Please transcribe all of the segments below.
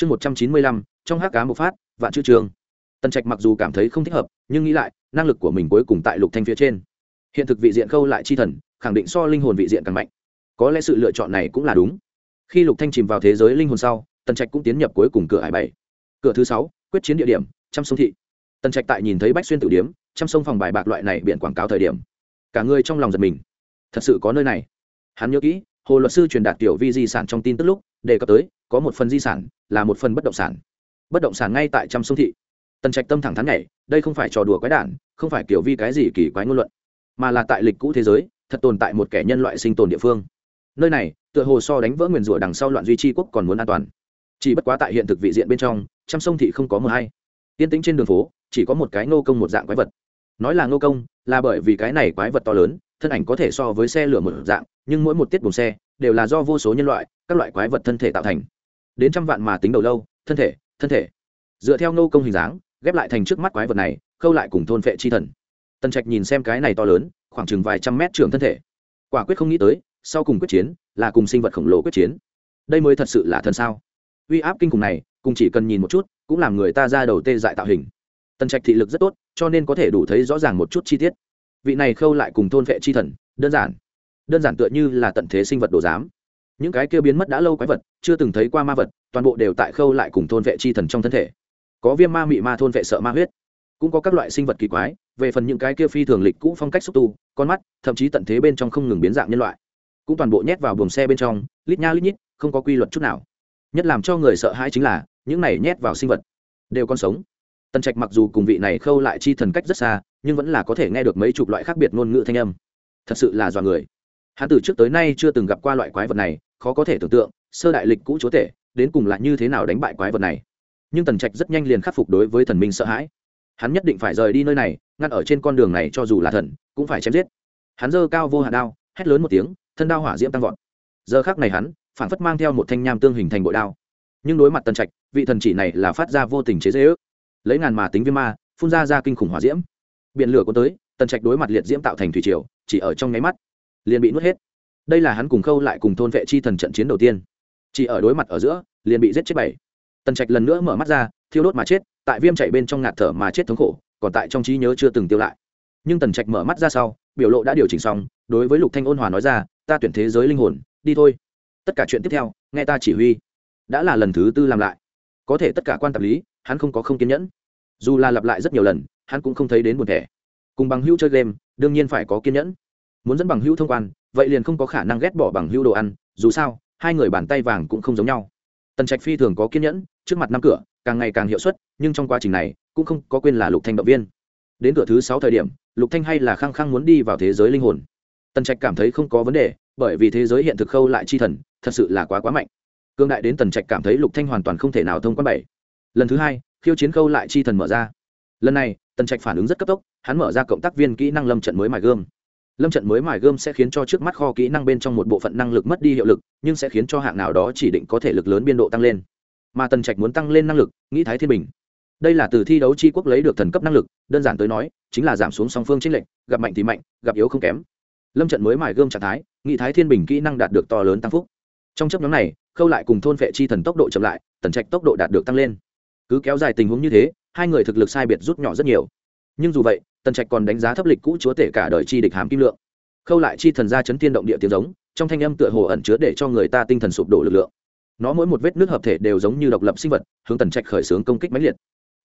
chương một trăm chín mươi lăm, trong hát cá một phát, vạn chữ trường. Tần trạch mặc dù cảm thấy không thích hợp, nhưng nghĩ lại, năng lực của mình cuối cùng tại lục thanh phía trên. Hiện thực vị diện khâu lại chi thần, khẳng định so linh hồn vị diện càng mạnh. Có lẽ sự lựa chọn này cũng là đúng. Khi lục thanh chìm vào thế giới linh hồn sau, tần trạch cũng tiến nhập cuối cùng cửa hải bảy. Cửa thứ sáu, quyết chiến địa điểm, trăm sông thị. Tần trạch tại nhìn thấy bách xuyên tử điếm, trăm sông phòng bài bạc loại này biển quảng cáo thời điểm, cả người trong lòng giật mình. Thật sự có nơi này. Hắn nhớ kỹ, hồ luật sư truyền đạt tiểu vi di sản trong tin tức lúc, đề cập tới có một phần di sản, là một phần bất động sản. Bất động sản ngay tại trăm sông thị. Tần trạch tâm thẳng thắn nhảy, đây không phải trò đùa quái đản, không phải kiểu vi cái gì kỳ quái ngôn luận, mà là tại lịch cũ thế giới, thật tồn tại một kẻ nhân loại sinh tồn địa phương. Nơi này, tựa hồ so đánh vỡ nguyền rủa đằng sau loạn duy trì quốc còn muốn an toàn. Chỉ bất quá tại hiện thực vị diện bên trong, trăm sông thị không có mờ hay. Yên tĩnh trên đường phố, chỉ có một cái nô công một dạng quái vật. Nói là nô công, là bởi vì cái này quái vật to lớn, thân ảnh có thể so với xe lửa một dạng, nhưng mỗi một tiết buồng xe đều là do vô số nhân loại, các loại quái vật thân thể tạo thành đến trăm vạn mà tính đầu lâu, thân thể thân thể. Dựa theo nô công hình dáng, ghép lại thành trước mắt quái vật này, khâu lại cùng thôn vệ chi thần. Tần trạch nhìn xem cái này to lớn, khoảng chừng vài trăm mét trường thân thể. Quả quyết không nghĩ tới, sau cùng quyết chiến, là cùng sinh vật khổng lồ quyết chiến. Đây mới thật sự là thần sao? Uy áp kinh khủng này, cùng chỉ cần nhìn một chút, cũng làm người ta ra đầu tê dại tạo hình. Tần trạch thị lực rất tốt, cho nên có thể đủ thấy rõ ràng một chút chi tiết. Vị này khâu lại cùng thôn vệ chi thần, đơn giản. Đơn giản tựa như là tận thế sinh vật đồ giám những cái kia biến mất đã lâu quái vật, chưa từng thấy qua ma vật, toàn bộ đều tại khâu lại cùng thôn vệ chi thần trong thân thể. Có viêm ma mị ma thôn vệ sợ ma huyết, cũng có các loại sinh vật kỳ quái, về phần những cái kia phi thường lịch cũ phong cách xúc tu, con mắt, thậm chí tận thế bên trong không ngừng biến dạng nhân loại. Cũng toàn bộ nhét vào buồng xe bên trong, lít nha lít nhít, không có quy luật chút nào. Nhất làm cho người sợ hãi chính là, những này nhét vào sinh vật, đều còn sống. Tần trạch mặc dù cùng vị này khâu lại chi thần cách rất xa, nhưng vẫn là có thể nghe được mấy chục loại khác biệt ngôn ngữ thanh âm. Thật sự là dọa người. Hắn từ trước tới nay chưa từng gặp qua loại quái vật này khó có thể tưởng tượng, sơ đại lịch cũ chúa tể, đến cùng là như thế nào đánh bại quái vật này. Nhưng tần trạch rất nhanh liền khắc phục đối với thần minh sợ hãi. Hắn nhất định phải rời đi nơi này, ngăn ở trên con đường này cho dù là thần, cũng phải chém giết. Hắn giơ cao vô hạ đao, hét lớn một tiếng, thân đao hỏa diễm tăng vọt. Giờ khác này hắn phản phất mang theo một thanh nham tương hình thành bội đao. Nhưng đối mặt tần trạch, vị thần chỉ này là phát ra vô tình chế dễ ước lấy ngàn mà tính viêm ma, phun ra ra kinh khủng hỏa diễm. Biển lửa có tới, tần trạch đối mặt liệt diễm tạo thành thủy triều, chỉ ở trong nháy mắt, liền bị nuốt hết đây là hắn cùng khâu lại cùng thôn vệ chi thần trận chiến đầu tiên. Chỉ ở đối mặt ở giữa, liền bị giết chết bảy. Tần trạch lần nữa mở mắt ra, thiêu đốt mà chết, tại viêm chạy bên trong ngạt thở mà chết thống khổ, còn tại trong trí nhớ chưa từng tiêu lại. Nhưng tần trạch mở mắt ra sau, biểu lộ đã điều chỉnh xong, đối với lục thanh ôn hòa nói ra, ta tuyển thế giới linh hồn, đi thôi. Tất cả chuyện tiếp theo, nghe ta chỉ huy. Đã là lần thứ tư làm lại. Có thể tất cả quan tạp lý, hắn không có không kiên nhẫn. Dù là lặp lại rất nhiều lần, hắn cũng không thấy đến buồn thẻ. Cùng bằng hữu chơi game, đương nhiên phải có kiên nhẫn muốn dẫn bằng hữu thông quan, vậy liền không có khả năng ghét bỏ bằng hữu đồ ăn, dù sao, hai người bàn tay vàng cũng không giống nhau. Tần trạch phi thường có kiên nhẫn, trước mặt năm cửa, càng ngày càng hiệu suất, nhưng trong quá trình này, cũng không có quên là lục thanh động viên. Đến cửa thứ sáu thời điểm, lục thanh hay là khăng khăng muốn đi vào thế giới linh hồn. Tần trạch cảm thấy không có vấn đề, bởi vì thế giới hiện thực khâu lại chi thần, thật sự là quá quá mạnh. Cương đại đến tần trạch cảm thấy lục thanh hoàn toàn không thể nào thông quan bảy. Lần thứ hai, khiêu chiến khâu lại chi thần mở ra. Lần này, tần trạch phản ứng rất cấp tốc, hắn mở ra cộng tác viên kỹ năng lâm trận mới mài gương lâm trận mới mài gươm sẽ khiến cho trước mắt kho kỹ năng bên trong một bộ phận năng lực mất đi hiệu lực, nhưng sẽ khiến cho hạng nào đó chỉ định có thể lực lớn biên độ tăng lên. Mà tần trạch muốn tăng lên năng lực, nghĩ thái thiên bình. Đây là từ thi đấu c quốc lấy được thần cấp năng lực, đơn giản tới nói, chính là giảm xuống song phương trích lệnh gặp mạnh thì mạnh, gặp yếu không kém. Lâm trận mới mài gươm trạng thái nghị thái thiên bình kỹ năng đạt được to lớn tăng phúc. Trong chấp nhóm này, khâu lại cùng thôn vệ chi thần tốc độ chậm lại, tần trạch tốc độ đạt được tăng lên. Cứ kéo dài tình huống như thế, hai người thực lực sai biệt rút nhỏ rất nhiều nhưng dù vậy, tần trạch còn đánh giá thấp lịch cũ chúa tể cả đời chi địch hàm kim lượng. Khâu lại chi thần ra chấn thiên động địa tiếng giống, trong thanh âm tựa hồ ẩn chứa để cho người ta tinh thần sụp đổ lực lượng. Nó mỗi một vết nước hợp thể đều giống như độc lập sinh vật, hướng tần trạch khởi xướng công kích mãnh liệt.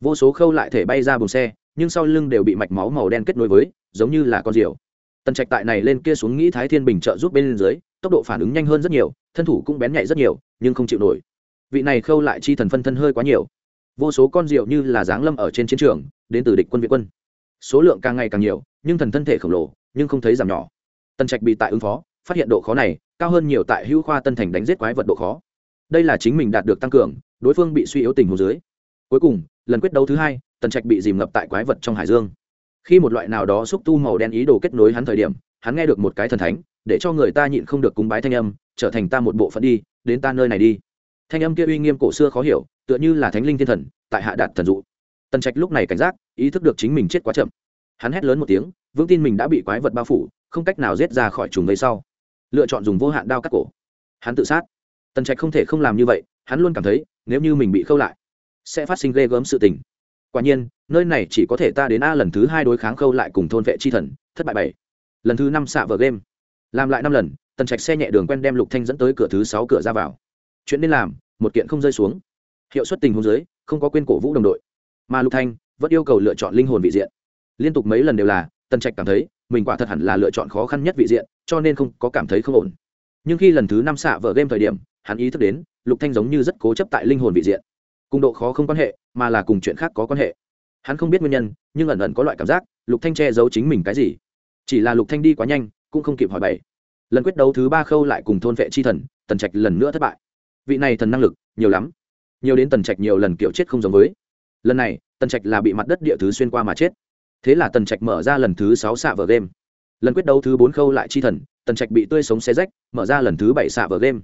Vô số khâu lại thể bay ra bùng xe, nhưng sau lưng đều bị mạch máu màu đen kết nối với, giống như là con diều. Tần trạch tại này lên kia xuống nghĩ thái thiên bình trợ giúp bên dưới, tốc độ phản ứng nhanh hơn rất nhiều, thân thủ cũng bén nhạy rất nhiều, nhưng không chịu nổi. Vị này khâu lại chi thần phân thân hơi quá nhiều. Vô số con diều như là giáng lâm ở trên chiến trường, đến từ địch quân viện quân số lượng càng ngày càng nhiều, nhưng thần thân thể khổng lồ, nhưng không thấy giảm nhỏ. Tần trạch bị tại ứng phó, phát hiện độ khó này, cao hơn nhiều tại hữu khoa tân thành đánh giết quái vật độ khó. Đây là chính mình đạt được tăng cường, đối phương bị suy yếu tình hồ dưới. Cuối cùng, lần quyết đấu thứ hai, tần trạch bị dìm ngập tại quái vật trong hải dương. Khi một loại nào đó xúc tu màu đen ý đồ kết nối hắn thời điểm, hắn nghe được một cái thần thánh, để cho người ta nhịn không được cúng bái thanh âm, trở thành ta một bộ phận đi, đến ta nơi này đi. Thanh âm kia uy nghiêm cổ xưa khó hiểu, tựa như là thánh linh thiên thần, tại hạ đạt thần dụ. Tần trạch lúc này cảnh giác ý thức được chính mình chết quá chậm. Hắn hét lớn một tiếng, vững tin mình đã bị quái vật bao phủ, không cách nào rết ra khỏi trùng vây sau. Lựa chọn dùng vô hạn đao cắt cổ. Hắn tự sát. Tần trạch không thể không làm như vậy, hắn luôn cảm thấy, nếu như mình bị khâu lại, sẽ phát sinh ghê gớm sự tình. Quả nhiên, nơi này chỉ có thể ta đến a lần thứ hai đối kháng khâu lại cùng thôn vệ chi thần, thất bại bảy. Lần thứ năm xạ vở game. Làm lại năm lần, tần trạch xe nhẹ đường quen đem lục thanh dẫn tới cửa thứ sáu cửa ra vào. Chuyện nên làm, một kiện không rơi xuống. Hiệu suất tình huống dưới, không có quên cổ vũ đồng đội. Mà lục thanh vẫn yêu cầu lựa chọn linh hồn vị diện. Liên tục mấy lần đều là, tần trạch cảm thấy, mình quả thật hẳn là lựa chọn khó khăn nhất vị diện, cho nên không có cảm thấy không ổn. Nhưng khi lần thứ năm xạ vở game thời điểm, hắn ý thức đến, lục thanh giống như rất cố chấp tại linh hồn vị diện. Cùng độ khó không quan hệ, mà là cùng chuyện khác có quan hệ. Hắn không biết nguyên nhân, nhưng ẩn ẩn có loại cảm giác, lục thanh che giấu chính mình cái gì. Chỉ là lục thanh đi quá nhanh, cũng không kịp hỏi bảy lần quyết đấu thứ ba khâu lại cùng thôn vệ chi thần, tần trạch lần nữa thất bại. Vị này thần năng lực, nhiều lắm. Nhiều đến tần trạch nhiều lần kiểu chết không giống với lần này, tần trạch là bị mặt đất địa thứ xuyên qua mà chết. Thế là tần trạch mở ra lần thứ sáu xạ vở game. Lần quyết đấu thứ bốn khâu lại chi thần, tần trạch bị tươi sống xe rách, mở ra lần thứ bảy xạ vở game.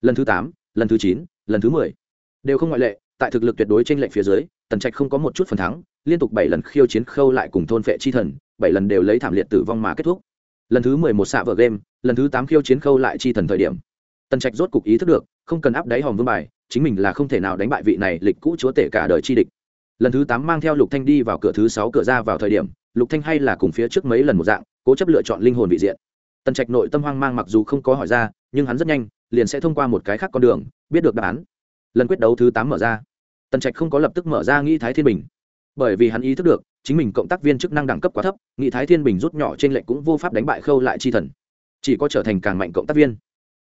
Lần thứ tám, lần thứ chín, lần thứ mười. Đều không ngoại lệ, tại thực lực tuyệt đối trên lệnh phía dưới, tần trạch không có một chút phần thắng, liên tục bảy lần khiêu chiến khâu lại cùng thôn phệ chi thần, bảy lần đều lấy thảm liệt tử vong mà kết thúc. Lần thứ mười một xạ vở game, lần thứ tám khiêu chiến khâu lại chi thần thời điểm, tần trạch rốt cục ý thức được, không cần áp đáy hòm vương bài, chính mình là không thể nào đánh bại vị này lịch cũ chúa tể cả đời chi địch lần thứ tám mang theo lục thanh đi vào cửa thứ sáu cửa ra vào thời điểm, lục thanh hay là cùng phía trước mấy lần một dạng, cố chấp lựa chọn linh hồn vị diện. Tần trạch nội tâm hoang mang mặc dù không có hỏi ra, nhưng hắn rất nhanh, liền sẽ thông qua một cái khác con đường, biết được đáp án. Lần quyết đấu thứ tám mở ra, tần trạch không có lập tức mở ra nghĩ thái thiên bình. Bởi vì hắn ý thức được, chính mình cộng tác viên chức năng đẳng cấp quá thấp nghị thái thiên bình rút nhỏ trên lệnh cũng vô pháp đánh bại khâu lại chi thần. Chỉ có trở thành càng mạnh cộng tác viên.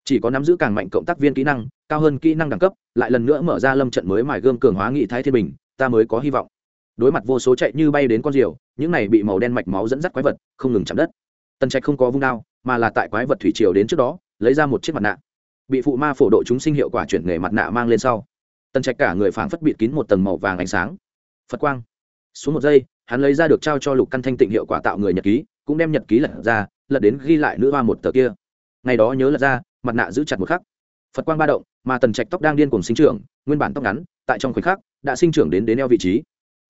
Chỉ có nắm giữ càng mạnh cộng tác viên kỹ năng, cao hơn kỹ năng đẳng cấp, lại lần nữa mở ra lâm trận mới mài gươm cường hóa nghị thái thiên bình ta mới có hy vọng. Đối mặt vô số chạy như bay đến con diều, những này bị màu đen mạch máu dẫn dắt quái vật, không ngừng chạm đất. Tần trạch không có vung đao, mà là tại quái vật thủy triều đến trước đó, lấy ra một chiếc mặt nạ. Bị phụ ma phổ độ chúng sinh hiệu quả chuyển nghề mặt nạ mang lên sau, tần trạch cả người phảng phất bịt kín một tầng màu vàng ánh sáng. Phật quang. Xuống một giây, hắn lấy ra được trao cho lục căn thanh tịnh hiệu quả tạo người nhật ký, cũng đem nhật ký lật ra, lật đến ghi lại nữ hoa một tờ kia. Ngày đó nhớ lật ra, mặt nạ giữ chặt một khắc. Phật quang ba động, mà tần trạch tóc đang điên cùng sinh trưởng, nguyên bản tóc ngắn tại trong khoảnh khắc, đã sinh trưởng đến đến eo vị trí.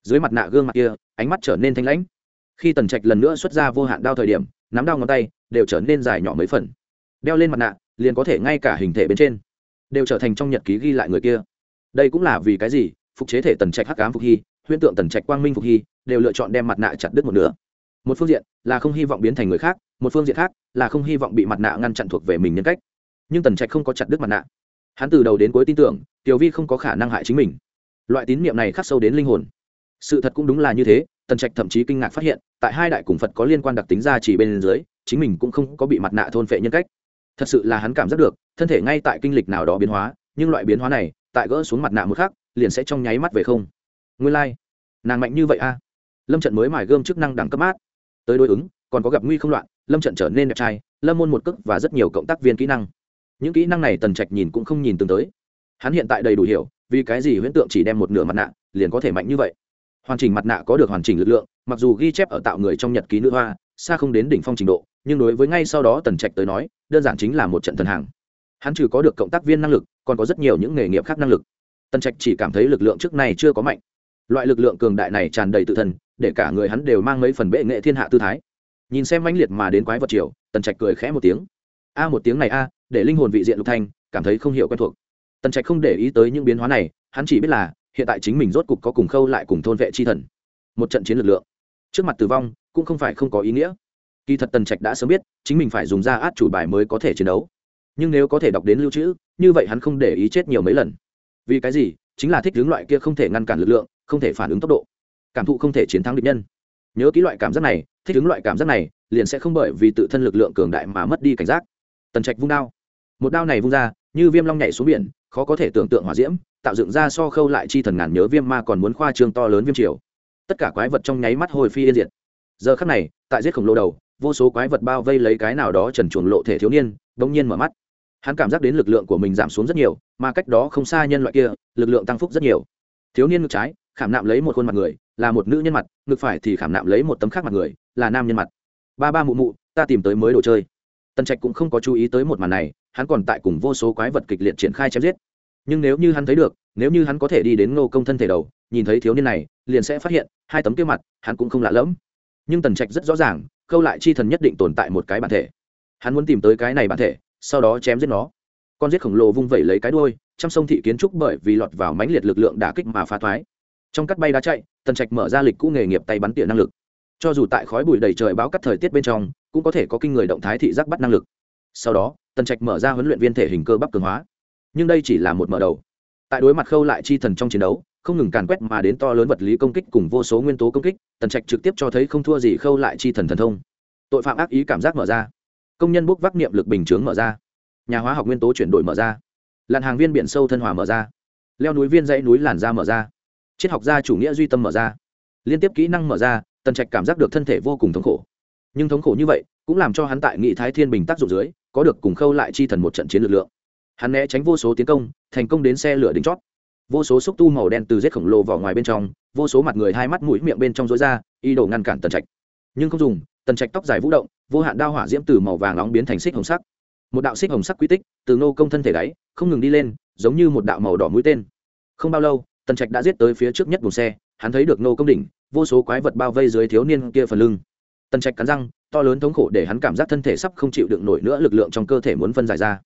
Dưới mặt nạ gương mặt kia, ánh mắt trở nên thanh lãnh. Khi tần trạch lần nữa xuất ra vô hạn đao thời điểm, nắm đao ngón tay đều trở nên dài nhỏ mấy phần. Đeo lên mặt nạ, liền có thể ngay cả hình thể bên trên đều trở thành trong nhật ký ghi lại người kia. Đây cũng là vì cái gì? Phục chế thể tần trạch hắc cám phục hy, huyễn tượng tần trạch quang minh phục hy đều lựa chọn đem mặt nạ chặt đứt một nửa. Một phương diện là không hy vọng biến thành người khác, một phương diện khác là không hy vọng bị mặt nạ ngăn chặn thuộc về mình nhân cách. Nhưng tần trạch không có chặt đứt mặt nạ. Hắn từ đầu đến cuối tin tưởng tiểu vi không có khả năng hại chính mình. Loại tín niệm này khắc sâu đến linh hồn. Sự thật cũng đúng là như thế, tần trạch thậm chí kinh ngạc phát hiện, tại hai đại cùng phật có liên quan đặc tính ra chỉ bên dưới, chính mình cũng không có bị mặt nạ thôn phệ nhân cách. Thật sự là hắn cảm giác được, thân thể ngay tại kinh lịch nào đó biến hóa, nhưng loại biến hóa này, tại gỡ xuống mặt nạ một khắc, liền sẽ trong nháy mắt về không. Nguyên lai、like. nàng mạnh như vậy a. Lâm trận mới mài gươm chức năng đẳng cấp mát. Tới đối ứng, còn có gặp nguy không loạn, lâm trận trở nên đẹp trai, lâm môn một cước và rất nhiều cộng tác viên kỹ năng. Những kỹ năng này tần trạch nhìn cũng không nhìn từng tới hắn hiện tại đầy đủ hiểu, vì cái gì huyễn tượng chỉ đem một nửa mặt nạ, liền có thể mạnh như vậy. Hoàn chỉnh mặt nạ có được hoàn chỉnh lực lượng, mặc dù ghi chép ở tạo người trong nhật ký nữ hoa, xa không đến đỉnh phong trình độ, nhưng đối với ngay sau đó tần trạch tới nói, đơn giản chính là một trận thần hàng. Hắn trừ có được cộng tác viên năng lực, còn có rất nhiều những nghề nghiệp khác năng lực. Tần trạch chỉ cảm thấy lực lượng trước này chưa có mạnh. Loại lực lượng cường đại này tràn đầy tự thân, để cả người hắn đều mang mấy phần bệ nghệ thiên hạ tư thái. Nhìn xem mãnh liệt mà đến quái vật triều, tần trạch cười khẽ một tiếng. A, một tiếng này a, để linh hồn vị diện lục thanh, cảm thấy không hiểu quen thuộc tần trạch không để ý tới những biến hóa này, hắn chỉ biết là, hiện tại chính mình rốt cục có cùng khâu lại cùng thôn vệ chi thần. Một trận chiến lực lượng. Trước mặt tử vong, cũng không phải không có ý nghĩa. Kỳ thật tần trạch đã sớm biết, chính mình phải dùng ra át chủ bài mới có thể chiến đấu. Nhưng nếu có thể đọc đến lưu trữ, như vậy hắn không để ý chết nhiều mấy lần. Vì cái gì? Chính là thích hướng loại kia không thể ngăn cản lực lượng, không thể phản ứng tốc độ. Cảm thụ không thể chiến thắng địch nhân. Nhớ kỹ loại cảm giác này, thích ứng loại cảm giác này, liền sẽ không bởi vì tự thân lực lượng cường đại mà mất đi cảnh giác. Tần trạch vung đao. Một đao này vung ra như viêm long nhảy xuống biển, khó có thể tưởng tượng hỏa diễm, tạo dựng ra so khâu lại chi thần ngàn nhớ viêm ma còn muốn khoa trương to lớn viêm triều. Tất cả quái vật trong nháy mắt hồi phi yên diệt. Giờ khắc này, tại giết khổng lồ đầu, vô số quái vật bao vây lấy cái nào đó trần chuồng lộ thể thiếu niên, bỗng nhiên mở mắt. Hắn cảm giác đến lực lượng của mình giảm xuống rất nhiều, mà cách đó không xa nhân loại kia, lực lượng tăng phúc rất nhiều. Thiếu niên ngực trái, khảm nạm lấy một khuôn mặt người, là một nữ nhân mặt, ngực phải thì khảm nạm lấy một tấm khác mặt người, là nam nhân mặt. Ba ba mụ mụ, ta tìm tới mới đồ chơi. Tần trạch cũng không có chú ý tới một màn này hắn còn tại cùng vô số quái vật kịch liệt triển khai chém giết. Nhưng nếu như hắn thấy được, nếu như hắn có thể đi đến ngô công thân thể đầu, nhìn thấy thiếu niên này, liền sẽ phát hiện, hai tấm kia mặt, hắn cũng không lạ lẫm. Nhưng tần trạch rất rõ ràng, khâu lại chi thần nhất định tồn tại một cái bản thể. Hắn muốn tìm tới cái này bản thể, sau đó chém giết nó. Con giết khổng lồ vung vẩy lấy cái đuôi, trăm sông thị kiến trúc bởi vì lọt vào mãnh liệt lực lượng đả kích mà phá thoái. Trong cắt bay đá chạy, tần trạch mở ra lịch cũ nghề nghiệp tay bắn tỉa năng lực. Cho dù tại khói bụi đầy trời báo cắt thời tiết bên trong, cũng có thể có kinh người động thái thị giác bắt năng lực. Sau đó tần trạch mở ra huấn luyện viên thể hình cơ bắp cường hóa. Nhưng đây chỉ là một mở đầu. Tại đối mặt khâu lại chi thần trong chiến đấu, không ngừng càn quét mà đến to lớn vật lý công kích cùng vô số nguyên tố công kích, tần trạch trực tiếp cho thấy không thua gì khâu lại chi thần thần thông. Tội phạm ác ý cảm giác mở ra. Công nhân bốc vác niệm lực bình chướng mở ra. Nhà hóa học nguyên tố chuyển đổi mở ra. Lặn hàng viên biển sâu thân hòa mở ra. Leo núi viên dãy núi làn da mở ra. Triết học gia chủ nghĩa duy tâm mở ra. Liên tiếp kỹ năng mở ra, tần trạch cảm giác được thân thể vô cùng thống khổ. Nhưng thống khổ như vậy, cũng làm cho hắn tại nghị thái thiên bình tác dụng dưới có được cùng khâu lại chi thần một trận chiến lực lượng. Hắn né tránh vô số tiến công, thành công đến xe lửa đính chót. Vô số xúc tu màu đen từ rết khổng lồ vào ngoài bên trong, vô số mặt người hai mắt mũi miệng bên trong rối ra y đổ ngăn cản tần trạch. Nhưng không dùng, tần trạch tóc dài vũ động, vô hạn đao hỏa diễm từ màu vàng nóng biến thành xích hồng sắc. Một đạo xích hồng sắc quy tích từ nô công thân thể đáy, không ngừng đi lên, giống như một đạo màu đỏ mũi tên. Không bao lâu, tần trạch đã giết tới phía trước nhất buồng xe, hắn thấy được nô công đỉnh, vô số quái vật bao vây dưới thiếu niên kia phần lưng. Tần trạch cắn răng to lớn thống khổ để hắn cảm giác thân thể sắp không chịu đựng nổi nữa, lực lượng trong cơ thể muốn phân giải ra.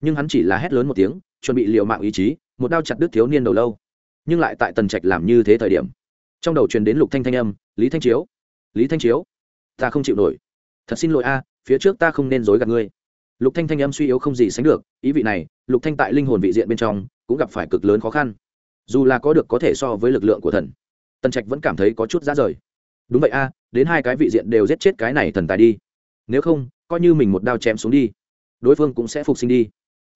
Nhưng hắn chỉ là hét lớn một tiếng, chuẩn bị liều mạng ý chí, một đao chặt đứt thiếu niên đầu lâu. Nhưng lại tại tần trạch làm như thế thời điểm, trong đầu truyền đến lục thanh thanh âm, lý thanh chiếu, lý thanh chiếu, ta không chịu nổi. Thật xin lỗi a, phía trước ta không nên dối gạt ngươi. Lục thanh thanh âm suy yếu không gì sánh được, ý vị này, lục thanh tại linh hồn vị diện bên trong, cũng gặp phải cực lớn khó khăn. Dù là có được có thể so với lực lượng của thần, tần trạch vẫn cảm thấy có chút ra rời đúng vậy a, đến hai cái vị diện đều giết chết cái này thần tài đi. Nếu không, coi như mình một đao chém xuống đi, đối phương cũng sẽ phục sinh đi.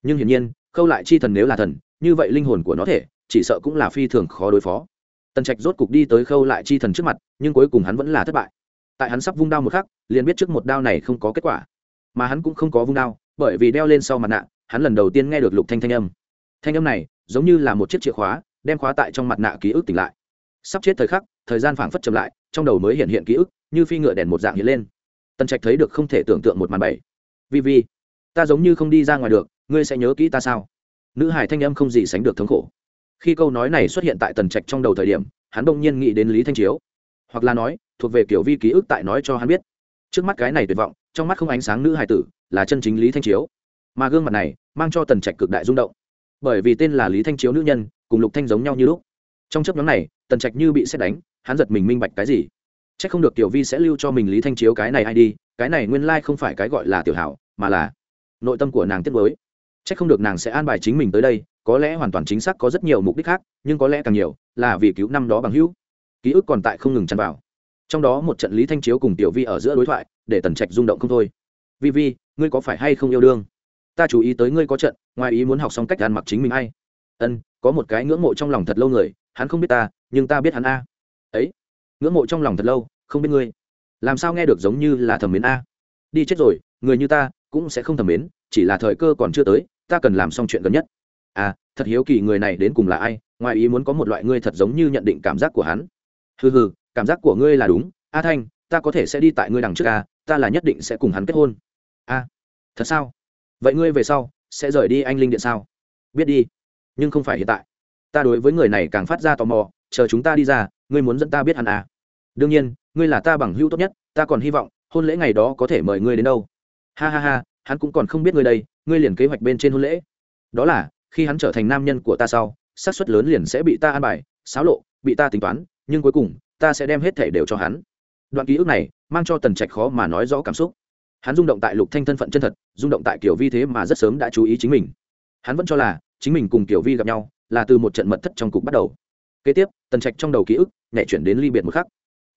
Nhưng hiển nhiên, khâu lại chi thần nếu là thần, như vậy linh hồn của nó thể, chỉ sợ cũng là phi thường khó đối phó. Tần trạch rốt cục đi tới khâu lại chi thần trước mặt, nhưng cuối cùng hắn vẫn là thất bại. Tại hắn sắp vung đao một khắc, liền biết trước một đao này không có kết quả. Mà hắn cũng không có vung đao, bởi vì đeo lên sau mặt nạ, hắn lần đầu tiên nghe được lục thanh thanh âm. Thanh âm này, giống như là một chiếc chìa khóa, đem khóa tại trong mặt nạ ký ức tỉnh lại. Sắp chết thời khắc thời gian phảng phất chậm lại, trong đầu mới hiện hiện ký ức, như phi ngựa đèn một dạng hiện lên. Tần trạch thấy được không thể tưởng tượng một màn bảy. Vi vi, ta giống như không đi ra ngoài được, ngươi sẽ nhớ kỹ ta sao? Nữ hải thanh âm không gì sánh được thống khổ. Khi câu nói này xuất hiện tại tần trạch trong đầu thời điểm, hắn bỗng nhiên nghĩ đến lý thanh chiếu. Hoặc là nói, thuộc về kiểu vi ký ức tại nói cho hắn biết. Trước mắt cái này tuyệt vọng, trong mắt không ánh sáng nữ hải tử, là chân chính lý thanh chiếu. Mà gương mặt này, mang cho tần trạch cực đại rung động. Bởi vì tên là lý thanh chiếu nữ nhân, cùng lục thanh giống nhau như lúc. Trong chấp nhóm này, tần trạch như bị xét đánh hắn giật mình minh bạch cái gì? C h ắ c không được tiểu vi sẽ lưu cho mình lý thanh chiếu cái này ai đi, cái này nguyên lai、like、không phải cái gọi là tiểu hảo, mà là nội tâm của nàng tiết với c h ắ c không được nàng sẽ an bài chính mình tới đây, có lẽ hoàn toàn chính xác có rất nhiều mục đích khác, nhưng có lẽ càng nhiều là vì cứu năm đó bằng hữu. Ký ức còn tại không ngừng chăn vào. Trong đó một trận lý thanh chiếu cùng tiểu vi ở giữa đối thoại, để tần trạch rung động không thôi. Vi vi, ngươi có phải hay không yêu đương? Ta chú ý tới ngươi có trận, ngoài ý muốn học xong cách ăn mặc chính mình hay ân, có một cái ngưỡng mộ trong lòng thật lâu người, hắn không biết ta, nhưng ta biết hắn a ấy, ngưỡng mộ trong lòng thật lâu, không biết ngươi, làm sao nghe được giống như là thẩm mến a. Đi chết rồi, người như ta cũng sẽ không thẩm mến, chỉ là thời cơ còn chưa tới, ta cần làm xong chuyện gần nhất. À thật hiếu kỳ người này đến cùng là ai, ngoài ý muốn có một loại ngươi thật giống như nhận định cảm giác của hắn. Hừ hừ, cảm giác của ngươi là đúng. A thanh, ta có thể sẽ đi tại ngươi đằng trước a, ta là nhất định sẽ cùng hắn kết hôn. A, thật sao? Vậy ngươi về sau sẽ rời đi anh linh điện sao? Biết đi, nhưng không phải hiện tại. Ta đối với người này càng phát ra tò mò, chờ chúng ta đi ra ngươi muốn dẫn ta biết hắn à? Đương nhiên, ngươi là ta bằng hữu tốt nhất, ta còn hy vọng, hôn lễ ngày đó có thể mời ngươi đến đâu. Ha ha ha, hắn cũng còn không biết ngươi đây, ngươi liền kế hoạch bên trên hôn lễ. Đó là, khi hắn trở thành nam nhân của ta sau, xác suất lớn liền sẽ bị ta an bài, xáo lộ, bị ta tính toán, nhưng cuối cùng, ta sẽ đem hết thể đều cho hắn. Đoạn ký ức này, mang cho tần trạch khó mà nói rõ cảm xúc. Hắn rung động tại lục thanh thân phận chân thật, rung động tại kiểu vi thế mà rất sớm đã chú ý chính mình. Hắn vẫn cho là, chính mình cùng kiểu vi gặp nhau, là từ một trận mật thất trong cục bắt đầu kế tiếp, tần trạch trong đầu ký ức nhẹ chuyển đến ly biệt một khắc.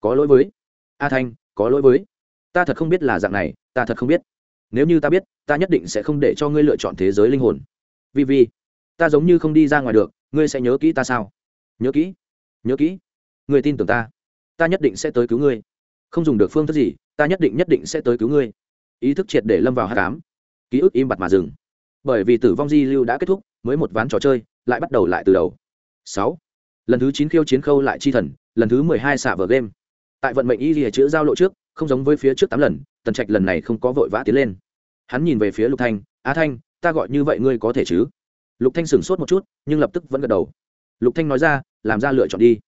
Có lỗi với. A thanh, có lỗi với. Ta thật không biết là dạng này, ta thật không biết. Nếu như ta biết, ta nhất định sẽ không để cho ngươi lựa chọn thế giới linh hồn. Vì vì ta giống như không đi ra ngoài được, ngươi sẽ nhớ kỹ ta sao? Nhớ kỹ. Nhớ kỹ. Ngươi tin tưởng ta. Ta nhất định sẽ tới cứu ngươi. Không dùng được phương thức gì, ta nhất định nhất định sẽ tới cứu ngươi. Ý thức triệt để lâm vào hát cám ký ức im bặt mà dừng. Bởi vì tử vong di lưu đã kết thúc, mới một ván trò chơi, lại bắt đầu lại từ đầu. Sáu lần thứ chín khiêu chiến khâu lại chi thần, lần thứ mười hai xạ vở game. Tại vận mệnh y lìa chữ giao lộ trước, không giống với phía trước tám lần, tần trạch lần này không có vội vã tiến lên. Hắn nhìn về phía lục thanh, á thanh, ta gọi như vậy ngươi có thể chứ? Lục thanh sửng sốt một chút, nhưng lập tức vẫn gật đầu. Lục thanh nói ra, làm ra lựa chọn đi.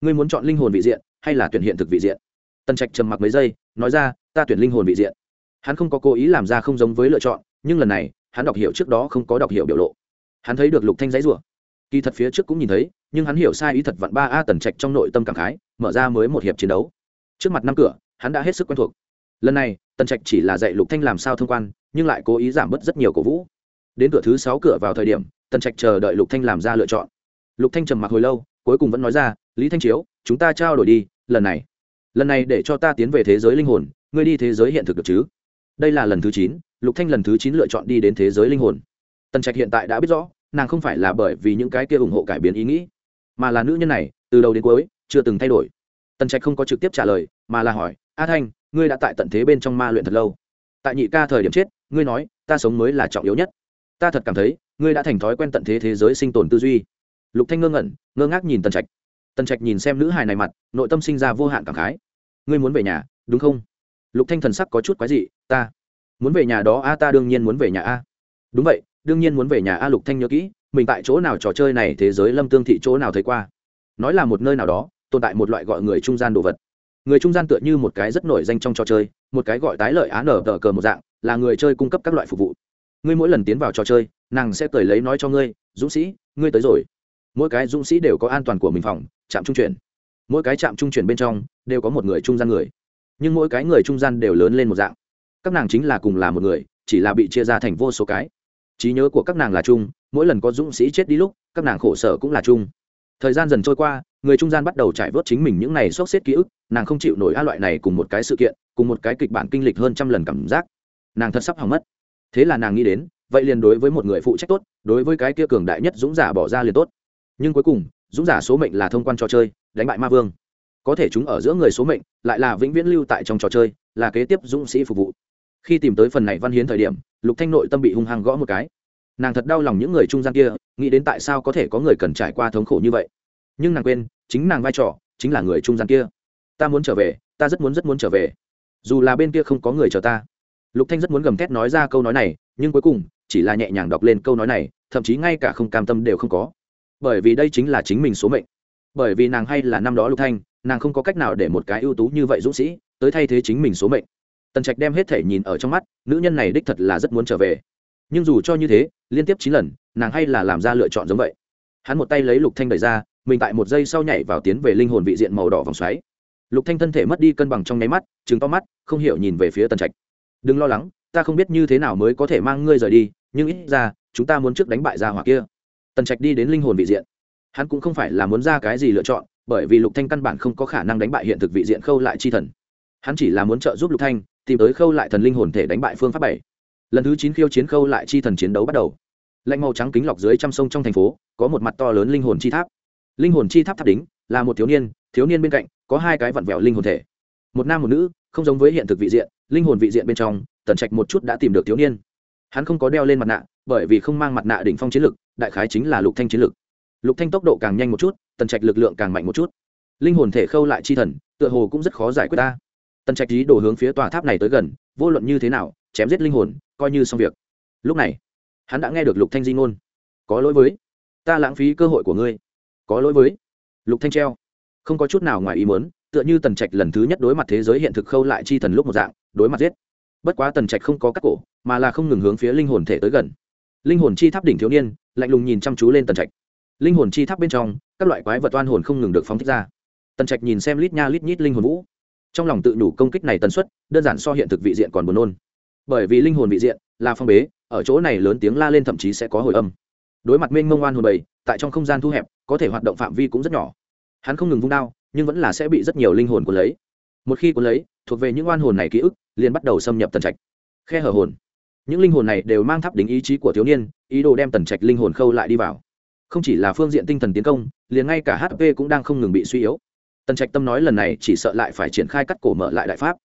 Ngươi muốn chọn linh hồn vị diện, hay là tuyển hiện thực vị diện? Tần trạch trầm mặc mấy giây, nói ra, ta tuyển linh hồn vị diện. Hắn không có cố ý làm ra không giống với lựa chọn, nhưng lần này, hắn đọc hiểu trước đó không có đọc hiểu biểu lộ. Hắn thấy được lục thanh giấy rủa kỳ thật phía trước cũng nhìn thấy, nhưng hắn hiểu sai ý thật vặn ba a tần trạch trong nội tâm cảm khái, mở ra mới một hiệp chiến đấu. Trước mặt năm cửa, hắn đã hết sức quen thuộc. Lần này, tần trạch chỉ là dạy lục thanh làm sao thông quan, nhưng lại cố ý giảm bớt rất nhiều cổ vũ. Đến cửa thứ sáu cửa vào thời điểm, tần trạch chờ đợi lục thanh làm ra lựa chọn. Lục thanh trầm mặc hồi lâu, cuối cùng vẫn nói ra, lý thanh chiếu, chúng ta trao đổi đi, lần này. Lần này để cho ta tiến về thế giới linh hồn, ngươi đi thế giới hiện thực được chứ? Đây là lần thứ chín, lục thanh lần thứ chín lựa chọn đi đến thế giới linh hồn. Tần trạch hiện tại đã biết rõ nàng không phải là bởi vì những cái kia ủng hộ cải biến ý nghĩ, mà là nữ nhân này, từ đầu đến cuối, chưa từng thay đổi. Tần trạch không có trực tiếp trả lời, mà là hỏi, a thanh, ngươi đã tại tận thế bên trong ma luyện thật lâu. Tại nhị ca thời điểm chết, ngươi nói, ta sống mới là trọng yếu nhất. Ta thật cảm thấy, ngươi đã thành thói quen tận thế thế giới sinh tồn tư duy. Lục thanh ngơ ngẩn, ngơ ngác nhìn tần trạch. Tần trạch nhìn xem nữ hài này mặt, nội tâm sinh ra vô hạn cảm khái. Ngươi muốn về nhà, đúng không? Lục thanh thần sắc có chút quái dị, ta. Muốn về nhà đó a, ta đương nhiên muốn về nhà a. Đúng vậy đương nhiên muốn về nhà a lục thanh nhớ kỹ, mình tại chỗ nào trò chơi này thế giới lâm tương thị chỗ nào thấy qua. Nói là một nơi nào đó, tồn tại một loại gọi người trung gian đồ vật. Người trung gian tựa như một cái rất nổi danh trong trò chơi, một cái gọi tái lợi á nở tờ cờ một dạng, là người chơi cung cấp các loại phục vụ. Ngươi mỗi lần tiến vào trò chơi, nàng sẽ cười lấy nói cho ngươi, dũng sĩ, ngươi tới rồi. Mỗi cái dũng sĩ đều có an toàn của mình phòng, trạm trung chuyển. Mỗi cái trạm trung chuyển bên trong, đều có một người trung gian người. Nhưng mỗi cái người trung gian đều lớn lên một dạng. Các nàng chính là cùng là một người, chỉ là bị chia ra thành vô số cái trí nhớ của các nàng là chung, mỗi lần có dũng sĩ chết đi lúc, các nàng khổ sở cũng là chung. Thời gian dần trôi qua, người trung gian bắt đầu trải vớt chính mình những này xốc xếp ký ức, nàng không chịu nổi a loại này cùng một cái sự kiện, cùng một cái kịch bản kinh lịch hơn trăm lần cảm giác. Nàng thật sắp hỏng mất. Thế là nàng nghĩ đến, vậy liền đối với một người phụ trách tốt, đối với cái kia cường đại nhất dũng giả bỏ ra liền tốt. Nhưng cuối cùng, dũng giả số mệnh là thông quan trò chơi, đánh bại ma vương. Có thể chúng ở giữa người số mệnh, lại là vĩnh viễn lưu tại trong trò chơi, là kế tiếp dũng sĩ phục vụ khi tìm tới phần này văn hiến thời điểm, lục thanh nội tâm bị hung hăng gõ một cái. Nàng thật đau lòng những người trung gian kia, nghĩ đến tại sao có thể có người cần trải qua thống khổ như vậy. Nhưng nàng quên, chính nàng vai trò chính là người trung gian kia. Ta muốn trở về, ta rất muốn rất muốn trở về. Dù là bên kia không có người chờ ta. Lục thanh rất muốn gầm thét nói ra câu nói này, nhưng cuối cùng, chỉ là nhẹ nhàng đọc lên câu nói này, thậm chí ngay cả không cam tâm đều không có. Bởi vì đây chính là chính mình số mệnh. Bởi vì nàng hay là năm đó lục thanh, nàng không có cách nào để một cái ưu tú như vậy dũng sĩ, tới thay thế chính mình số mệnh tần trạch đem hết thể nhìn ở trong mắt, nữ nhân này đích thật là rất muốn trở về. Nhưng dù cho như thế, liên tiếp chín lần, nàng hay là làm ra lựa chọn giống vậy. Hắn một tay lấy lục thanh đẩy ra, mình tại một giây sau nhảy vào tiến về linh hồn vị diện màu đỏ vòng xoáy. Lục thanh thân thể mất đi cân bằng trong nháy mắt chứng to mắt, không hiểu nhìn về phía tần trạch. Đừng lo lắng, ta không biết như thế nào mới có thể mang ngươi rời đi, nhưng ít ra, chúng ta muốn trước đánh bại Ra hỏa kia. Tần trạch đi đến linh hồn vị diện. Hắn cũng không phải là muốn ra cái gì lựa chọn, bởi vì lục thanh căn bản không có khả năng đánh bại hiện thực vị diện khâu lại chi thần. Hắn chỉ là muốn trợ giúp lục thanh tìm tới khâu lại thần linh hồn thể đánh bại phương pháp bảy. Lần thứ chín khiêu chiến khâu lại chi thần chiến đấu bắt đầu. Lạnh màu trắng kính lọc dưới trăm sông trong thành phố, có một mặt to lớn linh hồn chi tháp. Linh hồn chi tháp tháp đính là một thiếu niên thiếu niên bên cạnh có hai cái vặn vẹo linh hồn thể. Một nam một nữ, không giống với hiện thực vị diện, linh hồn vị diện bên trong, tần trạch một chút đã tìm được thiếu niên. Hắn không có đeo lên mặt nạ, bởi vì không mang mặt nạ đỉnh phong chiến lực, đại khái chính là lục thanh chiến lực. Lục thanh tốc độ càng nhanh một chút, tần trạch lực lượng càng mạnh một chút. Linh hồn thể khâu lại chi thần, tựa hồ cũng rất khó giải quyết ta tần trạch ý đồ hướng phía tòa tháp này tới gần, vô luận như thế nào, chém giết linh hồn, coi như xong việc. Lúc này, hắn đã nghe được lục thanh di ngôn. Có lỗi với, ta lãng phí cơ hội của ngươi. Có lỗi với, lục thanh treo. Không có chút nào ngoài ý muốn, tựa như tần trạch lần thứ nhất đối mặt thế giới hiện thực khâu lại chi thần lúc một dạng, đối mặt giết. Bất quá tần trạch không có cắt cổ, mà là không ngừng hướng phía linh hồn thể tới gần. Linh hồn chi tháp đỉnh thiếu niên, lạnh lùng nhìn chăm chú lên tần trạch. Linh hồn chi tháp bên trong, các loại quái vật oan hồn không ngừng được phóng thích ra. Tần trạch nhìn xem lít nha lít nhít linh hồn vũ trong lòng tự nhủ công kích này tần suất, đơn giản so hiện thực vị diện còn buồn nôn. Bởi vì linh hồn vị diện là phong bế, ở chỗ này lớn tiếng la lên thậm chí sẽ có hồi âm. Đối mặt mênh mông oan hồn bầy, tại trong không gian thu hẹp, có thể hoạt động phạm vi cũng rất nhỏ. Hắn không ngừng vung đao, nhưng vẫn là sẽ bị rất nhiều linh hồn cuốn lấy. Một khi cuốn lấy, thuộc về những oan hồn này ký ức, liền bắt đầu xâm nhập tần trạch. Khe hở hồn. Những linh hồn này đều mang thắp đính ý chí của thiếu niên, ý đồ đem tần trạch linh hồn khâu lại đi vào. Không chỉ là phương diện tinh thần tiến công, liền ngay cả hp cũng đang không ngừng bị suy yếu tần trạch tâm nói lần này chỉ sợ lại phải triển khai cắt cổ mở lại đại pháp.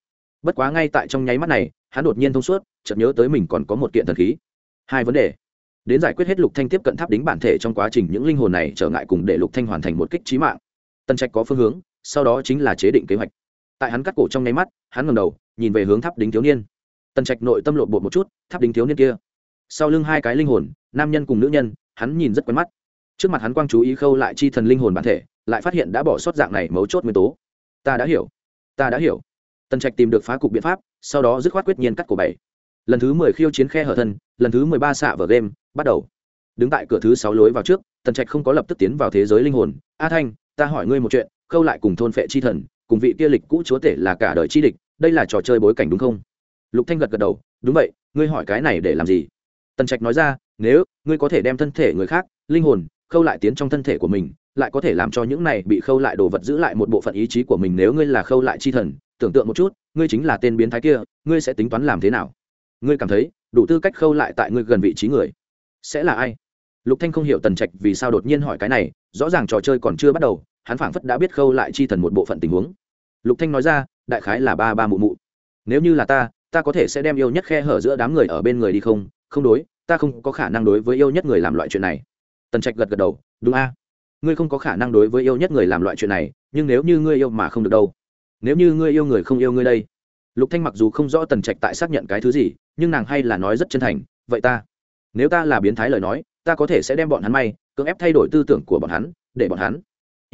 Bất quá ngay tại trong nháy mắt này, hắn đột nhiên thông suốt, chợt nhớ tới mình còn có một kiện thần khí. Hai vấn đề. Đến giải quyết hết lục thanh tiếp cận tháp đính bản thể trong quá trình, những linh hồn này trở ngại cùng để lục thanh hoàn thành một kích trí mạng. Tần trạch có phương hướng, sau đó chính là chế định kế hoạch. Tại hắn cắt cổ trong nháy mắt, hắn ngầm đầu, nhìn về hướng tháp đính thiếu niên. Tần trạch nội tâm lộn bột một chút, tháp đính thiếu niên kia. Sau lưng hai cái linh hồn, nam nhân cùng nữ nhân, hắn nhìn rất quen mắt. Trước mặt hắn quang chú ý khâu lại chi thần linh hồn bản thể lại phát hiện đã bỏ sót dạng này mấu chốt nguyên tố. Ta đã hiểu. Ta đã hiểu. Tần trạch tìm được phá cục biện pháp, sau đó dứt khoát quyết nhiên cắt cổ bảy. Lần thứ mười khiêu chiến khe hở thân, lần thứ mười ba xạ vở game, bắt đầu. Đứng tại cửa thứ sáu lối vào trước, tần trạch không có lập tức tiến vào thế giới linh hồn. A thanh, ta hỏi ngươi một chuyện, khâu lại cùng thôn phệ chi thần, cùng vị kia lịch cũ chúa tể là cả đời chi địch, đây là trò chơi bối cảnh đúng không? Lục thanh gật gật đầu, đúng vậy, ngươi hỏi cái này để làm gì? Tần trạch nói ra, nếu ngươi có thể đem thân thể người khác, linh hồn, khâu lại tiến trong thân thể của mình lại có thể làm cho những này bị khâu lại đồ vật giữ lại một bộ phận ý chí của mình nếu ngươi là khâu lại chi thần, tưởng tượng một chút, ngươi chính là tên biến thái kia, ngươi sẽ tính toán làm thế nào? Ngươi cảm thấy, đủ tư cách khâu lại tại ngươi gần vị trí người, sẽ là ai? Lục thanh không hiểu tần trạch vì sao đột nhiên hỏi cái này, rõ ràng trò chơi còn chưa bắt đầu, hắn phảng phất đã biết khâu lại chi thần một bộ phận tình huống. Lục thanh nói ra, đại khái là ba ba mụ mụ. Nếu như là ta ta có thể sẽ đem yêu nhất khe hở giữa đám người ở bên người đi không? Không đối, ta không có khả năng đối với yêu nhất người làm loại chuyện này. Tần trạch gật gật đầu, đúng a ngươi không có khả năng đối với yêu nhất người làm loại chuyện này, nhưng nếu như ngươi yêu mà không được đâu, nếu như ngươi yêu người không yêu ngươi đây. Lục thanh mặc dù không rõ tần trạch tại xác nhận cái thứ gì, nhưng nàng hay là nói rất chân thành, vậy ta, nếu ta là biến thái lời nói, ta có thể sẽ đem bọn hắn may, cưỡng ép thay đổi tư tưởng của bọn hắn, để bọn hắn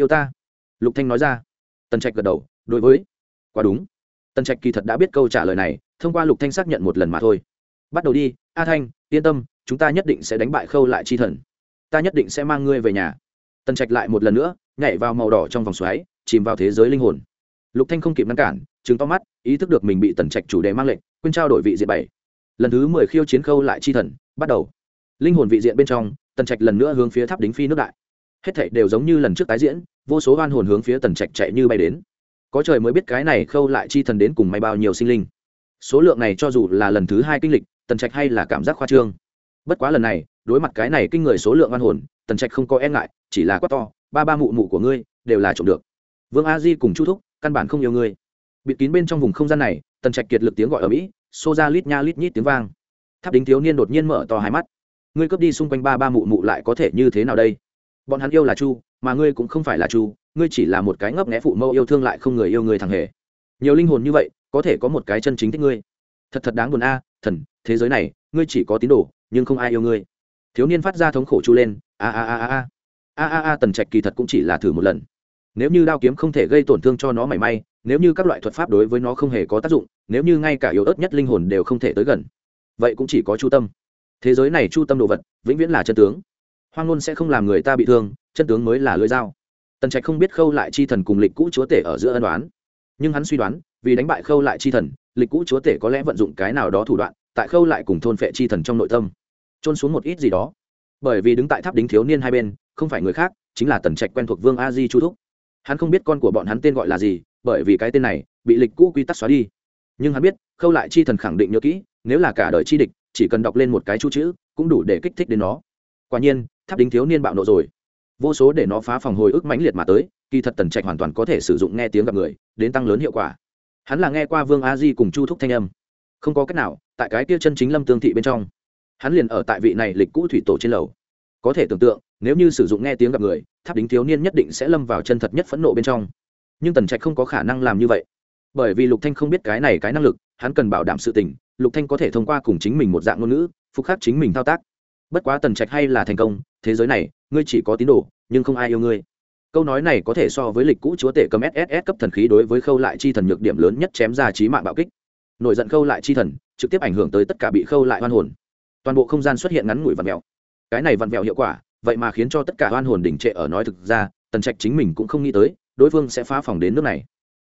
yêu ta. Lục thanh nói ra. Tần trạch gật đầu, đối với. Quá đúng. Tần trạch kỳ thật đã biết câu trả lời này, thông qua lục thanh xác nhận một lần mà thôi. Bắt đầu đi, a thanh, yên tâm, chúng ta nhất định sẽ đánh bại khâu lại chi thần. Ta nhất định sẽ mang ngươi về nhà tần trạch lại một lần nữa nhảy vào màu đỏ trong vòng xoáy, chìm vào thế giới linh hồn. Lục thanh không kịp ngăn cản chứng to mắt, ý thức được mình bị tần trạch chủ đề mang lệnh, quên trao đổi vị diện bảy. Lần thứ mười khiêu chiến khâu lại chi thần, bắt đầu. Linh hồn vị diện bên trong, tần trạch lần nữa hướng phía tháp đính phi nước đại. Hết thảy đều giống như lần trước tái diễn, vô số oan hồn hướng phía tần trạch chạy như bay đến. Có trời mới biết cái này khâu lại chi thần đến cùng may bao nhiêu sinh linh. Số lượng này cho dù là lần thứ hai kinh lịch, tần trạch hay là cảm giác khoa trương. Bất quá lần này, đối mặt cái này kinh người số lượng oan hồn tần trạch không có e ngại, chỉ là quát to, ba ba mụ mụ của ngươi đều là trộm được. Vương a di cùng chu thúc căn bản không yêu ngươi. Bịt kín bên trong vùng không gian này, tần trạch kiệt lực tiếng gọi ở mỹ, xô ra lít nha lít nhít tiếng vang. Tháp đính thiếu niên đột nhiên mở to hai mắt. Ngươi cướp đi xung quanh ba ba mụ mụ lại có thể như thế nào đây? Bọn hắn yêu là chu, mà ngươi cũng không phải là chu, ngươi chỉ là một cái ngấp nghẽ phụ mẫu yêu thương lại không người yêu người thằng hề. Nhiều linh hồn như vậy, có thể có một cái chân chính thích ngươi. Thật thật đáng buồn a, thần, thế giới này, ngươi chỉ có tín đồ, nhưng không ai yêu ngươi thiếu niên phát ra thống khổ chu lên, a a a a a. A a a, tần trạch kỳ thật cũng chỉ là thử một lần. Nếu như đao kiếm không thể gây tổn thương cho nó mảy may, nếu như các loại thuật pháp đối với nó không hề có tác dụng, nếu như ngay cả yếu ớt nhất linh hồn đều không thể tới gần, vậy cũng chỉ có chu tâm. Thế giới này chu tâm đồ vật, vĩnh viễn là chân tướng. Hoang ngôn sẽ không làm người ta bị thương, chân tướng mới là lưỡi dao. Tần trạch không biết khâu lại chi thần cùng lịch cũ chúa tể ở giữa ân đoán nhưng hắn suy đoán, vì đánh bại khâu lại chi thần, lịch cũ chúa tể có lẽ vận dụng cái nào đó thủ đoạn, tại khâu lại cùng thôn phệ chi thần trong nội tâm trôn xuống một ít gì đó. Bởi vì đứng tại tháp đính thiếu niên hai bên, không phải người khác, chính là tần trạch quen thuộc vương a di chu thúc. Hắn không biết con của bọn hắn tên gọi là gì, bởi vì cái tên này bị lịch cũ quy tắc xóa đi. Nhưng hắn biết, khâu lại chi thần khẳng định nhớ kỹ, nếu là cả đời chi địch, chỉ cần đọc lên một cái chu chữ, cũng đủ để kích thích đến nó. Quả nhiên, tháp đính thiếu niên bạo nộ rồi. Vô số để nó phá phòng hồi ức mãnh liệt mà tới, kỳ thật tần trạch hoàn toàn có thể sử dụng nghe tiếng gặp người, đến tăng lớn hiệu quả. Hắn là nghe qua vương a di cùng chu thúc thanh âm. Không có cách nào, tại cái kia chân chính lâm tương thị bên trong hắn liền ở tại vị này lịch cũ thủy tổ trên lầu. Có thể tưởng tượng, nếu như sử dụng nghe tiếng gặp người, tháp đính thiếu niên nhất định sẽ lâm vào chân thật nhất phẫn nộ bên trong. Nhưng tần trạch không có khả năng làm như vậy. Bởi vì lục thanh không biết cái này cái năng lực, hắn cần bảo đảm sự tình, lục thanh có thể thông qua cùng chính mình một dạng ngôn ngữ, phục khắc chính mình thao tác. Bất quá tần trạch hay là thành công, thế giới này, ngươi chỉ có tín đồ, nhưng không ai yêu ngươi. Câu nói này có thể so với lịch cũ chúa tể cầm sss cấp thần khí đối với khâu lại chi thần nhược điểm lớn nhất chém ra trí mạng bạo kích. Nổi giận khâu lại chi thần, trực tiếp ảnh hưởng tới tất cả bị khâu lại hoan hồn toàn bộ không gian xuất hiện ngắn ngủi vặn vẹo. Cái này vặn vẹo hiệu quả, vậy mà khiến cho tất cả hoan hồn đỉnh trệ ở nói thực ra, tần trạch chính mình cũng không nghĩ tới, đối phương sẽ phá phòng đến nước này.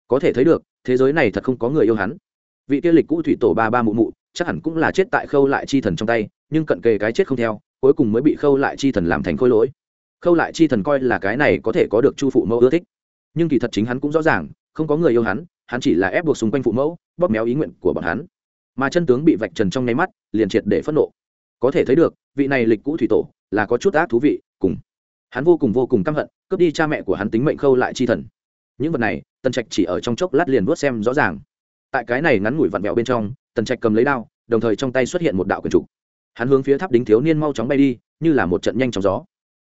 Có thể thấy được, thế giới này thật không có người yêu hắn. Vị kia lịch cũ thủy tổ ba ba mụ mụ, chắc hẳn cũng là chết tại khâu lại chi thần trong tay, nhưng cận kề cái chết không theo, cuối cùng mới bị khâu lại chi thần làm thành khôi lỗi. Khâu lại chi thần coi là cái này có thể có được chu phụ mẫu ưa thích. Nhưng kỳ thật chính hắn cũng rõ ràng, không có người yêu hắn hắn chỉ là ép buộc xung quanh phụ mẫu, bóp méo ý nguyện của bọn hắn. Mà chân tướng bị vạch trần trong nháy mắt, liền triệt để phẫn nộ có thể thấy được, vị này lịch cũ thủy tổ là có chút ác thú vị, cùng hắn vô cùng vô cùng căm hận, cướp đi cha mẹ của hắn tính mệnh khâu lại chi thần. Những vật này, tần trạch chỉ ở trong chốc lát liền vuốt xem rõ ràng. Tại cái này ngắn ngủi vặn vẹo bên trong, tần trạch cầm lấy đao, đồng thời trong tay xuất hiện một đạo quyền trục. Hắn hướng phía tháp đính thiếu niên mau chóng bay đi, như là một trận nhanh chóng gió.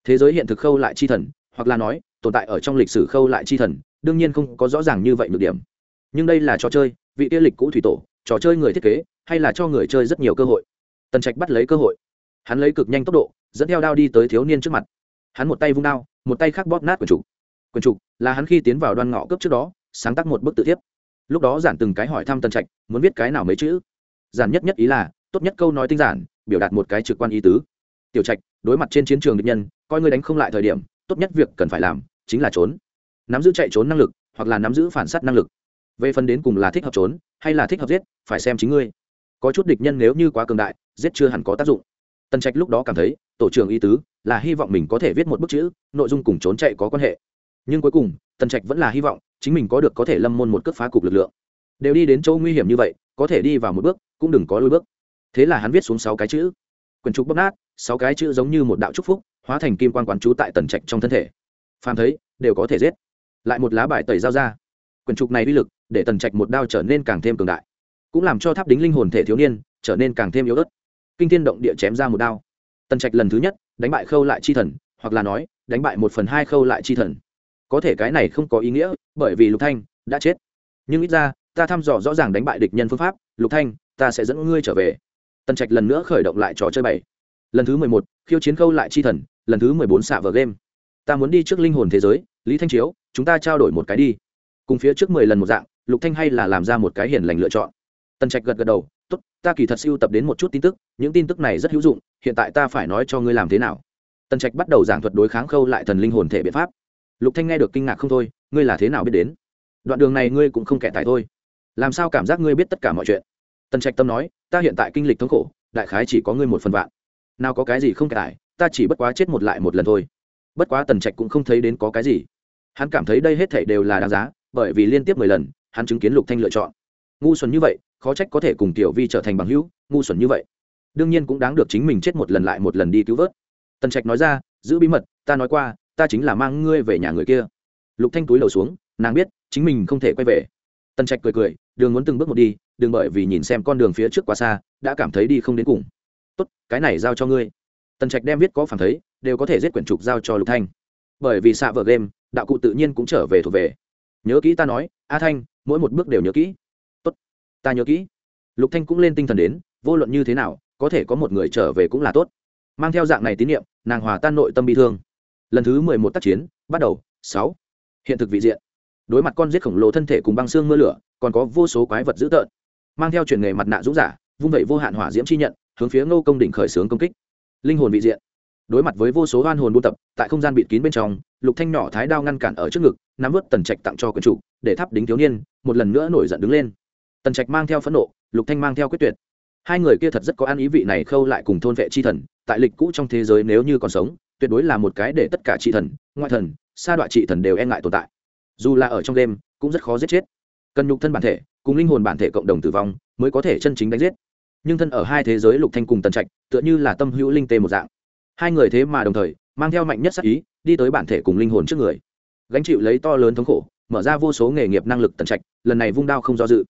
Thế giới hiện thực khâu lại chi thần, hoặc là nói, tồn tại ở trong lịch sử khâu lại chi thần, đương nhiên không có rõ ràng như vậy được điểm. Nhưng đây là trò chơi, vị tiêu lịch cũ thủy tổ, trò chơi người thiết kế, hay là cho người chơi rất nhiều cơ hội tần trạch bắt lấy cơ hội. Hắn lấy cực nhanh tốc độ, dẫn theo đao đi tới thiếu niên trước mặt. Hắn một tay vung đao, một tay khác bóp nát quần trục. Quần trục là hắn khi tiến vào đoan ngọ cấp trước đó, sáng tác một bức tự thiếp. Lúc đó giản từng cái hỏi thăm tần trạch, muốn viết cái nào mấy chữ. Giản nhất nhất ý là, tốt nhất câu nói tinh giản, biểu đạt một cái trực quan ý tứ. Tiểu trạch, đối mặt trên chiến trường địch nhân, coi ngươi đánh không lại thời điểm, tốt nhất việc cần phải làm, chính là trốn. Nắm giữ chạy trốn năng lực, hoặc là nắm giữ phản s á t năng lực. Về phần đến cùng là thích hợp trốn, hay là thích hợp giết, phải xem chính ngươi có chút địch nhân nếu như quá cường đại, giết chưa hẳn có tác dụng. Tần trạch lúc đó cảm thấy, tổ trưởng y tứ là hy vọng mình có thể viết một bức chữ, nội dung cùng trốn chạy có quan hệ. Nhưng cuối cùng, tần trạch vẫn là hy vọng chính mình có được có thể lâm môn một cước phá cục lực lượng. Đều đi đến chỗ nguy hiểm như vậy, có thể đi vào một bước, cũng đừng có lôi bước. Thế là hắn viết xuống sáu cái chữ. Quần trục bóc nát, sáu cái chữ giống như một đạo trúc phúc, hóa thành kim quan quán trú tại tần trạch trong thân thể. Phàm thấy, đều có thể giết. Lại một lá bài tẩy dao ra. Quần trục này uy lực để tần trạch một đao trở nên càng thêm cường đại cũng làm cho tháp đính linh hồn thể thiếu niên trở nên càng thêm yếu ớt. Kinh thiên động địa chém ra một đao. Tần trạch lần thứ nhất đánh bại khâu lại chi thần, hoặc là nói, đánh bại một phần hai khâu lại chi thần. Có thể cái này không có ý nghĩa, bởi vì lục thanh đã chết. Nhưng ít ra, ta thăm dò rõ ràng đánh bại địch nhân phương pháp, lục thanh, ta sẽ dẫn ngươi trở về. Tần trạch lần nữa khởi động lại trò chơi bảy. Lần thứ mười một, khiêu chiến khâu lại chi thần, lần thứ mười bốn xạ vở game. Ta muốn đi trước linh hồn thế giới, lý thanh chiếu, chúng ta trao đổi một cái đi. Cùng phía trước mười lần một dạng, lục thanh hay là làm ra một cái hiền lành lựa chọn tần trạch gật gật đầu, tốt, ta kỳ thật siêu tập đến một chút tin tức, những tin tức này rất hữu dụng, hiện tại ta phải nói cho ngươi làm thế nào. Tần trạch bắt đầu giảng thuật đối kháng khâu lại thần linh hồn thể biện pháp. Lục thanh nghe được kinh ngạc không thôi, ngươi là thế nào biết đến? Đoạn đường này ngươi cũng không kẻ tài thôi. Làm sao cảm giác ngươi biết tất cả mọi chuyện? Tần trạch tâm nói, ta hiện tại kinh lịch thống khổ, đại khái chỉ có ngươi một phần vạn. Nào có cái gì không kẻ tài, ta chỉ bất quá chết một lại một lần thôi. Bất quá tần trạch cũng không thấy đến có cái gì. Hắn cảm thấy đây hết thảy đều là đáng giá, bởi vì liên tiếp mười lần, hắn chứng kiến lục thanh lựa chọn. Ngu xuẩn như vậy khó trách có thể cùng tiểu vi trở thành bằng hữu, ngu xuẩn như vậy. Đương nhiên cũng đáng được chính mình chết một lần lại một lần đi cứu vớt. Tần trạch nói ra, giữ bí mật, ta nói qua, ta chính là mang ngươi về nhà người kia. Lục thanh túi đầu xuống, nàng biết, chính mình không thể quay về. Tần trạch cười cười, đường muốn từng bước một đi, đừng bởi vì nhìn xem con đường phía trước quá xa, đã cảm thấy đi không đến cùng. Tốt, cái này giao cho ngươi. Tần trạch đem viết có phản thấy, đều có thể giết quyển trục giao cho lục thanh. Bởi vì xạ vợ game, đạo cụ tự nhiên cũng trở về thuộc về. Nhớ kỹ ta nói, a thanh, mỗi một bước đều nhớ kỹ ta nhớ kỹ. Lục thanh cũng lên tinh thần đến, vô luận như thế nào, có thể có một người trở về cũng là tốt. Mang theo dạng này tín nhiệm nàng hòa tan nội tâm bi thương. Lần thứ mười một tác chiến, bắt đầu, sáu. Hiện thực vị diện. Đối mặt con giết khổng lồ thân thể cùng băng xương mưa lửa, còn có vô số quái vật dữ tợn. Mang theo truyền nghề mặt nạ dũng giả, vung vẩy vô hạn hỏa diễm chi nhận, hướng phía ngô công đỉnh khởi xướng công kích. Linh hồn vị diện. Đối mặt với vô số oan hồn buôn tập, tại không gian bịt kín bên trong, lục thanh nhỏ thái đao ngăn cản ở trước ngực, nắm vớt tần trạch tặng cho quần chủ, để thắp đính thiếu niên, một lần nữa nổi giận đứng lên tần trạch mang theo phẫn nộ, lục thanh mang theo quyết tuyệt. Hai người kia thật rất có ăn ý vị này khâu lại cùng thôn vệ chi thần, tại lịch cũ trong thế giới nếu như còn sống, tuyệt đối là một cái để tất cả chi thần, ngoại thần, sa đoạn chi thần đều e ngại tồn tại. Dù là ở trong đêm, cũng rất khó giết chết. Cần nhục thân bản thể, cùng linh hồn bản thể cộng đồng tử vong, mới có thể chân chính đánh giết. Nhưng thân ở hai thế giới lục thanh cùng tần trạch, tựa như là tâm hữu linh tê một dạng. Hai người thế mà đồng thời, mang theo mạnh nhất sắc ý, đi tới bản thể cùng linh hồn trước người. Gánh chịu lấy to lớn thống khổ, mở ra vô số nghề nghiệp năng lực tần trạch, lần này vung đao không do dự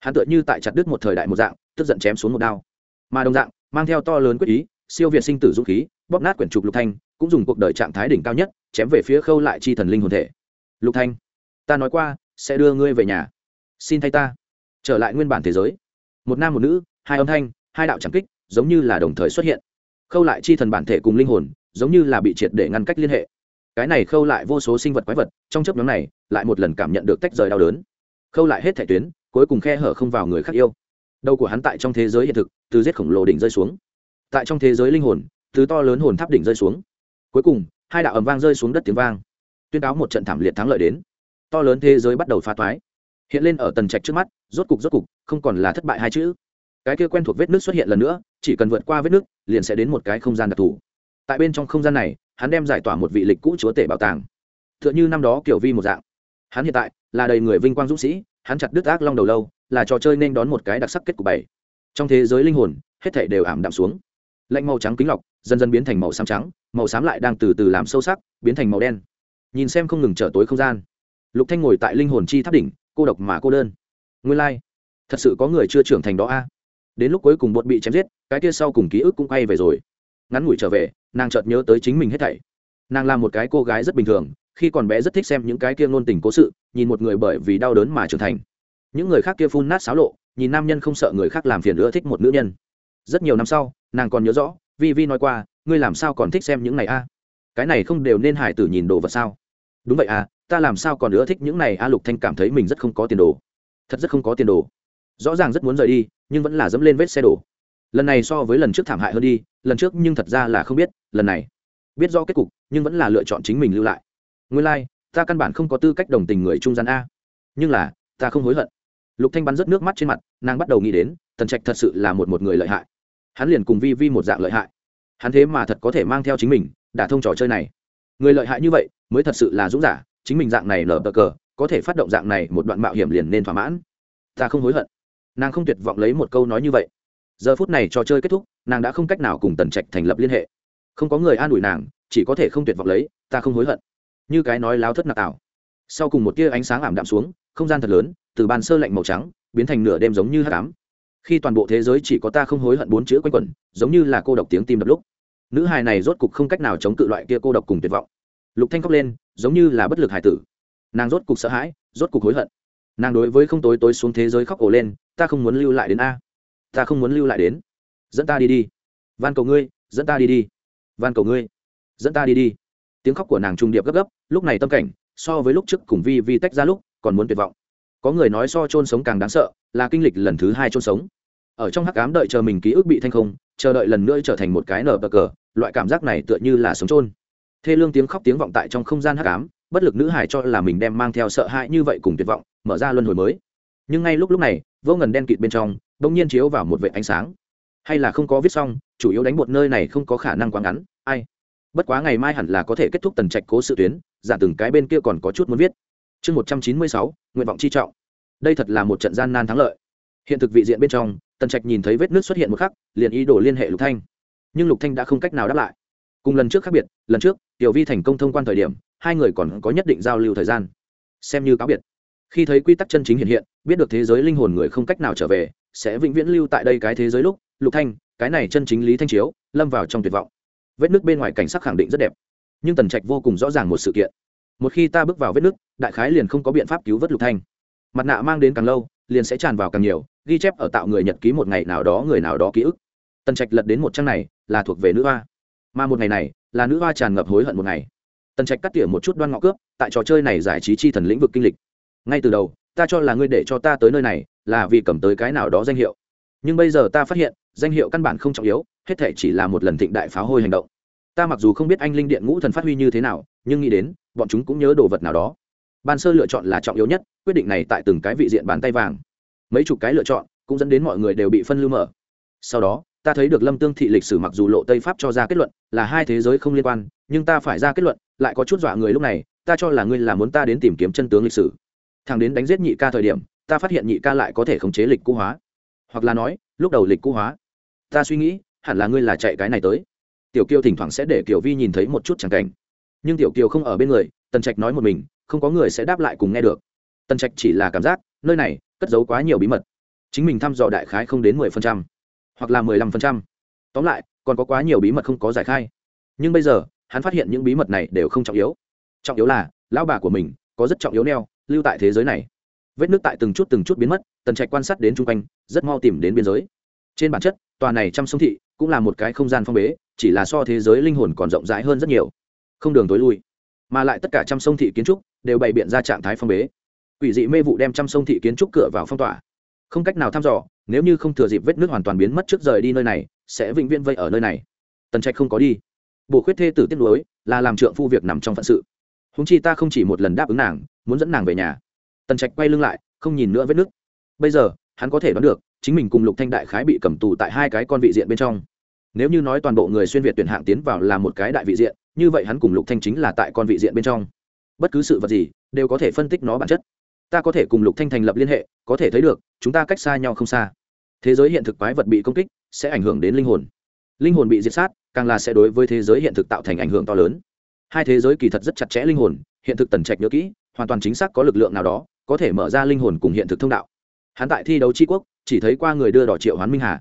hắn tựa như tại chặt đứt một thời đại một dạng, tức giận chém xuống một đao. Mà đồng dạng, mang theo to lớn quyết ý, siêu việt sinh tử dũng khí, bóp nát quyển trục lục thanh, cũng dùng cuộc đời trạng thái đỉnh cao nhất, chém về phía khâu lại chi thần linh hồn thể. Lục thanh, ta nói qua, sẽ đưa ngươi về nhà. Xin thay ta. Trở lại nguyên bản thế giới. Một nam một nữ, hai âm thanh, hai đạo trảm kích, giống như là đồng thời xuất hiện. Khâu lại chi thần bản thể cùng linh hồn, giống như là bị triệt để ngăn cách liên hệ. Cái này khâu lại vô số sinh vật quái vật, trong chấp nhóm này, lại một lần cảm nhận được tách rời đau đớn. Khâu lại hết thẻ tuyến cuối cùng khe hở không vào người khác yêu. Đầu của hắn tại trong thế giới hiện thực, từ giết khổng lồ đỉnh rơi xuống. Tại trong thế giới linh hồn, từ to lớn hồn tháp đỉnh rơi xuống. Cuối cùng, hai đạo ầm vang rơi xuống đất tiếng vang. Tuyên cáo một trận thảm liệt thắng lợi đến. To lớn thế giới bắt đầu phá toái. Hiện lên ở tần trạch trước mắt, rốt cục rốt cục, không còn là thất bại hai chữ. Cái kia quen thuộc vết nước xuất hiện lần nữa, chỉ cần vượt qua vết nước, liền sẽ đến một cái không gian đặc thù. Tại bên trong không gian này, hắn đem giải tỏa một vị lịch cũ chúa tể bảo tàng. T h ư ợ n h ư năm đó kiểu vi một dạng. Hắn hiện tại là đầy người vinh quang dũng sĩ hắn chặt đứt ác long đầu lâu, là trò chơi nên đón một cái đặc sắc kết của bảy trong thế giới linh hồn, hết thể đều ảm đạm xuống. Lạnh màu trắng kính lọc, dần dần biến thành màu xám trắng, màu xám lại đang từ từ làm sâu sắc, biến thành màu đen. Nhìn xem không ngừng trở tối không gian. Lục thanh ngồi tại linh hồn chi tháp đỉnh, cô độc mà cô đơn. Nguyên lai、like. thật sự có người chưa trưởng thành đó a. Đến lúc cuối cùng bột bị chém giết, cái kia sau cùng ký ức cũng quay về rồi. Ngắn ngủi trở về, nàng chợt nhớ tới chính mình hết thảy. Nàng là một cái cô gái rất bình thường khi còn bé rất thích xem những cái kia ngôn tình cố sự, nhìn một người bởi vì đau đớn mà trưởng thành. Những người khác kia phun nát xáo lộ, nhìn nam nhân không sợ người khác làm phiền nữa thích một nữ nhân. Rất nhiều năm sau, nàng còn nhớ rõ, vi vi nói qua, ngươi làm sao còn thích xem những này a? Cái này không đều nên hải tử nhìn đồ vật sao? Đúng vậy à ta làm sao còn nữa thích những này a? Lục thanh cảm thấy mình rất không có tiền đồ. Thật rất không có tiền đồ. Rõ ràng rất muốn rời đi, nhưng vẫn là dẫm lên vết xe đổ. Lần này so với lần trước thảm hại hơn đi, lần trước nhưng thật ra là không biết, lần này biết rõ kết cục, nhưng vẫn là lựa chọn chính mình lưu lại nguyên lai、like, ta căn bản không có tư cách đồng tình người trung gian a. Nhưng là ta không hối hận. Lục thanh bắn rớt nước mắt trên mặt nàng bắt đầu nghĩ đến tần trạch thật sự là một một người lợi hại. Hắn liền cùng vi vi một dạng lợi hại. Hắn thế mà thật có thể mang theo chính mình đả thông trò chơi này. Người lợi hại như vậy mới thật sự là dũng giả chính mình dạng này lở bờ cờ có thể phát động dạng này một đoạn mạo hiểm liền nên thỏa mãn. Ta không hối hận. Nàng không tuyệt vọng lấy một câu nói như vậy. Giờ phút này trò chơi kết thúc nàng đã không cách nào cùng tần trạch thành lập liên hệ. Không có người an ủi nàng chỉ có thể không tuyệt vọng lấy ta không hối hận như cái nói láo thất nạc tạo sau cùng một tia ánh sáng ảm đạm xuống, không gian thật lớn, từ bàn sơ lạnh màu trắng, biến thành nửa đêm giống như hát cám khi toàn bộ thế giới chỉ có ta không hối hận bốn chữ quanh quẩn, giống như là cô độc tiếng tim đập lúc. Nữ hài này rốt cục không cách nào chống cự loại kia cô độc cùng tuyệt vọng. Lục thanh khóc lên, giống như là bất lực hài tử. Nàng rốt cục sợ hãi, rốt cục hối hận. Nàng đối với không tối tối xuống thế giới khóc ổ lên, ta không muốn lưu lại đến a. Ta không muốn lưu lại đến. Dẫn ta đi đi. Van cầu ngươi, dẫn ta đi đi. Van cầu ngươi, dẫn ta đi đi tiếng khóc của nàng trung điệp gấp gấp, lúc này tâm cảnh, so với lúc trước cùng vi vi tách ra lúc, còn muốn tuyệt vọng. Có người nói so chôn sống càng đáng sợ, là kinh lịch lần thứ hai chôn sống. Ở trong hắc ám đợi chờ mình ký ức bị thanh không, chờ đợi lần nữa trở thành một cái nở bờ cờ, loại cảm giác này tựa như là sống trôn thê lương tiếng khóc tiếng vọng tại trong không gian hắc ám, bất lực nữ hải cho là mình đem mang theo sợ hãi như vậy cùng tuyệt vọng, mở ra luân hồi mới. Nhưng ngay lúc lúc này, vô ngần đen kịt bên trong, bỗng nhiên chiếu vào một vệ ánh sáng. Hay là không có viết xong, chủ yếu đánh một nơi này không có khả năng quá ngắn, ai? Bất quá ngày mai hẳn là có thể kết thúc tần trạch cố sự tuyến, giả từng cái bên kia còn có chút muốn viết. Chương một trăm chín mươi sáu, nguyện vọng chi trọng. Đây thật là một trận gian nan thắng lợi. Hiện thực vị diện bên trong, tần trạch nhìn thấy vết nước xuất hiện một khắc, liền ý đồ liên hệ lục thanh. Nhưng lục thanh đã không cách nào đáp lại. Cùng lần trước khác biệt, lần trước, tiểu vi thành công thông quan thời điểm, hai người còn có nhất định giao lưu thời gian. Xem như cáo biệt. Khi thấy quy tắc chân chính hiện hiện, biết được thế giới linh hồn người không cách nào trở về, sẽ vĩnh viễn lưu tại đây cái thế giới lúc, lục thanh, cái này chân chính lý thanh chiếu, lâm vào trong tuyệt vọng vết nước bên ngoài cảnh sắc khẳng định rất đẹp. Nhưng tần trạch vô cùng rõ ràng một sự kiện. Một khi ta bước vào vết nước, đại khái liền không có biện pháp cứu vớt lục thanh. Mặt nạ mang đến càng lâu, liền sẽ tràn vào càng nhiều, ghi chép ở tạo người nhật ký một ngày nào đó, người nào đó ký ức. Tần trạch lật đến một trang này, là thuộc về nữ hoa. Mà một ngày này, là nữ hoa tràn ngập hối hận một ngày. Tần trạch cắt tỉa một chút đoan ngọ cướp, tại trò chơi này giải trí chi thần lĩnh vực kinh lịch. Ngay từ đầu, ta cho là ngươi để cho ta tới nơi này, là vì cầm tới cái nào đó danh hiệu nhưng bây giờ ta phát hiện, danh hiệu căn bản không trọng yếu, hết thể chỉ là một lần thịnh đại phá hôi hành động. Ta mặc dù không biết anh linh điện ngũ thần phát huy như thế nào, nhưng nghĩ đến, bọn chúng cũng nhớ đồ vật nào đó. Ban sơ lựa chọn là trọng yếu nhất, quyết định này tại từng cái vị diện bàn tay vàng. Mấy chục cái lựa chọn, cũng dẫn đến mọi người đều bị phân lưu mở. Sau đó, ta thấy được lâm tương thị lịch sử mặc dù lộ tây pháp cho ra kết luận, là hai thế giới không liên quan, nhưng ta phải ra kết luận, lại có chút dọa người lúc này, ta cho là ngươi là muốn ta đến tìm kiếm chân tướng lịch sử. Thằng đến đánh giết nhị ca thời điểm, ta phát hiện nhị ca lại có thể khống chế lịch cũ hóa hoặc là nói, lúc đầu lịch cũ hóa. Ta suy nghĩ, hẳn là ngươi là chạy cái này tới. Tiểu kiều thỉnh thoảng sẽ để kiều vi nhìn thấy một chút chẳng cảnh. Nhưng tiểu kiều không ở bên người, tần trạch nói một mình, không có người sẽ đáp lại cùng nghe được. Tần trạch chỉ là cảm giác, nơi này, cất giấu quá nhiều bí mật. Chính mình thăm dò đại khái không đến mười phần trăm, hoặc là mười lăm phần trăm. Tóm lại, còn có quá nhiều bí mật không có giải khai. Nhưng bây giờ, hắn phát hiện những bí mật này đều không trọng yếu. Trọng yếu là, lão bà của mình có rất trọng yếu neo, lưu tại thế giới này vết nước tại từng chút từng chút biến mất, tần trạch quan sát đến chung quanh, rất mau tìm đến biên giới. Trên bản chất, tòa này trăm sông thị cũng là một cái không gian phong bế, chỉ là so thế giới linh hồn còn rộng rãi hơn rất nhiều. Không đường tối lui, mà lại tất cả trăm sông thị kiến trúc đều bày biện ra trạng thái phong bế. Quỷ dị mê vụ đem trăm sông thị kiến trúc cửa vào phong tỏa. Không cách nào thăm dò, nếu như không thừa dịp vết nước hoàn toàn biến mất trước rời đi nơi này, sẽ vĩnh viễn vây ở nơi này. Tần trạch không có đi. Bộ khuyết thê tử tiết lối là làm trượng phu việc nằm trong phận sự. Húng chi ta không chỉ một lần đáp ứng nàng, muốn dẫn nàng về nhà tần trạch quay lưng lại, không nhìn nữa vết nước. Bây giờ, hắn có thể đoán được, chính mình cùng lục thanh đại khái bị cầm tù tại hai cái con vị diện bên trong. Nếu như nói toàn bộ người xuyên việt tuyển hạng tiến vào là một cái đại vị diện, như vậy hắn cùng lục thanh chính là tại con vị diện bên trong. Bất cứ sự vật gì, đều có thể phân tích nó bản chất. Ta có thể cùng lục thanh thành lập liên hệ, có thể thấy được, chúng ta cách xa nhau không xa. Thế giới hiện thực quái vật bị công kích, sẽ ảnh hưởng đến linh hồn. Linh hồn bị diệt sát, càng là sẽ đối với thế giới hiện thực tạo thành ảnh hưởng to lớn. Hai thế giới kỳ thật rất chặt chẽ linh hồn, hiện thực tần trạch nhớ kỹ, hoàn toàn chính xác có lực lượng nào đó có thể mở ra linh hồn cùng hiện thực thông đạo. Hắn tại thi đấu tri quốc, chỉ thấy qua người đưa đỏ triệu hoán minh hà.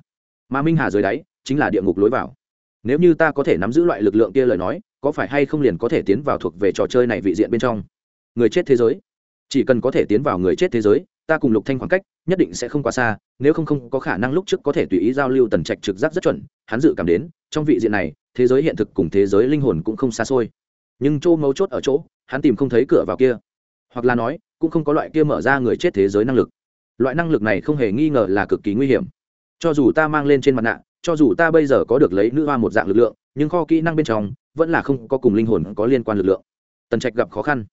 Mà minh hà dưới đáy, chính là địa ngục lối vào. Nếu như ta có thể nắm giữ loại lực lượng kia lời nói, có phải hay không liền có thể tiến vào thuộc về trò chơi này vị diện bên trong? Người chết thế giới. Chỉ cần có thể tiến vào người chết thế giới, ta cùng lục thanh khoảng cách, nhất định sẽ không quá xa, nếu không không có khả năng lúc trước có thể tùy ý giao lưu tần trạch trực giác rất chuẩn, hắn dự cảm đến, trong vị diện này, thế giới hiện thực cùng thế giới linh hồn cũng không xa xôi. Nhưng chỗ mấu chốt ở chỗ, hắn tìm không thấy cửa vào kia hoặc là nói, cũng không có loại kia mở ra người chết thế giới năng lực. Loại năng lực này không hề nghi ngờ là cực kỳ nguy hiểm. Cho dù ta mang lên trên mặt nạ, cho dù ta bây giờ có được lấy nữ hoa một dạng lực lượng, nhưng kho kỹ năng bên trong vẫn là không có cùng linh hồn có liên quan lực lượng. Tần trạch gặp khó khăn.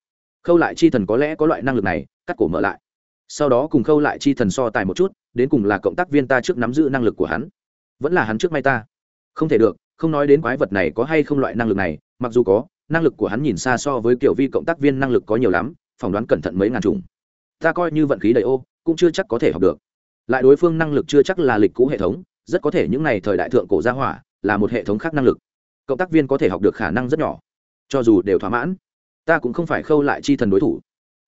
Khâu lại chi thần có lẽ có loại năng lực này, cắt cổ mở lại. Sau đó cùng khâu lại chi thần so tài một chút, đến cùng là cộng tác viên ta trước nắm giữ năng lực của hắn. Vẫn là hắn trước may ta. Không thể được, không nói đến quái vật này có hay không loại năng lực này, mặc dù có, năng lực của hắn nhìn xa so với kiểu vi cộng tác viên năng lực có nhiều lắm phỏng đoán cẩn thận mấy ngàn trùng ta coi như vận khí đầy ô, cũng chưa chắc có thể học được. Lại đối phương năng lực chưa chắc là lịch cũ hệ thống, rất có thể những n à y thời đại thượng cổ gia hỏa là một hệ thống khác năng lực. Cộng tác viên có thể học được khả năng rất nhỏ. Cho dù đều thỏa mãn, ta cũng không phải khâu lại chi thần đối thủ.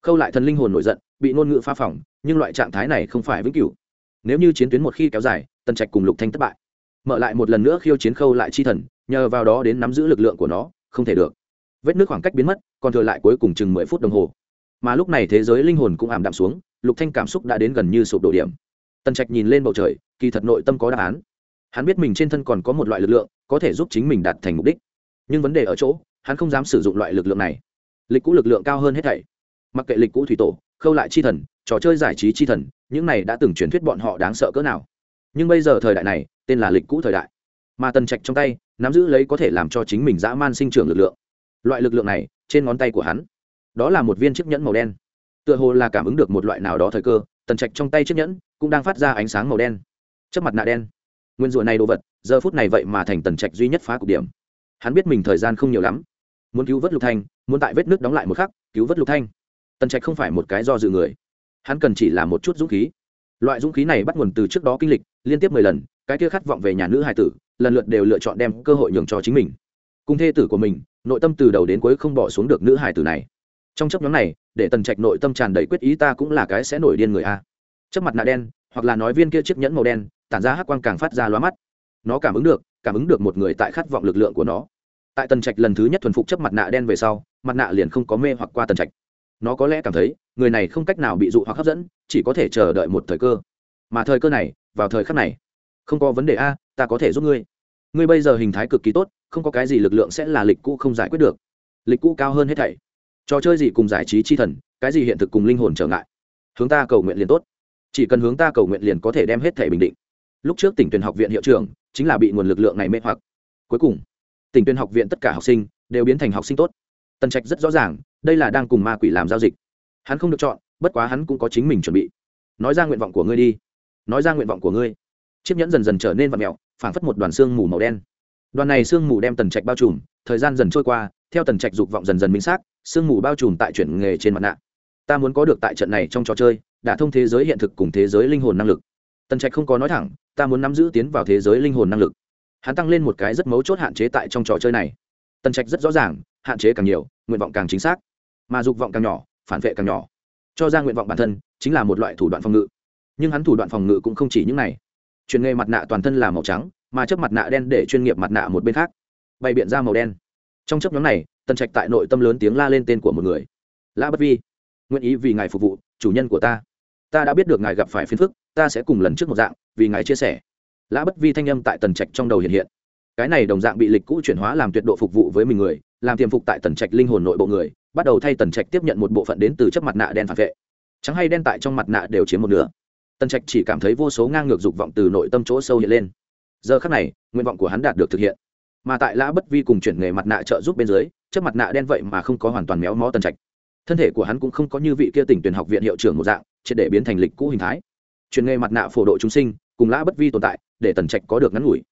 Khâu lại thần linh hồn nổi giận, bị ngôn ngữ phá phỏng, nhưng loại trạng thái này không phải vĩnh cửu. Nếu như chiến tuyến một khi kéo dài, tần trạch cùng lục thanh thất bại. Mở lại một lần nữa khiêu chiến khâu lại chi thần, nhờ vào đó đến nắm giữ lực lượng của nó, không thể được. Vết nước khoảng cách biến mất, còn thừa lại cuối cùng chừng mười phút đồng hồ mà lúc này thế giới linh hồn cũng ảm đạm xuống, lục thanh cảm xúc đã đến gần như sụp đổ điểm. Tần trạch nhìn lên bầu trời, kỳ thật nội tâm có đáp án. Hắn biết mình trên thân còn có một loại lực lượng, có thể giúp chính mình đạt thành mục đích. Nhưng vấn đề ở chỗ, hắn không dám sử dụng loại lực lượng này. Lịch cũ lực lượng cao hơn hết thảy. Mặc kệ lịch cũ thủy tổ, khâu lại chi thần, trò chơi giải trí chi thần, những này đã từng truyền thuyết bọn họ đáng sợ cỡ nào. Nhưng bây giờ thời đại này, tên là lịch cũ thời đại. Mà tần trạch trong tay, nắm giữ lấy có thể làm cho chính mình dã man sinh trưởng lực lượng. Loại lực lượng này, trên ngón tay của hắn đó là một viên chiếc nhẫn màu đen. Tựa hồ là cảm ứng được một loại nào đó thời cơ, tần trạch trong tay chiếc nhẫn cũng đang phát ra ánh sáng màu đen. Trước mặt nạ đen. Nguyên rủa này đồ vật, giờ phút này vậy mà thành tần trạch duy nhất phá cục điểm. Hắn biết mình thời gian không nhiều lắm. Muốn cứu vớt lục thanh, muốn tại vết nước đóng lại một khắc, cứu vớt lục thanh. Tần trạch không phải một cái do dự người. Hắn cần chỉ là một chút dũng khí. Loại dũng khí này bắt nguồn từ trước đó kinh lịch, liên tiếp mười lần, cái kia khát vọng về nhà nữ hài tử, lần lượt đều lựa chọn đem cơ hội nhường cho chính mình. Cùng thê tử của mình, nội tâm từ đầu đến cuối không bỏ xuống được nữ hài tử này trong chấp nhóm này, để tần trạch nội tâm tràn đầy quyết ý ta cũng là cái sẽ nổi điên người a. Chấp mặt nạ đen, hoặc là nói viên kia chiếc nhẫn màu đen, tản ra hắc quang càng phát ra lóa mắt. Nó cảm ứng được, cảm ứng được một người tại khát vọng lực lượng của nó. Tại tần trạch lần thứ nhất thuần phục chấp mặt nạ đen về sau, mặt nạ liền không có mê hoặc qua tần trạch. Nó có lẽ cảm thấy, người này không cách nào bị dụ hoặc hấp dẫn, chỉ có thể chờ đợi một thời cơ. Mà thời cơ này, vào thời khắc này, không có vấn đề a, ta có thể giúp ngươi. Ngươi bây giờ hình thái cực kỳ tốt, không có cái gì lực lượng sẽ là lịch cũ không giải quyết được. Lịch cũ cao hơn hết thảy trò chơi gì cùng giải trí chi thần, cái gì hiện thực cùng linh hồn trở ngại? Hướng ta cầu nguyện liền tốt. Chỉ cần hướng ta cầu nguyện liền có thể đem hết thảy bình định. Lúc trước tỉnh tuyển học viện hiệu trưởng chính là bị nguồn lực lượng này mê hoặc. Cuối cùng, tỉnh tuyển học viện tất cả học sinh đều biến thành học sinh tốt. Tần trạch rất rõ ràng, đây là đang cùng ma quỷ làm giao dịch. Hắn không được chọn, bất quá hắn cũng có chính mình chuẩn bị. Nói ra nguyện vọng của ngươi đi. Nói ra nguyện vọng của ngươi. Chiếc nhẫn dần dần trở nên vặn mẹo phảng phất một đoàn xương mù màu đen. Đoàn này xương mù đem tần trạch bao trùm, thời gian dần trôi qua, theo tần trạch dục vọng dần dần minh xác sương mù bao trùm tại chuyển nghề trên mặt nạ. Ta muốn có được tại trận này trong trò chơi, đã thông thế giới hiện thực cùng thế giới linh hồn năng lực. Tần trạch không có nói thẳng, ta muốn nắm giữ tiến vào thế giới linh hồn năng lực. Hắn tăng lên một cái rất mấu chốt hạn chế tại trong trò chơi này. Tần trạch rất rõ ràng, hạn chế càng nhiều, nguyện vọng càng chính xác. Mà dục vọng càng nhỏ, phản vệ càng nhỏ. Cho ra nguyện vọng bản thân, chính là một loại thủ đoạn phòng ngự. Nhưng hắn thủ đoạn phòng ngự cũng không chỉ những này. Chuyển nghề mặt nạ toàn thân là màu trắng, mà chấp mặt nạ đen để chuyên nghiệp mặt nạ một bên khác. Bày biện ra màu đen. Trong chấp nhóm này tần trạch tại nội tâm lớn tiếng la lên tên của một người. Lã bất vi, nguyện ý vì ngài phục vụ, chủ nhân của ta. Ta đã biết được ngài gặp phải phiền phức, ta sẽ cùng lần trước một dạng, vì ngài chia sẻ. Lã bất vi thanh âm tại tần trạch trong đầu hiện hiện. Cái này đồng dạng bị lịch cũ chuyển hóa làm tuyệt độ phục vụ với mình người, làm tiềm phục tại tần trạch linh hồn nội bộ người, bắt đầu thay tần trạch tiếp nhận một bộ phận đến từ chấp mặt nạ đen phản vệ. Trắng hay đen tại trong mặt nạ đều chiếm một nửa. Tần trạch chỉ cảm thấy vô số ngang ngược dục vọng từ nội tâm chỗ sâu hiện lên. Giờ khắc này, nguyện vọng của hắn đạt được thực hiện mà tại lã bất vi cùng chuyển nghề mặt nạ trợ giúp bên dưới chất mặt nạ đen vậy mà không có hoàn toàn méo mó tần trạch. Thân thể của hắn cũng không có như vị kia tỉnh tuyển học viện hiệu trưởng một dạng, triệt để biến thành lịch cũ hình thái. Chuyển nghề mặt nạ phổ độ chúng sinh, cùng lã bất vi tồn tại, để tần trạch có được ngắn ngủi.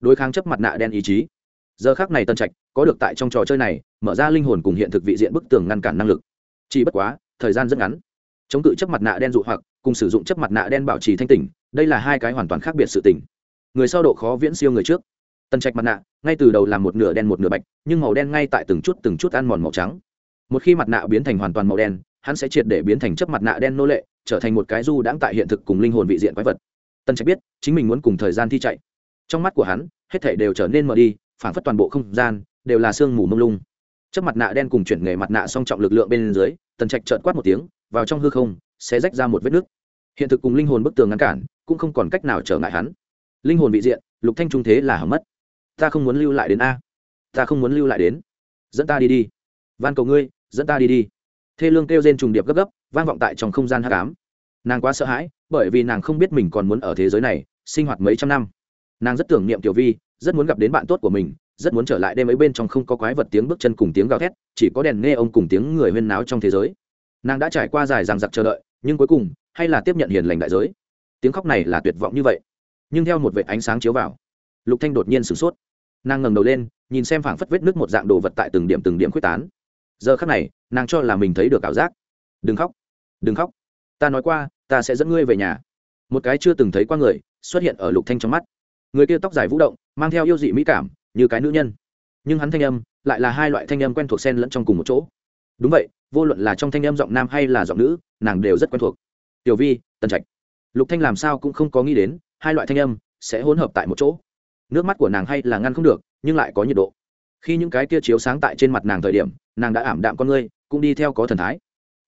Đối kháng chấp mặt nạ đen ý chí. Giờ khác này tần trạch có được tại trong trò chơi này, mở ra linh hồn cùng hiện thực vị diện bức tường ngăn cản năng lực. Chỉ bất quá, thời gian rất ngắn. Chống cự chấp mặt nạ đen dụ hoặc, cùng sử dụng chấp mặt nạ đen bảo trì thanh tỉnh, đây là hai cái hoàn toàn khác biệt sự tỉnh người sau độ khó viễn siêu người trước tần trạch mặt nạ, ngay từ đầu làm một nửa đen một nửa bạch, nhưng màu đen ngay tại từng chút từng chút ăn mòn màu trắng. Một khi mặt nạ biến thành hoàn toàn màu đen, hắn sẽ triệt để biến thành chấp mặt nạ đen nô lệ, trở thành một cái du đãng tại hiện thực cùng linh hồn vị diện quái vật. Tần trạch biết, chính mình muốn cùng thời gian thi chạy. Trong mắt của hắn, hết thể đều trở nên mờ đi phản phất toàn bộ không gian đều là sương mù mông lung. Chấp mặt nạ đen cùng chuyển nghề mặt nạ song trọng lực lượng bên dưới, tần trạch trợn quát một tiếng, vào trong hư không, sẽ rách ra một vết nứt. Hiện thực cùng linh hồn bức tường ngăn cản, cũng không còn cách nào trở ngại hắn. Linh hồn vị diện, lục thanh trung thế là hỏng mất ta không muốn lưu lại đến a. Ta không muốn lưu lại đến. Dẫn ta đi đi. Van cầu ngươi, dẫn ta đi đi. Thê lương kêu rên trùng điệp gấp gấp, vang vọng tại trong không gian hát cám nàng quá sợ hãi, bởi vì nàng không biết mình còn muốn ở thế giới này, sinh hoạt mấy trăm năm. Nàng rất tưởng niệm tiểu vi, rất muốn gặp đến bạn tốt của mình, rất muốn trở lại đêm ấy bên trong không có quái vật tiếng bước chân cùng tiếng gào thét, chỉ có đèn nghe ông cùng tiếng người huyên náo trong thế giới. Nàng đã trải qua dài rằng giặc chờ đợi, nhưng cuối cùng, hay là tiếp nhận hiền lành đại giới? Tiếng khóc này là tuyệt vọng như vậy, nhưng theo một vệ ánh sáng chiếu vào, lục thanh đột nhiên sửng sốt nàng ngẩng đầu lên, nhìn xem phảng phất vết nước một dạng đồ vật tại từng điểm từng điểm quyết tán. Giờ khắc này, nàng cho là mình thấy được ảo giác. Đừng khóc đừng khóc. Ta nói qua, ta sẽ dẫn ngươi về nhà. Một cái chưa từng thấy qua người xuất hiện ở lục thanh trong mắt. Người kia tóc dài vũ động, mang theo yêu dị mỹ cảm, như cái nữ nhân. Nhưng hắn thanh âm lại là hai loại thanh âm quen thuộc xen lẫn trong cùng một chỗ. Đúng vậy, vô luận là trong thanh âm giọng nam hay là giọng nữ, nàng đều rất quen thuộc. Tiểu vi, tần trạch. Lục thanh làm sao cũng không có nghĩ đến, hai loại thanh âm sẽ hỗn hợp tại một chỗ nước mắt của nàng hay là ngăn không được, nhưng lại có nhiệt độ. Khi những cái kia chiếu sáng tại trên mặt nàng thời điểm, nàng đã ảm đạm con ngươi, cũng đi theo có thần thái.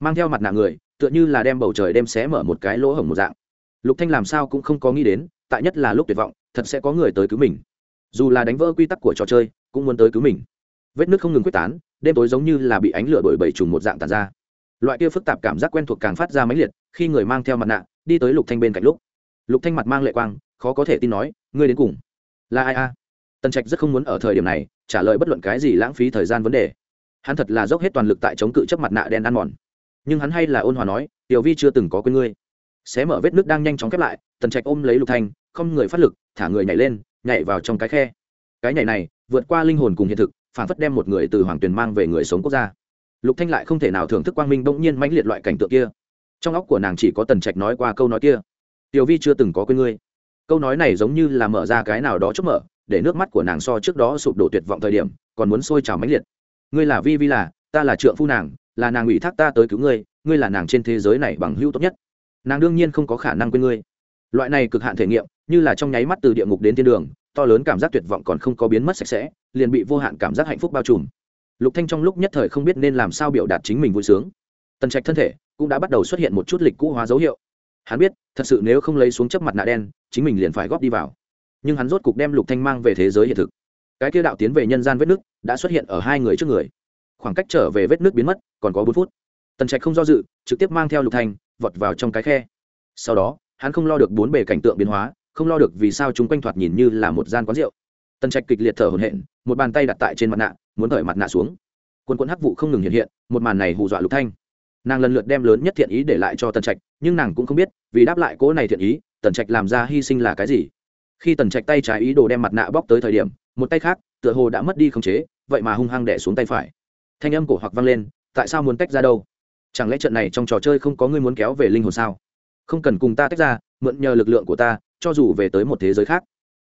Mang theo mặt nạ người, tựa như là đem bầu trời đem xé mở một cái lỗ hổng một dạng. Lục thanh làm sao cũng không có nghĩ đến, tại nhất là lúc tuyệt vọng, thật sẽ có người tới cứu mình. Dù là đánh vỡ quy tắc của trò chơi, cũng muốn tới cứu mình. Vết nước không ngừng quyết tán, đêm tối giống như là bị ánh lửa đổi bảy trùng một dạng tàn ra. Loại kia phức tạp cảm giác quen thuộc càng phát ra mãnh liệt, khi người mang theo mặt nạ, đi tới lục thanh bên cạnh lúc. Lục thanh mặt mang lệ quang, khó có thể tin nói, ngươi đến cùng là ai a? Tần trạch rất không muốn ở thời điểm này trả lời bất luận cái gì lãng phí thời gian vấn đề. Hắn thật là dốc hết toàn lực tại chống cự chấp mặt nạ đen ăn mòn. Nhưng hắn hay là ôn hòa nói, tiểu vi chưa từng có quên ngươi. Xé mở vết nước đang nhanh chóng khép lại, tần trạch ôm lấy lục thanh, không người phát lực, thả người nhảy lên, nhảy vào trong cái khe. Cái nhảy này, vượt qua linh hồn cùng hiện thực, phản phất đem một người từ hoàng tuyền mang về người sống quốc gia. Lục thanh lại không thể nào thưởng thức quang minh bỗng nhiên mãnh liệt loại cảnh tượng kia. Trong óc của nàng chỉ có tần trạch nói qua câu nói kia. Tiểu vi chưa từng có quên ngươi câu nói này giống như là mở ra cái nào đó chốt mở, để nước mắt của nàng so trước đó sụp đổ tuyệt vọng thời điểm, còn muốn sôi trào mãnh liệt. Ngươi là vi vi là, ta là trượng phu nàng, là nàng ủy thác ta tới cứu ngươi ngươi là nàng trên thế giới này bằng hữu tốt nhất. Nàng đương nhiên không có khả năng quên ngươi. Loại này cực hạn thể nghiệm, như là trong nháy mắt từ địa ngục đến thiên đường, to lớn cảm giác tuyệt vọng còn không có biến mất sạch sẽ, liền bị vô hạn cảm giác hạnh phúc bao trùm. Lục thanh trong lúc nhất thời không biết nên làm sao biểu đạt chính mình vui sướng. Tần trạch thân thể cũng đã bắt đầu xuất hiện một chút lịch cũ hóa dấu hiệu hắn biết, thật sự nếu không lấy xuống chấp mặt nạ đen, chính mình liền phải góp đi vào. Nhưng hắn rốt cục đem lục thanh mang về thế giới hiện thực. Cái kia đạo tiến về nhân gian vết nước đã xuất hiện ở hai người trước người. Khoảng cách trở về vết nước biến mất, còn có bốn phút. Tần trạch không do dự, trực tiếp mang theo lục thanh, vọt vào trong cái khe. Sau đó, hắn không lo được bốn bề cảnh tượng biến hóa, không lo được vì sao chúng quanh thoạt nhìn như là một gian quán rượu. Tần trạch kịch liệt thở hổn hển, một bàn tay đặt tại trên mặt nạ, muốn thổi mặt nạ xuống. Quần quân hắc vụ không ngừng hiện hiện, một màn này hù dọa lục thanh nàng lần lượt đem lớn nhất thiện ý để lại cho tần trạch, nhưng nàng cũng không biết, vì đáp lại cỗ này thiện ý, tần trạch làm ra hy sinh là cái gì. Khi tần trạch tay trái ý đồ đem mặt nạ bóc tới thời điểm, một tay khác, tựa hồ đã mất đi khống chế, vậy mà hung hăng đẻ xuống tay phải. Thanh âm cổ hoặc vang lên, tại sao muốn tách ra đâu? Chẳng lẽ trận này trong trò chơi không có người muốn kéo về linh hồn sao? Không cần cùng ta tách ra, mượn nhờ lực lượng của ta, cho dù về tới một thế giới khác,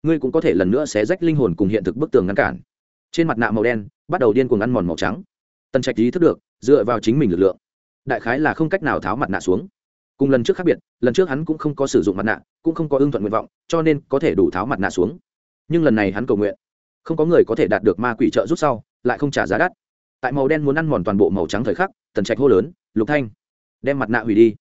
ngươi cũng có thể lần nữa xé rách linh hồn cùng hiện thực bức tường ngăn cản. Trên mặt nạ màu đen, bắt đầu điên cuồng ăn mòn màu trắng. Tần trạch ý thức được, dựa vào chính mình lực lượng đại khái là không cách nào tháo mặt nạ xuống. Cùng lần trước khác biệt, lần trước hắn cũng không có sử dụng mặt nạ, cũng không có ưng thuận nguyện vọng, cho nên có thể đủ tháo mặt nạ xuống. Nhưng lần này hắn cầu nguyện, không có người có thể đạt được ma quỷ trợ rút sau, lại không trả giá đắt. Tại màu đen muốn ăn mòn toàn bộ màu trắng thời khắc, tần trạch hô lớn, lục thanh, đem mặt nạ hủy đi.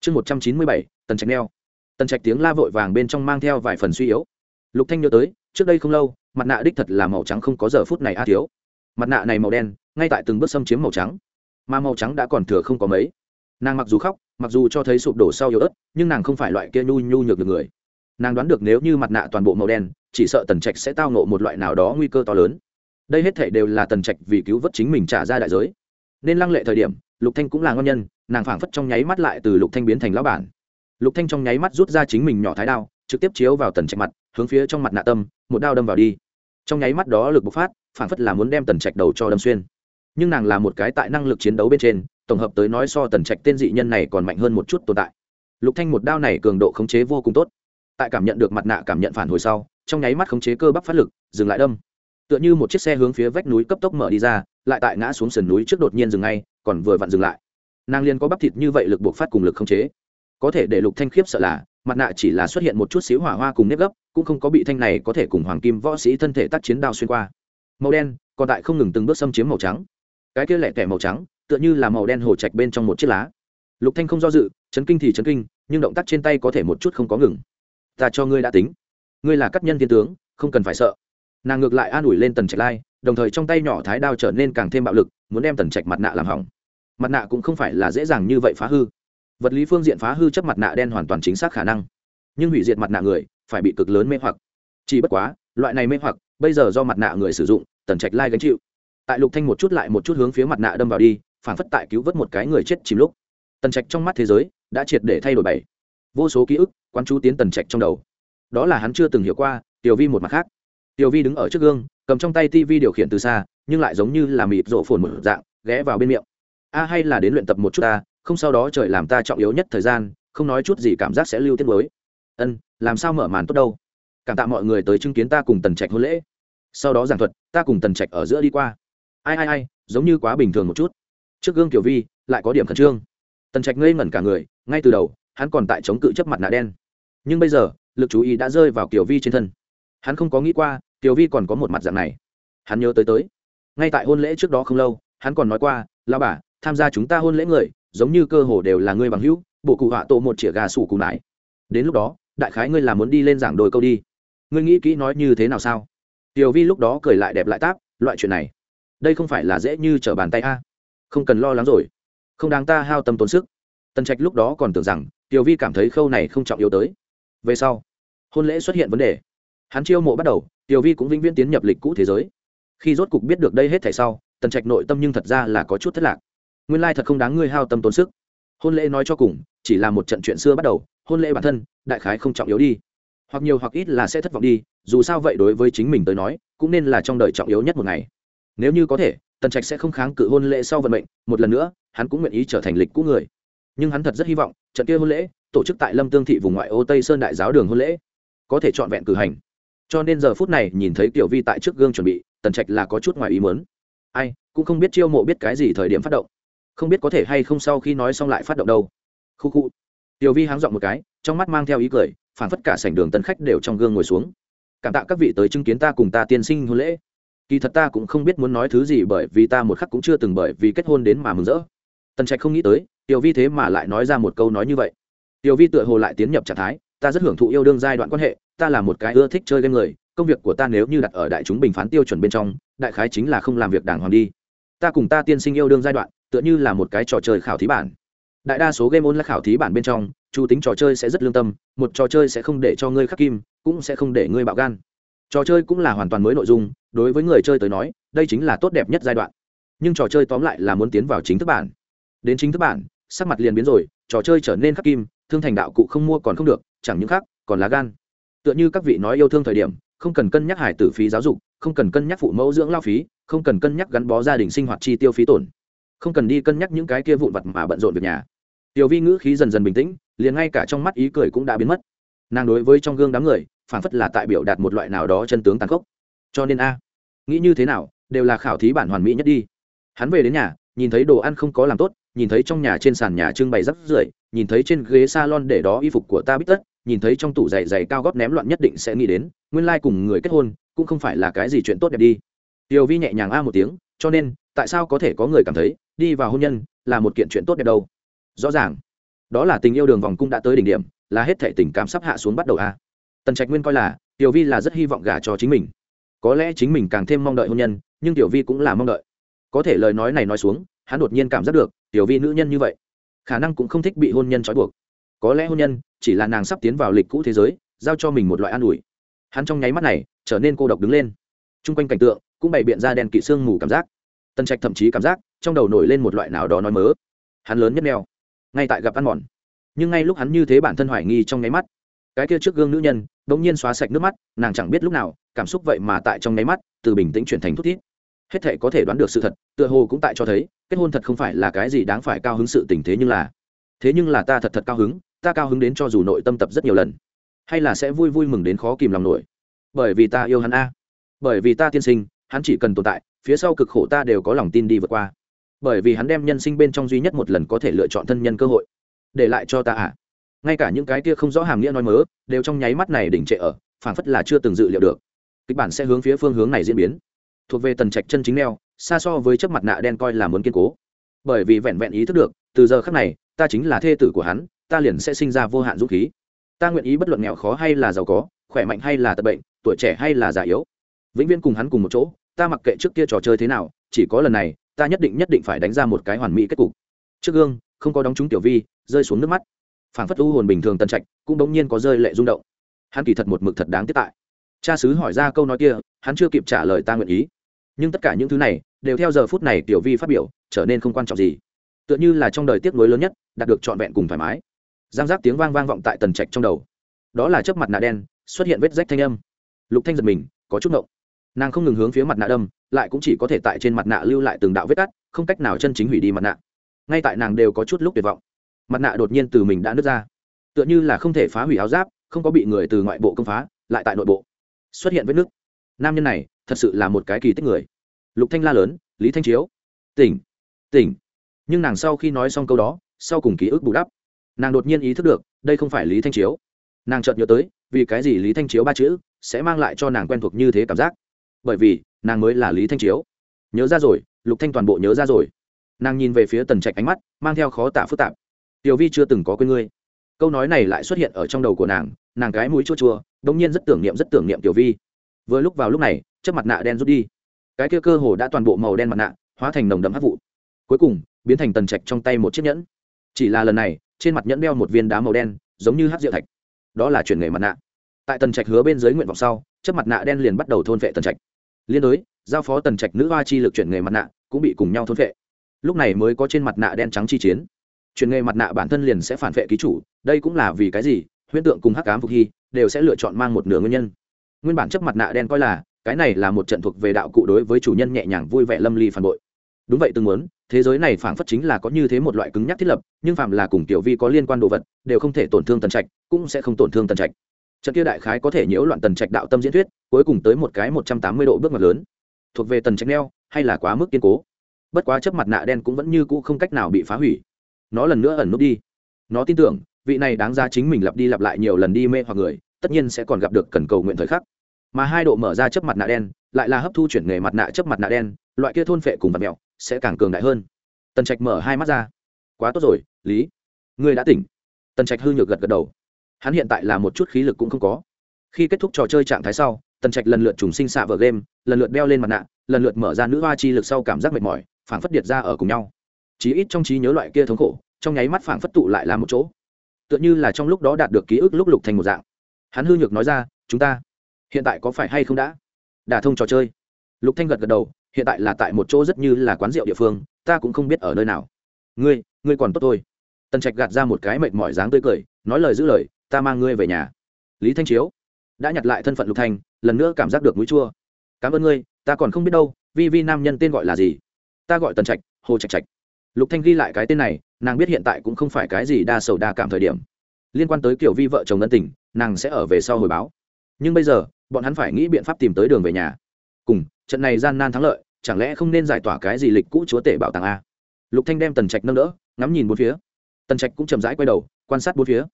Chương một trăm chín mươi bảy, tần trạch neo. Tần trạch tiếng la vội vàng bên trong mang theo vài phần suy yếu. Lục thanh nhớ tới, trước đây không lâu, mặt nạ đích thật là màu trắng không có giờ phút này a thiếu. Mặt nạ này màu đen, ngay tại từng bước xâm chiếm màu trắng mà màu trắng đã còn thừa không có mấy. Nàng mặc dù khóc, mặc dù cho thấy sụp đổ sau yếu ớt, nhưng nàng không phải loại kia nhu nhu nhược được người. Nàng đoán được nếu như mặt nạ toàn bộ màu đen, chỉ sợ tần trạch sẽ tao nộ một loại nào đó nguy cơ to lớn. Đây hết thể đều là tần trạch vì cứu vớt chính mình trả ra đại giới. Nên lăng lệ thời điểm, lục thanh cũng là ngon nhân, nàng phảng phất trong nháy mắt lại từ lục thanh biến thành lão bản. Lục thanh trong nháy mắt rút ra chính mình nhỏ thái đao, trực tiếp chiếu vào tần trạch mặt, hướng phía trong mặt nạ tâm, một đao đâm vào đi. Trong nháy mắt đó lực bộc phát, phảng phất là muốn đem tần trạch đầu cho đâm xuyên nhưng nàng là một cái tại năng lực chiến đấu bên trên, tổng hợp tới nói so tần trạch tên dị nhân này còn mạnh hơn một chút tồn tại. Lục thanh một đao này cường độ khống chế vô cùng tốt. Tại cảm nhận được mặt nạ cảm nhận phản hồi sau, trong nháy mắt khống chế cơ bắp phát lực, dừng lại đâm. Tựa như một chiếc xe hướng phía vách núi cấp tốc mở đi ra, lại tại ngã xuống sườn núi trước đột nhiên dừng ngay, còn vừa vặn dừng lại. Nàng liên có bắp thịt như vậy lực buộc phát cùng lực khống chế. Có thể để lục thanh khiếp sợ là, mặt nạ chỉ là xuất hiện một chút xíu hỏa hoa cùng nếp gấp, cũng không có bị thanh này có thể cùng hoàng kim võ sĩ thân thể tác chiến đao xuyên qua. Màu đen, còn tại không ngừng từng bước xâm chiếm màu trắng cái kia lẻ tẻ màu trắng, tựa như là màu đen hồ trạch bên trong một chiếc lá. Lục thanh không do dự, chấn kinh thì chấn kinh, nhưng động tác trên tay có thể một chút không có ngừng. Ta cho ngươi đã tính. Ngươi là cát nhân thiên tướng, không cần phải sợ. Nàng ngược lại an ủi lên tần trạch lai, đồng thời trong tay nhỏ thái đao trở nên càng thêm bạo lực, muốn đem tần trạch mặt nạ làm hỏng. Mặt nạ cũng không phải là dễ dàng như vậy phá hư. Vật lý phương diện phá hư chấp mặt nạ đen hoàn toàn chính xác khả năng. Nhưng hủy diệt mặt nạ người, phải bị cực lớn mê hoặc. Chỉ bất quá, loại này mê hoặc, bây giờ do mặt nạ người sử dụng, tần trạch lai gánh chịu tại lục thanh một chút lại một chút hướng phía mặt nạ đâm vào đi phản phất tại cứu vớt một cái người chết chìm lúc. Tần trạch trong mắt thế giới đã triệt để thay đổi bảy. Vô số ký ức quán chú tiến tần trạch trong đầu. Đó là hắn chưa từng hiểu qua, tiểu vi một mặt khác. Tiểu vi đứng ở trước gương, cầm trong tay tivi điều khiển từ xa, nhưng lại giống như là mịt rộ phồn một dạng, ghé vào bên miệng. A, hay là đến luyện tập một chút ta, không sau đó trời làm ta trọng yếu nhất thời gian, không nói chút gì cảm giác sẽ lưu tiết mới. Ân, làm sao mở màn tốt đâu? Cảm tạ mọi người tới chứng kiến ta cùng tần trạch hôn lễ. Sau đó giảng thuật, ta cùng tần trạch ở giữa đi qua ai ai ai, giống như quá bình thường một chút. Trước gương kiểu vi, lại có điểm khẩn trương. Tần trạch ngây ngẩn cả người, ngay từ đầu, hắn còn tại chống cự chấp mặt nạ đen. Nhưng bây giờ, lực chú ý đã rơi vào kiểu vi trên thân. Hắn không có nghĩ qua tiểu vi còn có một mặt dạng này. Hắn nhớ tới tới. Ngay tại hôn lễ trước đó không lâu, hắn còn nói qua lao bà, tham gia chúng ta hôn lễ người, giống như cơ hồ đều là ngươi bằng hữu, bộ cụ họa tổ một chĩa gà sủ cù nải. Đến lúc đó, đại khái ngươi là muốn đi lên giảng đôi câu đi. Ngươi nghĩ kỹ nói như thế nào sao? Tiểu vi lúc đó cười lại đẹp lại táp, loại chuyện này đây không phải là dễ như t r ở bàn tay a. Không cần lo lắng rồi. Không đáng ta hao tâm tốn sức. Tần trạch lúc đó còn tưởng rằng tiểu vi cảm thấy khâu này không trọng yếu tới. Về sau, hôn lễ xuất hiện vấn đề. Hắn chiêu mộ bắt đầu, tiểu vi cũng vĩnh viễn tiến nhập lịch cũ thế giới. Khi rốt cục biết được đây hết thảy sau, tần trạch nội tâm nhưng thật ra là có chút thất lạc. Nguyên lai thật không đáng ngươi hao tâm tốn sức. Hôn lễ nói cho cùng, chỉ là một trận chuyện xưa bắt đầu, hôn lễ bản thân, đại khái không trọng yếu đi. Hoặc nhiều hoặc ít là sẽ thất vọng đi, dù sao vậy đối với chính mình tới nói, cũng nên là trong đời trọng yếu nhất một ngày nếu như có thể, tần trạch sẽ không kháng cự hôn lễ sau vận mệnh, một lần nữa, hắn cũng nguyện ý trở thành lịch cũ người. Nhưng hắn thật rất hy vọng, trận kia hôn lễ, tổ chức tại lâm tương thị vùng ngoại ô tây sơn đại giáo đường hôn lễ, có thể trọn vẹn cử hành. Cho nên giờ phút này, nhìn thấy tiểu vi tại trước gương chuẩn bị, tần trạch là có chút ngoài ý mớn ai, cũng không biết chiêu mộ biết cái gì thời điểm phát động. Không biết có thể hay không sau khi nói xong lại phát động đâu. Khu khu. Tiểu vi háng dọn một cái, trong mắt mang theo ý cười phản phất cả sảnh đường tân khách đều trong gương ngồi xuống. Cảm tạ các vị tới chứng kiến ta cùng ta tiên sinh hôn lễ kỳ thật ta cũng không biết muốn nói thứ gì bởi vì ta một khắc cũng chưa từng bởi vì kết hôn đến mà mừng rỡ. Tần trạch không nghĩ tới, tiểu vi thế mà lại nói ra một câu nói như vậy. Tiểu vi tựa hồ lại tiến nhập trạng thái, ta rất hưởng thụ yêu đương giai đoạn quan hệ, ta là một cái ưa thích chơi game người, công việc của ta nếu như đặt ở đại chúng bình phán tiêu chuẩn bên trong, đại khái chính là không làm việc đàng hoàng đi. Ta cùng ta tiên sinh yêu đương giai đoạn, tựa như là một cái trò chơi khảo thí bản. Đại đa số game môn là khảo thí bản bên trong chủ tính trò chơi sẽ rất lương tâm, một trò chơi sẽ không để cho ngươi khắc kim, cũng sẽ không để ngươi bạo gan trò chơi cũng là hoàn toàn mới nội dung, đối với người chơi tới nói, đây chính là tốt đẹp nhất giai đoạn. Nhưng trò chơi tóm lại là muốn tiến vào chính thức bản. Đến chính thức bản, sắc mặt liền biến rồi, trò chơi trở nên khắc kim, thương thành đạo cụ không mua còn không được, chẳng những khác, còn lá gan. Tựa như các vị nói yêu thương thời điểm, không cần cân nhắc hải tử phí giáo dục, không cần cân nhắc phụ mẫu dưỡng lao phí, không cần cân nhắc gắn bó gia đình sinh hoạt chi tiêu phí tổn. Không cần đi cân nhắc những cái kia vụn vặt mà bận rộn việc nhà. Tiểu vi ngữ khí dần dần bình tĩnh, liền ngay cả trong mắt ý cười cũng đã biến mất nàng đối với trong gương đám người phản phất là tại biểu đạt một loại nào đó chân tướng tàn khốc. Cho nên a, nghĩ như thế nào, đều là khảo thí bản hoàn mỹ nhất đi. Hắn về đến nhà, nhìn thấy đồ ăn không có làm tốt, nhìn thấy trong nhà trên sàn nhà trưng bày rắp rưởi, nhìn thấy trên ghế salon để đó y phục của ta bít tất, nhìn thấy trong tủ giày giày cao gót ném loạn nhất định sẽ nghĩ đến, nguyên lai cùng người kết hôn, cũng không phải là cái gì chuyện tốt đẹp đi. Tiểu vi nhẹ nhàng a một tiếng, cho nên, tại sao có thể có người cảm thấy, đi vào hôn nhân, là một kiện chuyện tốt đẹp đâu? Rõ ràng, đó là tình yêu đường vòng cung đã tới đỉnh điểm là hết thể tình cảm sắp hạ xuống bắt đầu a. Tần trạch nguyên coi là, tiểu vi là rất hy vọng gả cho chính mình. Có lẽ chính mình càng thêm mong đợi hôn nhân, nhưng tiểu vi cũng là mong đợi. Có thể lời nói này nói xuống, hắn đột nhiên cảm giác được, tiểu vi nữ nhân như vậy, khả năng cũng không thích bị hôn nhân trói buộc. Có lẽ hôn nhân, chỉ là nàng sắp tiến vào lịch cũ thế giới, giao cho mình một loại an ủi. Hắn trong nháy mắt này, trở nên cô độc đứng lên. T r u n g quanh cảnh tượng, cũng bày biện ra đèn kỵ sương mù cảm giác. Tân trạch thậm chí cảm giác, trong đầu nổi lên một loại nào đó nói mớ. Hắn lớn nhất neo ngay tại gặp ăn mòn nhưng ngay lúc hắn như thế bản thân hoài nghi trong nháy mắt, cái kia trước gương nữ nhân đ ỗ n g nhiên xóa sạch nước mắt, nàng chẳng biết lúc nào, cảm xúc vậy mà tại trong nháy mắt từ bình tĩnh chuyển thành thút thít. Hết thể có thể đoán được sự thật, tựa hồ cũng tại cho thấy, kết hôn thật không phải là cái gì đáng phải cao hứng sự tình thế nhưng là, thế nhưng là ta thật thật cao hứng, ta cao hứng đến cho dù nội tâm tập rất nhiều lần, hay là sẽ vui vui mừng đến khó kìm lòng nổi. Bởi vì ta yêu hắn a, bởi vì ta tiên sinh, hắn chỉ cần tồn tại, phía sau cực khổ ta đều có lòng tin đi vượt qua. Bởi vì hắn đem nhân sinh bên trong duy nhất một lần có thể lựa chọn thân nhân cơ hội để lại cho ta à? Ngay cả những cái kia không rõ hàm nghĩa nói mớ, đều trong nháy mắt này đỉnh trệ ở, phảng phất là chưa từng dự liệu được. Kịch bản sẽ hướng phía phương hướng này diễn biến. Thuộc về tần trạch chân chính neo, xa so với chấp mặt nạ đen coi là muốn kiên cố. Bởi vì vẹn vẹn ý thức được, từ giờ khắc này, ta chính là thê tử của hắn, ta liền sẽ sinh ra vô hạn dũng khí. Ta nguyện ý bất luận nghèo khó hay là giàu có, khỏe mạnh hay là tật bệnh, tuổi trẻ hay là già yếu. Vĩnh viễn cùng hắn cùng một chỗ, ta mặc kệ trước kia trò chơi thế nào, chỉ có lần này, ta nhất định nhất định phải đánh ra một cái hoàn mỹ kết cục. Trước gương không có đóng trúng tiểu vi, rơi xuống nước mắt. Phản phất u hồn bình thường tần trạch, cũng bỗng nhiên có rơi lệ rung động. Hắn kỳ thật một mực thật đáng tiếc tại. Cha sứ hỏi ra câu nói kia, hắn chưa kịp trả lời ta nguyện ý. Nhưng tất cả những thứ này, đều theo giờ phút này tiểu vi phát biểu, trở nên không quan trọng gì. Tựa như là trong đời tiếc nuối lớn nhất, đạt được trọn vẹn cùng thoải mái. Giang giác tiếng vang vang vọng tại tần trạch trong đầu. Đó là chớp mặt nạ đen, xuất hiện vết rách thanh âm. Lục thanh giật mình, có chút ngộng. Nàng không ngừng hướng phía mặt nạ đâm, lại cũng chỉ có thể tại trên mặt nạ lưu lại từng đạo vết cắt, không cách nào chân chính hủy đi mặt nạ ngay tại nàng đều có chút lúc tuyệt vọng. Mặt nạ đột nhiên từ mình đã nứt ra. Tựa như là không thể phá hủy áo giáp, không có bị người từ ngoại bộ công phá, lại tại nội bộ xuất hiện vết nứt. Nam nhân này thật sự là một cái kỳ tích người. Lục thanh la lớn, lý thanh chiếu. Tỉnh tỉnh. Nhưng nàng sau khi nói xong câu đó, sau cùng ký ức bù đắp. Nàng đột nhiên ý thức được, đây không phải lý thanh chiếu. Nàng chợt nhớ tới, vì cái gì lý thanh chiếu ba chữ sẽ mang lại cho nàng quen thuộc như thế cảm giác? Bởi vì, nàng mới là lý thanh chiếu. Nhớ ra rồi, lục thanh toàn bộ nhớ ra rồi nàng nhìn về phía tần trạch ánh mắt, mang theo khó tả phức tạp. Tiểu vi chưa từng có quên ngươi. Câu nói này lại xuất hiện ở trong đầu của nàng nàng cái mũi chua chua, đống nhiên rất tưởng niệm, rất tưởng niệm tiểu vi. Vừa lúc vào lúc này chất mặt nạ đen rút đi. Cái kia cơ hồ đã toàn bộ màu đen mặt nạ, hóa thành nồng đậm hắc vụ. Cuối cùng, biến thành tần trạch trong tay một chiếc nhẫn. Chỉ là lần này, trên mặt nhẫn đeo một viên đá màu đen, giống như hát rượu thạch. Đó là chuyển nghề mặt nạ. Tại tần trạch hứa bên dưới nguyện vọng sau chất mặt nạ đen liền bắt đầu thôn vệ tần trạch. Liên đối, giao phó tần trạch nữ hoa chi lực chuyển nghề mặt nạ, cũng bị cùng nhau thôn vệ lúc này mới có trên mặt nạ đen trắng chi chiến. Chuyển nghề mặt nạ bản thân liền sẽ phản vệ ký chủ, đây cũng là vì cái gì? Huyễn tượng cùng hắc cám phục hy đều sẽ lựa chọn mang một nửa nguyên nhân. Nguyên bản chấp mặt nạ đen coi là, cái này là một trận thuộc về đạo cụ đối với chủ nhân nhẹ nhàng vui vẻ lâm ly phản bội. Đúng vậy từng muốn, thế giới này phảng phất chính là có như thế một loại cứng nhắc thiết lập, nhưng phạm là cùng tiểu vi có liên quan đồ vật, đều không thể tổn thương tần trạch, cũng sẽ không tổn thương tần trạch. Trận kia đại khái có thể nhiễu loạn tần trạch đạo tâm diễn thuyết, cuối cùng tới một cái một trăm tám mươi độ bước ngoặt lớn. Thuộc về tần trạch neo, hay là quá mức kiên cố? Bất quá chấp mặt nạ đen cũng vẫn như cũ không cách nào bị phá hủy. Nó lần nữa ẩn nút đi. Nó tin tưởng, vị này đáng ra chính mình lặp đi lặp lại nhiều lần đi mê hoặc người, tất nhiên sẽ còn gặp được cần cầu nguyện thời khắc. Mà hai độ mở ra chấp mặt nạ đen, lại là hấp thu chuyển nghề mặt nạ chấp mặt nạ đen, loại kia thôn phệ cùng vật mẹo sẽ càng cường đại hơn. Tần trạch mở hai mắt ra. Quá tốt rồi, lý. Ngươi đã tỉnh. Tần trạch hư nhược gật gật đầu. Hắn hiện tại là một chút khí lực cũng không có. Khi kết thúc trò chơi trạng thái sau, tần trạch lần lượt trùng sinh xạ vở game, lần lượt đeo lên mặt nạ, lần lượt mở ra nữ hoa chi lực sau cảm giác mệt mỏi phảng phất điệt ra ở cùng nhau. Chí ít trong trí nhớ loại kia thống khổ, trong nháy mắt phảng phất tụ lại là một chỗ. Tựa như là trong lúc đó đạt được ký ức lúc lục thành một dạng. Hắn hư nhược nói ra, chúng ta hiện tại có phải hay không đã? Đả thông trò chơi. Lục thanh gật gật đầu, hiện tại là tại một chỗ rất như là quán rượu địa phương, ta cũng không biết ở nơi nào. Ngươi ngươi còn tốt thôi. Tần trạch gạt ra một cái mệt mỏi dáng tươi cười, nói lời giữ lời, ta mang ngươi về nhà. Lý thanh chiếu đã nhặt lại thân phận lục thanh, lần nữa cảm giác được mũi chua. Cảm ơn ngươi, ta còn không biết đâu, vi vi nam nhân tên gọi là gì? Ta gọi tần trạch, hồ trạch trạch. Lục thanh ghi lại cái tên này, nàng biết hiện tại cũng không phải cái gì đa sầu đa cảm thời điểm. Liên quan tới kiểu vi vợ chồng ân tình, nàng sẽ ở về sau hồi báo. Nhưng bây giờ, bọn hắn phải nghĩ biện pháp tìm tới đường về nhà. Cùng, trận này gian nan thắng lợi, chẳng lẽ không nên giải tỏa cái gì lịch cũ chúa tể bảo tàng a? Lục thanh đem tần trạch nâng đỡ, ngắm nhìn bốn phía. Tần trạch cũng chậm rãi quay đầu, quan sát bốn phía.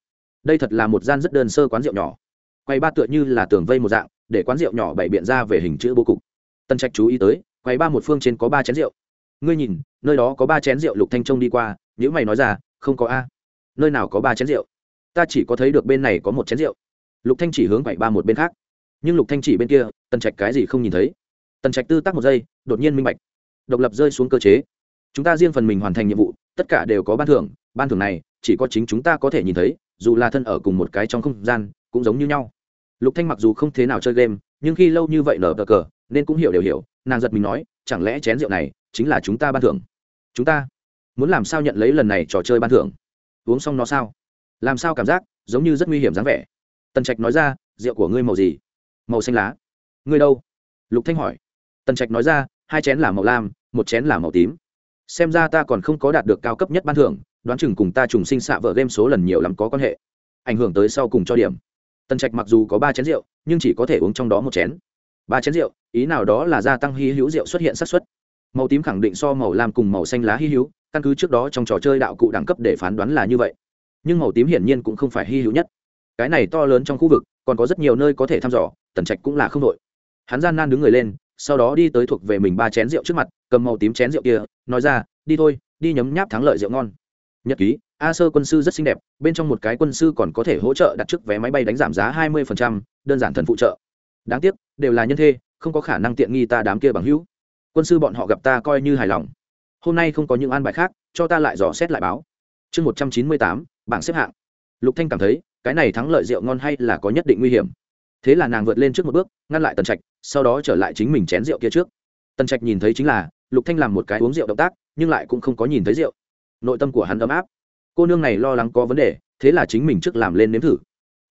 Đây thật là một gian rất đơn sơ quán rượu nhỏ. Quay ba tựa như là tường vây một dạng, để quán rượu nhỏ bày biện ra về hình chữ bố cục. Tần trạch chú ý tới, quay ba một phương trên có ba chén rượu ngươi nhìn, nơi đó có ba chén rượu lục thanh trông đi qua nếu mày nói ra, không có a. Nơi nào có ba chén rượu? Ta chỉ có thấy được bên này có một chén rượu. Lục thanh chỉ hướng quậy ba một bên khác. Nhưng lục thanh chỉ bên kia, tần trạch cái gì không nhìn thấy. Tần trạch tư tác một giây, đột nhiên minh bạch. Độc lập rơi xuống cơ chế. Chúng ta riêng phần mình hoàn thành nhiệm vụ, tất cả đều có ban thưởng ban thưởng này, chỉ có chính chúng ta có thể nhìn thấy, dù là thân ở cùng một cái trong không gian, cũng giống như nhau. Lục thanh mặc dù không thế nào chơi game, nhưng khi lâu như vậy nở cờ cờ, nên cũng hiểu đều hiểu, nàng giật mình nói, chẳng lẽ chén rượu này chính là chúng ta ban thưởng. Chúng ta muốn làm sao nhận lấy lần này trò chơi ban thưởng? Uống xong nó sao? Làm sao cảm giác giống như rất nguy hiểm dáng vẻ? Tần trạch nói ra, rượu của ngươi màu gì? Màu xanh lá. Ngươi đâu? Lục thanh hỏi. Tần trạch nói ra, hai chén là màu lam, một chén là màu tím. Xem ra ta còn không có đạt được cao cấp nhất ban thưởng, đoán chừng cùng ta trùng sinh xạ vợ game số lần nhiều lắm có quan hệ. Ảnh hưởng tới sau cùng cho điểm. Tần trạch mặc dù có ba chén rượu, nhưng chỉ có thể uống trong đó một chén. Ba chén rượu, ý nào đó là gia tăng hy hữu rượu xuất hiện xác suất màu tím khẳng định so màu lam cùng màu xanh lá hy hữu, căn cứ trước đó trong trò chơi đạo cụ đẳng cấp để phán đoán là như vậy. Nhưng màu tím hiển nhiên cũng không phải hy hữu nhất. Cái này to lớn trong khu vực, còn có rất nhiều nơi có thể thăm dò, tần trạch cũng là không đội. Hắn gian nan đứng người lên, sau đó đi tới thuộc về mình ba chén rượu trước mặt, cầm màu tím chén rượu kia, nói ra, đi thôi, đi nhấm nháp thắng lợi rượu ngon. Nhật ký, a sơ quân sư rất xinh đẹp, bên trong một cái quân sư còn có thể hỗ trợ đặt trước vé máy bay đánh giảm giá hai mươi đơn giản thần phụ trợ. Đáng tiếc, đều là nhân thê, không có khả năng tiện nghi ta đám kia bằng hữu quân sư bọn họ gặp ta coi như hài lòng. Hôm nay không có những an bài khác, cho ta lại dò xét lại báo. Chương một trăm chín mươi tám, bảng xếp hạng. Lục thanh cảm thấy, cái này thắng lợi rượu ngon hay là có nhất định nguy hiểm. Thế là nàng vượt lên trước một bước, ngăn lại tần trạch, sau đó trở lại chính mình chén rượu kia trước. Tần trạch nhìn thấy chính là, lục thanh làm một cái uống rượu động tác, nhưng lại cũng không có nhìn thấy rượu. Nội tâm của hắn ấm áp. Cô nương này lo lắng có vấn đề, thế là chính mình trước làm lên nếm thử.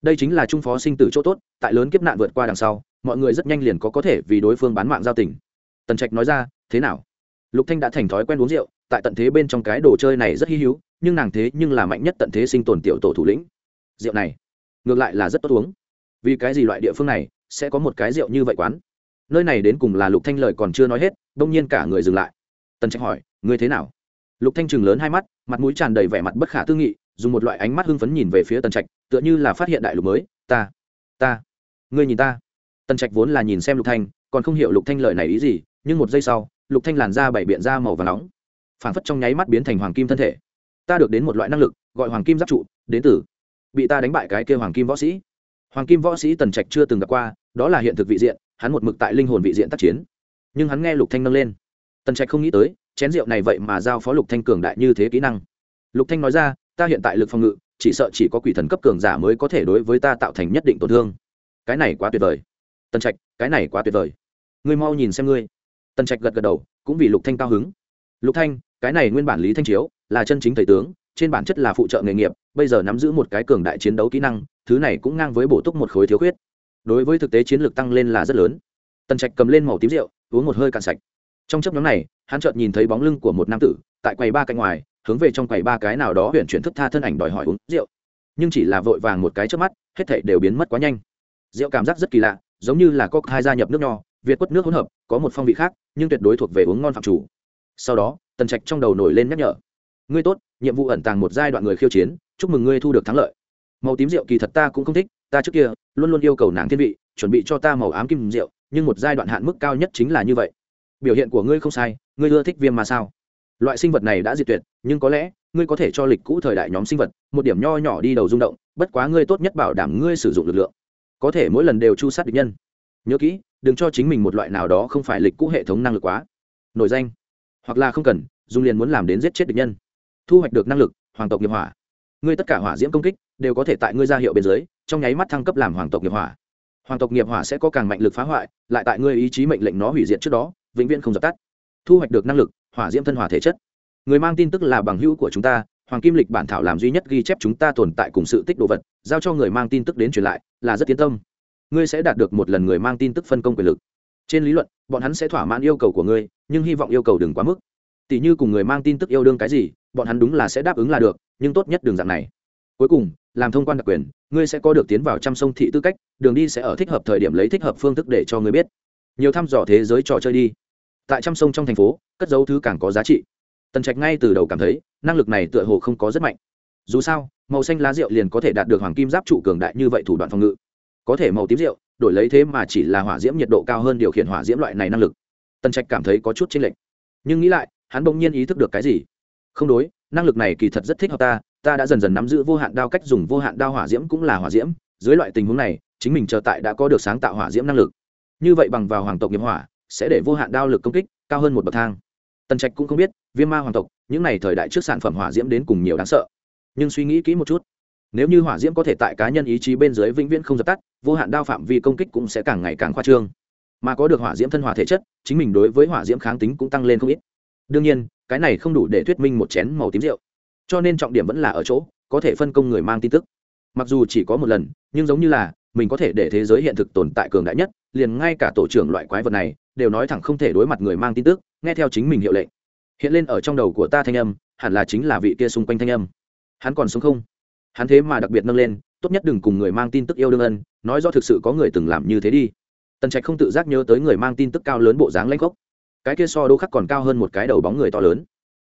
Đây chính là trung phó sinh tử chỗ tốt, tại lớn kiếp nạn vượt qua đằng sau, mọi người rất nhanh liền có có thể vì đối phương bán mạng giao tình tần trạch nói ra, thế nào? Lục thanh đã thành thói quen uống rượu, tại tận thế bên trong cái đồ chơi này rất hy hữu, nhưng nàng thế nhưng là mạnh nhất tận thế sinh tồn tiểu tổ thủ lĩnh. Rượu này, ngược lại là rất tốt uống. Vì cái gì loại địa phương này sẽ có một cái rượu như vậy quán? Nơi này đến cùng là lục thanh lời còn chưa nói hết đông nhiên cả người dừng lại. Tần trạch hỏi, ngươi thế nào? Lục thanh chừng lớn hai mắt, mặt mũi tràn đầy vẻ mặt bất khả tư nghị, dùng một loại ánh mắt hưng phấn nhìn về phía tần trạch, tựa như là phát hiện đại lục mới. Ta ta, ngươi nhìn ta. Tần trạch vốn là nhìn xem lục thanh, còn không hiểu lục thanh lời này ý gì nhưng một giây sau, lục thanh làn da bảy biện da màu và nóng. Phản phất trong nháy mắt biến thành hoàng kim thân thể. Ta được đến một loại năng lực, gọi hoàng kim giáp trụ, đến từ bị ta đánh bại cái kia hoàng kim võ sĩ. Hoàng kim võ sĩ tần trạch chưa từng gặp qua, đó là hiện thực vị diện, hắn một mực tại linh hồn vị diện tác chiến. Nhưng hắn nghe lục thanh nâng lên. Tần trạch không nghĩ tới, chén rượu này vậy mà giao phó lục thanh cường đại như thế kỹ năng. Lục thanh nói ra, ta hiện tại lực phòng ngự, chỉ sợ chỉ có quỷ thần cấp cường giả mới có thể đối với ta tạo thành nhất định tổn thương. Cái này quá tuyệt vời. Tần trạch, cái này quá tuyệt vời. Ngươi mau nhìn xem ngươi tần trạch gật gật đầu, cũng vì lục thanh cao hứng. Lục thanh, cái này nguyên bản lý thanh chiếu, là chân chính thầy tướng, trên bản chất là phụ trợ nghề nghiệp, bây giờ nắm giữ một cái cường đại chiến đấu kỹ năng, thứ này cũng ngang với bổ túc một khối thiếu khuyết. Đối với thực tế chiến lược tăng lên là rất lớn. Tần trạch cầm lên màu tím rượu, uống một hơi cạn sạch. Trong chấp nhóm này, hắn chợt nhìn thấy bóng lưng của một nam tử, tại quầy ba cạnh ngoài, hướng về trong quầy ba cái nào đó huyện chuyển thức tha thân ảnh đòi hỏi uống rượu. Nhưng chỉ là vội vàng một cái trước mắt, hết thảy đều biến mất quá nhanh. Rượu cảm giác rất kỳ lạ, giống như là có hai gia nhập nước nho việt quất nước hỗn hợp, có một phong vị khác, nhưng tuyệt đối thuộc về uống ngon phạm chủ. Sau đó, tần trạch trong đầu nổi lên nhắc nhở. Ngươi tốt, nhiệm vụ ẩn tàng một giai đoạn người khiêu chiến, chúc mừng ngươi thu được thắng lợi. Màu tím rượu kỳ thật ta cũng không thích, ta trước kia luôn luôn yêu cầu nàng thiên vị, chuẩn bị cho ta màu ám kim rượu, nhưng một giai đoạn hạn mức cao nhất chính là như vậy. Biểu hiện của ngươi không sai, ngươi ưa thích viêm mà sao? Loại sinh vật này đã diệt tuyệt, nhưng có lẽ, ngươi có thể cho lịch cũ thời đại nhóm sinh vật, một điểm nho nhỏ đi đầu rung động, bất quá ngươi tốt nhất bảo đảm ngươi sử dụng lực lượng. Có thể mỗi lần đều chu sát địch nhân nhớ kỹ, đừng cho chính mình một loại nào đó không phải lịch cũ hệ thống năng lực quá. Nổi danh. Hoặc là không cần, dung liền muốn làm đến giết chết địch nhân. Thu hoạch được năng lực, hoàng tộc nghiệp hỏa. Ngươi tất cả hỏa diễm công kích, đều có thể tại ngươi ra hiệu bên dưới, trong nháy mắt thăng cấp làm hoàng tộc nghiệp hỏa. Hoàng tộc nghiệp hỏa sẽ có càng mạnh lực phá hoại, lại tại ngươi ý chí mệnh lệnh nó hủy diệt trước đó, vĩnh viễn không dập tắt. Thu hoạch được năng lực, hỏa diễm thân hỏa thể chất. Người mang tin tức là bằng hữu của chúng ta, hoàng kim lịch bản thảo làm duy nhất ghi chép chúng ta tồn tại cùng sự tích đồ vật, giao cho người mang tin tức đến truyền lại, là rất tiến tâm ngươi sẽ đạt được một lần người mang tin tức phân công quyền lực. Trên lý luận, bọn hắn sẽ thỏa mãn yêu cầu của ngươi, nhưng hy vọng yêu cầu đừng quá mức. Tỷ như cùng người mang tin tức yêu đương cái gì, bọn hắn đúng là sẽ đáp ứng là được, nhưng tốt nhất đường dạng này. Cuối cùng, làm thông quan đặc quyền, ngươi sẽ có được tiến vào trăm sông thị tư cách, đường đi sẽ ở thích hợp thời điểm lấy thích hợp phương thức để cho ngươi biết. Nhiều thăm dò thế giới trò chơi đi. Tại trăm sông trong thành phố, cất dấu thứ càng có giá trị. Tần trạch ngay từ đầu cảm thấy, năng lực này tựa hồ không có rất mạnh. Dù sao, màu xanh lá rượu liền có thể đạt được hoàng kim giáp trụ cường đại như vậy thủ đoạn phòng ngự có thể màu tím rượu, đổi lấy thế mà chỉ là hỏa diễm nhiệt độ cao hơn điều khiển hỏa diễm loại này năng lực. Tần trạch cảm thấy có chút chênh lệch. Nhưng nghĩ lại, hắn bỗng nhiên ý thức được cái gì? Không đối, năng lực này kỳ thật rất thích hợp ta ta đã dần dần nắm giữ vô hạn đao cách dùng vô hạn đao hỏa diễm cũng là hỏa diễm, dưới loại tình huống này, chính mình chờ tại đã có được sáng tạo hỏa diễm năng lực. Như vậy bằng vào hoàng tộc nghiệp hỏa, sẽ để vô hạn đao lực công kích cao hơn một bậc thang. Tần trạch cũng không biết, viêm ma hoàng tộc, những n à y thời đại trước sản phẩm hỏa diễm đến cùng nhiều đáng sợ. Nhưng suy nghĩ kỹ một chút nếu như hỏa diễm có thể tại cá nhân ý chí bên dưới vĩnh viễn không dập tắt, vô hạn đao phạm vi công kích cũng sẽ càng ngày càng khoa trương. Mà có được hỏa diễm thân hỏa thể chất, chính mình đối với hỏa diễm kháng tính cũng tăng lên không ít. Đương nhiên, cái này không đủ để thuyết minh một chén màu tím rượu. Cho nên trọng điểm vẫn là ở chỗ, có thể phân công người mang tin tức. Mặc dù chỉ có một lần, nhưng giống như là, mình có thể để thế giới hiện thực tồn tại cường đại nhất, liền ngay cả tổ trưởng loại quái vật này, đều nói thẳng không thể đối mặt người mang tin tức, nghe theo chính mình hiệu lệnh. Hiện lên ở trong đầu của ta thanh âm, hẳn là chính là vị kia xung quanh thanh âm. Hắn còn sống không? Hắn thế mà đặc biệt nâng lên, tốt nhất đừng cùng người mang tin tức yêu đương ân, nói do thực sự có người từng làm như thế đi. Tần trạch không tự giác nhớ tới người mang tin tức cao lớn bộ dáng lanh gốc. Cái kia so đô khắc còn cao hơn một cái đầu bóng người to lớn.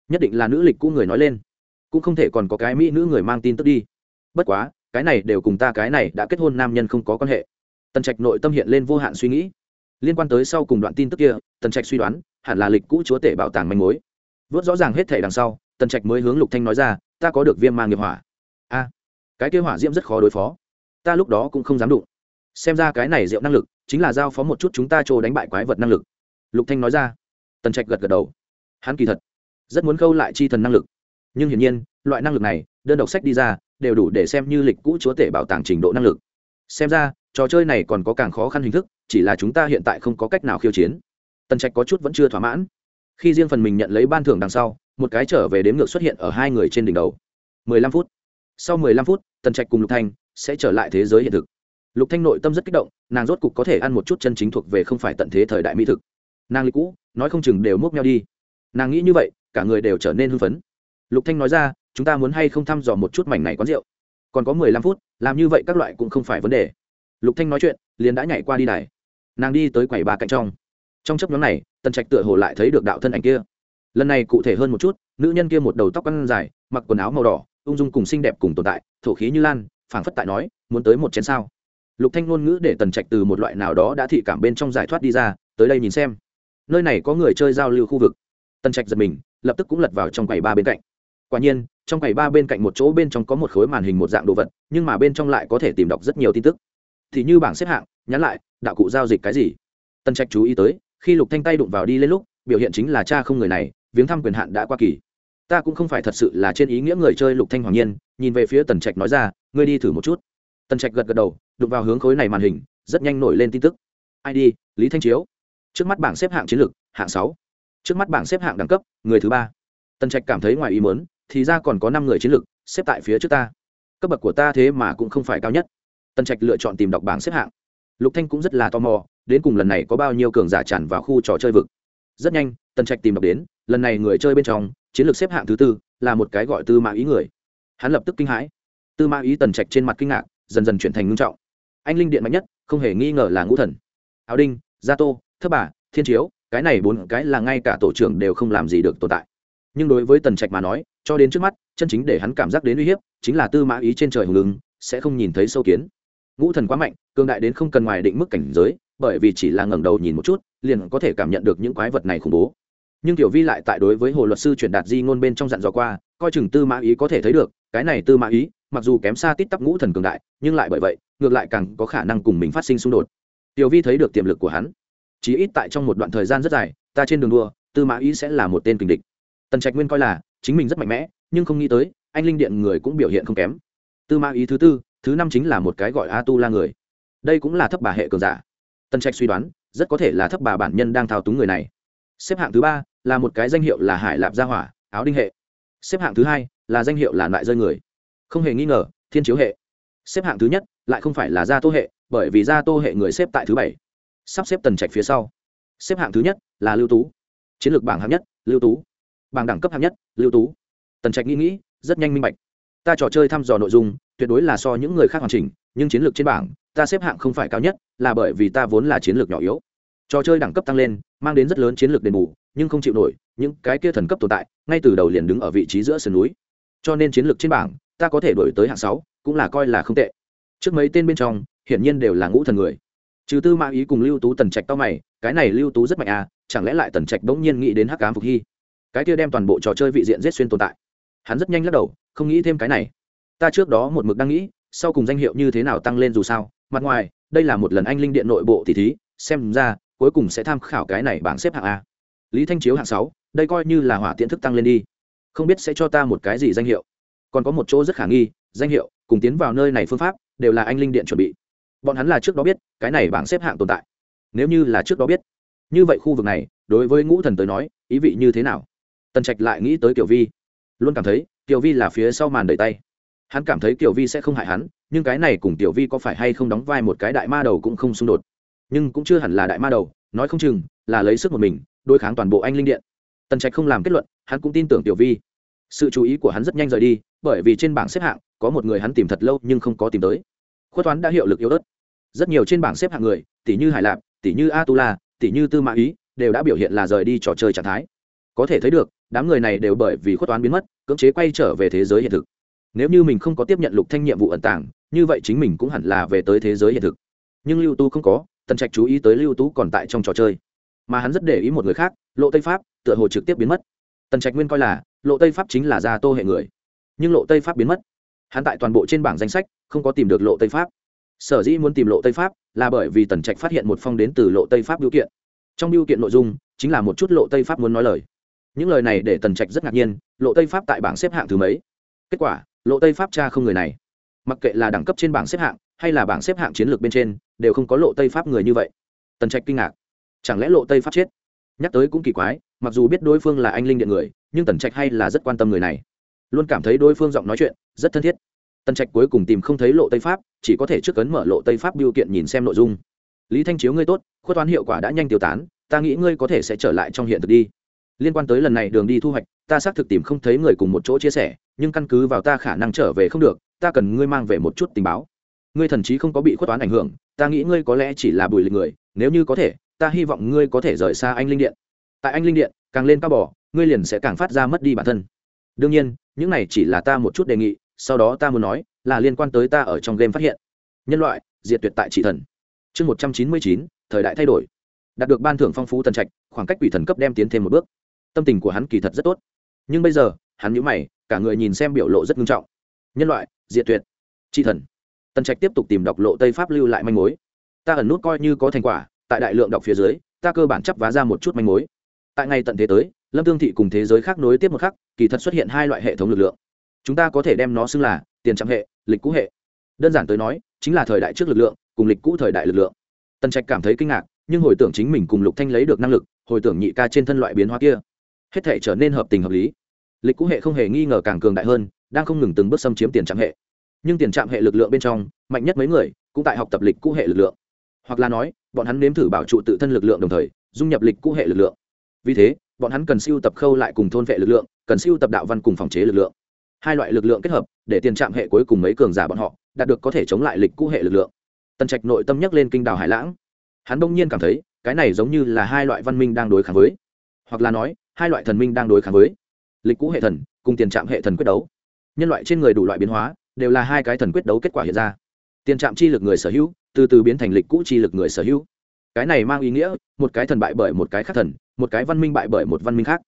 Nhất định là nữ lịch cũ người nói lên. Cũng không thể còn có cái mỹ nữ người mang tin tức đi. Bất quá, cái này đều cùng ta cái này đã kết hôn nam nhân không có quan hệ. Tần trạch nội tâm hiện lên vô hạn suy nghĩ. Liên quan tới sau cùng đoạn tin tức kia, tần trạch suy đoán, hẳn là lịch cũ chúa tể bảo tàng manh mối. Vớt rõ ràng hết thể đằng sau, tần trạch mới hướng lục thanh nói ra, ta có được viêm mang nghiệp hỏa. A cái kia hỏa diễm rất khó đối phó. Ta lúc đó cũng không dám đụng. Xem ra cái này rượu năng lực chính là giao phó một chút chúng ta trô đánh bại quái vật năng lực. Lục thanh nói ra. Tần trạch gật gật đầu. Hắn kỳ thật rất muốn khâu lại chi thần năng lực. Nhưng hiển nhiên, loại năng lực này, đơn độc sách đi ra, đều đủ để xem như lịch cũ chúa tể bảo tàng trình độ năng lực. Xem ra, trò chơi này còn có càng khó khăn hình thức, chỉ là chúng ta hiện tại không có cách nào khiêu chiến. Tần trạch có chút vẫn chưa thỏa mãn. Khi riêng phần mình nhận lấy ban thưởng đằng sau, một cái trở về đếm ngược xuất hiện ở hai người trên đỉnh đầu. Mười lăm phút sau mười lăm phút, tần trạch cùng lục thanh sẽ trở lại thế giới hiện thực. Lục thanh nội tâm rất kích động, nàng rốt cục có thể ăn một chút chân chính thuộc về không phải tận thế thời đại mỹ thực. Nàng lịch cũ, nói không chừng đều múc nhau đi. Nàng nghĩ như vậy, cả người đều trở nên hưng phấn. Lục thanh nói ra, chúng ta muốn hay không thăm dò một chút mảnh này quán rượu? Còn có mười lăm phút, làm như vậy các loại cũng không phải vấn đề. Lục thanh nói chuyện, liền đã nhảy qua đi đài. Nàng đi tới quầy ba cạnh trong. Trong chấp nhóm này, tần trạch tựa hồ lại thấy được đạo thân ảnh kia. Lần này cụ thể hơn một chút, nữ nhân kia một đầu tóc ăn dài, mặc quần áo màu đỏ ung dung cùng xinh đẹp cùng tồn tại, thổ khí như lan, phảng phất tại nói, muốn tới một chén sao. Lục thanh ngôn ngữ để tần trạch từ một loại nào đó đã thị cảm bên trong giải thoát đi ra, tới đây nhìn xem. Nơi này có người chơi giao lưu khu vực. Tần trạch giật mình, lập tức cũng lật vào trong quầy ba bên cạnh. Quả nhiên, trong quầy ba bên cạnh một chỗ bên trong có một khối màn hình một dạng đồ vật, nhưng mà bên trong lại có thể tìm đọc rất nhiều tin tức. Thì như bảng xếp hạng, nhắn lại, đạo cụ giao dịch cái gì? Tần trạch chú ý tới, khi lục thanh tay đụng vào đi lên lúc, biểu hiện chính là cha không người này, viếng thăm quyền hạn đã qua kỳ ta cũng không phải thật sự là trên ý nghĩa người chơi lục thanh hoàng nhiên, nhìn về phía tần trạch nói ra, ngươi đi thử một chút. Tần trạch gật gật đầu đục vào hướng khối này màn hình, rất nhanh nổi lên tin tức. Id lý thanh chiếu. Trước mắt bảng xếp hạng chiến lược, hạng sáu. Trước mắt bảng xếp hạng đẳng cấp, người thứ ba. Tần trạch cảm thấy ngoài ý mớn thì ra còn có năm người chiến lược, xếp tại phía trước ta. Cấp bậc của ta thế mà cũng không phải cao nhất. Tần trạch lựa chọn tìm đọc bảng xếp hạng. Lục thanh cũng rất là tò mò, đến cùng lần này có bao nhiêu cường giả tràn vào khu trò chơi vực. Rất nhanh, tần trạch tìm đọc đến, lần này người chơi bên trong chiến lược xếp hạng thứ tư, là một cái gọi tư mã ý người. Hắn lập tức kinh hãi. Tư mã ý tần trạch trên mặt kinh ngạc, dần dần chuyển thành ngưng trọng. Anh linh điện mạnh nhất, không hề nghi ngờ là ngũ thần. Áo đinh, gia tô, thất bà, thiên chiếu, cái này bốn cái là ngay cả tổ trưởng đều không làm gì được tồn tại. Nhưng đối với tần trạch mà nói, cho đến trước mắt, chân chính để hắn cảm giác đến uy hiếp, chính là tư mã ý trên trời hùng lưng sẽ không nhìn thấy sâu kiến. Ngũ thần quá mạnh, cường đại đến không cần ngoài định mức cảnh giới, bởi vì chỉ là ngẩng đầu nhìn một chút, liền có thể cảm nhận được những quái vật này khủng bố nhưng tiểu vi lại tại đối với hồ luật sư truyền đạt di ngôn bên trong dặn dò qua, coi chừng tư mã ý có thể thấy được, cái này tư mã ý, mặc dù kém xa tít tắp ngũ thần cường đại, nhưng lại bởi vậy, ngược lại càng có khả năng cùng mình phát sinh xung đột. Tiểu vi thấy được tiềm lực của hắn. Chỉ ít tại trong một đoạn thời gian rất dài, ta trên đường đua, tư mã ý sẽ là một tên kình địch. Tần trạch nguyên coi là, chính mình rất mạnh mẽ, nhưng không nghĩ tới, anh linh điện người cũng biểu hiện không kém. Tư mã ý thứ tư, thứ năm chính là một cái gọi a tu la người. Đây cũng là thấp bà hệ cường giả. Tần trạch suy đoán, rất có thể là thấp bà bản nhân đang thao túng người này. Xếp hạng thứ ba là một cái danh hiệu là hải lạp gia hỏa, áo đinh hệ. Xếp hạng thứ hai là danh hiệu là loại rơi người. Không hề nghi ngờ, thiên chiếu hệ. Xếp hạng thứ nhất lại không phải là gia tô hệ, bởi vì gia tô hệ người xếp tại thứ bảy. Sắp xếp tần trạch phía sau. Xếp hạng thứ nhất là lưu tú. Chiến lược bảng hạng nhất, lưu tú. Bảng đẳng cấp hạng nhất, lưu tú. Tần trạch nghĩ nghĩ, rất nhanh minh bạch. Ta trò chơi thăm dò nội dung, tuyệt đối là so những người khác hoàn chỉnh, nhưng chiến lược trên bảng, ta xếp hạng không phải cao nhất, là bởi vì ta vốn là chiến lược nhỏ yếu. Trò chơi đẳng cấp tăng lên, mang đến rất lớn chiến lược đền bù nhưng không chịu nổi, những cái kia thần cấp tồn tại, ngay từ đầu liền đứng ở vị trí giữa sườn núi. Cho nên chiến lược trên bảng, ta có thể đổi tới hạng sáu, cũng là coi là không tệ. Trước mấy tên bên trong, hiển nhiên đều là ngũ thần người. Trừ tư mã ý cùng lưu tú tần trạch to mày, cái này lưu tú rất mạnh à chẳng lẽ lại tần trạch bỗng nhiên nghĩ đến hắc cám phục hy? Cái kia đem toàn bộ trò chơi vị diện giết xuyên tồn tại. Hắn rất nhanh lắc đầu, không nghĩ thêm cái này. Ta trước đó một mực đang nghĩ, sau cùng danh hiệu như thế nào tăng lên dù sao, mặt ngoài, đây là một lần anh linh điện nội bộ thì thí, xem ra, cuối cùng sẽ tham khảo cái này bảng xếp hạng a lý thanh chiếu hạng sáu, đây coi như là hỏa tiện thức tăng lên đi. Không biết sẽ cho ta một cái gì danh hiệu. Còn có một chỗ rất khả nghi, danh hiệu, cùng tiến vào nơi này phương pháp, đều là anh linh điện chuẩn bị. Bọn hắn là trước đó biết, cái này bảng xếp hạng tồn tại. Nếu như là trước đó biết, như vậy khu vực này, đối với ngũ thần tới nói, ý vị như thế nào? Tần trạch lại nghĩ tới kiểu vi. Luôn cảm thấy tiểu vi là phía sau màn đẩy tay. Hắn cảm thấy tiểu vi sẽ không hại hắn, nhưng cái này cùng tiểu vi có phải hay không đóng vai một cái đại ma đầu cũng không xung đột. Nhưng cũng chưa hẳn là đại ma đầu, nói không chừng, là lấy sức một mình đối kháng toàn bộ anh linh điện. Tần trạch không làm kết luận, hắn cũng tin tưởng tiểu vi. Sự chú ý của hắn rất nhanh rời đi, bởi vì trên bảng xếp hạng, có một người hắn tìm thật lâu nhưng không có tìm tới. Khuất toán đã hiệu lực yếu ớt. Rất nhiều trên bảng xếp hạng người, tỷ như hải lạp, tỷ như a tu la tỷ như tư mã ý, đều đã biểu hiện là rời đi trò chơi trạng thái. Có thể thấy được, đám người này đều bởi vì khuất toán biến mất, cưỡng chế quay trở về thế giới hiện thực. Nếu như mình không có tiếp nhận lục thanh nhiệm vụ ẩn tàng, như vậy chính mình cũng hẳn là về tới thế giới hiện thực. Nhưng lưu tu không có, tần trạch chú ý tới lưu tú còn tại trong trò chơi mà hắn rất để ý một người khác lộ tây pháp tựa hồ trực tiếp biến mất tần trạch nguyên coi là lộ tây pháp chính là gia tô hệ người nhưng lộ tây pháp biến mất hắn tại toàn bộ trên bảng danh sách không có tìm được lộ tây pháp sở dĩ muốn tìm lộ tây pháp là bởi vì tần trạch phát hiện một phong đến từ lộ tây pháp biểu kiện trong biểu kiện nội dung chính là một chút lộ tây pháp muốn nói lời những lời này để tần trạch rất ngạc nhiên lộ tây pháp tại bảng xếp hạng thứ mấy kết quả lộ tây pháp cha không người này mặc kệ là đẳng cấp trên bảng xếp hạng hay là bảng xếp hạng chiến lược bên trên đều không có lộ tây pháp người như vậy tần trạch kinh ngạc chẳng lẽ lộ tây pháp chết? Nhắc tới cũng kỳ quái, mặc dù biết đối phương là anh linh điện người, nhưng tần trạch hay là rất quan tâm người này. Luôn cảm thấy đối phương giọng nói chuyện rất thân thiết. Tần trạch cuối cùng tìm không thấy lộ tây pháp, chỉ có thể trước cấn mở lộ tây pháp biểu kiện nhìn xem nội dung. Lý thanh chiếu ngươi tốt, khuất toán hiệu quả đã nhanh tiêu tán, ta nghĩ ngươi có thể sẽ trở lại trong hiện thực đi. Liên quan tới lần này đường đi thu hoạch, ta xác thực tìm không thấy người cùng một chỗ chia sẻ, nhưng căn cứ vào ta khả năng trở về không được, ta cần ngươi mang về một chút tình báo. Ngươi thần chí không có bị khuất toán ảnh hưởng, ta nghĩ ngươi có lẽ chỉ là bùi lịch người, nếu như có thể ta hy vọng ngươi có thể rời xa anh linh điện. Tại anh linh điện, càng lên cao bỏ ngươi liền sẽ càng phát ra mất đi bản thân. Đương nhiên, những này chỉ là ta một chút đề nghị, sau đó ta muốn nói là liên quan tới ta ở trong game phát hiện. Nhân loại, diệt tuyệt tại trị thần. Chương một trăm chín mươi chín, thời đại thay đổi. Đạt được ban thưởng phong phú tần trạch, khoảng cách quỷ thần cấp đem tiến thêm một bước. Tâm tình của hắn kỳ thật rất tốt. Nhưng bây giờ, hắn nhữ mày, cả người nhìn xem biểu lộ rất nghiêm trọng. Nhân loại, diệt tuyệt. Tri thần. Tần trạch tiếp tục tìm đọc lộ tây pháp lưu lại manh mối. Ta ẩn nút coi như có thành quả tại đại lượng đọc phía dưới, ta cơ bản chấp vá ra một chút manh mối. Tại ngày tận thế tới, lâm tương thị cùng thế giới khác nối tiếp một khắc, kỳ thật xuất hiện hai loại hệ thống lực lượng. Chúng ta có thể đem nó xưng là tiền trạm hệ, lịch cũ hệ. Đơn giản tới nói, chính là thời đại trước lực lượng, cùng lịch cũ thời đại lực lượng. Tần trạch cảm thấy kinh ngạc, nhưng hồi tưởng chính mình cùng lục thanh lấy được năng lực, hồi tưởng nhị ca trên thân loại biến hóa kia, hết thể trở nên hợp tình hợp lý. Lịch cũ hệ không hề nghi ngờ càng cường đại hơn, đang không ngừng từng bước xâm chiếm tiền trạm hệ. Nhưng tiền trạm hệ lực lượng bên trong, mạnh nhất mấy người, cũng tại học tập lịch cũ hệ lực lượng hoặc là nói, bọn hắn nếm thử bảo trụ tự thân lực lượng đồng thời, dung nhập lịch cũ hệ lực lượng. Vì thế, bọn hắn cần siêu tập khâu lại cùng thôn vệ lực lượng, cần siêu tập đạo văn cùng phòng chế lực lượng. Hai loại lực lượng kết hợp, để tiền trạm hệ cuối cùng mấy cường giả bọn họ, đạt được có thể chống lại lịch cũ hệ lực lượng. Tần trạch nội tâm nhắc lên kinh đào hải lãng. Hắn đông nhiên cảm thấy, cái này giống như là hai loại văn minh đang đối kháng với, hoặc là nói, hai loại thần minh đang đối kháng với. Lịch cũ hệ thần cùng tiền trạm hệ thần quyết đấu. Nhân loại trên người đủ loại biến hóa, đều là hai cái thần quyết đấu kết quả hiện ra. Tiền trạm chi lực người sở hữu từ từ biến thành lịch cũ chi lực người sở hữu. Cái này mang ý nghĩa, một cái thần bại bởi một cái khác thần, một cái văn minh bại bởi một văn minh khác.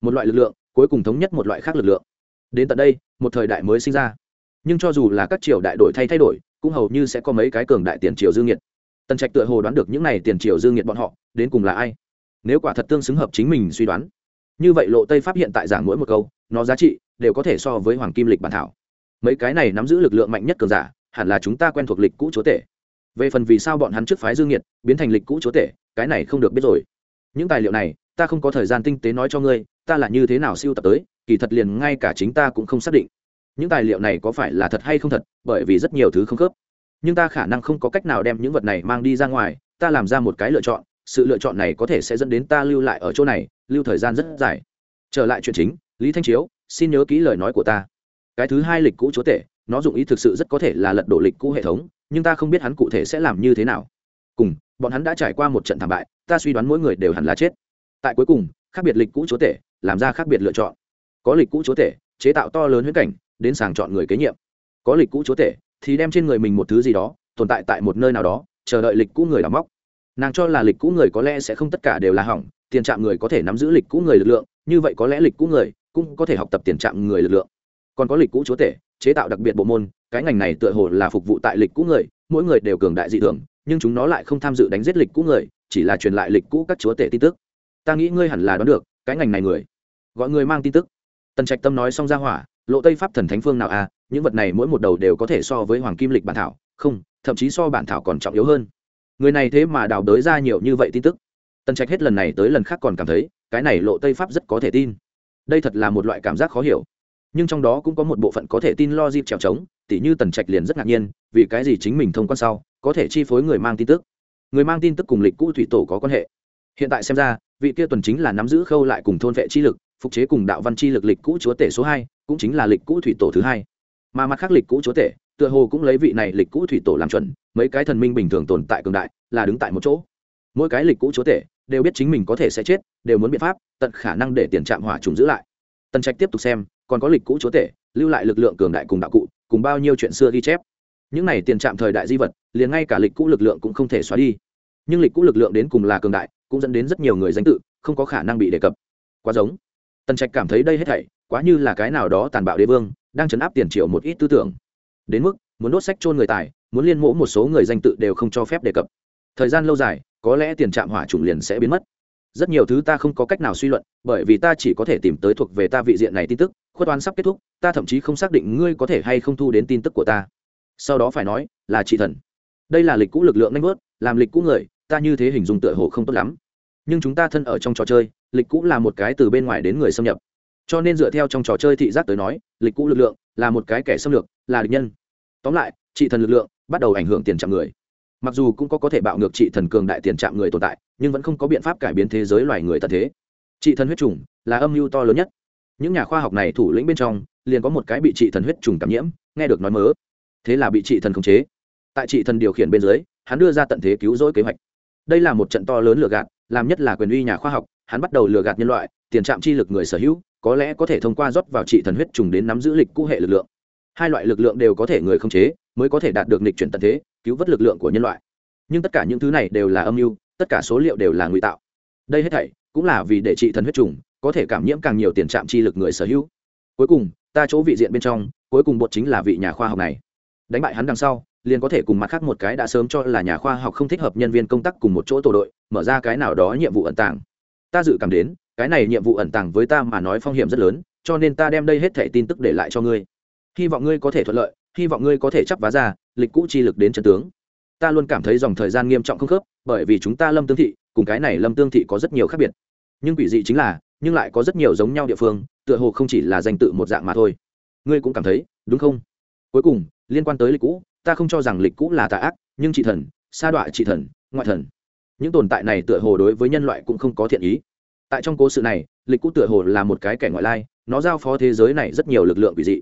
Một loại lực lượng, cuối cùng thống nhất một loại khác lực lượng. Đến tận đây, một thời đại mới sinh ra. Nhưng cho dù là các triều đại đổi thay thay đổi, cũng hầu như sẽ có mấy cái cường đại tiền triều dương nhiệt. Tần trạch tựa hồ đoán được những n à y tiền triều dương nhiệt bọn họ, đến cùng là ai? Nếu quả thật tương xứng hợp chính mình suy đoán, như vậy lộ tây pháp hiện tại giảng mỗi một câu, nó giá trị đều có thể so với hoàng kim lịch bản thảo. Mấy cái này nắm giữ lực lượng mạnh nhất cường giả, hẳn là chúng ta quen thuộc lịch cũ chúa tể về phần vì sao bọn hắn trước phái dương nhiệt biến thành lịch cũ chúa tể, cái này không được biết rồi. Những tài liệu này, ta không có thời gian tinh tế nói cho ngươi, ta là như thế nào siêu tập tới, kỳ thật liền ngay cả chính ta cũng không xác định. Những tài liệu này có phải là thật hay không thật, bởi vì rất nhiều thứ không khớp. Nhưng ta khả năng không có cách nào đem những vật này mang đi ra ngoài, ta làm ra một cái lựa chọn, sự lựa chọn này có thể sẽ dẫn đến ta lưu lại ở chỗ này, lưu thời gian rất dài. Trở lại chuyện chính, lý thanh chiếu, xin nhớ kỹ lời nói của ta. Cái thứ hai lịch cũ chúa tể, nó dụng ý thực sự rất có thể là lật đổ lịch cũ hệ thống nhưng ta không biết hắn cụ thể sẽ làm như thế nào. Cùng, bọn hắn đã trải qua một trận thảm bại, ta suy đoán mỗi người đều hẳn là chết. Tại cuối cùng, khác biệt lịch cũ chúa tể, làm ra khác biệt lựa chọn. Có lịch cũ chúa tể, chế tạo to lớn huyễn cảnh, đến sàng chọn người kế nhiệm. Có lịch cũ chúa tể, thì đem trên người mình một thứ gì đó, tồn tại tại một nơi nào đó, chờ đợi lịch cũ người đào móc. Nàng cho là lịch cũ người có lẽ sẽ không tất cả đều là hỏng, tiền trạm người có thể nắm giữ lịch cũ người lực lượng, như vậy có lẽ lịch cũ người cũng có thể học tập tiền trạm người lực lượng. Còn có lịch cũ chúa tể chế tạo đặc biệt bộ môn, cái ngành này tựa hồ là phục vụ tại lịch cũ người, mỗi người đều cường đại dị thường, nhưng chúng nó lại không tham dự đánh giết lịch cũ người, chỉ là truyền lại lịch cũ các chúa tể tin tức. Ta nghĩ ngươi hẳn là đoán được, cái ngành này người, gọi người mang tin tức. Tần trạch tâm nói xong ra hỏa, lộ tây pháp thần thánh phương nào à những vật này mỗi một đầu đều có thể so với hoàng kim lịch bản thảo, không, thậm chí so bản thảo còn trọng yếu hơn. Người này thế mà đào đới ra nhiều như vậy tin tức. Tần trạch hết lần này tới lần khác còn cảm thấy, cái này lộ tây pháp rất có thể tin. Đây thật là một loại cảm giác khó hiểu nhưng trong đó cũng có một bộ phận có thể tin lo dịp trèo trống, tỉ như tần trạch liền rất ngạc nhiên, vì cái gì chính mình thông quan sau, có thể chi phối người mang tin tức. Người mang tin tức cùng lịch cũ thủy tổ có quan hệ. Hiện tại xem ra, vị kia tuần chính là nắm giữ khâu lại cùng thôn vệ chi lực, phục chế cùng đạo văn chi lực lịch cũ chúa tể số hai, cũng chính là lịch cũ thủy tổ thứ hai. Mà mặt khác lịch cũ chúa tể, tựa hồ cũng lấy vị này lịch cũ thủy tổ làm chuẩn, mấy cái thần minh bình thường tồn tại cường đại, là đứng tại một chỗ. Mỗi cái lịch cũ chúa tể, đều biết chính mình có thể sẽ chết, đều muốn biện pháp, tận khả năng để tiền trạm hỏa trùng giữ lại. Tần trạch tiếp tục xem còn có lịch cũ chúa tể, lưu lại lực lượng cường đại cùng đạo cụ, cùng bao nhiêu chuyện xưa ghi chép. Những này tiền trạm thời đại di vật, liền ngay cả lịch cũ lực lượng cũng không thể xóa đi. Nhưng lịch cũ lực lượng đến cùng là cường đại, cũng dẫn đến rất nhiều người danh tự, không có khả năng bị đề cập. Quá giống. Tần trạch cảm thấy đây hết thảy, quá như là cái nào đó tàn bạo đế vương, đang chấn áp tiền triệu một ít tư tưởng. Đến mức, muốn đốt sách chôn người tài, muốn liên mỗ một số người danh tự đều không cho phép đề cập. Thời gian lâu dài, có lẽ tiền trạm hỏa chủng liền sẽ biến mất rất nhiều thứ ta không có cách nào suy luận, bởi vì ta chỉ có thể tìm tới thuộc về ta vị diện này tin tức, khuất oán sắp kết thúc, ta thậm chí không xác định ngươi có thể hay không thu đến tin tức của ta. Sau đó phải nói, là chị thần. Đây là lịch cũ lực lượng nanh vớt làm lịch cũ người, ta như thế hình dung tựa hồ không tốt lắm. Nhưng chúng ta thân ở trong trò chơi, lịch cũ là một cái từ bên ngoài đến người xâm nhập. Cho nên dựa theo trong trò chơi thị giác tới nói, lịch cũ lực lượng là một cái kẻ xâm lược, là địch nhân. Tóm lại, chị thần lực lượng bắt đầu ảnh hưởng tiền chạm người mặc dù cũng có có thể bạo ngược trị thần cường đại tiền trạm người tồn tại, nhưng vẫn không có biện pháp cải biến thế giới loài người tận thế. Trị thần huyết trùng là âm mưu to lớn nhất. Những nhà khoa học này thủ lĩnh bên trong, liền có một cái bị trị thần huyết trùng cảm nhiễm, nghe được nói mớ. Thế là bị trị thần khống chế. Tại trị thần điều khiển bên dưới, hắn đưa ra tận thế cứu rỗi kế hoạch. Đây là một trận to lớn lừa gạt, làm nhất là quyền uy nhà khoa học, hắn bắt đầu lừa gạt nhân loại, tiền trạm chi lực người sở hữu, có lẽ có thể thông qua rót vào trị thần huyết trùng đến nắm giữ lịch cũ hệ lực lượng. Hai loại lực lượng đều có thể người khống chế, mới có thể đạt được nịch chuyển tận thế cứu vớt lực lượng của nhân loại. Nhưng tất cả những thứ này đều là âm mưu, tất cả số liệu đều là ngụy tạo. Đây hết thảy cũng là vì để trị thần huyết trùng, có thể cảm nhiễm càng nhiều tiền trạm chi lực người sở hữu. Cuối cùng, ta chỗ vị diện bên trong, cuối cùng bột chính là vị nhà khoa học này. Đánh bại hắn đằng sau, liền có thể cùng mặt khác một cái đã sớm cho là nhà khoa học không thích hợp nhân viên công tác cùng một chỗ tổ đội, mở ra cái nào đó nhiệm vụ ẩn tàng. Ta dự cảm đến, cái này nhiệm vụ ẩn tàng với ta mà nói phong hiểm rất lớn, cho nên ta đem đây hết thẻ tin tức để lại cho ngươi. Hy vọng ngươi có thể thuận lợi hy vọng ngươi có thể chấp vá ra, lịch cũ chi lực đến trận tướng. Ta luôn cảm thấy dòng thời gian nghiêm trọng không khớp, bởi vì chúng ta lâm tương thị, cùng cái này lâm tương thị có rất nhiều khác biệt. Nhưng quỷ dị chính là, nhưng lại có rất nhiều giống nhau địa phương, tựa hồ không chỉ là danh tự một dạng mà thôi. Ngươi cũng cảm thấy, đúng không? Cuối cùng, liên quan tới lịch cũ, ta không cho rằng lịch cũ là tà ác, nhưng trị thần, sa đọa trị thần, ngoại thần. Những tồn tại này tựa hồ đối với nhân loại cũng không có thiện ý. Tại trong cố sự này, lịch cũ tựa hồ là một cái kẻ ngoại lai, nó giao phó thế giới này rất nhiều lực lượng quỷ dị.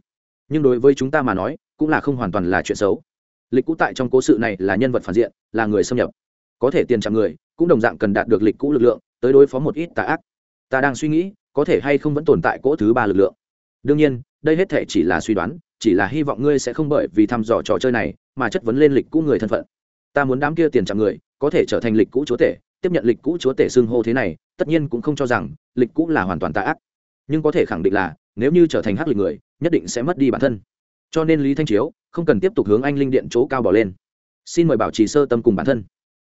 Nhưng đối với chúng ta mà nói cũng là không hoàn toàn là chuyện xấu. Lịch cũ tại trong cố sự này là nhân vật phản diện, là người xâm nhập. Có thể tiền chạm người, cũng đồng dạng cần đạt được lịch cũ lực lượng, tới đối phó một ít tà ác. Ta đang suy nghĩ, có thể hay không vẫn tồn tại cỗ thứ ba lực lượng. Đương nhiên, đây hết thể chỉ là suy đoán, chỉ là hy vọng ngươi sẽ không bởi vì thăm dò trò chơi này mà chất vấn lên lịch cũ người thân phận. Ta muốn đám kia tiền chạm người, có thể trở thành lịch cũ chúa tể, tiếp nhận lịch cũ chúa tể xưng hô thế này, tất nhiên cũng không cho rằng lịch cũ là hoàn toàn tà ác. Nhưng có thể khẳng định là, nếu như trở thành hắc lịch người, nhất định sẽ mất đi bản thân cho nên lý thanh chiếu không cần tiếp tục hướng anh linh điện chỗ cao bỏ lên. Xin mời bảo trì sơ tâm cùng bản thân.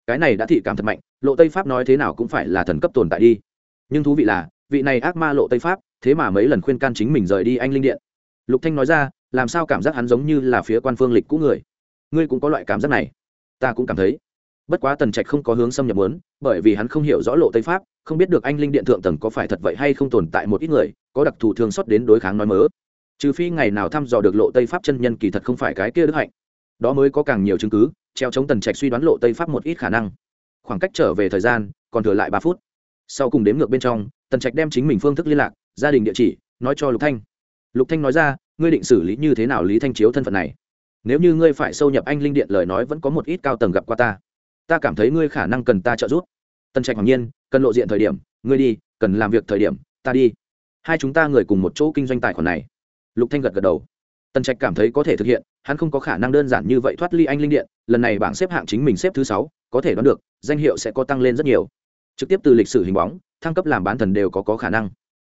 Cái này đã thị cảm thật mạnh, lộ tây pháp nói thế nào cũng phải là thần cấp tồn tại đi. Nhưng thú vị là, vị này ác ma lộ tây pháp, thế mà mấy lần khuyên can chính mình rời đi anh linh điện. Lục thanh nói ra, làm sao cảm giác hắn giống như là phía quan phương lịch cũ người? Ngươi cũng có loại cảm giác này. Ta cũng cảm thấy. Bất quá tần trạch không có hướng xâm nhập muốn, bởi vì hắn không hiểu rõ lộ tây pháp, không biết được anh linh điện thượng tầng có phải thật vậy hay không tồn tại một ít người, có đặc thù thương xót đến đối kháng nói mớ trừ phi ngày nào thăm dò được lộ tây pháp chân nhân kỳ thật không phải cái kia đức hạnh. Đó mới có càng nhiều chứng cứ, treo chống tần trạch suy đoán lộ tây pháp một ít khả năng. Khoảng cách trở về thời gian, còn thừa lại ba phút. Sau cùng đếm ngược bên trong, tần trạch đem chính mình phương thức liên lạc, gia đình địa chỉ, nói cho lục thanh. Lục thanh nói ra, ngươi định xử lý như thế nào lý thanh chiếu thân phận này? Nếu như ngươi phải sâu nhập anh linh điện lời nói vẫn có một ít cao tầng gặp qua ta. Ta cảm thấy ngươi khả năng cần ta trợ giúp. Tần trạch hoàng nhiên, cần lộ diện thời điểm, ngươi đi, cần làm việc thời điểm, ta đi. Hai chúng ta người cùng một chỗ kinh doanh tài khoản này lục thanh gật gật đầu. Tần trạch cảm thấy có thể thực hiện, hắn không có khả năng đơn giản như vậy thoát ly anh linh điện, lần này bảng xếp hạng chính mình xếp thứ sáu, có thể đoán được, danh hiệu sẽ có tăng lên rất nhiều. Trực tiếp từ lịch sử hình bóng, thăng cấp làm bán thần đều có có khả năng.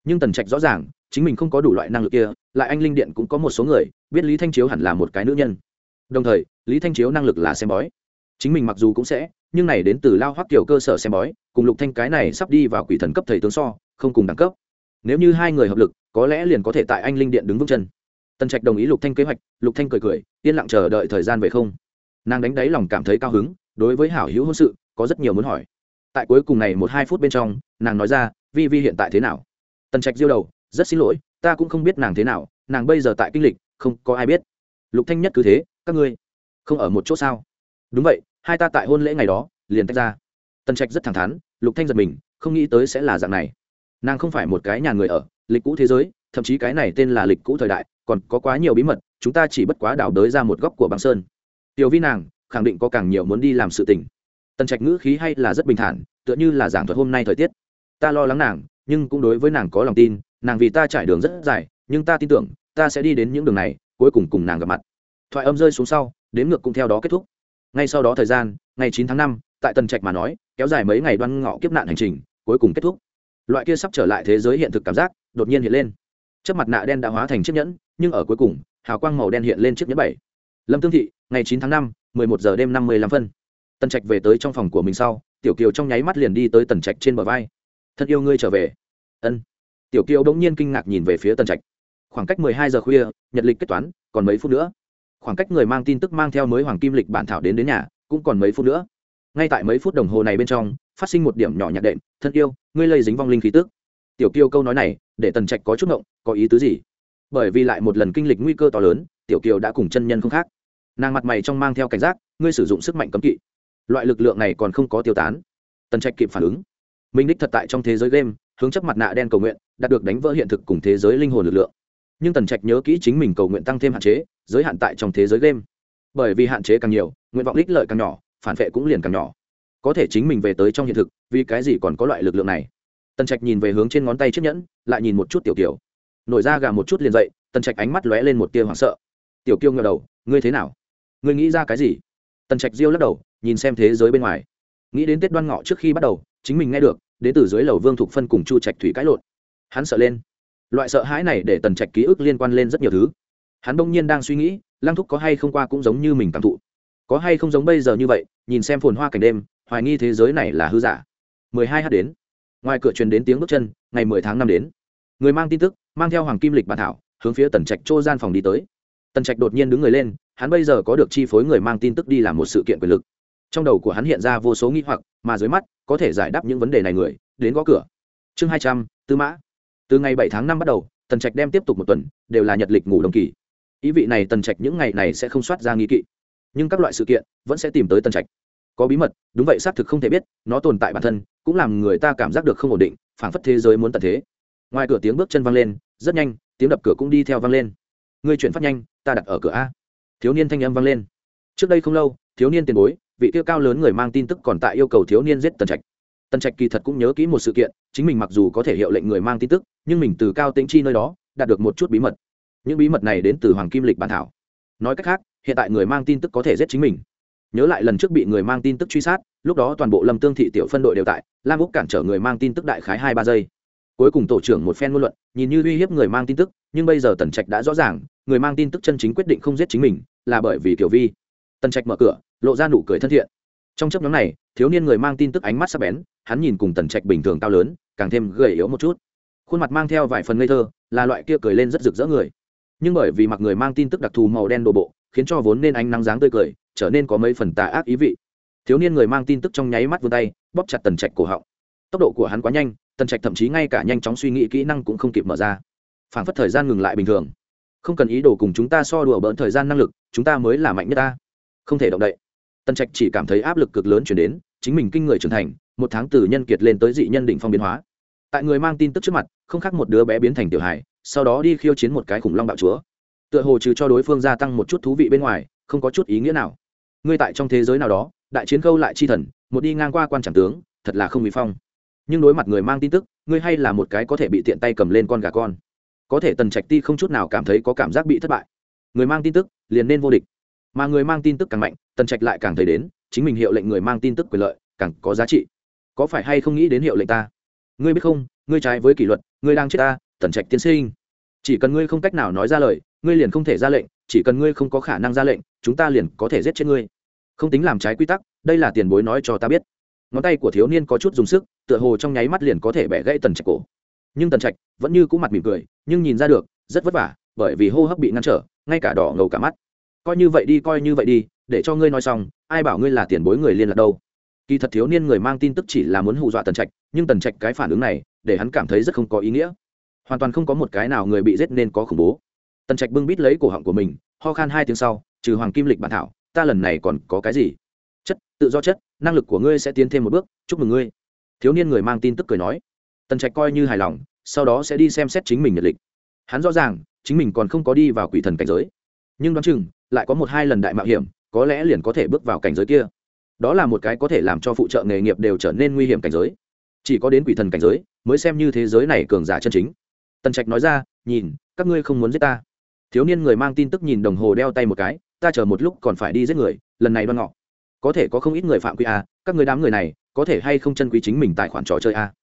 Nhưng tần trạch rõ ràng, chính mình không có đủ loại năng lực kia, lại anh linh điện cũng có một số người, biết lý thanh chiếu hẳn là một cái nữ nhân. Đồng thời, lý thanh chiếu năng lực là xem bói. Chính mình mặc dù cũng sẽ, nhưng này đến từ lao hoắc kiểu cơ sở xem bói, cùng lục thanh cái này sắp đi vào quỷ thần cấp thầy tướng so, không cùng đẳng cấp nếu như hai người hợp lực, có lẽ liền có thể tại anh linh điện đứng vững chân. Tần trạch đồng ý lục thanh kế hoạch, lục thanh cười cười, yên lặng chờ đợi thời gian về không. Nàng đánh đáy lòng cảm thấy cao hứng, đối với hảo hữu hôn sự, có rất nhiều muốn hỏi. Tại cuối cùng này một hai phút bên trong, nàng nói ra, vi vi hiện tại thế nào? Tần trạch diêu đầu, rất xin lỗi, ta cũng không biết nàng thế nào, nàng bây giờ tại kinh lịch, không có ai biết. Lục thanh nhất cứ thế, các ngươi không ở một chỗ sao? Đúng vậy, hai ta tại hôn lễ ngày đó, liền tách ra. Tần trạch rất thẳng thắn, lục thanh giật mình, không nghĩ tới sẽ là dạng này nàng không phải một cái nhà người ở lịch cũ thế giới, thậm chí cái này tên là lịch cũ thời đại, còn có quá nhiều bí mật, chúng ta chỉ bất quá đảo đới ra một góc của băng sơn. Tiểu vi nàng, khẳng định có càng nhiều muốn đi làm sự tình. Tần trạch ngữ khí hay là rất bình thản, tựa như là giảng thuật hôm nay thời tiết. Ta lo lắng nàng, nhưng cũng đối với nàng có lòng tin, nàng vì ta trải đường rất dài, nhưng ta tin tưởng, ta sẽ đi đến những đường này, cuối cùng cùng nàng gặp mặt. Thoại âm rơi xuống sau, đếm ngược cũng theo đó kết thúc. Ngay sau đó thời gian, ngày chín tháng năm, tại tần trạch mà nói, kéo dài mấy ngày đoan ngọ kiếp nạn hành trình, cuối cùng kết thúc loại kia sắp trở lại thế giới hiện thực cảm giác đột nhiên hiện lên. Chiếc mặt nạ đen đã hóa thành chiếc nhẫn, nhưng ở cuối cùng, hào quang màu đen hiện lên chiếc nhẫn bảy. Lâm tương thị, ngày chín tháng năm, mười một giờ đêm năm mươi lăm phân. Tần trạch về tới trong phòng của mình sau, tiểu kiều trong nháy mắt liền đi tới tần trạch trên bờ vai. Thân yêu ngươi trở về. Ân. Tiểu kiều bỗng nhiên kinh ngạc nhìn về phía tần trạch. Khoảng cách mười hai giờ khuya, nhật lịch kết toán, còn mấy phút nữa. Khoảng cách người mang tin tức mang theo mới hoàng kim lịch bản thảo đến đến nhà, cũng còn mấy phút nữa ngay tại mấy phút đồng hồ này bên trong, phát sinh một điểm nhỏ nhạc đệm, thân yêu, ngươi lây dính vong linh khí tức. Tiểu kiêu câu nói này, để tần trạch có chút ngộng, có ý tứ gì? Bởi vì lại một lần kinh lịch nguy cơ to lớn, tiểu kiều đã cùng chân nhân không khác. Nàng mặt mày trong mang theo cảnh giác, ngươi sử dụng sức mạnh cấm kỵ. Loại lực lượng này còn không có tiêu tán. Tần trạch kịp phản ứng. Minh đích thật tại trong thế giới game, hướng chấp mặt nạ đen cầu nguyện, đạt được đánh vỡ hiện thực cùng thế giới linh hồn lực lượng. Nhưng tần trạch nhớ kỹ chính mình cầu nguyện tăng thêm hạn chế, giới hạn tại trong thế giới game. Bởi vì hạn chế càng nhiều, nguyện vọng ích lợi càng nhỏ phản vệ cũng liền càng nhỏ. Có thể chính mình về tới trong hiện thực, vì cái gì còn có loại lực lượng này? Tần trạch nhìn về hướng trên ngón tay chiếc nhẫn, lại nhìn một chút tiểu kiều. Nổi ra gà một chút liền dậy, tần trạch ánh mắt lóe lên một tia hoảng sợ. Tiểu kiêu ngờ đầu, ngươi thế nào? Ngươi nghĩ ra cái gì? Tần trạch diêu lắc đầu, nhìn xem thế giới bên ngoài. Nghĩ đến tết đoan ngọ trước khi bắt đầu, chính mình nghe được, đến từ dưới lầu vương thục phân cùng chu trạch thủy cãi lộn. Hắn sợ lên. Loại sợ hãi này để tần trạch ký ức liên quan lên rất nhiều thứ. Hắn bỗng nhiên đang suy nghĩ, lăng thúc có hay không qua cũng giống như mình cảm thụ có hay không giống bây giờ như vậy, nhìn xem phồn hoa cảnh đêm, hoài nghi thế giới này là hư giả. Mười hai h đến. Ngoài cửa truyền đến tiếng bước chân, ngày mười tháng năm đến. Người mang tin tức, mang theo hoàng kim lịch bản thảo, hướng phía tần trạch chỗ gian phòng đi tới. Tần trạch đột nhiên đứng người lên, hắn bây giờ có được chi phối người mang tin tức đi làm một sự kiện quyền lực. Trong đầu của hắn hiện ra vô số nghi hoặc, mà dưới mắt, có thể giải đáp những vấn đề này người, đến gõ cửa. Chương hai trăm, tư mã. Từ ngày bảy tháng năm bắt đầu, tần trạch đem tiếp tục một tuần, đều là nhật lịch ngủ đồng kỳ. Ý vị này tần trạch những ngày này sẽ không soát ra nghi kỵ nhưng các loại sự kiện vẫn sẽ tìm tới tân trạch. Có bí mật, đúng vậy, xác thực không thể biết, nó tồn tại bản thân, cũng làm người ta cảm giác được không ổn định, phảng phất thế giới muốn tận thế. Ngoài cửa tiếng bước chân vang lên, rất nhanh, tiếng đập cửa cũng đi theo vang lên. Người chuyển phát nhanh, ta đặt ở cửa a. Thiếu niên thanh âm vang lên. Trước đây không lâu, thiếu niên tiền bối, vị tiêu cao lớn người mang tin tức còn tại yêu cầu thiếu niên giết tần trạch. Tần trạch kỳ thật cũng nhớ kỹ một sự kiện, chính mình mặc dù có thể hiệu lệnh người mang tin tức, nhưng mình từ cao tĩnh chi nơi đó, đạt được một chút bí mật. Những bí mật này đến từ hoàng kim lịch bản thảo nói cách khác, hiện tại người mang tin tức có thể giết chính mình. Nhớ lại lần trước bị người mang tin tức truy sát, lúc đó toàn bộ lâm tương thị tiểu phân đội đều tại, lam úc cản trở người mang tin tức đại khái hai ba giây. Cuối cùng tổ trưởng một phen ngôn luận, nhìn như uy hiếp người mang tin tức, nhưng bây giờ tần trạch đã rõ ràng, người mang tin tức chân chính quyết định không giết chính mình, là bởi vì kiểu vi. Tần trạch mở cửa, lộ ra nụ cười thân thiện. Trong chấp nhóm này, thiếu niên người mang tin tức ánh mắt sắc bén, hắn nhìn cùng tần trạch bình thường cao lớn, càng thêm gầy yếu một chút. Khuôn mặt mang theo vài phần ngây thơ, là loại kia cười lên rất rực rỡ người nhưng bởi vì mặc người mang tin tức đặc thù màu đen đồ bộ, khiến cho vốn nên ánh nắng dáng tươi cười, trở nên có mấy phần tà ác ý vị. Thiếu niên người mang tin tức trong nháy mắt vươn tay, bóp chặt tần trạch cổ họng. Tốc độ của hắn quá nhanh, tần trạch thậm chí ngay cả nhanh chóng suy nghĩ kỹ năng cũng không kịp mở ra. Phảng phất thời gian ngừng lại bình thường. Không cần ý đồ cùng chúng ta so đùa bỡn thời gian năng lực, chúng ta mới là mạnh nhất ta. Không thể động đậy. Tần trạch chỉ cảm thấy áp lực cực lớn chuyển đến, chính mình kinh người trưởng thành, một tháng từ nhân kiệt lên tới dị nhân định phong biến hóa. Tại người mang tin tức trước mặt, không khác một đứa bé biến thành tiểu hài sau đó đi khiêu chiến một cái khủng long bạo chúa. Tựa hồ trừ cho đối phương gia tăng một chút thú vị bên ngoài, không có chút ý nghĩa nào. Ngươi tại trong thế giới nào đó, đại chiến câu lại chi thần, một đi ngang qua quan tràng tướng, thật là không bị phong. Nhưng đối mặt người mang tin tức, ngươi hay là một cái có thể bị tiện tay cầm lên con gà con. Có thể tần trạch ti không chút nào cảm thấy có cảm giác bị thất bại. Người mang tin tức, liền nên vô địch. Mà người mang tin tức càng mạnh, tần trạch lại càng thấy đến, chính mình hiệu lệnh người mang tin tức quyền lợi, càng có giá trị. Có phải hay không nghĩ đến hiệu lệnh ta? Ngươi biết không, ngươi trái với kỷ luật, ngươi đang chết ta tần trạch tiến sinh. Chỉ cần ngươi không cách nào nói ra lời, ngươi liền không thể ra lệnh, chỉ cần ngươi không có khả năng ra lệnh, chúng ta liền có thể giết chết ngươi. Không tính làm trái quy tắc, đây là tiền bối nói cho ta biết. Ngón tay của thiếu niên có chút dùng sức, tựa hồ trong nháy mắt liền có thể bẻ gãy tần trạch cổ. Nhưng tần trạch vẫn như cũ mặt mỉm cười, nhưng nhìn ra được, rất vất vả, bởi vì hô hấp bị ngăn trở, ngay cả đỏ ngầu cả mắt. Coi như vậy đi, coi như vậy đi, để cho ngươi nói xong, ai bảo ngươi là tiền bối người liên lạc đâu. Kỳ thật thiếu niên người mang tin tức chỉ là muốn hù dọa tần trạch, nhưng tần trạch cái phản ứng này, để hắn cảm thấy rất không có ý nghĩa hoàn toàn không có một cái nào người bị giết nên có khủng bố. Tần trạch bưng bít lấy cổ họng của mình, ho khan hai tiếng sau, trừ hoàng kim lịch bản thảo, ta lần này còn có cái gì? Chất, tự do chất, năng lực của ngươi sẽ tiến thêm một bước, chúc mừng ngươi. Thiếu niên người mang tin tức cười nói. Tần trạch coi như hài lòng, sau đó sẽ đi xem xét chính mình nhật lịch. Hắn rõ ràng, chính mình còn không có đi vào quỷ thần cảnh giới. Nhưng đoán chừng, lại có một hai lần đại mạo hiểm, có lẽ liền có thể bước vào cảnh giới kia. Đó là một cái có thể làm cho phụ trợ nghề nghiệp đều trở nên nguy hiểm cảnh giới. Chỉ có đến quỷ thần cảnh giới, mới xem như thế giới này cường giả chân chính tần trạch nói ra, nhìn, các ngươi không muốn giết ta. Thiếu niên người mang tin tức nhìn đồng hồ đeo tay một cái, ta chờ một lúc còn phải đi giết người, lần này đoan ngọ. Có thể có không ít người phạm quy a các người đám người này, có thể hay không chân quý chính mình tài khoản trò chơi a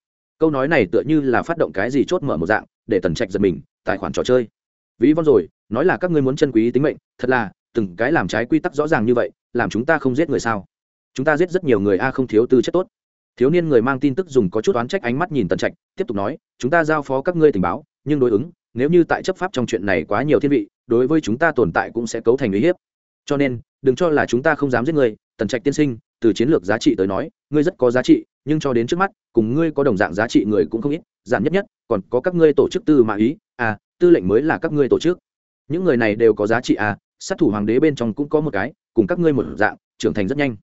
câu nói này tựa như là phát động cái gì chốt mở một dạng, để tần trạch giật mình, tài khoản trò chơi? Ví von rồi, nói là các ngươi muốn chân quý tính mệnh, thật là, từng cái làm trái quy tắc rõ ràng như vậy, làm chúng ta không giết người sao? Chúng ta giết rất nhiều người a, không thiếu tư chất tốt. Thiếu niên người mang tin tức dùng có chút oán trách ánh mắt nhìn tần trạch, tiếp tục nói, chúng ta giao phó các ngươi tình báo nhưng đối ứng, nếu như tại chấp pháp trong chuyện này quá nhiều thiên vị, đối với chúng ta tồn tại cũng sẽ cấu thành uy hiếp. Cho nên, đừng cho là chúng ta không dám giết người, tần trạch tiên sinh, từ chiến lược giá trị tới nói, ngươi rất có giá trị, nhưng cho đến trước mắt, cùng ngươi có đồng dạng giá trị người cũng không ít, giản nhất nhất, còn có các ngươi tổ chức tư mã ý à tư lệnh mới là các ngươi tổ chức. Những người này đều có giá trị à sát thủ hoàng đế bên trong cũng có một cái, cùng các ngươi một dạng, trưởng thành rất nhanh.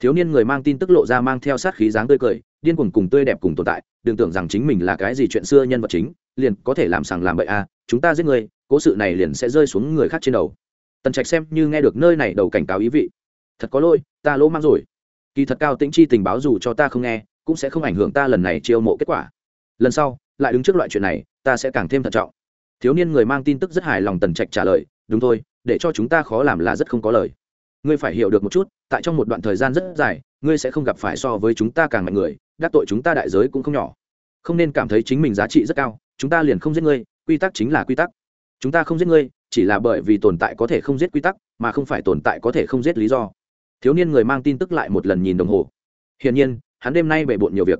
Thiếu niên người mang tin tức lộ ra mang theo sát khí dáng tươi cười, điên cuồng cùng tươi đẹp cùng tồn tại, đừng tưởng rằng chính mình là cái gì chuyện xưa nhân vật chính liền có thể làm sàng làm bậy à chúng ta giết người cố sự này liền sẽ rơi xuống người khác trên đầu. Tần trạch xem như nghe được nơi này đầu cảnh cáo ý vị. Thật có lỗi, ta lỗ mang rồi. Kỳ thật cao tĩnh chi tình báo dù cho ta không nghe, cũng sẽ không ảnh hưởng ta lần này chiêu mộ kết quả. Lần sau, lại đứng trước loại chuyện này, ta sẽ càng thêm thận trọng. Thiếu niên người mang tin tức rất hài lòng tần trạch trả lời, đúng thôi, để cho chúng ta khó làm là rất không có lời. Ngươi phải hiểu được một chút, tại trong một đoạn thời gian rất dài, ngươi sẽ không gặp phải so với chúng ta càng mạnh người, đắc tội chúng ta đại giới cũng không nhỏ. Không nên cảm thấy chính mình giá trị rất cao chúng ta liền không giết ngươi, quy tắc chính là quy tắc. Chúng ta không giết ngươi, chỉ là bởi vì tồn tại có thể không giết quy tắc, mà không phải tồn tại có thể không giết lý do. Thiếu niên người mang tin tức lại một lần nhìn đồng hồ. Hiển nhiên, hắn đêm nay bề bộn nhiều việc.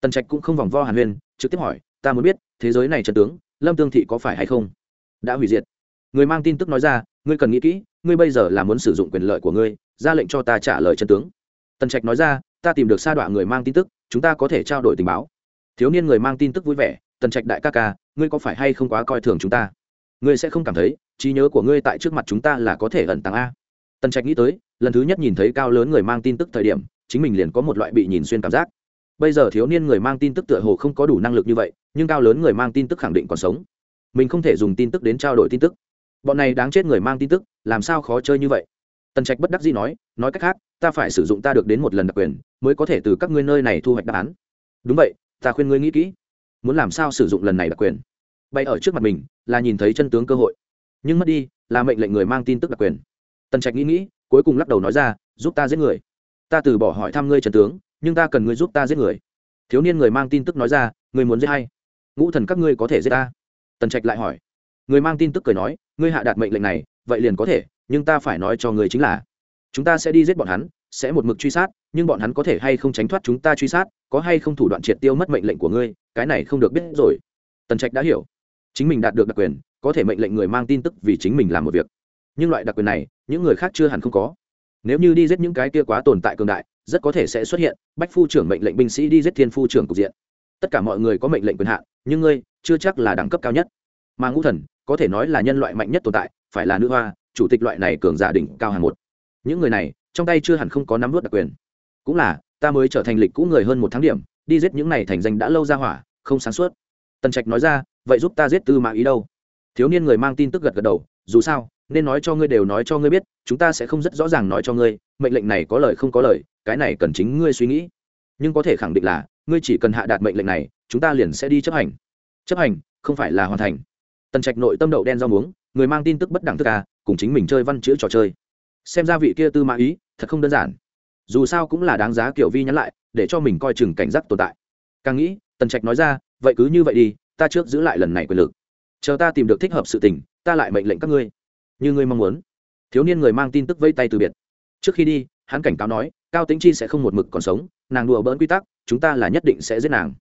Tần trạch cũng không vòng vo hàn huyên, trực tiếp hỏi, ta muốn biết, thế giới này trần tướng, lâm tương thị có phải hay không? Đã hủy diệt. Người mang tin tức nói ra, ngươi cần nghĩ kỹ, ngươi bây giờ là muốn sử dụng quyền lợi của ngươi, ra lệnh cho ta trả lời chân tướng. Tần trạch nói ra, ta tìm được sa đọa người mang tin tức, chúng ta có thể trao đổi tình báo. Thiếu niên người mang tin tức vui vẻ tần trạch đại ca ca, ngươi có phải hay không quá coi thường chúng ta? Ngươi sẽ không cảm thấy, trí nhớ của ngươi tại trước mặt chúng ta là có thể ẩn tàng a? Tần trạch nghĩ tới, lần thứ nhất nhìn thấy cao lớn người mang tin tức thời điểm, chính mình liền có một loại bị nhìn xuyên cảm giác. Bây giờ thiếu niên người mang tin tức tựa hồ không có đủ năng lực như vậy, nhưng cao lớn người mang tin tức khẳng định còn sống. Mình không thể dùng tin tức đến trao đổi tin tức. Bọn này đáng chết người mang tin tức, làm sao khó chơi như vậy? Tần trạch bất đắc dĩ nói nói cách khác, ta phải sử dụng ta được đến một lần đặc quyền, mới có thể từ các ngươi nơi này thu hoạch đáp án. Đúng vậy, ta khuyên ngươi nghĩ kỹ muốn làm sao sử dụng lần này đặc quyền. Bay ở trước mặt mình là nhìn thấy chân tướng cơ hội. Nhưng mất đi là mệnh lệnh người mang tin tức đặc quyền. Tần trạch nghĩ nghĩ, cuối cùng lắc đầu nói ra, giúp ta giết người. Ta từ bỏ hỏi thăm ngươi trần tướng, nhưng ta cần ngươi giúp ta giết người. Thiếu niên người mang tin tức nói ra, ngươi muốn giết hay ngũ thần các ngươi có thể giết ta? Tần trạch lại hỏi. Người mang tin tức cười nói, ngươi hạ đạt mệnh lệnh này, vậy liền có thể, nhưng ta phải nói cho người chính là, chúng ta sẽ đi giết bọn hắn, sẽ một mực truy sát, nhưng bọn hắn có thể hay không tránh thoát chúng ta truy sát, có hay không thủ đoạn triệt tiêu mất mệnh lệnh của ngươi? Cái này không được biết rồi. Tần trạch đã hiểu. Chính mình đạt được đặc quyền, có thể mệnh lệnh người mang tin tức vì chính mình làm một việc. Nhưng loại đặc quyền này, những người khác chưa hẳn không có. Nếu như đi giết những cái kia quá tồn tại cường đại, rất có thể sẽ xuất hiện, bách phu trưởng mệnh lệnh binh sĩ đi giết thiên phu trưởng cục diện. Tất cả mọi người có mệnh lệnh quyền hạn, nhưng ngươi, chưa chắc là đẳng cấp cao nhất. Mà ngũ thần, có thể nói là nhân loại mạnh nhất tồn tại, phải là nữ hoa, chủ tịch loại này cường giả đỉnh cao hàng một. Những người này, trong tay chưa hẳn không có nắm vớt đặc quyền. Cũng là, ta mới trở thành lịch cũ người hơn một tháng điểm đi giết những này thành danh đã lâu ra hỏa, không sáng suốt. Tần trạch nói ra, vậy giúp ta giết tư mã ý đâu? Thiếu niên người mang tin tức gật gật đầu, dù sao, nên nói cho ngươi đều nói cho ngươi biết, chúng ta sẽ không rất rõ ràng nói cho ngươi, mệnh lệnh này có lời không có lời, cái này cần chính ngươi suy nghĩ. Nhưng có thể khẳng định là, ngươi chỉ cần hạ đạt mệnh lệnh này, chúng ta liền sẽ đi chấp hành. Chấp hành, không phải là hoàn thành. Tần trạch nội tâm đậu đen rau muống, người mang tin tức bất đẳng thức à cùng chính mình chơi văn chữ trò chơi. Xem ra vị kia tư mã ý, thật không đơn giản. Dù sao cũng là đáng giá kiểu vi nhắn lại để cho mình coi chừng cảnh giác tồn tại. Càng nghĩ, tần trạch nói ra, vậy cứ như vậy đi, ta trước giữ lại lần này quyền lực. Chờ ta tìm được thích hợp sự tình, ta lại mệnh lệnh các ngươi. Như ngươi mong muốn. Thiếu niên người mang tin tức vây tay từ biệt. Trước khi đi, hắn cảnh cáo nói, cao tính chi sẽ không một mực còn sống, nàng đùa bỡn quy tắc, chúng ta là nhất định sẽ giết nàng.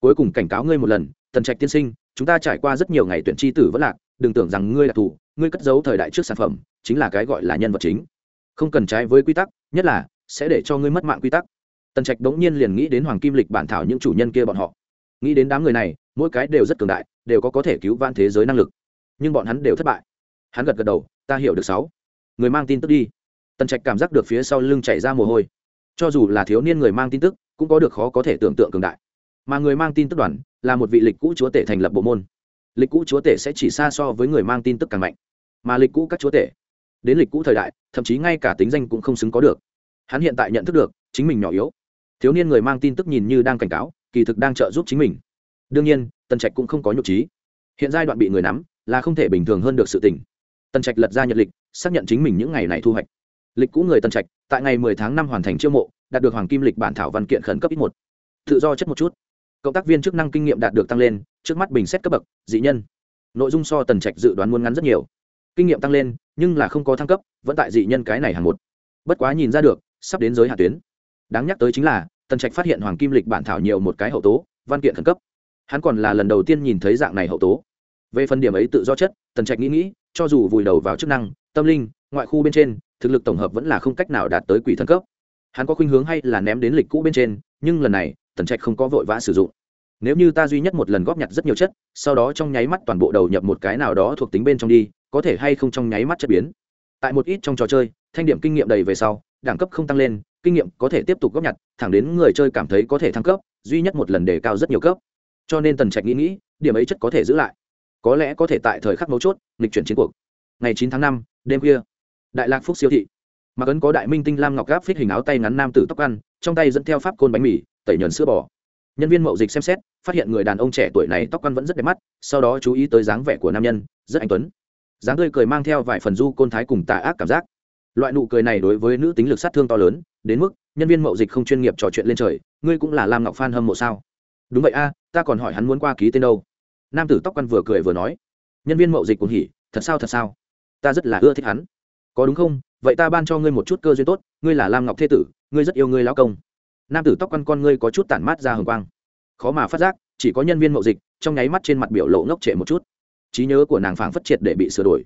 Cuối cùng cảnh cáo ngươi một lần, tần trạch tiên sinh, chúng ta trải qua rất nhiều ngày tuyển tri tử vẫn lạc, đừng tưởng rằng ngươi là thủ, ngươi cất giấu thời đại trước sản phẩm, chính là cái gọi là nhân vật chính. Không cần trái với quy tắc, nhất là sẽ để cho ngươi mất mạng quy tắc tần trạch đống nhiên liền nghĩ đến hoàng kim lịch bản thảo những chủ nhân kia bọn họ. Nghĩ đến đám người này, mỗi cái đều rất cường đại, đều có có thể cứu van thế giới năng lực. Nhưng bọn hắn đều thất bại. Hắn gật gật đầu, ta hiểu được sáu. Người mang tin tức đi. Tần trạch cảm giác được phía sau lưng chảy ra mồ hôi. Cho dù là thiếu niên người mang tin tức, cũng có được khó có thể tưởng tượng cường đại. Mà người mang tin tức đoàn là một vị lịch cũ chúa tể thành lập bộ môn. Lịch cũ chúa tể sẽ chỉ xa so với người mang tin tức càng mạnh. Mà lịch cũ các chúa tể, đến lịch cũ thời đại, thậm chí ngay cả tính danh cũng không xứng có được. Hắn hiện tại nhận thức được, chính mình nhỏ yếu thiếu niên người mang tin tức nhìn như đang cảnh cáo, kỳ thực đang trợ giúp chính mình. Đương nhiên, tần trạch cũng không có nhục trí. Hiện giai đoạn bị người nắm, là không thể bình thường hơn được sự tình. Tần trạch lật ra nhật lịch, xác nhận chính mình những ngày này thu hoạch. Lịch cũ người tần trạch, tại ngày 10 tháng 5 hoàn thành chiêu mộ, đạt được hoàng kim lịch bản thảo văn kiện khẩn cấp ít một. Tự do chất một chút. Cộng tác viên chức năng kinh nghiệm đạt được tăng lên, trước mắt bình xét cấp bậc, dị nhân. Nội dung so tần trạch dự đoán muốn ngắn rất nhiều. Kinh nghiệm tăng lên, nhưng là không có thăng cấp, vẫn tại dị nhân cái này hàng một. Bất quá nhìn ra được, sắp đến giới hạ tuyến đáng nhắc tới chính là, tần trạch phát hiện hoàng kim lịch bản thảo nhiều một cái hậu tố, văn kiện khẩn cấp. Hắn còn là lần đầu tiên nhìn thấy dạng này hậu tố. Về phần điểm ấy tự do chất, tần trạch nghĩ nghĩ, cho dù vùi đầu vào chức năng, tâm linh, ngoại khu bên trên, thực lực tổng hợp vẫn là không cách nào đạt tới quỷ thần cấp. Hắn có khuynh hướng hay là ném đến lịch cũ bên trên, nhưng lần này, tần trạch không có vội vã sử dụng. Nếu như ta duy nhất một lần góp nhặt rất nhiều chất, sau đó trong nháy mắt toàn bộ đầu nhập một cái nào đó thuộc tính bên trong đi, có thể hay không trong nháy mắt chất biến. Tại một ít trong trò chơi, thanh điểm kinh nghiệm đầy về sau, đẳng cấp không tăng lên kinh nghiệm có thể tiếp tục góp nhặt, thẳng đến người chơi cảm thấy có thể thăng cấp, duy nhất một lần đề cao rất nhiều cấp. Cho nên tần trạch nghĩ nghĩ, điểm ấy chất có thể giữ lại. Có lẽ có thể tại thời khắc mấu chốt lịch chuyển chiến cuộc. Ngày chín tháng năm, đêm khuya, đại lạc phúc siêu thị. Mặc ấn có đại minh tinh lam ngọc gáp phích hình áo tay ngắn nam tử tóc ăn, trong tay dẫn theo pháp côn bánh mì, tẩy nhuần sữa bò. Nhân viên mậu dịch xem xét, phát hiện người đàn ông trẻ tuổi này tóc ăn vẫn rất đẹp mắt, sau đó chú ý tới dáng vẻ của nam nhân, rất anh tuấn. Dáng tươi cười mang theo vài phần du côn thái cùng tà ác cảm giác loại nụ cười này đối với nữ tính lực sát thương to lớn, đến mức nhân viên mậu dịch không chuyên nghiệp trò chuyện lên trời, ngươi cũng là lam ngọc phan hâm mộ sao? Đúng vậy a, ta còn hỏi hắn muốn qua ký tên đâu. Nam tử tóc quăn vừa cười vừa nói. Nhân viên mậu dịch cũng hỉ, thật sao thật sao? Ta rất là ưa thích hắn. Có đúng không? Vậy ta ban cho ngươi một chút cơ duyên tốt, ngươi là lam ngọc thế tử, ngươi rất yêu ngươi lão công. Nam tử tóc quăn con ngươi có chút tản mát ra hồng quang. Khó mà phát giác, chỉ có nhân viên mậu dịch, trong nháy mắt trên mặt biểu lộ ngốc trệ một chút. Trí nhớ của nàng phảng phất triệt để bị sửa đổi.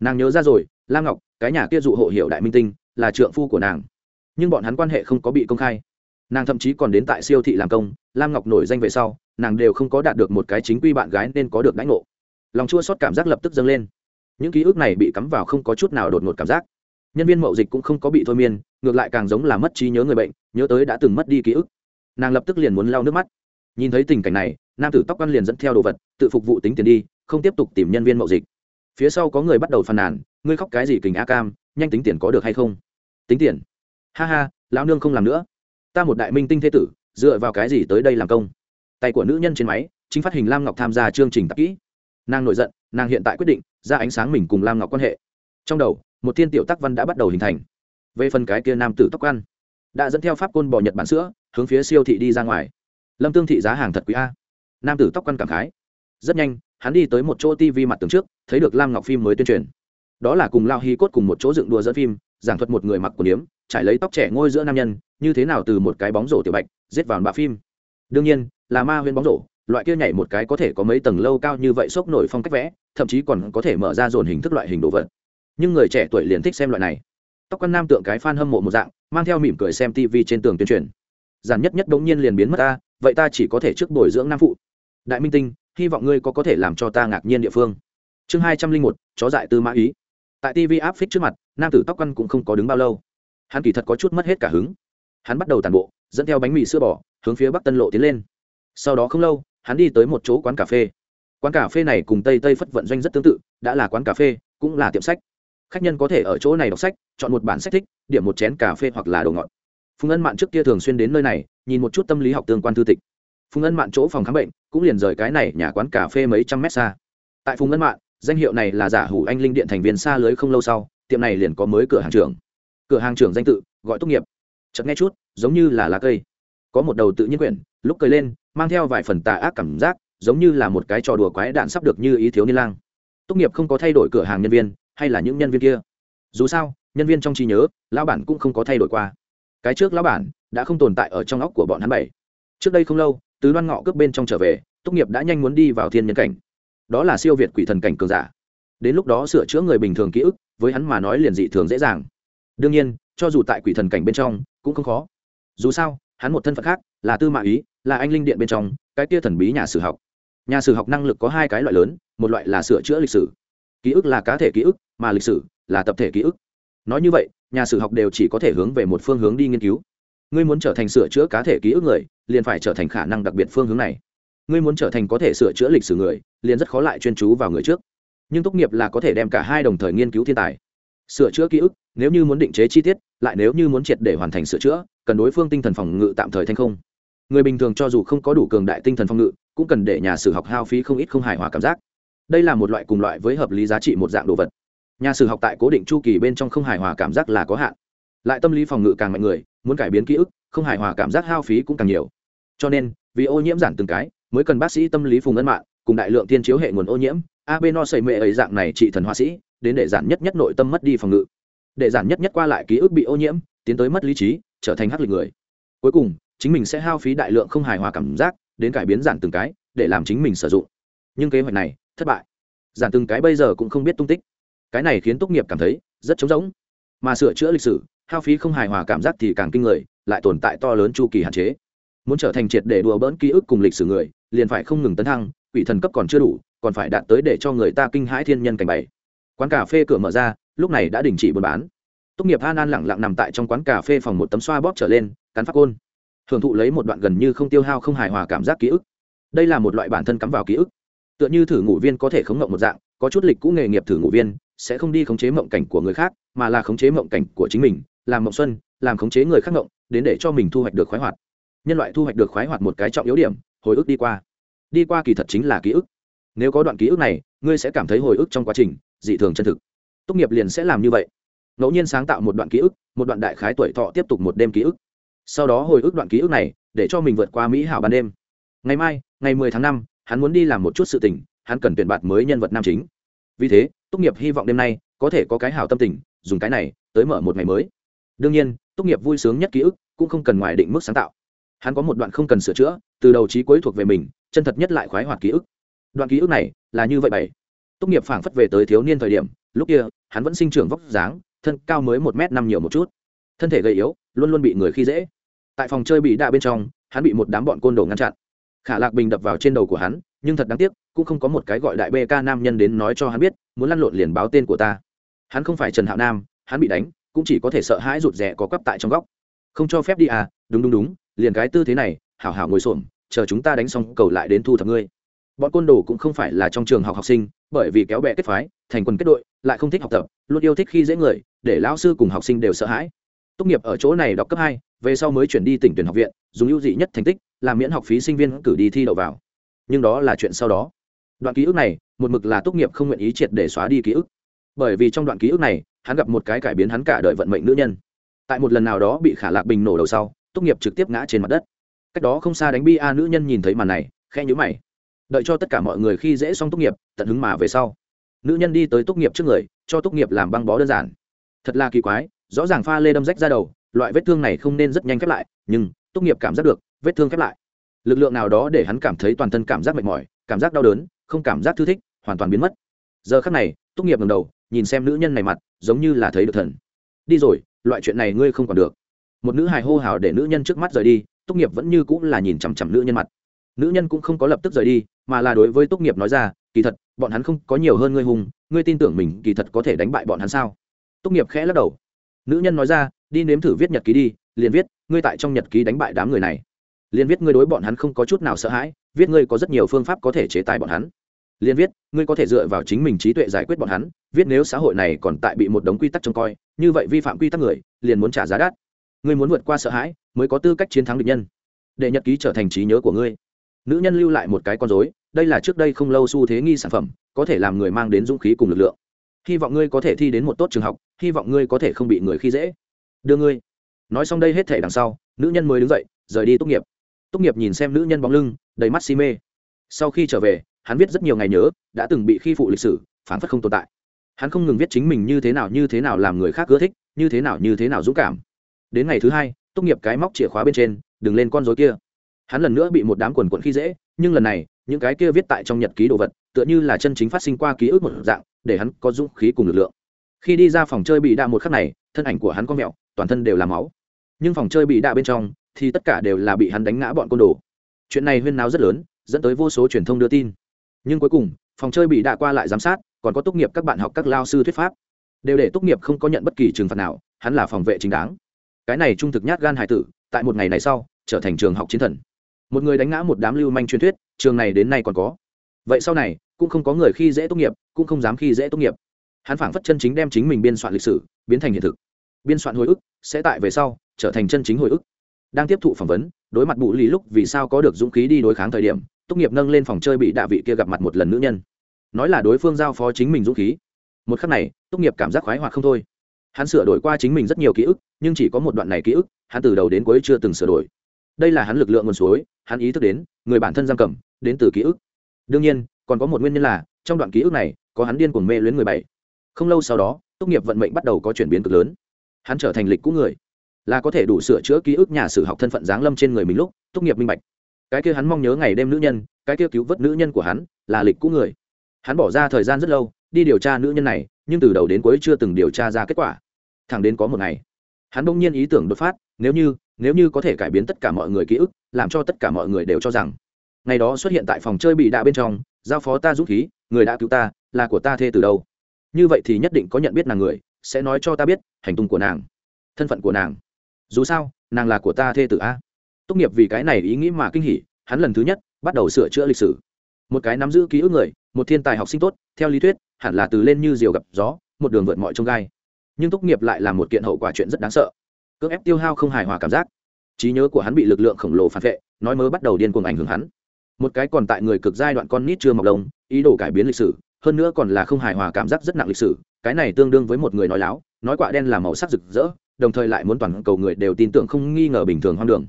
Nàng nhớ ra rồi, lam ngọc cái nhà kia dụ hộ hiệu đại minh tinh, là trượng phu của nàng. Nhưng bọn hắn quan hệ không có bị công khai. Nàng thậm chí còn đến tại siêu thị làm công, lam ngọc nổi danh về sau, nàng đều không có đạt được một cái chính quy bạn gái nên có được đánh ngộ. Lòng chua xót cảm giác lập tức dâng lên. Những ký ức này bị cắm vào không có chút nào đột ngột cảm giác. Nhân viên mậu dịch cũng không có bị thôi miên, ngược lại càng giống là mất trí nhớ người bệnh, nhớ tới đã từng mất đi ký ức. Nàng lập tức liền muốn lau nước mắt. Nhìn thấy tình cảnh này, nam tử tóc quan liền dẫn theo đồ vật, tự phục vụ tính tiền đi, không tiếp tục tìm nhân viên mậu dịch. Phía sau có người bắt đầu phàn nàn ngươi khóc cái gì kình a cam, nhanh tính tiền có được hay không? Tính tiền? Ha ha, lão nương không làm nữa. Ta một đại minh tinh thế tử, dựa vào cái gì tới đây làm công? Tay của nữ nhân trên máy, chính phát hình lam ngọc tham gia chương trình tạp kỹ. Nàng nổi giận, nàng hiện tại quyết định, ra ánh sáng mình cùng lam ngọc quan hệ. Trong đầu, một thiên tiểu tác văn đã bắt đầu hình thành. Về phần cái kia nam tử tóc ăn đã dẫn theo pháp côn bò nhật bản sữa, hướng phía siêu thị đi ra ngoài. Lâm tương thị giá hàng thật quý a. Nam tử tóc ăn cảm khái. Rất nhanh, hắn đi tới một chỗ tv mặt tường trước, thấy được lam ngọc phim mới tuyên truyền đó là cùng lao hy cốt cùng một chỗ dựng đua dẫn phim, giảng thuật một người mặc quần yếm, trải lấy tóc trẻ ngôi giữa nam nhân, như thế nào từ một cái bóng rổ tiểu bạch, giết vào bạ phim. Đương nhiên, là ma huyên bóng rổ, loại kia nhảy một cái có thể có mấy tầng lâu cao như vậy sốc nổi phong cách vẽ, thậm chí còn có thể mở ra dồn hình thức loại hình đồ vật. Nhưng người trẻ tuổi liền thích xem loại này. Tóc quan nam tượng cái f a n hâm mộ một dạng, mang theo mỉm cười xem tv trên tường tuyên truyền. Giản nhất nhất đ ố n g nhiên liền biến mất ta, vậy ta chỉ có thể trước bồi dưỡng nam phụ. Đại minh tinh, hy vọng ngươi có có thể làm cho ta ngạc nhiên địa phương. Chương hai trăm linh một, chó dại tư mã ý tại tv áp phích trước mặt, nam tử tóc căn cũng không có đứng bao lâu. Hắn kỳ thật có chút mất hết cả hứng. Hắn bắt đầu tàn bộ, dẫn theo bánh mì sữa bò, hướng phía bắc tân lộ tiến lên. Sau đó không lâu, hắn đi tới một chỗ quán cà phê. Quán cà phê này cùng tây tây phất vận doanh rất tương tự, đã là quán cà phê, cũng là tiệm sách. Khách nhân có thể ở chỗ này đọc sách, chọn một bản sách thích, điểm một chén cà phê hoặc là đồ ngọt. Phùng ân mạn trước kia thường xuyên đến nơi này, nhìn một chút tâm lý học tương quan thư tịch. Phùng ân mạn chỗ phòng khám bệnh, cũng liền rời cái này nhà quán cà phê mấy trăm mét xa. Tại phùng ân mạn danh hiệu này là giả hủ anh linh điện thành viên xa lưới không lâu sau, tiệm này liền có mới cửa hàng trưởng. Cửa hàng trưởng danh tự, gọi tốt nghiệp. Chợt nghe chút, giống như là lá cây. Có một đầu tự nhiên quyển, lúc cười lên, mang theo vài phần tà ác cảm giác, giống như là một cái trò đùa quái đạn sắp được như ý thiếu niên lang. Tốt nghiệp không có thay đổi cửa hàng nhân viên, hay là những nhân viên kia? Dù sao, nhân viên trong trí nhớ, lão bản cũng không có thay đổi qua. Cái trước lão bản đã không tồn tại ở trong óc của bọn hắn bảy. Trước đây không lâu, tứ đoan ngọ cướp bên trong trở về, tốt nghiệp đã nhanh muốn đi vào thiên nhân cảnh đó là siêu việt quỷ thần cảnh cường giả. Đến lúc đó sửa chữa người bình thường ký ức, với hắn mà nói liền dị thường dễ dàng. Đương nhiên, cho dù tại quỷ thần cảnh bên trong, cũng không khó. Dù sao, hắn một thân phận khác, là tư mã ý, là anh linh điện bên trong, cái kia thần bí nhà sử học. Nhà sử học năng lực có hai cái loại lớn, một loại là sửa chữa lịch sử. Ký ức là cá thể ký ức, mà lịch sử là tập thể ký ức. Nói như vậy, nhà sử học đều chỉ có thể hướng về một phương hướng đi nghiên cứu. Ngươi muốn trở thành sửa chữa cá thể ký ức người, liền phải trở thành khả năng đặc biệt phương hướng này ngươi muốn trở thành có thể sửa chữa lịch sử người, liền rất khó lại chuyên chú vào người trước. Nhưng tốt nghiệp là có thể đem cả hai đồng thời nghiên cứu thiên tài. Sửa chữa ký ức, nếu như muốn định chế chi tiết, lại nếu như muốn triệt để hoàn thành sửa chữa, cần đối phương tinh thần phòng ngự tạm thời thành không. Người bình thường cho dù không có đủ cường đại tinh thần phòng ngự, cũng cần để nhà sử học hao phí không ít không hài hòa cảm giác. Đây là một loại cùng loại với hợp lý giá trị một dạng đồ vật. Nhà sử học tại cố định chu kỳ bên trong không hài hòa cảm giác là có hạn. Lại tâm lý phòng ngự càng mạnh người, muốn cải biến ký ức, không hài hòa cảm giác hao phí cũng càng nhiều. Cho nên, vì ô nhiễm giản từng cái mới cần bác sĩ tâm lý phùng ân mạng cùng đại lượng thiên chiếu hệ nguồn ô nhiễm ab no xây mệ ấy dạng này trị thần họa sĩ, đến để giản nhất nhất nội tâm mất đi phòng ngự. Để giản nhất nhất qua lại ký ức bị ô nhiễm, tiến tới mất lý trí, trở thành hắc lịch người. Cuối cùng, chính mình sẽ hao phí đại lượng không hài hòa cảm giác, đến cải biến giản từng cái, để làm chính mình sử dụng. Nhưng kế hoạch này, thất bại. Giản từng cái bây giờ cũng không biết tung tích. Cái này khiến tốt nghiệp cảm thấy rất trống rỗng. Mà sửa chữa lịch sử, hao phí không hài hòa cảm giác thì càng kinh người, lại tồn tại to lớn chu kỳ hạn chế muốn trở thành triệt để đùa bỡn ký ức cùng lịch sử người, liền phải không ngừng tấn thăng, quỷ thần cấp còn chưa đủ, còn phải đạt tới để cho người ta kinh hãi thiên nhân cảnh bảy quán cà phê cửa mở ra, lúc này đã đình chỉ buôn bán. Tốt nghiệp an an lẳng lặng nằm tại trong quán cà phê phòng một tấm xoa bóp trở lên, cắn phát côn. Hưởng thụ lấy một đoạn gần như không tiêu hao không hài hòa cảm giác ký ức. Đây là một loại bản thân cắm vào ký ức. Tựa như thử ngủ viên có thể khống ngộng một dạng, có chút lịch cũ nghề nghiệp thử ngủ viên sẽ không đi khống chế mộng cảnh của người khác, mà là khống chế mộng cảnh của chính mình, làm mộng xuân, làm khống chế người khác mộng, đến để cho mình thu hoạch được khoái hoạt nhân loại thu hoạch được khoái hoạt một cái trọng yếu điểm hồi ức đi qua. Đi qua kỳ thật chính là ký ức. Nếu có đoạn ký ức này ngươi sẽ cảm thấy hồi ức trong quá trình dị thường chân thực. Tốt nghiệp liền sẽ làm như vậy. Ngẫu nhiên sáng tạo một đoạn ký ức một đoạn đại khái tuổi thọ tiếp tục một đêm ký ức. Sau đó hồi ức đoạn ký ức này để cho mình vượt qua mỹ hảo ban đêm. Ngày mai ngày 10 tháng 5, hắn muốn đi làm một chút sự tình hắn cần tuyển bạt mới nhân vật nam chính. Vì thế tốt nghiệp hy vọng đêm nay có thể có cái hảo tâm tình dùng cái này tới mở một ngày mới. Đương nhiên tốt nghiệp vui sướng nhất ký ức cũng không cần ngoài định mức sáng tạo hắn có một đoạn không cần sửa chữa, từ đầu trí cuối thuộc về mình, chân thật nhất lại khoái hoạt ký ức. Đoạn ký ức này là như vậy bảy. Tốt nghiệp phảng phất về tới thiếu niên thời điểm, lúc kia, hắn vẫn sinh trưởng vóc dáng, thân cao mới một m năm nhiều một chút. Thân thể gầy yếu, luôn luôn bị người khi dễ. Tại phòng chơi bị đạ bên trong, hắn bị một đám bọn côn đồ ngăn chặn. Khả lạc bình đập vào trên đầu của hắn, nhưng thật đáng tiếc, cũng không có một cái gọi đại Bê ca nam nhân đến nói cho hắn biết, muốn lăn lộn liền báo tên của ta. Hắn không phải trần hạo nam, hắn bị đánh, cũng chỉ có thể sợ hãi rụt rè có quắp tại trong góc. Không cho phép đi à đúng đúng đúng liền cái tư thế này, hảo hảo ngồi xổm, chờ chúng ta đánh xong cầu lại đến thu thập ngươi. Bọn côn đồ cũng không phải là trong trường học học sinh, bởi vì kéo bè kết phái, thành quần kết đội, lại không thích học tập, luôn yêu thích khi dễ người, để lão sư cùng học sinh đều sợ hãi. Tốt nghiệp ở chỗ này đọc cấp hai, về sau mới chuyển đi tỉnh tuyển học viện, dùng ưu dị nhất thành tích, làm miễn học phí sinh viên cử đi thi đậu vào. Nhưng đó là chuyện sau đó. Đoạn ký ức này, một mực là tốt nghiệp không nguyện ý triệt để xóa đi ký ức. Bởi vì trong đoạn ký ức này, hắn gặp một cái cải biến hắn cả đời vận mệnh nữ nhân. Tại một lần nào đó bị khả lạc bình nổ đầu sau tốt nghiệp trực tiếp ngã trên mặt đất. Cách đó không xa đánh bi a nữ nhân nhìn thấy màn này khe nhữ mày. Đợi cho tất cả mọi người khi dễ xong tốt nghiệp, tận hứng mà về sau. Nữ nhân đi tới tốt nghiệp trước người, cho tốt nghiệp làm băng bó đơn giản. Thật là kỳ quái, rõ ràng pha lê đâm rách ra đầu, loại vết thương này không nên rất nhanh khép lại, nhưng tốt nghiệp cảm giác được, vết thương khép lại. Lực lượng nào đó để hắn cảm thấy toàn thân cảm giác mệt mỏi, cảm giác đau đớn, không cảm giác thư thích, hoàn toàn biến mất. Giờ khắc này, tốt nghiệp ngầm đầu, nhìn xem nữ nhân này mặt, giống như là thấy được thần. Đi rồi, loại chuyện này ngươi không còn được một nữ hài hô hào để nữ nhân trước mắt rời đi tốt nghiệp vẫn như cũng là nhìn chằm chằm nữ nhân mặt. Nữ nhân cũng không có lập tức rời đi, mà là đối với tốt nghiệp nói ra, kỳ thật, bọn hắn không có nhiều hơn ngươi hùng ngươi tin tưởng mình kỳ thật có thể đánh bại bọn hắn sao? Tốt nghiệp khẽ lắc đầu. Nữ nhân nói ra, đi nếm thử viết nhật ký đi, liền viết, ngươi tại trong nhật ký đánh bại đám người này. Liền viết ngươi đối bọn hắn không có chút nào sợ hãi, viết ngươi có rất nhiều phương pháp có thể chế tài bọn hắn. Liền viết, ngươi có thể dựa vào chính mình trí tuệ giải quyết bọn hắn, viết nếu xã hội này còn tại bị một đống quy tắc trông coi, như vậy vi phạm quy tắc người, liền muốn trả giá đắt ngươi muốn vượt qua sợ hãi, mới có tư cách chiến thắng địch nhân. Để nhật ký trở thành trí nhớ của ngươi. Nữ nhân lưu lại một cái con dối đây là trước đây không lâu xu thế nghi sản phẩm, có thể làm người mang đến dũng khí cùng lực lượng. Hy vọng ngươi có thể thi đến một tốt trường học, hy vọng ngươi có thể không bị người khi dễ. Đưa ngươi. Nói xong đây hết thể đằng sau, nữ nhân mới đứng dậy, rời đi tốt nghiệp. Tốt nghiệp nhìn xem nữ nhân bóng lưng, đầy mắt si mê. Sau khi trở về, hắn viết rất nhiều ngày nhớ, đã từng bị khi phụ lịch sử phản phất không tồn tại. Hắn không ngừng viết chính mình như thế nào, như thế nào làm người khác ưa thích, như thế nào, như thế nào dũng cảm đến ngày thứ hai, tốt nghiệp cái móc chìa khóa bên trên, đừng lên con dối kia. Hắn lần nữa bị một đám quần quận khi dễ, nhưng lần này, những cái kia viết tại trong nhật ký đồ vật, tựa như là chân chính phát sinh qua ký ức một dạng, để hắn có dũng khí cùng lực lượng. Khi đi ra phòng chơi bị đạ một khắc này, thân ảnh của hắn có mẹo, toàn thân đều là máu. Nhưng phòng chơi bị đạ bên trong, thì tất cả đều là bị hắn đánh ngã bọn côn đồ. Chuyện này huyên náo rất lớn, dẫn tới vô số truyền thông đưa tin. Nhưng cuối cùng, phòng chơi bị đạ qua lại giám sát, còn có tốt nghiệp các bạn học các lao sư thuyết pháp. Đều để tốt nghiệp không có nhận bất kỳ trừng phạt nào, hắn là phòng vệ chính đáng cái này trung thực nhát gan hải tử, tại một ngày này sau, trở thành trường học chiến thần. Một người đánh ngã một đám lưu manh truyền thuyết, trường này đến nay còn có. Vậy sau này, cũng không có người khi dễ tốt nghiệp, cũng không dám khi dễ tốt nghiệp. Hắn phảng phất chân chính đem chính mình biên soạn lịch sử, biến thành hiện thực. Biên soạn hồi ức, sẽ tại về sau, trở thành chân chính hồi ức. Đang tiếp thụ phỏng vấn, đối mặt bụ lý lúc vì sao có được dũng khí đi đối kháng thời điểm, tốt nghiệp nâng lên phòng chơi bị đạ vị kia gặp mặt một lần nữ nhân. Nói là đối phương giao phó chính mình dũng khí. Một khắc này, tốt nghiệp cảm giác khoái hoạt không thôi hắn sửa đổi qua chính mình rất nhiều ký ức, nhưng chỉ có một đoạn này ký ức, hắn từ đầu đến cuối chưa từng sửa đổi. Đây là hắn lực lượng nguồn suối, hắn ý thức đến, người bản thân giam cầm, đến từ ký ức. Đương nhiên, còn có một nguyên nhân là, trong đoạn ký ức này, có hắn điên cuồng mê luyến người bảy. Không lâu sau đó, tốt nghiệp vận mệnh bắt đầu có chuyển biến cực lớn. Hắn trở thành lịch cũ người. Là có thể đủ sửa chữa ký ức nhà sử học thân phận giáng lâm trên người mình lúc, tốt nghiệp minh bạch. Cái kia hắn mong nhớ ngày đêm nữ nhân, cái kia cứu vớt nữ nhân của hắn, là lịch cũ người. Hắn bỏ ra thời gian rất lâu đi điều tra nữ nhân này, nhưng từ đầu đến cuối chưa từng điều tra ra kết quả. Thẳng đến có một ngày, hắn bỗng nhiên ý tưởng đột phát, nếu như nếu như có thể cải biến tất cả mọi người ký ức, làm cho tất cả mọi người đều cho rằng, ngày đó xuất hiện tại phòng chơi bị đạ bên trong, giao phó ta dũng khí, người đã cứu ta, là của ta thê từ đâu? Như vậy thì nhất định có nhận biết nàng người, sẽ nói cho ta biết hành tung của nàng, thân phận của nàng. Dù sao, nàng là của ta thê tử a. Tốt nghiệp vì cái này ý nghĩ mà kinh hỉ, hắn lần thứ nhất bắt đầu sửa chữa lịch sử một cái nắm giữ ký ức người, một thiên tài học sinh tốt, theo lý thuyết, hẳn là từ lên như diều gặp gió, một đường vượt mọi trông gai. Nhưng tốt nghiệp lại là một kiện hậu quả chuyện rất đáng sợ. Cưỡng ép tiêu hao không hài hòa cảm giác. Trí nhớ của hắn bị lực lượng khổng lồ phản vệ, nói mơ bắt đầu điên cuồng ảnh hưởng hắn. Một cái còn tại người cực giai đoạn con nít chưa mọc lông, ý đồ cải biến lịch sử, hơn nữa còn là không hài hòa cảm giác rất nặng lịch sử, cái này tương đương với một người nói láo, nói quả đen là màu sắc rực rỡ, đồng thời lại muốn toàn cầu người đều tin tưởng không nghi ngờ bình thường hoang đường.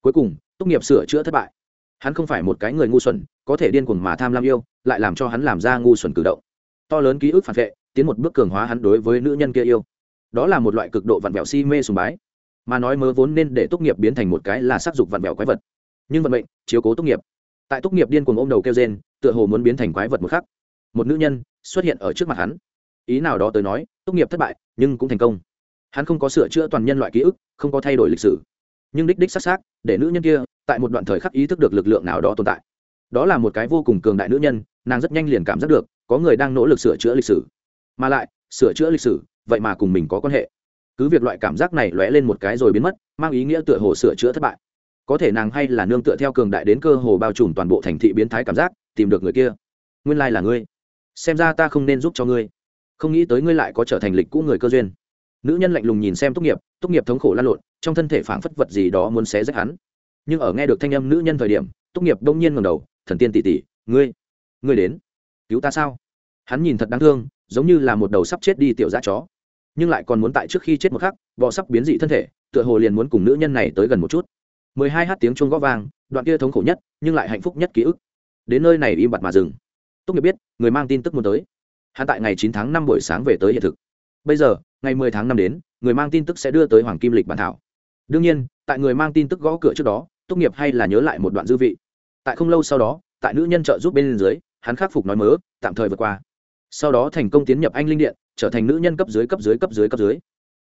Cuối cùng, tốt nghiệp sửa chữa thất bại. Hắn không phải một cái người ngu xuẩn có thể điên cuồng mà tham lam yêu, lại làm cho hắn làm ra ngu xuẩn cử động. To lớn ký ức phản vệ, tiến một bước cường hóa hắn đối với nữ nhân kia yêu. Đó là một loại cực độ vặn vẹo si mê sùng bái. Mà nói mơ vốn nên để tốt nghiệp biến thành một cái là sắc dục vặn vẹo quái vật. Nhưng vận mệnh, chiếu cố tốt nghiệp. Tại tốt nghiệp điên cuồng ôm đầu kêu gen tựa hồ muốn biến thành quái vật một khắc. Một nữ nhân xuất hiện ở trước mặt hắn. Ý nào đó tới nói, tốt nghiệp thất bại, nhưng cũng thành công. Hắn không có sửa chữa toàn nhân loại ký ức, không có thay đổi lịch sử. Nhưng đích đích sát sát để nữ nhân kia tại một đoạn thời khắc ý thức được lực lượng nào đó tồn tại đó là một cái vô cùng cường đại nữ nhân, nàng rất nhanh liền cảm giác được, có người đang nỗ lực sửa chữa lịch sử. Mà lại, sửa chữa lịch sử, vậy mà cùng mình có quan hệ. Cứ việc loại cảm giác này lóe lên một cái rồi biến mất, mang ý nghĩa tựa hồ sửa chữa thất bại. Có thể nàng hay là nương tựa theo cường đại đến cơ hồ bao trùm toàn bộ thành thị biến thái cảm giác, tìm được người kia. Nguyên lai là ngươi. Xem ra ta không nên giúp cho ngươi. Không nghĩ tới ngươi lại có trở thành lịch cũ người cơ duyên. Nữ nhân lạnh lùng nhìn xem tốt nghiệp tốt nghiệp thống khổ lan lộn, trong thân thể phảng phất vật gì đó muốn xé rách hắn. Nhưng ở nghe được thanh âm nữ nhân thời điểm tốt nghiệp đông nhiên ngầm đầu thần tiên tỷ tỷ, ngươi ngươi đến. Cứu ta sao? Hắn nhìn thật đáng thương, giống như là một đầu sắp chết đi tiểu dã chó. Nhưng lại còn muốn tại trước khi chết một khắc bọ sắp biến dị thân thể, tựa hồ liền muốn cùng nữ nhân này tới gần một chút. Mười hai h tiếng chuông gõ vang, đoạn kia thống khổ nhất, nhưng lại hạnh phúc nhất ký ức. Đến nơi này im bặt mà dừng. Tốt nghiệp biết, người mang tin tức muốn tới. Hắn tại ngày chín tháng năm buổi sáng về tới hiện thực. Bây giờ, ngày mười tháng năm đến, người mang tin tức sẽ đưa tới hoàng kim lịch bản thảo. Đương nhiên, tại người mang tin tức gõ cửa trước đó tốt nghiệp hay là nhớ lại một đoạn dư vị tại không lâu sau đó, tại nữ nhân trợ giúp bên dưới, hắn khắc phục nói mớ, tạm thời vượt qua. Sau đó thành công tiến nhập anh linh điện, trở thành nữ nhân cấp dưới cấp dưới cấp dưới cấp dưới.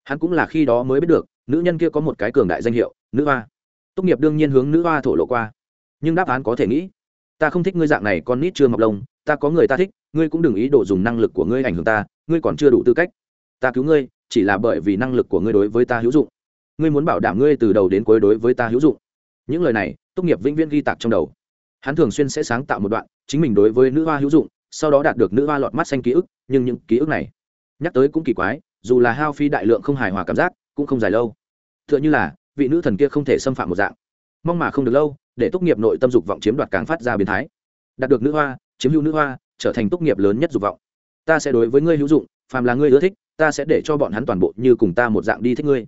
Hắn cũng là khi đó mới biết được, nữ nhân kia có một cái cường đại danh hiệu, nữ hoa. Tốt nghiệp đương nhiên hướng nữ hoa thổ lộ qua. Nhưng đáp án có thể nghĩ, ta không thích ngươi dạng này, con nít chưa mọc lông, ta có người ta thích, ngươi cũng đừng ý đồ dùng năng lực của ngươi ảnh hưởng ta, ngươi còn chưa đủ tư cách. Ta cứu ngươi, chỉ là bởi vì năng lực của ngươi đối với ta hữu dụng. Ngươi muốn bảo đảm ngươi từ đầu đến cuối đối với ta hữu dụng. Những lời này tốt nghiệp vĩnh viễn ghi tạc trong đầu hắn thường xuyên sẽ sáng tạo một đoạn, chính mình đối với nữ hoa hữu dụng, sau đó đạt được nữ hoa lọt mắt xanh ký ức, nhưng những ký ức này nhắc tới cũng kỳ quái, dù là hao phí đại lượng không hài hòa cảm giác, cũng không dài lâu. T h ư ợ n h ư là, vị nữ thần kia không thể xâm phạm một dạng. Mong mà không được lâu, để tốt nghiệp nội tâm dục vọng chiếm đoạt càng phát ra biến thái. Đạt được nữ hoa, chiếm hữu nữ hoa, trở thành tốt nghiệp lớn nhất dục vọng. Ta sẽ đối với ngươi hữu dụng, phàm là ngươi ưa thích, ta sẽ để cho bọn hắn toàn bộ như cùng ta một dạng đi thích ngươi.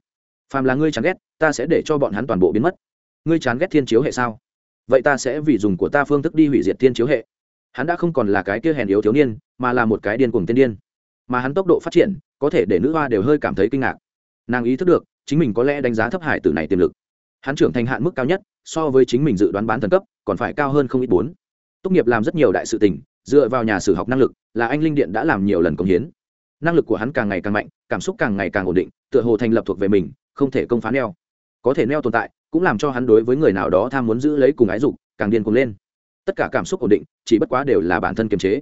Phàm là ngươi chán ghét, ta sẽ để cho bọn hắn toàn bộ biến mất. Ngươi chán ghét thiên chiếu hệ sao? Vậy ta sẽ vì dùng của ta phương thức đi hủy diệt thiên chiếu hệ. Hắn đã không còn là cái kia hèn yếu thiếu niên, mà là một cái điên cuồng tiên điên. Mà hắn tốc độ phát triển, có thể để nữ hoa đều hơi cảm thấy kinh ngạc. Nàng ý thức được, chính mình có lẽ đánh giá thấp hải tử này tiềm lực. Hắn trưởng thành hạn mức cao nhất, so với chính mình dự đoán bán thần cấp, còn phải cao hơn không ít bốn. Tốt nghiệp làm rất nhiều đại sự tình, dựa vào nhà sử học năng lực, là anh linh điện đã làm nhiều lần công hiến. Năng lực của hắn càng ngày càng mạnh, cảm xúc càng ngày càng ổn định, tựa hồ thành lập thuộc về mình, không thể công phá neo. Có thể neo tồn tại cũng làm cho hắn đối với người nào đó tham muốn giữ lấy cùng ái dục càng điên cuồng lên. Tất cả cảm xúc ổn định, chỉ bất quá đều là bản thân kiềm chế.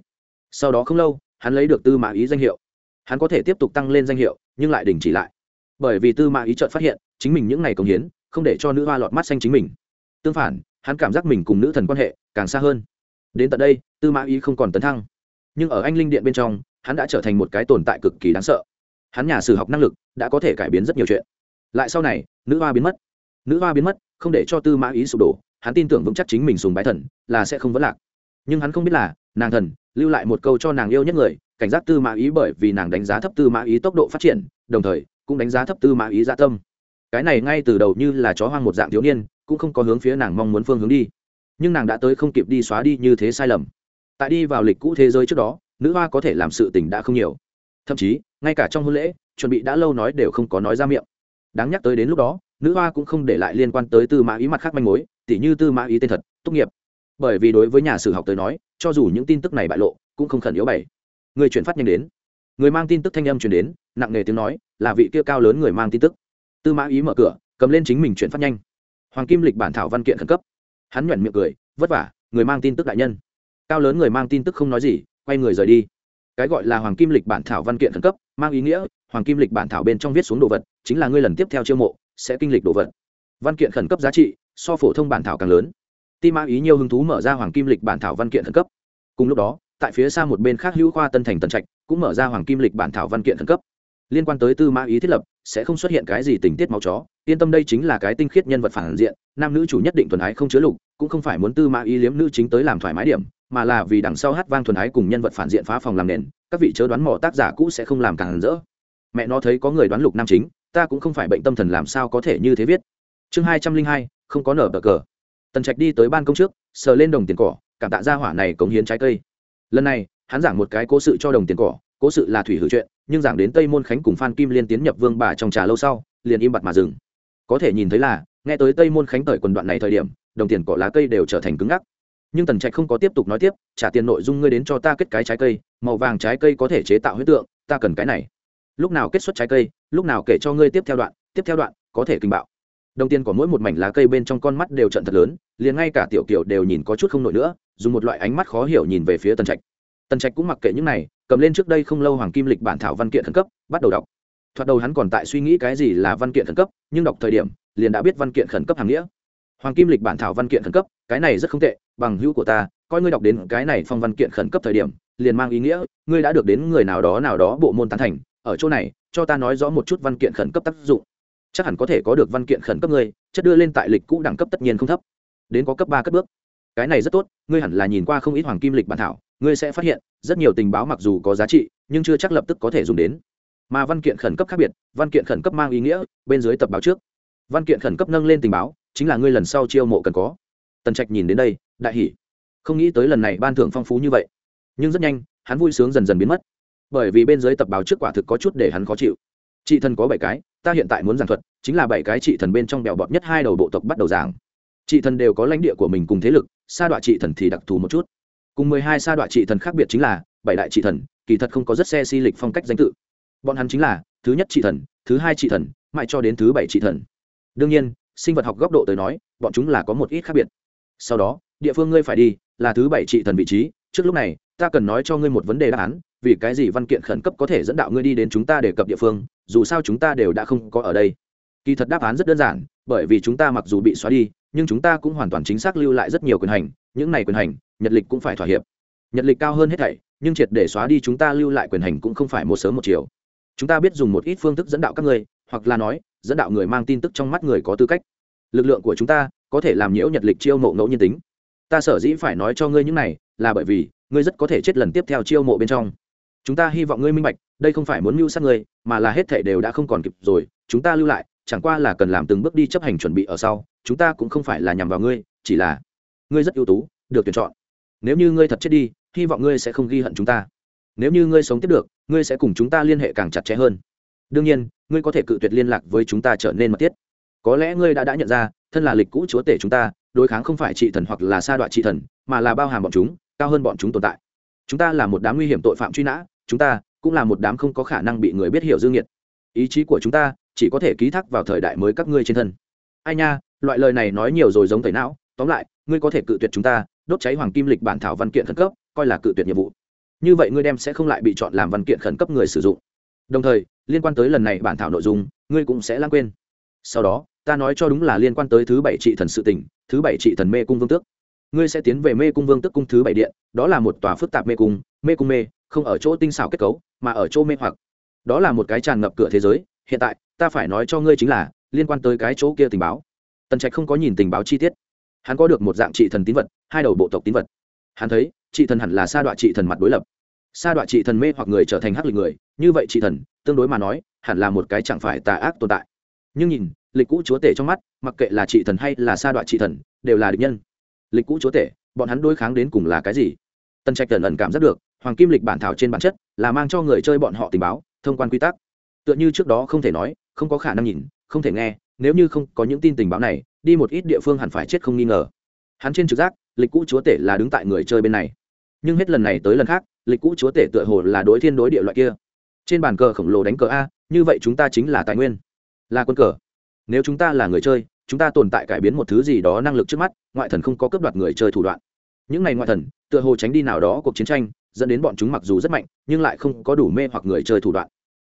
Sau đó không lâu, hắn lấy được tư mã ý danh hiệu. Hắn có thể tiếp tục tăng lên danh hiệu, nhưng lại đình chỉ lại. Bởi vì tư mã ý trợt phát hiện, chính mình những ngày công hiến, không để cho nữ hoa lọt mắt xanh chính mình. Tương phản, hắn cảm giác mình cùng nữ thần quan hệ càng xa hơn. Đến tận đây, tư mã ý không còn tấn thăng. Nhưng ở anh linh điện bên trong, hắn đã trở thành một cái tồn tại cực kỳ đáng sợ. Hắn nhà sử học năng lực đã có thể cải biến rất nhiều chuyện. Lại sau này, nữ hoa biến mất nữ hoa biến mất, không để cho tư mã ý sụp đổ, hắn tin tưởng vững chắc chính mình sùng bái thần, là sẽ không vấn lạc. Nhưng hắn không biết là, nàng thần, lưu lại một câu cho nàng yêu nhất người, cảnh giác tư mã ý bởi vì nàng đánh giá thấp tư mã ý tốc độ phát triển, đồng thời, cũng đánh giá thấp tư mã ý dạ tâm. Cái này ngay từ đầu như là chó hoang một dạng thiếu niên, cũng không có hướng phía nàng mong muốn phương hướng đi. Nhưng nàng đã tới không kịp đi xóa đi như thế sai lầm. Tại đi vào lịch cũ thế giới trước đó, nữ hoa có thể làm sự tình đã không nhiều. Thậm chí, ngay cả trong hôn lễ, chuẩn bị đã lâu nói đều không có nói ra miệng. Đáng nhắc tới đến lúc đó nữ hoa cũng không để lại liên quan tới tư mã ý mặt khác manh mối, tỉ như tư mã ý tên thật, tốt nghiệp. Bởi vì đối với nhà sử học tới nói, cho dù những tin tức này bại lộ, cũng không khẩn yếu bày. Người chuyển phát nhanh đến. Người mang tin tức thanh âm chuyển đến, nặng nề tiếng nói, là vị kia cao lớn người mang tin tức. Tư mã ý mở cửa, cầm lên chính mình chuyển phát nhanh. Hoàng kim lịch bản thảo văn kiện khẩn cấp. Hắn nhoẻn miệng cười, vất vả, người mang tin tức đại nhân. Cao lớn người mang tin tức không nói gì, quay người rời đi. Cái gọi là hoàng kim lịch bản thảo văn kiện khẩn cấp, mang ý nghĩa, hoàng kim lịch bản thảo bên trong viết xuống đồ vật, chính là ngươi lần tiếp theo chiêu mộ sẽ kinh lịch đồ vật. Văn kiện khẩn cấp giá trị, so phổ thông bản thảo càng lớn. Ti mã ý nhiều hứng thú mở ra hoàng kim lịch bản thảo văn kiện khẩn cấp. Cùng lúc đó, tại phía xa một bên khác hữu khoa tân thành tân trạch cũng mở ra hoàng kim lịch bản thảo văn kiện khẩn cấp. Liên quan tới tư mã ý thiết lập, sẽ không xuất hiện cái gì tình tiết máu chó. Yên tâm đây chính là cái tinh khiết nhân vật phản diện, nam nữ chủ nhất định thuần ái không chứa lục, cũng không phải muốn tư mã ý liếm nữ chính tới làm thoải mái điểm, mà là vì đằng sau hát vang thuần ái cùng nhân vật phản diện phá phòng làm nền, các vị chớ đoán mò tác giả cũ sẽ không làm càng rỡ. Mẹ nó thấy có người đoán lục nam chính ta cũng không phải bệnh tâm thần làm sao có thể như thế viết. Chương hai trăm linh hai, không có nở bờ cờ. Tần trạch đi tới ban công trước, sờ lên đồng tiền cỏ, cảm tạ ra hỏa này cống hiến trái cây. Lần này, hắn giảng một cái cố sự cho đồng tiền cỏ, cố sự là thủy hữu chuyện, nhưng giảng đến tây môn khánh cùng phan kim liên tiến nhập vương bà trong trà lâu sau, liền im bặt mà dừng. Có thể nhìn thấy là, nghe tới tây môn khánh tời quần đoạn này thời điểm, đồng tiền cỏ lá cây đều trở thành cứng ngắc. Nhưng tần trạch không có tiếp tục nói tiếp, trả tiền nội dung ngươi đến cho ta kết cái trái cây, màu vàng trái cây có thể chế tạo huyết tượng, ta cần cái này lúc nào kết xuất trái cây, lúc nào kể cho ngươi tiếp theo đoạn, tiếp theo đoạn, có thể kinh bạo. Đồng tiền của mỗi một mảnh lá cây bên trong con mắt đều trận thật lớn, liền ngay cả tiểu kiểu đều nhìn có chút không nổi nữa, dùng một loại ánh mắt khó hiểu nhìn về phía tần trạch. Tần trạch cũng mặc kệ những này, cầm lên trước đây không lâu hoàng kim lịch bản thảo văn kiện khẩn cấp, bắt đầu đọc. Thoạt đầu hắn còn tại suy nghĩ cái gì là văn kiện khẩn cấp, nhưng đọc thời điểm, liền đã biết văn kiện khẩn cấp hàng nghĩa. Hoàng kim lịch bản thảo văn kiện khẩn cấp, cái này rất không tệ, bằng hữu của ta, coi ngươi đọc đến cái này phong văn kiện khẩn cấp thời điểm, liền mang ý nghĩa, ngươi đã được đến người nào đó nào đó bộ môn tán thành ở chỗ này cho ta nói rõ một chút văn kiện khẩn cấp tác dụng. Chắc hẳn có thể có được văn kiện khẩn cấp ngươi chất đưa lên tại lịch cũ đẳng cấp tất nhiên không thấp. Đến có cấp ba cất bước. Cái này rất tốt ngươi hẳn là nhìn qua không ít hoàng kim lịch bản thảo ngươi sẽ phát hiện rất nhiều tình báo mặc dù có giá trị nhưng chưa chắc lập tức có thể dùng đến. Mà văn kiện khẩn cấp khác biệt văn kiện khẩn cấp mang ý nghĩa bên dưới tập báo trước. Văn kiện khẩn cấp nâng lên tình báo chính là ngươi lần sau chiêu mộ cần có. Tần trạch nhìn đến đây đại hỉ, không nghĩ tới lần này ban thưởng phong phú như vậy. Nhưng rất nhanh hắn vui sướng dần dần biến mất bởi vì bên dưới tập báo trước quả thực có chút để hắn khó chịu. Chị thần có bảy cái, ta hiện tại muốn giảng thuật, chính là bảy cái chị thần bên trong bèo bọt nhất hai đầu bộ tộc bắt đầu giảng. Chị thần đều có lãnh địa của mình cùng thế lực, sa đoạn chị thần thì đặc thù một chút. Cùng mười hai sa đoạn chị thần khác biệt chính là, bảy đại chị thần, kỳ thật không có rất xe si lịch phong cách danh tự. Bọn hắn chính là, thứ nhất chị thần, thứ hai chị thần, mãi cho đến thứ bảy chị thần. Đương nhiên, sinh vật học góc độ tới nói, bọn chúng là có một ít khác biệt. Sau đó, địa phương ngươi phải đi, là thứ bảy chị thần vị trí, trước lúc này, ta cần nói cho ngươi một vấn đề đáp án vì cái gì văn kiện khẩn cấp có thể dẫn đạo ngươi đi đến chúng ta để cập địa phương, dù sao chúng ta đều đã không có ở đây. Kỳ thật đáp án rất đơn giản, bởi vì chúng ta mặc dù bị xóa đi, nhưng chúng ta cũng hoàn toàn chính xác lưu lại rất nhiều quyền hành, những này quyền hành, nhật lịch cũng phải thỏa hiệp. Nhật lịch cao hơn hết thảy, nhưng triệt để xóa đi chúng ta lưu lại quyền hành cũng không phải một sớm một chiều. Chúng ta biết dùng một ít phương thức dẫn đạo các ngươi, hoặc là nói, dẫn đạo người mang tin tức trong mắt người có tư cách. Lực lượng của chúng ta có thể làm nhiễu nhật lịch chiêu mộ ngẫu nhân tính. Ta sở dĩ phải nói cho ngươi những này là bởi vì ngươi rất có thể chết lần tiếp theo chiêu mộ bên trong chúng ta hy vọng ngươi minh bạch, đây không phải muốn mưu sát ngươi, mà là hết thể đều đã không còn kịp rồi, chúng ta lưu lại, chẳng qua là cần làm từng bước đi chấp hành chuẩn bị ở sau, chúng ta cũng không phải là nhằm vào ngươi, chỉ là ngươi rất ưu tú, được tuyển chọn. Nếu như ngươi thật chết đi, hy vọng ngươi sẽ không ghi hận chúng ta. Nếu như ngươi sống tiếp được, ngươi sẽ cùng chúng ta liên hệ càng chặt chẽ hơn. Đương nhiên, ngươi có thể cự tuyệt liên lạc với chúng ta trở nên mật thiết. Có lẽ ngươi đã đã nhận ra, thân là lịch cũ chúa tể chúng ta, đối kháng không phải trị thần hoặc là sa đoạn trị thần, mà là bao hàm bọn chúng, cao hơn bọn chúng tồn tại chúng ta là một đám nguy hiểm tội phạm truy nã, chúng ta cũng là một đám không có khả năng bị người biết hiểu dương nhiệt ý chí của chúng ta chỉ có thể ký thác vào thời đại mới các ngươi trên thân. Ai nha, loại lời này nói nhiều rồi giống tẩy não. Tóm lại, ngươi có thể cự tuyệt chúng ta, đốt cháy hoàng kim lịch bản thảo văn kiện khẩn cấp, coi là cự tuyệt nhiệm vụ. Như vậy ngươi đem sẽ không lại bị chọn làm văn kiện khẩn cấp người sử dụng. Đồng thời, liên quan tới lần này bản thảo nội dung, ngươi cũng sẽ lãng quên. Sau đó, ta nói cho đúng là liên quan tới thứ bảy trị thần sự tỉnh thứ bảy trị thần mê cung vương tước ngươi sẽ tiến về mê cung vương tức cung thứ bảy điện, đó là một tòa phức tạp mê cung mê cung mê, không ở chỗ tinh xảo kết cấu, mà ở chỗ mê hoặc. Đó là một cái tràn ngập cửa thế giới, hiện tại, ta phải nói cho ngươi chính là, liên quan tới cái chỗ kia tình báo. Tần trạch không có nhìn tình báo chi tiết. Hắn có được một dạng trị thần tín vật, hai đầu bộ tộc tín vật. Hắn thấy, trị thần hẳn là sa đoạn trị thần mặt đối lập. Sa đoạn trị thần mê hoặc người trở thành hắc lịch người, như vậy trị thần, tương đối mà nói, hẳn là một cái chẳng phải tà ác tồn tại. Nhưng nhìn, lịch cũ chúa tể trong mắt, mặc kệ là trị thần hay là sa đoạn trị thần, đều là địch nhân lịch cũ chúa tể, bọn hắn đối kháng đến cùng là cái gì? Tần trạch tần ẩn cảm giác được, hoàng kim lịch bản thảo trên bản chất là mang cho người chơi bọn họ tình báo, thông quan quy tắc. Tựa như trước đó không thể nói, không có khả năng nhìn, không thể nghe, nếu như không có những tin tình báo này, đi một ít địa phương hẳn phải chết không nghi ngờ. Hắn trên trực giác, lịch cũ chúa tể là đứng tại người chơi bên này. Nhưng hết lần này tới lần khác, lịch cũ chúa tể tựa hồ là đối thiên đối địa loại kia. Trên bàn cờ khổng lồ đánh cờ a, như vậy chúng ta chính là tài nguyên. Là quân cờ. Nếu chúng ta là người chơi chúng ta tồn tại cải biến một thứ gì đó năng lực trước mắt, ngoại thần không có cấp đoạt người chơi thủ đoạn. Những ngày ngoại thần, tựa hồ tránh đi nào đó cuộc chiến tranh, dẫn đến bọn chúng mặc dù rất mạnh, nhưng lại không có đủ mê hoặc người chơi thủ đoạn.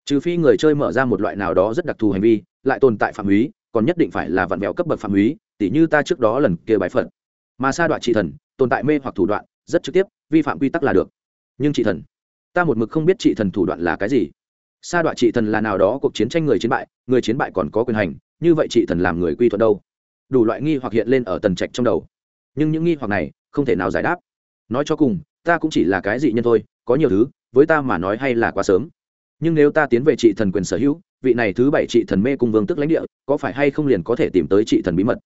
Trừ phi người chơi mở ra một loại nào đó rất đặc thù hành vi, lại tồn tại phạm húy còn nhất định phải là vạn mèo cấp bậc phạm húy tỉ như ta trước đó lần kia bài phận mà sa đoạn trị thần, tồn tại mê hoặc thủ đoạn, rất trực tiếp, vi phạm quy tắc là được. Nhưng trị thần, ta một mực không biết trị thần thủ đoạn là cái gì. Sa đoạn trị thần là nào đó cuộc chiến tranh người chiến bại, người chiến bại còn có quyền hành như vậy chị thần làm người quy thuận đâu? Đủ loại nghi hoặc hiện lên ở tần trạch trong đầu. Nhưng những nghi hoặc này không thể nào giải đáp. Nói cho cùng, ta cũng chỉ là cái dị nhân thôi, có nhiều thứ, với ta mà nói hay là quá sớm. Nhưng nếu ta tiến về trị thần quyền sở hữu, vị này thứ bảy trị thần mê cung vương tức lãnh địa, có phải hay không liền có thể tìm tới trị thần bí mật?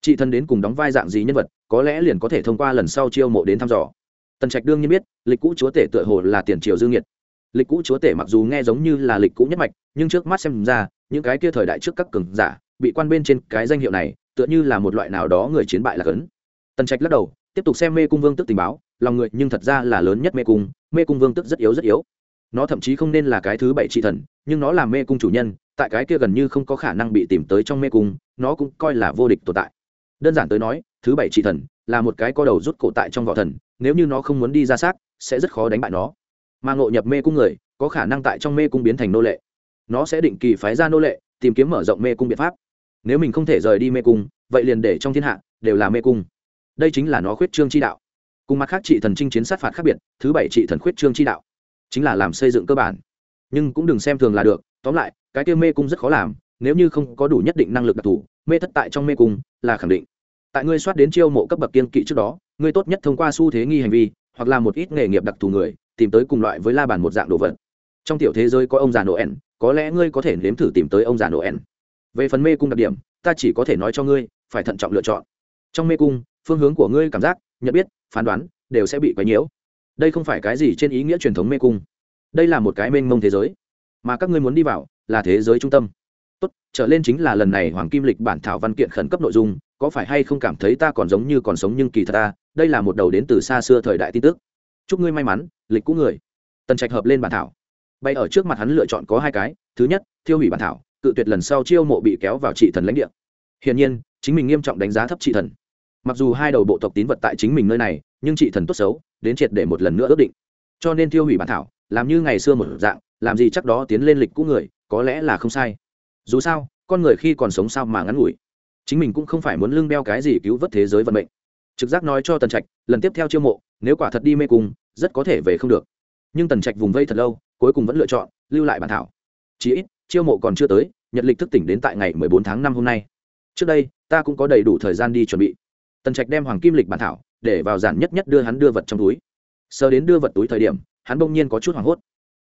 Trị thần đến cùng đóng vai dạng gì nhân vật, có lẽ liền có thể thông qua lần sau chiêu mộ đến thăm dò. Tần trạch đương nhiên biết, lịch cũ chúa tể tựa hồ là tiền triều dương nhiệt lịch cũ chúa tể mặc dù nghe giống như là lịch cũ nhất mạch, nhưng trước mắt xem ra, những cái kia thời đại trước các cường giả, bị quan bên trên cái danh hiệu này, tựa như là một loại nào đó người chiến bại là cấn. Tần trạch lắc đầu, tiếp tục xem mê cung vương tức tình báo, lòng người nhưng thật ra là lớn nhất mê cung mê cung vương tức rất yếu rất yếu. Nó thậm chí không nên là cái thứ bảy trị thần, nhưng nó là mê cung chủ nhân, tại cái kia gần như không có khả năng bị tìm tới trong mê cung, nó cũng coi là vô địch tồn tại. Đơn giản tới nói, thứ bảy trị thần là một cái co đầu rút cổ tại trong vỏ thần, nếu như nó không muốn đi ra xác, sẽ rất khó đánh bại nó mà ngộ nhập mê cung người, có khả năng tại trong mê cung biến thành nô lệ. Nó sẽ định kỳ phái ra nô lệ, tìm kiếm mở rộng mê cung biện pháp. Nếu mình không thể rời đi mê cung, vậy liền để trong thiên hạ đều là mê cung. Đây chính là nó khuyết trương chi đạo. Cùng mặt khác trị thần chinh chiến sát phạt khác biệt, thứ bảy trị thần khuyết trương chi đạo, chính là làm xây dựng cơ bản. Nhưng cũng đừng xem thường là được, tóm lại, cái kia mê cung rất khó làm, nếu như không có đủ nhất định năng lực đặc thù, mê thất tại trong mê cung là khẳng định. Tại ngươi soát đến chiêu mộ cấp bậc kiên kỵ trước đó, ngươi tốt nhất thông qua xu thế nghi hành vi, hoặc là một ít nghề nghiệp đặc thù người tìm tới cùng loại với la bàn một dạng đồ vật. Trong tiểu thế giới có ông già noel, có lẽ ngươi có thể nếm thử tìm tới ông già noel. Về phần mê cung đặc điểm, ta chỉ có thể nói cho ngươi, phải thận trọng lựa chọn. Trong mê cung, phương hướng của ngươi cảm giác, nhận biết, phán đoán, đều sẽ bị quấy nhiễu. Đây không phải cái gì trên ý nghĩa truyền thống mê cung. Đây là một cái mênh mông thế giới. Mà các ngươi muốn đi vào, là thế giới trung tâm. Tốt, trở lên chính là lần này hoàng kim lịch bản thảo văn kiện khẩn cấp nội dung, có phải hay không cảm thấy ta còn giống như còn sống nhưng kỳ thật ta, đây là một đầu đến từ xa xưa thời đại tin tức. Chúc ngươi may mắn lịch cũ người. Tần trạch hợp lên bản thảo. Bay ở trước mặt hắn lựa chọn có hai cái, thứ nhất, thiêu hủy bản thảo, cự tuyệt lần sau chiêu mộ bị kéo vào trị thần lãnh địa. Hiển nhiên, chính mình nghiêm trọng đánh giá thấp trị thần. Mặc dù hai đầu bộ tộc tín vật tại chính mình nơi này, nhưng trị thần tốt xấu, đến triệt để một lần nữa ước định. Cho nên tiêu hủy bản thảo, làm như ngày xưa một dạng, làm gì chắc đó tiến lên lịch cũ người, có lẽ là không sai. Dù sao, con người khi còn sống sao mà ngắn ngủi? Chính mình cũng không phải muốn lưng đeo cái gì cứu vớt thế giới vận mệnh trực giác nói cho tần trạch, lần tiếp theo chiêu mộ, nếu quả thật đi mê cung, rất có thể về không được. Nhưng tần trạch vùng vây thật lâu, cuối cùng vẫn lựa chọn, lưu lại bản thảo. Chí ít, chiêu mộ còn chưa tới, nhật lịch thức tỉnh đến tại ngày 14 tháng 5 hôm nay. Trước đây, ta cũng có đầy đủ thời gian đi chuẩn bị. Tần trạch đem hoàng kim lịch bản thảo, để vào giản nhất nhất đưa hắn đưa vật trong túi. Sơ đến đưa vật túi thời điểm, hắn bỗng nhiên có chút hoảng hốt.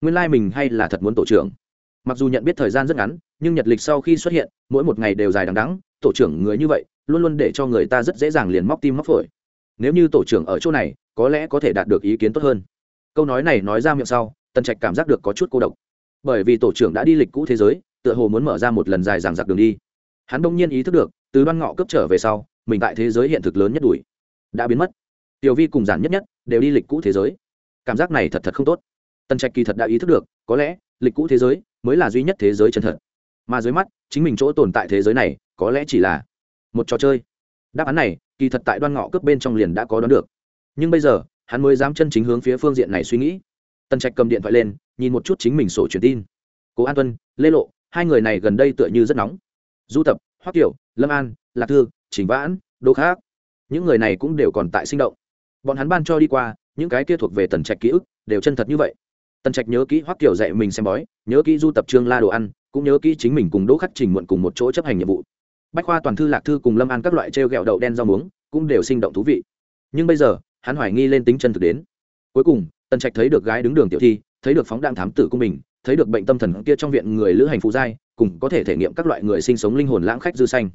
Nguyên lai、like、mình hay là thật muốn tổ trưởng. Mặc dù nhận biết thời gian rất ngắn, nhưng nhật lịch sau khi xuất hiện, mỗi một ngày đều dài đằng đắng tổ trưởng người như vậy luôn luôn để cho người ta rất dễ dàng liền móc tim móc phổi. Nếu như tổ trưởng ở chỗ này, có lẽ có thể đạt được ý kiến tốt hơn. Câu nói này nói ra miệng sau, tần trạch cảm giác được có chút cô độc. Bởi vì tổ trưởng đã đi lịch cũ thế giới, tựa hồ muốn mở ra một lần dài dằng dặc đường đi. Hắn đông nhiên ý thức được, từ đoan ngọ cấp trở về sau, mình tại thế giới hiện thực lớn nhất đuổi. Đã biến mất. Tiểu vi cùng giản nhất nhất, đều đi lịch cũ thế giới. Cảm giác này thật thật không tốt. Tần trạch kỳ thật đã ý thức được, có lẽ, lịch cũ thế giới mới là duy nhất thế giới chân thật. Mà dưới mắt, chính mình chỗ tồn tại thế giới này, có lẽ chỉ là một trò chơi. Đáp án này, kỳ thật tại đoan ngọ cướp bên trong liền đã có đoán được. Nhưng bây giờ, hắn mới dám chân chính hướng phía phương diện này suy nghĩ. Tần trạch cầm điện thoại lên, nhìn một chút chính mình sổ truyền tin. Cố an tuân, lê lộ, hai người này gần đây tựa như rất nóng. Du tập, hoắc kiểu lâm an, lạc thư, trình vãn, đỗ khác. Những người này cũng đều còn tại sinh động. Bọn hắn ban cho đi qua, những cái kia thuộc về tần trạch ký ức đều chân thật như vậy. Tần trạch nhớ kỹ hoắc kiểu dạy mình xem bói, nhớ kỹ du tập trương la đồ ăn, cũng nhớ kỹ chính mình cùng đỗ khắc trình muộn cùng một chỗ chấp hành nhiệm vụ bách khoa toàn thư lạc thư cùng lâm ăn các loại t r e o g ẹ o đậu đen rau muống cũng đều sinh động thú vị. Nhưng bây giờ, hắn hoài nghi lên tính chân thực đến. Cuối cùng, tần trạch thấy được gái đứng đường tiểu thi, thấy được phóng đạn thám tử của mình, thấy được bệnh tâm thần kia trong viện người lữ hành phụ giai, cùng có thể thể nghiệm các loại người sinh sống linh hồn lãng khách dư xanh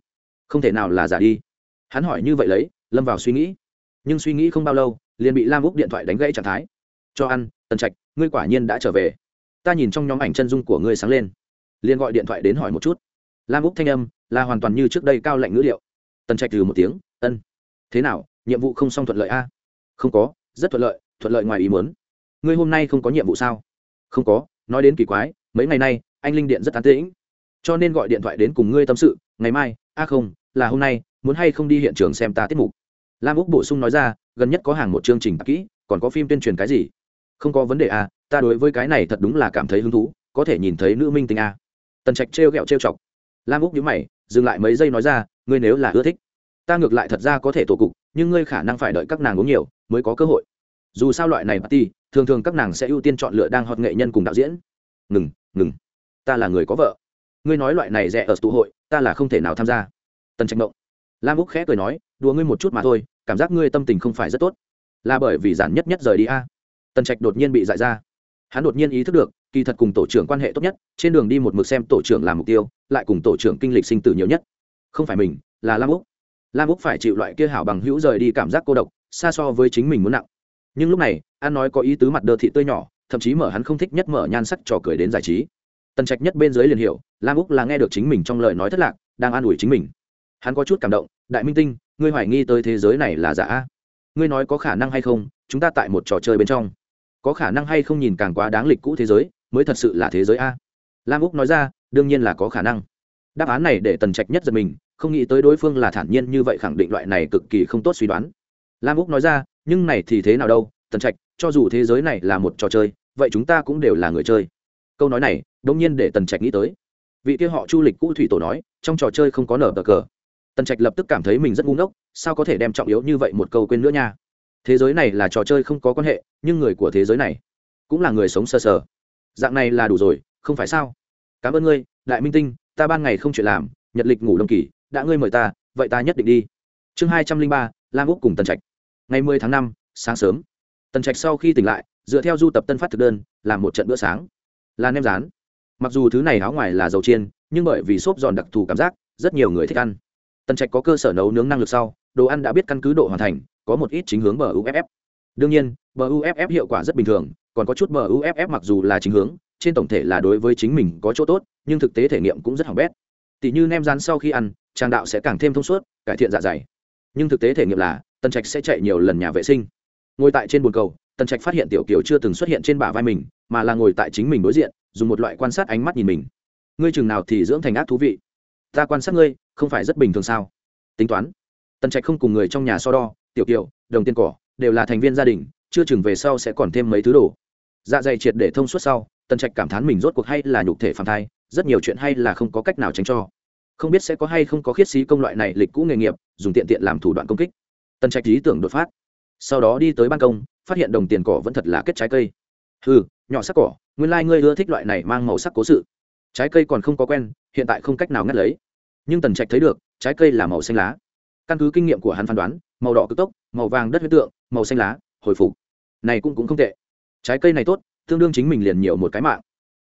không thể nào là giả đi. Hắn hỏi như vậy lấy, lâm vào suy nghĩ. Nhưng suy nghĩ không bao lâu, liền bị lam úc điện thoại đánh gãy trạng thái. Cho ăn, tần trạch, ngươi quả nhiên đã trở về. Ta nhìn trong nhóm ảnh chân dung của ngươi sáng lên. Liền gọi điện thoại đến hỏi một chút. Lam úc thanh âm là hoàn toàn như trước đây cao lạnh ngữ liệu. Tần trạch từ một tiếng, ân, thế nào, nhiệm vụ không xong thuận lợi a? Không có, rất thuận lợi thuận lợi ngoài ý muốn. Ngươi hôm nay không có nhiệm vụ sao? Không có, nói đến kỳ quái, mấy ngày nay, anh linh điện rất tán tĩnh. Cho nên gọi điện thoại đến cùng ngươi tâm sự, ngày mai, a không, là hôm nay, muốn hay không đi hiện trường xem ta tiết mục? Lam úc bổ sung nói ra, gần nhất có hàng một chương trình kỹ, còn có phim tuyên truyền cái gì? Không có vấn đề à ta đối với cái này thật đúng là cảm thấy hứng thú, có thể nhìn thấy nữ minh tinh à. tần trạch trêu ghẹo trêu chọc. Lam úc nhíu mày dừng lại mấy giây nói ra, ngươi nếu là ưa thích, ta ngược lại thật ra có thể tổ cục, nhưng ngươi khả năng phải đợi các nàng uống nhiều mới có cơ hội. Dù sao loại này party, thường thường các nàng sẽ ưu tiên chọn lựa đang hot nghệ nhân cùng đạo diễn. Ngừng ngừng, ta là người có vợ. Ngươi nói loại này rẻ ở tụ hội, ta là không thể nào tham gia. Tần trạch mộng. Lam úc khẽ cười nói, đùa ngươi một chút mà thôi, cảm giác ngươi tâm tình không phải rất tốt. Là bởi vì giản nhất nhất rời đi a. Tần trạch đột nhiên bị dại ra. Hắn đột nhiên ý thức được kỳ thật cùng tổ trưởng quan hệ tốt nhất, trên đường đi một mực xem tổ trưởng làm mục tiêu, lại cùng tổ trưởng kinh lịch sinh tử nhiều nhất. Không phải mình, là lam úc. Lam úc phải chịu loại kia hảo bằng hữu rời đi cảm giác cô độc, xa so với chính mình muốn nặng. Nhưng lúc này, an nói có ý tứ mặt đơ thị tươi nhỏ, thậm chí mở hắn không thích nhất mở nhan sắc trò cười đến giải trí. Tần trạch nhất bên dưới liền hiểu, lam úc là nghe được chính mình trong lời nói thất lạc, đang an ủi chính mình. Hắn có chút cảm động, đại minh tinh, ngươi hoài nghi tới thế giới này là giả? Ngươi nói có khả năng hay không, chúng ta tại một trò chơi bên trong. Có khả năng hay không nhìn càng quá đáng lịch cũ thế giới mới thật sự là thế giới a. Lam úc nói ra, đương nhiên là có khả năng. Đáp án này để tần trạch nhất giật mình, không nghĩ tới đối phương là thản nhiên như vậy khẳng định loại này cực kỳ không tốt suy đoán. Lam úc nói ra, nhưng này thì thế nào đâu, tần trạch, cho dù thế giới này là một trò chơi, vậy chúng ta cũng đều là người chơi. Câu nói này đông nhiên để tần trạch nghĩ tới. Vị kia họ chu lịch cũ thủy tổ nói, trong trò chơi không có nở bờ cờ. Tần trạch lập tức cảm thấy mình rất ngu ngốc, sao có thể đem trọng yếu như vậy một câu quên nữa nha. Thế giới này là trò chơi không có quan hệ, nhưng người của thế giới này cũng là người sống sờ sờ dạng này là đủ rồi, không phải sao? Cảm ơn ngươi, đại minh tinh, ta ban ngày không chuyện làm, nhật lịch ngủ đông kỳ, đã ngươi mời ta, vậy ta nhất định đi. Chương hai trăm linh ba, lam úc cùng tần trạch. Ngày mười tháng năm, sáng sớm. Tần trạch sau khi tỉnh lại, dựa theo du tập tân phát thực đơn, làm một trận bữa sáng. Là nem rán. Mặc dù thứ này áo ngoài là dầu chiên, nhưng bởi vì xốp giòn đặc thù cảm giác, rất nhiều người thích ăn. Tần trạch có cơ sở nấu nướng năng lực sau, đồ ăn đã biết căn cứ độ hoàn thành, có một ít chính hướng bờ uff đương nhiên, bờ uff hiệu quả rất bình thường còn có chút muff mặc dù là chính hướng, trên tổng thể là đối với chính mình có chỗ tốt, nhưng thực tế thể nghiệm cũng rất hỏng bét. Tỷ như nem rán sau khi ăn chàng đạo sẽ càng thêm thông suốt, cải thiện dạ dày. Nhưng thực tế thể nghiệm là, tần trạch sẽ chạy nhiều lần nhà vệ sinh. Ngồi tại trên bồn cầu, tần trạch phát hiện tiểu kiều chưa từng xuất hiện trên bả vai mình, mà là ngồi tại chính mình đối diện, dùng một loại quan sát ánh mắt nhìn mình. Ngươi chừng nào thì dưỡng thành ác thú vị. Ta quan sát ngươi, không phải rất bình thường sao? Tính toán. Tần trạch không cùng người trong nhà so đo, tiểu kiều, đồng tiền cỏ đều là thành viên gia đình, chưa chừng về sau sẽ còn thêm mấy thứ đồ dạ dày triệt để thông suốt sau, tần trạch cảm thán mình rốt cuộc hay là nhục thể phản thai, rất nhiều chuyện hay là không có cách nào tránh cho. Không biết sẽ có hay không có khiết xí công loại này lịch cũ nghề nghiệp, dùng tiện tiện làm thủ đoạn công kích. Tần trạch ý tưởng đột phát. Sau đó đi tới ban công, phát hiện đồng tiền cỏ vẫn thật là kết trái cây. Ừ nhỏ sắc cỏ, nguyên lai、like、ngươi ưa thích loại này mang màu sắc cố sự. Trái cây còn không có quen, hiện tại không cách nào ngắt lấy. Nhưng tần trạch thấy được, trái cây là màu xanh lá. Căn cứ kinh nghiệm của hắn phán đoán, màu đỏ cực tốc, màu vàng đất huyết tượng, màu xanh lá, hồi phục. Này cũng cũng không tệ trái cây này tốt, tương đương chính mình liền nhiều một cái mạng.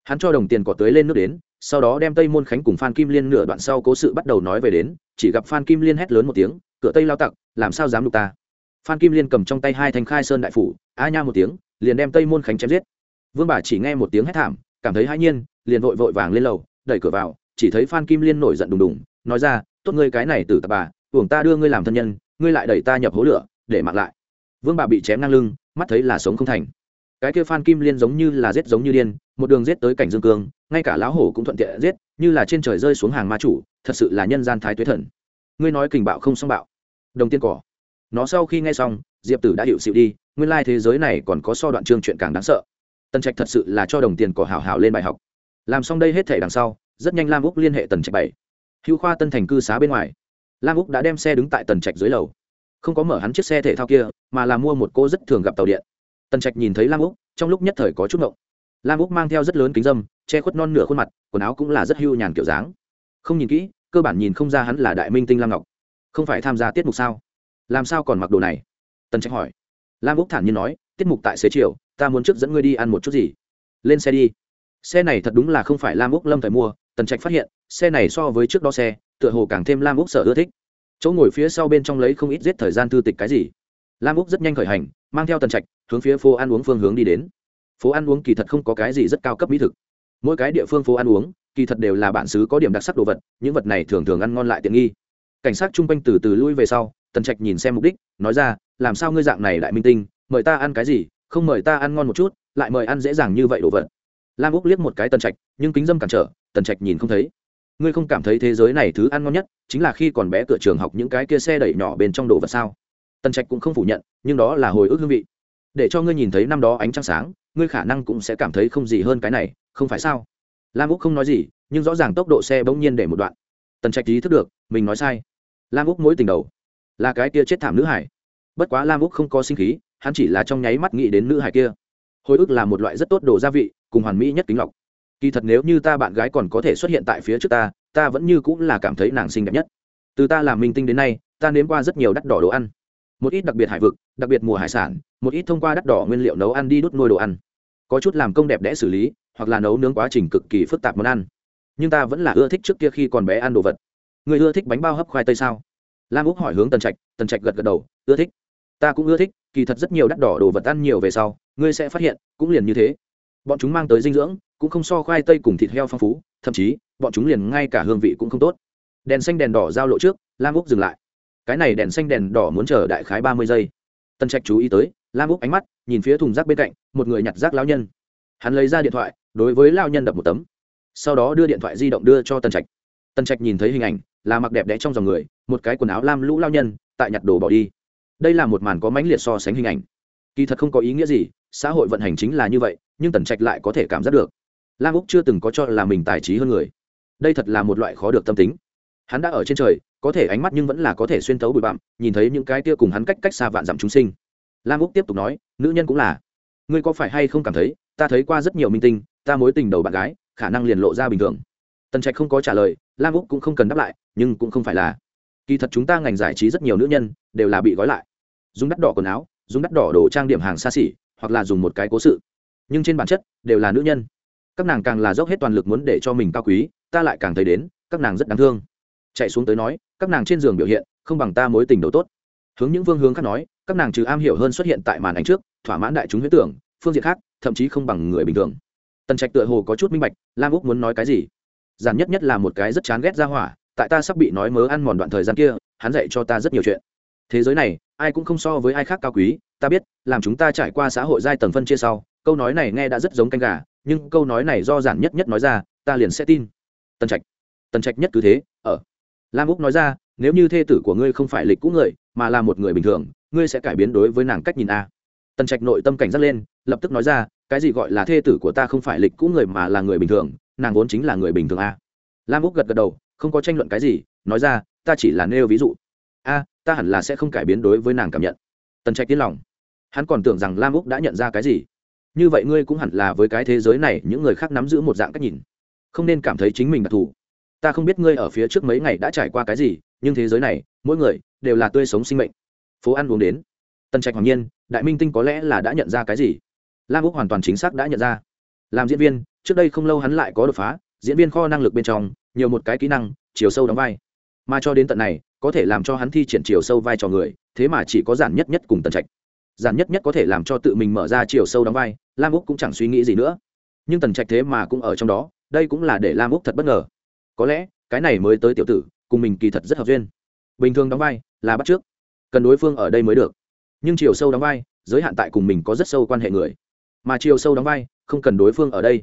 Hắn cho đồng tiền cỏ tới lên nước đến, sau đó đem tây môn khánh cùng phan kim liên nửa đoạn sau cố sự bắt đầu nói về đến, chỉ gặp phan kim liên hét lớn một tiếng, cửa tây lao tặc, làm sao dám đục ta? Phan kim liên cầm trong tay hai thanh khai sơn đại phủ, a nha một tiếng, liền đem tây môn khánh chém giết. Vương bà chỉ nghe một tiếng hét thảm, cảm thấy hãi nhiên, liền vội vội vàng lên lầu, đẩy cửa vào, chỉ thấy phan kim liên nổi giận đùng đùng, nói ra, tốt ngươi cái này từ tập bà uổng ta đưa ngươi làm thân nhân, ngươi lại đẩy ta nhập hố lửa, để mặc lại. Vương bà bị chém ngang lưng, mắt thấy là sống không thành cái kia phan kim liên giống như là giết giống như điên, một đường giết tới cảnh dương cương, ngay cả lão hổ cũng thuận tiện giết, như là trên trời rơi xuống hàng ma chủ, thật sự là nhân gian thái tuế thần. Ngươi nói kình bạo không xong bạo. Đồng tiên cỏ. Nó sau khi nghe xong, diệp tử đã hiệu xịu đi, nguyên lai thế giới này còn có so đoạn chương chuyện càng đáng sợ. Tần trạch thật sự là cho đồng tiền cỏ hảo hảo lên bài học. Làm xong đây hết thể đằng sau, rất nhanh lam úc liên hệ tần trạch bảy. Hữu khoa tân thành cư xá bên ngoài. Lam úc đã đem xe đứng tại tần trạch dưới lầu. Không có mở hắn chiếc xe thể thao kia, mà là mua một cô rất thường gặp tàu điện tần trạch nhìn thấy lam úc, trong lúc nhất thời có chút ngộng. Lam úc mang theo rất lớn kính dâm, che khuất non nửa khuôn mặt, quần áo cũng là rất hưu nhàn kiểu dáng. Không nhìn kỹ, cơ bản nhìn không ra hắn là đại minh tinh lam ngọc. Không phải tham gia tiết mục sao? Làm sao còn mặc đồ này? Tần trạch hỏi. Lam úc thản nhiên nói, tiết mục tại xế chiều, ta muốn trước dẫn ngươi đi ăn một chút gì? Lên xe đi. Xe này thật đúng là không phải lam úc lâm phải mua, tần trạch phát hiện, xe này so với trước đó xe, tựa hồ càng thêm lam úc sở ưa thích. Chỗ ngồi phía sau bên trong lấy không ít giết thời gian thư tịch cái gì. Lam úc rất nhanh khởi hành, mang theo tần trạch hướng phía phố ăn uống phương hướng đi đến. Phố ăn uống kỳ thật không có cái gì rất cao cấp mỹ thực. Mỗi cái địa phương phố ăn uống, kỳ thật đều là bản xứ có điểm đặc sắc đồ vật, những vật này thường thường ăn ngon lại tiện nghi. Cảnh sát chung quanh từ từ lui về sau, tần trạch nhìn xem mục đích, nói ra, làm sao ngươi dạng này lại minh tinh, mời ta ăn cái gì, không mời ta ăn ngon một chút, lại mời ăn dễ dàng như vậy đồ vật. Lam úc liếc một cái tần trạch, nhưng kính dâm cản trở, tần trạch nhìn không thấy. Ngươi không cảm thấy thế giới này thứ ăn ngon nhất, chính là khi còn bé cửa trường học những cái kia xe đẩy nhỏ bên trong đồ vật sao? Tần trạch cũng không phủ nhận, nhưng đó là hồi ức hương vị để cho ngươi nhìn thấy năm đó ánh trăng sáng, ngươi khả năng cũng sẽ cảm thấy không gì hơn cái này, không phải sao? Lam úc không nói gì, nhưng rõ ràng tốc độ xe bỗng nhiên để một đoạn. Tần trạch ý thức được, mình nói sai. Lam úc mối tình đầu, là cái kia chết thảm nữ hải. Bất quá lam úc không có sinh khí, hắn chỉ là trong nháy mắt nghĩ đến nữ hải kia. Hồi ức là một loại rất tốt đồ gia vị, cùng hoàn mỹ nhất kính lọc. Kỳ thật nếu như ta bạn gái còn có thể xuất hiện tại phía trước ta ta vẫn như cũng là cảm thấy nàng xinh đẹp nhất. Từ ta làm minh tinh đến nay, ta nếm qua rất nhiều đắt đỏ đồ ăn một ít đặc biệt hải vực, đặc biệt mùa hải sản, một ít thông qua đắt đỏ nguyên liệu nấu ăn đi đốt nuôi đồ ăn. Có chút làm công đẹp đẽ xử lý, hoặc là nấu nướng quá trình cực kỳ phức tạp món ăn. Nhưng ta vẫn là ưa thích trước kia khi còn bé ăn đồ vật. Người ưa thích bánh bao hấp khoai tây sao? Lam úc hỏi hướng tần trạch tần trạch gật gật đầu, ưa thích. Ta cũng ưa thích, kỳ thật rất nhiều đắt đỏ đồ vật ăn nhiều về sau, ngươi sẽ phát hiện, cũng liền như thế. Bọn chúng mang tới dinh dưỡng, cũng không so khoai tây cùng thịt heo phong phú, thậm chí, bọn chúng liền ngay cả hương vị cũng không tốt. Đèn xanh đèn đỏ giao lộ trước, lam úc dừng lại cái này đèn xanh đèn đỏ muốn chờ đại khái ba mươi giây. Tân trạch chú ý tới, lam úc ánh mắt, nhìn phía thùng rác bên cạnh, một người nhặt rác lao nhân. Hắn lấy ra điện thoại, đối với lao nhân đập một tấm. Sau đó đưa điện thoại di động đưa cho tân trạch. Tân trạch nhìn thấy hình ảnh, là mặc đẹp đẽ trong dòng người, một cái quần áo lam lũ lao nhân, tại nhặt đồ bỏ đi. Đây là một màn có mãnh liệt so sánh hình ảnh. Kỳ thật không có ý nghĩa gì, xã hội vận hành chính là như vậy, nhưng tần trạch lại có thể cảm giác được. Lam úc chưa từng có cho là mình tài trí hơn người. Đây thật là một loại khó được tâm tính hắn đã ở trên trời, có thể ánh mắt nhưng vẫn là có thể xuyên tấu bụi bặm, nhìn thấy những cái tia cùng hắn cách cách xa vạn dặm chúng sinh. Lam úc tiếp tục nói, nữ nhân cũng là. Ngươi có phải hay không cảm thấy, ta thấy qua rất nhiều minh tinh, ta mối tình đầu bạn gái, khả năng liền lộ ra bình thường. Tần trạch không có trả lời, lam úc cũng không cần đáp lại, nhưng cũng không phải là. Kỳ thật chúng ta ngành giải trí rất nhiều nữ nhân, đều là bị gói lại. Dùng đắt đỏ quần áo, dùng đắt đỏ đồ trang điểm hàng xa xỉ, hoặc là dùng một cái cố sự. Nhưng trên bản chất, đều là nữ nhân. Các nàng càng là dốc hết toàn lực muốn để cho mình cao quý, ta lại càng thấy đến, các nàng rất đáng thương chạy xuống tới nói, các nàng trên giường biểu hiện, không bằng ta mối tình đầu tốt. Hướng những vương hướng khác nói, các nàng trừ am hiểu hơn xuất hiện tại màn ảnh trước, thỏa mãn đại chúng huyết tưởng, phương diện khác, thậm chí không bằng người bình thường. Tần trạch tựa hồ có chút minh bạch, lam úc muốn nói cái gì? Giản nhất nhất là một cái rất chán ghét ra hỏa, tại ta sắp bị nói mớ ăn mòn đoạn thời gian kia, hắn dạy cho ta rất nhiều chuyện. Thế giới này, ai cũng không so với ai khác cao quý, ta biết, làm chúng ta trải qua xã hội giai tầng phân chia sau, câu nói này nghe đã rất giống canh gà, nhưng câu nói này do giản nhất nhất nói ra, ta liền sẽ tin. Tần trạch. Tần trạch nhất cứ thế ở lam úc nói ra, nếu như thê tử của ngươi không phải lịch cũ người, mà là một người bình thường, ngươi sẽ cải biến đối với nàng cách nhìn a. Tần trạch nội tâm cảnh giác lên, lập tức nói ra, cái gì gọi là thê tử của ta không phải lịch cũ người mà là người bình thường, nàng vốn chính là người bình thường a. Lam úc gật gật đầu, không có tranh luận cái gì, nói ra, ta chỉ là nêu ví dụ. A, ta hẳn là sẽ không cải biến đối với nàng cảm nhận. Tần trạch tiến lòng. Hắn còn tưởng rằng lam úc đã nhận ra cái gì. Như vậy ngươi cũng hẳn là với cái thế giới này những người khác nắm giữ một dạng cách nhìn. Không nên cảm thấy chính mình đặc thù ta không biết ngươi ở phía trước mấy ngày đã trải qua cái gì, nhưng thế giới này, mỗi người đều là tươi sống sinh mệnh. Phố ăn uống đến. Tần trạch hoàng nhiên, đại minh tinh có lẽ là đã nhận ra cái gì? Lam úc hoàn toàn chính xác đã nhận ra. Làm diễn viên, trước đây không lâu hắn lại có đột phá, diễn viên kho năng lực bên trong, nhiều một cái kỹ năng, chiều sâu đóng vai. Mà cho đến tận này, có thể làm cho hắn thi triển chiều sâu vai trò người, thế mà chỉ có giản nhất nhất cùng tần trạch. Giản nhất nhất có thể làm cho tự mình mở ra chiều sâu đóng vai, lam úc cũng chẳng suy nghĩ gì nữa. Nhưng tần trạch thế mà cũng ở trong đó, đây cũng là để lam úc thật bất ngờ có lẽ, cái này mới tới tiểu tử, cùng mình kỳ thật rất hợp duyên. Bình thường đóng vai là bắt trước, cần đối phương ở đây mới được. Nhưng chiều sâu đóng vai, giới hạn tại cùng mình có rất sâu quan hệ người. Mà chiều sâu đóng vai, không cần đối phương ở đây.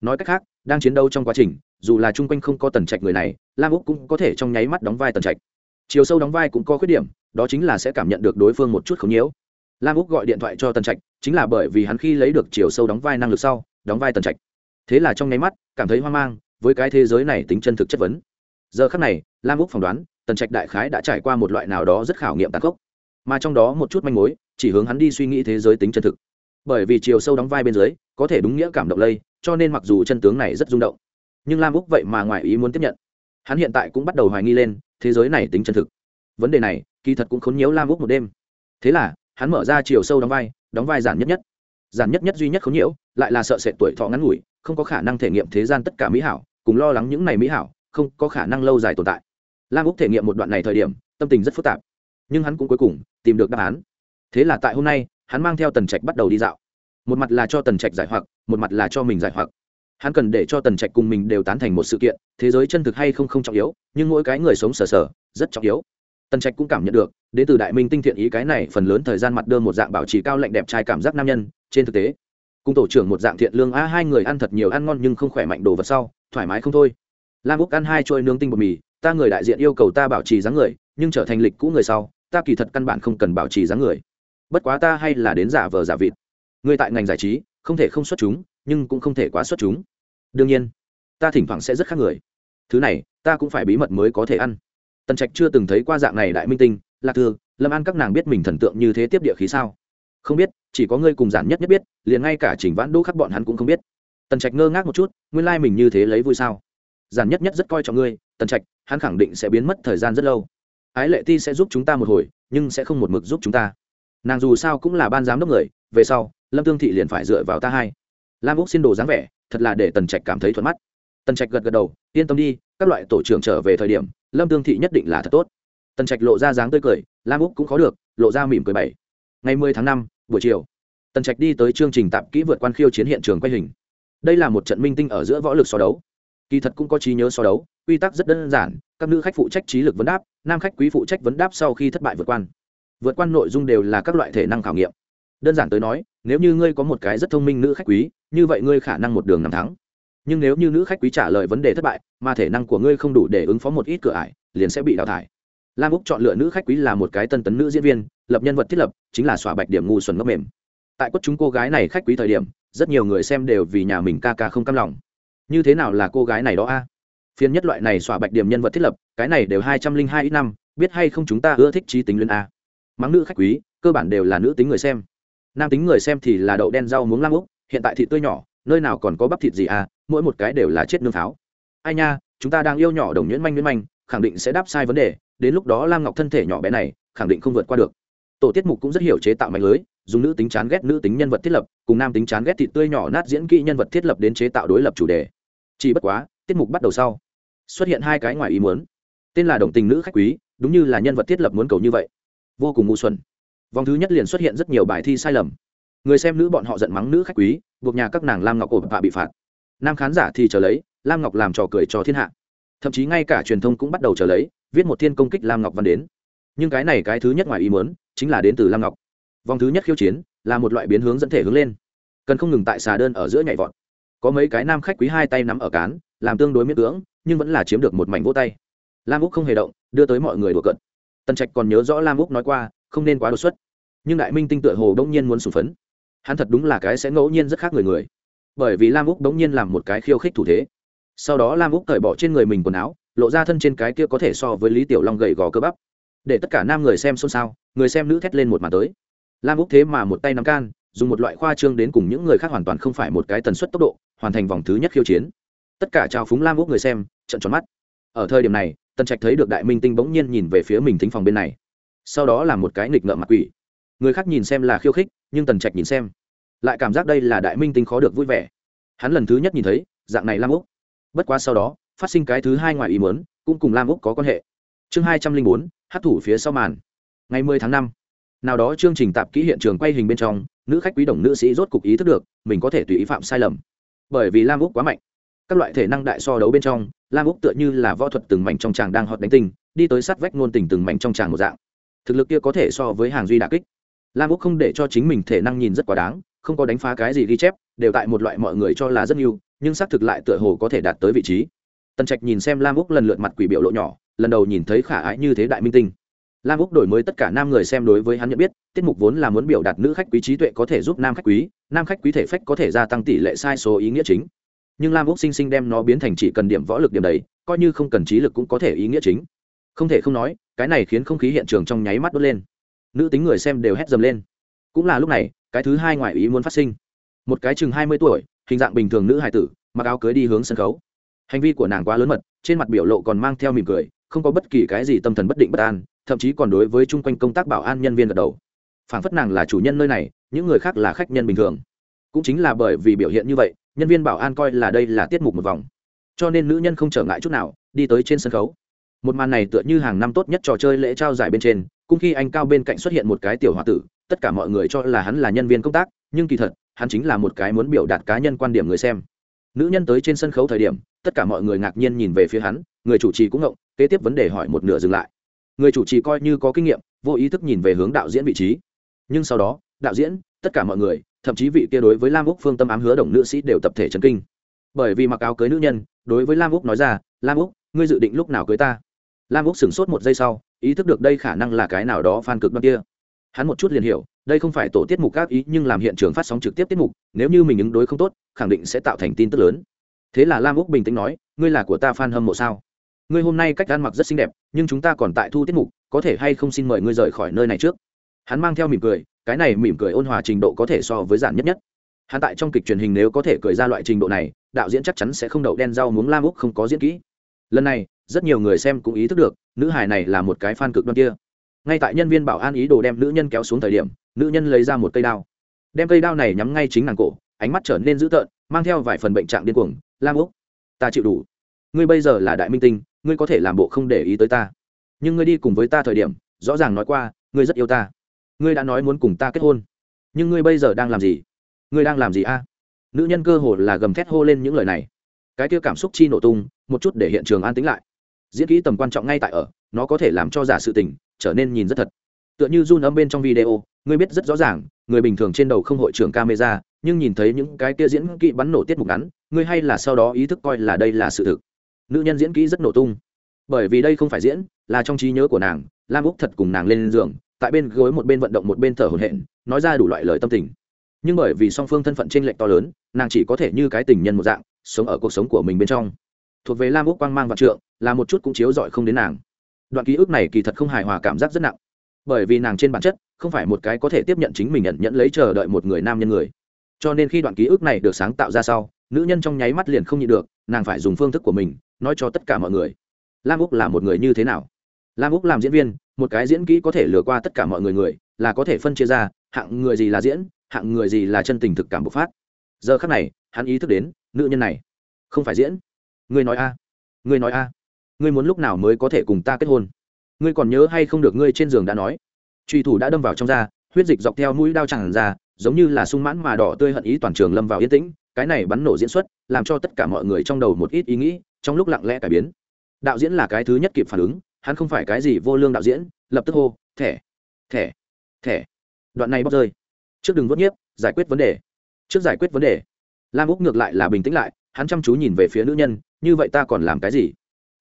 Nói cách khác, đang chiến đấu trong quá trình, dù là chung quanh không có tần trạch người này, lam úc cũng có thể trong nháy mắt đóng vai tần trạch. Chiều sâu đóng vai cũng có khuyết điểm, đó chính là sẽ cảm nhận được đối phương một chút không nhiễu. Lam úc gọi điện thoại cho tần trạch, chính là bởi vì hắn khi lấy được chiều sâu đóng vai năng lực sau, đóng vai tần trạch. Thế là trong nháy mắt, cảm thấy hoang mang với cái thế giới này tính chân thực chất vấn. Giờ khắc này, lam úc phỏng đoán, tần trạch đại khái đã trải qua một loại nào đó rất khảo nghiệm tàn khốc. Mà trong đó một chút manh mối, chỉ hướng hắn đi suy nghĩ thế giới tính chân thực. Bởi vì chiều sâu đóng vai bên dưới, có thể đúng nghĩa cảm động lây, cho nên mặc dù chân tướng này rất rung động, nhưng lam úc vậy mà ngoài ý muốn tiếp nhận. Hắn hiện tại cũng bắt đầu hoài nghi lên, thế giới này tính chân thực. Vấn đề này, kỳ thật cũng khốn nhiễu lam úc một đêm. Thế là, hắn mở ra chiều sâu đóng vai đóng vai giản nhất nhất. Giản nhất nhất duy nhất khốn nhiễu, lại là sợ sệt tuổi thọ ngắn ngủi, không có khả năng thể nghiệm thế gian tất cả mỹ hảo cùng lo lắng những này mỹ hảo, không có khả năng lâu dài tồn tại. Lam úc thể nghiệm một đoạn này thời điểm, tâm tình rất phức tạp. Nhưng hắn cũng cuối cùng tìm được đáp án. Thế là tại hôm nay, hắn mang theo tần trạch bắt đầu đi dạo. Một mặt là cho tần trạch giải hoặc, một mặt là cho mình giải hoặc. Hắn cần để cho tần trạch cùng mình đều tán thành một sự kiện, thế giới chân thực hay không không trọng yếu, nhưng mỗi cái người sống sờ sờ, rất trọng yếu. Tần trạch cũng cảm nhận được, đến từ đại minh tinh thiện ý cái này phần lớn thời gian mặt đơn một dạng bảo trì cao lạnh đẹp trai cảm giác nam nhân, trên thực tế, cùng tổ trưởng một dạng thiện lương, a, hai người ăn thật nhiều, ăn ngon nhưng không khỏe mạnh đồ vật sau thoải mái không thôi. Lam úc ăn hai trôi nướng tinh bột mì, ta người đại diện yêu cầu ta bảo trì dáng người, nhưng trở thành lịch cũ người sau, ta kỳ thật căn bản không cần bảo trì dáng người. Bất quá ta hay là đến giả vờ giả vịt. Người tại ngành giải trí, không thể không xuất chúng, nhưng cũng không thể quá xuất chúng. Đương nhiên, ta thỉnh thoảng sẽ rất khác người. Thứ này, ta cũng phải bí mật mới có thể ăn. Tần trạch chưa từng thấy qua dạng này đại minh tinh, lạc thư, lâm an các nàng biết mình thần tượng như thế tiếp địa khí sao? Không biết, chỉ có ngươi cùng giản nhất nhất biết, liền ngay cả chỉnh vãn đỗ khắc bọn hắn cũng không biết tần trạch ngơ ngác một chút, nguyên lai、like、mình như thế lấy vui sao? Giản nhất nhất rất coi trọng ngươi, tần trạch, hắn khẳng định sẽ biến mất thời gian rất lâu. Ái lệ ti sẽ giúp chúng ta một hồi, nhưng sẽ không một mực giúp chúng ta. Nàng dù sao cũng là ban giám đốc người, về sau, lâm tương thị liền phải dựa vào ta hai. Lam úc xin đồ dáng vẻ, thật là để tần trạch cảm thấy thuận mắt. Tần trạch gật gật đầu, yên tâm đi, các loại tổ trưởng trở về thời điểm, lâm tương thị nhất định là thật tốt. Tần trạch lộ ra dáng tươi cười, lam úc cũng khó được, lộ ra mỉm cười bảy. Ngày mười tháng năm, buổi chiều, tần trạch đi tới chương trình tạp kỹ vượt quan khiêu chiến hiện trường quay hình đây là một trận minh tinh ở giữa võ lực so đấu. Kỳ thật cũng có trí nhớ so đấu, quy tắc rất đơn giản, các nữ khách phụ trách trí lực vấn đáp, nam khách quý phụ trách vấn đáp sau khi thất bại vượt quan. Vượt quan nội dung đều là các loại thể năng khảo nghiệm. Đơn giản tới nói, nếu như ngươi có một cái rất thông minh nữ khách quý, như vậy ngươi khả năng một đường nằm thắng. Nhưng nếu như nữ khách quý trả lời vấn đề thất bại, mà thể năng của ngươi không đủ để ứng phó một ít cửa ải, liền sẽ bị đào thải. Lam úc chọn lựa nữ khách quý là một cái tân tấn nữ diễn viên, lập nhân vật thiết lập, chính là xỏa bạch điểm ngu xuẩn ngốc mềm. Tại quất chúng cô gái này khách quý thời điểm rất nhiều người xem đều vì nhà mình ca ca không cam lòng. Như thế nào là cô gái này đó a? Phiên nhất loại này xỏa bạch điểm nhân vật thiết lập, cái này đều hai trăm linh hai ít năm, biết hay không chúng ta ưa thích trí tính luyện a? Mắng nữ khách quý, cơ bản đều là nữ tính người xem. Nam tính người xem thì là đậu đen rau muống lam úc, hiện tại thịt tươi nhỏ, nơi nào còn có bắp thịt gì à mỗi một cái đều là chết nương pháo. Ai nha, chúng ta đang yêu nhỏ đồng nhuyễn manh nhuyễn manh, khẳng định sẽ đáp sai vấn đề, đến lúc đó lam ngọc thân thể nhỏ bé này, khẳng định không vượt qua được. Tổ tiết mục cũng rất hiểu chế tạo mạnh lưới dùng nữ tính chán ghét nữ tính nhân vật thiết lập, cùng nam tính chán ghét thịt tươi nhỏ nát diễn kỹ nhân vật thiết lập đến chế tạo đối lập chủ đề. Chỉ bất quá, tiết mục bắt đầu sau, xuất hiện hai cái ngoài ý muốn. Tên là đồng tình nữ khách quý, đúng như là nhân vật thiết lập muốn cầu như vậy. Vô cùng ngu xuẩn. Vòng thứ nhất liền xuất hiện rất nhiều bài thi sai lầm. Người xem nữ bọn họ giận mắng nữ khách quý, buộc nhà các nàng lam ngọc ổn và bị phạt. Nam khán giả thì chờ lấy, lam ngọc làm trò cười cho thiên hạ. Thậm chí ngay cả truyền thông cũng bắt đầu chờ lấy, viết một thiên công kích lam ngọc văn đến. Nhưng cái này cái thứ nhất ngoài ý muốn, chính là đến từ lam ngọc vòng thứ nhất khiêu chiến là một loại biến hướng dẫn thể hướng lên cần không ngừng tại xà đơn ở giữa nhảy vọt có mấy cái nam khách quý hai tay nắm ở cán làm tương đối miễn cưỡng nhưng vẫn là chiếm được một mảnh vỗ tay lam úc không hề động đưa tới mọi người đùa cận tần trạch còn nhớ rõ lam úc nói qua không nên quá đột xuất nhưng đại minh tinh tựa hồ đông nhiên muốn sụp phấn hắn thật đúng là cái sẽ ngẫu nhiên rất khác người người bởi vì lam úc đông nhiên làm một cái khiêu khích thủ thế sau đó lam úc cởi bỏ trên người mình quần áo lộ ra thân trên cái kia có thể so với lý tiểu long gầy gò cơ bắp để tất cả nam người xem xôn xao người xem nữ thét lên một màn tới lam úc thế mà một tay nắm can, dùng một loại khoa trương đến cùng những người khác hoàn toàn không phải một cái tần suất tốc độ, hoàn thành vòng thứ nhất khiêu chiến. Tất cả trao phúng lam úc người xem trận tròn mắt. Ở thời điểm này, tần trạch thấy được đại minh tinh bỗng nhiên nhìn về phía mình thính phòng bên này. Sau đó là một cái nghịch ngợm mặt quỷ. Người khác nhìn xem là khiêu khích, nhưng tần trạch nhìn xem, lại cảm giác đây là đại minh tinh khó được vui vẻ. Hắn lần thứ nhất nhìn thấy, dạng này lam úc. Bất quá sau đó, phát sinh cái thứ hai ngoài ý mớn cũng cùng lam úc có quan hệ. Chương hai trăm linh bốn hát thủ phía sau màn. Ngày mười tháng năm nào đó chương trình tạp kỹ hiện trường quay hình bên trong, nữ khách quý đồng nữ sĩ rốt cục ý thức được, mình có thể tùy ý phạm sai lầm. Bởi vì lam úc quá mạnh. Các loại thể năng đại so đấu bên trong, lam úc tựa như là võ thuật từng mảnh trong tràng đang hót đánh tinh đi tới sát vách ngôn tình từng mảnh trong tràng một dạng. Thực lực kia có thể so với hàng duy đà kích. Lam úc không để cho chính mình thể năng nhìn rất quá đáng, không có đánh phá cái gì ghi chép, đều tại một loại mọi người cho là rất nhiều, nhưng xác thực lại tựa hồ có thể đạt tới vị trí. Tần trạch nhìn xem lam úc lần lượt mặt quỷ biểu lộ nhỏ, lần đầu nhìn thấy khả ái như thế đại minh tinh lam úc đổi mới tất cả nam người xem đối với hắn nhận biết, tiết mục vốn là muốn biểu đạt nữ khách quý trí tuệ có thể giúp nam khách quý, nam khách quý thể phách có thể gia tăng tỷ lệ sai số ý nghĩa chính. Nhưng lam úc sinh sinh đem nó biến thành chỉ cần điểm võ lực điểm đầy, coi như không cần trí lực cũng có thể ý nghĩa chính. Không thể không nói, cái này khiến không khí hiện trường trong nháy mắt đốt lên. Nữ tính người xem đều hét dầm lên. Cũng là lúc này, cái thứ hai ngoại ý muốn phát sinh. Một cái chừng hai mươi tuổi, hình dạng bình thường nữ hài tử, mặc áo cưới đi hướng sân khấu. Hành vi của nàng quá lớn mật, trên mặt biểu lộ còn mang theo mỉm cười, không có bất kỳ cái gì tâm thần bất định bất an thậm chí còn đối với chung quanh công tác bảo an nhân viên gật đầu. Phản phất nàng là chủ nhân nơi này, những người khác là khách nhân bình thường. Cũng chính là bởi vì biểu hiện như vậy, nhân viên bảo an coi là đây là tiết mục một vòng. Cho nên nữ nhân không trở ngại chút nào, đi tới trên sân khấu. Một màn này tựa như hàng năm tốt nhất trò chơi lễ trao giải bên trên, cũng khi anh cao bên cạnh xuất hiện một cái tiểu h o a tử, tất cả mọi người cho là hắn là nhân viên công tác, nhưng kỳ thật, hắn chính là một cái muốn biểu đạt cá nhân quan điểm người xem. Nữ nhân tới trên sân khấu thời điểm, tất cả mọi người ngạc nhiên nhìn về phía hắn, người chủ trì cũng ngộng, kế tiếp vấn đề hỏi một nửa dừng lại người chủ trì coi như có kinh nghiệm, vô ý thức nhìn về hướng đạo diễn vị trí. Nhưng sau đó, đạo diễn, tất cả mọi người, thậm chí vị kia đối với lam úc phương tâm ám hứa đồng nữ sĩ đều tập thể chấn kinh. Bởi vì mặc áo cưới nữ nhân, đối với lam úc nói ra, lam úc, ngươi dự định lúc nào cưới ta? Lam úc sửng sốt một giây sau, ý thức được đây khả năng là cái nào đó phan cực đoan kia. Hắn một chút liền hiểu, đây không phải tổ tiết mục các ý nhưng làm hiện trường phát sóng trực tiếp tiết mục, nếu như mình ứng đối không tốt, khẳng định sẽ tạo thành tin tức lớn. Thế là lam úc bình tĩnh nói, ngươi là của ta f a n hâm mộ sao? Ngươi hôm nay cách ăn mặc rất xinh đẹp, nhưng chúng ta còn tại thu tiết mục, có thể hay không xin mời ngươi rời khỏi nơi này trước? Hắn mang theo mỉm cười, cái này mỉm cười ôn hòa trình độ có thể so với giản nhất nhất. Hắn tại trong kịch truyền hình nếu có thể cười ra loại trình độ này, đạo diễn chắc chắn sẽ không đậu đen rau muống lam úc không có diễn kỹ. Lần này, rất nhiều người xem cũng ý thức được, nữ hài này là một cái fan cực đoan kia. Ngay tại nhân viên bảo an ý đồ đem nữ nhân kéo xuống thời điểm, nữ nhân lấy ra một cây đao. Đem cây đao này nhắm ngay chính nàng cổ, ánh mắt trở nên dữ tợn, mang theo vài phần bệnh trạng điên cuồng. Lam úc, ta chịu đủ. Ngươi bây giờ là đại minh tinh ngươi có thể làm bộ không để ý tới ta. Nhưng ngươi đi cùng với ta thời điểm, rõ ràng nói qua, ngươi rất yêu ta. Ngươi đã nói muốn cùng ta kết hôn. Nhưng ngươi bây giờ đang làm gì? Ngươi đang làm gì a? Nữ nhân cơ hồ là gầm thét hô lên những lời này. Cái kia cảm xúc chi nổ tung, một chút để hiện trường an tĩnh lại. Diễn kỹ tầm quan trọng ngay tại ở, nó có thể làm cho giả sự tình, trở nên nhìn rất thật. Tựa như run âm bên trong video, ngươi biết rất rõ ràng, người bình thường trên đầu không hội trưởng camera, nhưng nhìn thấy những cái kia diễn kỹ bắn nổ tiết mục ngắn, ngươi hay là sau đó ý thức coi là đây là sự thực nữ nhân diễn kỹ rất nổ tung. Bởi vì đây không phải diễn, là trong trí nhớ của nàng, lam úc thật cùng nàng lên giường, tại bên gối một bên vận động một bên thở hổn hển, nói ra đủ loại lời tâm tình. Nhưng bởi vì song phương thân phận t r ê n lệch to lớn, nàng chỉ có thể như cái tình nhân một dạng, sống ở cuộc sống của mình bên trong. Thuộc về lam úc quang mang vạn trượng, là một chút cũng chiếu rọi không đến nàng. Đoạn ký ức này kỳ thật không hài hòa cảm giác rất nặng. Bởi vì nàng trên bản chất, không phải một cái có thể tiếp nhận chính mình nhận nhẫn lấy chờ đợi một người nam nhân người. Cho nên khi đoạn ký ức này được sáng tạo ra sau, nữ nhân trong nháy mắt liền không nhịn được nàng phải dùng phương thức của mình, nói cho tất cả mọi người. Lam úc là một người như thế nào? Lam úc làm diễn viên, một cái diễn kỹ có thể lừa qua tất cả mọi người người, là có thể phân chia ra, hạng người gì là diễn, hạng người gì là chân tình thực cảm bộc phát. Giờ khắc này, hắn ý thức đến, nữ nhân này, không phải diễn. Ngươi nói a, ngươi nói a, ngươi muốn lúc nào mới có thể cùng ta kết hôn? Ngươi còn nhớ hay không được ngươi trên giường đã nói? Truy thủ đã đâm vào trong da, huyết dịch dọc theo mũi đao chẳng ra, giống như là sung mãn mà đỏ tươi hận ý toàn trường lâm vào yên tĩnh cái này bắn nổ diễn xuất làm cho tất cả mọi người trong đầu một ít ý nghĩ, trong lúc lặng lẽ cải biến. Đạo diễn là cái thứ nhất kịp phản ứng, hắn không phải cái gì vô lương đạo diễn, lập tức hô, thẻ thẻ thẻ. Đoạn này bóc rơi. Trước đừng vớt nhiếp, giải quyết vấn đề. Trước giải quyết vấn đề. Lam úc ngược lại là bình tĩnh lại, hắn chăm chú nhìn về phía nữ nhân, như vậy ta còn làm cái gì?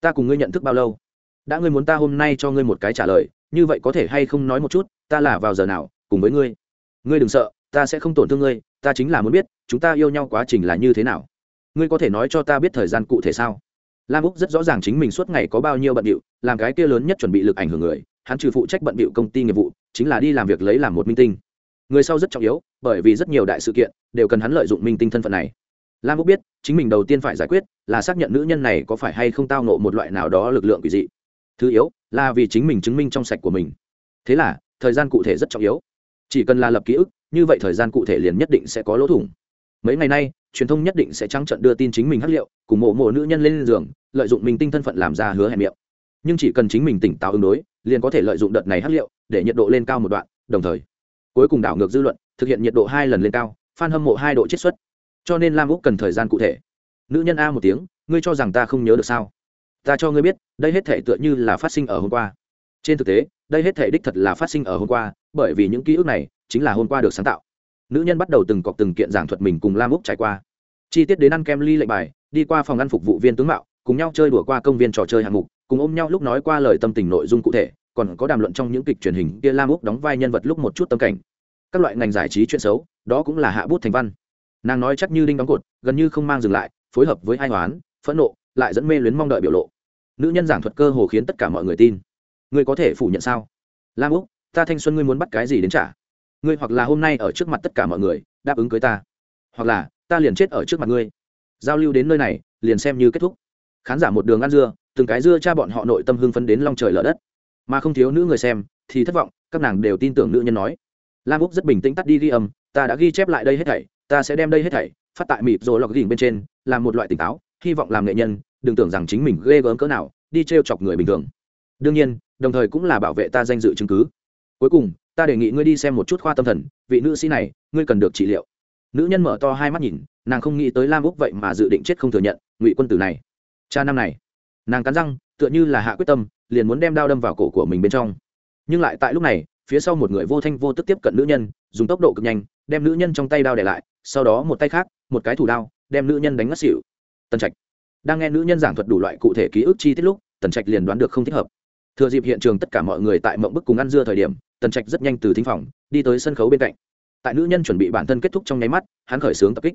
Ta cùng ngươi nhận thức bao lâu? Đã ngươi muốn ta hôm nay cho ngươi một cái trả lời, như vậy có thể hay không nói một chút, ta là vào giờ nào, cùng với ngươi? Ngươi đừng sợ, ta sẽ không tổn thương ngươi ta chính là muốn biết, chúng ta yêu nhau quá trình là như thế nào? Ngươi có thể nói cho ta biết thời gian cụ thể sao? Lam úc rất rõ ràng chính mình suốt ngày có bao nhiêu bận điệu làm cái kia lớn nhất chuẩn bị lực ảnh hưởng người, hắn trừ phụ trách bận điệu công ty nghiệp vụ, chính là đi làm việc lấy làm một minh tinh. Người sau rất trọng yếu, bởi vì rất nhiều đại sự kiện, đều cần hắn lợi dụng minh tinh thân phận này. Lam úc biết, chính mình đầu tiên phải giải quyết là xác nhận nữ nhân này có phải hay không tao nộ một loại nào đó lực lượng quỷ dị. Thứ yếu, là vì chính mình chứng minh trong sạch của mình. Thế là, thời gian cụ thể rất trọng yếu. Chỉ cần là lập ký ức như vậy thời gian cụ thể liền nhất định sẽ có lỗ thủng. Mấy ngày nay, truyền thông nhất định sẽ trắng trận đưa tin chính mình hắc liệu, cùng mộ mộ nữ nhân lên giường, lợi dụng mình tinh thân phận làm ra hứa hẹn miệng. Nhưng chỉ cần chính mình tỉnh táo ứng đối, liền có thể lợi dụng đợt này hắc liệu để nhiệt độ lên cao một đoạn, đồng thời, cuối cùng đảo ngược dư luận, thực hiện nhiệt độ hai lần lên cao, fan hâm mộ hai độ chiết xuất. Cho nên lam úc cần thời gian cụ thể. Nữ nhân a một tiếng, ngươi cho rằng ta không nhớ được sao? Ta cho ngươi biết, đây hết thể tựa như là phát sinh ở hôm qua. Trên thực tế, đây hết thể đích thật là phát sinh ở hôm qua, bởi vì những ký ức này chính là hôm qua được sáng tạo. Nữ nhân bắt đầu từng cọc từng kiện giảng thuật mình cùng lam úc trải qua. Chi tiết đến ăn kem ly lệnh bài, đi qua phòng ăn phục vụ viên tướng mạo, cùng nhau chơi đùa qua công viên trò chơi hạng mục, cùng ôm nhau lúc nói qua lời tâm tình nội dung cụ thể, còn có đàm luận trong những kịch truyền hình kia lam úc đóng vai nhân vật lúc một chút tâm cảnh. Các loại ngành giải trí chuyện xấu, đó cũng là hạ bút thành văn. Nàng nói chắc như đinh đóng cột, gần như không mang dừng lại, phối hợp với hai hoán, phẫn nộ, lại dẫn mê luyến mong đợi biểu lộ. Nữ nhân giảng thuật cơ hồ khiến tất cả mọi người tin. Ngươi có thể phủ nhận sao? Lam úc, ta thanh xuân ngươi muốn bắt cái gì đến trả? Ngươi hoặc là hôm nay ở trước mặt tất cả mọi người, đáp ứng cưới ta. Hoặc là, ta liền chết ở trước mặt ngươi. Giao lưu đến nơi này, liền xem như kết thúc. Khán giả một đường ăn dưa, từng cái dưa cha bọn họ nội tâm hưng phấn đến long trời lở đất. Mà không thiếu nữ người xem, thì thất vọng, các nàng đều tin tưởng nữ nhân nói. Lam úc rất bình tĩnh tắt đi ghi âm, ta đã ghi chép lại đây hết thảy, ta sẽ đem đây hết thảy phát tại mịp rồi lọc gỉnh bên trên, làm một loại tỉnh táo, hy vọng làm nghệ nhân, đừng tưởng rằng chính mình ghê gớm cỡ nào, đi t r e o chọc người bình thường. Đương nhiên, đồng thời cũng là bảo vệ ta danh dự chứng cứ cuối cùng, ta đề nghị ngươi đi xem một chút khoa tâm thần, vị nữ sĩ này, ngươi cần được trị liệu. Nữ nhân mở to hai mắt nhìn, nàng không nghĩ tới lam úc vậy mà dự định chết không thừa nhận, ngụy quân tử này. Cha năm này, nàng cắn răng, tựa như là hạ quyết tâm, liền muốn đem đao đâm vào cổ của mình bên trong. Nhưng lại tại lúc này, phía sau một người vô thanh vô tức tiếp cận nữ nhân, dùng tốc độ cực nhanh, đem nữ nhân trong tay đao để lại, sau đó một tay khác, một cái thủ đao, đem nữ nhân đánh ngất xỉu. Tần trạch đang nghe nữ nhân giảng thuật đủ loại cụ thể ký ức chi tiết lúc, tần trạch liền đoán được không thích hợp thừa dịp hiện trường tất cả mọi người tại mộng bức cùng ăn dưa thời điểm, tần trạch rất nhanh từ thính phòng đi tới sân khấu bên cạnh. Tại nữ nhân chuẩn bị bản thân kết thúc trong nháy mắt, hắn khởi xướng tập kích.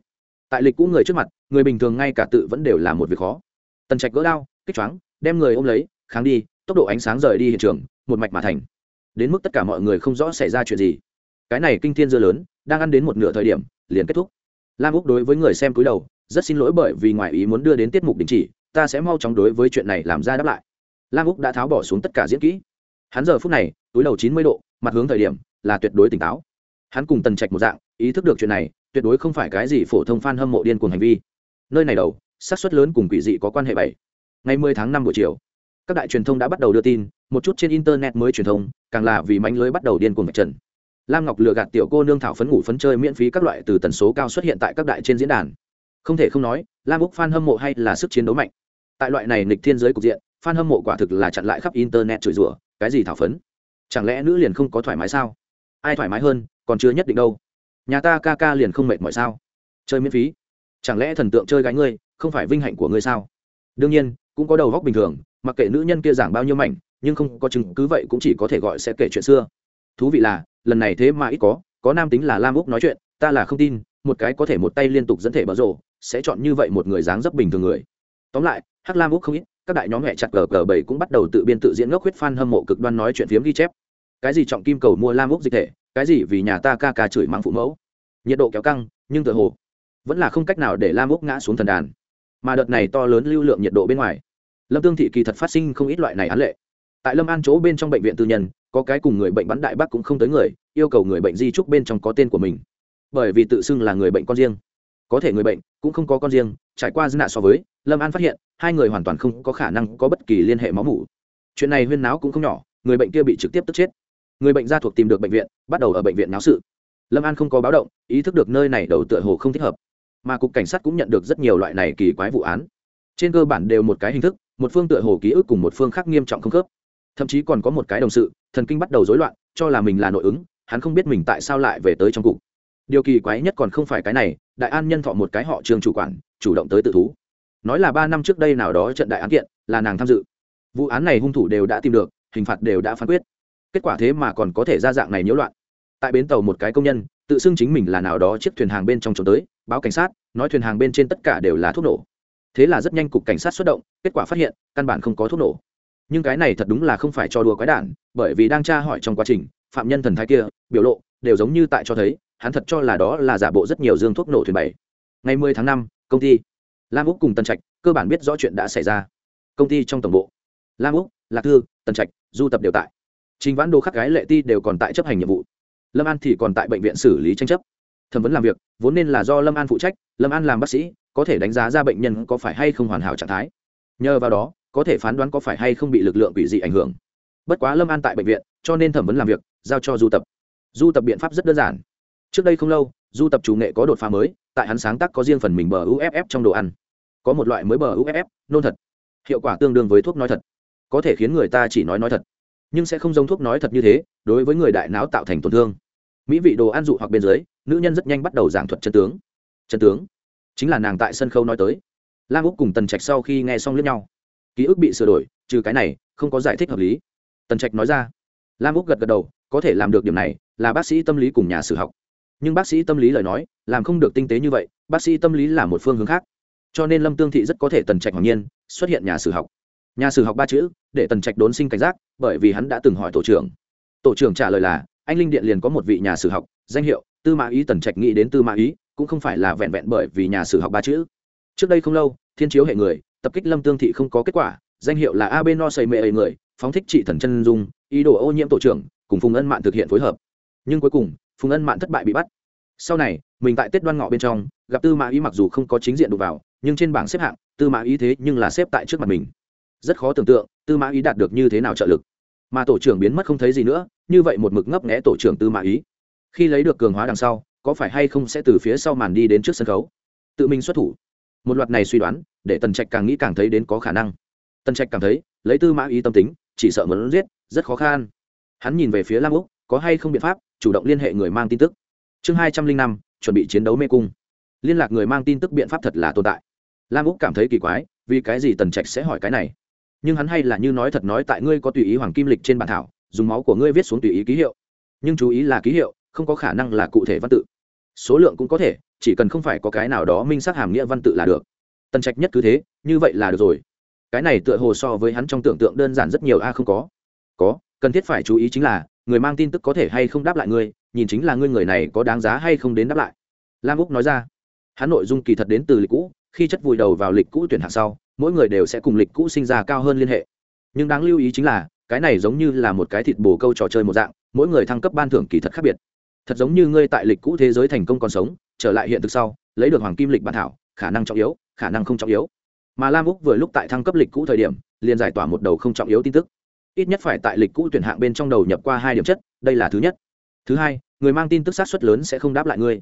Tại lịch cũ người trước mặt, người bình thường ngay cả tự vẫn đều là một việc khó. Tần trạch gỡ đao, kích choáng, đem người ôm lấy, kháng đi, tốc độ ánh sáng rời đi hiện trường, một mạch mà thành. Đến mức tất cả mọi người không rõ xảy ra chuyện gì. Cái này kinh thiên dưa lớn, đang ăn đến một nửa thời điểm, liền kết thúc. Lam úc đối với người xem cúi đầu, rất xin lỗi bởi vì ngoài ý muốn đưa đến tiết mục đình chỉ, ta sẽ mau chóng đối với chuyện này làm ra đáp lại lam úc đã tháo bỏ xuống tất cả diễn kỹ. Hắn giờ phút này, túi đầu chín mươi độ, mặt hướng thời điểm, là tuyệt đối tỉnh táo. Hắn cùng tần trạch một dạng, ý thức được chuyện này, tuyệt đối không phải cái gì phổ thông f a n hâm mộ điên cuồng hành vi. Nơi này đầu, xác suất lớn cùng quỷ dị có quan hệ bảy. Ngày 10 tháng năm buổi chiều, các đại truyền thông đã bắt đầu đưa tin, một chút trên internet mới truyền thông, càng là vì mánh lưới bắt đầu điên cuồng vạch trần. Lam ngọc lừa gạt tiểu cô nương thảo phấn ngủ phấn chơi miễn phí các loại từ tần số cao xuất hiện tại các đại trên diễn đàn. Không thể không nói, lam úc f hâm mộ hay là sức chiến đấu mạnh. Tại loại này nghịch thiên giới cục diện fan hâm mộ quả thực là chặn lại khắp internet chửi rủa cái gì thảo phấn? Chẳng lẽ nữ liền không có thoải mái sao? Ai thoải mái hơn còn chưa nhất định đâu. Nhà ta ca ca liền không mệt mỏi sao? Chơi miễn phí. Chẳng lẽ thần tượng chơi gái ngươi không phải vinh hạnh của ngươi sao? Đương nhiên cũng có đầu góc bình thường mặc kệ nữ nhân kia giảng bao nhiêu mảnh nhưng không có chứng cứ vậy cũng chỉ có thể gọi sẽ kể chuyện xưa. Thú vị là lần này thế mà ít có có nam tính là lam úc nói chuyện ta là không tin một cái có thể một tay liên tục dẫn thể bở rồ, sẽ chọn như vậy một người dáng dấp bình thường người. Tóm lại hắc lam úc không ít các đại nhóm hẹ chặt cờ cờ bảy cũng bắt đầu tự biên tự diễn ngốc huyết fan hâm mộ cực đoan nói chuyện phiếm ghi chép. Cái gì trọng kim cầu mua lam úc dịch thể, cái gì vì nhà ta ca ca chửi mắng phụ mẫu. Nhiệt độ kéo căng, nhưng tự hồ vẫn là không cách nào để lam úc ngã xuống thần đàn. Mà đợt này to lớn lưu lượng nhiệt độ bên ngoài, lâm tương thị kỳ thật phát sinh không ít loại này án lệ. Tại lâm an chỗ bên trong bệnh viện tư nhân, có cái cùng người bệnh bắn đại bác cũng không tới người, yêu cầu người bệnh di trúc bên trong có tên của mình. Bởi vì tự xưng là người bệnh con riêng. Có thể người bệnh cũng không có con riêng trải qua dư nạ so với, lâm an phát hiện, hai người hoàn toàn không có khả năng có bất kỳ liên hệ máu mủ. Chuyện này huyên náo cũng không nhỏ, người bệnh kia bị trực tiếp tức chết. Người bệnh gia thuộc tìm được bệnh viện, bắt đầu ở bệnh viện náo sự. Lâm an không có báo động, ý thức được nơi này đầu tựa hồ không thích hợp. Mà cục cảnh sát cũng nhận được rất nhiều loại này kỳ quái vụ án. Trên cơ bản đều một cái hình thức, một phương tựa hồ ký ức cùng một phương khác nghiêm trọng không khớp. Thậm chí còn có một cái đồng sự, thần kinh bắt đầu rối loạn, cho là mình là nội ứng, hắn không biết mình tại sao lại về tới trong cục. Điều kỳ quái nhất còn không phải cái này, đại an nhân thọ một cái họ trường chủ quản chủ động tới tự thú. Nói là ba năm trước đây nào đó trận đại án kiện là nàng tham dự. Vụ án này hung thủ đều đã tìm được hình phạt đều đã phán quyết. Kết quả thế mà còn có thể ra dạng này nhiễu loạn. Tại bến tàu một cái công nhân tự xưng chính mình là nào đó chiếc thuyền hàng bên trong trốn tới báo cảnh sát nói thuyền hàng bên trên tất cả đều là thuốc nổ. Thế là rất nhanh cục cảnh sát xuất động kết quả phát hiện căn bản không có thuốc nổ. Nhưng cái này thật đúng là không phải cho đùa quái đản bởi vì đang tra hỏi trong quá trình phạm nhân thần thái kia biểu lộ đều giống như tại cho thấy hắn thật cho là đó là giả bộ rất nhiều dương thuốc nổ thuyền bảy. Ngày 10 tháng 5, công ty. Lam úc cùng tân trạch, cơ bản biết rõ chuyện đã xảy ra. Công ty trong tổng bộ. Lam úc, lạc thư, tân trạch, du tập đều tại. Trình vãn đồ khắc gái lệ ti đều còn tại chấp hành nhiệm vụ. Lâm an thì còn tại bệnh viện xử lý tranh chấp. Thẩm vấn làm việc, vốn nên là do lâm an phụ trách, lâm an làm bác sĩ, có thể đánh giá ra bệnh nhân có phải hay không hoàn hảo trạng thái. Nhờ vào đó, có thể phán đoán có phải hay không bị lực lượng quỷ dị ảnh hưởng. Bất quá lâm an tại bệnh viện, cho nên thẩm vấn làm việc, giao cho du tập. Du tập biện pháp rất đơn giản. Trước đây không lâu, du tập chủ nghệ có đột phá mới tại hắn sáng tác có riêng phần mình bờ uff trong đồ ăn. Có một loại mới bờ uff nôn thật. Hiệu quả tương đương với thuốc nói thật. Có thể khiến người ta chỉ nói nói thật, nhưng sẽ không giống thuốc nói thật như thế, đối với người đại não tạo thành tổn thương. Mỹ vị đồ ăn dụ hoặc bên dưới, nữ nhân rất nhanh bắt đầu giảng thuật chân tướng. Chân tướng chính là nàng tại sân khấu nói tới. Lam úc cùng tần trạch sau khi nghe xong lướt nhau, ký ức bị sửa đổi, trừ cái này, không có giải thích hợp lý. Tần trạch nói ra. Lam úc gật gật đầu, có thể làm được điểm này là bác sĩ tâm lý cùng nhà sử học nhưng bác sĩ tâm lý lời nói làm không được tinh tế như vậy, bác sĩ tâm lý là một phương hướng khác. Cho nên lâm tương thị rất có thể tần trạch hoàng nhiên, xuất hiện nhà sử học. Nhà sử học ba chữ, để tần trạch đốn sinh cảnh giác, bởi vì hắn đã từng hỏi tổ trưởng. Tổ trưởng trả lời là, anh linh điện liền có một vị nhà sử học, danh hiệu, tư mã ý, tần trạch nghĩ đến tư mã ý, cũng không phải là vẹn vẹn bởi vì nhà sử học ba chữ. Trước đây không lâu, thiên chiếu hệ người, tập kích lâm tương thị không có kết quả, danh hiệu là ab no xây mê ấy người, phóng thích trị thần chân dung, ý đồ ô nhiễm tổ trưởng, cùng phùng ân mạng thực hiện phối hợp. Nhưng cuối cùng phùng ân mạn thất bại bị bắt. Sau này, mình tại tết đoan ngọ bên trong, gặp tư mã ý mặc dù không có chính diện đụng vào, nhưng trên bảng xếp hạng, tư mã ý thế nhưng là xếp tại trước mặt mình. Rất khó tưởng tượng, tư mã ý đạt được như thế nào trợ lực. Mà tổ trưởng biến mất không thấy gì nữa, như vậy một mực ngấp nghẽ tổ trưởng tư mã ý. Khi lấy được cường hóa đằng sau, có phải hay không sẽ từ phía sau màn đi đến trước sân khấu? Tự mình xuất thủ. Một loạt này suy đoán, để tần trạch càng nghĩ càng thấy đến có khả năng. Tần trạch cảm thấy, lấy tư mã ý tâm tính, chỉ sợ muốn giết, rất khó khăn hắn nhìn về phía lam úc, có hay không biện pháp chủ động liên hệ người mang tin tức. Chương hai trăm linh năm, chuẩn bị chiến đấu mê cung. Liên lạc người mang tin tức biện pháp thật là tồn tại. Lam úc cảm thấy kỳ quái, vì cái gì tần trạch sẽ hỏi cái này? Nhưng hắn hay là như nói thật nói tại ngươi có tùy ý hoàng kim lịch trên bản thảo, dùng máu của ngươi viết xuống tùy ý ký hiệu. Nhưng chú ý là ký hiệu, không có khả năng là cụ thể văn tự. Số lượng cũng có thể, chỉ cần không phải có cái nào đó minh xác hàm nghĩa văn tự là được. Tần trạch nhất cứ thế, như vậy là được rồi. Cái này tựa hồ so với hắn trong tưởng tượng đơn giản rất nhiều a, không có. Có, cần thiết phải chú ý chính là người mang tin tức có thể hay không đáp lại ngươi, nhìn chính là ngươi người này có đáng giá hay không đến đáp lại. Lam úc nói ra. Hắn nội dung kỳ thật đến từ lịch cũ, khi chất vùi đầu vào lịch cũ tuyển hạng sau, mỗi người đều sẽ cùng lịch cũ sinh ra cao hơn liên hệ. Nhưng đáng lưu ý chính là, cái này giống như là một cái thịt bồ câu trò chơi một dạng, mỗi người thăng cấp ban thưởng kỳ thật khác biệt. Thật giống như ngươi tại lịch cũ thế giới thành công còn sống, trở lại hiện thực sau, lấy được hoàng kim lịch bản thảo, khả năng trọng yếu, khả năng không trọng yếu. Mà lam úc vừa lúc tại thăng cấp lịch cũ thời điểm, liền giải tỏa một đầu không trọng yếu tin tức ít nhất phải tại lịch cũ tuyển hạng bên trong đầu nhập qua hai điểm chất, đây là thứ nhất. Thứ hai, người mang tin tức sát xuất lớn sẽ không đáp lại ngươi.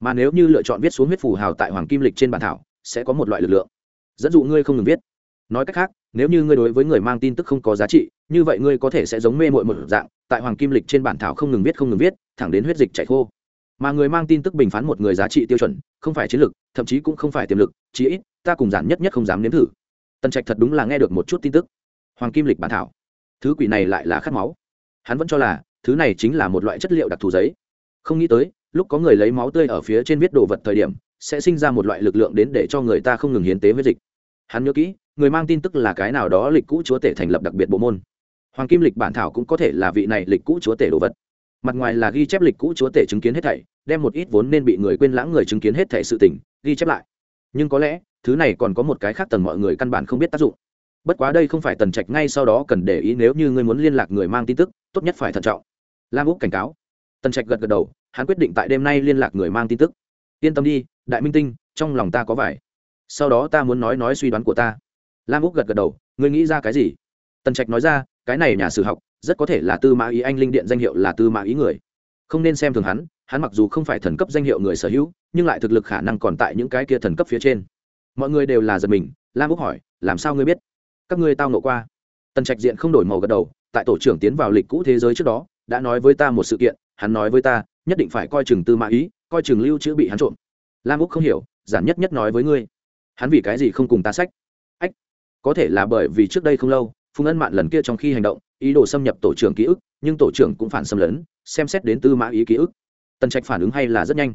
Mà nếu như lựa chọn viết xuống huyết phù hào tại hoàng kim lịch trên bản thảo, sẽ có một loại lực lượng. Dẫn dụ ngươi không ngừng viết. Nói cách khác, nếu như ngươi đối với người mang tin tức không có giá trị, như vậy ngươi có thể sẽ giống mê mội một dạng, tại hoàng kim lịch trên bản thảo không ngừng viết không ngừng viết, thẳng đến huyết dịch chạy khô. Mà người mang tin tức bình phán một người giá trị tiêu chuẩn, không phải chiến lược, thậm chí cũng không phải tiềm lực, chí ít, ta cùng giản nhất nhất không dám nếm thử. Tần trạch thật đúng là nghe được một chút tin tức. Hoàng kim lịch bản thảo thứ quỷ này lại là khát máu. Hắn vẫn cho là, thứ này chính là một loại chất liệu đặc thù giấy. Không nghĩ tới, lúc có người lấy máu tươi ở phía trên viết đồ vật thời điểm, sẽ sinh ra một loại lực lượng đến để cho người ta không ngừng hiến tế huyết dịch. Hắn nhớ kỹ, người mang tin tức là cái nào đó lịch cũ chúa tể thành lập đặc biệt bộ môn. Hoàng kim lịch bản thảo cũng có thể là vị này lịch cũ chúa tể đồ vật. Mặt ngoài là ghi chép lịch cũ chúa tể chứng kiến hết thảy, đem một ít vốn nên bị người quên lãng người chứng kiến hết thảy sự tình, ghi chép lại. Nhưng có lẽ, thứ này còn có một cái khác tầng mọi người căn bản không biết tác dụng bất quá đây không phải tần trạch ngay sau đó cần để ý nếu như ngươi muốn liên lạc người mang tin tức, tốt nhất phải thận trọng. Lam úc cảnh cáo. Tần trạch gật gật đầu, hắn quyết định tại đêm nay liên lạc người mang tin tức. Yên tâm đi, đại minh tinh, trong lòng ta có vải. Sau đó ta muốn nói nói suy đoán của ta. Lam úc gật gật đầu, ngươi nghĩ ra cái gì? Tần trạch nói ra, cái này nhà sử học, rất có thể là tư mã ý anh linh điện danh hiệu là tư mã ý người. Không nên xem thường hắn hắn mặc dù không phải thần cấp danh hiệu người sở hữu, nhưng lại thực lực khả năng còn tại những cái kia thần cấp phía trên. Mọi người đều là giật mình, lam úc hỏi, làm sao ngươi biết? Các ngươi tao nộ qua. Tần trạch diện không đổi màu gật đầu, tại tổ trưởng tiến vào lịch cũ thế giới trước đó, đã nói với ta một sự kiện, hắn nói với ta, nhất định phải coi chừng tư mã ý, coi chừng lưu chữ bị hắn trộm. Lam úc không hiểu, giản nhất nhất nói với ngươi. Hắn vì cái gì không cùng ta sách? Ách, có thể là bởi vì trước đây không lâu, phùng ân mạn lần kia trong khi hành động, ý đồ xâm nhập tổ trưởng ký ức, nhưng tổ trưởng cũng phản xâm lấn, xem xét đến tư mã ý ký ức. Tần trạch phản ứng hay là rất nhanh.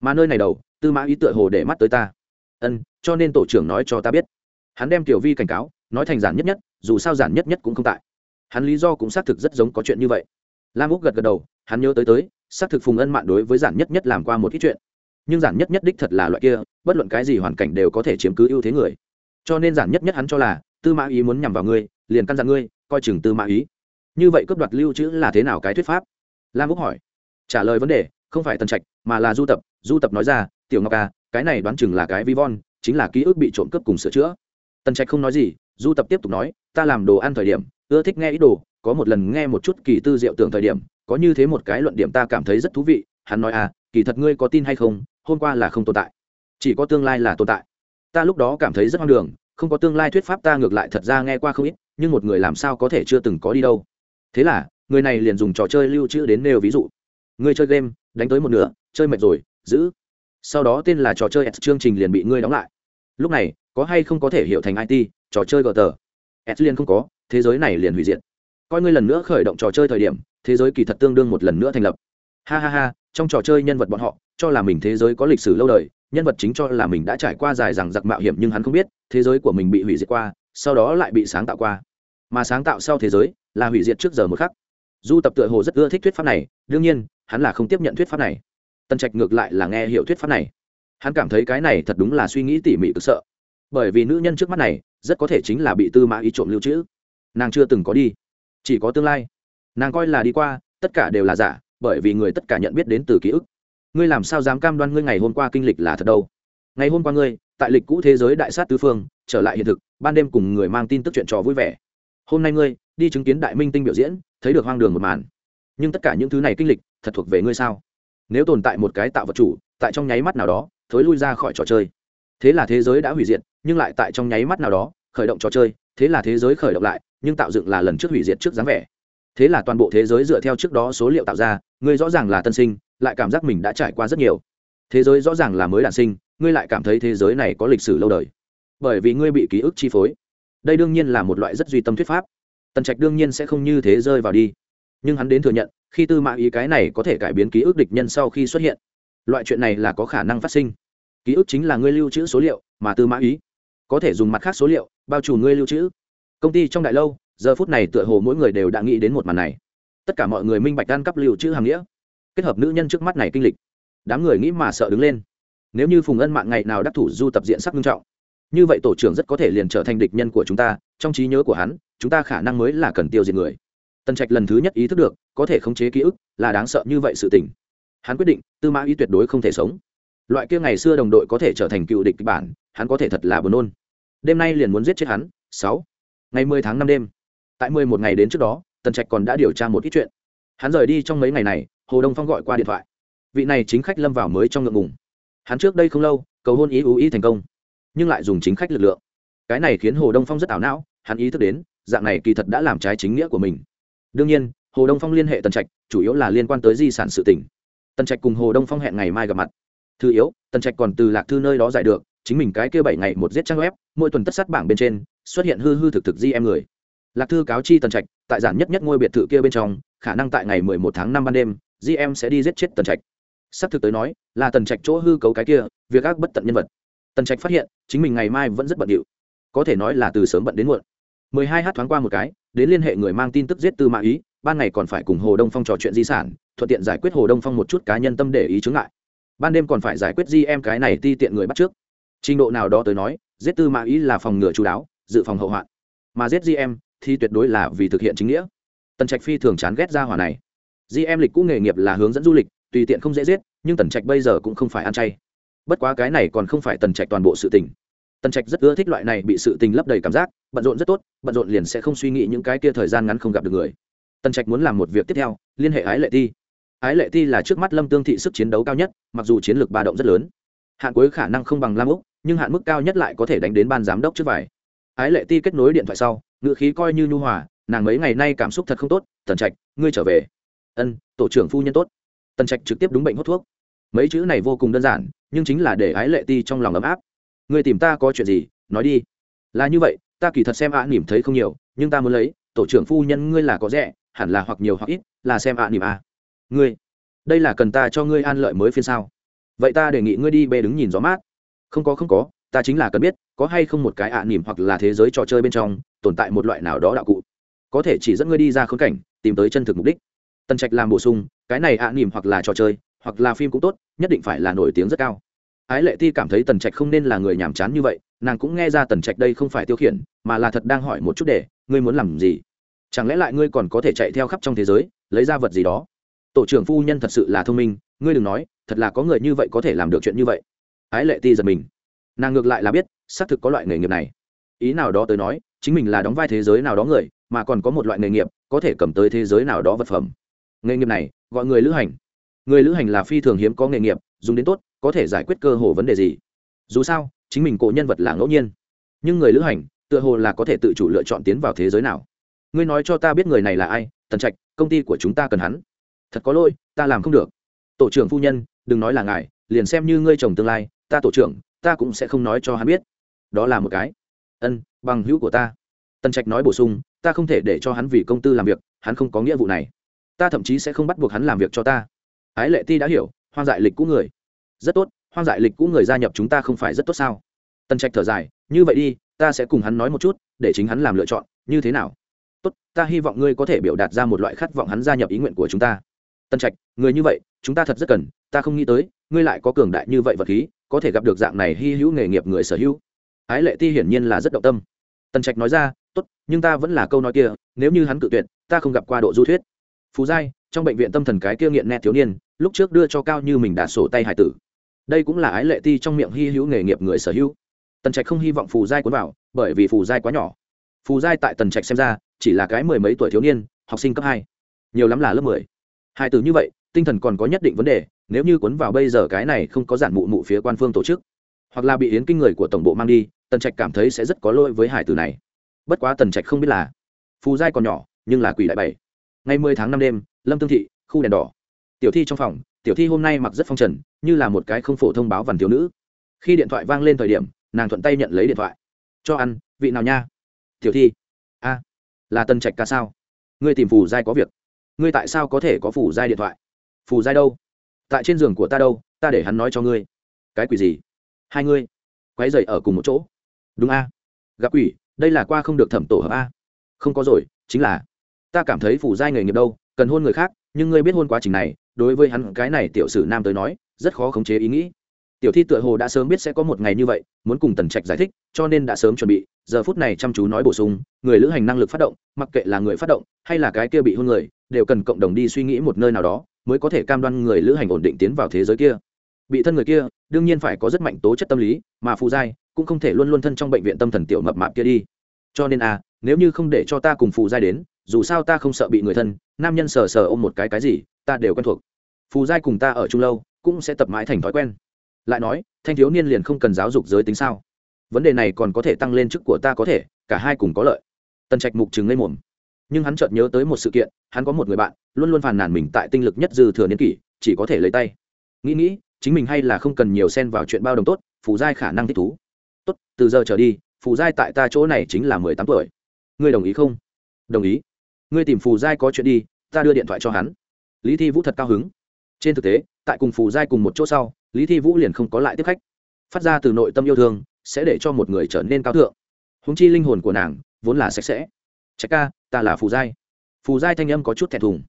Mà nơi này đầu, tư mã ý tựa hồ để mắt tới ta. Ân, cho nên tổ trưởng nói cho ta biết. Hắn đem tiểu vi cảnh cáo nói thành giản nhất nhất, dù sao giản nhất nhất cũng không tại. Hắn lý do cũng xác thực rất giống có chuyện như vậy. Lam úc gật gật đầu, hắn nhớ tới tới, xác thực phùng ân mạn đối với giản nhất nhất làm qua một ít chuyện. Nhưng giản nhất nhất đích thật là loại kia, bất luận cái gì hoàn cảnh đều có thể chiếm cứ ưu thế người. Cho nên giản nhất nhất hắn cho là, tư mã ý muốn nhằm vào ngươi, liền căn dặn ngươi, coi chừng tư mã ý. Như vậy cướp đoạt lưu trữ là thế nào cái thuyết pháp? Lam úc hỏi. Trả lời vấn đề, không phải tần trạch, mà là du tập. Du tập nói ra, tiểu ngọc à cái này đoán chừng là cái vi von, chính là ký ức bị trộm cướp cùng sửa chữa. Tần trạch không nói gì du tập tiếp tục nói, ta làm đồ ăn thời điểm, ưa thích nghe ý đồ, có một lần nghe một chút kỳ tư diệu tưởng thời điểm, có như thế một cái luận điểm ta cảm thấy rất thú vị, hắn nói à kỳ thật ngươi có tin hay không, hôm qua là không tồn tại, chỉ có tương lai là tồn tại. Ta lúc đó cảm thấy rất hoang đường, không có tương lai thuyết pháp ta ngược lại thật ra nghe qua không ít, nhưng một người làm sao có thể chưa từng có đi đâu. Thế là, người này liền dùng trò chơi lưu trữ đến nêu ví dụ. Ngươi chơi game, đánh tới một nửa, chơi mệt rồi, giữ. Sau đó tên là trò chơi s chương trình liền bị ngươi đóng lại lúc này, có hay không có thể hiểu thành it trò chơi gờ tờ? S liền không có, thế giới này liền hủy diệt. Coi ngươi lần nữa khởi động trò chơi thời điểm, thế giới kỳ thật tương đương một lần nữa thành lập. Ha ha ha, trong trò chơi nhân vật bọn họ, cho là mình thế giới có lịch sử lâu đời, nhân vật chính cho là mình đã trải qua dài rằng giặc mạo hiểm nhưng hắn không biết, thế giới của mình bị hủy diệt qua, sau đó lại bị sáng tạo qua. Mà sáng tạo sau thế giới, là hủy diệt trước giờ một khắc. Du tập tựa hồ rất ưa thích thuyết pháp này, đương nhiên, hắn là không tiếp nhận thuyết pháp này. Tân trạch ngược lại là nghe hiểu thuyết pháp này hắn cảm thấy cái này thật đúng là suy nghĩ tỉ mỉ cực sợ. Bởi vì nữ nhân trước mắt này, rất có thể chính là bị tư mã ý trộm lưu trữ. Nàng chưa từng có đi. Chỉ có tương lai. Nàng coi là đi qua, tất cả đều là giả, bởi vì người tất cả nhận biết đến từ ký ức. Ngươi làm sao dám cam đoan ngươi ngày hôm qua kinh lịch là thật đâu? Ngày hôm qua ngươi, tại lịch cũ thế giới đại sát tứ phương, trở lại hiện thực, ban đêm cùng người mang tin tức chuyện trò vui vẻ. Hôm nay ngươi, đi chứng kiến đại minh tinh biểu diễn, thấy được hoang đường một màn. Nhưng tất cả những thứ này kinh lịch, thật thuộc về ngươi sao? Nếu tồn tại một cái tạo vật chủ, tại trong nháy mắt nào đó thối lui ra khỏi trò chơi. Thế là thế giới đã hủy diệt, nhưng lại tại trong nháy mắt nào đó, khởi động trò chơi, thế là thế giới khởi động lại, nhưng tạo dựng là lần trước hủy diệt trước dáng vẻ. Thế là toàn bộ thế giới dựa theo trước đó số liệu tạo ra, ngươi rõ ràng là tân sinh, lại cảm giác mình đã trải qua rất nhiều. Thế giới rõ ràng là mới đản sinh, ngươi lại cảm thấy thế giới này có lịch sử lâu đời. Bởi vì ngươi bị ký ức chi phối. Đây đương nhiên là một loại rất duy tâm thuyết pháp. Tần trạch đương nhiên sẽ không như thế rơi vào đi. Nhưng hắn đến thừa nhận, khi tư mã ý cái này có thể cải biến ký ức địch nhân sau khi xuất hiện loại chuyện này là có khả năng phát sinh. Ký ức chính là ngươi lưu trữ số liệu, mà tư mã ý có thể dùng mặt khác số liệu, bao trùm ngươi lưu trữ. Công ty trong đại lâu, giờ phút này tựa hồ mỗi người đều đã nghĩ đến một màn này. Tất cả mọi người minh bạch đan cắp lưu trữ hàng nghĩa, kết hợp nữ nhân trước mắt này kinh lịch. Đám người nghĩ mà sợ đứng lên. Nếu như phùng ân mạng ngày nào đắc thủ du tập diện sắc nghiêm trọng, như vậy tổ trưởng rất có thể liền trở thành địch nhân của chúng ta, trong trí nhớ của hắn, chúng ta khả năng mới là cần tiêu diệt người. Tần trạch lần thứ nhất ý thức được, có thể khống chế ký ức, là đáng sợ như vậy sự tình hắn quyết định, tư mã ý tuyệt đối không thể sống. Loại kia ngày xưa đồng đội có thể trở thành cựu địch kịch bản, hắn có thể thật là buồn nôn. Đêm nay liền muốn giết chết hắn. Sáu. Ngày mười tháng năm đêm. Tại mười một ngày đến trước đó, tần trạch còn đã điều tra một ít chuyện. Hắn rời đi trong mấy ngày này, hồ đông phong gọi qua điện thoại. Vị này chính khách lâm vào mới trong ngượng ngùng. Hắn trước đây không lâu, cầu hôn ý ú ý thành công, nhưng lại dùng chính khách lực lượng. Cái này khiến hồ đông phong rất ảo não, hắn ý thức đến, dạng này kỳ thật đã làm trái chính nghĩa của mình. Đương nhiên, hồ đông phong liên hệ tần trạch, chủ yếu là liên quan tới di sản sự tỉnh tần trạch cùng hồ đông phong hẹn ngày mai gặp mặt thứ yếu tần trạch còn từ lạc thư nơi đó giải được chính mình cái kia bảy ngày một giết trang web mỗi tuần tất sát bảng bên trên xuất hiện hư hư thực thực di em người lạc thư cáo chi tần trạch tại giản nhất nhất ngôi biệt thự kia bên trong khả năng tại ngày mười một tháng năm ban đêm di em sẽ đi giết chết tần trạch sắp thực tới nói là tần trạch chỗ hư cấu cái kia việc ác bất tận nhân vật tần trạch phát hiện chính mình ngày mai vẫn rất bận điệu có thể nói là từ sớm bận đến muộn mười hai h thoáng qua một cái đến liên hệ người mang tin tức giết tư mã ý ban ngày còn phải cùng hồ đông phong trò chuyện di sản thuận tiện giải quyết hồ đông phong một chút cá nhân tâm để ý chứng ngại. Ban đêm còn phải giải quyết di em cái này ti tiện người bắt trước. Trình độ nào đó tới nói, giết tư mã ý là phòng ngừa chú đáo, dự phòng hậu hoạn. Mà giết gm thì tuyệt đối là vì thực hiện chính nghĩa. Tần trạch phi thường chán ghét ra hỏa này. Di em lịch cũ nghề nghiệp là hướng dẫn du lịch, tùy tiện không dễ giết, nhưng tần trạch bây giờ cũng không phải ăn chay. Bất quá cái này còn không phải tần trạch toàn bộ sự tình. Tần trạch rất ưa thích loại này bị sự tình lấp đầy cảm giác, bận rộn rất tốt, bận rộn liền sẽ không suy nghĩ những cái kia thời gian ngắn không gặp được người. Tần trạch muốn làm một việc tiếp theo, liên hệ ái lệ ti ái lệ ti là trước mắt lâm tương thị sức chiến đấu cao nhất, mặc dù chiến lược ba động rất lớn. Hạn cuối khả năng không bằng lam úc, nhưng hạn mức cao nhất lại có thể đánh đến ban giám đốc trước vải ái lệ ti kết nối điện thoại sau, ngựa khí coi như nhu hòa, nàng mấy ngày nay cảm xúc thật không tốt, tần trạch, ngươi trở về. Ân, tổ trưởng phu nhân tốt. Tần trạch trực tiếp đúng bệnh hút thuốc. Mấy chữ này vô cùng đơn giản, nhưng chính là để ái lệ ti trong lòng ấm áp. Người tìm ta có chuyện gì, nói đi. Là như vậy, ta kỳ thật xem ạ à nỉm thấy không nhiều, nhưng ta muốn lấy, tổ trưởng phu nhân ngươi là có rẻ, hẳn là hoặc nhiều hoặc ít, là xem ạ à nỉm à ngươi, đây là cần ta cho ngươi an lợi mới phiên sao? Vậy ta đề nghị ngươi đi bê đứng nhìn gió mát. Không có không có, ta chính là cần biết, có hay không một cái ạ à nỉm hoặc là thế giới trò chơi bên trong, tồn tại một loại nào đó đạo cụ. Có thể chỉ dẫn ngươi đi ra khốn cảnh, tìm tới chân thực mục đích. Tần trạch làm bổ sung, cái này ạ à nỉm hoặc là trò chơi, hoặc là phim cũng tốt, nhất định phải là nổi tiếng rất cao. Ái lệ ti cảm thấy tần trạch không nên là người nhàm chán như vậy, nàng cũng nghe ra tần trạch đây không phải tiêu khiển, mà là thật đang hỏi một chút để, ngươi muốn làm gì? Chẳng lẽ lại ngươi còn có thể chạy theo khắp trong thế giới, lấy ra vật gì đó? Tổ trưởng phu nhân thật sự là thông minh, ngươi đừng nói, thật là có người như vậy có thể làm được chuyện như vậy. Ái lệ ti giật mình. Nàng ngược lại là biết, xác thực có loại nghề nghiệp này. Ý nào đó tới nói, chính mình là đóng vai thế giới nào đó người, mà còn có một loại nghề nghiệp, có thể cầm tới thế giới nào đó vật phẩm. Nghề nghiệp này, gọi người lữ hành. Người lữ hành là phi thường hiếm có nghề nghiệp, dùng đến tốt, có thể giải quyết cơ hồ vấn đề gì. Dù sao, chính mình cổ nhân vật là ngẫu nhiên. Nhưng người lữ hành, tựa hồ là có thể tự chủ lựa chọn tiến vào thế giới nào. Ngươi nói cho ta biết người này là ai, tần trạch, công ty của chúng ta cần hắn thật có lỗi, ta làm không được. Tổ trưởng phu nhân, đừng nói là ngài, liền xem như ngươi chồng tương lai, ta tổ trưởng, ta cũng sẽ không nói cho hắn biết. Đó là một cái. Ân, bằng hữu của ta. Tần trạch nói bổ sung, ta không thể để cho hắn vì công tư làm việc, hắn không có nghĩa vụ này. Ta thậm chí sẽ không bắt buộc hắn làm việc cho ta. Ái lệ ti đã hiểu, hoang dại lịch cũ người. Rất tốt, hoang dại lịch cũ người gia nhập chúng ta không phải rất tốt sao? Tần trạch thở dài, như vậy đi, ta sẽ cùng hắn nói một chút, để chính hắn làm lựa chọn, như thế nào? Tốt, ta hy vọng ngươi có thể biểu đạt ra một loại khát vọng hắn gia nhập ý nguyện của chúng ta. Tân trạch, người như vậy, chúng ta thật rất cần, ta không nghĩ tới, ngươi lại có cường đại như vậy vật khí, có thể gặp được dạng này hy hữu nghề nghiệp người sở hữu. Ái lệ ti hiển nhiên là rất động tâm. Tân trạch nói ra, tốt, nhưng ta vẫn là câu nói kia, nếu như hắn cự tuyệt, ta không gặp qua độ du thuyết. Phú giai, trong bệnh viện tâm thần cái kia nghiện nét thiếu niên, lúc trước đưa cho cao như mình đã sổ tay hải tử. Đây cũng là ái lệ ti trong miệng hy hữu nghề nghiệp người sở hữu. Tần trạch không hy vọng phù giai cuốn vào, bởi vì phù giai quá nhỏ. Phù giai tại tần trạch xem ra, chỉ là cái mười mấy tuổi thiếu niên, học sinh cấp hai, nhiều lắm là lớp mười hai từ như vậy, tinh thần còn có nhất định vấn đề, nếu như cuốn vào bây giờ cái này không có giản mụ mụ phía quan phương tổ chức, hoặc là bị yến kinh người của tổng bộ mang đi, tần trạch cảm thấy sẽ rất có lỗi với hải tử này. Bất quá tần trạch không biết là phù giai còn nhỏ, nhưng là quỷ đại bảy. Ngày mười tháng năm đêm, lâm tương thị, khu đèn đỏ. Tiểu thi trong phòng, tiểu thi hôm nay mặc rất phong trần, như là một cái không phổ thông báo vằn thiếu nữ. Khi điện thoại vang lên thời điểm, nàng thuận tay nhận lấy điện thoại. Cho ăn, vị nào nha? Tiểu thi. A, là tần trạch ca sao? Ngươi tìm phù giai có việc ngươi tại sao có thể có phủ giai điện thoại? Phù giai đâu? Tại trên giường của ta đâu? Ta để hắn nói cho ngươi. Cái quỷ gì? Hai ngươi. Quấy dậy ở cùng một chỗ. Đúng a. Gặp quỷ, đây là qua không được thẩm tổ hợp a. Không có rồi, chính là. Ta cảm thấy phủ giai nghề nghiệp đâu, cần hôn người khác, nhưng ngươi biết hôn quá trình này, đối với hắn cái này tiểu sử nam tới nói, rất khó khống chế ý nghĩ tiểu thi tựa hồ đã sớm biết sẽ có một ngày như vậy, muốn cùng tần trạch giải thích, cho nên đã sớm chuẩn bị. Giờ phút này chăm chú nói bổ sung, người lữ hành năng lực phát động, mặc kệ là người phát động, hay là cái kia bị hôn người, đều cần cộng đồng đi suy nghĩ một nơi nào đó, mới có thể cam đoan người lữ hành ổn định tiến vào thế giới kia. Bị thân người kia, đương nhiên phải có rất mạnh tố chất tâm lý, mà phù giai cũng không thể luôn luôn thân trong bệnh viện tâm thần tiểu mập mạp kia đi. Cho nên à nếu như không để cho ta cùng phù giai đến, dù sao ta không sợ bị người thân, nam nhân sờ sờ ôm một cái cái gì, ta đều quen thuộc. Phù giai cùng ta ở chung lâu, cũng sẽ tập mãi thành thói quen lại nói, thanh thiếu niên liền không cần giáo dục giới tính sao? Vấn đề này còn có thể tăng lên chức của ta có thể, cả hai cùng có lợi. Tần trạch mục chừng lên mồm. Nhưng hắn chợt nhớ tới một sự kiện, hắn có một người bạn, luôn luôn phàn nàn mình tại tinh lực nhất dư thừa niên kỷ, chỉ có thể lấy tay. Nghĩ nghĩ, chính mình hay là không cần nhiều xen vào chuyện bao đồng tốt, phù giai khả năng thích thú. Tốt, từ giờ trở đi, phù giai tại ta chỗ này chính là mười tám tuổi. Ngươi đồng ý không? Đồng ý. Ngươi tìm phù giai có chuyện đi, ta đưa điện thoại cho hắn. Lý thi vũ thật cao hứng trên thực tế, tại cùng phù giai cùng một chỗ sau, lý thi vũ liền không có lại tiếp khách. Phát ra từ nội tâm yêu thương, sẽ để cho một người trở nên cao thượng. Húng chi linh hồn của nàng, vốn là sạch sẽ. Trạch ca, ta là phù giai. Phù giai thanh âm có chút thẹn thùng.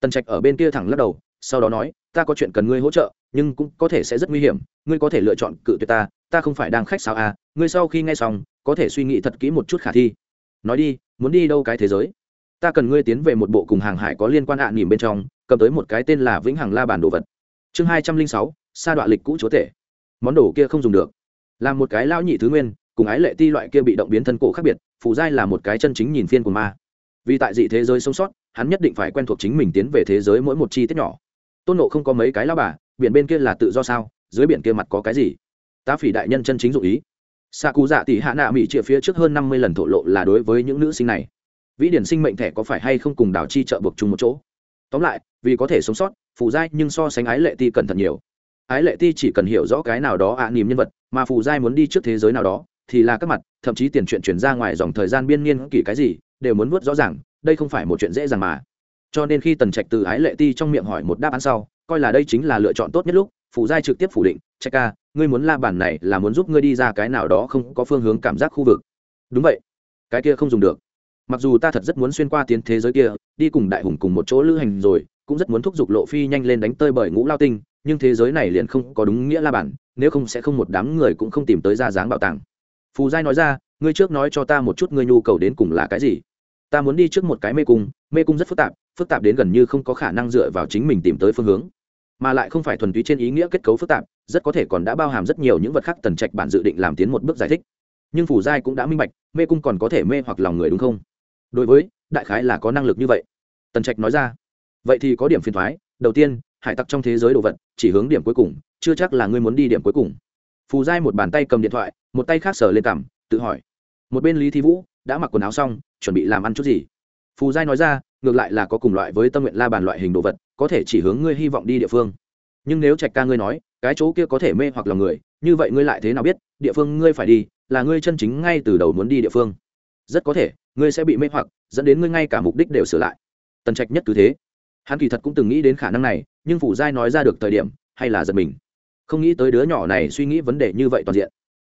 Tần trạch ở bên kia thẳng lắc đầu, sau đó nói, ta có chuyện cần ngươi hỗ trợ, nhưng cũng có thể sẽ rất nguy hiểm. Ngươi có thể lựa chọn cự tuyệt ta ta không phải đang khách sao à. Ngươi sau khi nghe xong, có thể suy nghĩ thật kỹ một chút khả thi. Nói đi, muốn đi đâu cái thế giới? Ta cần ngươi tiến về một bộ cùng hàng hải có liên quan ạ à nỉm bên trong cầm tới một cái tên là vĩnh hằng la bàn đồ vật. Chương hai trăm linh sáu, sa đoạn lịch cũ chúa tể. Món đồ kia không dùng được. Là một cái lão nhị thứ nguyên, cùng ái lệ ti loại kia bị động biến thân cổ khác biệt, phù giai là một cái chân chính nhìn phiên của ma. Vì tại dị thế giới sống sót, hắn nhất định phải quen thuộc chính mình tiến về thế giới mỗi một chi tiết nhỏ. Tôn nộ không có mấy cái lao bà, biển bên kia là tự do sao, dưới biển kia mặt có cái gì? Ta phỉ đại nhân chân chính dụ ý. Xạ cụ dạ tỷ hạ nạ mỹ chia phía trước hơn năm mươi lần thổ lộ là đối với những nữ sinh này. Vĩ điển sinh mệnh thẻ có phải hay không cùng đảo chi trợ buộc chung một chỗ? Tóm lại, vì có thể sống sót, phù giai nhưng so sánh ái lệ ti cẩn thận nhiều. Ái lệ ti chỉ cần hiểu rõ cái nào đó ạ à niềm nhân vật, mà phù giai muốn đi trước thế giới nào đó, thì là các mặt, thậm chí tiền chuyện chuyển ra ngoài dòng thời gian biên niên kỷ cái gì, đều muốn vớt rõ ràng, đây không phải một chuyện dễ dàng mà. Cho nên khi tần trạch từ ái lệ ti trong miệng hỏi một đáp án sau, coi là đây chính là lựa chọn tốt nhất lúc, phù giai trực tiếp phủ định, trạch ca, ngươi muốn la bản này là muốn giúp ngươi đi ra cái nào đó không có phương hướng cảm giác khu vực. Đúng vậy. Cái kia không dùng được mặc dù ta thật rất muốn xuyên qua tiến thế giới kia, đi cùng đại hùng cùng một chỗ lữ hành rồi, cũng rất muốn thúc giục lộ phi nhanh lên đánh tơi bởi ngũ lao tinh, nhưng thế giới này liền không có đúng nghĩa la bản, nếu không sẽ không một đám người cũng không tìm tới ra dáng bảo tàng. Phù giai nói ra, ngươi trước nói cho ta một chút ngươi nhu cầu đến cùng là cái gì. Ta muốn đi trước một cái mê cung mê cung rất phức tạp phức tạp đến gần như không có khả năng dựa vào chính mình tìm tới phương hướng. Mà lại không phải thuần túy trên ý nghĩa kết cấu phức tạp, rất có thể còn đã bao hàm rất nhiều những vật khác tần trạch bản dự định làm tiến một bước giải thích. Nhưng phủ giai cũng đã minh bạch, mê cung còn có thể mê hoặc lòng người đúng không? Đối với, đại khái là có năng lực như vậy. Tần trạch nói ra. Vậy thì có điểm phiền thoái. Đầu tiên, hải tặc trong thế giới đồ vật, chỉ hướng điểm cuối cùng, chưa chắc là ngươi muốn đi điểm cuối cùng. Phù giai một bàn tay cầm điện thoại, một tay khác sờ lên cằm, tự hỏi. Một bên lý thi vũ đã mặc quần áo xong, chuẩn bị làm ăn chút gì? Phù giai nói ra, ngược lại là có cùng loại với tâm nguyện la bàn loại hình đồ vật, có thể chỉ hướng ngươi hy vọng đi địa phương. Nhưng nếu trạch ca ngươi nói, cái chỗ kia có thể mê hoặc lòng người, như vậy ngươi lại thế nào biết, địa phương ngươi phải đi, là ngươi chân chính ngay từ đầu muốn đi địa phương rất có thể, ngươi sẽ bị mê hoặc, dẫn đến ngươi ngay cả mục đích đều sửa lại. Tần trạch nhất cứ thế. Hắn kỳ thật cũng từng nghĩ đến khả năng này, nhưng phủ giai nói ra được thời điểm, hay là giật mình. Không nghĩ tới đứa nhỏ này suy nghĩ vấn đề như vậy toàn diện.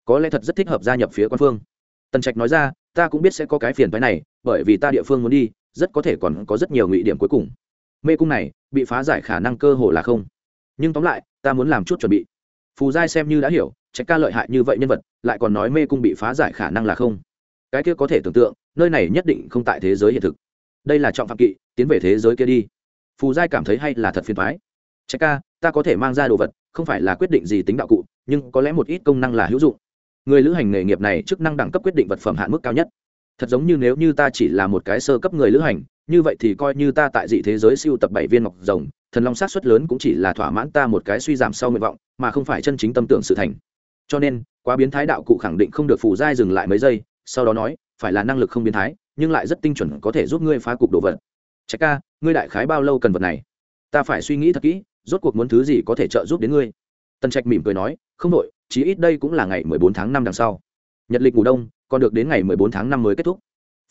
Có lẽ thật rất thích hợp gia nhập phía quan phương. Tần trạch nói ra, ta cũng biết sẽ có cái phiền phái này, bởi vì ta địa phương muốn đi, rất có thể còn có rất nhiều ngụy điểm cuối cùng. Mê cung này, bị phá giải khả năng cơ hồ là không. Nhưng tóm lại, ta muốn làm chút chuẩn bị. Phù giai xem như đã hiểu, trạch ca lợi hại như vậy nhân vật, lại còn nói mê cung bị phá giải khả năng là không cái kia có thể tưởng tượng, nơi này nhất định không tại thế giới hiện thực. Đây là trọng phạm kỵ, tiến về thế giới kia đi. Phù giai cảm thấy hay là thật phiền thoái trạch ca, ta có thể mang ra đồ vật, không phải là quyết định gì tính đạo cụ, nhưng có lẽ một ít công năng là hữu dụng. Người lữ hành nghề nghiệp này chức năng đẳng cấp quyết định vật phẩm hạn mức cao nhất. Thật giống như nếu như ta chỉ là một cái sơ cấp người lữ hành, như vậy thì coi như ta tại dị thế giới siêu tập bảy viên ngọc rồng, thần long sát xuất lớn cũng chỉ là thỏa mãn ta một cái suy giảm sau nguyện vọng, mà không phải chân chính tâm tưởng sự thành. Cho nên, quá biến thái đạo cụ khẳng định không được phù giai dừng lại mấy giây sau đó nói, phải là năng lực không biến thái, nhưng lại rất tinh chuẩn có thể giúp ngươi phá cục đồ vật. Trạch ca, ngươi đại khái bao lâu cần vật này? Ta phải suy nghĩ thật kỹ, rốt cuộc muốn thứ gì có thể trợ giúp đến ngươi. Tần trạch mỉm cười nói, không đội chí ít đây cũng là ngày mười bốn tháng năm đằng sau. Nhật lịch ngủ đông, còn được đến ngày mười bốn tháng năm mới kết thúc.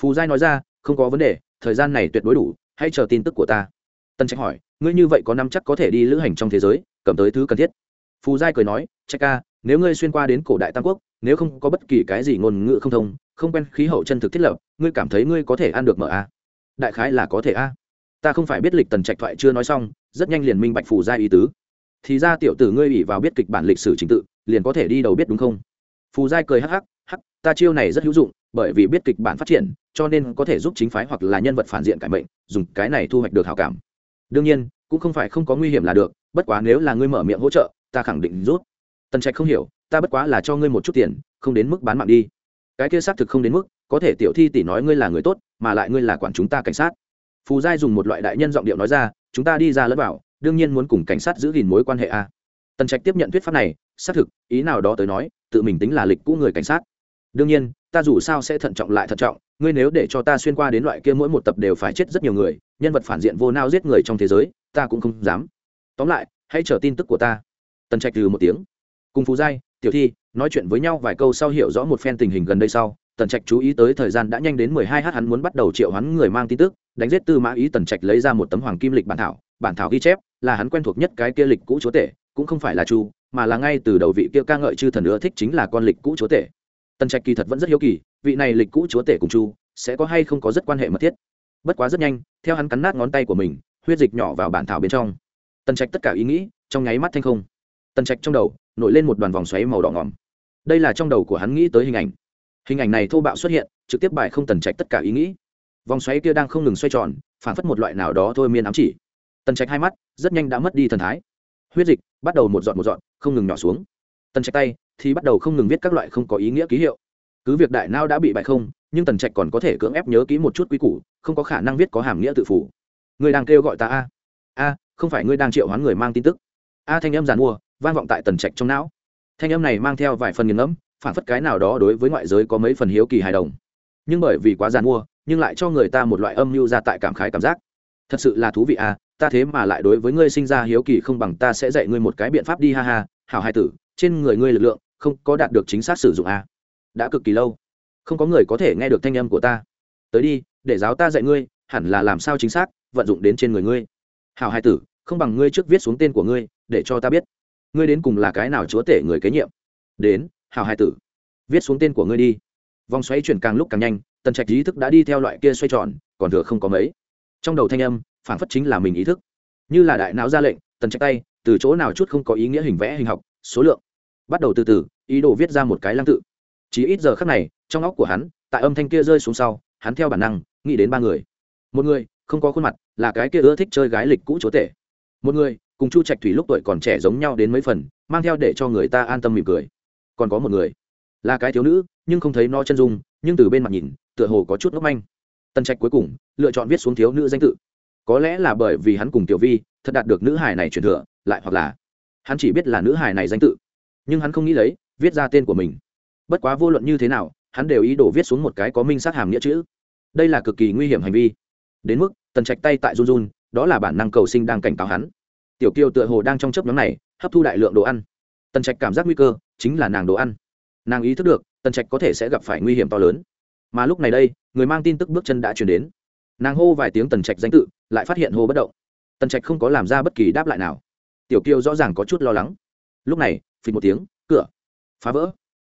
Phù giai nói ra, không có vấn đề, thời gian này tuyệt đối đủ, hãy chờ tin tức của ta. Tần trạch hỏi, ngươi như vậy có năm chắc có thể đi lữ hành trong thế giới, cầm tới thứ cần thiết? Phù giai cười nói trạch ca nếu ngươi xuyên qua đến cổ đại tam quốc, nếu không có bất kỳ cái gì ngôn ngữ không thông, không quen khí hậu chân thực thiết lập, ngươi cảm thấy ngươi có thể ăn được mở a? Đại khái là có thể a. Ta không phải biết lịch tần trạch thoại chưa nói xong, rất nhanh liền minh bạch phù gia ý tứ. Thì ra tiểu tử ngươi ủy vào biết kịch bản lịch sử trình tự, liền có thể đi đầu biết đúng không? Phù giai cười hắc hắc hắc, ta chiêu này rất hữu dụng, bởi vì biết kịch bản phát triển, cho nên có thể giúp chính phái hoặc là nhân vật phản diện cải mệnh, dùng cái này thu hoạch được hào cảm. Đương nhiên, cũng không phải không có nguy hiểm là được, bất quá nếu là ngươi mở miệng hỗ trợ, ta khẳng định rút tần trạch không hiểu, ta bất quá là cho ngươi một chút tiền, không đến mức bán mạng đi. Cái kia xác thực không đến mức, có thể tiểu thi tỷ nói ngươi là người tốt, mà lại ngươi là quản chúng ta cảnh sát. Phù giai dùng một loại đại nhân giọng điệu nói ra, chúng ta đi ra lẫn vào, đương nhiên muốn cùng cảnh sát giữ gìn mối quan hệ a. Tần trạch tiếp nhận thuyết pháp này, xác thực, ý nào đó tới nói, tự mình tính là lịch cũ người cảnh sát. Đương nhiên, ta dù sao sẽ thận trọng lại thận trọng, ngươi nếu để cho ta xuyên qua đến loại kia mỗi một tập đều phải chết rất nhiều người, nhân vật phản diện vô nao giết người trong thế giới, ta cũng không dám. Tóm lại, hãy chờ tin tức của ta. Tần trạch từ một tiếng cùng phú giai, tiểu thi, nói chuyện với nhau vài câu sau hiểu rõ một phen tình hình gần đây sau, tần trạch chú ý tới thời gian đã nhanh đến mười hai h hắn muốn bắt đầu triệu hắn người mang tin tức, đánh giết tư mã ý. Tần trạch lấy ra một tấm hoàng kim lịch bản thảo bản thảo ghi chép, là hắn quen thuộc nhất cái kia lịch cũ chúa tể, cũng không phải là chu, mà là ngay từ đầu vị kia ca ngợi chư thần nữa thích chính là con lịch cũ chúa tể. Tần trạch kỳ thật vẫn rất hiếu kỳ, vị này lịch cũ chúa tể cùng chu, sẽ có hay không có rất quan hệ mật thiết. Bất quá rất nhanh, theo hắn cắn nát ngón tay của mình, huyết dịch nhỏ vào bản thảo bên trong. Tần trạch tất cả ý nghĩ, trong nháy mắt thanh không. Tần trạch trong đầu nổi lên một đoàn vòng xoáy màu đỏ ngỏm đây là trong đầu của hắn nghĩ tới hình ảnh. Hình ảnh này thô bạo xuất hiện, trực tiếp bài không tần trạch tất cả ý nghĩ. Vòng xoáy kia đang không ngừng xoay tròn, phản phất một loại nào đó thôi miên ám chỉ. Tần trạch hai mắt, rất nhanh đã mất đi thần thái. Huyết dịch, bắt đầu một dọn một dọn không ngừng nhỏ xuống. Tần trạch tay, thì bắt đầu không ngừng viết các loại không có ý nghĩa ký hiệu. Cứ việc đại nao đã bị bại không, nhưng tần trạch còn có thể cưỡng ép nhớ kỹ một chút quý củ, không có khả năng viết có hàm nghĩa tự phủ. Người đang kêu gọi ta a. A, không phải ngươi đang triệu hoán người mang tin tức. A thanh âm giàn mua vang vọng tại tần trạch trong não. Thanh âm này mang theo vài phần nghiền ngẫm, phản phất cái nào đó đối với ngoại giới có mấy phần hiếu kỳ hài đồng. Nhưng bởi vì quá giàn mua, nhưng lại cho người ta một loại âm mưu ra tại cảm khái cảm giác. Thật sự là thú vị à ta thế mà lại đối với ngươi sinh ra hiếu kỳ không bằng ta sẽ dạy ngươi một cái biện pháp đi ha ha, hảo hai tử, trên người ngươi lực lượng, không có đạt được chính xác sử dụng à. đã cực kỳ lâu, không có người có thể nghe được thanh âm của ta. Tới đi, để giáo ta dạy ngươi, hẳn là làm sao chính xác, vận dụng đến trên người ngươi. Hảo hai tử, không bằng ngươi trước viết xuống tên của ngươi, để cho ta biết ngươi đến cùng là cái nào chúa tể người kế nhiệm? Đến hào hai tử, viết xuống tên của ngươi đi. Vòng xoáy chuyển càng lúc càng nhanh, tần trạch ý thức đã đi theo loại kia xoay tròn, còn thừa không có mấy. Trong đầu thanh âm phản phất chính là mình ý thức. Như là đại não ra lệnh, tần trạch tay, từ chỗ nào chút không có ý nghĩa hình vẽ hình học, số lượng. Bắt đầu từ từ, ý đồ viết ra một cái lăng tự. Chỉ ít giờ khắc này, trong óc của hắn, tại âm thanh kia rơi xuống sau, hắn theo bản năng, nghĩ đến ba người. Một người, không có khuôn mặt, là cái kia ưa thích chơi gái lịch cũ chúa tể. Một người cùng chu trạch thủy lúc tuổi còn trẻ giống nhau đến mấy phần, mang theo để cho người ta an tâm mỉm cười. Còn có một người, là cái thiếu nữ, nhưng không thấy nó chân dung, nhưng từ bên mặt nhìn, tựa hồ có chút ngốc manh. Tân trạch cuối cùng, lựa chọn viết xuống thiếu nữ danh tự. Có lẽ là bởi vì hắn cùng tiểu vi, thật đạt được nữ hài này truyền thừa, lại hoặc là hắn chỉ biết là nữ hài này danh tự. Nhưng hắn không nghĩ lấy, viết ra tên của mình. Bất quá vô luận như thế nào, hắn đều ý đồ viết xuống một cái có minh sát hàm nghĩa chữ. Đây là cực kỳ nguy hiểm hành vi. Đến mức, tần trạch tay tại run run, đó là bản năng cầu sinh đang cảnh cáo hắn tiểu kiều tựa hồ đang trong chấp nhóm này, hấp thu đại lượng đồ ăn. Tần trạch cảm giác nguy cơ, chính là nàng đồ ăn. Nàng ý thức được, tần trạch có thể sẽ gặp phải nguy hiểm to lớn. Mà lúc này đây, người mang tin tức bước chân đã chuyển đến. Nàng hô vài tiếng tần trạch danh tự, lại phát hiện hô bất động. Tần trạch không có làm ra bất kỳ đáp lại nào. Tiểu kiều rõ ràng có chút lo lắng. Lúc này phịch một tiếng, cửa. Phá vỡ.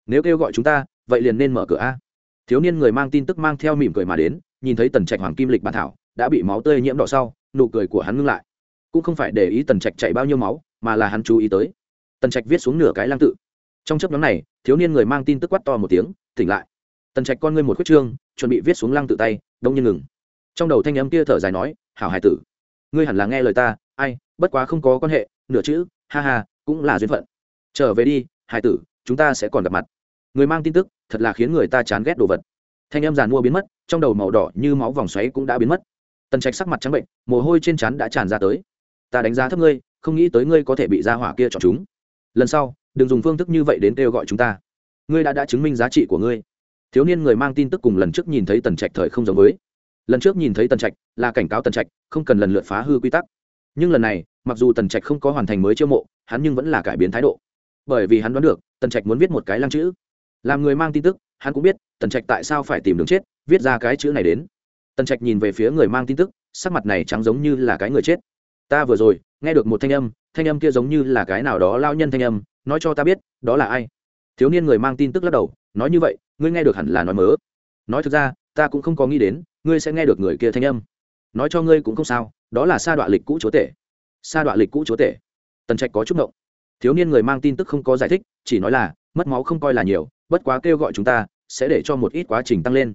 Nếu kêu gọi chúng ta, vậy liền nên mở cửa a. Thiếu niên người mang tin tức mang theo mỉm cười mà đến, nhìn thấy tần trạch hoàng kim lịch bản thảo, đã bị máu tươi nhiễm đỏ sau, nụ cười của hắn ngưng lại cũng không phải để ý tần trạch chạy bao nhiêu máu, mà là hắn chú ý tới. Tần trạch viết xuống nửa cái lang tự. Trong chấp nhóm này, thiếu niên người mang tin tức quát to một tiếng, tỉnh lại. Tần trạch con ngươi một khuyết trương, chuẩn bị viết xuống lăng tự tay, đông như ngừng. Trong đầu thanh âm kia thở dài nói, hảo hải tử, ngươi hẳn là nghe lời ta, ai, bất quá không có quan hệ, nửa chữ, ha ha, cũng là duyên phận. Trở về đi hải tử, chúng ta sẽ còn gặp mặt. Người mang tin tức, thật là khiến người ta chán ghét đồ vật. Thanh âm giàn mua biến mất, trong đầu màu đỏ như máu vòng xoáy cũng đã biến mất. Tần trạch sắc mặt trắng bệnh, mồ hôi trên trán đã tràn ra tới ta đánh giá thấp ngươi, không nghĩ tới ngươi có thể bị ra hỏa kia chọn chúng. Lần sau, đừng dùng phương thức như vậy đến kêu gọi chúng ta. Ngươi đã đã chứng minh giá trị của ngươi. Thiếu niên người mang tin tức cùng lần trước nhìn thấy tần trạch thời không giống với. Lần trước nhìn thấy tần trạch là cảnh cáo tần trạch không cần lần lượt phá hư quy tắc. Nhưng lần này, mặc dù tần trạch không có hoàn thành mới chiêu mộ, hắn nhưng vẫn là cải biến thái độ. Bởi vì hắn đoán được, tần trạch muốn viết một cái lăng chữ. Làm người mang tin tức, hắn cũng biết tần trạch tại sao phải tìm đường chết, viết ra cái chữ này đến. Tần trạch nhìn về phía người mang tin tức, sắc mặt này trắng giống như là cái người chết ta vừa rồi, nghe được một thanh âm thanh âm kia giống như là cái nào đó lao nhân thanh âm, nói cho ta biết, đó là ai? Thiếu niên người mang tin tức lắc đầu, nói như vậy, ngươi nghe được hẳn là nói mớ. Nói thực ra, ta cũng không có nghĩ đến, ngươi sẽ nghe được người kia thanh âm. Nói cho ngươi cũng không sao, đó là sa đoạn lịch cũ chúa tể. Sa đoạn lịch cũ chúa tể. Tần trạch có chút ngộng. Thiếu niên người mang tin tức không có giải thích, chỉ nói là, mất máu không coi là nhiều, bất quá kêu gọi chúng ta, sẽ để cho một ít quá trình tăng lên.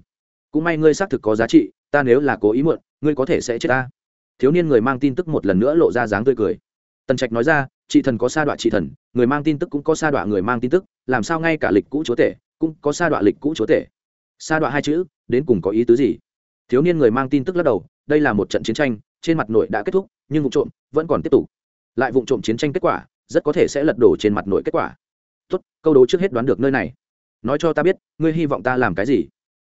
Cũng may ngươi xác thực có giá trị, ta nếu là cố ý muộn, ngươi có thể sẽ chết ta thiếu niên người mang tin tức một lần nữa lộ ra dáng tươi cười. Tần trạch nói ra, chị thần có sa đoạn chị thần, người mang tin tức cũng có sa đoạn người mang tin tức, làm sao ngay cả lịch cũ chúa tể cũng có sa đoạn lịch cũ chúa tể? Sa đoạn hai chữ, đến cùng có ý tứ gì? Thiếu niên người mang tin tức lắc đầu, đây là một trận chiến tranh, trên mặt nội đã kết thúc, nhưng vụ trộm vẫn còn tiếp tục. Lại vụ trộm chiến tranh kết quả, rất có thể sẽ lật đổ trên mặt nội kết quả. Tốt, câu đố trước hết đoán được nơi này. Nói cho ta biết, ngươi hy vọng ta làm cái gì?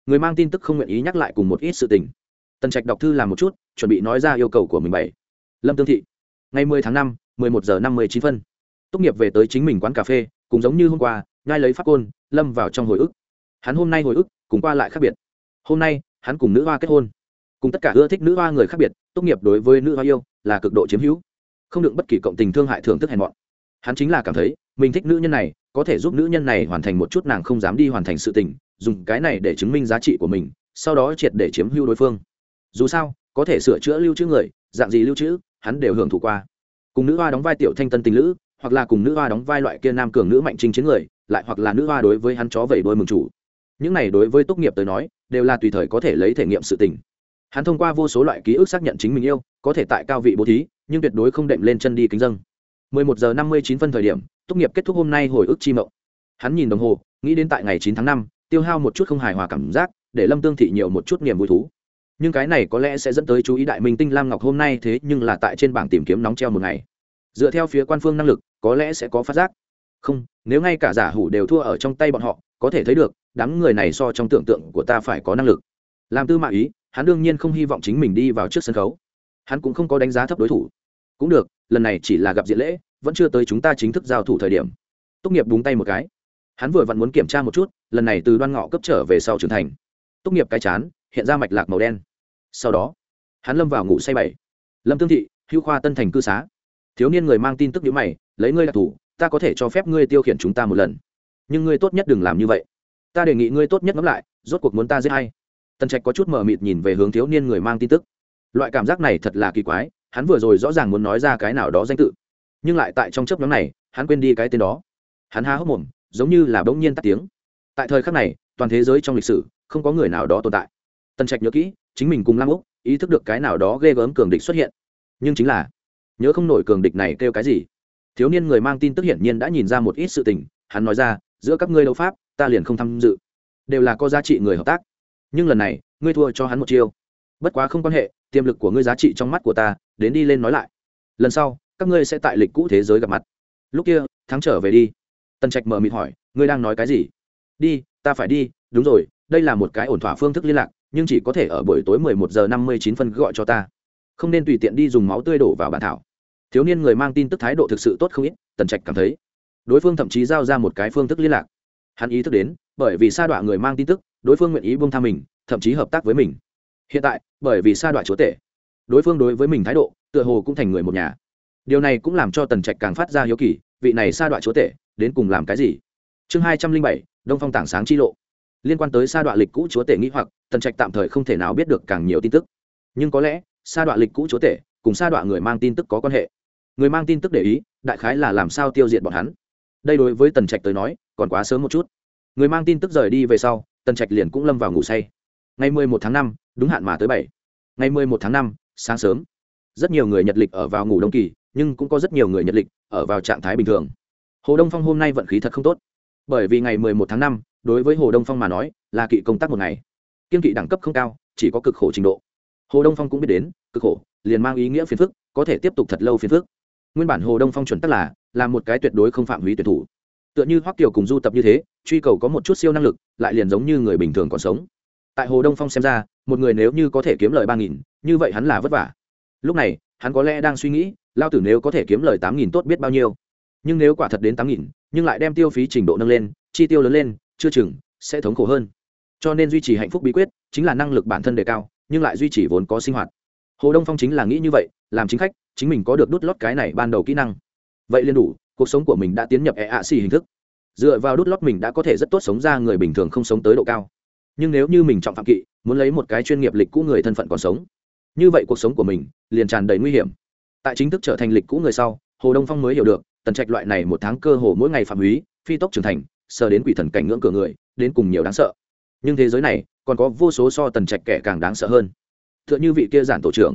Người mang tin tức không nguyện ý nhắc lại cùng một ít sự tình tần trạch đọc thư làm một chút, chuẩn bị nói ra yêu cầu của mình bảy. Lâm tương thị, ngày mười tháng năm, mười một giờ năm mươi chín phân. Tốt nghiệp về tới chính mình quán cà phê, cũng giống như hôm qua ngai lấy phát côn, lâm vào trong hồi ức. Hắn hôm nay hồi ức, cùng qua lại khác biệt. Hôm nay, hắn cùng nữ hoa kết hôn. Cùng tất cả ưa thích nữ hoa người khác biệt, tốt nghiệp đối với nữ hoa yêu, là cực độ chiếm hữu. Không đựng bất kỳ cộng tình thương hại thưởng thức hèn mọn. Hắn chính là cảm thấy, mình thích nữ nhân này, có thể giúp nữ nhân này hoàn thành một chút nàng không dám đi hoàn thành sự tình, dùng cái này để chứng minh giá trị của mình, sau đó triệt để chiếm hữu đối phương dù sao có thể sửa chữa lưu trữ người dạng gì lưu trữ hắn đều hưởng thụ qua. Cùng nữ hoa đóng vai tiểu thanh tân tình lữ hoặc là cùng nữ hoa đóng vai loại kia nam cường nữ mạnh trinh chiến người lại hoặc là nữ hoa đối với hắn chó vẩy đôi mừng chủ. Những này đối với tốt nghiệp tới nói đều là tùy thời có thể lấy thể nghiệm sự tình. Hắn thông qua vô số loại ký ức xác nhận chính mình yêu có thể tại cao vị bố thí nhưng tuyệt đối không đệm lên chân đi kính dâng. 11 giờ 59 phân thời điểm tốt nghiệp kết thúc hôm nay hồi ức chi mộng. Hắn nhìn đồng hồ nghĩ đến tại ngày 9 tháng 5, tiêu hao một chút không hài hòa cảm giác để lâm tương thị nhiều một chút niềm vui thú nhưng cái này có lẽ sẽ dẫn tới chú ý đại minh tinh lam ngọc hôm nay thế nhưng là tại trên bảng tìm kiếm nóng treo một ngày. Dựa theo phía quan phương năng lực, có lẽ sẽ có phát giác. Không, nếu ngay cả giả hủ đều thua ở trong tay bọn họ, có thể thấy được, đám người này so trong tưởng tượng của ta phải có năng lực. Làm tư mã ý, hắn đương nhiên không hy vọng chính mình đi vào trước sân khấu. Hắn cũng không có đánh giá thấp đối thủ. Cũng được, lần này chỉ là gặp diện lễ, vẫn chưa tới chúng ta chính thức giao thủ thời điểm. Tốt nghiệp búng tay một cái. Hắn vừa vặn muốn kiểm tra một chút, lần này từ đoan ngọ cấp trở về sau trưởng thành. Tốt nghiệp cái chán hiện ra mạch lạc màu đen. Sau đó, hắn lâm vào ngủ say bảy. Lâm tương thị, hữu khoa tân thành cư xá. Thiếu niên người mang tin tức nhữ mày, lấy ngươi đặc thủ, ta có thể cho phép ngươi tiêu khiển chúng ta một lần. Nhưng ngươi tốt nhất đừng làm như vậy. Ta đề nghị ngươi tốt nhất ngẫm lại, rốt cuộc muốn ta giết hay tần trạch có chút mờ mịt nhìn về hướng thiếu niên người mang tin tức. Loại cảm giác này thật là kỳ quái, hắn vừa rồi rõ ràng muốn nói ra cái nào đó danh tự. Nhưng lại tại trong chớp nhóm này, hắn quên đi cái tên đó. Hắn há hốc mồm, giống như là bỗng nhiên tắt tiếng. Tại thời khắc này, toàn thế giới trong lịch sử, không có người nào đó tồn tại tần trạch nhớ kỹ, chính mình cùng lam úc, ý thức được cái nào đó ghê gớm cường địch xuất hiện. Nhưng chính là, nhớ không nổi cường địch này kêu cái gì. Thiếu niên người mang tin tức hiển nhiên đã nhìn ra một ít sự tình, hắn nói ra, giữa các ngươi đấu pháp, ta liền không tham dự. Đều là có giá trị người hợp tác. Nhưng lần này, ngươi thua cho hắn một chiêu. Bất quá không quan hệ, tiềm lực của ngươi giá trị trong mắt của ta, đến đi lên nói lại. Lần sau, các ngươi sẽ tại lịch cũ thế giới gặp mặt. Lúc kia, thắng trở về đi. Tần trạch mờ mịt hỏi, ngươi đang nói cái gì? Đi, ta phải đi, đúng rồi, đây là một cái ổn thỏa phương thức liên lạc nhưng chỉ có thể ở buổi tối 11 giờ 59 phân gọi cho ta. Không nên tùy tiện đi dùng máu tươi đổ vào bản thảo. Thiếu niên người mang tin tức thái độ thực sự tốt không ít, tần trạch cảm thấy. Đối phương thậm chí giao ra một cái phương thức liên lạc. Hắn ý thức đến, bởi vì sa đọa người mang tin tức, đối phương nguyện ý buông tha mình, thậm chí hợp tác với mình. Hiện tại, bởi vì sa đọa chúa tể, đối phương đối với mình thái độ, tựa hồ cũng thành người một nhà. Điều này cũng làm cho tần trạch càng phát ra hiếu kỳ, vị này sa đọa chúa tể, đến cùng làm cái gì? Chương hai trăm linh bảy, đông phong tảng sáng chi lộ liên quan tới sa đoạn lịch cũ chúa tể nghĩ hoặc, tần trạch tạm thời không thể nào biết được càng nhiều tin tức. Nhưng có lẽ, sa đoạn lịch cũ chúa tể cùng sa đoạn người mang tin tức có quan hệ. Người mang tin tức để ý, đại khái là làm sao tiêu diệt bọn hắn. Đây đối với tần trạch tới nói, còn quá sớm một chút. Người mang tin tức rời đi về sau, tần trạch liền cũng lâm vào ngủ say. Ngày mười một tháng năm, đúng hạn mà tới bảy. Ngày mười một tháng năm, sáng sớm. Rất nhiều người nhật lịch ở vào ngủ đông kỳ, nhưng cũng có rất nhiều người nhật lịch ở vào trạng thái bình thường. Hồ đông phong hôm nay vận khí thật không tốt bởi vì ngày mười một tháng 5 đối với hồ đông phong mà nói, là kỵ công tác một ngày. Kiên kỵ đẳng cấp không cao, chỉ có cực khổ trình độ. Hồ đông phong cũng biết đến, cực khổ liền mang ý nghĩa phiền phức, có thể tiếp tục thật lâu phiền phức. Nguyên bản hồ đông phong chuẩn tắc là là một cái tuyệt đối không phạm hủy tuyển thủ. Tựa như hoắc kiều cùng du tập như thế, truy cầu có một chút siêu năng lực, lại liền giống như người bình thường còn sống. Tại hồ đông phong xem ra, một người nếu như có thể kiếm lời ba nghìn, như vậy hắn là vất vả. Lúc này, hắn có lẽ đang suy nghĩ, lao tử nếu có thể kiếm lời tám nghìn tốt biết bao nhiêu. Nhưng nếu quả thật đến tám nghìn nhưng lại đem tiêu phí trình độ nâng lên, chi tiêu lớn lên, chưa chừng sẽ thống khổ hơn. Cho nên duy trì hạnh phúc bí quyết chính là năng lực bản thân đề cao, nhưng lại duy trì vốn có sinh hoạt. Hồ đông phong chính là nghĩ như vậy, làm chính khách, chính mình có được đút lót cái này ban đầu kỹ năng. Vậy liền đủ, cuộc sống của mình đã tiến nhập e ạ xì hình thức. Dựa vào đút lót mình đã có thể rất tốt sống ra người bình thường không sống tới độ cao. Nhưng nếu như mình trọng phạm kỵ, muốn lấy một cái chuyên nghiệp lịch cũ người thân phận còn sống, như vậy cuộc sống của mình liền tràn đầy nguy hiểm. Tại chính thức trở thành lịch cũ người sau, hồ đông phong mới hiểu được tần trạch loại này một tháng cơ hồ mỗi ngày phạm húy, phi tốc trưởng thành, sờ đến quỷ thần cảnh ngưỡng cửa người, đến cùng nhiều đáng sợ. Nhưng thế giới này, còn có vô số so tần trạch kẻ càng đáng sợ hơn. T h ư ợ n h ư vị kia giản tổ trưởng.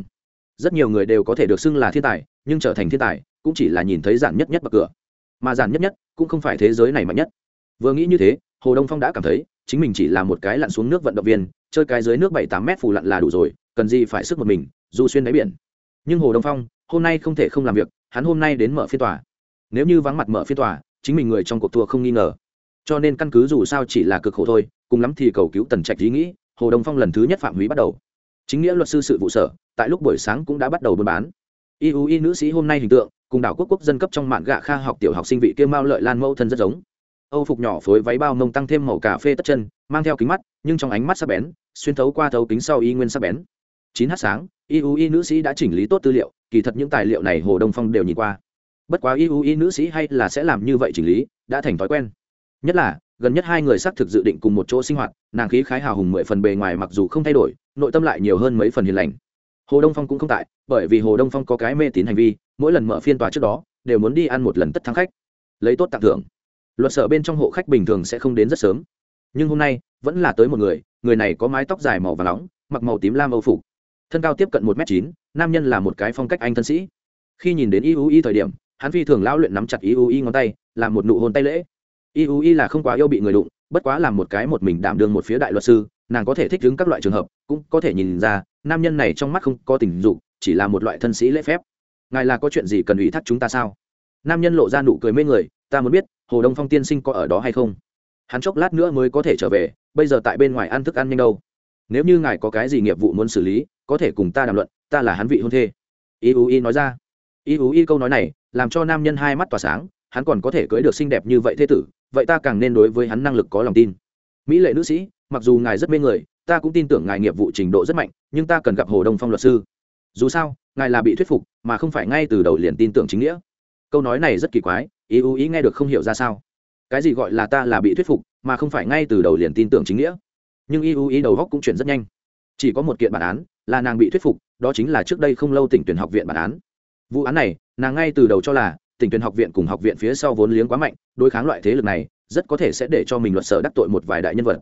Rất nhiều người đều có thể được xưng là thiên tài, nhưng trở thành thiên tài, cũng chỉ là nhìn thấy giản nhất nhất bậc cửa. Mà giản nhất nhất, cũng không phải thế giới này mạnh nhất. Vừa nghĩ như thế, hồ đông phong đã cảm thấy, chính mình chỉ là một cái lặn xuống nước vận động viên, chơi cái dưới nước bảy tám mét phù lặn là đủ rồi, cần gì phải sức một mình dù xuyên đáy biển. Nhưng hồ đông phong, hôm nay không thể không làm việc, hắn hôm nay đến mở phiên tòa nếu như vắng mặt mở phiên tòa, chính mình người trong cuộc thua không nghi ngờ. Cho nên căn cứ dù sao chỉ là cực khổ thôi, cùng lắm thì cầu cứu tần trạch ý nghĩ, hồ đông phong lần thứ nhất phạm húy bắt đầu. Chính nghĩa luật sư sự vụ sở, tại lúc buổi sáng cũng đã bắt đầu buôn bán. Iui nữ sĩ hôm nay hình tượng, cùng đảo quốc quốc dân cấp trong mạng gạ kha học tiểu học sinh vị kia mao lợi lan mẫu thân rất giống. Âu phục nhỏ phối váy bao mông tăng thêm màu cà phê tất chân, mang theo kính mắt, nhưng trong ánh mắt sắc bén, xuyên thấu qua thấu kính sau y nguyên sắc bén. Chín h sáng iui nữ sĩ đã chỉnh lý tốt tư liệu, kỳ thật những tài liệu này hồ đông phong đều nhìn qua bất quá iui nữ sĩ hay là sẽ làm như vậy chỉnh lý, đã thành thói quen. Nhất là, gần nhất hai người xác thực dự định cùng một chỗ sinh hoạt, nàng khí khái hào hùng mười phần bề ngoài mặc dù không thay đổi, nội tâm lại nhiều hơn mấy phần hiền lành. Hồ đông phong cũng không tại, bởi vì hồ đông phong có cái mê tín hành vi, mỗi lần mở phiên tòa trước đó, đều muốn đi ăn một lần tất thắng khách. Lấy tốt tặng thưởng. Luật sở bên trong hộ khách bình thường sẽ không đến rất sớm. Nhưng hôm nay, vẫn là tới một người người này có mái tóc dài màu và nóng, mặc màu tím lam âu phục. Thân cao tiếp cận một m chín, nam nhân là một cái phong cách anh thân sĩ. Khi nhìn đến iui thời điểm hắn phi thường lão luyện nắm chặt iui ngón tay, làm một nụ hôn tay lễ. Iui là không quá yêu bị người đụng, bất quá làm một cái một mình đảm đương một phía đại luật sư, nàng có thể thích ứng các loại trường hợp, cũng có thể nhìn ra, nam nhân này trong mắt không có tình dục, chỉ là một loại thân sĩ lễ phép. Ngài là có chuyện gì cần ủy thác chúng ta sao? Nam nhân lộ ra nụ cười mê người, ta muốn biết, hồ đông phong tiên sinh có ở đó hay không? Hắn chốc lát nữa mới có thể trở về, bây giờ tại bên ngoài ăn thức ăn nhanh đâu. Nếu như ngài có cái gì nghiệp vụ muốn xử lý, có thể cùng ta đàm luận, ta là hắn vị hôn thê. Iui nói ra. Iui câu nói này làm cho nam nhân hai mắt tỏa sáng, hắn còn có thể cưới được xinh đẹp như vậy thế tử, vậy ta càng nên đối với hắn năng lực có lòng tin. Mỹ lệ nữ sĩ, mặc dù ngài rất mê người, ta cũng tin tưởng ngài nghiệp vụ trình độ rất mạnh, nhưng ta cần gặp hồ đông phong luật sư. Dù sao, ngài là bị thuyết phục, mà không phải ngay từ đầu liền tin tưởng chính nghĩa. Câu nói này rất kỳ quái, ý ưu ý nghe được không hiểu ra sao. Cái gì gọi là ta là bị thuyết phục, mà không phải ngay từ đầu liền tin tưởng chính nghĩa? Nhưng ý ưu ý đầu góc cũng chuyển rất nhanh. Chỉ có một kiện bản án, là nàng bị thuyết phục, đó chính là trước đây không lâu tỉnh tuyển học viện bản án. Vụ án này nàng ngay từ đầu cho là tỉnh tuyển học viện cùng học viện phía sau vốn liếng quá mạnh, đối kháng loại thế lực này, rất có thể sẽ để cho mình luật sở đắc tội một vài đại nhân vật.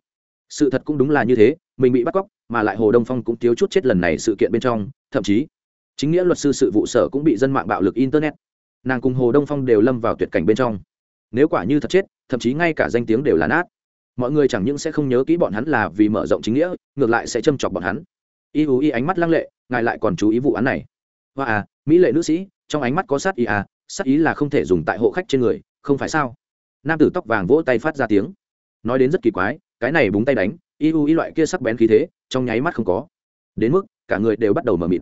Sự thật cũng đúng là như thế, mình bị bắt cóc, mà lại hồ đông phong cũng thiếu chút chết lần này sự kiện bên trong, thậm chí, chính nghĩa luật sư sự vụ sở cũng bị dân mạng bạo lực internet. Nàng cùng hồ đông phong đều lâm vào tuyệt cảnh bên trong. Nếu quả như thật chết, thậm chí ngay cả danh tiếng đều là nát. Mọi người chẳng những sẽ không nhớ kỹ bọn hắn là vì mở rộng chính nghĩa, ngược lại sẽ châm chọc bọn hắn. Y ú y ánh mắt lăng lệ, ngài lại còn chú ý vụ án này. Hoa à mỹ lệ nữ sĩ trong ánh mắt có sát ý à sát ý là không thể dùng tại hộ khách trên người, không phải sao? Nam tử tóc vàng vỗ tay phát ra tiếng. Nói đến rất kỳ quái, cái này búng tay đánh, y u y loại kia sắc bén khí thế, trong nháy mắt không có. Đến mức, cả người đều bắt đầu mờ mịt.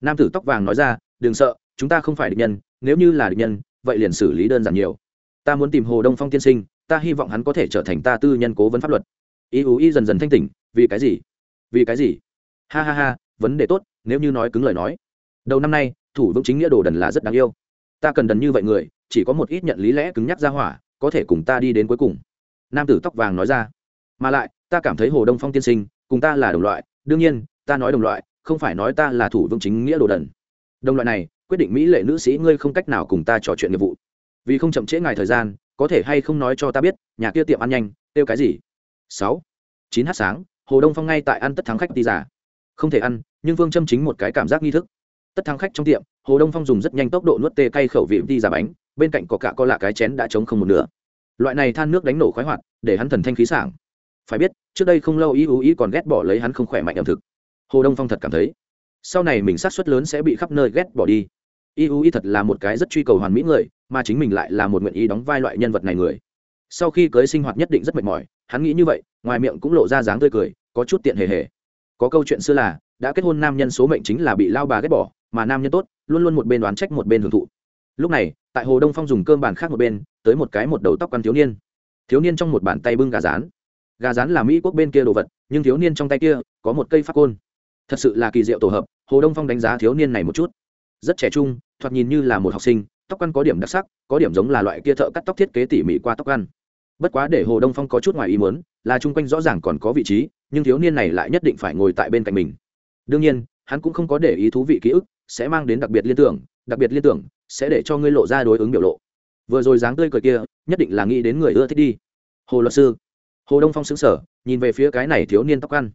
Nam tử tóc vàng nói ra, đừng sợ, chúng ta không phải địch nhân, nếu như là địch nhân, vậy liền xử lý đơn giản nhiều. Ta muốn tìm hồ đông phong tiên sinh, ta hy vọng hắn có thể trở thành ta tư nhân cố vấn pháp luật. Y u y dần dần thanh tỉnh, vì cái gì? Vì cái gì? Ha ha ha, vấn đề tốt, nếu như nói cứng lời nói. Đầu năm nay thủ vững chính nghĩa đồ đần là rất đáng yêu. Ta cần đần như vậy người, chỉ có một ít nhận lý lẽ cứng nhắc ra hỏa, có thể cùng ta đi đến cuối cùng. Nam tử tóc vàng nói ra. Mà lại, ta cảm thấy hồ đông phong tiên sinh, cùng ta là đồng loại, đương nhiên, ta nói đồng loại, không phải nói ta là thủ vương chính nghĩa đồ đần. Đồng loại này, quyết định mỹ lệ nữ sĩ ngươi không cách nào cùng ta trò chuyện nghiệp vụ. Vì không chậm trễ ngài thời gian, có thể hay không nói cho ta biết, nhà kia tiệm ăn nhanh tiêu cái gì? Sáu. Chín h sáng, hồ đông phong ngay tại ăn tất thắng khách đi giả không thể ăn, nhưng vương châm chính một cái cảm giác nghi thức tất thắng khách trong tiệm, hồ đông phong dùng rất nhanh tốc độ nuốt tê cay khẩu vị đi giả bánh, bên cạnh có cả có lạ cái chén đã trống không một nửa. Loại này than nước đánh nổ khoái hoạt, để hắn thần thanh khí sảng. Phải biết, trước đây không lâu ý ú ý còn ghét bỏ lấy hắn không khỏe mạnh ẩm thực. Hồ đông phong thật cảm thấy, sau này mình sát xuất lớn sẽ bị khắp nơi ghét bỏ đi. Y u y thật là một cái rất truy cầu hoàn mỹ người, mà chính mình lại là một nguyện ý đóng vai loại nhân vật này người. Sau khi cưới sinh hoạt nhất định rất mệt mỏi, hắn nghĩ như vậy, ngoài miệng cũng lộ ra dáng tươi cười, có chút tiện hề hề. Có câu chuyện xưa là, đã kết hôn nam nhân số mệnh chính là bị lao bà ghét bỏ mà nam nhân tốt, luôn luôn một bên đoán trách một bên hưởng thụ. Lúc này, tại hồ đông phong dùng cơm bàn khác một bên, tới một cái một đầu tóc ăn thiếu niên. Thiếu niên trong một bàn tay bưng gà rán. Gà rán là mỹ quốc bên kia đồ vật, nhưng thiếu niên trong tay kia có một cây phát côn. Thật sự là kỳ diệu tổ hợp, hồ đông phong đánh giá thiếu niên này một chút. Rất trẻ trung, thoạt nhìn như là một học sinh, tóc ăn có điểm đặc sắc, có điểm giống là loại kia thợ cắt tóc thiết kế tỉ mỉ qua tóc ăn bất quá để hồ đông phong có chút ngoài ý muốn, là chung quanh rõ ràng còn có vị trí, nhưng thiếu niên này lại nhất định phải ngồi tại bên cạnh mình. Đương nhiên, hắn cũng không có để ý thú vị ký ức sẽ mang đến đặc biệt liên tưởng, đặc biệt liên tưởng sẽ để cho ngươi lộ ra đối ứng biểu lộ. Vừa rồi dáng tươi cười kia, nhất định là nghĩ đến người ưa thích đi. Hồ luật sư. Hồ đông phong xứng sở nhìn về phía cái này thiếu niên tóc ăn.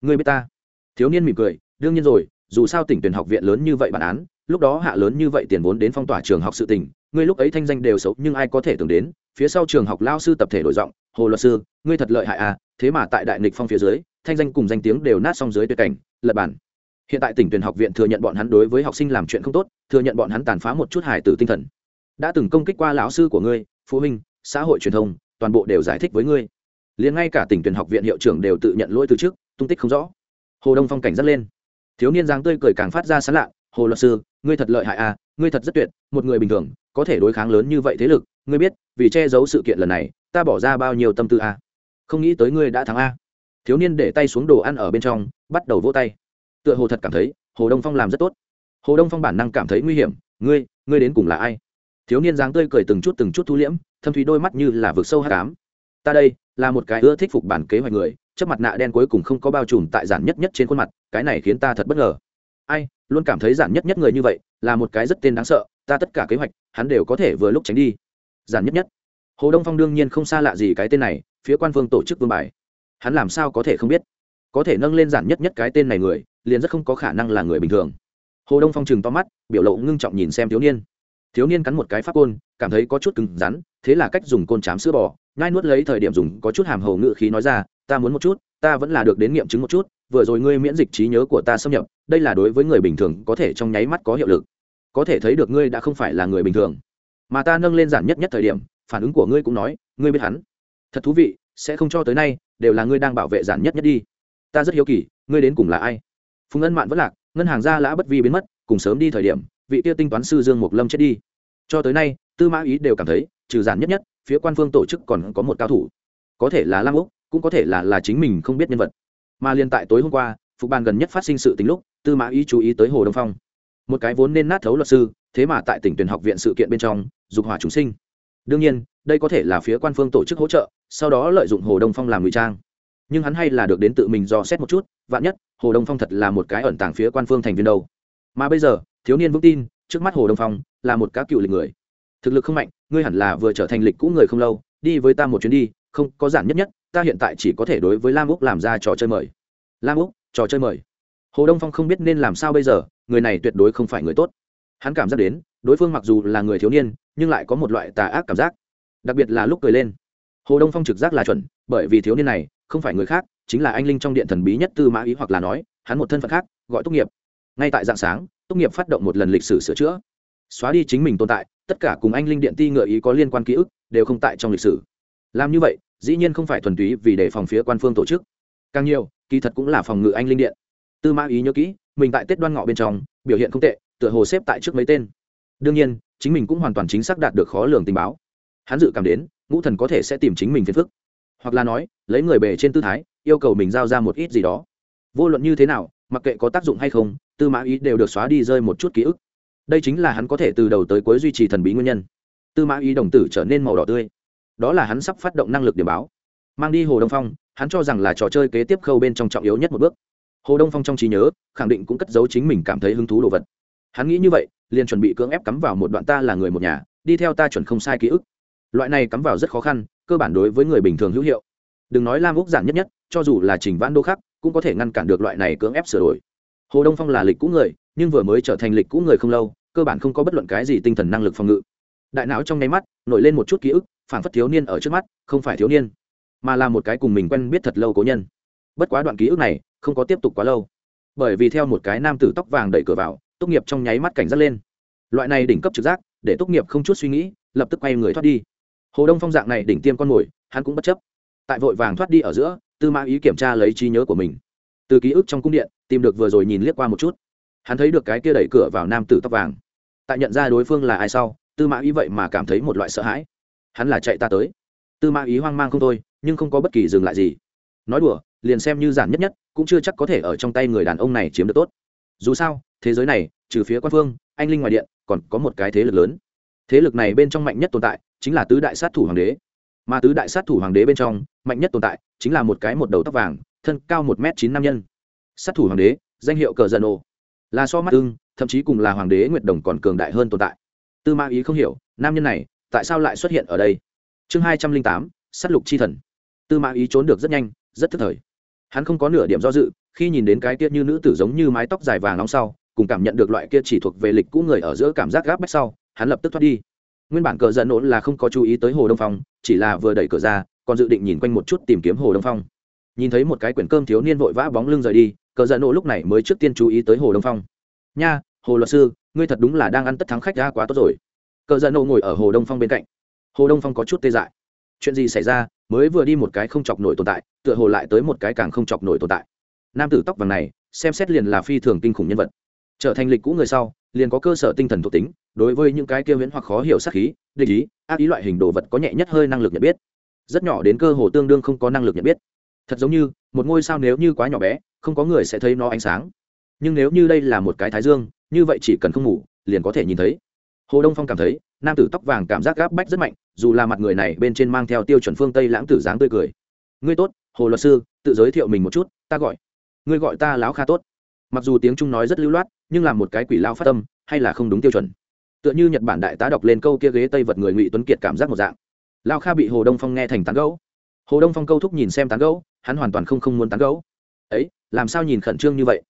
Ngươi biết ta? Thiếu niên mỉm cười, đương nhiên rồi, dù sao tỉnh tuyển học viện lớn như vậy bản án, lúc đó hạ lớn như vậy tiền vốn đến phong tỏa trường học sự tỉnh ngươi lúc ấy thanh danh đều xấu nhưng ai có thể tưởng đến, phía sau trường học lao sư tập thể đổi giọng, hồ luật sư, ngươi thật lợi hại à thế mà tại đại nghịch phong phía dưới, thanh danh cùng danh tiếng đều nát xong dưới tuyệt cảnh, lật bản hiện tại tỉnh tuyển học viện thừa nhận bọn hắn đối với học sinh làm chuyện không tốt, thừa nhận bọn hắn tàn phá một chút hài tử tinh thần. Đã từng công kích qua lão sư của ngươi, phụ huynh, xã hội truyền thông, toàn bộ đều giải thích với ngươi. Liền ngay cả tỉnh tuyển học viện hiệu trưởng đều tự nhận lỗi từ trước, tung tích không rõ. Hồ đông phong cảnh dắt lên. Thiếu niên giang tươi cười càng phát ra sán lạ, hồ luật sư, ngươi thật lợi hại à ngươi thật rất tuyệt, một người bình thường, có thể đối kháng lớn như vậy thế lực, ngươi biết, vì che giấu sự kiện lần này, ta bỏ ra bao nhiêu tâm tư à? không nghĩ tới ngươi đã thắng a. Thiếu niên để tay xuống đồ ăn ở bên trong, bắt đầu vỗ tay tựa hồ thật cảm thấy hồ đông phong làm rất tốt hồ đông phong bản năng cảm thấy nguy hiểm ngươi ngươi đến cùng là ai thiếu niên dáng tươi cười từng chút từng chút thu liễm thâm thúy đôi mắt như là vực sâu hát cám ta đây là một cái ưa thích phục bản kế hoạch người chấp mặt nạ đen cuối cùng không có bao trùm tại giản nhất nhất trên khuôn mặt cái này khiến ta thật bất ngờ ai luôn cảm thấy giản nhất nhất người như vậy là một cái rất tên đáng sợ ta tất cả kế hoạch hắn đều có thể vừa lúc tránh đi giản nhất nhất hồ đông phong đương nhiên không xa lạ gì cái tên này phía quan phương tổ chức vương bài hắn làm sao có thể không biết có thể nâng lên giản nhất nhất cái tên này người liền rất không có khả năng là người bình thường. Hồ đông phong chừng to mắt, biểu lộ ngưng trọng nhìn xem thiếu niên. Thiếu niên cắn một cái pháp côn, cảm thấy có chút cứng rắn, thế là cách dùng côn chám sữa bò ngai nuốt lấy thời điểm dùng có chút hàm hầu ngự khí nói ra, ta muốn một chút, ta vẫn là được đến nghiệm chứng một chút, vừa rồi ngươi miễn dịch trí nhớ của ta xâm nhập, đây là đối với người bình thường có thể trong nháy mắt có hiệu lực. Có thể thấy được ngươi đã không phải là người bình thường. Mà ta nâng lên giản nhất nhất thời điểm, phản ứng của ngươi cũng nói, ngươi biết hắn. Thật thú vị, sẽ không cho tới nay, đều là ngươi đang bảo vệ giản nhất nhất đi. Ta rất hiếu kỳ, ngươi đến cùng là ai? Phùng ân mạn vẫn lạc, ngân hàng gia lã bất vi biến mất, cùng sớm đi thời điểm, vị tiêu tinh toán sư dương mục lâm chết đi. Cho tới nay, tư mã ý đều cảm thấy, trừ giản nhất nhất, phía quan phương tổ chức còn có một cao thủ. Có thể là lam úc, cũng có thể là là chính mình không biết nhân vật. Mà liên tại tối hôm qua, phục bàn gần nhất phát sinh sự tính lúc, tư mã ý chú ý tới hồ đông phong. Một cái vốn nên nát thấu luật sư, thế mà tại tỉnh tuyển học viện sự kiện bên trong, dục hỏa chúng sinh. Đương nhiên, đây có thể là phía quan phương tổ chức hỗ trợ, sau đó lợi dụng hồ đông phong làm ngụy trang nhưng hắn hay là được đến tự mình dò xét một chút, vạn nhất, hồ đông phong thật là một cái ẩn tàng phía quan phương thành viên đâu. Mà bây giờ, thiếu niên vững tin, trước mắt hồ đông phong là một cá cựu lịch người. Thực lực không mạnh, ngươi hẳn là vừa trở thành lịch cũ người không lâu, đi với ta một chuyến đi, không, có giản nhất nhất, ta hiện tại chỉ có thể đối với lam úc làm ra trò chơi mời. Lam úc, trò chơi mời. Hồ đông phong không biết nên làm sao bây giờ, người này tuyệt đối không phải người tốt. Hắn cảm giác đến, đối phương mặc dù là người thiếu niên, nhưng lại có một loại tà ác cảm giác. Đặc biệt là lúc cười lên. Hồ đông phong trực giác là chuẩn, bởi vì thiếu niên này không phải người khác, chính là anh linh trong điện thần bí nhất tư mã ý hoặc là nói, hắn một thân phận khác, gọi tốt nghiệp. Ngay tại dạng sáng tốt nghiệp phát động một lần lịch sử sửa chữa. Xóa đi chính mình tồn tại, tất cả cùng anh linh điện ti ngựa ý có liên quan ký ức, đều không tại trong lịch sử. Làm như vậy, dĩ nhiên không phải thuần túy vì để phòng phía quan phương tổ chức. Càng nhiều, kỳ thật cũng là phòng ngự anh linh điện. Tư mã ý nhớ kỹ, mình tại tết đoan ngọ bên trong, biểu hiện không tệ, tựa hồ xếp tại trước mấy tên. Đương nhiên, chính mình cũng hoàn toàn chính xác đạt được khó lường tình báo. Hắn dự cảm đến, ngũ thần có thể sẽ tìm chính mình phiền phức hoặc là nói, lấy người bề trên tư thái, yêu cầu mình giao ra một ít gì đó. Vô luận như thế nào, mặc kệ có tác dụng hay không, tư mã ý đều được xóa đi rơi một chút ký ức. Đây chính là hắn có thể từ đầu tới cuối duy trì thần bí nguyên nhân. Tư mã ý đồng tử trở nên màu đỏ tươi. Đó là hắn sắp phát động năng lực điểm báo. Mang đi hồ đông phong, hắn cho rằng là trò chơi kế tiếp khâu bên trong trọng yếu nhất một bước. Hồ đông phong trong trí nhớ, khẳng định cũng cất giấu chính mình cảm thấy hứng thú đồ vật. Hắn nghĩ như vậy, liền chuẩn bị cưỡng ép cắm vào một đoạn ta là người một nhà, đi theo ta chuẩn không sai ký ức. Loại này cắm vào rất khó khăn cơ bản đối với người bình thường hữu hiệu. Đừng nói lam úc giản nhất nhất, cho dù là trình vãn đô khắc cũng có thể ngăn cản được loại này cưỡng ép sửa đổi. Hồ đông phong là lịch cũ người, nhưng vừa mới trở thành lịch cũ người không lâu, cơ bản không có bất luận cái gì tinh thần năng lực phòng ngự. Đại não trong nháy mắt, nổi lên một chút ký ức phản phất thiếu niên ở trước mắt, không phải thiếu niên, mà là một cái cùng mình quen biết thật lâu cố nhân. Bất quá đoạn ký ức này, không có tiếp tục quá lâu. Bởi vì theo một cái nam tử tóc vàng đẩy cửa vào tốt nghiệp trong nháy mắt cảnh giác lên. Loại này đỉnh cấp trực giác, để tốt nghiệp không chút suy nghĩ, lập tức quay người thoát đi hồ đông phong dạng này đỉnh tiêm con mồi, hắn cũng bất chấp. Tại vội vàng thoát đi ở giữa, tư mã ý kiểm tra lấy trí nhớ của mình. Từ ký ức trong cung điện, tìm được vừa rồi nhìn liếc qua một chút. Hắn thấy được cái kia đẩy cửa vào nam tử tóc vàng. Tại nhận ra đối phương là ai sau, tư mã ý vậy mà cảm thấy một loại sợ hãi. Hắn là chạy ta tới. Tư mã ý hoang mang không thôi, nhưng không có bất kỳ dừng lại gì. Nói đùa, liền xem như giản nhất nhất, cũng chưa chắc có thể ở trong tay người đàn ông này chiếm được tốt. Dù sao, thế giới này, trừ phía quan phương, anh linh ngoài điện, còn có một cái thế lực lớn. Thế lực này bên trong mạnh nhất tồn tại chính là tứ đại sát thủ hoàng đế. Mà tứ đại sát thủ hoàng đế bên trong, mạnh nhất tồn tại chính là một cái một đầu tóc vàng, thân cao một m chín năm nhân. Sát thủ hoàng đế, danh hiệu cờ dân ô là so mắt ưng, thậm chí cùng là hoàng đế nguyệt đồng còn cường đại hơn tồn tại. Tư ma ý không hiểu, nam nhân này tại sao lại xuất hiện ở đây? Chương hai trăm linh tám sắt lục chi thần. Tư ma ý trốn được rất nhanh, rất thức thời. Hắn không có nửa điểm do dự, khi nhìn đến cái kia như nữ tử giống như mái tóc dài vàng nóng sau, cùng cảm nhận được loại kia chỉ thuộc về lịch cũ người ở giữa cảm giác gáp bách sau, hắn lập tức thoát đi nguyên bản cờ giận nỗ là không có chú ý tới hồ đông phong, chỉ là vừa đẩy cửa ra, còn dự định nhìn quanh một chút tìm kiếm hồ đông phong. Nhìn thấy một cái quyển cơm thiếu niên vội vã bóng lưng rời đi, cờ giận nổ lúc này mới trước tiên chú ý tới hồ đông phong. Nha, hồ luật sư, ngươi thật đúng là đang ăn tất thắng khách ra quá tốt rồi. Cờ giận nổ ngồi ở hồ đông phong bên cạnh. Hồ đông phong có chút tê dại. Chuyện gì xảy ra? Mới vừa đi một cái không chọc nổi tồn tại, tựa hồ lại tới một cái càng không chọc nổi tồn tại. Nam tử tóc vàng này, xem xét liền là phi thường kinh khủng nhân vật. Trở thành lịch cũ người sau, liền có cơ sở tinh thần thuộc tính đối với những cái kia viễn hoặc khó hiểu sát khí, địch ý, ác ý loại hình đồ vật có nhẹ nhất hơi năng lực nhận biết. Rất nhỏ đến cơ hồ tương đương không có năng lực nhận biết. Thật giống như, một ngôi sao nếu như quá nhỏ bé, không có người sẽ thấy nó ánh sáng. Nhưng nếu như đây là một cái thái dương, như vậy chỉ cần không ngủ, liền có thể nhìn thấy. Hồ đông phong cảm thấy, nam tử tóc vàng cảm giác gáp bách rất mạnh, dù là mặt người này bên trên mang theo tiêu chuẩn phương tây lãng tử dáng tươi cười. Ngươi tốt, hồ luật sư, tự giới thiệu mình một chút, ta gọi. Ngươi gọi ta láo kha tốt. Mặc dù tiếng trung nói rất lưu loát, nhưng là một cái quỷ lao phát tâm hay là không đúng tiêu chuẩn tựa như nhật bản đại tá đọc lên câu kia ghế tây vật người ngụy tuấn kiệt cảm giác một dạng. Lao kha bị hồ đông phong nghe thành tán gấu hồ đông phong câu thúc nhìn xem tán gấu hắn hoàn toàn không không muốn tán gấu ấy, làm sao nhìn khẩn trương như vậy?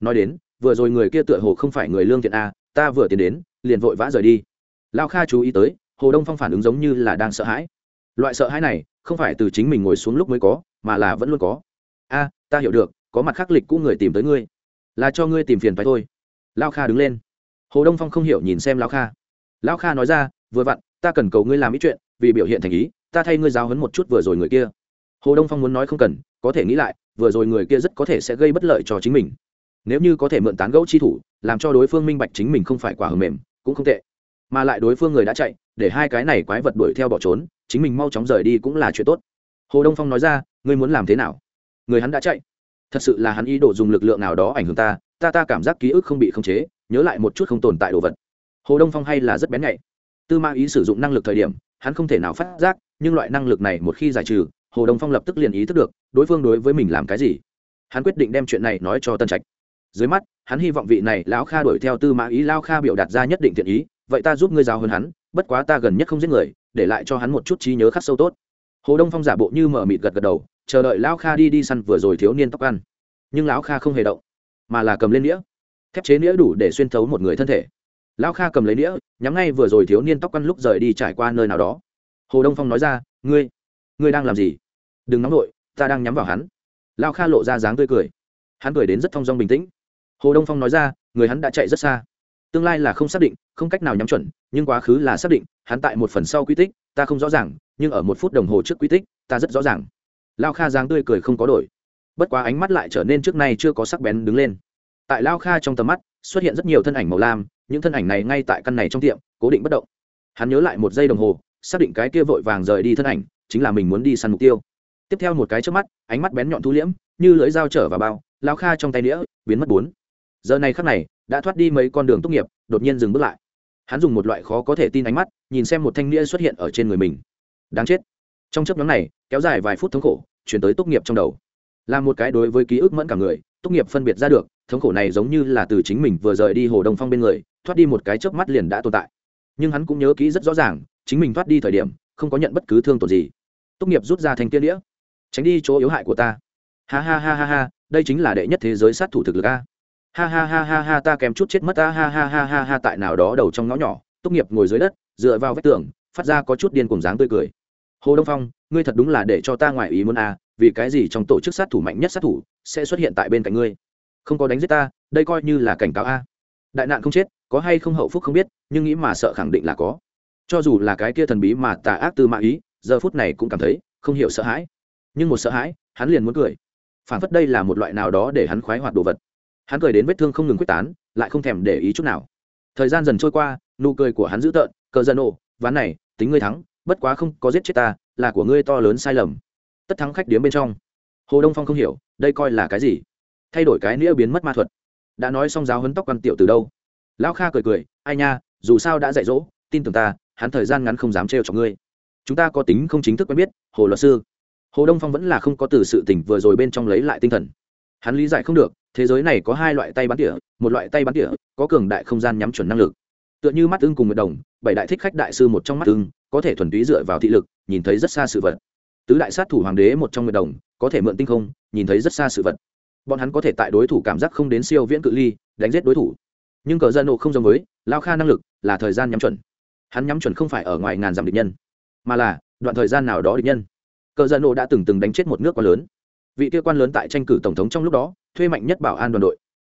Nói đến, vừa rồi người kia tựa hồ không phải người lương thiện a ta vừa tiến đến, liền vội vã rời đi. Lao kha chú ý tới, hồ đông phong phản ứng giống như là đang sợ hãi. Loại sợ hãi này, không phải từ chính mình ngồi xuống lúc mới có, mà là vẫn luôn có. A, ta hiểu được, có mặt khắc lịch cũ người tìm tới ngươi. Là cho ngươi tìm phiền phải thôi. Lao kha đứng lên hồ đông phong không hiểu nhìn xem Lão kha. Lão kha nói ra, vừa vặn, ta cần cầu ngươi làm ít chuyện, vì biểu hiện thành ý, ta thay ngươi giáo hấn một chút vừa rồi người kia. Hồ đông phong muốn nói không cần, có thể nghĩ lại, vừa rồi người kia rất có thể sẽ gây bất lợi cho chính mình. Nếu như có thể mượn tán gẫu chi thủ, làm cho đối phương minh bạch chính mình không phải quả hờ mềm, cũng không tệ. Mà lại đối phương người đã chạy, để hai cái này quái vật đuổi theo bỏ trốn, chính mình mau chóng rời đi cũng là chuyện tốt. Hồ đông phong nói ra, ngươi muốn làm thế nào? Người hắn đã chạy. Thật sự là hắn ý đồ dùng lực lượng nào đó ảnh hưởng ta ta ta cảm giác ký ức không bị khống chế, nhớ lại một chút không tồn tại đồ vật. Hồ đông phong hay là rất bén nhạy. Tư ma ý sử dụng năng lực thời điểm, hắn không thể nào phát giác, nhưng loại năng lực này một khi giải trừ, hồ đông phong lập tức liền ý thức được, đối phương đối với mình làm cái gì. Hắn quyết định đem chuyện này nói cho tân trạch. Dưới mắt, hắn hy vọng vị này lão kha đuổi theo tư mã ý lao kha biểu đạt ra nhất định thiện ý, vậy ta giúp ngươi giáo hơn hắn, bất quá ta gần nhất không giết người, để lại cho hắn một chút trí nhớ khắc sâu tốt. Hồ đông phong giả bộ như mở mịt gật gật đầu, chờ đợi lão kha đi đi săn vừa rồi thiếu niên tóc ăn. Nhưng lão kha không hề động mà là cầm lên nĩa. Thép chế nĩa đủ để xuyên thấu một người thân thể. Lão kha cầm lấy nĩa, nhắm ngay vừa rồi thiếu niên tóc quăn lúc rời đi trải qua nơi nào đó. Hồ đông phong nói ra, ngươi ngươi đang làm gì? Đừng nóng vội, ta đang nhắm vào hắn. Lão kha lộ ra dáng tươi cười. Hắn cười đến rất thong dong bình tĩnh. Hồ đông phong nói ra, người hắn đã chạy rất xa. Tương lai là không xác định, không cách nào nhắm chuẩn, nhưng quá khứ là xác định, hắn tại một phần sau quy tích, ta không rõ ràng, nhưng ở một phút đồng hồ trước quy tích, ta rất rõ ràng. Lao kha dáng tươi cười không có đổi bất quá ánh mắt lại trở nên trước nay chưa có sắc bén đứng lên. Tại lao kha trong tầm mắt, xuất hiện rất nhiều thân ảnh màu lam, những thân ảnh này ngay tại căn này trong tiệm, cố định bất động. Hắn nhớ lại một giây đồng hồ, xác định cái kia vội vàng rời đi thân ảnh, chính là mình muốn đi săn mục tiêu. Tiếp theo một cái trước mắt, ánh mắt bén nhọn thu liễm, như lưỡi dao trở vào bao, lao kha trong tay đĩa, biến mất bốn. Giờ này khắc này, đã thoát đi mấy con đường tốt nghiệp, đột nhiên dừng bước lại. Hắn dùng một loại khó có thể tin ánh mắt, nhìn xem một thanh đĩa xuất hiện ở trên người mình. Đáng chết. Trong chấp nhóm này, kéo dài vài phút thống khổ, chuyển tới tốt nghiệp trong đầu là một cái đối với ký ức mẫn cả người, tốt nghiệp phân biệt ra được, thống khổ này giống như là từ chính mình vừa rời đi hồ đông phong bên người, thoát đi một cái chớp mắt liền đã tồn tại. Nhưng hắn cũng nhớ kỹ rất rõ ràng, chính mình thoát đi thời điểm, không có nhận bất cứ thương tổn gì. Tốt nghiệp rút ra thành tiên đĩa. Tránh đi chỗ yếu hại của ta. Ha ha ha ha ha, đây chính là đệ nhất thế giới sát thủ thực lực a. Ha ha ha ha ha, ta kèm chút chết mất ta ha ha ha ha ha, tại nào đó đầu trong ngõ nhỏ, tốt nghiệp ngồi dưới đất, dựa vào vách tường, phát ra có chút điên cùng dáng tươi cười. Hồ đông phong, ngươi thật đúng là để cho ta ngoài ý muốn à vì cái gì trong tổ chức sát thủ mạnh nhất sát thủ sẽ xuất hiện tại bên cạnh ngươi? Không có đánh giết ta, đây coi như là cảnh cáo a. Đại nạn không chết, có hay không hậu phúc không biết, nhưng nghĩ mà sợ khẳng định là có. Cho dù là cái kia thần bí mà tà ác tư mã ý, giờ phút này cũng cảm thấy không hiểu sợ hãi. Nhưng một sợ hãi, hắn liền muốn cười. Phản phất đây là một loại nào đó để hắn khoái hoạt đồ vật. Hắn cười đến vết thương không ngừng quyết tán, lại không thèm để ý chút nào. Thời gian dần trôi qua, nụ cười của hắn dữ tợn, cờ dân ồ ván này, tính ngươi thắng, bất quá không có giết chết ta, là của ngươi to lớn sai lầm tất thắng khách điếm bên trong. Hồ đông phong không hiểu, đây coi là cái gì? Thay đổi cái nghĩa biến mất ma thuật. Đã nói xong giáo hấn tóc quan tiểu từ đâu? Lão kha cười cười, ai nha, dù sao đã dạy dỗ, tin tưởng ta, hắn thời gian ngắn không dám trêu cho ngươi. Chúng ta có tính không chính thức quen biết, hồ luật sư. Hồ đông phong vẫn là không có từ sự tỉnh vừa rồi bên trong lấy lại tinh thần. Hắn lý giải không được, thế giới này có hai loại tay bắn tỉa, một loại tay bắn tỉa, có cường đại không gian nhắm chuẩn năng lực. Tựa như mắt ưng cùng một đồng, bảy đại thích khách đại sư một trong mắt ưng, có thể thuần túy dựa vào thị lực, nhìn thấy rất xa sự vật tứ đại sát thủ hoàng đế một trong nguyệt đồng, có thể mượn tinh không, nhìn thấy rất xa sự vật. Bọn hắn có thể tại đối thủ cảm giác không đến siêu viễn cự ly, đánh giết đối thủ. Nhưng cờ dân nộ không giống với, lao kha năng lực là thời gian nhắm chuẩn. Hắn nhắm chuẩn không phải ở ngoài ngàn dặm địch nhân, mà là đoạn thời gian nào đó địch nhân. Cờ dân nộ đã từng từng đánh chết một nước quá lớn. Vị kia quan lớn tại tranh cử tổng thống trong lúc đó, thuê mạnh nhất bảo an đoàn đội.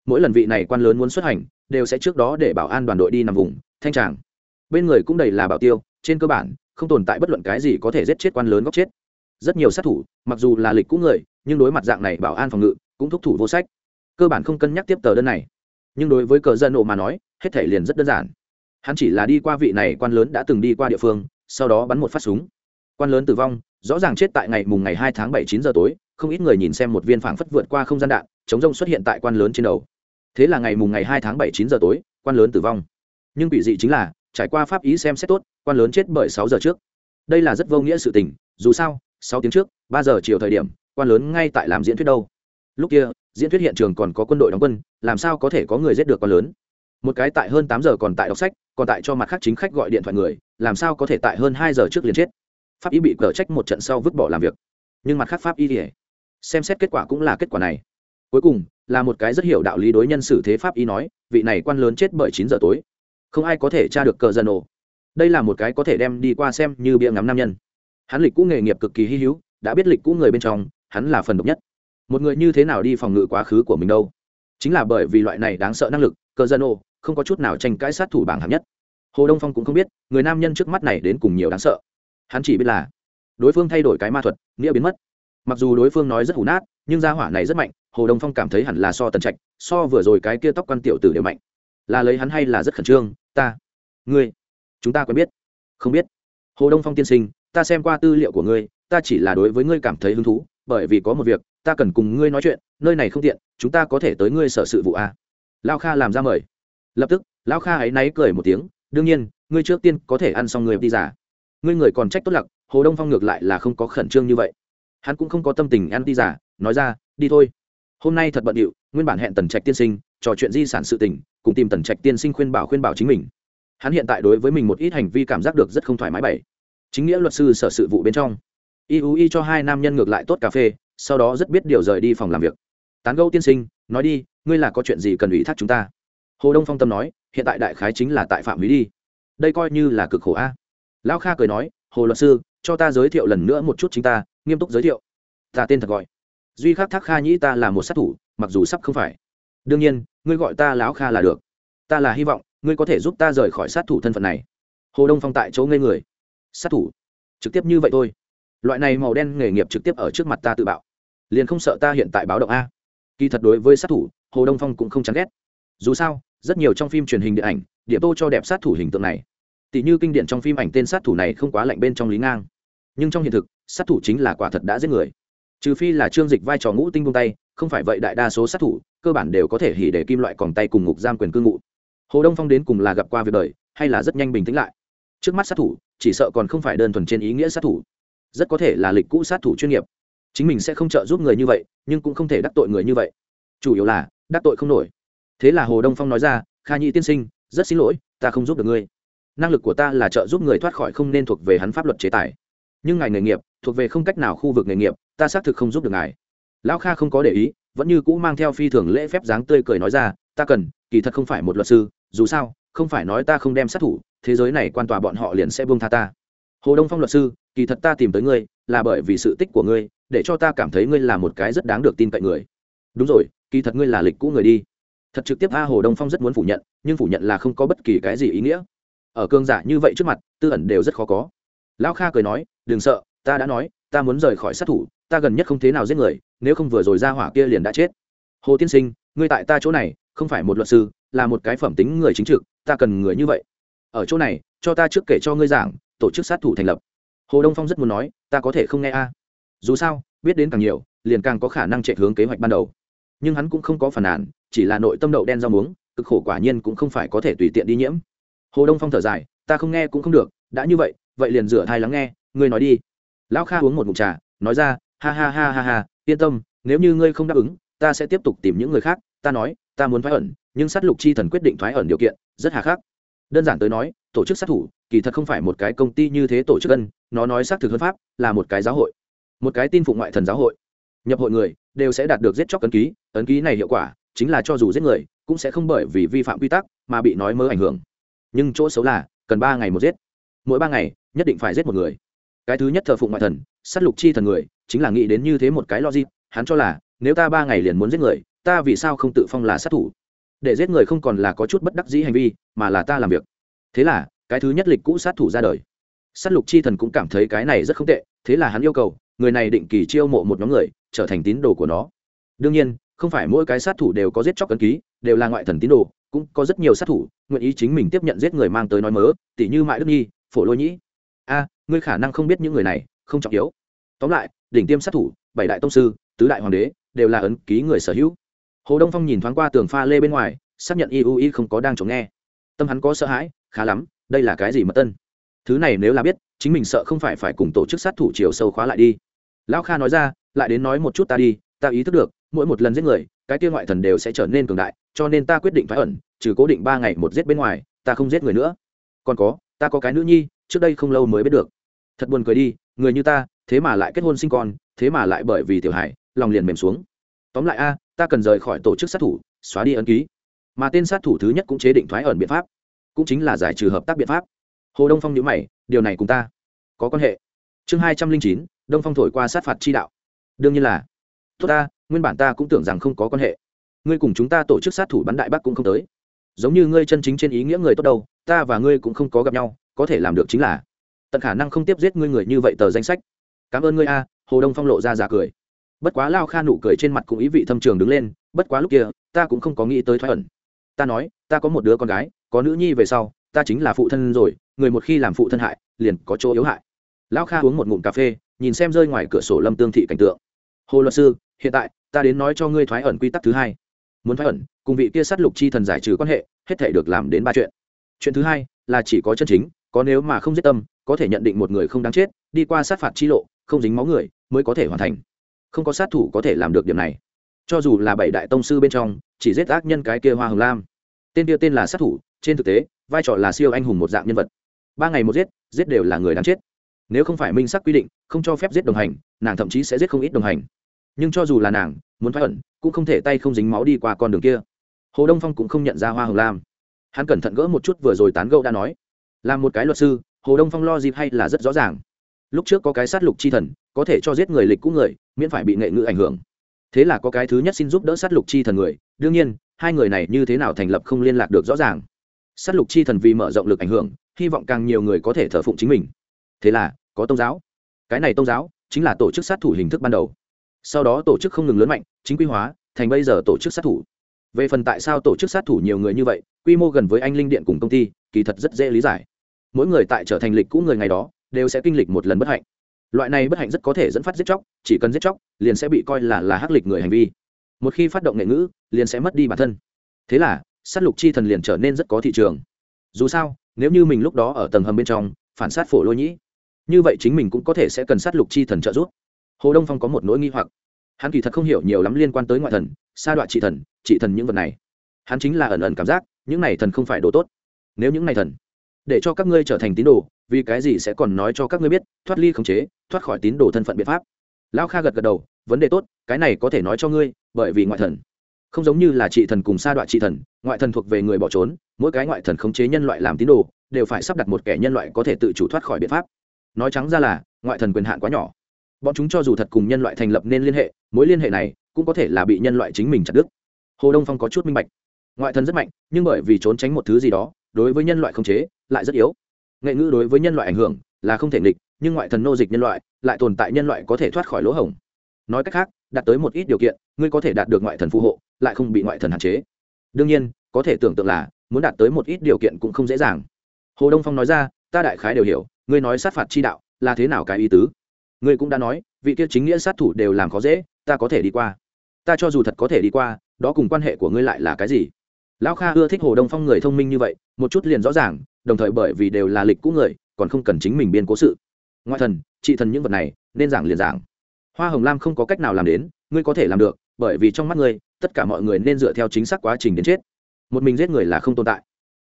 Mỗi lần vị này quan lớn muốn xuất hành, đều sẽ trước đó để bảo an đoàn đội đi nằm vùng, thanh tràng. Bên người cũng đầy là bảo tiêu, trên cơ bản, không tồn tại bất luận cái gì có thể giết chết quan lớn góc chết rất nhiều sát thủ, mặc dù là lịch cũ người, nhưng đối mặt dạng này bảo an phòng ngự, cũng thúc thủ vô sách. Cơ bản không cân nhắc tiếp tờ đơn này. Nhưng đối với cờ dân nộ mà nói, hết thể liền rất đơn giản. Hắn chỉ là đi qua vị này quan lớn đã từng đi qua địa phương, sau đó bắn một phát súng. Quan lớn tử vong, rõ ràng chết tại ngày mùng ngày hai tháng bảy chín giờ tối, không ít người nhìn xem một viên phảng phất vượt qua không gian đạn, chống rông xuất hiện tại quan lớn trên đầu. Thế là ngày mùng ngày hai tháng bảy chín giờ tối, quan lớn tử vong. Nhưng bị dị chính là, trải qua pháp ý xem xét tốt, quan lớn chết bởi sáu giờ trước. Đây là rất vô nghĩa sự tình, dù sao sáu tiếng trước, ba giờ chiều thời điểm, quan lớn ngay tại làm diễn thuyết đâu. Lúc kia, diễn thuyết hiện trường còn có quân đội đóng quân, làm sao có thể có người giết được quan lớn? Một cái tại hơn tám giờ còn tại đọc sách, còn tại cho mặt khác chính khách gọi điện thoại người, làm sao có thể tại hơn hai giờ trước liền chết? Pháp y bị cờ trách một trận sau vứt bỏ làm việc. Nhưng mặt khác pháp y thì xem xét kết quả cũng là kết quả này. Cuối cùng, là một cái rất hiểu đạo lý đối nhân xử thế pháp y nói, vị này quan lớn chết bởi chín giờ tối. Không ai có thể tra được cờ dân ồ. Đây là một cái có thể đem đi qua xem như bia ngắm nam nhân hắn lịch cũ nghề nghiệp cực kỳ hy hữu đã biết lịch cũ người bên trong hắn là phần độc nhất. Một người như thế nào đi phòng ngự quá khứ của mình đâu? Chính là bởi vì loại này đáng sợ năng lực cờ dân ô, không có chút nào tranh cãi sát thủ bảng hạng nhất. Hồ đông phong cũng không biết người nam nhân trước mắt này đến cùng nhiều đáng sợ. Hắn chỉ biết là đối phương thay đổi cái ma thuật nghĩa biến mất. Mặc dù đối phương nói rất hủ nát nhưng gia hỏa này rất mạnh hồ đông phong cảm thấy hẳn là so tần trạch so vừa rồi cái kia tóc quan tiểu tử đều mạnh. Là lấy hắn hay là rất khẩn trương ta ngươi chúng ta quen biết. Không biết. Hồ đông phong tiên sinh ta xem qua tư liệu của ngươi, ta chỉ là đối với ngươi cảm thấy hứng thú, bởi vì có một việc, ta cần cùng ngươi nói chuyện, nơi này không tiện, chúng ta có thể tới ngươi sở sự vụ a. Lao kha làm ra mời. Lập tức lao kha ấy náy cười một tiếng, đương nhiên, ngươi trước tiên có thể ăn xong người đi giả ngươi người còn trách tốt lặc, hồ đông phong ngược lại là không có khẩn trương như vậy. Hắn cũng không có tâm tình ăn đi giả nói ra, đi thôi. Hôm nay thật bận điệu, nguyên bản hẹn tần trạch tiên sinh, trò chuyện di sản sự tình, cùng tìm tần trạch tiên sinh khuyên bảo khuyên bảo chính mình. Hắn hiện tại đối với mình một ít hành vi cảm giác được rất không thoải mái bảy chính nghĩa luật sư sở sự vụ bên trong. Y u y cho hai nam nhân ngược lại tốt cà phê, sau đó rất biết điều rời đi phòng làm việc. Tán gâu tiên sinh, nói đi, ngươi là có chuyện gì cần ủy thác chúng ta? Hồ đông phong tâm nói, hiện tại đại khái chính là tại phạm hủy đi. Đây coi như là cực khổ a. Lão kha cười nói, hồ luật sư, cho ta giới thiệu lần nữa một chút chính ta, nghiêm túc giới thiệu. Ta tên thật gọi. Duy khắc thác kha nhĩ ta là một sát thủ, mặc dù sắp không phải. Đương nhiên, ngươi gọi ta lão kha là được. Ta là hy vọng, ngươi có thể giúp ta rời khỏi sát thủ thân phận này. Hồ đông phong tại chỗ ngây người sát thủ. Trực tiếp như vậy thôi. Loại này màu đen nghề nghiệp trực tiếp ở trước mặt ta tự bạo. Liền không sợ ta hiện tại báo động a. Kỳ thật đối với sát thủ, hồ đông phong cũng không chán ghét. Dù sao, rất nhiều trong phim truyền hình điện ảnh, điểm tô cho đẹp sát thủ hình tượng này. Tỷ như kinh điển trong phim ảnh tên sát thủ này không quá lạnh bên trong lý ngang. Nhưng trong hiện thực, sát thủ chính là quả thật đã giết người. Trừ phi là trương dịch vai trò ngũ tinh bung tay, không phải vậy đại đa số sát thủ, cơ bản đều có thể hỉ để kim loại còn tay cùng ngục giam quyền cư ngụ. Hồ đông phong đến cùng là gặp qua việc đời, hay là rất nhanh bình tĩnh lại. Trước mắt sát thủ chỉ sợ còn không phải đơn thuần trên ý nghĩa sát thủ. Rất có thể là lịch cũ sát thủ chuyên nghiệp. Chính mình sẽ không trợ giúp người như vậy, nhưng cũng không thể đắc tội người như vậy. Chủ yếu là, đắc tội không nổi. Thế là hồ đông phong nói ra, kha nhĩ tiên sinh, rất xin lỗi, ta không giúp được ngươi. Năng lực của ta là trợ giúp người thoát khỏi không nên thuộc về hắn pháp luật chế tài. Nhưng ngài nghề nghiệp, thuộc về không cách nào khu vực nghề nghiệp, ta xác thực không giúp được ngài. Lão kha không có để ý, vẫn như cũ mang theo phi thường lễ phép dáng tươi cười nói ra, ta cần, kỳ thật không phải một luật sư, dù sao, không phải nói ta không đem sát thủ thế giới này quan tòa bọn họ liền sẽ buông tha ta. Hồ đông phong luật sư, kỳ thật ta tìm tới ngươi là bởi vì sự tích của ngươi, để cho ta cảm thấy ngươi là một cái rất đáng được tin cậy người. Đúng rồi, kỳ thật ngươi là lịch cũ người đi. Thật trực tiếp a hồ đông phong rất muốn phủ nhận, nhưng phủ nhận là không có bất kỳ cái gì ý nghĩa. Ở cương giả như vậy trước mặt, tư ẩn đều rất khó có. Lão kha cười nói, đừng sợ, ta đã nói, ta muốn rời khỏi sát thủ, ta gần nhất không thế nào giết người, nếu không vừa rồi ra hỏa kia liền đã chết. Hồ tiên sinh, ngươi tại ta chỗ này, không phải một luật sư, là một cái phẩm tính người chính trực, ta cần người như vậy ở chỗ này, cho ta trước kể cho ngươi giảng, tổ chức sát thủ thành lập. Hồ đông phong rất muốn nói, ta có thể không nghe a. Dù sao, biết đến càng nhiều, liền càng có khả năng chạy hướng kế hoạch ban đầu. Nhưng hắn cũng không có phản nàn, chỉ là nội tâm đậu đen rau muống, cực khổ quả nhiên cũng không phải có thể tùy tiện đi nhiễm. Hồ đông phong thở dài, ta không nghe cũng không được, đã như vậy vậy liền rửa thai lắng nghe, ngươi nói đi. Lão kha uống một mụn trà, nói ra, ha ha ha ha ha, yên tâm, nếu như ngươi không đáp ứng, ta sẽ tiếp tục tìm những người khác, ta nói, ta muốn thoái ẩn, nhưng sát lục chi thần quyết định thoái ẩn điều kiện, rất hà khắc đơn giản tới nói, tổ chức sát thủ, kỳ thật không phải một cái công ty như thế tổ chức ân, nó nói xác thực hơn pháp, là một cái giáo hội. Một cái tin phụng ngoại thần giáo hội. Nhập hội người, đều sẽ đạt được giết chóc ấn ký ấn ký này hiệu quả, chính là cho dù giết người, cũng sẽ không bởi vì vi phạm quy tắc, mà bị nói mơ ảnh hưởng. Nhưng chỗ xấu là, cần ba ngày một giết. Mỗi ba ngày, nhất định phải giết một người. Cái thứ nhất thờ phụng ngoại thần s á t lục chi thần người, chính là nghĩ đến như thế một cái logic, hắn cho là, nếu ta ba ngày liền muốn giết người, ta vì sao không tự phong là sát thủ? Để giết người không còn là có chút bất đắc dĩ hành vi, mà là ta làm việc. Thế là, cái thứ nhất lịch cũ sát thủ ra đời. S á t lục chi thần cũng cảm thấy cái này rất không tệ, thế là hắn yêu cầu, người này định kỳ chiêu mộ một nhóm người, trở thành tín đồ của nó. Đương nhiên, không phải mỗi cái sát thủ đều có giết chóc cấn ký, đều là ngoại thần tín đồ, cũng có rất nhiều sát thủ, nguyện ý chính mình tiếp nhận giết người mang tới nói mớ tỷ như mại đức nhi, phổ lôi nhĩ. A, ngươi khả năng không biết những người này, không trọng yếu. Tóm lại, đỉnh tiêm sát thủ, bảy đại tông sư, tứ đại hoàng đế, đều là ấn ký người sở hữu hồ đông phong nhìn thoáng qua tường pha lê bên ngoài, xác nhận iui không có đang chống nghe. Tâm hắn có sợ hãi, khá lắm, đây là cái gì mà tân? Thứ này nếu là biết, chính mình sợ không phải phải cùng tổ chức sát thủ chiều sâu khóa lại đi. Lão kha nói ra, lại đến nói một chút ta đi, ta ý thức được, mỗi một lần giết người, cái kia ngoại thần đều sẽ trở nên cường đại, cho nên ta quyết định phải ẩn, trừ cố định ba ngày một giết bên ngoài, ta không giết người nữa. Còn có, ta có cái nữ nhi, trước đây không lâu mới biết được. Thật buồn cười đi, người như ta, thế mà lại kết hôn sinh con, thế mà lại bởi vì tiểu hải lòng liền mềm xuống tóm lại a, ta cần rời khỏi tổ chức sát thủ, xóa đi ấn ký. Mà tên sát thủ thứ nhất cũng chế định thoái ẩn biện pháp, cũng chính là giải trừ hợp tác biện pháp. Hồ đông phong nhữ mày, điều này cùng ta có quan hệ. Chương hai trăm linh chín, đông phong thổi qua sát phạt chi đạo. Đương nhiên là, tốt ta, nguyên bản ta cũng tưởng rằng không có quan hệ. Ngươi cùng chúng ta tổ chức sát thủ bắn đại bắc cũng không tới. Giống như ngươi chân chính trên ý nghĩa người tốt đâu, ta và ngươi cũng không có gặp nhau, có thể làm được chính là tận khả năng không tiếp giết ngươi người như vậy tờ danh sách. Cảm ơn ngươi a, hồ đông phong lộ ra giả cười bất quá lao kha nụ cười trên mặt cũng ý vị thâm trường đứng lên, bất quá lúc kia, ta cũng không có nghĩ tới thoái ẩn. Ta nói, ta có một đứa con gái, có nữ nhi về sau, ta chính là phụ thân rồi, người một khi làm phụ thân hại, liền có chỗ yếu hại. Lão kha uống một ngụm cà phê, nhìn xem rơi ngoài cửa sổ lâm tương thị cảnh tượng. Hồ luật sư, hiện tại, ta đến nói cho ngươi thoái ẩn quy tắc thứ hai. Muốn thoái ẩn, cùng vị kia sát lục chi thần giải trừ quan hệ, hết thể được làm đến ba chuyện. Chuyện thứ hai, là chỉ có chân chính, có nếu mà không giết tâm, có thể nhận định một người không đáng chết, đi qua sát phạt chi lộ, không dính máu người, mới có thể hoàn thành không có sát thủ có thể làm được điểm này. Cho dù là bảy đại tông sư bên trong, chỉ giết ác nhân cái kia hoa hồng lam. Tên kia tên là sát thủ, trên thực tế, vai trò là siêu anh hùng một dạng nhân vật. Ba ngày một giết giết đều là người đáng chết. Nếu không phải minh sắc quy định, không cho phép giết đồng hành, nàng thậm chí sẽ giết không ít đồng hành. Nhưng cho dù là nàng, muốn thoát ẩn, cũng không thể tay không dính máu đi qua con đường kia. Hồ đông phong cũng không nhận ra hoa hồng lam. Hắn cẩn thận gỡ một chút vừa rồi tán gẫu đã nói. Là một cái luật sư, hồ đông phong lo dịp hay là rất rõ ràng lúc trước có cái sát lục chi thần, có thể cho giết người lịch cũ người, miễn phải bị nghệ ngữ ảnh hưởng. Thế là có cái thứ nhất xin giúp đỡ sát lục chi thần người, đương nhiên, hai người này như thế nào thành lập không liên lạc được rõ ràng. Sát lục chi thần vì mở rộng lực ảnh hưởng, hy vọng càng nhiều người có thể thờ phụng chính mình. Thế là, có tôn giáo. Cái này tôn giáo chính là tổ chức sát thủ hình thức ban đầu. Sau đó tổ chức không ngừng lớn mạnh, chính quy hóa, thành bây giờ tổ chức sát thủ. Về phần tại sao tổ chức sát thủ nhiều người như vậy, quy mô gần với anh linh điện cùng công ty, kỳ thật rất dễ lý giải. Mỗi người tại trở thành lịch cũ người ngày đó đều sẽ kinh lịch một lần bất hạnh. Loại này bất hạnh rất có thể dẫn phát giết chóc, chỉ cần giết chóc, liền sẽ bị coi là là hắc lịch người hành vi. Một khi phát động nghệ ngữ, liền sẽ mất đi bản thân. Thế là s á t lục chi thần liền trở nên rất có thị trường. Dù sao, nếu như mình lúc đó ở tầng hầm bên trong, phản sát phổ lôi nhĩ, như vậy chính mình cũng có thể sẽ cần sát lục chi thần trợ giúp. Hồ đông phong có một nỗi nghi hoặc. Hắn kỳ thật không hiểu nhiều lắm liên quan tới ngoại thần, sa đoạn trị thần trị thần những vật này. Hắn chính là ẩn ẩn cảm giác, những này thần không phải đồ tốt. Nếu những này thần để cho các ngươi trở thành tín đồ, vì cái gì sẽ còn nói cho các ngươi biết, thoát ly khống chế, thoát khỏi tín đồ thân phận biện pháp. Lão kha gật gật đầu, vấn đề tốt, cái này có thể nói cho ngươi, bởi vì ngoại thần, không giống như là trị thần cùng sa đoạn trị thần, ngoại thần thuộc về người bỏ trốn, mỗi cái ngoại thần khống chế nhân loại làm tín đồ, đều phải sắp đặt một kẻ nhân loại có thể tự chủ thoát khỏi biện pháp. Nói trắng ra là, ngoại thần quyền hạn quá nhỏ. Bọn chúng cho dù thật cùng nhân loại thành lập nên liên hệ, mối liên hệ này cũng có thể là bị nhân loại chính mình chặt đứt. Hồ đông phong có chút minh bạch. Ngoại thần rất mạnh, nhưng bởi vì trốn tránh một thứ gì đó đối với nhân loại không chế lại rất yếu. Nghệ ngữ đối với nhân loại ảnh hưởng là không thể nghịch, nhưng ngoại thần nô dịch nhân loại lại tồn tại nhân loại có thể thoát khỏi lỗ hổng. Nói cách khác, đạt tới một ít điều kiện, ngươi có thể đạt được ngoại thần phù hộ, lại không bị ngoại thần hạn chế. Đương nhiên, có thể tưởng tượng là muốn đạt tới một ít điều kiện cũng không dễ dàng. Hồ đông phong nói ra, ta đại khái đều hiểu, ngươi nói sát phạt chi đạo là thế nào cái ý tứ? Ngươi cũng đã nói, vị kia chính nghĩa sát thủ đều làm khó dễ, ta có thể đi qua. Ta cho dù thật có thể đi qua, đó cùng quan hệ của ngươi lại là cái gì? Lão kha ưa thích hồ đông phong người thông minh như vậy, một chút liền rõ ràng, đồng thời bởi vì đều là lịch cũ người, còn không cần chính mình biên cố sự. Ngoại thần, trị thần những vật này, nên giảng liền giảng. Hoa hồng lam không có cách nào làm đến, ngươi có thể làm được, bởi vì trong mắt ngươi, tất cả mọi người nên dựa theo chính xác quá trình đến chết. Một mình giết người là không tồn tại.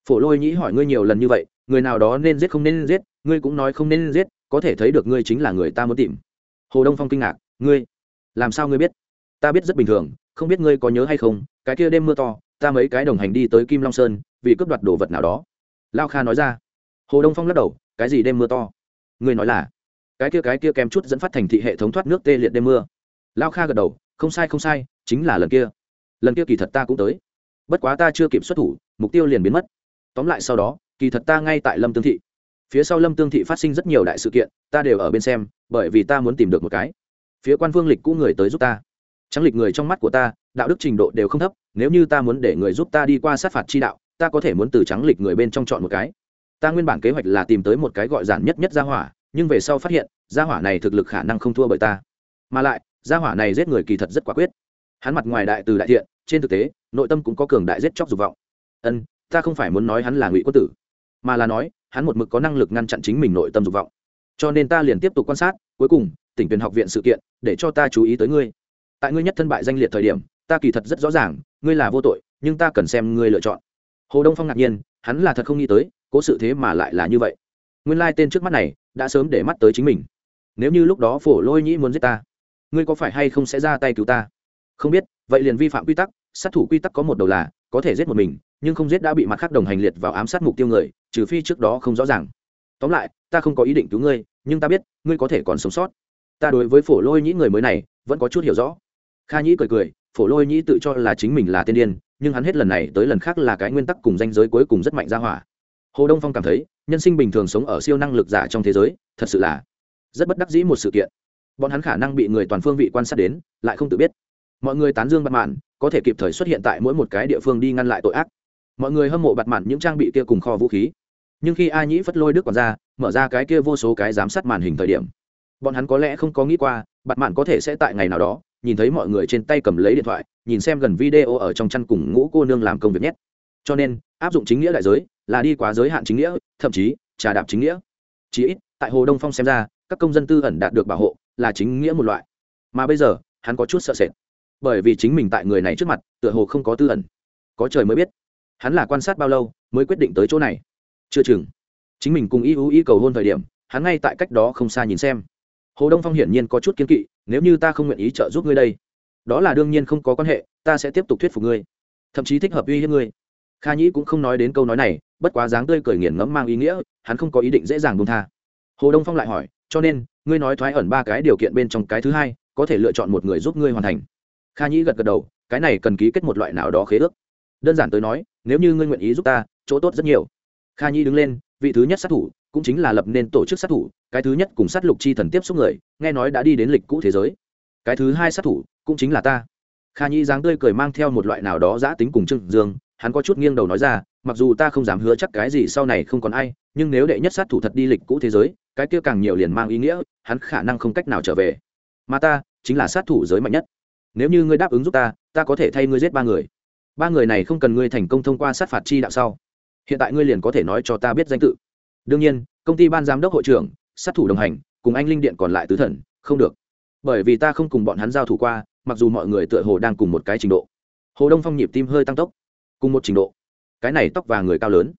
Phổ lôi nhĩ hỏi ngươi nhiều lần như vậy, người nào đó nên giết không nên giết, ngươi cũng nói không nên giết, có thể thấy được ngươi chính là người ta muốn tìm. Hồ đông phong kinh ngạc, ngươi, làm sao ngươi biết? Ta biết rất bình thường, không biết ngươi có nhớ hay không, cái kia đêm mưa to ta mấy cái đồng hành đi tới kim long sơn, vì cướp đoạt đồ vật nào đó. Lao kha nói ra. Hồ đông phong lắc đầu, cái gì đêm mưa to? Ngươi nói là, cái kia cái kia kém chút dẫn phát thành thị hệ thống thoát nước tê liệt đêm mưa. Lao kha gật đầu, không sai không sai, chính là lần kia. Lần kia kỳ thật ta cũng tới. Bất quá ta chưa kịp xuất thủ, mục tiêu liền biến mất. Tóm lại sau đó, kỳ thật ta ngay tại lâm tương thị. Phía sau lâm tương thị phát sinh rất nhiều đại sự kiện, ta đều ở bên xem, bởi vì ta muốn tìm được một cái. Phía quan phương lịch cũ người tới giúp ta. Trắng lịch người trong mắt của ta, đạo đức trình độ đều không thấp nếu như ta muốn để người giúp ta đi qua sát phạt chi đạo, ta có thể muốn từ trắng lịch người bên trong chọn một cái. Ta nguyên bản kế hoạch là tìm tới một cái gọi giản nhất nhất gia hỏa, nhưng về sau phát hiện, gia hỏa này thực lực khả năng không thua bởi ta. Mà lại, gia hỏa này giết người kỳ thật rất quả quyết. Hắn mặt ngoài đại từ đại thiện, trên thực tế, nội tâm cũng có cường đại giết chóc dục vọng. Ân, ta không phải muốn nói hắn là ngụy quân tử, mà là nói, hắn một mực có năng lực ngăn chặn chính mình nội tâm dục vọng. Cho nên ta liền tiếp tục quan sát, cuối cùng, tỉnh tuyển học viện sự kiện, để cho ta chú ý tới ngươi. Tại ngươi nhất thân bại danh liệt thời điểm ta kỳ thật rất rõ ràng, ngươi là vô tội, nhưng ta cần xem ngươi lựa chọn. Hồ đông phong ngạc nhiên, hắn là thật không nghĩ tới, cố sự thế mà lại là như vậy. Nguyên Lai tên trước mắt này, đã sớm để mắt tới chính mình. Nếu như lúc đó phổ lôi nhĩ muốn giết ta, ngươi có phải hay không sẽ ra tay cứu ta? Không biết, vậy liền vi phạm quy tắc, sát thủ quy tắc có một đầu là, có thể giết một mình, nhưng không giết đã bị mặt khác đồng hành liệt vào ám sát mục tiêu người, trừ phi trước đó không rõ ràng. Tóm lại, ta không có ý định cứu ngươi, nhưng ta biết, ngươi có thể còn sống sót. Ta đối với phổ lôi nhĩ người mới này, vẫn có chút hiểu rõ kha nhĩ cười cười, phổ lôi nhĩ tự cho là chính mình là tiên điên, nhưng hắn hết lần này tới lần khác là cái nguyên tắc cùng danh giới cuối cùng rất mạnh ra hỏa. Hồ đông phong cảm thấy, nhân sinh bình thường sống ở siêu năng lực giả trong thế giới, thật sự là rất bất đắc dĩ một sự kiện. Bọn hắn khả năng bị người toàn phương vị quan sát đến, lại không tự biết. Mọi người tán dương bặt mạn, có thể kịp thời xuất hiện tại mỗi một cái địa phương đi ngăn lại tội ác. Mọi người hâm mộ bặt mạn những trang bị kia cùng kho vũ khí. Nhưng khi a nhĩ phất lôi đức còn ra, mở ra cái kia vô số cái giám sát màn hình thời điểm, bọn hắn có lẽ không có nghĩ qua bặt mạn có thể sẽ tại ngày nào đó nhìn thấy mọi người trên tay cầm lấy điện thoại, nhìn xem gần video ở trong chăn cùng ngũ cô nương làm công việc nhét cho nên, áp dụng chính nghĩa đại giới là đi quá giới hạn chính nghĩa, thậm chí trà đạp chính nghĩa. Chí ít, tại hồ đông phong xem ra, các công dân tư ẩn đạt được bảo hộ là chính nghĩa một loại. Mà bây giờ, hắn có chút sợ sệt. Bởi vì chính mình tại người này trước mặt, tựa hồ không có tư ẩn. Có trời mới biết. Hắn là quan sát bao lâu mới quyết định tới chỗ này? Chưa chừng. Chính mình cùng y ưu y cầu hôn thời điểm, hắn ngay tại cách đó không xa nhìn xem. Hồ đông phong hiển nhiên có chút kiên kỵ nếu như ta không nguyện ý trợ giúp ngươi đây, đó là đương nhiên không có quan hệ, ta sẽ tiếp tục thuyết phục ngươi, thậm chí thích hợp uy hiếp ngươi. Kha nhĩ cũng không nói đến câu nói này, bất quá dáng tươi cười nghiền ngẫm mang ý nghĩa, hắn không có ý định dễ dàng buông tha. Hồ đông phong lại hỏi, cho nên, ngươi nói thoái ẩn ba cái điều kiện bên trong cái thứ hai, có thể lựa chọn một người giúp ngươi hoàn thành? Kha nhĩ gật gật đầu, cái này cần ký kết một loại nào đó khế ước. Đơn giản tới nói, nếu như ngươi nguyện ý giúp ta, chỗ tốt rất nhiều. Kha nhĩ đứng lên, vị thứ nhất sát thủ cũng chính là lập nên tổ chức sát thủ cái thứ nhất cùng sát lục chi thần tiếp xúc người, nghe nói đã đi đến lịch cũ thế giới. Cái thứ hai sát thủ cũng chính là ta. Kha nhĩ dáng tươi cười mang theo một loại nào đó giã tính cùng trương dương, hắn có chút nghiêng đầu nói ra, mặc dù ta không dám hứa chắc cái gì sau này không còn ai, nhưng nếu đệ nhất sát thủ thật đi lịch cũ thế giới, cái kia càng nhiều liền mang ý nghĩa, hắn khả năng không cách nào trở về. Mà ta chính là sát thủ giới mạnh nhất. Nếu như ngươi đáp ứng giúp ta ta có thể thay ngươi giết ba người. Ba người này không cần ngươi thành công thông qua sát phạt chi đạo sau. Hiện tại ngươi liền có thể nói cho ta biết danh tự. Đương nhiên, công ty ban giám đốc hội trưởng sát thủ đồng hành, cùng anh linh điện còn lại tứ thần, không được. Bởi vì ta không cùng bọn hắn giao thủ qua, mặc dù mọi người tựa hồ đang cùng một cái trình độ. Hồ đông phong nhịp tim hơi tăng tốc. Cùng một trình độ. Cái này tóc và người cao lớn.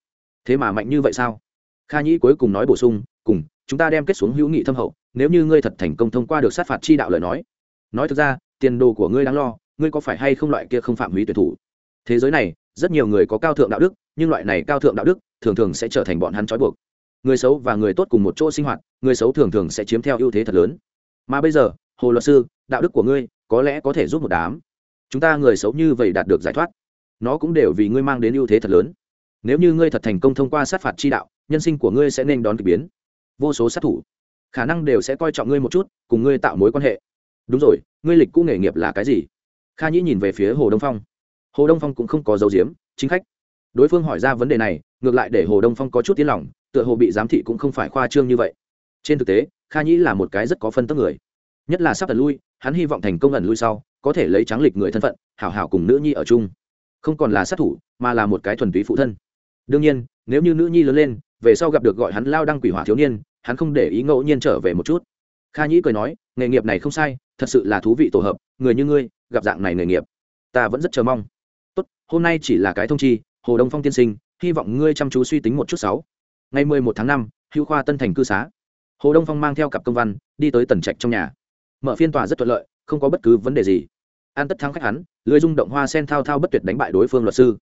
Thế mà mạnh như vậy sao? Kha nhĩ cuối cùng nói bổ sung, cùng, chúng ta đem kết xuống hữu nghị thâm hậu, nếu như ngươi thật thành công thông qua được sát phạt chi đạo lời nói. Nói thực ra, tiền đồ của ngươi đáng lo, ngươi có phải hay không loại kia không phạm hủy tuyển thủ? Thế giới này, rất nhiều người có cao thượng đạo đức, nhưng loại này cao thượng đạo đức thường thường sẽ trở thành bọn hắn trói buộc người xấu và người tốt cùng một chỗ sinh hoạt, người xấu thường thường sẽ chiếm theo ưu thế thật lớn. Mà bây giờ, hồ luật sư, đạo đức của ngươi, có lẽ có thể giúp một đám. Chúng ta người xấu như vậy đạt được giải thoát. Nó cũng đều vì ngươi mang đến ưu thế thật lớn. Nếu như ngươi thật thành công thông qua sát phạt chi đạo, nhân sinh của ngươi sẽ nên đón k ỳ biến. Vô số sát thủ. Khả năng đều sẽ coi trọng ngươi một chút, cùng ngươi tạo mối quan hệ. Đúng rồi, ngươi lịch cũ nghề nghiệp là cái gì? Kha nhĩ nhìn về phía hồ đông phong. Hồ đông phong cũng không có dấu diếm chính khách. Đối phương hỏi ra vấn đề này, ngược lại để hồ đông phong có chút tiến lòng tựa hồ bị giám thị cũng không phải khoa trương như vậy. Trên thực tế, kha nhĩ là một cái rất có phân tức người. Nhất là sắp tần lui, hắn hy vọng thành công ẩn lui sau, có thể lấy trắng lịch người thân phận, hảo hảo cùng nữ nhi ở chung. Không còn là sát thủ, mà là một cái thuần túy phụ thân. Đương nhiên, nếu như nữ nhi lớn lên, về sau gặp được gọi hắn lao đăng quỷ hỏa thiếu niên, hắn không để ý ngẫu nhiên trở về một chút. Kha nhĩ cười nói, nghề nghiệp này không sai, thật sự là thú vị tổ hợp, người như ngươi, gặp dạng này nghề nghiệp, ta vẫn rất chờ mong. Tốt, hôm nay chỉ là cái thông chi, hồ đông phong tiên sinh, hy vọng ngươi chăm chú suy tính một chút sáu ngày mười một tháng năm, hữu khoa tân thành cư xá. Hồ đông phong mang theo cặp công văn, đi tới tần trạch trong nhà. Mở phiên tòa rất thuận lợi, không có bất cứ vấn đề gì. An tất thắng khách hắn lưới rung động hoa sen thao thao bất tuyệt đánh bại đối phương luật sư.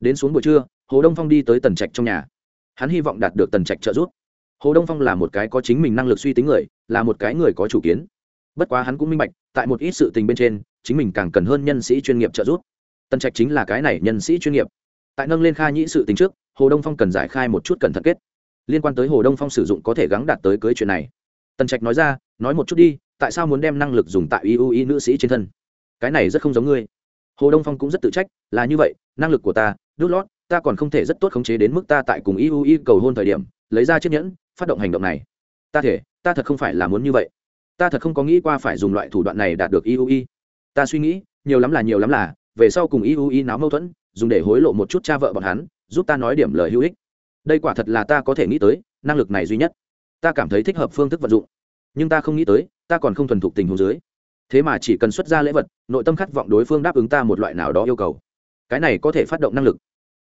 Đến xuống buổi trưa, hồ đông phong đi tới tần trạch trong nhà. Hắn hy vọng đạt được tần trạch trợ giúp. Hồ đông phong là một cái có chính mình năng lực suy tính người, là một cái người có chủ kiến. Bất quá hắn cũng minh bạch, tại một ít sự tình bên trên, chính mình càng cần hơn nhân sĩ chuyên nghiệp trợ giúp. Tần trạch chính là cái này nhân sĩ chuyên nghiệp. Tại nâng lên kha nhĩ sự tính trước, hồ đông phong cần giải khai một chút cẩn thận kết liên quan tới hồ đông phong sử dụng có thể gắng đạt tới cưới chuyện này. Tần trạch nói ra, nói một chút đi, tại sao muốn đem năng lực dùng tại iui nữ sĩ trên thân? Cái này rất không giống ngươi. Hồ đông phong cũng rất tự trách, là như vậy, năng lực của ta đút lót, ta còn không thể rất tốt khống chế đến mức ta tại cùng iui cầu hôn thời điểm, lấy ra chiếc nhẫn, phát động hành động này. Ta thể, ta thật không phải là muốn như vậy. Ta thật không có nghĩ qua phải dùng loại thủ đoạn này đạt được iui ta suy nghĩ, nhiều lắm là nhiều lắm là, về sau cùng iui náo mâu thuẫn, dùng để hối lộ một chút cha vợ bọn hắn, giúp ta nói điểm lời hữu ích đây quả thật là ta có thể nghĩ tới, năng lực này duy nhất. Ta cảm thấy thích hợp phương thức vận dụng. Nhưng ta không nghĩ tới, ta còn không thuần thục tình huống dưới. Thế mà chỉ cần xuất ra lễ vật, nội tâm khát vọng đối phương đáp ứng ta một loại nào đó yêu cầu. Cái này có thể phát động năng lực.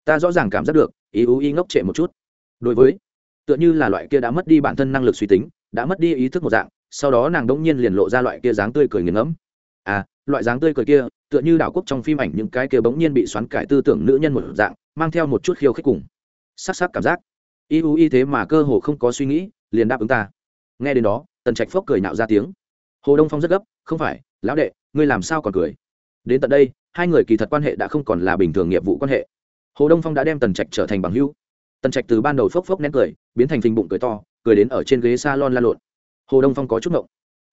Ta rõ ràng cảm giác được, ý ú y ngốc trệ một chút. Đối với, tựa như là loại kia đã mất đi bản thân năng lực suy tính, đã mất đi ý thức một dạng, sau đó nàng đống nhiên liền lộ ra loại kia dáng tươi cười nghiền ngẫm. À loại dáng tươi cười kia, tựa như đảo quốc trong phim ảnh những cái kia bỗng nhiên bị xoắn cải tư tưởng nữ nhân một dạng, mang theo một chút khiêu khích cùng sắc sắc cảm giác. Y u y thế mà cơ hồ không có suy nghĩ, liền đáp ứng ta. Nghe đến đó, tần trạch phốc cười nạo ra tiếng. Hồ đông phong rất gấp, không phải, lão đệ, ngươi làm sao còn cười? Đến tận đây, hai người kỳ thật quan hệ đã không còn là bình thường nghiệp vụ quan hệ. Hồ đông phong đã đem tần trạch trở thành bằng hữu. Tần trạch từ ban đầu phốc phốc nén cười, biến thành phình bụng cười to, cười đến ở trên ghế s a lon la lộn. Hồ đông phong có chút ngộng.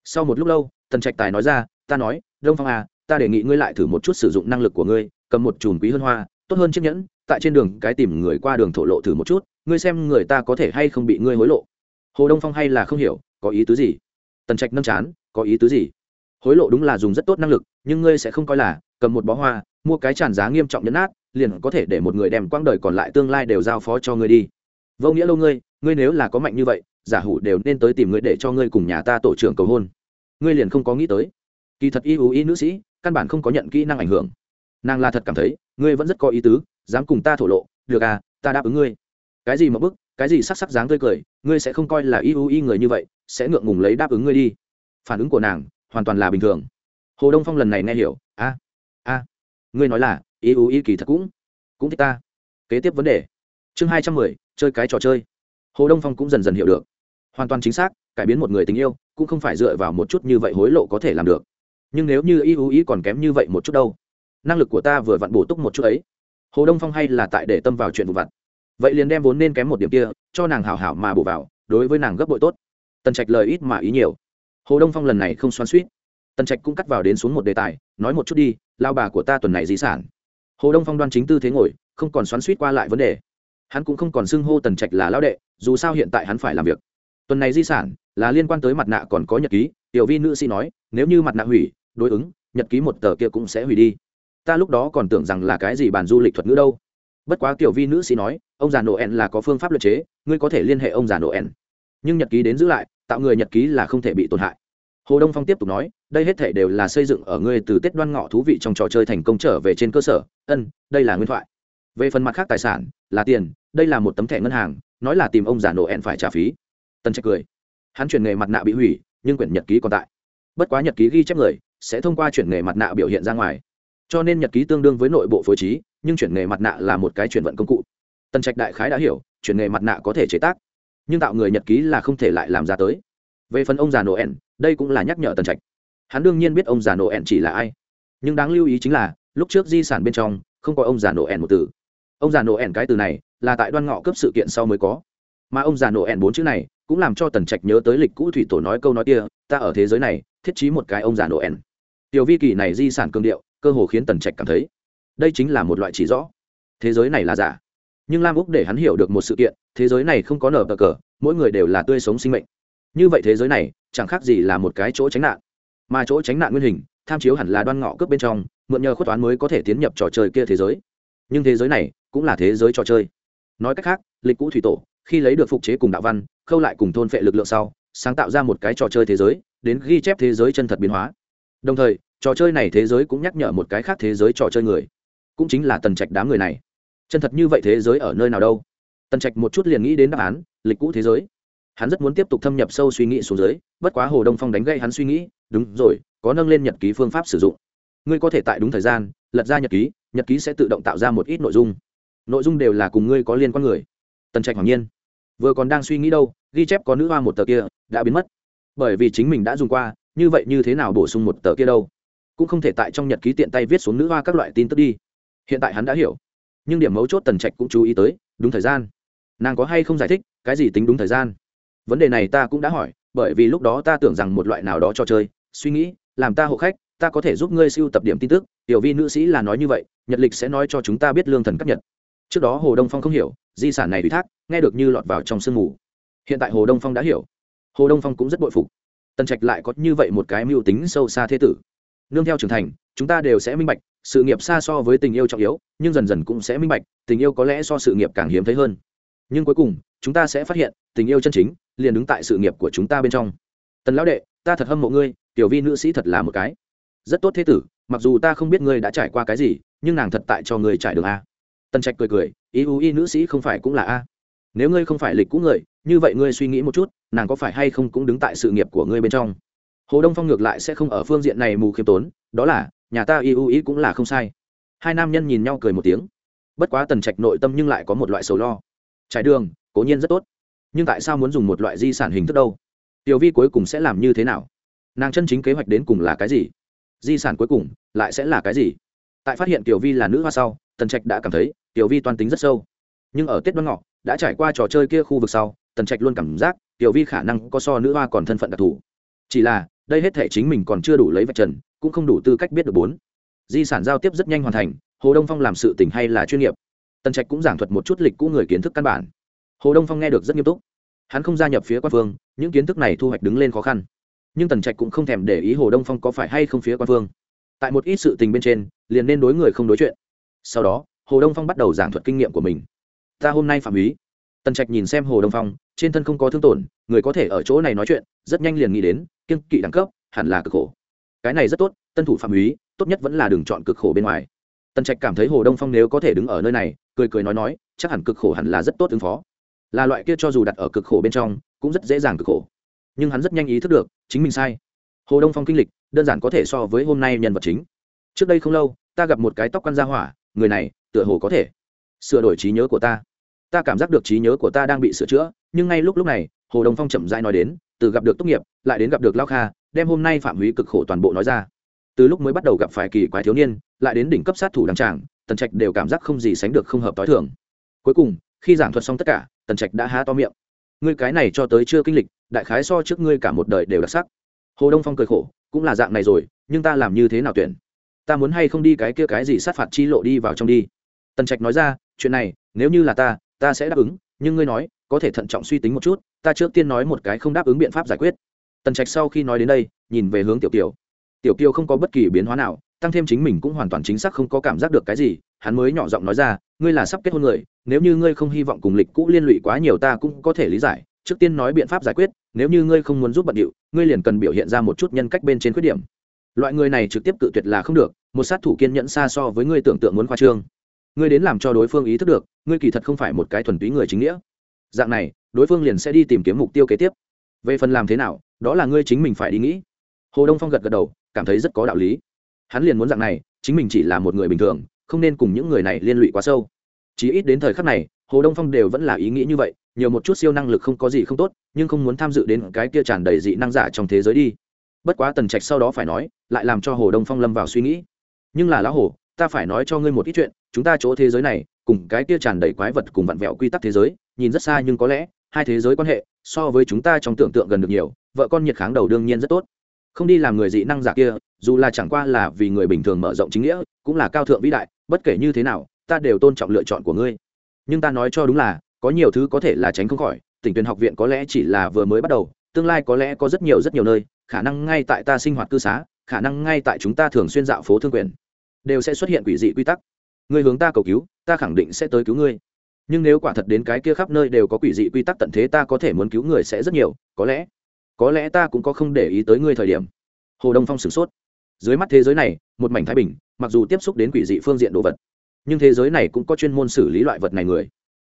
Sau một lúc lâu, tần trạch tài nói ra, ta nói, đông phong à ta đề nghị ngươi lại thử một chút sử dụng năng lực của ngươi, cầm một chùm quý hơn hoa, tốt hơn chiếc nhẫn tại trên đường cái tìm người qua đường thổ lộ thử một chút, ngươi xem người ta có thể hay không bị ngươi hối lộ. Hồ đông phong hay là không hiểu, có ý tứ gì? Tần trạch nâm chán, có ý tứ gì? Hối lộ đúng là dùng rất tốt năng lực, nhưng ngươi sẽ không coi là cầm một bó hoa, mua cái tràn giá nghiêm trọng nhấn át liền có thể để một người đem quãng đời còn lại tương lai đều giao phó cho ngươi đi. Vô nghĩa lâu ngươi ngươi nếu là có mạnh như vậy, giả hủ đều nên tới tìm ngươi để cho ngươi cùng nhà ta tổ trưởng cầu hôn. Ngươi liền không có nghĩ tới. Kỳ thật y ưu y nữ sĩ, căn bản không có nhận kỹ năng ảnh hưởng. Nàng là thật cảm thấy, ngươi vẫn rất có ý tứ dám cùng ta thổ lộ, được à ta đáp ứng ngươi. Cái gì mà bức, cái gì sắc sắc dáng tươi cười, ngươi sẽ không coi là y ưu y người như vậy, sẽ ngượng ngùng lấy đáp ứng ngươi đi. Phản ứng của nàng, hoàn toàn là bình thường. Hồ đông phong lần này nghe hiểu, a a, ngươi nói là, y ưu y kỳ thật cũng cũng thích ta. Kế tiếp vấn đề. Chương hai trăm mười, chơi cái trò chơi. Hồ đông phong cũng dần dần hiểu được. Hoàn toàn chính xác, cải biến một người tình yêu, cũng không phải dựa vào một chút như vậy hối lộ có thể làm được. Nhưng nếu như y ưu y còn kém như vậy một chút đâu, năng lực của ta vừa vặn bổ túc một chút ấy hồ đông phong hay là tại để tâm vào chuyện vụ vặt. Vậy liền đem vốn nên kém một điểm kia, cho nàng hảo hảo mà bổ vào, đối với nàng gấp bội tốt. Tần trạch lời ít mà ý nhiều. Hồ đông phong lần này không xoắn suýt tần trạch cũng cắt vào đến xuống một đề tài, nói một chút đi, lao bà của ta tuần này di sản. Hồ đông phong đoan chính tư thế ngồi, không còn xoắn suýt qua lại vấn đề. Hắn cũng không còn xưng hô tần trạch là lao đệ, dù sao hiện tại hắn phải làm việc. Tuần này di sản, là liên quan tới mặt nạ còn có nhật ký, tiểu vi nữ sĩ nói, nếu như mặt nạ hủy, đối ứng, nhật ký một tờ kia cũng sẽ hủy đi ta lúc đó còn tưởng rằng là cái gì bàn du lịch thuật ngữ đâu. Bất quá kiểu vi nữ sĩ nói, ông già noel là có phương pháp luật chế, ngươi có thể liên hệ ông già noel. Nhưng nhật ký đến giữ lại, tạo người nhật ký là không thể bị tổn hại. Hồ đông phong tiếp tục nói, đây hết thể đều là xây dựng ở ngươi từ tết đoan ngọ thú vị trong trò chơi thành công trở về trên cơ sở. Ân, đây là nguyên thoại. Về phần mặt khác tài sản, là tiền, đây là một tấm thẻ ngân hàng, nói là tìm ông già noel phải trả phí. Tân trạch cười. Hắn chuyển nghề mặt nạ bị hủy, nhưng quyển nhật ký còn tại. Bất quá nhật ký ghi chép người, sẽ thông qua chuyển nghề mặt nạ biểu hiện ra ngoài cho nên nhật ký tương đương với nội bộ phối trí, nhưng chuyển nghề mặt nạ là một cái chuyển vận công cụ. Tần trạch đại khái đã hiểu, chuyển nghề mặt nạ có thể chế tác, nhưng tạo người nhật ký là không thể lại làm ra tới. Về phần ông già noel, đây cũng là nhắc nhở tần trạch. Hắn đương nhiên biết ông già noel chỉ là ai. Nhưng đáng lưu ý chính là, lúc trước di sản bên trong, không có ông già noel một từ. Ông già noel cái từ này, là tại đoan ngọ cấp sự kiện sau mới có. Mà ông già noel bốn chữ này, cũng làm cho tần trạch nhớ tới lịch cũ thủy tổ nói câu nói kia, ta ở thế giới này, thiết trí một cái ông già noel. Tiểu vi kỳ này di sản cương điệu cơ hồ khiến tần trạch cảm thấy đây chính là một loại chỉ rõ. Thế giới này là giả. Nhưng lam úc để hắn hiểu được một sự kiện, thế giới này không có nở bờ cờ, mỗi người đều là tươi sống sinh mệnh. Như vậy thế giới này, chẳng khác gì là một cái chỗ tránh nạn. Mà chỗ tránh nạn nguyên hình, tham chiếu hẳn là đoan ngọ cướp bên trong, mượn nhờ khuất toán mới có thể tiến nhập trò chơi kia thế giới. Nhưng thế giới này cũng là thế giới trò chơi. Nói cách khác, lịch cũ thủy tổ, khi lấy được phục chế cùng đạo văn, khâu lại cùng thôn phệ lực lượng sau, sáng tạo ra một cái trò chơi thế giới, đến ghi chép thế giới chân thật biến hóa. Đồng thời trò chơi này thế giới cũng nhắc nhở một cái khác thế giới trò chơi người, cũng chính là tần trạch đám người này. Chân thật như vậy thế giới ở nơi nào đâu? Tần trạch một chút liền nghĩ đến đáp án, lịch cũ thế giới. Hắn rất muốn tiếp tục thâm nhập sâu suy nghĩ xuống dưới, bất quá hồ đông phong đánh gây hắn suy nghĩ, đúng rồi, có nâng lên nhật ký phương pháp sử dụng. Ngươi có thể tại đúng thời gian, lật ra nhật ký nhật ký sẽ tự động tạo ra một ít nội dung. Nội dung đều là cùng ngươi có liên quan người. Tần trạch hoàng nhiên. Vừa còn đang suy nghĩ đâu, ghi chép có nữ hoa một tờ kia, đã biến mất. Bởi vì chính mình đã dùng qua, như vậy như thế nào bổ sung một tờ kia đâu? Cũng không thể tại trong nhật ký tiện tay viết xuống nữ hoa các loại tin tức đi. Hiện tại hắn đã hiểu. Nhưng điểm mấu chốt tần trạch cũng chú ý tới, đúng thời gian. Nàng có hay không giải thích, cái gì tính đúng thời gian? Vấn đề này ta cũng đã hỏi, bởi vì lúc đó ta tưởng rằng một loại nào đó cho chơi, suy nghĩ, làm ta hộ khách, ta có thể giúp ngươi siêu tập điểm tin tức, tiểu vi nữ sĩ là nói như vậy, nhật lịch sẽ nói cho chúng ta biết lương thần cấp nhật. Trước đó hồ đông phong không hiểu, di sản này ủy thác, nghe được như lọt vào trong sương mù. Hiện tại hồ đông phong đã hiểu. Hồ đông phong cũng rất bội phục. Tần trạch lại có như vậy một cái mưu tính sâu xa thế tử nương theo trưởng thành, chúng ta đều sẽ minh bạch, sự nghiệp xa so với tình yêu trọng yếu, nhưng dần dần cũng sẽ minh bạch, tình yêu có lẽ so sự nghiệp càng hiếm thấy hơn. Nhưng cuối cùng, chúng ta sẽ phát hiện, tình yêu chân chính, liền đứng tại sự nghiệp của chúng ta bên trong. Tần lão đệ, ta thật hâm mộ ngươi, tiểu vi nữ sĩ thật là một cái. Rất tốt thế tử, mặc dù ta không biết ngươi đã trải qua cái gì, nhưng nàng thật tại cho ngươi trải đường a. Tần trạch cười cười, ý u y nữ sĩ không phải cũng là a. Nếu ngươi không phải lịch cũ người, như vậy ngươi suy nghĩ một chút, nàng có phải hay không cũng đứng tại sự nghiệp của ngươi bên trong? Hồ đông phong ngược lại sẽ không ở phương diện này mù khiêm tốn, đó là, nhà ta y ưu ý cũng là không sai. Hai nam nhân nhìn nhau cười một tiếng. Bất quá tần trạch nội tâm nhưng lại có một loại sầu lo. Trái đường, cố nhiên rất tốt. Nhưng tại sao muốn dùng một loại di sản hình thức đâu? Tiểu vi cuối cùng sẽ làm như thế nào? Nàng chân chính kế hoạch đến cùng là cái gì? Di sản cuối cùng, lại sẽ là cái gì? Tại phát hiện tiểu vi là nữ hoa sau, tần trạch đã cảm thấy, tiểu vi toan tính rất sâu. Nhưng ở tết đoan ngọ, đã trải qua trò chơi kia khu vực sau, tần trạch luôn cảm giác, tiểu vi khả năng có so nữ hoa còn thân phận đặc thù chỉ là, đây hết thể chính mình còn chưa đủ lấy vạch trần, cũng không đủ tư cách biết được bốn. Di sản giao tiếp rất nhanh hoàn thành, hồ đông phong làm sự tình hay là chuyên nghiệp. Tần trạch cũng giảng thuật một chút lịch cũ người kiến thức căn bản. Hồ đông phong nghe được rất nghiêm túc. Hắn không gia nhập phía quan phương, những kiến thức này thu hoạch đứng lên khó khăn. Nhưng tần trạch cũng không thèm để ý hồ đông phong có phải hay không phía quan phương. Tại một ít sự tình bên trên, liền nên đối người không đối chuyện. Sau đó, hồ đông phong bắt đầu giảng thuật kinh nghiệm của mình. Ta hôm nay phạm ý. Tần trạch nhìn xem hồ đông phong trên thân không có thương tổn, người có thể ở chỗ này nói chuyện, rất nhanh liền nghĩ đến kiên kỵ đẳng cấp, hẳn là cực khổ. Cái này rất tốt, tân thủ phạm úy tốt nhất vẫn là đừng chọn cực khổ bên ngoài. Tần trạch cảm thấy hồ đông phong nếu có thể đứng ở nơi này, cười cười nói nói, chắc hẳn cực khổ hẳn là rất tốt ứng phó. Là loại kia cho dù đặt ở cực khổ bên trong, cũng rất dễ dàng cực khổ. Nhưng hắn rất nhanh ý thức được, chính mình sai. Hồ đông phong kinh lịch, đơn giản có thể so với hôm nay nhân vật chính. Trước đây không lâu, ta gặp một cái tóc quan gia hỏa, người này, tựa hồ có thể sửa đổi trí nhớ của ta ta cảm giác được trí nhớ của ta đang bị sửa chữa, nhưng ngay lúc lúc này, hồ đông phong chậm rãi nói đến, từ gặp được tốt nghiệp, lại đến gặp được lao kha, đem hôm nay phạm húy cực khổ toàn bộ nói ra. Từ lúc mới bắt đầu gặp phải kỳ quái thiếu niên, lại đến đỉnh cấp sát thủ đăng tràng tần trạch đều cảm giác không gì sánh được không hợp t h i thường. Cuối cùng, khi giảng thuật xong tất cả, tần trạch đã há to miệng. Ngươi cái này cho tới chưa kinh lịch, đại khái so trước ngươi cả một đời đều đặc sắc. Hồ đông phong cười khổ, cũng là dạng này rồi, nhưng ta làm như thế nào tuyển? Ta muốn hay không đi cái kia cái gì sát phạt chi lộ đi vào trong đi? Tần trạch nói ra, chuyện này, nếu như là ta ta sẽ đáp ứng, nhưng ngươi nói, có thể thận trọng suy tính một chút, ta trước tiên nói một cái không đáp ứng biện pháp giải quyết. Tần trạch sau khi nói đến đây, nhìn về hướng tiểu kiều. Tiểu kiều không có bất kỳ biến hóa nào, tăng thêm chính mình cũng hoàn toàn chính xác không có cảm giác được cái gì, hắn mới nhỏ giọng nói ra, ngươi là sắp kết hôn người, nếu như ngươi không hy vọng cùng lịch cũ liên lụy quá nhiều ta cũng có thể lý giải, trước tiên nói biện pháp giải quyết, nếu như ngươi không muốn giúp bận điệu, ngươi liền cần biểu hiện ra một chút nhân cách bên trên khuyết điểm. Loại người này trực tiếp cự tuyệt là không được, một sát thủ kiên nhẫn xa so với ngươi tưởng tượng muốn khoa trương ngươi đến làm cho đối phương ý thức được, ngươi kỳ thật không phải một cái thuần túy người chính nghĩa. Dạng này, đối phương liền sẽ đi tìm kiếm mục tiêu kế tiếp. Về phần làm thế nào, đó là ngươi chính mình phải đi nghĩ. Hồ đông phong gật gật đầu, cảm thấy rất có đạo lý. Hắn liền muốn dạng này, chính mình chỉ là một người bình thường, không nên cùng những người này liên lụy quá sâu. Chí ít đến thời khắc này, hồ đông phong đều vẫn là ý nghĩ như vậy, nhiều một chút siêu năng lực không có gì không tốt, nhưng không muốn tham dự đến cái kia tràn đầy dị năng giả trong thế giới đi. Bất quá tần trạch sau đó phải nói, lại làm cho hồ đông phong lâm vào suy nghĩ. Nhưng là lão hồ, ta phải nói cho ngươi một ít chuyện chúng ta chỗ thế giới này, cùng cái kia tràn đầy quái vật cùng vặn vẹo quy tắc thế giới, nhìn rất xa nhưng có lẽ, hai thế giới quan hệ, so với chúng ta trong tưởng tượng gần được nhiều, vợ con nhiệt kháng đầu đương nhiên rất tốt. Không đi làm người dị năng giả kia, dù là chẳng qua là vì người bình thường mở rộng chính nghĩa, cũng là cao thượng vĩ đại, bất kể như thế nào, ta đều tôn trọng lựa chọn của ngươi. Nhưng ta nói cho đúng là, có nhiều thứ có thể là tránh không khỏi, tỉnh tuyển học viện có lẽ chỉ là vừa mới bắt đầu, tương lai có lẽ có rất nhiều rất nhiều nơi, khả năng ngay tại ta sinh hoạt cư xá, khả năng ngay tại chúng ta thường xuyên dạo phố thương quyền, đều sẽ xuất hiện quỷ dị quy tắc ngươi hướng ta cầu cứu, ta khẳng định sẽ tới cứu ngươi. Nhưng nếu quả thật đến cái kia khắp nơi đều có quỷ dị quy tắc tận thế ta có thể muốn cứu người sẽ rất nhiều, có lẽ có lẽ ta cũng có không để ý tới ngươi thời điểm. Hồ đông phong sửng sốt. Dưới mắt thế giới này, một mảnh thái bình, mặc dù tiếp xúc đến quỷ dị phương diện đồ vật, nhưng thế giới này cũng có chuyên môn xử lý loại vật này người.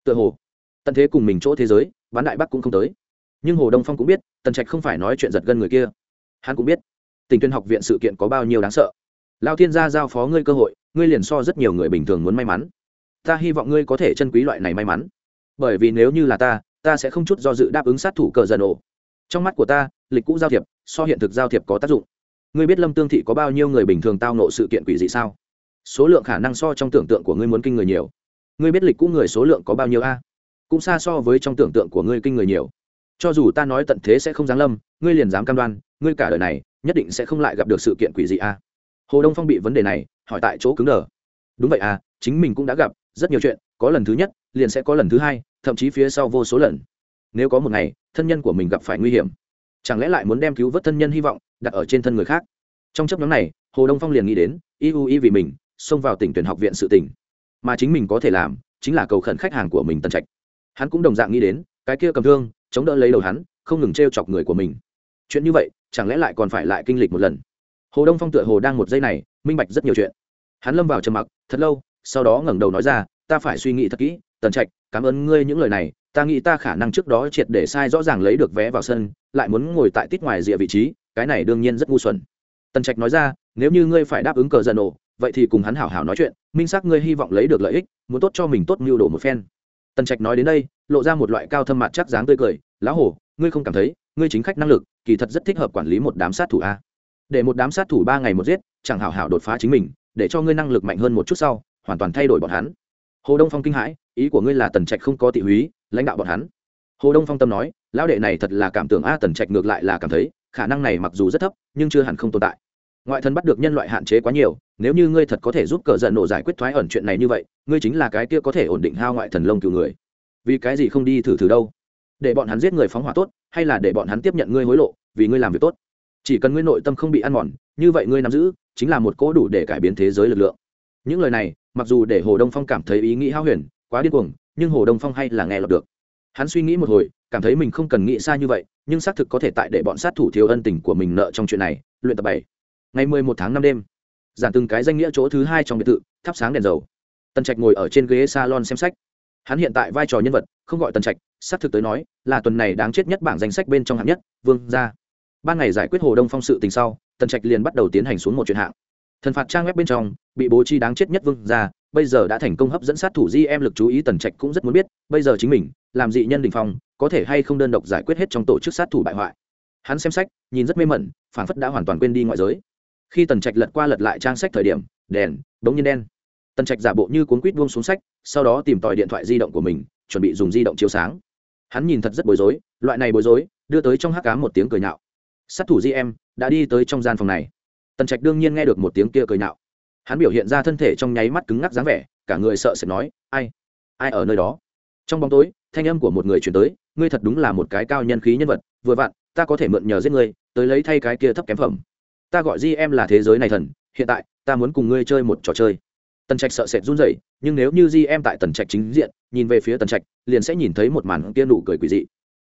Tựa hồ, tận thế cùng mình chỗ thế giới, bán đại bắc cũng không tới. Nhưng hồ đông phong cũng biết, tần trạch không phải nói chuyện giật gân người kia. Hắn cũng biết, tình tuyên học viện sự kiện có bao nhiêu đáng sợ. Lao thiên gia giao phó ngươi cơ hội ngươi liền so rất nhiều người bình thường muốn may mắn. Ta hy vọng ngươi có thể chân quý loại này may mắn. Bởi vì nếu như là ta ta sẽ không chút do dự đáp ứng sát thủ cờ dần ổ. Trong mắt của ta, lịch cũ giao thiệp, so hiện thực giao thiệp có tác dụng. Ngươi biết lâm tương thị có bao nhiêu người bình thường tao nộ sự kiện quỷ dị sao? Số lượng khả năng so trong tưởng tượng của ngươi muốn kinh người nhiều. Ngươi biết lịch cũ người số lượng có bao nhiêu a? Cũng xa so với trong tưởng tượng của ngươi kinh người nhiều. Cho dù ta nói tận thế sẽ không giáng lâm, ngươi liền dám cam đoan, ngươi cả đời này nhất định sẽ không lại gặp được sự kiện quỷ dị a. Hồ đông phong bị vấn đề này hỏi tại chỗ cứng đờ. Đúng vậy à chính mình cũng đã gặp, rất nhiều chuyện, có lần thứ nhất, liền sẽ có lần thứ hai, thậm chí phía sau vô số lần. Nếu có một ngày, thân nhân của mình gặp phải nguy hiểm, chẳng lẽ lại muốn đem cứu vớt thân nhân hy vọng đặt ở trên thân người khác? Trong chấp nhóm này, hồ đông phong liền nghĩ đến y u y vì mình, xông vào tỉnh tuyển học viện sự tỉnh. Mà chính mình có thể làm, chính là cầu khẩn khách hàng của mình tân trạch. Hắn cũng đồng dạng nghĩ đến, cái kia cầm thương, chống đỡ lấy đầu hắn, không ngừng t r e o chọc người của mình. Chuyện như vậy, chẳng lẽ lại còn phải lại kinh lịch một lần? Hồ đông phong tựa hồ đang một giây này, minh bạch rất nhiều chuyện. Hắn lâm vào trầm mặc, thật lâu, sau đó ngẩng đầu nói ra, ta phải suy nghĩ thật kỹ, tần trạch, cảm ơn ngươi những lời này, ta nghĩ ta khả năng trước đó triệt để sai rõ ràng lấy được vé vào sân, lại muốn ngồi tại tít ngoài rìa vị trí, cái này đương nhiên rất ngu xuẩn. Tần trạch nói ra, nếu như ngươi phải đáp ứng cờ dần ổ vậy thì cùng hắn hảo hảo nói chuyện, minh xác ngươi hy vọng lấy được lợi ích, muốn tốt cho mình tốt mưu đồ một phen. Tần trạch nói đến đây, lộ ra một loại cao thâm mặt chắc dáng tươi cười, lão hổ, ngươi không cảm thấy, ngươi chính khách năng lực, kỳ thật rất thích hợp quản lý một đám sát thủ a để một đám sát thủ ba ngày một giết, chẳng hảo hảo đột phá chính mình, để cho ngươi năng lực mạnh hơn một chút sau, hoàn toàn thay đổi bọn hắn. Hồ đông phong kinh hãi, ý của ngươi là tần trạch không có tị húy, lãnh đạo bọn hắn. Hồ đông phong tâm nói, lão đệ này thật là cảm tưởng a tần trạch ngược lại là cảm thấy, khả năng này mặc dù rất thấp, nhưng chưa hẳn không tồn tại. Ngoại thần bắt được nhân loại hạn chế quá nhiều, nếu như ngươi thật có thể giúp cờ giận nổ giải quyết thoái ẩn chuyện này như vậy, ngươi chính là cái kia có thể ổn định hao ngoại thần lông cứu người. Vì cái gì không đi thử thử đâu? Để bọn hắn giết người phóng hỏa tốt, hay là để bọn hắn tiếp nhận ngươi hối lộ, vì ngươi làm việc tốt? Chỉ cần ngươi nội tâm không bị ăn mòn, như vậy ngươi nắm giữ, chính là một cỗ đủ để cải biến thế giới lực lượng. Những lời này, mặc dù để hồ đông phong cảm thấy ý nghĩ hao huyền, quá điên cuồng, nhưng hồ đông phong hay là nghe lọt được. Hắn suy nghĩ một hồi, cảm thấy mình không cần nghĩ xa như vậy, nhưng xác thực có thể tại để bọn sát thủ thiếu ân tình của mình nợ trong chuyện này, luyện tập bảy. Ngày mười một tháng năm đêm, giản từng cái danh nghĩa chỗ thứ hai trong biệt thự, thắp sáng đèn dầu. Tần trạch ngồi ở trên ghế salon xem sách. Hắn hiện tại vai trò nhân vật, không gọi tần trạch, xác thực tới nói, là tuần này đáng chết nhất bảng danh sách bên trong hạng nhất, vương gia ban ngày giải quyết hồ đông phong sự tình sau tần trạch liền bắt đầu tiến hành xuống một chuyện hạng. Thần phạt trang web bên trong bị bố trí đáng chết nhất vương ra, bây giờ đã thành công hấp dẫn sát thủ di em lực chú ý tần trạch cũng rất muốn biết bây giờ chính mình làm dị nhân đình phong có thể hay không đơn độc giải quyết hết trong tổ chức sát thủ bại hoại. Hắn xem sách nhìn rất mê mẩn phản phất đã hoàn toàn quên đi ngoại giới. Khi tần trạch lật qua lật lại trang sách thời điểm đèn đ ố n g nhiên đen. Tần trạch giả bộ như cuốn quýt buông xuống sách sau đó tìm tòi điện thoại di động của mình chuẩn bị dùng di động chiếu sáng. Hắn nhìn thật rất bối rối loại này bối rối đưa tới trong hát cá một tiếng cười nhạo sát thủ di em đã đi tới trong gian phòng này. Tần trạch đương nhiên nghe được một tiếng kia cười nạo. hắn biểu hiện ra thân thể trong nháy mắt cứng ngắc dáng vẻ, cả người sợ sệt nói, ai? Ai ở nơi đó? Trong bóng tối, thanh âm của một người chuyển tới, ngươi thật đúng là một cái cao nhân khí nhân vật, vừa vặn, ta có thể mượn nhờ giết ngươi, tới lấy thay cái kia thấp kém phẩm. Ta gọi di em là thế giới này thần, hiện tại, ta muốn cùng ngươi chơi một trò chơi. Tần trạch sợ sệt run rẩy, nhưng nếu như di em tại tần trạch chính diện, nhìn về phía tần trạch, liền sẽ nhìn thấy một màn kia nụ cười quỷ dị.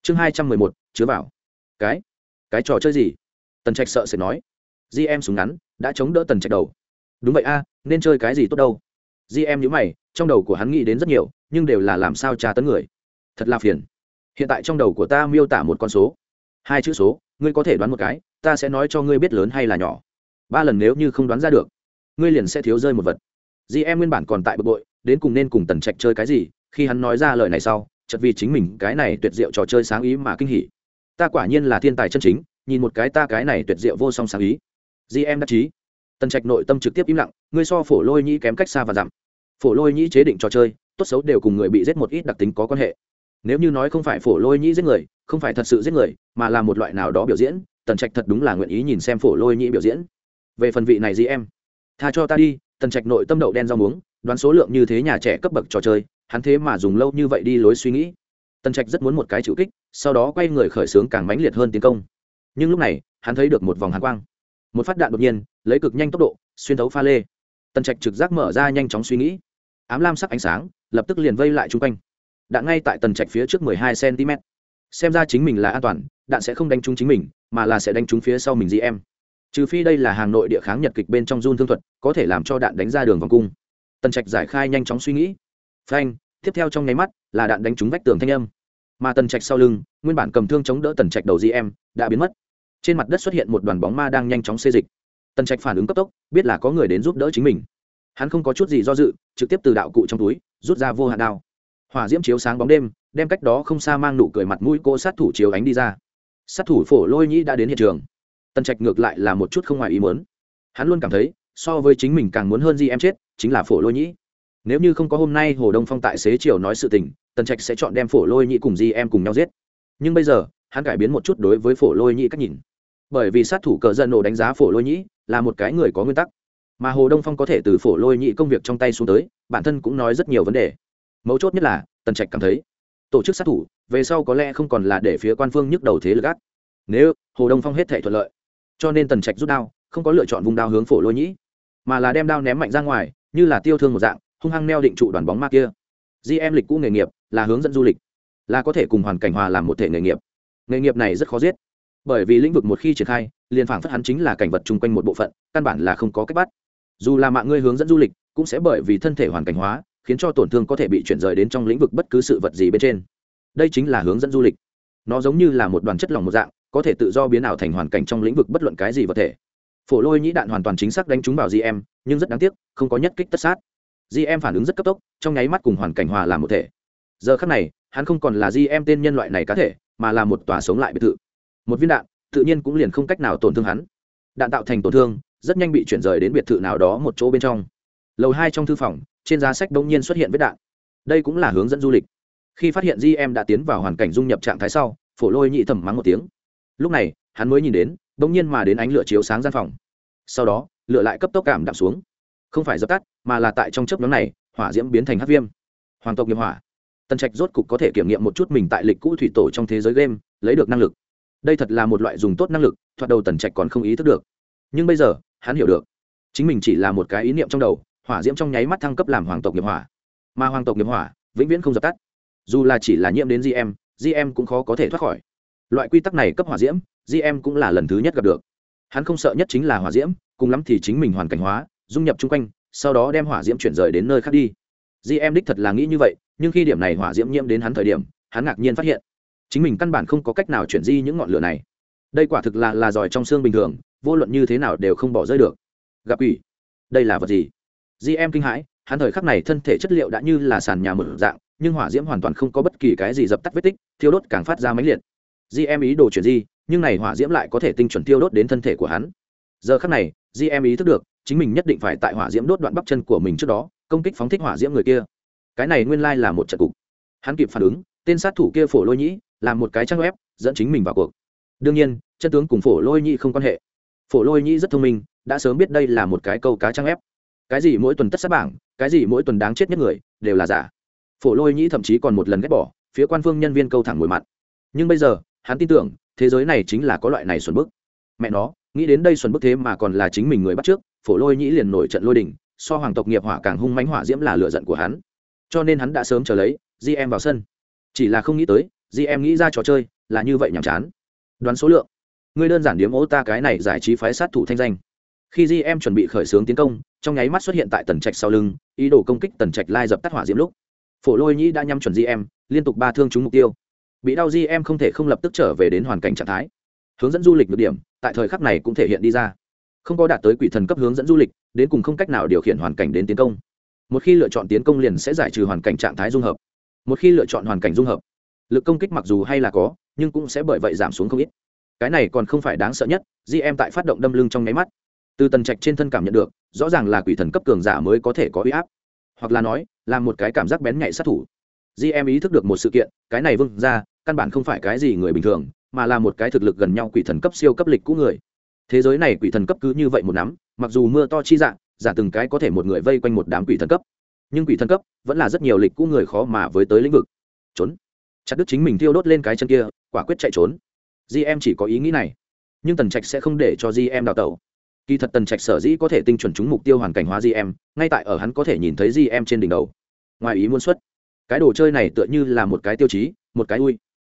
Chương hai trăm mười một, chứa vào. Cái cái trò chơi gì? Tần trạch sợ sệt nói. Di em súng ngắn, đã chống đỡ tần trạch đầu. Đúng vậy a, nên chơi cái gì tốt đâu? Di em nhữ mày, trong đầu của hắn nghĩ đến rất nhiều, nhưng đều là làm sao tra tấn người. Thật là phiền. Hiện tại trong đầu của ta miêu tả một con số. Hai chữ số, ngươi có thể đoán một cái, ta sẽ nói cho ngươi biết lớn hay là nhỏ. Ba lần nếu như không đoán ra được, ngươi liền sẽ thiếu rơi một vật. Di em nguyên bản còn tại bực bội, đến cùng nên cùng tần trạch chơi cái gì, khi hắn nói ra lời này sau chật vì chính mình cái này tuyệt diệu trò chơi sáng ý mà kinh hỉ ta quả nhiên là thiên tài chân chính, nhìn một cái ta cái này tuyệt diệu vô song sáng ý. Di em đắc chí. Tần trạch nội tâm trực tiếp im lặng, ngươi so phổ lôi nhĩ kém cách xa và dặm. Phổ lôi nhĩ chế định trò chơi, tốt xấu đều cùng người bị giết một ít đặc tính có quan hệ. Nếu như nói không phải phổ lôi nhĩ giết người, không phải thật sự giết người, mà là một loại nào đó biểu diễn, tần trạch thật đúng là nguyện ý nhìn xem phổ lôi nhĩ biểu diễn. Về phần vị này gì em, tha cho ta đi, tần trạch nội tâm đậu đen rau muống, đoán số lượng như thế nhà trẻ cấp bậc trò chơi, hắn thế mà dùng lâu như vậy đi lối suy nghĩ. Tần trạch rất muốn một cái chữ kích sau đó quay người khởi xướng càng mãnh liệt hơn tiến công. Nhưng lúc này, hắn thấy được một vòng hàn quang. Một phát đạn đột nhiên, lấy cực nhanh tốc độ, xuyên thấu pha lê. Tần trạch trực giác mở ra nhanh chóng suy nghĩ. Ám lam sắc ánh sáng, lập tức liền vây lại chung quanh. Đạn ngay tại tần trạch phía trước mười hai cm xem ra chính mình là an toàn, đạn sẽ không đánh trúng chính mình, mà là sẽ đánh trúng phía sau mình gì em trừ phi đây là hàng nội địa kháng nhật kịch bên trong run thương thuật, có thể làm cho đạn đánh ra đường vòng cung. Tần trạch giải khai nhanh chóng suy nghĩ. Phanh, tiếp theo trong nháy mắt, là đạn đánh trúng vách tường thanh âm mà tần trạch sau lưng, nguyên bản cầm thương chống đỡ tần trạch đầu gm đã biến mất. Trên mặt đất xuất hiện một đoàn bóng ma đang nhanh chóng xê dịch. Tần trạch phản ứng cấp tốc, biết là có người đến giúp đỡ chính mình. Hắn không có chút gì do dự, trực tiếp từ đạo cụ trong túi, rút ra vô hạn đao. Hỏa diễm chiếu sáng bóng đêm, đem cách đó không xa mang nụ cười mặt mũi cô sát thủ chiếu ánh đi ra. Sát thủ phổ lôi nhĩ đã đến hiện trường. Tần trạch ngược lại là một chút không ngoài ý muốn. Hắn luôn cảm thấy, so với chính mình càng muốn hơn gì em chết, chính là phổ lôi nhĩ. Nếu như không có hôm nay hồ đông phong tại xế chiều nói sự tình tần trạch sẽ chọn đem phổ lôi nhĩ cùng di em cùng nhau giết. Nhưng bây giờ, hắn cải biến một chút đối với phổ lôi nhĩ cách nhìn. Bởi vì sát thủ cờ dân nổ đánh giá phổ lôi nhĩ là một cái người có nguyên tắc. Mà hồ đông phong có thể từ phổ lôi nhĩ công việc trong tay xuống tới, bản thân cũng nói rất nhiều vấn đề. Mấu chốt nhất là, tần trạch cảm thấy, tổ chức sát thủ, về sau có lẽ không còn là để phía quan phương nhức đầu thế lực gác nếu hồ đông phong hết thể thuận lợi, cho nên tần trạch rút đao, không có lựa chọn vùng đao hướng phổ lôi nhĩ mà là đem đao ném mạnh ra ngoài, như là tiêu thương một dạng, hung hăng neo định trụ đoàn bóng ma kia gm lịch cũ nghề nghiệp là hướng dẫn du lịch, là có thể cùng hoàn cảnh hòa làm một thể nghề nghiệp. Nghề nghiệp này rất khó giết, bởi vì lĩnh vực một khi triển khai, liền phảng phất hắn chính là cảnh vật chung quanh một bộ phận, căn bản là không có cách bắt. Dù là mạng ngươi hướng dẫn du lịch, cũng sẽ bởi vì thân thể hoàn cảnh hóa, khiến cho tổn thương có thể bị chuyển rời đến trong lĩnh vực bất cứ sự vật gì bên trên. Đây chính là hướng dẫn du lịch. Nó giống như là một đoàn chất lỏng một dạng, có thể tự do biến ảo thành hoàn cảnh trong lĩnh vực bất luận cái gì vật thể. Phổ lôi nhĩ đạn hoàn toàn chính xác đánh trúng vào gm nhưng rất đáng tiếc, không có nhất kích tất sát gm phản ứng rất cấp tốc, trong nháy mắt cùng hoàn cảnh hòa làm một thể. Giờ khắc này, hắn không còn là gm tên nhân loại này cá thể, mà là một tòa sống lại biệt thự. Một viên đạn, tự nhiên cũng liền không cách nào tổn thương hắn. Đạn tạo thành tổn thương, rất nhanh bị chuyển rời đến biệt thự nào đó một chỗ bên trong. Lầu hai trong thư phòng, trên giá sách đông nhiên xuất hiện vết đạn. Đây cũng là hướng dẫn du lịch. Khi phát hiện gm đã tiến vào hoàn cảnh dung nhập trạng thái sau, phổ lôi nhị thầm mắng một tiếng. Lúc này, hắn mới nhìn đến đông nhiên mà đến ánh lửa chiếu sáng gian phòng. Sau đó, lửa lại cấp tốc cảm đạm xuống không phải dập tắt, mà là tại trong chớp nhóm này, hỏa diễm biến thành hát viêm. Hoàng tộc nghiệp hỏa. Tần trạch rốt cục có thể kiểm nghiệm một chút mình tại lịch cũ thủy tổ trong thế giới game, lấy được năng lực. Đây thật là một loại dùng tốt năng lực, thoạt đầu tần trạch còn không ý thức được. Nhưng bây giờ, hắn hiểu được. Chính mình chỉ là một cái ý niệm trong đầu, hỏa diễm trong nháy mắt thăng cấp làm hoàng tộc nghiệp hỏa. Mà hoàng tộc nghiệp hỏa, vĩnh viễn không dập tắt. Dù là chỉ là nhiễm đến gm gm cũng khó có thể thoát khỏi. Loại quy tắc này cấp hỏa diễm gm cũng là lần thứ nhất gặp được. Hắn không sợ nhất chính là hỏa diễm, cùng lắm thì chính mình hoàn cảnh hóa dung nhập chung quanh, sau đó đem hỏa diễm chuyển rời đến nơi khác đi. Di em đích thật là nghĩ như vậy, nhưng khi điểm này hỏa diễm nhiễm đến hắn thời điểm, hắn ngạc nhiên phát hiện, chính mình căn bản không có cách nào chuyển di những ngọn lửa này. Đây quả thực là là giỏi trong xương bình thường, vô luận như thế nào đều không bỏ rơi được. Gặp ủy đây là vật gì? Di em kinh hãi, hắn thời khắc này thân thể chất liệu đã như là sàn nhà mở dạng, nhưng hỏa diễm hoàn toàn không có bất kỳ cái gì dập tắt vết tích, thiêu đốt càng phát ra máy liệt. Di em ý đồ chuyển di, nhưng này hỏa diễm lại có thể tinh chuẩn tiêu đốt đến thân thể của hắn. Giờ khắc này Di em ý thức được chính mình nhất định phải tại hỏa diễm đốt đoạn bắp chân của mình trước đó, công kích phóng thích hỏa diễm người kia. Cái này nguyên lai là một trận cục. Hắn kịp phản ứng, tên sát thủ kia phổ lôi nhĩ, làm một cái trang web, dẫn chính mình vào cuộc. Đương nhiên, chân tướng cùng phổ lôi nhĩ không quan hệ. Phổ lôi nhĩ rất thông minh, đã sớm biết đây là một cái câu cá trang web. Cái gì mỗi tuần tất sát bảng, cái gì mỗi tuần đáng chết nhất người, đều là giả. Phổ lôi nhĩ thậm chí còn một lần ghét bỏ, phía quan phương nhân viên câu thẳng ngồi mặt. Nhưng bây giờ, hắn tin tưởng, thế giới này chính là có loại này xuẩn bức. Mẹ nó, nghĩ đến đây xuẩn bức thế mà còn là chính mình người bắt trước phổ lôi nhĩ liền nổi trận lôi đình, so hoàng tộc nghiệp hỏa càng hung mánh hỏa diễm là lựa giận của hắn. Cho nên hắn đã sớm chờ lấy gm vào sân. Chỉ là không nghĩ tới gm nghĩ ra trò chơi là như vậy nhàm chán. Đoán số lượng. Ngươi đơn giản điếm ô ta cái này giải trí phái sát thủ thanh danh. Khi gm chuẩn bị khởi xướng tiến công, trong nháy mắt xuất hiện tại tần trạch sau lưng, ý đồ công kích tần trạch lai dập tắt hỏa diễm lúc. Phổ lôi nhĩ đã nhắm chuẩn gm liên tục ba thương trúng mục tiêu. Bị đau gm không thể không lập tức trở về đến hoàn cảnh trạng thái. Hướng dẫn du lịch được điểm, tại thời khắc này cũng thể hiện đi ra không có đạt tới quỷ thần cấp hướng dẫn du lịch, đến cùng không cách nào điều khiển hoàn cảnh đến tiến công. Một khi lựa chọn tiến công liền sẽ giải trừ hoàn cảnh trạng thái dung hợp. Một khi lựa chọn hoàn cảnh dung hợp, lực công kích mặc dù hay là có, nhưng cũng sẽ bởi vậy giảm xuống không ít. Cái này còn không phải đáng sợ nhất gm tại phát động đâm lưng trong nháy mắt. Từ tần trạch trên thân cảm nhận được, rõ ràng là quỷ thần cấp cường giả mới có thể có uy áp. Hoặc là nói, là một cái cảm giác bén nhạy sát thủ. Gm ý thức được một sự kiện, cái này vương ra, căn bản không phải cái gì người bình thường, mà là một cái thực lực gần nhau quỷ thần cấp siêu cấp lịch cũ người thế giới này quỷ thần cấp cứ như vậy một nắm mặc dù mưa to chi dạng giả từng cái có thể một người vây quanh một đám quỷ thần cấp. Nhưng quỷ thần cấp vẫn là rất nhiều lịch cũ người khó mà với tới lĩnh vực. Trốn. Chặt đứt chính mình thiêu đốt lên cái chân kia quả quyết chạy trốn. Di em chỉ có ý nghĩ này. Nhưng tần trạch sẽ không để cho di em đào tẩu. Kỳ thật tần trạch sở dĩ có thể tinh chuẩn trúng mục tiêu hoàn cảnh hóa di em, ngay tại ở hắn có thể nhìn thấy di em trên đỉnh đầu. Ngoài ý muốn xuất cái đồ chơi này tựa như là một cái tiêu chí một cái ui.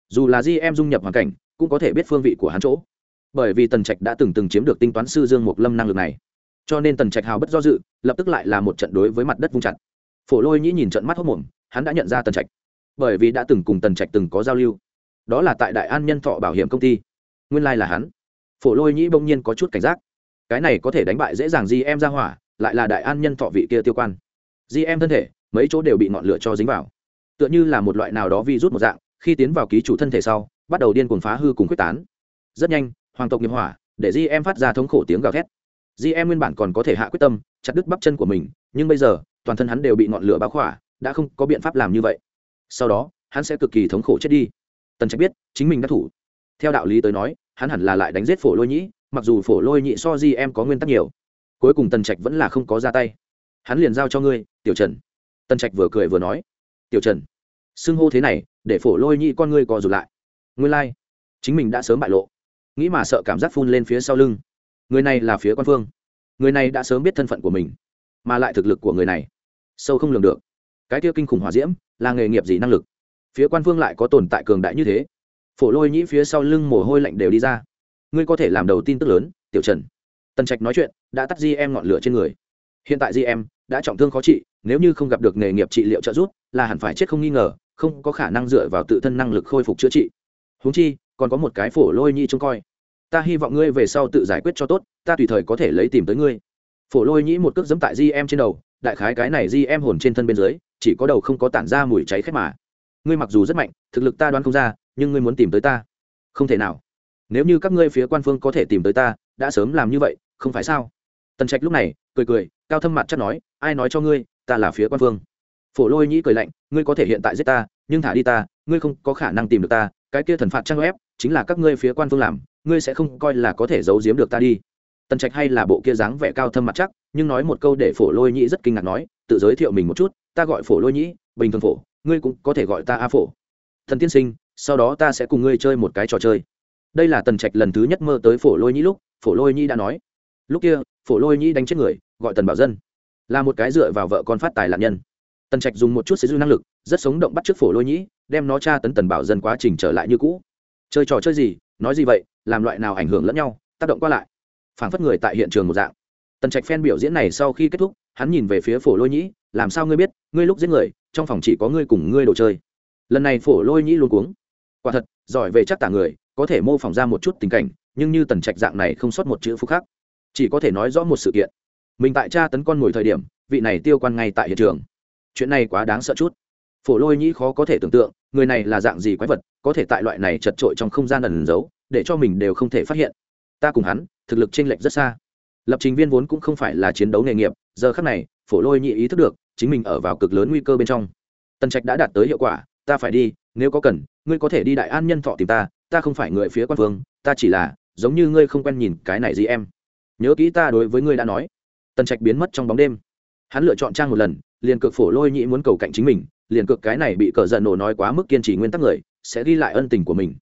Dù là di em dung nhập hoàn cảnh cũng có thể biết phương vị của hắn chỗ bởi vì tần trạch đã từng từng chiếm được tinh toán sư dương mục lâm năng lực này. Cho nên tần trạch hào bất do dự, lập tức lại là một trận đối với mặt đất vung chặt. Phổ lôi nhĩ nhìn trận mắt hốc mồm, hắn đã nhận ra tần trạch, bởi vì đã từng cùng tần trạch từng có giao lưu. Đó là tại đại an nhân thọ bảo hiểm công ty. Nguyên lai、like、là hắn. Phổ lôi nhĩ bỗng nhiên có chút cảnh giác. Cái này có thể đánh bại dễ dàng di em ra hỏa, lại là đại an nhân thọ vị kia tiêu quan. Di em thân thể, mấy chỗ đều bị ngọn lửa cho dính vào. Tựa như là một loại nào đó vi rút một dạng, khi tiến vào ký chủ thân thể sau, bắt đầu điên cuồng phá hư cùng quyết tán. Rất nhanh hoàng tộc nghiệp hỏa, để di em phát ra thống khổ tiếng gào thét. Di em nguyên bản còn có thể hạ quyết tâm, chặt đứt bắp chân của mình, nhưng bây giờ, toàn thân hắn đều bị ngọn lửa báo khỏa, đã không có biện pháp làm như vậy. Sau đó, hắn sẽ cực kỳ thống khổ chết đi. Tần trạch biết, chính mình đã thủ. Theo đạo lý tới nói, hắn hẳn là lại đánh giết phổ lôi nhĩ, mặc dù phổ lôi nhị so di em có nguyên tắc nhiều. Cuối cùng tần trạch vẫn là không có ra tay. Hắn liền giao cho ngươi, tiểu trần. Tần trạch vừa cười vừa nói, tiểu trần, xưng hô thế này, để phổ lôi nhị con ngươi co rụt lại. Ngươi lai、like. chính mình đã sớm bại lộ nghĩ mà sợ cảm giác phun lên phía sau lưng. Người này là phía quan phương. Người này đã sớm biết thân phận của mình, mà lại thực lực của người này, sâu không lường được. Cái kia kinh khủng hòa diễm, là nghề nghiệp gì năng lực? Phía quan phương lại có tồn tại cường đại như thế. Phổ lôi nhĩ phía sau lưng mồ hôi lạnh đều đi ra. Ngươi có thể làm đầu tin tức lớn, tiểu trần. Tần trạch nói chuyện, đã tắt di em ngọn lửa trên người. Hiện tại di em đã trọng thương khó trị, nếu như không gặp được nghề nghiệp trị liệu trợ giúp, là hẳn phải chết không nghi ngờ, không có khả năng dựa vào tự thân năng lực khôi phục chữa trị húng chi, còn có một cái phổ lôi nhi trông coi. Ta hy vọng ngươi về sau tự giải quyết cho tốt, ta tùy thời có thể lấy tìm tới ngươi. Phổ lôi nhĩ một cước dẫm tại di em trên đầu, đại khái cái này di em hồn trên thân bên dưới, chỉ có đầu không có tản ra mùi cháy khét mà. Ngươi mặc dù rất mạnh, thực lực ta đoán không ra, nhưng ngươi muốn tìm tới ta. Không thể nào. Nếu như các ngươi phía quan phương có thể tìm tới ta, đã sớm làm như vậy, không phải sao? Tần trạch lúc này, cười cười, cao thâm mặt chắc nói, ai nói cho ngươi, ta là phía quan phương. Phổ lôi nhĩ cười lạnh, ngươi có thể hiện tại giết ta, nhưng thả đi ta, ngươi không có khả năng tìm được ta cái kia thần phạt trang web, chính là các ngươi phía quan phương làm, ngươi sẽ không coi là có thể giấu giếm được ta đi. Tần trạch hay là bộ kia dáng vẻ cao thâm mặt chắc, nhưng nói một câu để phổ lôi nhĩ rất kinh ngạc nói, tự giới thiệu mình một chút, ta gọi phổ lôi nhĩ, bình thường phổ, ngươi cũng có thể gọi ta a phổ. Thần tiên sinh, sau đó ta sẽ cùng ngươi chơi một cái trò chơi. Đây là tần trạch lần thứ nhất mơ tới phổ lôi nhĩ lúc, phổ lôi nhĩ đã nói. Lúc kia, phổ lôi nhĩ đánh chết người, gọi tần bảo dân. Là một cái dựa vào vợ con phát tài lạc nhân. Tần trạch dùng một chút sử dụng năng lực, rất sống động bắt t r ư ớ c phổ lôi nhĩ đem nó tra tấn tần bảo dân quá trình trở lại như cũ. Chơi trò chơi gì, nói gì vậy, làm loại nào ảnh hưởng lẫn nhau, tác động qua lại. Phản phất người tại hiện trường một dạng. Tần trạch phen biểu diễn này sau khi kết thúc, hắn nhìn về phía phổ lôi nhĩ, làm sao ngươi biết, ngươi lúc giết người, trong phòng chỉ có ngươi cùng ngươi đồ chơi. Lần này phổ lôi nhĩ luôn cuống. Quả thật, giỏi về chắc tả người, có thể mô phỏng ra một chút tình cảnh, nhưng như tần trạch dạng này không sót một chữ phúc khác chỉ có thể nói rõ một sự kiện. Mình tại tra tấn con mồi thời điểm, vị này tiêu quan ngay tại hiện trường. Chuyện này quá đáng sợ chút phổ lôi nhĩ khó có thể tưởng tượng, người này là dạng gì quái vật, có thể tại loại này chật trội trong không gian ẩn giấu, để cho mình đều không thể phát hiện. Ta cùng hắn, thực lực chênh lệch rất xa. Lập trình viên vốn cũng không phải là chiến đấu nghề nghiệp, giờ khác này, phổ lôi nhĩ ý thức được, chính mình ở vào cực lớn nguy cơ bên trong. Tần trạch đã đạt tới hiệu quả, ta phải đi, nếu có cần, ngươi có thể đi đại an nhân thọ tìm ta ta không phải người phía quan phương ta chỉ là, giống như ngươi không quen nhìn cái này gì em. Nhớ kỹ ta đối với ngươi đã nói. Tần trạch biến mất trong bóng đêm. Hắn lựa chọn trang một lần, liền cực phổ lôi nhĩ muốn cầu cạnh chính mình liền cực cái này bị cờ giận nổ nói quá mức kiên trì nguyên tắc người, sẽ ghi lại ân tình của mình.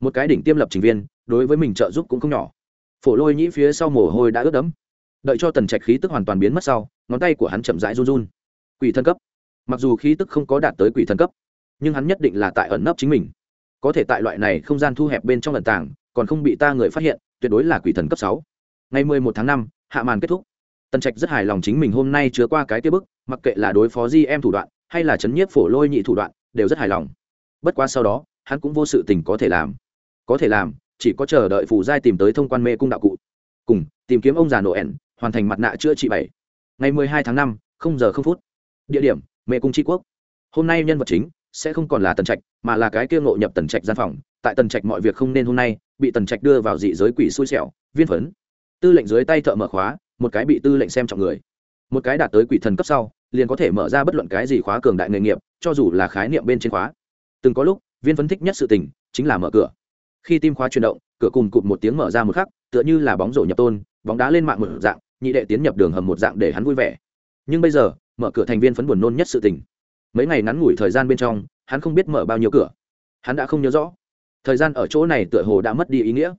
Một cái đỉnh tiêm lập trình viên, đối với mình trợ giúp cũng không nhỏ. Phổ lôi nhĩ phía sau mồ hôi đã ướt đẫm. Đợi cho tần trạch khí tức hoàn toàn biến mất sau, ngón tay của hắn chậm rãi run run. Quỷ thân cấp. Mặc dù khí tức không có đạt tới quỷ thân cấp, nhưng hắn nhất định là tại ẩn nấp chính mình. Có thể tại loại này không gian thu hẹp bên trong lần tảng còn không bị ta người phát hiện, tuyệt đối là quỷ thần cấp sáu. Ngày mười một tháng năm, hạ màn kết thúc. Tần trạch rất hài lòng chính mình hôm nay chứa qua cái tiêu bức, mặc kệ là đối phó di em thủ đoạn hay là chấn nhiếp phổ lôi nhị thủ đoạn, đều rất hài lòng. Bất quá sau đó, hắn cũng vô sự tình có thể làm. Có thể làm, chỉ có chờ đợi phù giai tìm tới thông quan mê cung đạo cụ. Cùng, tìm kiếm ông già nổ ẻn hoàn thành mặt nạ chữa trị bảy. Ngày mười hai tháng năm, không giờ không phút. Địa điểm, mê cung tri quốc. Hôm nay nhân vật chính sẽ không còn là tần trạch, mà là cái kia ngộ nhập tần trạch gian phòng. Tại tần trạch mọi việc không nên hôm nay, bị tần trạch đưa vào dị giới quỷ xui xẻo, viên phấn. Tư lệnh dưới tay thợ mở khóa, một cái bị tư lệnh xem trọng người. Một cái đạt tới quỷ thần cấp sau liền có thể mở ra bất luận cái gì khóa cường đại nghề nghiệp, cho dù là khái niệm bên trên khóa. Từng có lúc, viên phấn thích nhất sự tình, chính là mở cửa. Khi tim khóa chuyển động, cửa cùng cụt một tiếng mở ra một khắc, tựa như là bóng rổ nhập tôn, bóng đá lên mạng một dạng, nhị đệ tiến nhập đường hầm một dạng để hắn vui vẻ. Nhưng bây giờ, mở cửa thành viên phấn buồn nôn nhất sự tình. Mấy ngày ngắn ngủi thời gian bên trong, hắn không biết mở bao nhiêu cửa. Hắn đã không nhớ rõ. Thời gian ở chỗ này tựa hồ đã mất đi ý nghĩa.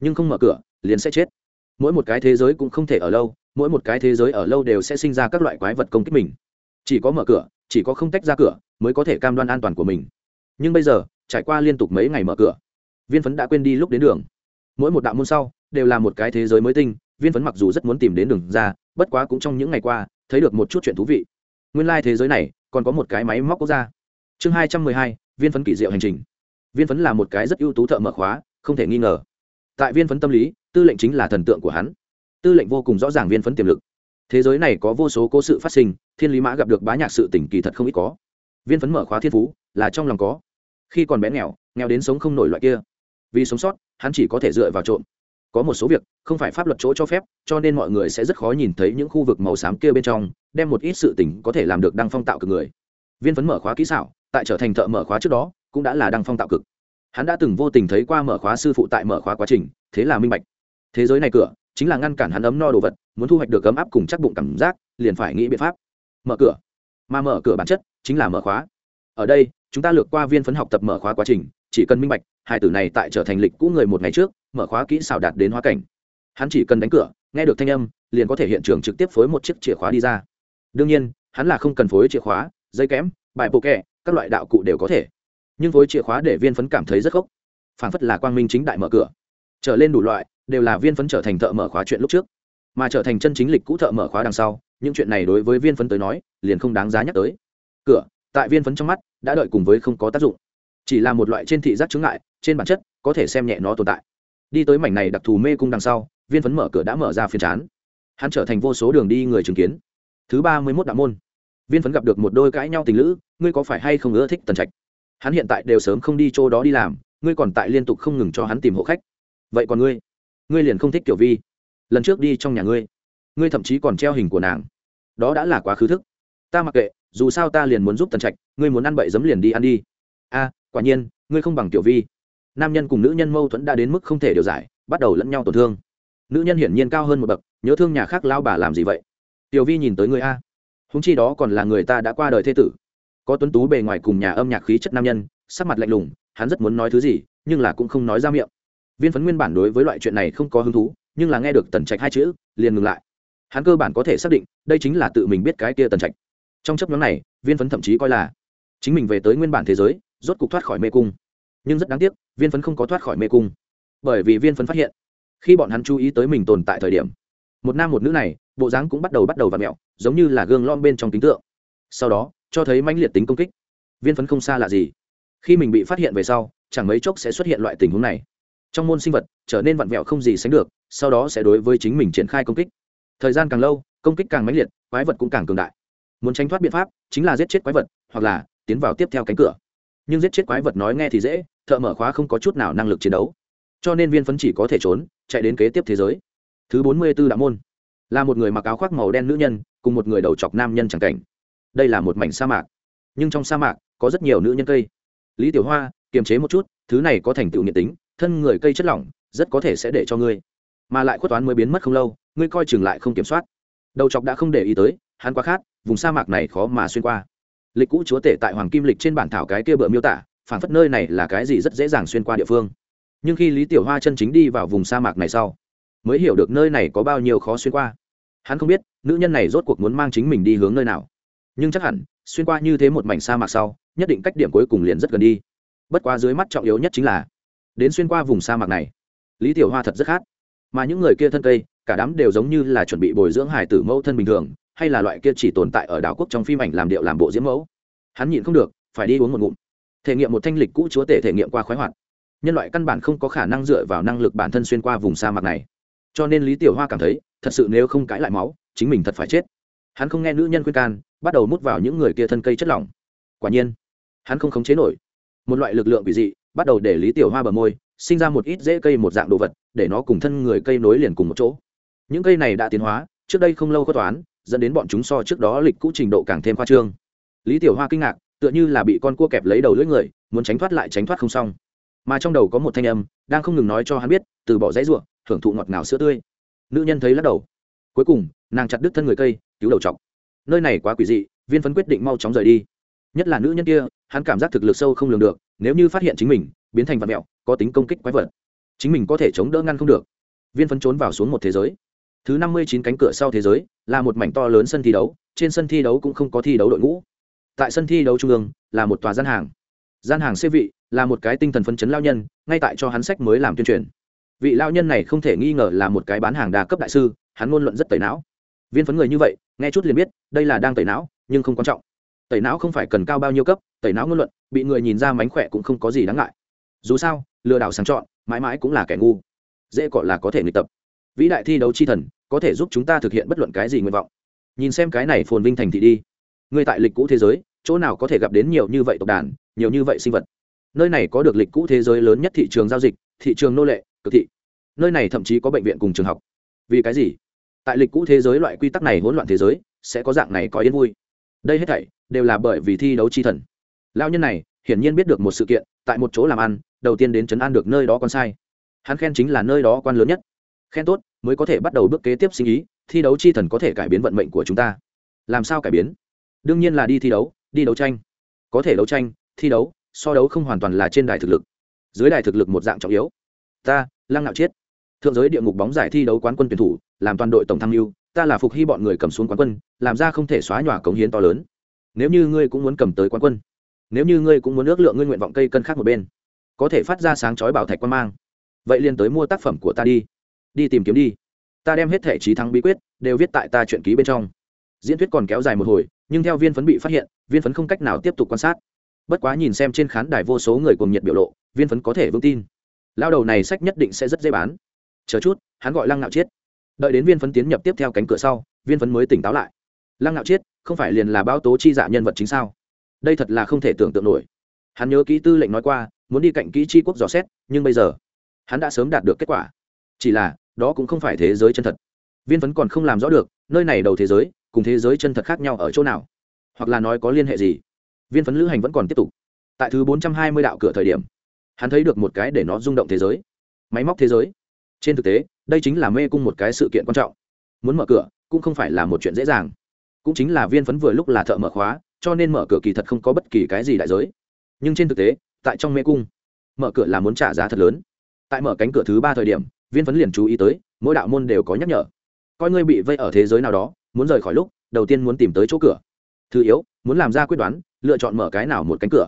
Nhưng không mở cửa, liền sẽ chết mỗi một cái thế giới cũng không thể ở lâu, mỗi một cái thế giới ở lâu đều sẽ sinh ra các loại quái vật công kích mình. Chỉ có mở cửa, chỉ có không tách ra cửa mới có thể cam đoan an toàn của mình. Nhưng bây giờ, trải qua liên tục mấy ngày mở cửa, viên phấn đã quên đi lúc đến đường. Mỗi một đạo môn sau, đều là một cái thế giới mới tinh, viên phấn mặc dù rất muốn tìm đến đường ra, bất quá cũng trong những ngày qua, thấy được một chút chuyện thú vị. Nguyên lai、like、thế giới này, còn có một cái máy móc quốc gia. Chương hai trăm mười hai, viên phấn kỳ diệu hành trình. Viên phấn là một cái rất ưu tú thợ mở khóa, không thể nghi ngờ tại viên phấn tâm lý, tư lệnh chính là thần tượng của hắn. Tư lệnh vô cùng rõ ràng viên phấn tiềm lực. Thế giới này có vô số cố sự phát sinh, thiên lý mã gặp được bá nhạc sự tỉnh kỳ thật không ít có. Viên phấn mở khóa thiên phú, là trong lòng có. Khi còn bé nghèo nghèo đến sống không nổi loại kia. Vì sống sót, hắn chỉ có thể dựa vào trộm. Có một số việc, không phải pháp luật chỗ cho phép, cho nên mọi người sẽ rất khó nhìn thấy những khu vực màu xám kia bên trong, đem một ít sự tỉnh có thể làm được đăng phong tạo cực người. Viên phấn mở khóa kỹ xảo, tại trở thành thợ mở khóa trước đó, cũng đã là đăng phong tạo cực hắn đã từng vô tình thấy qua mở khóa sư phụ tại mở khóa quá trình, thế là minh bạch. Thế giới này cửa, chính là ngăn cản hắn ấm no đồ vật, muốn thu hoạch được ấm áp cùng chắc bụng cảm giác, liền phải nghĩ biện pháp. Mở cửa. Mà mở cửa bản chất chính là mở khóa. Ở đây, chúng ta lược qua viên phấn học tập mở khóa quá trình, chỉ cần minh bạch, hai tử này tại trở thành lịch cũ người một ngày trước, mở khóa kỹ xảo đạt đến hóa cảnh. Hắn chỉ cần đánh cửa, nghe được thanh âm, liền có thể hiện trường trực tiếp phối một chiếc chìa khóa đi ra. Đương nhiên, hắn là không cần phối chìa khóa, dây kém bài bộ kẹ, các loại đạo cụ đều có thể nhưng phối chìa khóa để viên phấn cảm thấy rất gốc phản phất là quang minh chính đại mở cửa. Trở lên đủ loại, đều là viên phấn trở thành thợ mở khóa chuyện lúc trước. Mà trở thành chân chính lịch cũ thợ mở khóa đằng sau, những chuyện này đối với viên phấn tới nói, liền không đáng giá nhắc tới. Cửa, tại viên phấn trong mắt, đã đợi cùng với không có tác dụng. Chỉ là một loại trên thị giác chứng ngại, trên bản chất, có thể xem nhẹ nó tồn tại. Đi tới mảnh này đặc thù mê cung đằng sau, viên phấn mở cửa đã mở ra phiên chán. Hắn trở thành vô số đường đi người chứng kiến. Thứ ba mươi mốt đạo môn. Viên phấn gặp được một đôi cãi nhau tình lữ, ngươi có phải hay không ưa thích tần trạch? Hắn hiện tại đều sớm không đi chỗ đó đi làm, ngươi còn tại liên tục không ngừng cho hắn tìm hộ khách. Vậy còn ngươi? Ngươi liền không thích kiểu vi. Lần trước đi trong nhà ngươi ngươi thậm chí còn treo hình của nàng. Đó đã là quá khứ thức. Ta mặc kệ, dù sao ta liền muốn giúp tần trạch, ngươi muốn ăn bậy dấm liền đi ăn đi. A, quả nhiên, ngươi không bằng tiểu vi. Nam nhân cùng nữ nhân mâu thuẫn đã đến mức không thể điều giải, bắt đầu lẫn nhau tổn thương. Nữ nhân hiển nhiên cao hơn một bậc, nhớ thương nhà khác lao bà làm gì vậy? Tiểu vi nhìn tới người a. Húng chi đó còn là người ta đã qua đời thế tử có tuấn tú bề ngoài cùng nhà âm nhạc khí chất nam nhân, sắc mặt lạnh lùng, hắn rất muốn nói thứ gì, nhưng là cũng không nói ra miệng. Viên phấn nguyên bản đối với loại chuyện này không có hứng thú, nhưng là nghe được tần trạch hai chữ, liền ngừng lại. Hắn cơ bản có thể xác định, đây chính là tự mình biết cái kia tần trạch. Trong chấp nhóm này, viên phấn thậm chí coi là chính mình về tới nguyên bản thế giới, rốt cục thoát khỏi mê cung. Nhưng rất đáng tiếc, viên phấn không có thoát khỏi mê cung. Bởi vì viên phấn phát hiện, khi bọn hắn chú ý tới mình tồn tại thời điểm, một nam một nữ này, bộ dáng cũng bắt đầu bắt đầu v ặ mẹo, giống như là gương lom bên trong kính tượng. Sau đó cho thấy mãnh liệt tính công kích. Viên phấn không xa lạ gì. Khi mình bị phát hiện về sau, chẳng mấy chốc sẽ xuất hiện loại tình huống này. Trong môn sinh vật, trở nên vặn vẹo không gì sánh được, sau đó sẽ đối với chính mình triển khai công kích. Thời gian càng lâu, công kích càng mãnh liệt, quái vật cũng càng cường đại. Muốn tránh thoát biện pháp, chính là giết chết quái vật, hoặc là tiến vào tiếp theo cánh cửa. Nhưng giết chết quái vật nói nghe thì dễ, thợ mở khóa không có chút nào năng lực chiến đấu. Cho nên viên phấn chỉ có thể trốn, chạy đến kế tiếp thế giới. Thứ bốn mươi b ố đạo môn. Là một người mặc áo khoác màu đen nữ nhân, cùng một người đầu chọc nam nhân c h ẳ n g cảnh đây là một mảnh sa mạc. Nhưng trong sa mạc, có rất nhiều nữ nhân cây. Lý tiểu hoa, kiềm chế một chút, thứ này có thành tựu nhiệt tính, thân người cây chất lỏng, rất có thể sẽ để cho ngươi. Mà lại khuất toán mới biến mất không lâu, ngươi coi chừng lại không kiểm soát. Đầu chọc đã không để ý tới, hắn quá khát, vùng sa mạc này khó mà xuyên qua. Lịch cũ chúa tể tại hoàng kim lịch trên bản thảo cái kia bựa miêu tả phản phất nơi này là cái gì rất dễ dàng xuyên qua địa phương. Nhưng khi lý tiểu hoa chân chính đi vào vùng sa mạc này sau, mới hiểu được nơi này có bao nhiêu khó xuyên qua. Hắn không biết, nữ nhân này rốt cuộc muốn mang chính mình đi hướng nơi nào nhưng chắc hẳn, xuyên qua như thế một mảnh sa mạc sau, nhất định cách điểm cuối cùng liền rất gần đi. Bất quá dưới mắt trọng yếu nhất chính là, đến xuyên qua vùng sa mạc này, lý tiểu hoa thật rất khát. Mà những người kia thân cây, cả đám đều giống như là chuẩn bị bồi dưỡng hải tử mẫu thân bình thường, hay là loại kia chỉ tồn tại ở đảo quốc trong phim ảnh làm điệu làm bộ diễm mẫu. Hắn nhịn không được, phải đi uống một ngụm. Thể nghiệm một thanh lịch cũ chúa tể thể nghiệm qua khoái hoạt. Nhân loại căn bản không có khả năng dựa vào năng lực bản thân xuyên qua vùng sa mạc này. Cho nên lý tiểu hoa cảm thấy, thật sự nếu không cãi lại máu, chính mình thật phải chết hắn không nghe nữ nhân khuyên can, bắt đầu mút vào những người kia thân cây chất lỏng. Quả nhiên, hắn không khống chế nổi. Một loại lực lượng quỷ dị, bắt đầu để lý tiểu hoa bờ môi, sinh ra một ít dễ cây một dạng đồ vật, để nó cùng thân người cây nối liền cùng một chỗ. Những cây này đã tiến hóa, trước đây không lâu có toán, dẫn đến bọn chúng so trước đó lịch cũ trình độ càng thêm khoa trương. Lý tiểu hoa kinh ngạc, tựa như là bị con cua kẹp lấy đầu lưỡi người, muốn tránh thoát lại tránh thoát không xong. Mà trong đầu có một thanh âm, đang không ngừng nói cho hắn biết, từ bỏ dãy ruộng, hưởng thụ ngọt ngào sữa tươi. Nữ nhân thấy lắc đầu. Cuối cùng, nàng chặt đứt thân người cây cứu đầu chọc. Nơi này quá quỷ dị, viên phấn quyết định mau chóng rời đi. Nhất là nữ nhân kia, hắn cảm giác thực lực sâu không lường được, nếu như phát hiện chính mình, biến thành vật mẹo có tính công kích quái vật. Chính mình có thể chống đỡ ngăn không được. Viên phấn trốn vào xuống một thế giới. Thứ năm mươi chín cánh cửa sau thế giới, là một mảnh to lớn sân thi đấu, trên sân thi đấu cũng không có thi đấu đội ngũ. Tại sân thi đấu trung ương, là một tòa gian hàng. Gian hàng xê vị, là một cái tinh thần phấn chấn lao nhân, ngay tại cho hắn sách mới làm tuyên truyền. Vị lao nhân này không thể nghi ngờ là một cái bán hàng đa cấp đại sư, hắn ngôn luận rất tẩy não viên phấn người như vậy, nghe chút liền biết, đây là đang tẩy não, nhưng không quan trọng. Tẩy não không phải cần cao bao nhiêu cấp, tẩy não ngôn luận, bị người nhìn ra mánh khỏe cũng không có gì đáng ngại. Dù sao, lừa đảo sáng chọn, mãi mãi cũng là kẻ ngu. Dễ gọi là có thể nghịch tập. Vĩ đại thi đấu chi thần, có thể giúp chúng ta thực hiện bất luận cái gì nguyện vọng. Nhìn xem cái này phồn vinh thành thị đi. Người tại lịch cũ thế giới, chỗ nào có thể gặp đến nhiều như vậy tộc đàn, nhiều như vậy sinh vật? Nơi này có được lịch cũ thế giới lớn nhất thị trường giao dịch, thị trường nô lệ, cực thị. Nơi này thậm chí có bệnh viện cùng trường học. Vì cái gì? Tại lịch cũ thế giới loại quy tắc này hỗn loạn thế giới, sẽ có dạng này có yên vui. Đây hết thảy đều là bởi vì thi đấu chi thần. Lao nhân này, hiển nhiên biết được một sự kiện, tại một chỗ làm ăn, đầu tiên đến chấn an được nơi đó con sai. Hắn khen chính là nơi đó quan lớn nhất. Khen tốt, mới có thể bắt đầu bước kế tiếp sinh ý thi đấu chi thần có thể cải biến vận mệnh của chúng ta. Làm sao cải biến? Đương nhiên là đi thi đấu, đi đấu tranh. Có thể đấu tranh, thi đấu, so đấu không hoàn toàn là trên đài thực lực. Dưới đài thực lực một dạng trọng yếu. Ta, lăng nạo chiết. Thượng giới địa ngục bóng giải thi đấu quán quân tuyển thủ làm toàn đội tổng tham mưu, ta là phục hy bọn người cầm xuống quán quân, làm ra không thể xóa nhòa cống hiến to lớn. Nếu như ngươi cũng muốn cầm tới quán quân, nếu như ngươi cũng muốn ước lượng ngươi nguyện vọng cây cân khác một bên, có thể phát ra sáng chói bảo thạch quan mang. Vậy liền tới mua tác phẩm của ta đi. Đi tìm kiếm đi. Ta đem hết thể trí thắng bí quyết đều viết tại ta chuyện ký bên trong. Diễn thuyết còn kéo dài một hồi, nhưng theo viên phấn bị phát hiện, viên phấn không cách nào tiếp tục quan sát. Bất quá nhìn xem trên khán đài vô số người cùng nhiệt biểu lộ, viên phấn có thể vững tin. Lao đầu này sách nhất định sẽ rất dễ bán. Chờ chút, hắn gọi lăng nạo chiết đợi đến viên phấn tiến nhập tiếp theo cánh cửa sau, viên phấn mới tỉnh táo lại. Lăng ngạo chiết, không phải liền là báo tố chi dạ nhân vật chính sao? Đây thật là không thể tưởng tượng nổi. Hắn nhớ kỹ tư lệnh nói qua, muốn đi cạnh kỹ chi quốc dò xét, nhưng bây giờ, hắn đã sớm đạt được kết quả. Chỉ là, đó cũng không phải thế giới chân thật. Viên phấn còn không làm rõ được, nơi này đầu thế giới, cùng thế giới chân thật khác nhau ở chỗ nào? Hoặc là nói có liên hệ gì? Viên phấn lữ hành vẫn còn tiếp tục. Tại thứ bốn trăm hai mươi đạo cửa thời điểm, hắn thấy được một cái để nó rung động thế giới. Máy móc thế giới. Trên thực tế đây chính là mê cung một cái sự kiện quan trọng. Muốn mở cửa, cũng không phải là một chuyện dễ dàng. Cũng chính là viên phấn vừa lúc là thợ mở khóa, cho nên mở cửa kỳ thật không có bất kỳ cái gì đại giới. Nhưng trên thực tế, tại trong mê cung, mở cửa là muốn trả giá thật lớn. Tại mở cánh cửa thứ ba thời điểm, viên phấn liền chú ý tới, mỗi đạo môn đều có nhắc nhở. Coi ngươi bị vây ở thế giới nào đó, muốn rời khỏi lúc, đầu tiên muốn tìm tới chỗ cửa. Thứ yếu, muốn làm ra quyết đoán, lựa chọn mở cái nào một cánh cửa.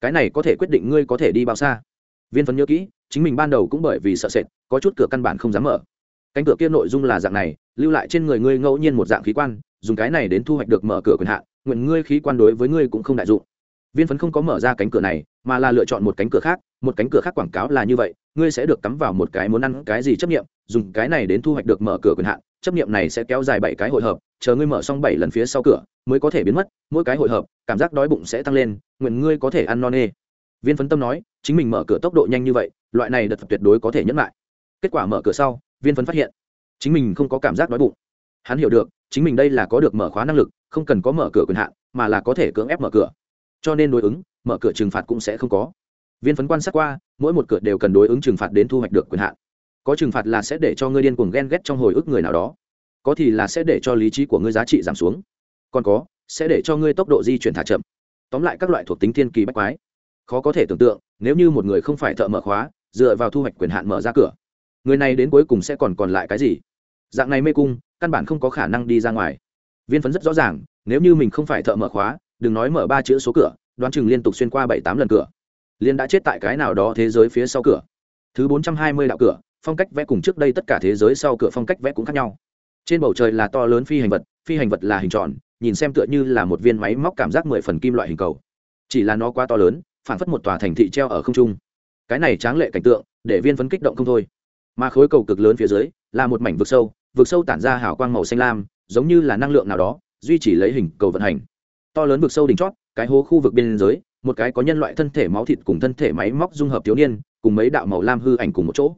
Cái này có thể quyết định ngươi có thể đi bao xa. Viên phấn nhớ kỹ chính mình ban đầu cũng bởi vì sợ sệt, có chút cửa căn bản không dám mở. Cánh cửa kia nội dung là dạng này, lưu lại trên người ngươi ngẫu nhiên một dạng khí quan, dùng cái này đến thu hoạch được mở cửa quyền hạn, nguyện ngươi khí quan đối với ngươi cũng không đại dụng. Viên phấn không có mở ra cánh cửa này, mà là lựa chọn một cánh cửa khác, một cánh cửa khác quảng cáo là như vậy, ngươi sẽ được cắm vào một cái muốn ăn cái gì chấp nghiệm dùng cái này đến thu hoạch được mở cửa quyền hạn, chấp nghiệm này sẽ kéo dài bảy cái hội hợp, chờ ngươi mở xong bảy lần phía sau cửa, mới có thể biến mất, mỗi cái hội hợp, cảm giác đói bụng sẽ tăng lên, nguyện ngươi có thể ăn no nê. Viên phấn tâm nói, chính mình mở cửa tốc độ nhanh như vậy loại này đợt tuyệt đối có thể nhẫn lại. Kết quả mở cửa sau, viên phấn phát hiện, chính mình không có cảm giác đói bụng. Hắn hiểu được, chính mình đây là có được mở khóa năng lực, không cần có mở cửa quyền hạn, mà là có thể cưỡng ép mở cửa. Cho nên đối ứng, mở cửa trừng phạt cũng sẽ không có. Viên phấn quan sát qua, mỗi một cửa đều cần đối ứng trừng phạt đến thu hoạch được quyền hạn. Có trừng phạt là sẽ để cho ngươi điên cuồng ghen ghét trong hồi ức người nào đó. Có thì là sẽ để cho lý trí của ngươi giá trị giảm xuống. Còn có, sẽ để cho ngươi tốc độ di chuyển thả chậm. Tóm lại các loại thuộc tính thiên kỳ bách quái. Khó có thể tưởng tượng, nếu như một người không phải thợ mở khóa dựa vào thu hoạch quyền hạn mở ra cửa. Người này đến cuối cùng sẽ còn còn lại cái gì? Dạng này mê cung, căn bản không có khả năng đi ra ngoài. Viên phấn rất rõ ràng, nếu như mình không phải thợ mở khóa, đừng nói mở ba chữ số cửa, đoán chừng liên tục xuyên qua bảy tám lần cửa. Liên đã chết tại cái nào đó thế giới phía sau cửa. Thứ bốn trăm hai mươi đạo cửa, phong cách vẽ cùng trước đây tất cả thế giới sau cửa phong cách vẽ cũng khác nhau. Trên bầu trời là to lớn phi hành vật, phi hành vật là hình tròn, nhìn xem tựa như là một viên máy móc cảm giác mười phần kim loại hình cầu. Chỉ là nó quá to lớn phản phất một tòa thành thị treo ở không trung cái này tráng lệ cảnh tượng, để viên phấn kích động không thôi. Mà khối cầu cực lớn phía dưới, là một mảnh vực sâu vực sâu tản ra hào quang màu xanh lam, giống như là năng lượng nào đó, duy trì lấy hình cầu vận hành. To lớn vực sâu đỉnh chót, cái hố khu vực biên giới một cái có nhân loại thân thể máu thịt cùng thân thể máy móc dung hợp thiếu niên, cùng mấy đạo màu lam hư ảnh cùng một chỗ.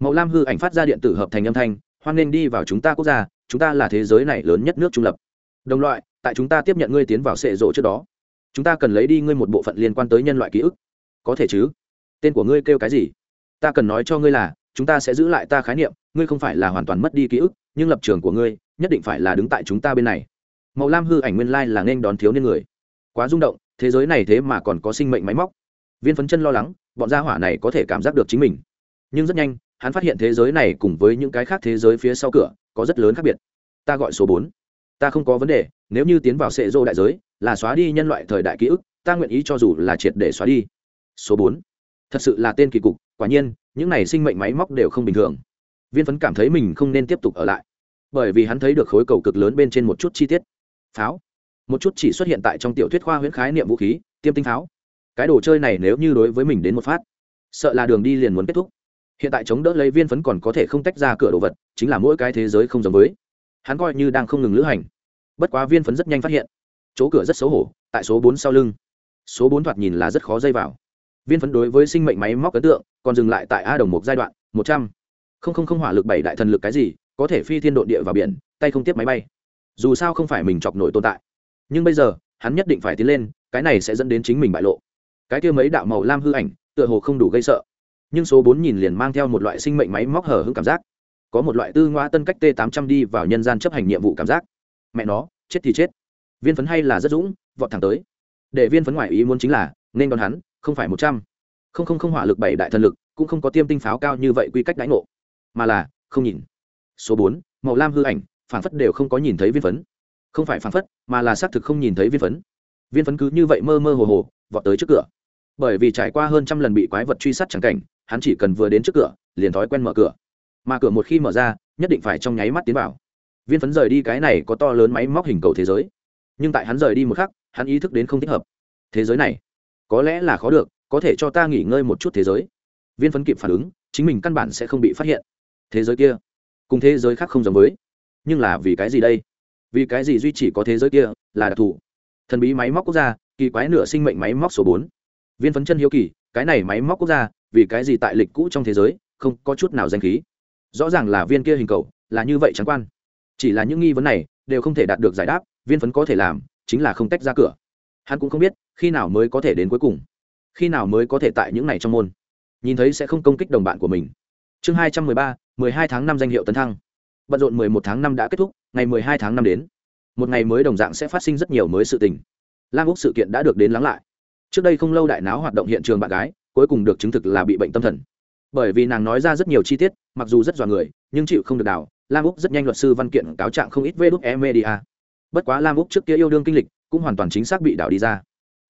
Màu lam hư ảnh phát ra điện tử hợp thành âm thanh, hoan nên đi vào chúng ta quốc gia, chúng ta là thế giới này lớn nhất nước trung lập. Đồng loại, tại chúng ta tiếp nhận ngươi tiến vào sệ rộ trước đó. Chúng ta cần lấy đi ngươi một bộ phận liên quan tới nhân loại ký ức. Có thể chứ tên của ngươi kêu cái gì? Ta cần nói cho ngươi là, chúng ta sẽ giữ lại ta khái niệm, ngươi không phải là hoàn toàn mất đi ký ức, nhưng lập trường của ngươi nhất định phải là đứng tại chúng ta bên này. Màu lam hư ảnh nguyên lai là nên đón thiếu niên người. Quá rung động, thế giới này thế mà còn có sinh mệnh máy móc. Viên phấn chân lo lắng, bọn gia hỏa này có thể cảm giác được chính mình. Nhưng rất nhanh, hắn phát hiện thế giới này cùng với những cái khác thế giới phía sau cửa, có rất lớn khác biệt. Ta gọi số bốn. Ta không có vấn đề, nếu như tiến vào sệ dô đại giới, là xóa đi nhân loại thời đại ký ức, ta nguyện ý cho dù là triệt để xóa đi. Số bốn thật sự là tên kỳ cục, quả nhiên, những này sinh mệnh máy móc đều không bình thường. Viên phấn cảm thấy mình không nên tiếp tục ở lại, bởi vì hắn thấy được khối cầu cực lớn bên trên một chút chi tiết. Pháo. Một chút chỉ xuất hiện tại trong tiểu thuyết khoa huyễn khái niệm vũ khí, tiêm tinh pháo. Cái đồ chơi này nếu như đối với mình đến một phát, sợ là đường đi liền muốn kết thúc. Hiện tại chống đỡ lấy viên phấn còn có thể không tách ra cửa đồ vật, chính là mỗi cái thế giới không giống với. Hắn coi như đang không ngừng lữ hành. Bất quá viên phấn rất nhanh phát hiện, chỗ cửa rất xấu hổ, tại số bốn sau lưng. Số bốn thoạt nhìn là rất khó dây vào viên phấn đối với sinh mệnh máy móc ấn tượng, còn dừng lại tại a đồng một giai đoạn, một trăm. Không không không hỏa lực bảy đại thần lực cái gì, có thể phi thiên đ ộ địa vào biển, tay không tiếp máy bay. Dù sao không phải mình chọc nổi tồn tại. Nhưng bây giờ, hắn nhất định phải tiến lên, cái này sẽ dẫn đến chính mình bại lộ. Cái kia mấy đạo màu lam hư ảnh, tựa hồ không đủ gây sợ. Nhưng số bốn nhìn liền mang theo một loại sinh mệnh máy móc hở hững cảm giác. Có một loại tư ngoa tân cách t tám trăm đi vào nhân gian chấp hành nhiệm vụ cảm giác. Mẹ nó, chết thì chết. Viên phấn hay là rất dũng, vọt thẳng tới. Để viên phấn ngoại ý muốn chính là, nên đón hắn không phải một trăm. Không không không hỏa lực bảy đại thần lực, cũng không có tiêm tinh pháo cao như vậy quy cách đãi ngộ. Mà là, không nhìn. Số bốn, màu lam hư ảnh phản phất đều không có nhìn thấy viên phấn. Không phải phản phất, mà là xác thực không nhìn thấy viên phấn. Viên phấn cứ như vậy mơ mơ hồ hồ, vọt tới trước cửa. Bởi vì trải qua hơn trăm lần bị quái vật truy sát chẳng cảnh, hắn chỉ cần vừa đến trước cửa, liền thói quen mở cửa. Mà cửa một khi mở ra, nhất định phải trong nháy mắt tiến vào. Viên phấn rời đi cái này có to lớn máy móc hình cầu thế giới. Nhưng tại hắn rời đi một khắc, hắn ý thức đến không thích hợp. Thế giới này có lẽ là khó được, có thể cho ta nghỉ ngơi một chút thế giới. Viên phấn kịp phản ứng, chính mình căn bản sẽ không bị phát hiện. Thế giới kia, cùng thế giới khác không giống với. Nhưng là vì cái gì đây? Vì cái gì duy chỉ có thế giới kia là đặc thù? Thần bí máy móc quốc gia, kỳ quái nửa sinh mệnh máy móc số bốn. Viên phấn chân hiếu kỳ, cái này máy móc quốc gia, vì cái gì tại lịch cũ trong thế giới, không có chút nào danh khí? Rõ ràng là viên kia hình cầu, là như vậy trắng quan. Chỉ là những nghi vấn này đều không thể đạt được giải đáp, viên phấn có thể làm, chính là không tách ra cửa. Hắn cũng không biết khi nào mới có thể đến cuối cùng? Khi nào mới có thể tại những này trong môn? Nhìn thấy sẽ không công kích đồng bạn của mình. Chương hai trăm mười ba, mười hai tháng năm danh hiệu tấn thăng. Bận rộn mười một tháng năm đã kết thúc, ngày mười hai tháng năm đến. Một ngày mới đồng dạng sẽ phát sinh rất nhiều mới sự tình. Lam úc sự kiện đã được đến lắng lại. Trước đây không lâu đại náo hoạt động hiện trường bạn gái, cuối cùng được chứng thực là bị bệnh tâm thần. Bởi vì nàng nói ra rất nhiều chi tiết, mặc dù rất dọa người, nhưng chịu không được đào lam úc rất nhanh luật sư văn kiện cáo trạng không ít vê đúc e media bất quá lam úc trước kia yêu đương kinh lịch, cũng hoàn toàn chính xác bị đảo đi ra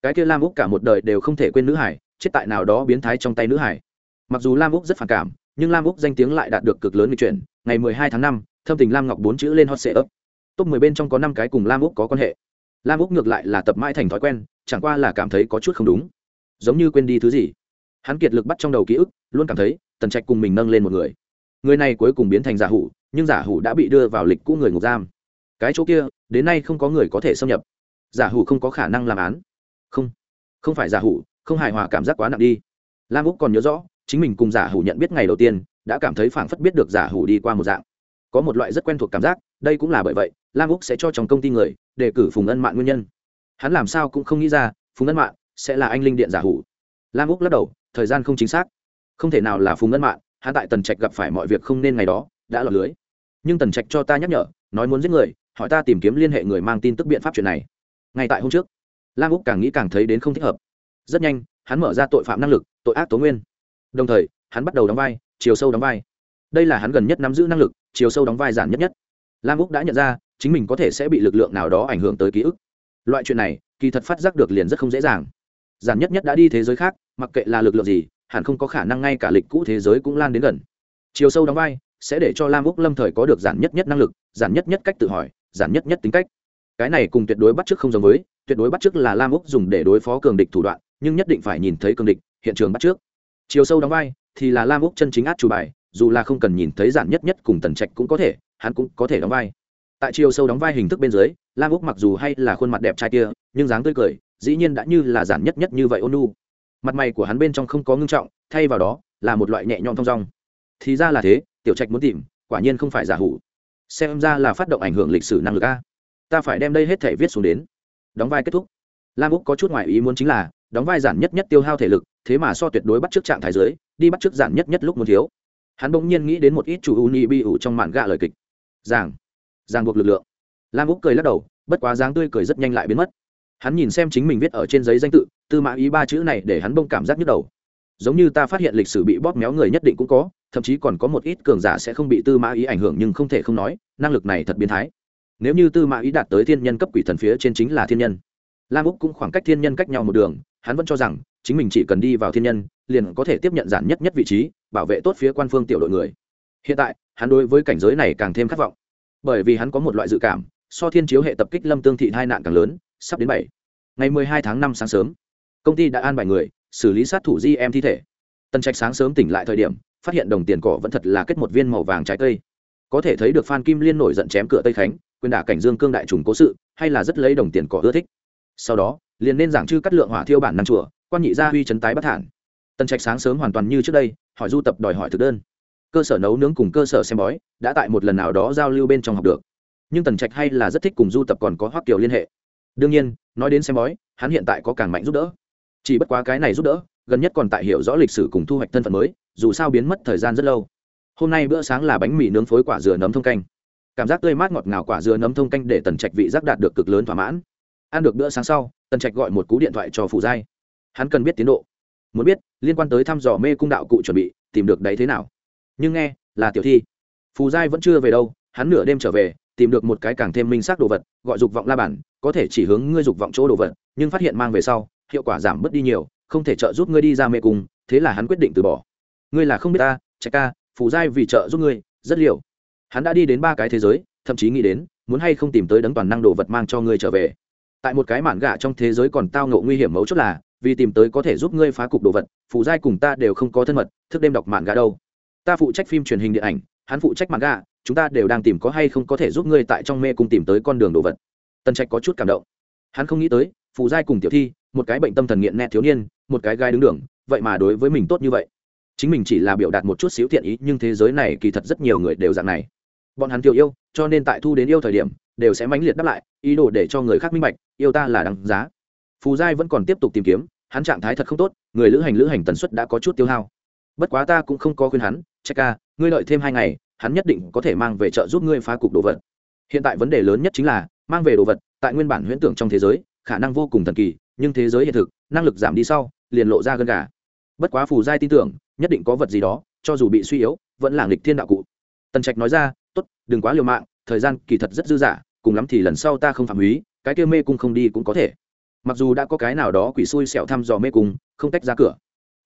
cái kia lam úc cả một đời đều không thể quên nữ hải chết tại nào đó biến thái trong tay nữ hải. Mặc dù lam úc rất phản cảm nhưng lam úc danh tiếng lại đạt được cực lớn người chuyển. Ngày 12 tháng 5, thâm tình lam ngọc bốn chữ lên hot sệ ấp top 10 bên trong có năm cái cùng lam úc có quan hệ. Lam úc ngược lại là tập mãi thành thói quen chẳng qua là cảm thấy có chút không đúng. Giống như quên đi thứ gì. Hắn kiệt lực bắt trong đầu ký ức luôn cảm thấy tần trạch cùng mình nâng lên một người. Người này cuối cùng biến thành giả hủ nhưng giả hủ đã bị đưa vào lịch cũ người ngục giam. Cái chỗ kia đến nay không có người có thể xâm nhập. Giả hủ không có khả năng làm án không. Không phải giả hủ, không hài hòa cảm giác quá nặng đi. Lam úc còn nhớ rõ, chính mình cùng giả hủ nhận biết ngày đầu tiên, đã cảm thấy phảng phất biết được giả hủ đi qua một dạng. Có một loại rất quen thuộc cảm giác, đây cũng là bởi vậy, lam úc sẽ cho trong công ty người, đề cử phùng ân mạng nguyên nhân. Hắn làm sao cũng không nghĩ ra, phùng ân mạng sẽ là anh linh điện giả hủ. Lam úc lắc đầu, thời gian không chính xác. Không thể nào là phùng ân mạng hắn tại tần trạch gặp phải mọi việc không nên ngày đó, đã lọt lưới. Nhưng tần trạch cho ta nhắc nhở, nói muốn giết người, hỏi ta tìm kiếm liên hệ người mang tin tức biện pháp chuyện này. Ngay tại hôm trước lam úc càng nghĩ càng thấy đến không thích hợp. Rất nhanh, hắn mở ra tội phạm năng lực, tội ác tố nguyên. Đồng thời, hắn bắt đầu đóng vai, chiều sâu đóng vai. Đây là hắn gần nhất nắm giữ năng lực, chiều sâu đóng vai giản nhất nhất. Lam úc đã nhận ra, chính mình có thể sẽ bị lực lượng nào đó ảnh hưởng tới ký ức. Loại chuyện này, kỳ thật phát giác được liền rất không dễ dàng. Giản nhất nhất đã đi thế giới khác, mặc kệ là lực lượng gì, hẳn không có khả năng ngay cả lịch cũ thế giới cũng lan đến gần. Chiều sâu đóng vai, sẽ để cho lam úc lâm thời có được giản nhất nhất năng lực, giản nhất nhất cách tự hỏi, giản nhất nhất tính cách. Cái này cùng tuyệt đối bắt chước không giống với tuyệt đối bắt trước là lam úc dùng để đối phó cường địch thủ đoạn, nhưng nhất định phải nhìn thấy cường địch, hiện trường bắt trước chiều sâu đóng vai thì là lam úc chân chính át chủ bài, dù là không cần nhìn thấy giản nhất nhất cùng tần trạch cũng có thể, hắn cũng có thể đóng vai. Tại chiều sâu đóng vai hình thức bên dưới, lam úc mặc dù hay là khuôn mặt đẹp trai kia, nhưng dáng tươi cười, dĩ nhiên đã như là giản nhất nhất như vậy ôn nu mặt mày của hắn bên trong không có ngưng trọng, thay vào đó là một loại nhẹ nhõm thong dong. Thì ra là thế, tiểu trạch muốn tìm, quả nhiên không phải giả hủ. Xem ra là phát động ảnh hưởng lịch sử năng lực a. Ta phải đem đây hết thể viết xuống đến đóng vai kết thúc. Lam úc có chút ngoại ý muốn chính là, đóng vai giản nhất nhất tiêu hao thể lực, thế mà so tuyệt đối bắt trước trạng thái dưới, đi bắt trước giản nhất nhất lúc muốn thiếu. Hắn bỗng nhiên nghĩ đến một ít chủ uni bi ủ trong mạn gạ lời kịch. Giảng giảng buộc lực lượng. Lam úc cười lắc đầu, bất quá dáng tươi cười rất nhanh lại biến mất. Hắn nhìn xem chính mình viết ở trên giấy danh tự, tư mã ý ba chữ này để hắn bông cảm giác nhức đầu. Giống như ta phát hiện lịch sử bị bóp méo người nhất định cũng có, thậm chí còn có một ít cường giả sẽ không bị tư mã ý ảnh hưởng nhưng không thể không nói, năng lực này thật biến thái nếu như tư mã ý đạt tới thiên nhân cấp quỷ thần phía trên chính là thiên nhân. Lam úc cũng khoảng cách thiên nhân cách nhau một đường, hắn vẫn cho rằng, chính mình chỉ cần đi vào thiên nhân, liền có thể tiếp nhận giản nhất nhất vị trí, bảo vệ tốt phía quan phương tiểu đội người. Hiện tại, hắn đối với cảnh giới này càng thêm khát vọng. Bởi vì hắn có một loại dự cảm, so thiên chiếu hệ tập kích lâm tương thị hai nạn càng lớn, sắp đến bảy. Ngày mười hai tháng năm sáng sớm, công ty đã an bài người, xử lý sát thủ di em thi thể. Tần trạch sáng sớm tỉnh lại thời điểm, phát hiện đồng tiền cỏ vẫn thật là kết một viên màu vàng trái cây. Có thể thấy được phan kim liên nổi giận chém cửa tây khánh quyền đả cảnh dương cương đại trùng cố sự, hay là rất lấy đồng tiền cỏ ưa thích. Sau đó, liền nên giảng chư cắt lượng hỏa thiêu bản năm chùa, quan nhị gia huy chấn tái bất thản tần trạch sáng sớm hoàn toàn như trước đây, hỏi du tập đòi hỏi thực đơn. Cơ sở nấu nướng cùng cơ sở xem bói đã tại một lần nào đó giao lưu bên trong học được. Nhưng tần trạch hay là rất thích cùng du tập còn có hoắc kiều liên hệ. Đương nhiên, nói đến xem bói, hắn hiện tại có càng mạnh giúp đỡ. Chỉ bất quá cái này giúp đỡ, gần nhất còn tại hiểu rõ lịch sử cùng thu hoạch thân phận mới, dù sao biến mất thời gian rất lâu. Hôm nay bữa sáng là bánh mì nướng phối quả dừa nấm thông canh cảm giác tươi mát ngọt ngào quả dừa nấm thông canh để tần trạch vị giác đạt được cực lớn thỏa mãn. Ăn được bữa sáng sau, tần trạch gọi một cú điện thoại cho phủ giai. Hắn cần biết tiến độ. Muốn biết, liên quan tới thăm dò mê cung đạo cụ chuẩn bị, tìm được đấy thế nào. Nhưng nghe, là tiểu thi. Phù giai vẫn chưa về đâu, hắn nửa đêm trở về, tìm được một cái càng thêm minh xác đồ vật, gọi dục vọng la bản, có thể chỉ hướng ngươi dục vọng chỗ đồ vật, nhưng phát hiện mang về sau, hiệu quả giảm bớt đi nhiều, không thể trợ giúp ngươi đi ra mê cung, thế là hắn quyết định từ bỏ. Ngươi là không biết ta, trạch ca phù giai vì trợ giúp ngươi, rất liều hắn đã đi đến ba cái thế giới, thậm chí nghĩ đến, muốn hay không tìm tới đấng toàn năng đồ vật mang cho ngươi trở về. Tại một cái mạn gạ trong thế giới còn tao ngộ nguy hiểm mấu chốt là, vì tìm tới có thể giúp ngươi phá cục đồ vật, phụ giai cùng ta đều không có thân mật, thức đêm đọc mạn gạ đâu. Ta phụ trách phim truyền hình điện ảnh, hắn phụ trách mạn gạ, chúng ta đều đang tìm có hay không có thể giúp ngươi tại trong mê cùng tìm tới con đường đồ vật. Tân trạch có chút cảm động. Hắn không nghĩ tới, phụ giai cùng tiểu thi, một cái bệnh tâm thần nghiện nẹ thiếu niên, một cái gai đứng đường, vậy mà đối với mình tốt như vậy. Chính mình chỉ là biểu đạt một chút xíu thiện ý, nhưng thế giới này kỳ thật rất nhiều người đều dạng này bọn hắn tiểu yêu, cho nên tại thu đến yêu thời điểm, đều sẽ mãnh liệt đáp lại, ý đồ để cho người khác minh bạch, yêu ta là đằng giá. Phù giai vẫn còn tiếp tục tìm kiếm, hắn trạng thái thật không tốt, người lữ hành lữ hành tần suất đã có chút tiêu hao. Bất quá ta cũng không có khuyên hắn check ca, ngươi đợi thêm hai ngày, hắn nhất định có thể mang về chợ giúp ngươi phá cục đồ vật. Hiện tại vấn đề lớn nhất chính là, mang về đồ vật, tại nguyên bản huyễn tưởng trong thế giới, khả năng vô cùng thần kỳ, nhưng thế giới hiện thực, năng lực giảm đi sau, liền lộ ra gân gà. Bất quá phù giai tin tưởng, nhất định có vật gì đó, cho dù bị suy yếu, vẫn là nghịch thiên đạo cụ. Tần trạch nói ra tốt, đừng quá liều mạng, thời gian kỳ thật rất dư dả, cùng lắm thì lần sau ta không phạm húy cái kia mê cung không đi cũng có thể. Mặc dù đã có cái nào đó quỷ xui xẻo thăm dò mê cung, không tách ra cửa,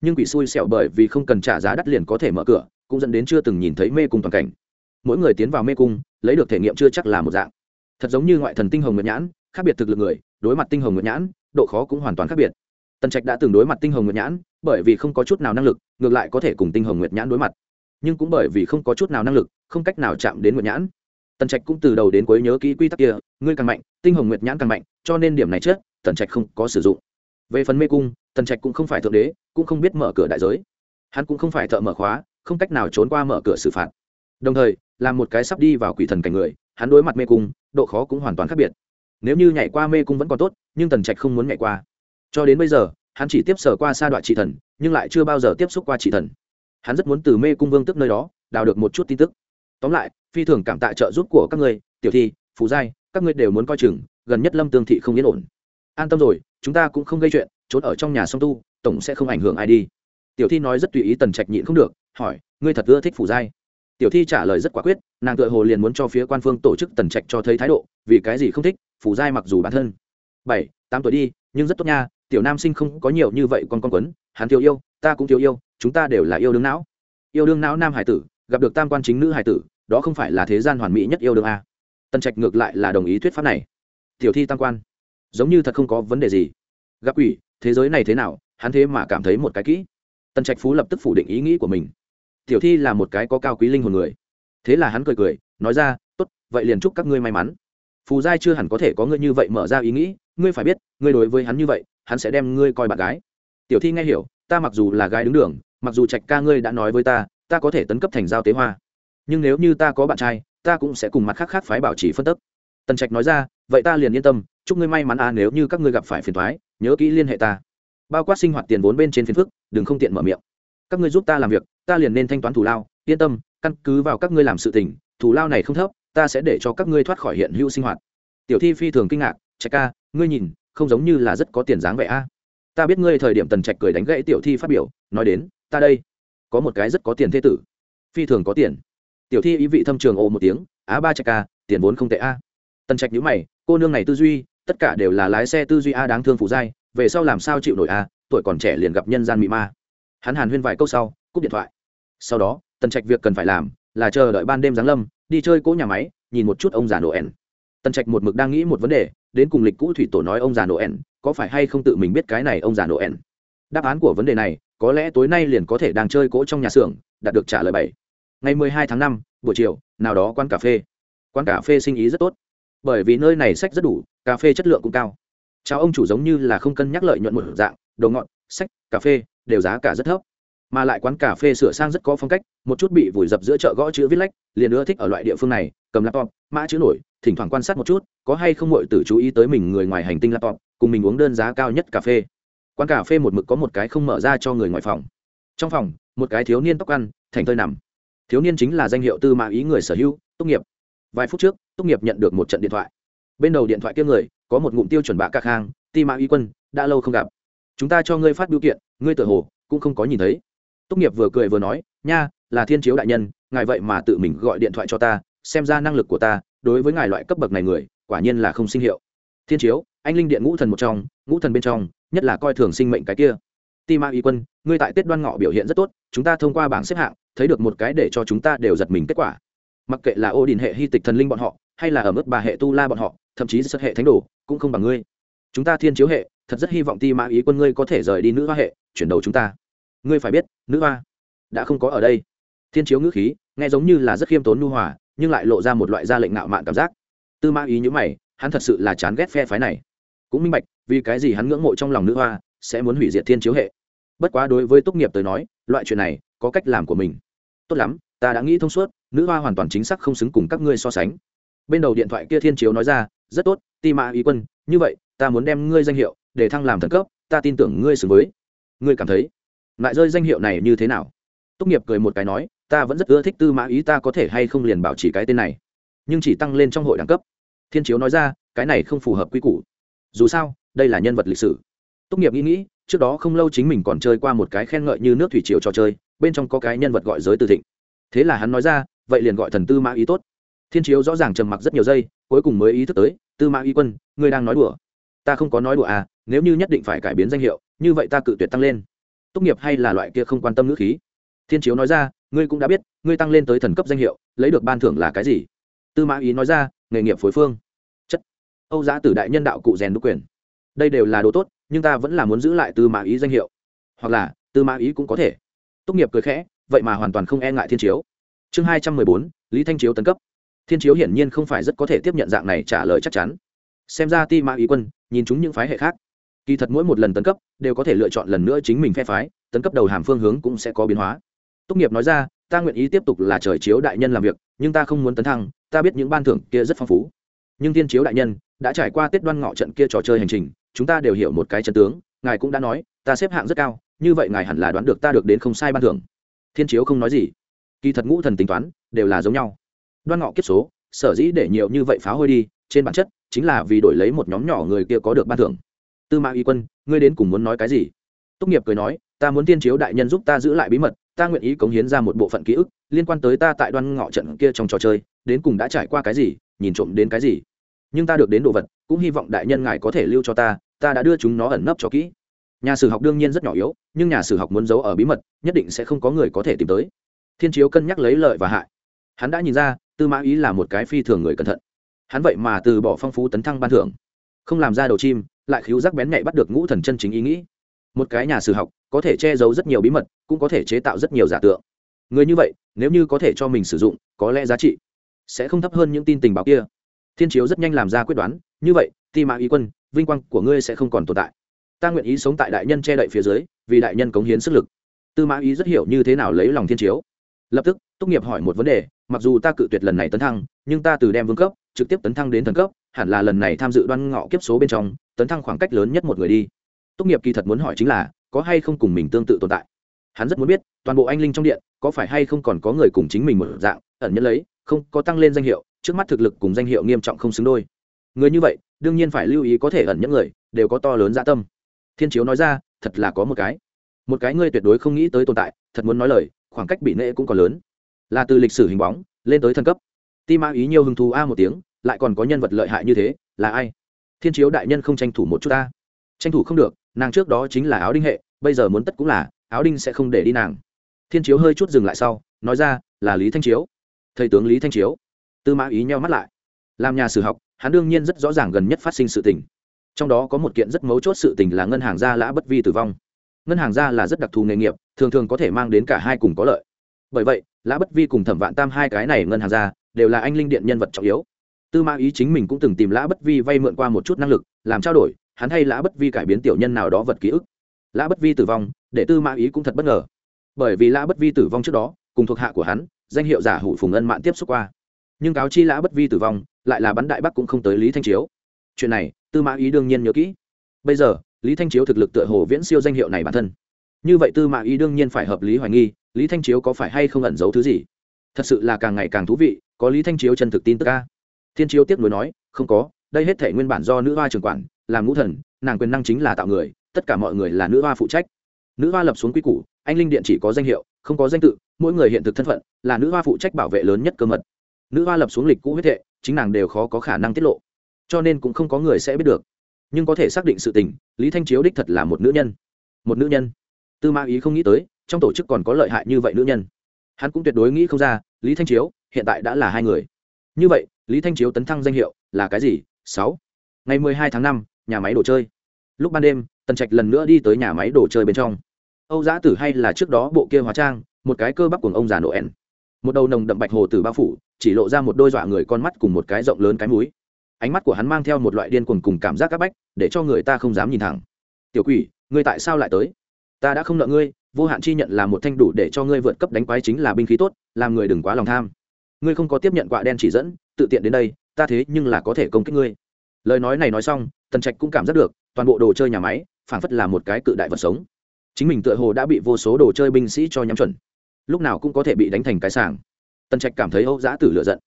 nhưng quỷ xui xẻo bởi vì không cần trả giá đắt liền có thể mở cửa, cũng dẫn đến chưa từng nhìn thấy mê cung toàn cảnh. Mỗi người tiến vào mê cung, lấy được thể nghiệm chưa chắc là một dạng. Thật giống như ngoại thần tinh hồng nguyệt nhãn, khác biệt thực lực người, đối mặt tinh hồng nguyệt nhãn, độ khó cũng hoàn toàn khác biệt. Tần trạch đã từng đối mặt tinh hồng nguyệt nhãn, bởi vì không có chút nào năng lực, ngược lại có thể cùng tinh hồng nguyệt nhãn đối mặt nhưng cũng bởi vì không có chút nào năng lực, không cách nào chạm đến nguyệt nhãn. Tần trạch cũng từ đầu đến cuối nhớ kỹ quy tắc kia, ngươi càng mạnh, tinh hồng nguyệt nhãn càng mạnh, cho nên điểm này chết tần trạch không có sử dụng. Về phần mê cung, tần trạch cũng không phải thượng đế, cũng không biết mở cửa đại giới. Hắn cũng không phải thợ mở khóa, không cách nào trốn qua mở cửa xử phạt. Đồng thời, làm một cái sắp đi vào quỷ thần cảnh người, hắn đối mặt mê cung, độ khó cũng hoàn toàn khác biệt. Nếu như nhảy qua mê cung vẫn còn tốt, nhưng tần trạch không muốn nhảy qua. Cho đến bây giờ, hắn chỉ tiếp sở qua sa đoạn trị thần, nhưng lại chưa bao giờ tiếp xúc qua trị thần hắn rất muốn từ mê cung vương tức nơi đó, đào được một chút tin tức. Tóm lại, phi thường cảm tạ trợ giúp của các ngươi, tiểu thi, phù giai, các ngươi đều muốn coi chừng, gần nhất lâm tương thị không yên ổn. An tâm rồi, chúng ta cũng không gây chuyện, trốn ở trong nhà song tu, tổng sẽ không ảnh hưởng ai đi. Tiểu thi nói rất tùy ý tần trạch nhịn không được, hỏi, ngươi thật ưa thích phủ giai? Tiểu thi trả lời rất quả quyết, nàng tựa hồ liền muốn cho phía quan phương tổ chức tần trạch cho thấy thái độ, vì cái gì không thích phủ giai mặc dù bản thân. Bảy, tám tuổi đi, nhưng rất tốt nha, tiểu nam sinh không có nhiều như vậy con con quấn, hắn thiếu yêu, ta cũng thiếu yêu chúng ta đều là yêu đương não. Yêu đương não nam hải tử, gặp được tam quan chính nữ hải tử, đó không phải là thế gian hoàn mỹ nhất yêu đương a. Tần trạch ngược lại là đồng ý thuyết pháp này. Tiểu thi tam quan, giống như thật không có vấn đề gì. Gặp quỷ, thế giới này thế nào, hắn thế mà cảm thấy một cái kỹ. Tần trạch phú lập tức phủ định ý nghĩ của mình. Tiểu thi là một cái có cao quý linh hồn người. Thế là hắn cười cười, nói ra, tốt, vậy liền chúc các ngươi may mắn. Phù giai chưa hẳn có thể có ngươi như vậy mở ra ý nghĩ, ngươi phải biết, ngươi đối với hắn như vậy, hắn sẽ đem ngươi coi bạn gái. Tiểu thi nghe hiểu, ta mặc dù là gái đứng đường mặc dù trạch ca ngươi đã nói với ta ta có thể tấn cấp thành giao tế hoa. Nhưng nếu như ta có bạn trai, ta cũng sẽ cùng mặt khác khác phái bảo trì phân tức tần trạch nói ra, vậy ta liền yên tâm, chúc ngươi may mắn à nếu như các ngươi gặp phải phiền thoái nhớ kỹ liên hệ ta. Bao quát sinh hoạt tiền vốn bên trên phiền phức, đừng không tiện mở miệng. Các ngươi giúp ta làm việc, ta liền nên thanh toán thù lao, yên tâm, căn cứ vào các ngươi làm sự tình, thù lao này không thấp, ta sẽ để cho các ngươi thoát khỏi hiện hữu sinh hoạt. Tiểu thi phi thường kinh ngạc, trạch ca, ngươi nhìn, không giống như là rất có tiền dáng vậy a. Ta biết ngươi thời điểm tần trạch cười đánh gãy tiểu thi phát biểu, nói đến ta đây. Có một cái rất có tiền thế tử. Phi thường có tiền. Tiểu thi ý vị thâm trường ồ một tiếng, á ba trạch ca, tiền vốn không tệ a. Tần trạch nhữ mày, cô nương này tư duy, tất cả đều là lái xe tư duy a đáng thương phụ giai, về sau làm sao chịu nổi a, tuổi còn trẻ liền gặp nhân gian mị ma. Hắn hàn huyên vài câu sau, cúp điện thoại. Sau đó, tần trạch việc cần phải làm là chờ đợi ban đêm giáng lâm, đi chơi cỗ nhà máy, nhìn một chút ông già noel. Tần trạch một mực đang nghĩ một vấn đề, đến cùng lịch cũ thủy tổ nói ông già noel, có phải hay không tự mình biết cái này ông già noel? Đáp án của vấn đề này có lẽ tối nay liền có thể đang chơi cỗ trong nhà xưởng, đạt được trả lời bảy. Ngày mười hai tháng năm, buổi chiều, nào đó quán cà phê. Quán cà phê sinh ý rất tốt. Bởi vì nơi này sách rất đủ, cà phê chất lượng cũng cao. Chào ông chủ giống như là không cân nhắc lợi nhuận một dạng, đồ ngọn sách, cà phê đều giá cả rất thấp. Mà lại quán cà phê sửa sang rất có phong cách, một chút bị vùi dập giữa chợ gõ chữ viết lách, liền ưa thích ở loại địa phương này, cầm laptop, mã chữ nổi, thỉnh thoảng quan sát một chút, có hay không mọi tử chú ý tới mình người ngoài hành tinh laptop, cùng mình uống đơn giá cao nhất cà phê quán cà phê một mực có một cái không mở ra cho người ngoài phòng. Trong phòng, một cái thiếu niên tóc ăn, thành thơi nằm. Thiếu niên chính là danh hiệu tư mã ý người sở hữu tốt nghiệp. Vài phút trước tốt nghiệp nhận được một trận điện thoại. Bên đầu điện thoại kia người, có một ngụm tiêu chuẩn bạ cạc hàng. ti mã ý quân, đã lâu không gặp. Chúng ta cho ngươi phát biểu kiện, ngươi tự hồ, cũng không có nhìn thấy. Tốt nghiệp vừa cười vừa nói, nha, là thiên chiếu đại nhân, ngài vậy mà tự mình gọi điện thoại cho ta, xem ra năng lực của ta, đối với ngài loại cấp bậc này người, quả nhiên là không sinh hiệu. Thiên chiếu, anh linh điện ngũ thần một trong, ngũ thần bên trong nhất là coi thường sinh mệnh cái kia. Ti ma y quân, ngươi tại tết đoan ngọ biểu hiện rất tốt, chúng ta thông qua bảng xếp hạng, thấy được một cái để cho chúng ta đều giật mình kết quả. Mặc kệ là ô đình hệ hy tịch thần linh bọn họ, hay là ở mức bà hệ tu la bọn họ, thậm chí xuất hệ thánh đồ, cũng không bằng ngươi. Chúng ta thiên chiếu hệ, thật rất hy vọng ti ma ý quân ngươi có thể rời đi nữ hoa hệ, chuyển đầu chúng ta. Ngươi phải biết, nữ hoa đã không có ở đây. Thiên chiếu ngữ khí, nghe giống như là rất khiêm tốn nhu hòa, nhưng lại lộ ra một loại ra lệnh nạo mạn cảm giác. Tư ma ý như mày, hắn thật sự là chán ghét phe phái này. Cũng minh bạch vì cái gì hắn ngưỡng mộ trong lòng nữ hoa, sẽ muốn hủy diệt thiên chiếu hệ? Bất quá đối với tốt nghiệp tới nói, loại chuyện này có cách làm của mình. Tốt lắm, ta đã nghĩ thông suốt, nữ hoa hoàn toàn chính xác không xứng cùng các ngươi so sánh. Bên đầu điện thoại kia thiên chiếu nói ra, rất tốt, ti mã ý quân, như vậy, ta muốn đem ngươi danh hiệu để thăng làm thần cấp, ta tin tưởng ngươi xứng với. Ngươi cảm thấy, lại rơi danh hiệu này như thế nào? Tốt nghiệp cười một cái nói, ta vẫn rất ưa thích tư mã ý ta có thể hay không liền bảo chỉ cái tên này? Nhưng chỉ tăng lên trong hội đẳng cấp. Thiên chiếu nói ra, cái này không phù hợp quy củ. Dù sao đây là nhân vật lịch sử. Tốt nghiệp nghĩ nghĩ, trước đó không lâu chính mình còn chơi qua một cái khen ngợi như nước thủy triều trò chơi, bên trong có cái nhân vật gọi giới từ thịnh. Thế là hắn nói ra, vậy liền gọi thần tư mã ý tốt. Thiên chiếu rõ ràng trầm mặc rất nhiều giây, cuối cùng mới ý thức tới, tư mã ý quân, ngươi đang nói đùa. Ta không có nói đùa à nếu như nhất định phải cải biến danh hiệu, như vậy ta cự tuyệt tăng lên. Tốt nghiệp hay là loại kia không quan tâm ngữ khí. Thiên chiếu nói ra, ngươi cũng đã biết, ngươi tăng lên tới thần cấp danh hiệu, lấy được ban thưởng là cái gì? Tư mã ý nói ra, nghề nghiệp phối phương. Chất. Âu giá tử đại nhân đạo cụ rèn đúc quyền đây đều là đồ tốt, nhưng ta vẫn là muốn giữ lại tư mã ý danh hiệu. Hoặc là, tư mã ý cũng có thể. Tốt nghiệp cười khẽ, vậy mà hoàn toàn không e ngại thiên chiếu. Chương hai trăm mười bốn, lý thanh chiếu tấn cấp. Thiên chiếu hiển nhiên không phải rất có thể tiếp nhận dạng này trả lời chắc chắn. Xem ra ti mã ý quân, nhìn chúng những phái hệ khác, kỳ thật mỗi một lần tấn cấp, đều có thể lựa chọn lần nữa chính mình phe phái, tấn cấp đầu hàm phương hướng cũng sẽ có biến hóa. Tốt nghiệp nói ra, ta nguyện ý tiếp tục là trời chiếu đại nhân làm việc, nhưng ta không muốn tấn thăng, ta biết những ban thưởng kia rất phong phú. Nhưng thiên chiếu đại nhân đã trải qua tết đoan ngọ trận kia trò chơi hành trình, chúng ta đều hiểu một cái chân tướng, ngài cũng đã nói, ta xếp hạng rất cao, như vậy ngài hẳn là đoán được ta được đến không sai ban thưởng. Thiên chiếu không nói gì. Kỳ thật ngũ thần tính toán, đều là giống nhau. Đoan ngọ kiếp số, sở dĩ để nhiều như vậy phá hôi đi, trên bản chất, chính là vì đổi lấy một nhóm nhỏ người kia có được ban thưởng. Tư mã y quân, ngươi đến cùng muốn nói cái gì? Tốt nghiệp cười nói, ta muốn tiên chiếu đại nhân giúp ta giữ lại bí mật, ta nguyện ý cống hiến ra một bộ phận ký ức liên quan tới ta tại đoan ngọ trận kia trong trò chơi, đến cùng đã trải qua cái gì, nhìn trộm đến cái gì? Nhưng ta được đến đồ vật, cũng hy vọng đại nhân ngài có thể lưu cho ta ta đã đưa chúng nó ẩn nấp cho kỹ. Nhà sử học đương nhiên rất nhỏ yếu, nhưng nhà sử học muốn giấu ở bí mật, nhất định sẽ không có người có thể tìm tới. Thiên chiếu cân nhắc lấy lợi và hại. Hắn đã nhìn ra, tư mã ý là một cái phi thường người cẩn thận. Hắn vậy mà từ bỏ phong phú tấn thăng ban thưởng. Không làm ra đầu chim, lại khiếu rắc bén nhạy bắt được ngũ thần chân chính ý nghĩ. Một cái nhà sử học, có thể che giấu rất nhiều bí mật, cũng có thể chế tạo rất nhiều giả tượng. Người như vậy, nếu như có thể cho mình sử dụng, có lẽ giá trị sẽ không thấp hơn những tin tình báo kia thiên chiếu rất nhanh làm ra quyết đoán, như vậy, ti mã ý quân, vinh quang của ngươi sẽ không còn tồn tại. Ta nguyện ý sống tại đại nhân che đậy phía dưới, vì đại nhân cống hiến sức lực. Tư mã ý rất hiểu như thế nào lấy lòng thiên chiếu. Lập tức tốt nghiệp hỏi một vấn đề, mặc dù ta cự tuyệt lần này tấn thăng, nhưng ta từ đem vương cấp, trực tiếp tấn thăng đến thần cấp, hẳn là lần này tham dự đoan ngọ kiếp số bên trong, tấn thăng khoảng cách lớn nhất một người đi. Tốt nghiệp kỳ thật muốn hỏi chính là, có hay không cùng mình tương tự tồn tại? Hắn rất muốn biết, toàn bộ anh linh trong điện, có phải hay không còn có người cùng chính mình một dạng, ẩn nhẫn lấy không có tăng lên danh hiệu, trước mắt thực lực cùng danh hiệu nghiêm trọng không xứng đôi. Người như vậy, đương nhiên phải lưu ý có thể ẩn những người, đều có to lớn dạ tâm. Thiên chiếu nói ra, thật là có một cái. Một cái ngươi tuyệt đối không nghĩ tới tồn tại, thật muốn nói lời, khoảng cách bị nệ cũng còn lớn. Là từ lịch sử hình bóng, lên tới thân cấp. Ti ma ý nhiều hứng thú a một tiếng, lại còn có nhân vật lợi hại như thế, là ai? Thiên chiếu đại nhân không tranh thủ một chút ta. Tranh thủ không được, nàng trước đó chính là áo đinh hệ, bây giờ muốn tất cũng là, áo đinh sẽ không để đi nàng. Thiên chiếu hơi chút dừng lại sau, nói ra, là lý thanh chiếu thầy tướng lý thanh chiếu tư mã ý nheo mắt lại làm nhà sử học hắn đương nhiên rất rõ ràng gần nhất phát sinh sự tình trong đó có một kiện rất mấu chốt sự tình là ngân hàng gia lã bất vi tử vong ngân hàng gia là rất đặc thù nghề nghiệp thường thường có thể mang đến cả hai cùng có lợi bởi vậy lã bất vi cùng thẩm vạn tam hai cái này ngân hàng gia đều là anh linh điện nhân vật trọng yếu tư mã ý chính mình cũng từng tìm lã bất vi vay mượn qua một chút năng lực làm trao đổi hắn hay lã bất vi cải biến tiểu nhân nào đó vật ký ức lã bất vi tử vong để tư mã ý cũng thật bất ngờ bởi vì lã bất vi tử vong trước đó cùng thuộc hạ của hắn danh hiệu giả hủ phùng ân mạn tiếp xúc qua. Nhưng cáo chi lã bất vi tử vong, lại là bắn đại bắc cũng không tới lý thanh chiếu. Chuyện này, tư mã ý đương nhiên nhớ kỹ. Bây giờ, lý thanh chiếu thực lực tựa hồ viễn siêu danh hiệu này bản thân. Như vậy tư mã ý đương nhiên phải hợp lý hoài nghi, lý thanh chiếu có phải hay không ẩn giấu thứ gì? Thật sự là càng ngày càng thú vị, có lý thanh chiếu chân thực tin tức ca thiên chiếu tiếp nối nói, không có, đây hết thể nguyên bản do nữ hoa trưởng quản, làm ngũ thần, nàng quyền năng chính là tạo người, tất cả mọi người là nữ hoa phụ trách nữ hoa lập xuống quy củ, anh linh điện chỉ có danh hiệu, không có danh tự, mỗi người hiện thực thân phận là nữ hoa phụ trách bảo vệ lớn nhất cơ mật. Nữ hoa lập xuống lịch cũ huyết hệ chính nàng đều khó có khả năng tiết lộ, cho nên cũng không có người sẽ biết được. Nhưng có thể xác định sự tình, lý thanh chiếu đích thật là một nữ nhân. Một nữ nhân. Tư ma ý không nghĩ tới, trong tổ chức còn có lợi hại như vậy nữ nhân. Hắn cũng tuyệt đối nghĩ không ra, lý thanh chiếu hiện tại đã là hai người. Như vậy, lý thanh chiếu tấn thăng danh hiệu là cái gì? Sáu. Ngày mười hai tháng năm, nhà máy đồ chơi. Lúc ban đêm, tần trạch lần nữa đi tới nhà máy đồ chơi bên trong âu giã tử hay là trước đó bộ kia hóa trang, một cái cơ bắp của ông già noel một đầu nồng đậm bạch hồ tử bao phủ, chỉ lộ ra một đôi dọa người con mắt cùng một cái rộng lớn cái múi ánh mắt của hắn mang theo một loại điên cuồng cùng cảm giác áp bách, để cho người ta không dám nhìn thẳng. Tiểu quỷ, ngươi tại sao lại tới? Ta đã không nợ ngươi, vô hạn chi nhận là một thanh đủ để cho ngươi vượt cấp đánh quái chính là binh khí tốt, làm người đừng quá lòng tham. Ngươi không có tiếp nhận quạ đen chỉ dẫn, tự tiện đến đây, ta thế nhưng là có thể công kích ngươi. Lời nói này nói xong, tần trạch cũng cảm giác được, toàn bộ đồ chơi nhà máy, phảng phất là một cái cự đại vật sống chính mình tựa hồ đã bị vô số đồ chơi binh sĩ cho nhắm chuẩn. Lúc nào cũng có thể bị đánh thành cái sàng tần trạch cảm thấy âu giã tử lựa giận.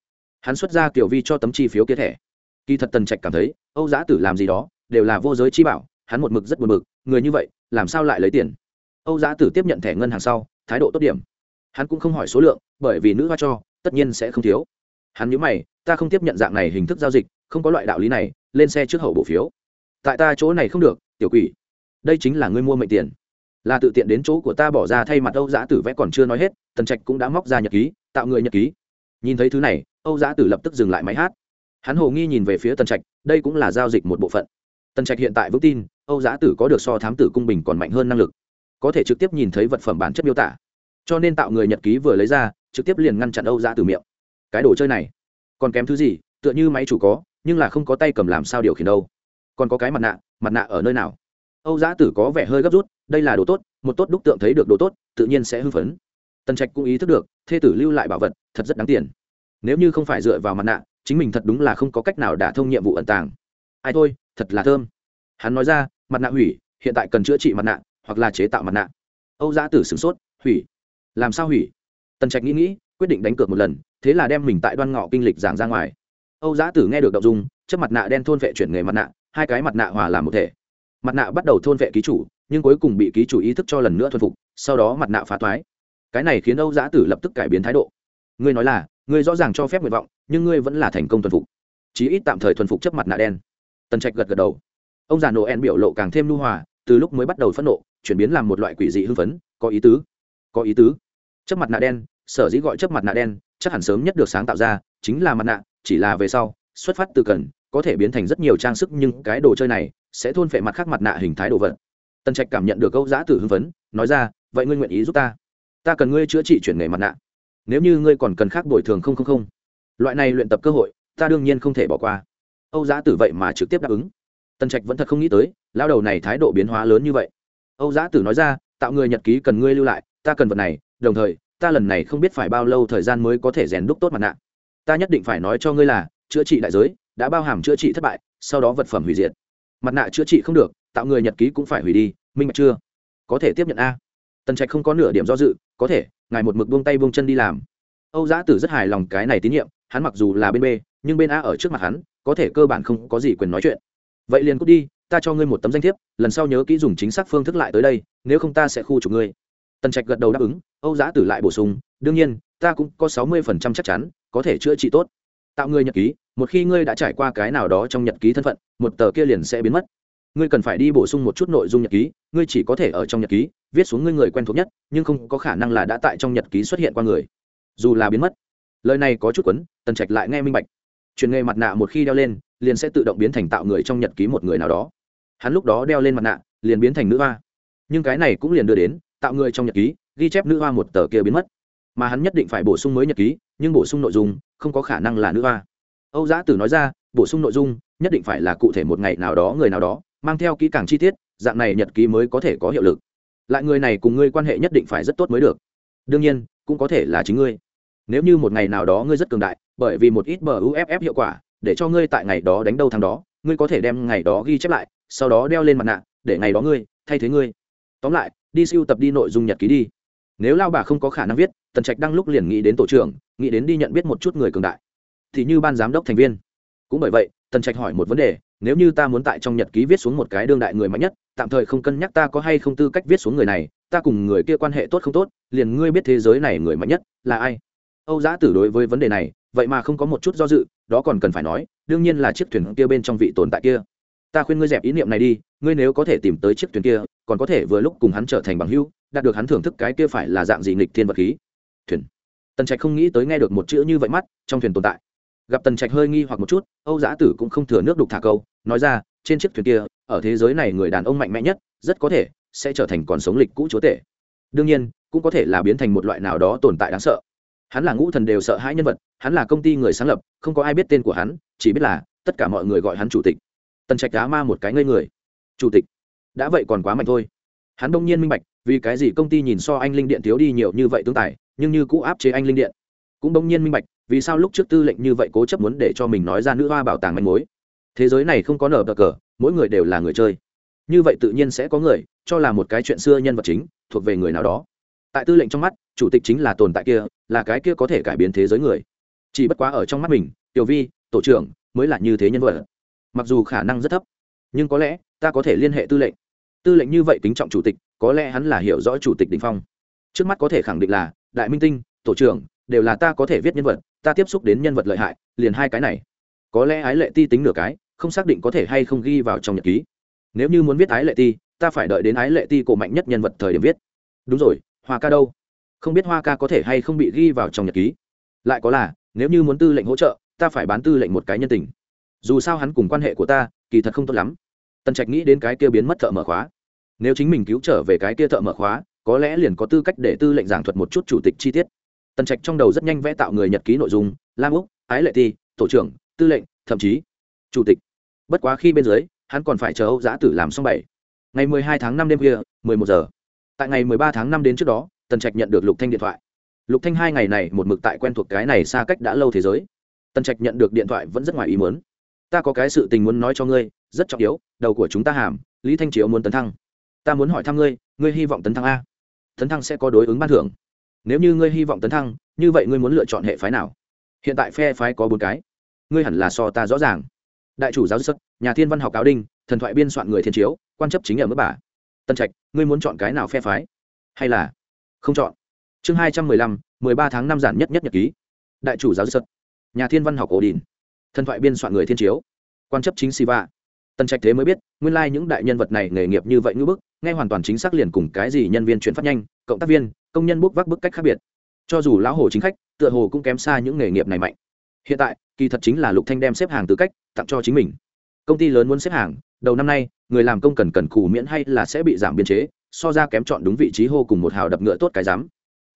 Hắn xuất ra kiểu vi cho tấm chi phiếu kia thẻ. Kỳ thật tần trạch cảm thấy, âu giã tử làm gì đó, đều là vô giới chi bảo, hắn một mực rất buồn mực người như vậy, làm sao lại lấy tiền? Âu giã tử tiếp nhận thẻ ngân hàng sau, thái độ tốt điểm. Hắn cũng không hỏi số lượng, bởi vì nữ hoa cho, tất nhiên sẽ không thiếu. Hắn nhớ mày, ta không tiếp nhận dạng này hình thức giao dịch, không có loại đạo lý này, lên xe trước hậu bộ phiếu. Tại ta chỗ này không được, tiểu quỷ. Đây chính là ngươi mua mệnh tiền là tự tiện đến chỗ của ta bỏ ra thay mặt âu giã tử vẽ còn chưa nói hết, tần trạch cũng đã móc ra nhật ký, tạo người nhật ký. Nhìn thấy thứ này, âu giã tử lập tức dừng lại máy hát. Hắn hồ nghi nhìn về phía tần trạch, đây cũng là giao dịch một bộ phận. Tần trạch hiện tại vững tin, âu giã tử có được so thám tử cung bình còn mạnh hơn năng lực. Có thể trực tiếp nhìn thấy vật phẩm bản chất miêu tả. Cho nên tạo người nhật ký vừa lấy ra, trực tiếp liền ngăn chặn âu giã tử miệng. Cái đồ chơi này, còn kém thứ gì, tựa như máy chủ có, nhưng là không có tay cầm làm sao điều khiển đâu. Còn có cái mặt nạ mặt nạ ở nơi nào? Âu giã tử có vẻ hơi gấp rút đây là đồ tốt, một tốt đúc tượng thấy được đồ tốt, tự nhiên sẽ hưng phấn. Tần trạch cũng ý thức được, thê tử lưu lại bảo vật, thật rất đáng tiền. Nếu như không phải dựa vào mặt nạ, chính mình thật đúng là không có cách nào đả thông nhiệm vụ ẩn tàng. Ai thôi, thật là thơm. Hắn nói ra, mặt nạ hủy, hiện tại cần chữa trị mặt nạ, hoặc là chế tạo mặt nạ. Âu giã tử sửng sốt, hủy. Làm sao hủy? Tần trạch nghĩ nghĩ, quyết định đánh cược một lần, thế là đem mình tại đoan ngọ kinh lịch giảng ra ngoài. Âu giã tử nghe được đậu dung chất mặt nạ đen thôn vệ chuyển nghề mặt nạ, hai cái mặt nạ hòa làm một thể. Mặt nạ bắt đầu thôn vệ ký chủ nhưng cuối cùng bị ký chủ ý thức cho lần nữa thuần phục, sau đó mặt nạ phá toái cái này khiến âu giã tử lập tức cải biến thái độ. Ngươi nói là, ngươi rõ ràng cho phép nguyện vọng, nhưng ngươi vẫn là thành công thuần phục. Chí ít tạm thời thuần phục chấp mặt nạ đen. Tần trạch gật gật đầu. Ông già nổ en biểu lộ càng thêm lưu hòa, từ lúc mới bắt đầu phẫn nộ, chuyển biến làm một loại quỷ dị hưng phấn. Có ý tứ. Có ý tứ. Chấp mặt nạ đen, sở dĩ gọi chấp mặt nạ đen, chắc hẳn sớm nhất được sáng tạo ra, chính là mặt nạ, chỉ là về sau, xuất phát từ cần, có thể biến thành rất nhiều trang sức, nhưng cái đồ chơi này sẽ thôn phệ mặt khác mặt nạ hình thái đồ vật tần trạch cảm nhận được câu giã tử hưng phấn, nói ra, vậy ngươi nguyện ý giúp ta? Ta cần ngươi chữa trị chuyển nghề mặt nạ. Nếu như ngươi còn cần khác bồi thường không không không. Loại này luyện tập cơ hội, ta đương nhiên không thể bỏ qua. Âu giã tử vậy mà trực tiếp đáp ứng. Tần trạch vẫn thật không nghĩ tới lao đầu này thái độ biến hóa lớn như vậy. Âu giã tử nói ra, tạo người nhật ký cần ngươi lưu lại, ta cần vật này, đồng thời, ta lần này không biết phải bao lâu thời gian mới có thể rèn đúc tốt mặt nạ. Ta nhất định phải nói cho ngươi là, chữa trị đại giới, đã bao hàm chữa trị thất bại, sau đó vật phẩm hủy diệt. Mặt nạ chữa trị không được tạo người nhật ký cũng phải hủy đi, minh bạch chưa? Có thể tiếp nhận a. Tần trạch không có nửa điểm do dự, có thể, ngài một mực buông tay buông chân đi làm. Âu giã tử rất hài lòng cái này tín nhiệm, hắn mặc dù là bên b, nhưng bên a ở trước mặt hắn, có thể cơ bản không có gì quyền nói chuyện. Vậy liền cút đi, ta cho ngươi một tấm danh thiếp, lần sau nhớ kỹ dùng chính xác phương thức lại tới đây, nếu không ta sẽ khu trục ngươi. Tần trạch gật đầu đáp ứng, âu giã tử lại bổ sung, đương nhiên, ta cũng có sáu mươi phần trăm chắc chắn, có thể chữa trị tốt. Tạo ngươi nhật ký, một khi ngươi đã trải qua cái nào đó trong nhật ký thân phận, một tờ kia liền sẽ biến mất ngươi cần phải đi bổ sung một chút nội dung nhật ký, ngươi chỉ có thể ở trong nhật ký, viết xuống ngươi người quen thuộc nhất, nhưng không có khả năng là đã tại trong nhật ký xuất hiện qua người. Dù là biến mất. Lời này có chút quấn, tần trạch lại nghe minh bạch. Chuyển nghề mặt nạ một khi đeo lên, liền sẽ tự động biến thành tạo người trong nhật ký một người nào đó. Hắn lúc đó đeo lên mặt nạ, liền biến thành nữ hoa. Nhưng cái này cũng liền đưa đến, tạo người trong nhật ký, ghi chép nữ hoa một tờ kia biến mất. Mà hắn nhất định phải bổ sung mới nhật ký, nhưng bổ sung nội dung, không có khả năng là nữ hoa. Âu giã tử nói ra, bổ sung nội dung, nhất định phải là cụ thể một ngày nào đó, người nào đó mang theo kỹ càng chi tiết, dạng này nhật ký mới có thể có hiệu lực. Lại người này cùng ngươi quan hệ nhất định phải rất tốt mới được. Đương nhiên, cũng có thể là chính ngươi. Nếu như một ngày nào đó ngươi rất cường đại, bởi vì một ít bờ uff hiệu quả, để cho ngươi tại ngày đó đánh đâu thằng đó, ngươi có thể đem ngày đó ghi chép lại, sau đó đeo lên mặt nạ, để ngày đó ngươi, thay thế ngươi. Tóm lại, đi siêu tập đi nội dung nhật ký đi. Nếu lao bà không có khả năng viết, tần trạch đang lúc liền nghĩ đến tổ trưởng, nghĩ đến đi nhận biết một chút người cường đại. Thì như ban giám đốc thành viên. Cũng bởi vậy, tần trạch hỏi một vấn đề nếu như ta muốn tại trong nhật ký viết xuống một cái đương đại người mạnh nhất, tạm thời không cân nhắc ta có hay không tư cách viết xuống người này, ta cùng người kia quan hệ tốt không tốt, liền ngươi biết thế giới này người mạnh nhất là ai. Âu giã tử đối với vấn đề này, vậy mà không có một chút do dự, đó còn cần phải nói, đương nhiên là chiếc thuyền kia bên trong vị tồn tại kia. Ta khuyên ngươi dẹp ý niệm này đi, ngươi nếu có thể tìm tới chiếc thuyền kia, còn có thể vừa lúc cùng hắn trở thành bằng hữu, đạt được hắn thưởng thức cái kia phải là dạng gì nghịch thiên vật khí. Thuyền. Tần trạch không nghĩ tới nghe được một chữ như vậy mắt, trong thuyền tồn tại gặp tần trạch hơi nghi hoặc một chút, âu giã tử cũng không thừa nước đục thả câu, nói ra, trên chiếc thuyền kia, ở thế giới này người đàn ông mạnh mẽ nhất, rất có thể sẽ trở thành còn sống lịch cũ chúa tể. Đương nhiên, cũng có thể là biến thành một loại nào đó tồn tại đáng sợ. Hắn là ngũ thần đều sợ hãi nhân vật, hắn là công ty người sáng lập, không có ai biết tên của hắn, chỉ biết là, tất cả mọi người gọi hắn chủ tịch. Tần trạch đá ma một cái ngây người. Chủ tịch? Đã vậy còn quá mạnh thôi. Hắn đông nhiên minh bạch, vì cái gì công ty nhìn so anh linh điện thiếu đi nhiều như vậy tương tài, nhưng như cũ áp chế anh linh điện. Cũng đông nhiên minh bạch vì sao lúc trước tư lệnh như vậy cố chấp muốn để cho mình nói ra nữ hoa bảo tàng manh mối? Thế giới này không có nở bờ cờ, mỗi người đều là người chơi. Như vậy tự nhiên sẽ có người cho là một cái chuyện xưa nhân vật chính thuộc về người nào đó. Tại tư lệnh trong mắt, chủ tịch chính là tồn tại kia, là cái kia có thể cải biến thế giới người. Chỉ bất quá ở trong mắt mình, tiểu vi, tổ trưởng mới là như thế nhân vật. Mặc dù khả năng rất thấp, nhưng có lẽ ta có thể liên hệ tư lệnh. Tư lệnh như vậy kính trọng chủ tịch, có lẽ hắn là hiểu rõ chủ tịch đình phong. Trước mắt có thể khẳng định là đại minh tinh, tổ trưởng đều là ta có thể viết nhân vật, ta tiếp xúc đến nhân vật lợi hại, liền hai cái này. Có lẽ ái lệ ti tính nửa cái, không xác định có thể hay không ghi vào trong nhật ký. Nếu như muốn viết ái lệ ti, ta phải đợi đến ái lệ ti cổ mạnh nhất nhân vật thời điểm viết. Đúng rồi, hoa ca đâu? Không biết hoa ca có thể hay không bị ghi vào trong nhật ký. Lại có là, nếu như muốn tư lệnh hỗ trợ, ta phải bán tư lệnh một cái nhân tình. Dù sao hắn cùng quan hệ của ta, kỳ thật không tốt lắm. Tần trạch nghĩ đến cái kia biến mất thợ mở khóa. Nếu chính mình cứu trở về cái kia thợ mở khóa, có lẽ liền có tư cách để tư lệnh giảng thuật một chút chủ tịch chi tiết tần trạch trong đầu rất nhanh vẽ tạo người nhật ký nội dung, lam úc, ái lệ ti, tổ trưởng, tư lệnh, thậm chí chủ tịch. Bất quá khi bên dưới, hắn còn phải chờ âu giã tử làm xong bảy. Ngày mười hai tháng năm đêm khuya, mười một giờ. Tại ngày mười ba tháng năm đến trước đó, tần trạch nhận được lục thanh điện thoại. Lục thanh hai ngày này một mực tại quen thuộc cái này xa cách đã lâu thế giới. Tần trạch nhận được điện thoại vẫn rất ngoài ý muốn. Ta có cái sự tình muốn nói cho ngươi, rất trọng yếu, đầu của chúng ta hàm, lý thanh chiếu muốn tấn thăng. Ta muốn hỏi thăm ngươi ngươi hy vọng tấn thăng a. Tấn thăng sẽ có đối ứng ban thưởng nếu như ngươi hy vọng tấn thăng, như vậy ngươi muốn lựa chọn hệ phái nào? Hiện tại phe phái có bốn cái. Ngươi hẳn là so ta rõ ràng. Đại chủ giáo sức nhà thiên văn học cáo đinh, thần thoại biên soạn người thiên chiếu, quan chấp chính ở mức bà. Tân trạch, ngươi muốn chọn cái nào phe phái? Hay là không chọn? Chương hai trăm mười lăm, mười ba tháng năm giản nhất nhất nhật ký. Đại chủ giáo sức nhà thiên văn học ổ đình thần thoại biên soạn người thiên chiếu, quan chấp chính siva tân trạch thế mới biết, nguyên lai、like、những đại nhân vật này nghề nghiệp như vậy ngữ bức, nghe hoàn toàn chính xác liền cùng cái gì nhân viên chuyển phát nhanh, cộng tác viên, công nhân bốc vác bức cách khác biệt. Cho dù lão hồ chính khách, tựa hồ cũng kém xa những nghề nghiệp này mạnh. Hiện tại, kỳ thật chính là lục thanh đem xếp hàng tư cách tặng cho chính mình. Công ty lớn muốn xếp hàng, đầu năm nay, người làm công cần cần cù miễn hay là sẽ bị giảm biên chế, so ra kém chọn đúng vị trí hô cùng một hào đập ngựa tốt cái dám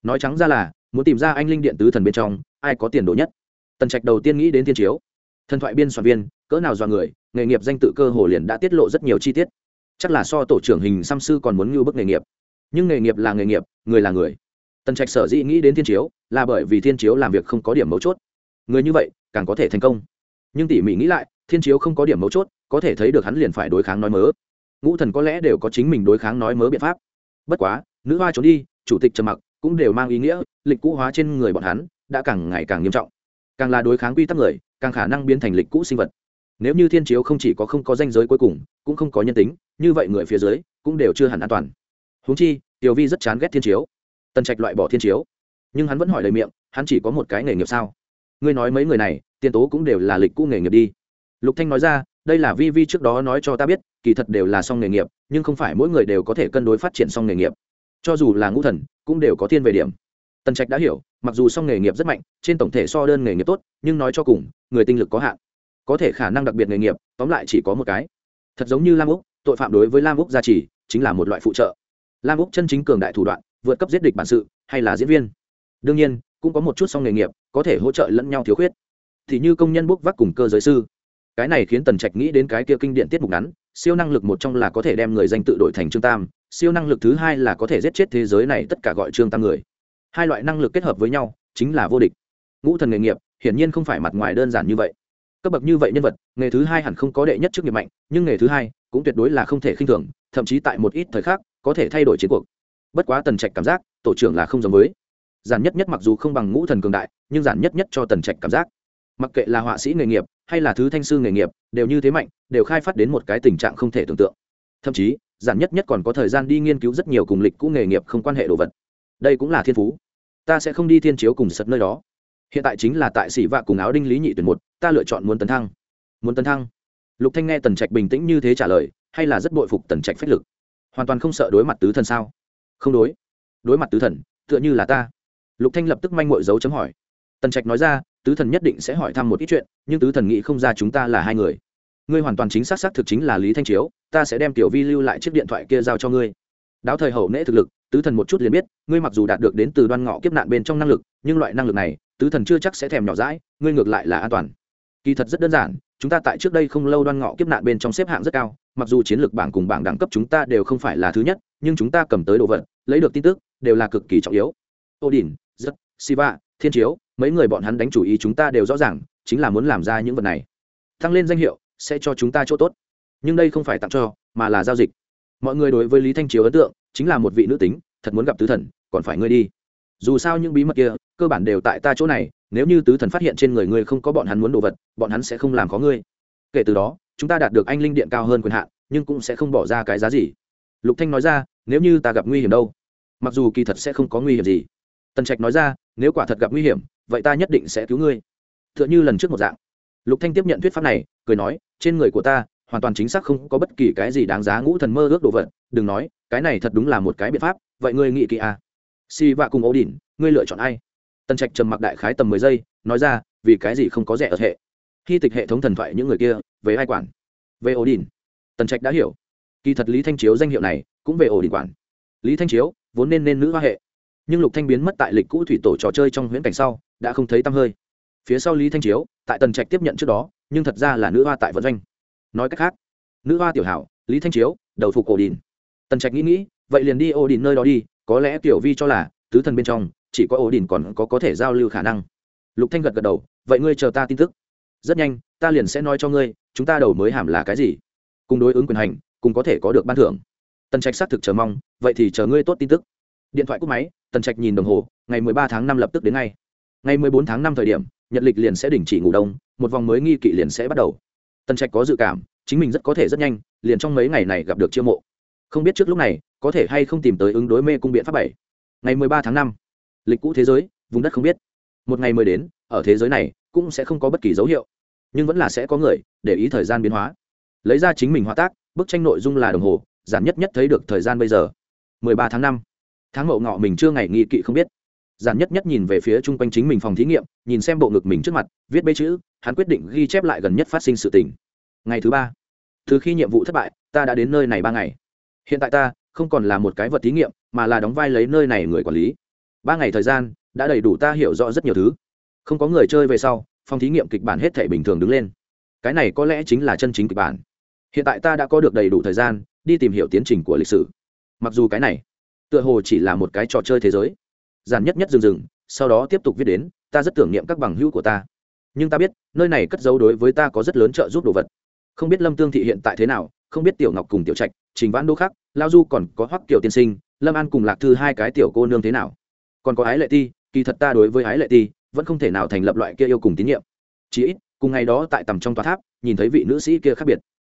nói trắng ra là, muốn tìm ra anh linh điện tứ thần bên trong, ai có tiền đồ nhất? Tần trạch đầu tiên nghĩ đến thiên chiếu thần thoại biên soạn viên, cỡ nào do người, nghề nghiệp danh tự cơ hồ liền đã tiết lộ rất nhiều chi tiết. Chắc là so tổ trưởng hình xăm sư còn muốn ngưu bức nghề nghiệp. Nhưng nghề nghiệp là nghề nghiệp, người là người. Tần trạch sở dĩ nghĩ đến thiên chiếu, là bởi vì thiên chiếu làm việc không có điểm mấu chốt. Người như vậy, càng có thể thành công. Nhưng tỉ mỉ nghĩ lại, thiên chiếu không có điểm mấu chốt, có thể thấy được hắn liền phải đối kháng nói mớ. Ngũ thần có lẽ đều có chính mình đối kháng nói mớ biện pháp. Bất quá, nữ hoa trốn đi, chủ tịch trầm mặc cũng đều mang ý nghĩa, lịch cũ hóa trên người bọn hắn, đã càng ngày càng nghiêm trọng. Càng là đối kháng quy tắc người càng khả năng biến thành lịch cũ sinh vật. Nếu như thiên chiếu không chỉ có không có danh giới cuối cùng, cũng không có nhân tính, như vậy người phía dưới cũng đều chưa hẳn an toàn. Húng chi, tiểu vi rất chán ghét thiên chiếu. Tần trạch loại bỏ thiên chiếu. Nhưng hắn vẫn hỏi lời miệng, hắn chỉ có một cái nghề nghiệp sao? Ngươi nói mấy người này, tiền tố cũng đều là lịch cũ nghề nghiệp đi. Lục thanh nói ra, đây là vi vi trước đó nói cho ta biết, kỳ thật đều là song nghề nghiệp, nhưng không phải mỗi người đều có thể cân đối phát triển song nghề nghiệp. Cho dù là ngũ thần, cũng đều có thiên về điểm tần trạch đã hiểu, mặc dù song nghề nghiệp rất mạnh, trên tổng thể so đơn nghề nghiệp tốt, nhưng nói cho cùng, người tinh lực có hạn. Có thể khả năng đặc biệt nghề nghiệp, tóm lại chỉ có một cái. Thật giống như lam úc, tội phạm đối với lam úc gia trì, chính là một loại phụ trợ. Lam úc chân chính cường đại thủ đoạn, vượt cấp giết địch bản sự, hay là diễn viên. Đương nhiên, cũng có một chút song nghề nghiệp, có thể hỗ trợ lẫn nhau thiếu khuyết. Thì như công nhân bốc vác cùng cơ giới sư. Cái này khiến tần trạch nghĩ đến cái kia kinh điện tiết mục ngắn, siêu năng lực một trong là có thể đem người danh tự đổi thành trương tam, siêu năng lực thứ hai là có thể giết chết thế giới này tất cả gọi trương tam người hai loại năng lực kết hợp với nhau, chính là vô địch. Ngũ thần nghề nghiệp, hiển nhiên không phải mặt ngoài đơn giản như vậy. Cấp bậc như vậy nhân vật, nghề thứ hai hẳn không có đệ nhất chức nghiệp mạnh, nhưng nghề thứ hai cũng tuyệt đối là không thể khinh thường, thậm chí tại một ít thời khắc, có thể thay đổi chiến cuộc. Bất quá tần trạch cảm giác, tổ trưởng là không giống với. Giản nhất nhất mặc dù không bằng ngũ thần cường đại, nhưng giản nhất nhất cho tần trạch cảm giác. Mặc kệ là họa sĩ nghề nghiệp, hay là thứ thanh sư nghề nghiệp, đều như thế mạnh, đều khai phát đến một cái tình trạng không thể tưởng tượng. Thậm chí, giản nhất nhất còn có thời gian đi nghiên cứu rất nhiều cùng lịch cũ nghề nghiệp không quan hệ đồ vật. Đây cũng là thiên phú ta sẽ không đi thiên chiếu cùng sật nơi đó. Hiện tại chính là tại sĩ vạ cùng áo đinh lý nhị tuyển một, ta lựa chọn muốn tấn thăng. Muốn tấn thăng? Lục thanh nghe tần trạch bình tĩnh như thế trả lời, hay là rất bội phục tần trạch phách lực? Hoàn toàn không sợ đối mặt tứ thần sao? Không đối. Đối mặt tứ thần, tựa như là ta. Lục thanh lập tức manh mội dấu chấm hỏi. Tần trạch nói ra, tứ thần nhất định sẽ hỏi thăm một ít chuyện, nhưng tứ thần nghĩ không ra chúng ta là hai người. Ngươi hoàn toàn chính xác xác thực chính là lý thanh chiếu, ta sẽ đem tiểu vi lưu lại chiếc điện thoại kia giao cho ngươi. Đáo thời hậu nễ thực lực tứ thần một chút liền biết, ngươi mặc dù đạt được đến từ đoan ngọ kiếp nạn bên trong năng lực, nhưng loại năng lực này, tứ thần chưa chắc sẽ thèm nhỏ rãi ngươi ngược lại là an toàn. Kỳ thật rất đơn giản, chúng ta tại trước đây không lâu đoan ngọ kiếp nạn bên trong xếp hạng rất cao, mặc dù chiến lược bảng cùng bảng đẳng cấp chúng ta đều không phải là thứ nhất, nhưng chúng ta cầm tới đồ vật, lấy được tin tức, đều là cực kỳ trọng yếu. Odin rất siva, thiên chiếu, mấy người bọn hắn đánh chủ ý chúng ta đều rõ ràng, chính là muốn làm ra những vật này. Tăng lên danh hiệu, sẽ cho chúng ta chỗ tốt. Nhưng đây không phải tặng cho, mà là giao dịch. Mọi người đối với lý thanh chiếu ấn tượng chính là một vị nữ tính, thật muốn gặp tứ thần, còn phải ngươi đi. Dù sao những bí mật kia, cơ bản đều tại ta chỗ này, nếu như tứ thần phát hiện trên người ngươi không có bọn hắn muốn đồ vật, bọn hắn sẽ không làm có ngươi. Kể từ đó, chúng ta đạt được anh linh điện cao hơn quyền hạn, nhưng cũng sẽ không bỏ ra cái giá gì. Lục thanh nói ra, nếu như ta gặp nguy hiểm đâu? Mặc dù kỳ thật sẽ không có nguy hiểm gì. Tần trạch nói ra, nếu quả thật gặp nguy hiểm, vậy ta nhất định sẽ cứu ngươi. Tựa như lần trước một dạng. Lục thanh tiếp nhận thuyết pháp này, cười nói, trên người của ta hoàn toàn chính xác không có bất kỳ cái gì đáng giá ngũ thần mơ ước đồ vật, đừng nói, cái này thật đúng là một cái biện pháp, vậy ngươi nghĩ kỹ à. si vạ cùng ấu đỉnh ngươi lựa chọn ai? Tần trạch trầm mặc đại khái tầm mười giây, nói ra, vì cái gì không có rẻ ở hệ? Khi tịch hệ thống thần thoại những người kia, về ai quản? Về ổ đỉnh tần trạch đã hiểu. Kỳ thật lý thanh chiếu danh hiệu này cũng về ổ đỉnh quản. Lý thanh chiếu, vốn nên nên nữ hoa hệ. Nhưng lục thanh biến mất tại lịch cũ thủy tổ trò chơi trong huyễn cảnh sau, đã không thấy tăm hơi. Phía sau lý thanh chiếu, tại tần trạch tiếp nhận trước đó, nhưng thật ra là nữ hoa tại vận doanh nói cách khác, nữ hoa tiểu hảo, lý thanh chiếu, đầu phục ổ đình tần trạch nghĩ nghĩ, vậy liền đi ổ đình nơi đó đi, có lẽ tiểu vi cho là, tứ thần bên trong, chỉ có ổ đình còn có có thể giao lưu khả năng. Lục thanh gật gật đầu, vậy ngươi chờ ta tin tức. Rất nhanh, ta liền sẽ nói cho ngươi, chúng ta đầu mới hàm là cái gì. Cùng đối ứng quyền hành cùng có thể có được ban thưởng. Tần trạch xác thực chờ mong, vậy thì chờ ngươi tốt tin tức. Điện thoại cúp máy, tần trạch nhìn đồng hồ, ngày mười ba tháng năm lập tức đến ngay. Ngày mười bốn tháng năm thời điểm, nhật lịch liền sẽ đình chỉ ngủ đông, một vòng mới nghi kỵ liền sẽ bắt đầu tần trạch có dự cảm, chính mình rất có thể rất nhanh, liền trong mấy ngày này gặp được chiêu mộ. Không biết trước lúc này, có thể hay không tìm tới ứng đối mê cung biện pháp bảy. Ngày mười ba tháng năm, lịch cũ thế giới, vùng đất không biết. Một ngày mới đến, ở thế giới này, cũng sẽ không có bất kỳ dấu hiệu. Nhưng vẫn là sẽ có người, để ý thời gian biến hóa. Lấy ra chính mình hóa tác, bức tranh nội dung là đồng hồ, giản nhất nhất thấy được thời gian bây giờ. mười ba tháng năm, tháng mậu ngọ mình chưa ngày nghi kỵ không biết giản nhất nhất nhìn về phía chung quanh chính mình phòng thí nghiệm, nhìn xem bộ ngực mình trước mặt, viết bê chữ, hắn quyết định ghi chép lại gần nhất phát sinh sự tình. Ngày thứ ba. Từ khi nhiệm vụ thất bại, ta đã đến nơi này ba ngày. Hiện tại ta không còn là một cái vật thí nghiệm, mà là đóng vai lấy nơi này người quản lý. Ba ngày thời gian đã đầy đủ ta hiểu rõ rất nhiều thứ. Không có người chơi về sau, phòng thí nghiệm kịch bản hết thể bình thường đứng lên. Cái này có lẽ chính là chân chính kịch bản. Hiện tại ta đã có được đầy đủ thời gian đi tìm hiểu tiến trình của lịch sử. Mặc dù cái này tựa hồ chỉ là một cái trò chơi thế giới giản nhất nhất dừng dừng, sau đó tiếp tục viết đến, ta rất tưởng niệm các bằng hữu của ta. Nhưng ta biết, nơi này cất giấu đối với ta có rất lớn trợ giúp đồ vật. Không biết lâm tương thị hiện tại thế nào, không biết tiểu ngọc cùng tiểu trạch, trình vãn đô khắc lao du còn có hoắc kiều tiên sinh, lâm an cùng lạc thư hai cái tiểu cô nương thế nào? Còn có ái lệ ti, kỳ thật ta đối với ái lệ ti vẫn không thể nào thành lập loại kia yêu cùng tín nhiệm. Chí ít, cùng ngày đó tại tầm trong tòa tháp, nhìn thấy vị nữ sĩ kia khác biệt.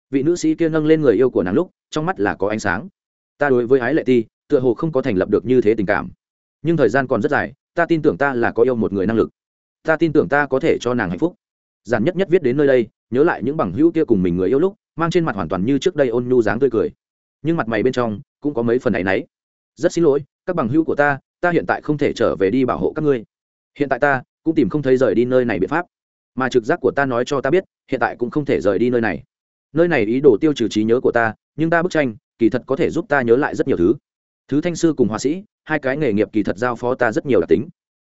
Vị nữ sĩ kia nâng lên người yêu của nàng lúc, trong mắt là có ánh sáng. Ta đối với ái lệ ti, tựa hồ không có thành lập được như thế tình cảm nhưng thời gian còn rất dài, ta tin tưởng ta là có yêu một người năng lực. Ta tin tưởng ta có thể cho nàng hạnh phúc. Giản nhất nhất viết đến nơi đây, nhớ lại những bằng hữu kia cùng mình người yêu lúc, mang trên mặt hoàn toàn như trước đây ôn nhu dáng tươi cười. Nhưng mặt mày bên trong, cũng có mấy phần ấ nấy rất xin lỗi, các bằng hữu của ta ta hiện tại không thể trở về đi bảo hộ các ngươi. Hiện tại ta, cũng tìm không thấy rời đi nơi này biện pháp. Mà trực giác của ta nói cho ta biết, hiện tại cũng không thể rời đi nơi này. Nơi này ý đồ tiêu trừ trí nhớ của ta, nhưng ta bức tranh, kỳ thật có thể giúp ta nhớ lại rất nhiều thứ. Thứ thanh sư cùng họa sĩ hai cái nghề nghiệp kỳ thật giao phó ta rất nhiều đặc tính.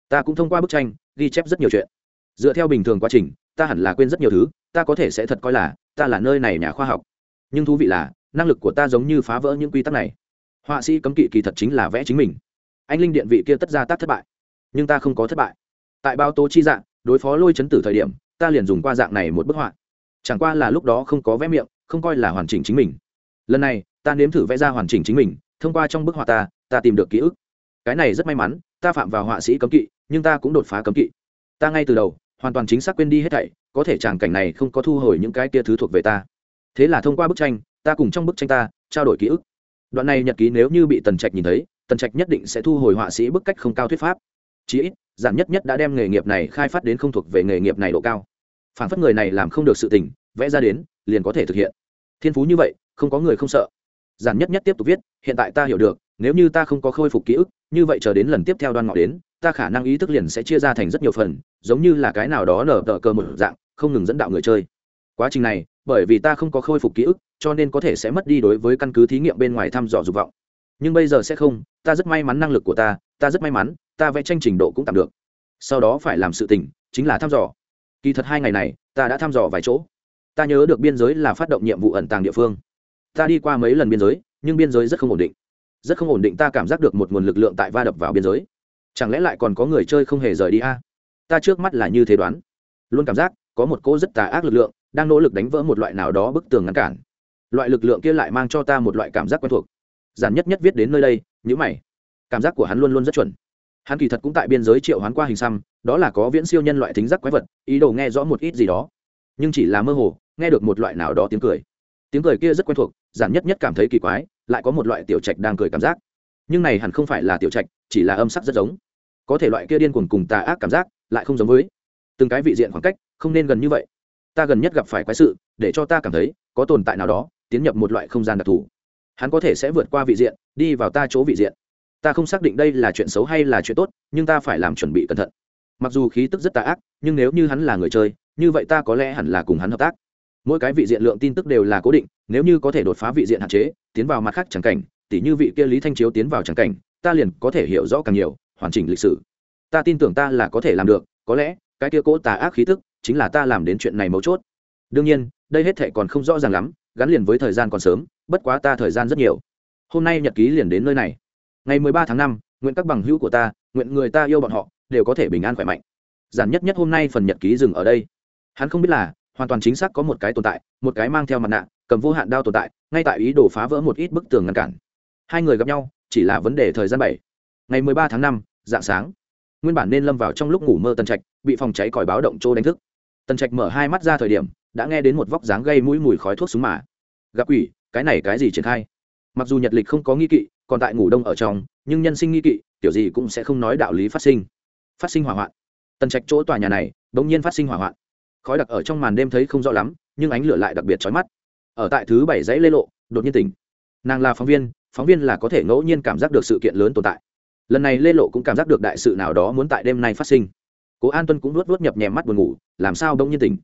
Ta cũng thông qua bức tranh, ghi chép rất nhiều chuyện. Dựa theo bình thường quá trình, ta hẳn là quên rất nhiều thứ, ta có thể sẽ thật coi là, ta là nơi này nhà khoa học. Nhưng thú vị là, năng lực của ta giống như phá vỡ những quy tắc này. Họa sĩ cấm kỵ kỳ thật chính là vẽ chính mình. Anh linh điện vị kia tất ra tác thất bại. Nhưng ta không có thất bại. Tại bao tố chi dạng, đối phó lôi chấn tử thời điểm, ta liền dùng qua dạng này một bức họa. Chẳng qua là lúc đó không có vẽ miệng, không coi là hoàn chỉnh chính mình. Lần này, ta nếm thử vẽ ra hoàn chỉnh chính mình, thông qua trong bức họa ta ta tìm được ký ức cái này rất may mắn, ta phạm vào họa sĩ cấm kỵ, nhưng ta cũng đột phá cấm kỵ. Ta ngay từ đầu, hoàn toàn chính xác quên đi hết thảy, có thể tràng cảnh này không có thu hồi những cái kia thứ thuộc về ta. Thế là thông qua bức tranh, ta cùng trong bức tranh ta, trao đổi ký ức. Đoạn này nhật ký nếu như bị tần trạch nhìn thấy, tần trạch nhất định sẽ thu hồi họa sĩ bức cách không cao thuyết pháp. Chí ít, giản nhất nhất đã đem nghề nghiệp này khai phát đến không thuộc về nghề nghiệp này độ cao. Phản phất người này làm không được sự tình, vẽ ra đến, liền có thể thực hiện. Thiên phú như vậy, không có người không sợ. Giản nhất nhất tiếp tục viết, hiện tại ta hiểu được, nếu như ta không có khôi phục ký ức như vậy chờ đến lần tiếp theo đoan ngọ đến, ta khả năng ý thức liền sẽ chia ra thành rất nhiều phần, giống như là cái nào đó nở tờ cơ một dạng, không ngừng dẫn đạo người chơi. Quá trình này, bởi vì ta không có khôi phục ký ức, cho nên có thể sẽ mất đi đối với căn cứ thí nghiệm bên ngoài thăm dò dục vọng. Nhưng bây giờ sẽ không, ta rất may mắn năng lực của ta ta rất may mắn, ta vẽ tranh trình độ cũng tạm được. Sau đó phải làm sự tình, chính là thăm dò. Kỳ thật hai ngày này, ta đã thăm dò vài chỗ. Ta nhớ được biên giới là phát động nhiệm vụ ẩn tàng địa phương. Ta đi qua mấy lần biên giới, nhưng biên giới rất không ổn định rất không ổn định ta cảm giác được một nguồn lực lượng tại va đập vào biên giới. Chẳng lẽ lại còn có người chơi không hề rời đi a? Ta trước mắt là như thế đoán. Luôn cảm giác có một cô rất tà ác lực lượng đang nỗ lực đánh vỡ một loại nào đó bức tường ngăn cản. Loại lực lượng kia lại mang cho ta một loại cảm giác quen thuộc. Giản nhất nhất viết đến nơi đây nhữ mày. Cảm giác của hắn luôn luôn rất chuẩn. Hắn kỳ thật cũng tại biên giới triệu hoán qua hình xăm, đó là có viễn siêu nhân loại thính giác quái vật, ý đồ nghe rõ một ít gì đó. Nhưng chỉ là mơ hồ, nghe được một loại nào đó tiếng cười. Tiếng cười kia rất quen thuộc, giản nhất nhất cảm thấy kỳ quái lại có một loại tiểu trạch đang cười cảm giác. Nhưng này hẳn không phải là tiểu trạch, chỉ là âm sắc rất giống. Có thể loại kia điên cuồng cùng tà ác cảm giác lại không giống với từng cái vị diện khoảng cách, không nên gần như vậy. Ta gần nhất gặp phải quái sự, để cho ta cảm thấy có tồn tại nào đó, tiến nhập một loại không gian đặc thù. Hắn có thể sẽ vượt qua vị diện, đi vào ta chỗ vị diện. Ta không xác định đây là chuyện xấu hay là chuyện tốt, nhưng ta phải làm chuẩn bị cẩn thận. Mặc dù khí tức rất tà ác, nhưng nếu như hắn là người chơi, như vậy ta có lẽ hẳn là cùng hắn hợp tác mỗi cái vị diện lượng tin tức đều là cố định, nếu như có thể đột phá vị diện hạn chế, tiến vào mặt khác chẳng cảnh, tỉ như vị kia lý thanh chiếu tiến vào chẳng cảnh, ta liền có thể hiểu rõ càng nhiều, hoàn chỉnh lịch sử. Ta tin tưởng ta là có thể làm được, có lẽ, cái kia cố tà ác khí tức, chính là ta làm đến chuyện này mấu chốt. Đương nhiên, đây hết thệ còn không rõ ràng lắm, gắn liền với thời gian còn sớm, bất quá ta thời gian rất nhiều. Hôm nay nhật ký liền đến nơi này. Ngày mười ba tháng năm, nguyện các bằng hữu của ta, nguyện người ta yêu bọn họ, đều có thể bình an khỏe mạnh. Giản nhất nhất hôm nay phần nhật ký dừng ở đây. Hắn không biết là hoàn toàn chính xác có một cái tồn tại, một cái mang theo mặt nạ, cầm vô hạn đao tồn tại, ngay tại ý đồ phá vỡ một ít bức tường ngăn cản. Hai người gặp nhau, chỉ là vấn đề thời gian bảy. Ngày mười ba tháng năm, dạng sáng. Nguyên bản nên lâm vào trong lúc ngủ mơ tần trạch, bị phòng cháy còi báo động trô đánh thức. Tần trạch mở hai mắt ra thời điểm, đã nghe đến một vóc dáng gây mũi mùi khói thuốc súng mà. Gặp quỷ, cái này cái gì triển khai? Mặc dù nhật lịch không có nghi kỵ, còn tại ngủ đông ở trong, nhưng nhân sinh nghi kỵ, kiểu gì cũng sẽ không nói đạo lý phát sinh. Phát sinh hỏa hoạn. Tần trạch chỗ tòa nhà này đ ỗ n g nhiên phát sinh hỏa hoạn khói đặc ở trong màn đêm thấy không rõ lắm, nhưng ánh lửa lại đặc biệt trói mắt. Ở tại thứ bảy dãy lê lộ, đột nhiên tỉnh. Nàng là phóng viên phóng viên là có thể ngẫu nhiên cảm giác được sự kiện lớn tồn tại. Lần này lê lộ cũng cảm giác được đại sự nào đó muốn tại đêm nay phát sinh. Cố an tuân cũng luốt luốt nhập nhèm mắt buồn ngủ, làm sao đông nhiên tỉnh?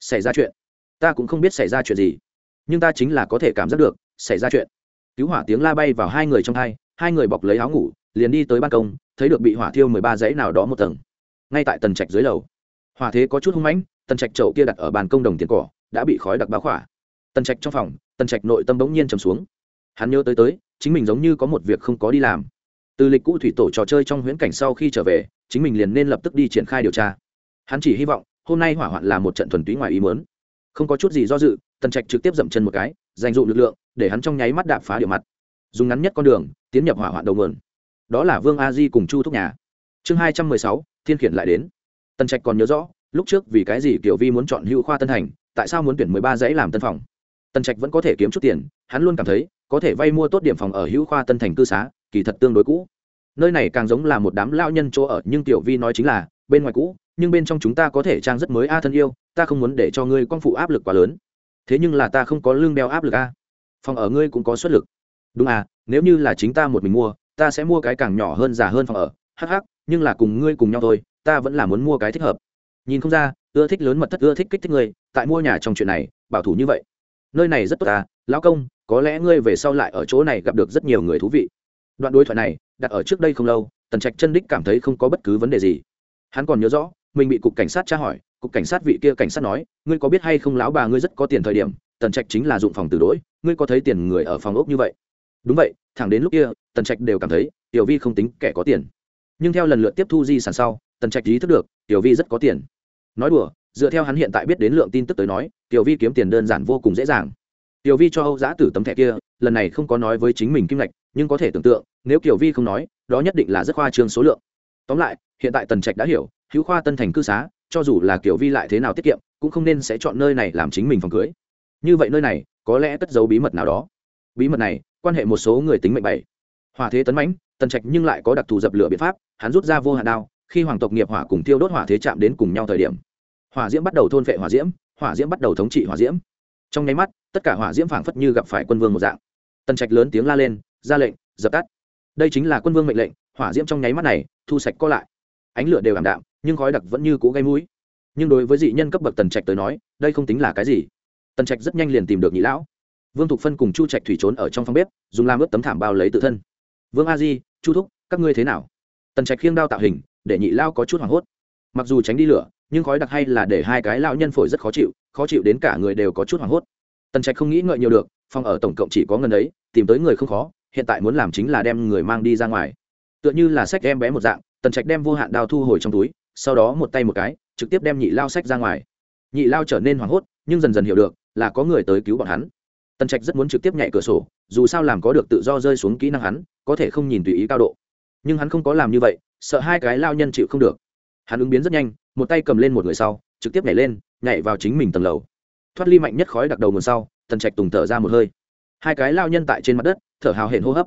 Xảy ra chuyện. Ta cũng không biết xảy ra chuyện gì, nhưng ta chính là có thể cảm giác được, xảy ra chuyện. Cứu hỏa tiếng la bay vào hai người trong hai hai người bọc lấy áo ngủ, liền đi tới ban công, thấy được bị hỏa thiêu mười ba dãy nào đó một tầng. Ngay tại tần trạch dưới lầu hòa thế có chút hung mãnh, tần trạch chậu kia đặt ở bàn công đồng tiền cỏ, đã bị khói đặc báo khỏa. Tần trạch trong phòng, tần trạch nội tâm bỗng nhiên trầm xuống. Hắn nhớ tới tới, chính mình giống như có một việc không có đi làm. Từ lịch cũ thủy tổ trò chơi trong huyễn cảnh sau khi trở về, chính mình liền nên lập tức đi triển khai điều tra. Hắn chỉ hy vọng, hôm nay hỏa hoạn là một trận thuần túy ngoài ý mớn không có chút gì do dự, tần trạch trực tiếp dậm chân một cái, dành dụ lực lượng, để hắn trong nháy mắt đạp phá địa mặt. Dùng ngắn nhất con đường, tiến nhập hỏa hoạn đầu mườn đó là vương a di cùng chu thúc nhà. Chương hai trăm mười sáu, thiên khiển lại đến tần trạch còn nhớ rõ, lúc trước vì cái gì kiểu vi muốn chọn hữu khoa tân thành tại sao muốn tuyển mười ba dãy làm tân phòng? Tần trạch vẫn có thể kiếm chút tiền, hắn luôn cảm thấy, có thể vay mua tốt điểm phòng ở hữu khoa tân thành cư xá, kỳ thật tương đối cũ. Nơi này càng giống là một đám lao nhân chỗ ở, nhưng tiểu vi nói chính là, bên ngoài cũ, nhưng bên trong chúng ta có thể trang rất mới a thân yêu, ta không muốn để cho ngươi quang phụ áp lực quá lớn. Thế nhưng là ta không có lương đeo áp lực a. Phòng ở ngươi cũng có xuất lực. Đúng à nếu như là chính ta một mình mua, ta sẽ mua cái càng nhỏ hơn, già hơn phòng ở. Hh nhưng là cùng ngươi cùng nhau thôi ta vẫn là muốn mua cái thích hợp. Nhìn không ra, ưa thích lớn mật thất, ưa thích kích thích ngươi tại mua nhà trong chuyện này, bảo thủ như vậy. Nơi này rất tốt à lão công, có lẽ ngươi về sau lại ở chỗ này gặp được rất nhiều người thú vị. Đoạn đối thoại này, đặt ở trước đây không lâu, tần trạch chân đích cảm thấy không có bất cứ vấn đề gì. Hắn còn nhớ rõ, mình bị cục cảnh sát tra hỏi, cục cảnh sát vị kia cảnh sát nói, ngươi có biết hay không lão bà ngươi rất có tiền thời điểm, tần trạch chính là dụng phòng từ đỗi ngươi có thấy tiền người ở phòng ốc như vậy? Đúng vậy, thẳng đến lúc kia, tần trạch đều cảm thấy, tiểu vi không tính kẻ có tiền nhưng theo lần lượt tiếp thu di sản sau, tần trạch ý thức được, tiểu vi rất có tiền. Nói đùa, dựa theo hắn hiện tại biết đến lượng tin tức tới nói, tiểu vi kiếm tiền đơn giản vô cùng dễ dàng. Tiểu vi cho âu giã tử tấm thẻ kia, lần này không có nói với chính mình kim ngạch, nhưng có thể tưởng tượng, nếu tiểu vi không nói, đó nhất định là rất khoa trương số lượng. Tóm lại, hiện tại tần trạch đã hiểu, hữu khoa tân thành cư xá, cho dù là tiểu vi lại thế nào tiết kiệm, cũng không nên sẽ chọn nơi này làm chính mình phòng cưới. Như vậy nơi này, có lẽ cất giấu bí mật nào đó. Bí mật này, quan hệ một số người tính mệnh bảy hỏa thế tấn mãnh, tần trạch nhưng lại có đặc thù dập lửa biện pháp, hắn rút ra vô hạn đao, khi hoàng tộc nghiệp hỏa cùng tiêu đốt hỏa thế chạm đến cùng nhau thời điểm, hỏa diễm bắt đầu thôn vệ hỏa diễm hỏa diễm bắt đầu thống trị hỏa diễm. Trong nháy mắt, tất cả hỏa diễm phảng phất như gặp phải quân vương một dạng. Tần trạch lớn tiếng la lên, ra lệnh, dập tắt. Đây chính là quân vương mệnh lệnh, hỏa diễm trong nháy mắt này, thu sạch co lại. Ánh lửa đều ảm đạm, nhưng khói đặc vẫn như cũ gây mũi. Nhưng đối với dị nhân cấp bậc tần trạch tới nói, đây không tính là cái gì. Tần trạch rất nhanh liền tìm được nhị lão. Vương thục phân cùng chu trạch thủy trốn ở trong phòng bếp, dùng làm ướp tấm thảm bao lấy tự thân vương a di, chu thúc, các ngươi thế nào? Tần trạch khiêng đao tạo hình, để nhị lao có chút hoảng hốt. Mặc dù tránh đi lửa, nhưng khói đặc hay là để hai cái lao nhân phổi rất khó chịu khó chịu đến cả người đều có chút hoảng hốt. Tần trạch không nghĩ ngợi nhiều được, phòng ở tổng cộng chỉ có ngân ấy, tìm tới người không khó, hiện tại muốn làm chính là đem người mang đi ra ngoài. Tựa như là sách em bé một dạng, tần trạch đem vô hạn đao thu hồi trong túi, sau đó một tay một cái, trực tiếp đem nhị lao sách ra ngoài. Nhị lao trở nên hoảng hốt, nhưng dần dần hiểu được là có người tới cứu bọn hắn tần trạch rất muốn trực tiếp nhảy cửa sổ, dù sao làm có được tự do rơi xuống kỹ năng hắn, có thể không nhìn tùy ý cao độ. Nhưng hắn không có làm như vậy, sợ hai cái lao nhân chịu không được. Hắn ứng biến rất nhanh, một tay cầm lên một người sau, trực tiếp nhảy lên, nhảy vào chính mình tầng lầu. Thoát ly mạnh nhất khói đặc đầu nguồn sau, tần trạch tùng thở ra một hơi. Hai cái lao nhân tại trên mặt đất, thở hào hển hô hấp.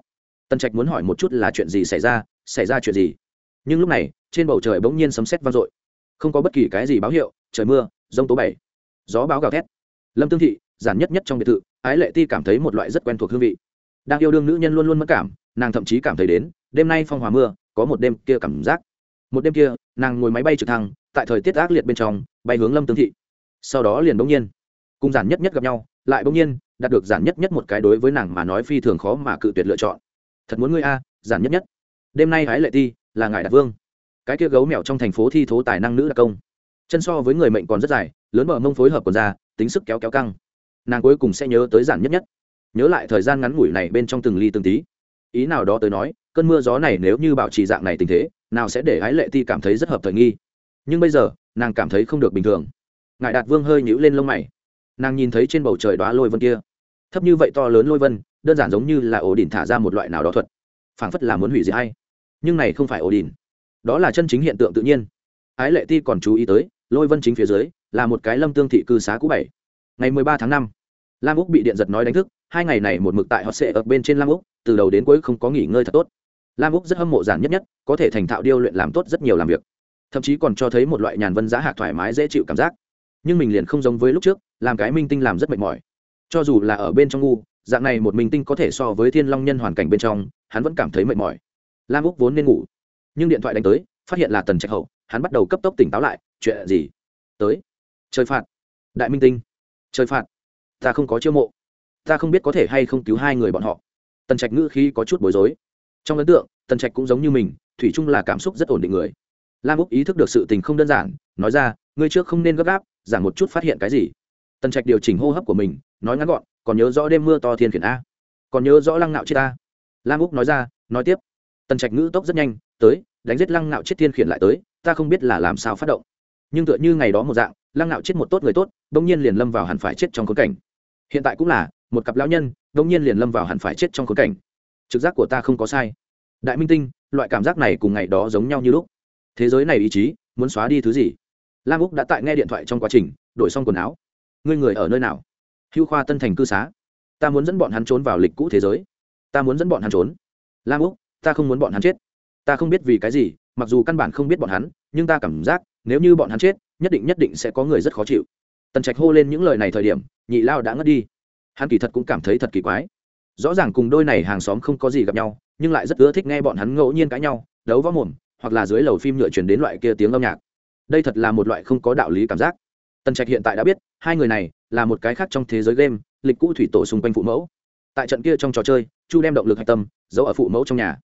Tần trạch muốn hỏi một chút là chuyện gì xảy ra xảy ra chuyện gì? Nhưng lúc này, trên bầu trời bỗng nhiên sấm sét vang dội. Không có bất kỳ cái gì báo hiệu, trời mưa rông tố bảy. Gió báo gào thét. Lâm tương thị giản nhất nhất trong biệt thự, ái lệ ti cảm thấy một loại rất quen thuộc hương vị. Đang yêu đương nữ nhân luôn luôn mất cảm, nàng thậm chí cảm thấy đến, đêm nay phong hòa mưa, có một đêm kia cảm giác. Một đêm kia, nàng ngồi máy bay trực thăng, tại thời tiết ác liệt bên trong, bay hướng lâm tương thị. Sau đó liền bỗng nhiên, cùng giản nhất nhất gặp nhau, lại bỗng nhiên, đạt được giản nhất nhất một cái đối với nàng mà nói phi thường khó mà cự tuyệt lựa chọn. Thật muốn ngươi a, giản nhất nhất. Đêm nay ái lệ ti, là ngài đạt vương. Cái kia gấu mèo trong thành phố thi thố tài năng nữ đặc công. Chân so với người mệnh còn rất dài, lớn mở mông phối hợp còn ra, tính sức kéo kéo căng nàng cuối cùng sẽ nhớ tới giản nhất nhất. Nhớ lại thời gian ngắn ngủi này bên trong từng ly từng tí. Ý nào đó tới nói, cơn mưa gió này nếu như bảo trì dạng này tình thế, nào sẽ để ái lệ ti cảm thấy rất hợp thời nghi. Nhưng bây giờ, nàng cảm thấy không được bình thường. Ngài đạt vương hơi nhũ lên lông mày. Nàng nhìn thấy trên bầu trời đoá lôi vân kia. Thấp như vậy to lớn lôi vân, đơn giản giống như là ổ đỉnh thả ra một loại nào đó thuật. Phảng phất là muốn hủy diệt hay. Nhưng này không phải ổ đỉnh. Đó là chân chính hiện tượng tự nhiên. Ái lệ ti còn chú ý tới, lôi vân chính phía dưới là một cái lâm tương thị cư xá cũ bảy ngày mười ba tháng năm, lam úc bị điện giật nói đánh thức, hai ngày này một mực tại họ sẽ ở bên trên lam úc, từ đầu đến cuối không có nghỉ ngơi thật tốt. Lam úc rất hâm mộ giản nhất nhất, có thể thành thạo điêu luyện làm tốt rất nhiều làm việc. Thậm chí còn cho thấy một loại nhàn vân giá hạc thoải mái dễ chịu cảm giác. Nhưng mình liền không giống với lúc trước, làm cái minh tinh làm rất mệt mỏi. Cho dù là ở bên trong ngu, dạng này một minh tinh có thể so với thiên long nhân hoàn cảnh bên trong, hắn vẫn cảm thấy mệt mỏi. Lam úc vốn nên ngủ, nhưng điện thoại đánh tới, phát hiện là tần trạch hậu, hắn bắt đầu cấp tốc tỉnh táo lại, chuyện gì? Tới. Trời phạt. Đại minh tinh trời phạt. Ta không có chiêu mộ. Ta không biết có thể hay không cứu hai người bọn họ. Tần trạch ngữ khí có chút bối rối. Trong ấn tượng, tần trạch cũng giống như mình, thủy chung là cảm xúc rất ổn định người. Lam úc ý thức được sự tình không đơn giản, nói ra, ngươi trước không nên gấp gáp, giảm một chút phát hiện cái gì. Tần trạch điều chỉnh hô hấp của mình, nói ngắn gọn, còn nhớ rõ đêm mưa to thiên khiển a. Còn nhớ rõ lăng nạo chết ta lam úc nói ra, nói tiếp. Tần trạch ngữ tốc rất nhanh, tới, đánh giết lăng nạo chết thiên khiển lại tới, ta không biết là làm sao phát động nhưng tựa như ngày đó một dạng, lăng nạo chết một tốt người tốt đông nhiên liền lâm vào hẳn phải chết trong khốn cảnh. Hiện tại cũng là, một cặp lão nhân đông nhiên liền lâm vào hẳn phải chết trong khốn cảnh. Trực giác của ta không có sai. Đại minh tinh, loại cảm giác này cùng ngày đó giống nhau như lúc. Thế giới này ý chí, muốn xóa đi thứ gì? Lam úc đã tại nghe điện thoại trong quá trình, đổi xong quần áo. Ngươi người ở nơi nào? Hưu khoa tân thành cư xá. Ta muốn dẫn bọn hắn trốn vào lịch cũ thế giới. Ta muốn dẫn bọn hắn trốn. Lam úc, ta không muốn bọn hắn chết. Ta không biết vì cái gì, mặc dù căn bản không biết bọn hắn, nhưng ta cảm giác nếu như bọn hắn chết, nhất định nhất định sẽ có người rất khó chịu. Tần trạch hô lên những lời này thời điểm, nhị lao đã ngất đi. Hắn kỳ thật cũng cảm thấy thật kỳ quái. Rõ ràng cùng đôi này hàng xóm không có gì gặp nhau, nhưng lại rất ưa thích nghe bọn hắn ngẫu nhiên cãi nhau, đấu võ mồm, hoặc là dưới lầu phim nhựa chuyển đến loại kia tiếng âm nhạc. Đây thật là một loại không có đạo lý cảm giác. Tần trạch hiện tại đã biết, hai người này là một cái khác trong thế giới game, lịch cũ thủy tổ xung quanh phụ mẫu. Tại trận kia trong trò chơi, chu đem động lực hạch tâm, giấu ở phụ mẫu trong nhà.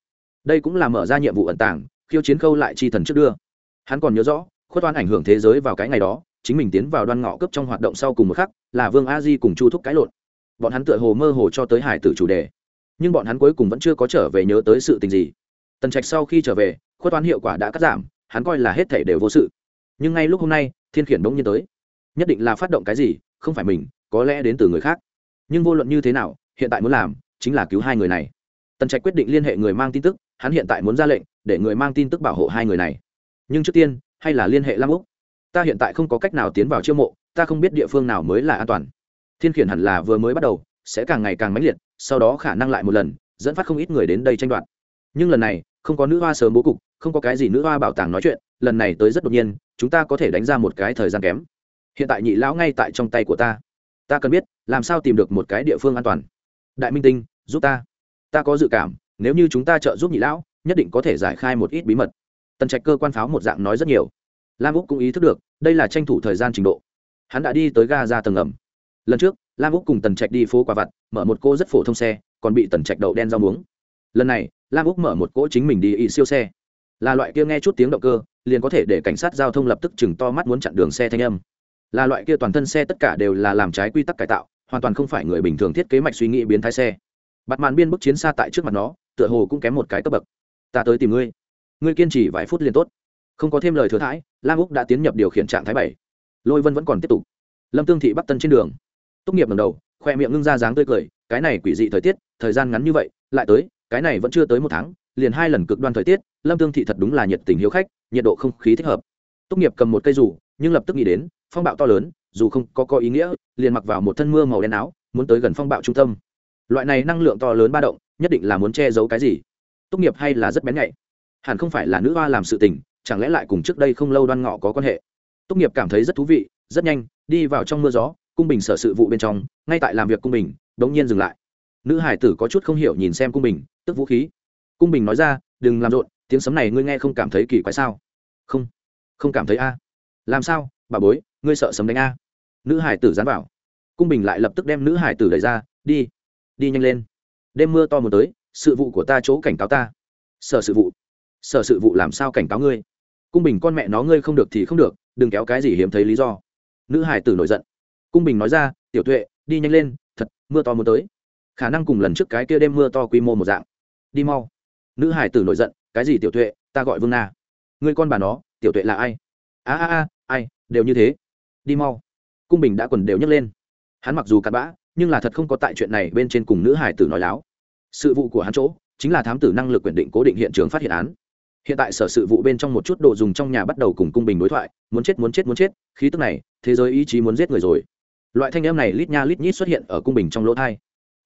Đây cũng là mở ra nhiệm vụ ẩn tàng, khiêu chiến khâu lại chi thần trước đưa. Hắn còn nhớ rõ khuất toan ảnh hưởng thế giới vào cái ngày đó, chính mình tiến vào đoan ngọ cấp trong hoạt động sau cùng một khắc, là vương a di cùng chu thúc cãi lộn. Bọn hắn tựa hồ mơ hồ cho tới hải tử chủ đề, nhưng bọn hắn cuối cùng vẫn chưa có trở về nhớ tới sự tình gì. Tần trạch sau khi trở về, khuất toán hiệu quả đã cắt giảm, hắn coi là hết thể đều vô sự. Nhưng ngay lúc hôm nay, thiên khiển bỗng nhiên tới. Nhất định là phát động cái gì, không phải mình, có lẽ đến từ người khác. Nhưng vô luận như thế nào, hiện tại muốn làm, chính là cứu hai người này. Tần trạch quyết định liên hệ người mang tin tức, hắn hiện tại muốn ra lệnh, để người mang tin tức bảo hộ hai người này. Nhưng trước tiên hay là liên hệ lam úc? Ta hiện tại không có cách nào tiến vào chiêu mộ, ta không biết địa phương nào mới là an toàn. Thiên khiển hẳn là vừa mới bắt đầu, sẽ càng ngày càng mãnh liệt, sau đó khả năng lại một lần, dẫn phát không ít người đến đây tranh đoạt. Nhưng lần này, không có nữ hoa sớm bố cục, không có cái gì nữ hoa bảo tàng nói chuyện, lần này tới rất đột nhiên, chúng ta có thể đánh ra một cái thời gian kém. Hiện tại nhị lão ngay tại trong tay của ta. Ta cần biết, làm sao tìm được một cái địa phương an toàn. Đại minh tinh, giúp ta. Ta có dự cảm, nếu như chúng ta trợ giúp nhị lão, nhất định có thể giải khai một ít bí mật tần trạch cơ quan pháo một dạng nói rất nhiều. Lam úc cũng ý thức được, đây là tranh thủ thời gian trình độ. Hắn đã đi tới ga ra tầng ngầm. lần trước, lam úc cùng tần trạch đi phố quả vặt, mở một cô rất phổ thông xe, còn bị tần trạch đậu đen rau muống. Lần này, lam úc mở một cỗ chính mình đi ị siêu xe. Là loại kia nghe chút tiếng động cơ, liền có thể để cảnh sát giao thông lập tức chừng to mắt muốn chặn đường xe thanh âm. Là loại kia toàn thân xe tất cả đều là làm trái quy tắc cải tạo, hoàn toàn không phải người bình thường thiết kế mạch suy nghĩ biến thái xe. Bặt màn biên bức chiến xa tại trước mặt nó, tựa hồ cũng kém một cái cấp bậc. Ta tới tìm ngươi ngươi kiên trì vài phút liền tốt. Không có thêm lời thừa thãi lam úc đã tiến nhập điều khiển trạng thái bảy. Lôi vân vẫn còn tiếp tục. Lâm tương thị bắc tân trên đường. Tốt nghiệp lần đầu khoe miệng ngưng ra dáng tươi cười cái này quỷ dị thời tiết thời gian ngắn như vậy lại tới cái này vẫn chưa tới một tháng liền hai lần cực đoan thời tiết lâm tương thị thật đúng là nhiệt tình hiếu khách nhiệt độ không khí thích hợp. Tốt nghiệp cầm một cây dù, nhưng lập tức nghĩ đến phong bạo to lớn dù không có có ý nghĩa liền mặc vào một thân mưa màu đen áo muốn tới gần phong bạo trung tâm. Loại này năng lượng to lớn ba động nhất định là muốn che giấu cái gì? Tốt nghiệp hay là rất bén nhạy? Hẳn không phải là nữ hoa làm sự tình, chẳng lẽ lại cùng trước đây không lâu đoan ngọ có quan hệ? Tốt nghiệp cảm thấy rất thú vị, rất nhanh, đi vào trong mưa gió, cung bình sở sự vụ bên trong, ngay tại làm việc cung bình, đống nhiên dừng lại. Nữ hải tử có chút không hiểu nhìn xem cung bình, tức vũ khí. Cung bình nói ra, đừng làm rộn, tiếng sấm này ngươi nghe không cảm thấy kỳ quái sao? Không không cảm thấy a. Làm sao, bà bối, ngươi sợ sấm đánh a? Nữ hải tử dán vào cung bình lại lập tức đem nữ hải tử đẩy ra, đi đi nhanh lên. Đêm mưa to một tới, sự vụ của ta chỗ cảnh cáo ta. Sở sự vụ sở sự vụ làm sao cảnh cáo ngươi? Cung bình con mẹ nó ngươi không được thì không được, đừng kéo cái gì hiếm thấy lý do. Nữ hải tử nổi giận. Cung bình nói ra, tiểu tuệ, đi nhanh lên, thật, mưa to muốn tới. Khả năng cùng lần trước cái kia đêm mưa to quy mô một dạng. Đi mau. Nữ hải tử nổi giận, cái gì tiểu tuệ, ta gọi vương na. Người con bà nó, tiểu tuệ là ai? A a a, ai, đều như thế. Đi mau. Cung bình đã quần đều nhấc lên. Hắn mặc dù cặn bã, nhưng là thật không có tại chuyện này bên trên cùng nữ hải tử nói láo. Sự vụ của hắn chỗ, chính là thám tử năng lực quyền định cố định hiện trường phát hiện án hiện tại sở sự vụ bên trong một chút đồ dùng trong nhà bắt đầu cùng cung bình đối thoại, muốn chết muốn chết muốn chết, khí tức này, thế giới ý chí muốn giết người rồi. Loại thanh em này lít nha lít nhít xuất hiện ở cung bình trong lỗ thai.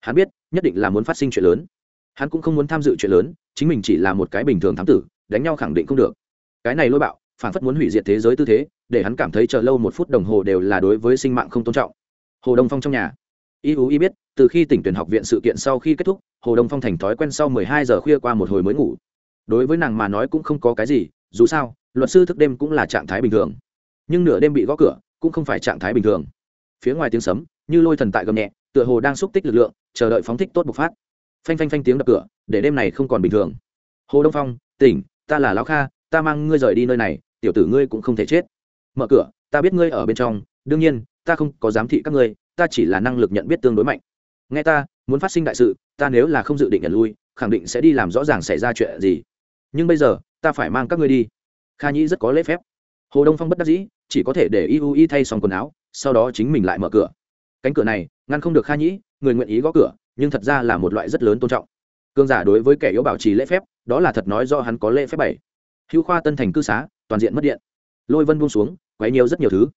Hắn biết, nhất định là muốn phát sinh chuyện lớn. Hắn cũng không muốn tham dự chuyện lớn, chính mình chỉ là một cái bình thường thám tử, đánh nhau khẳng định không được. Cái này lôi bạo, phản phất muốn hủy diệt thế giới tư thế, để hắn cảm thấy chờ lâu một phút đồng hồ đều là đối với sinh mạng không tôn trọng. Hồ đông phong trong nhà. Y ú y biết, từ khi tỉnh tuyển học viện sự kiện sau khi kết thúc, hồ đông phong thành thói quen sau mười hai giờ khuya qua một hồi mới ngủ đối với nàng mà nói cũng không có cái gì, dù sao, luật sư thức đêm cũng là trạng thái bình thường. Nhưng nửa đêm bị gõ cửa, cũng không phải trạng thái bình thường. Phía ngoài tiếng sấm, như lôi thần tại gầm nhẹ, tựa hồ đang xúc tích lực lượng, chờ đợi phóng thích tốt bộc phát. Phanh phanh phanh tiếng đập cửa, để đêm này không còn bình thường. Hồ đông phong, tỉnh, ta là lão kha, ta mang ngươi rời đi nơi này, tiểu tử ngươi cũng không thể chết. Mở cửa, ta biết ngươi ở bên trong, đương nhiên, ta không có giám thị các ngươi, ta chỉ là năng lực nhận biết tương đối mạnh. Nghe ta, muốn phát sinh đại sự, ta nếu là không dự định nhận lui, khẳng định sẽ đi làm rõ ràng xảy ra chuyện gì nhưng bây giờ, ta phải mang các ngươi đi. Kha nhĩ rất có lễ phép. Hồ đông phong bất đắc dĩ, chỉ có thể để y u y thay xong quần áo, sau đó chính mình lại mở cửa. Cánh cửa này, ngăn không được kha nhĩ, người nguyện ý gõ cửa, nhưng thật ra là một loại rất lớn tôn trọng. Cương giả đối với kẻ yếu bảo trì lễ phép, đó là thật nói do hắn có lễ phép bảy. Hữu khoa tân thành cư xá, toàn diện mất điện. Lôi vân buông xuống, quấy nhiều rất nhiều thứ.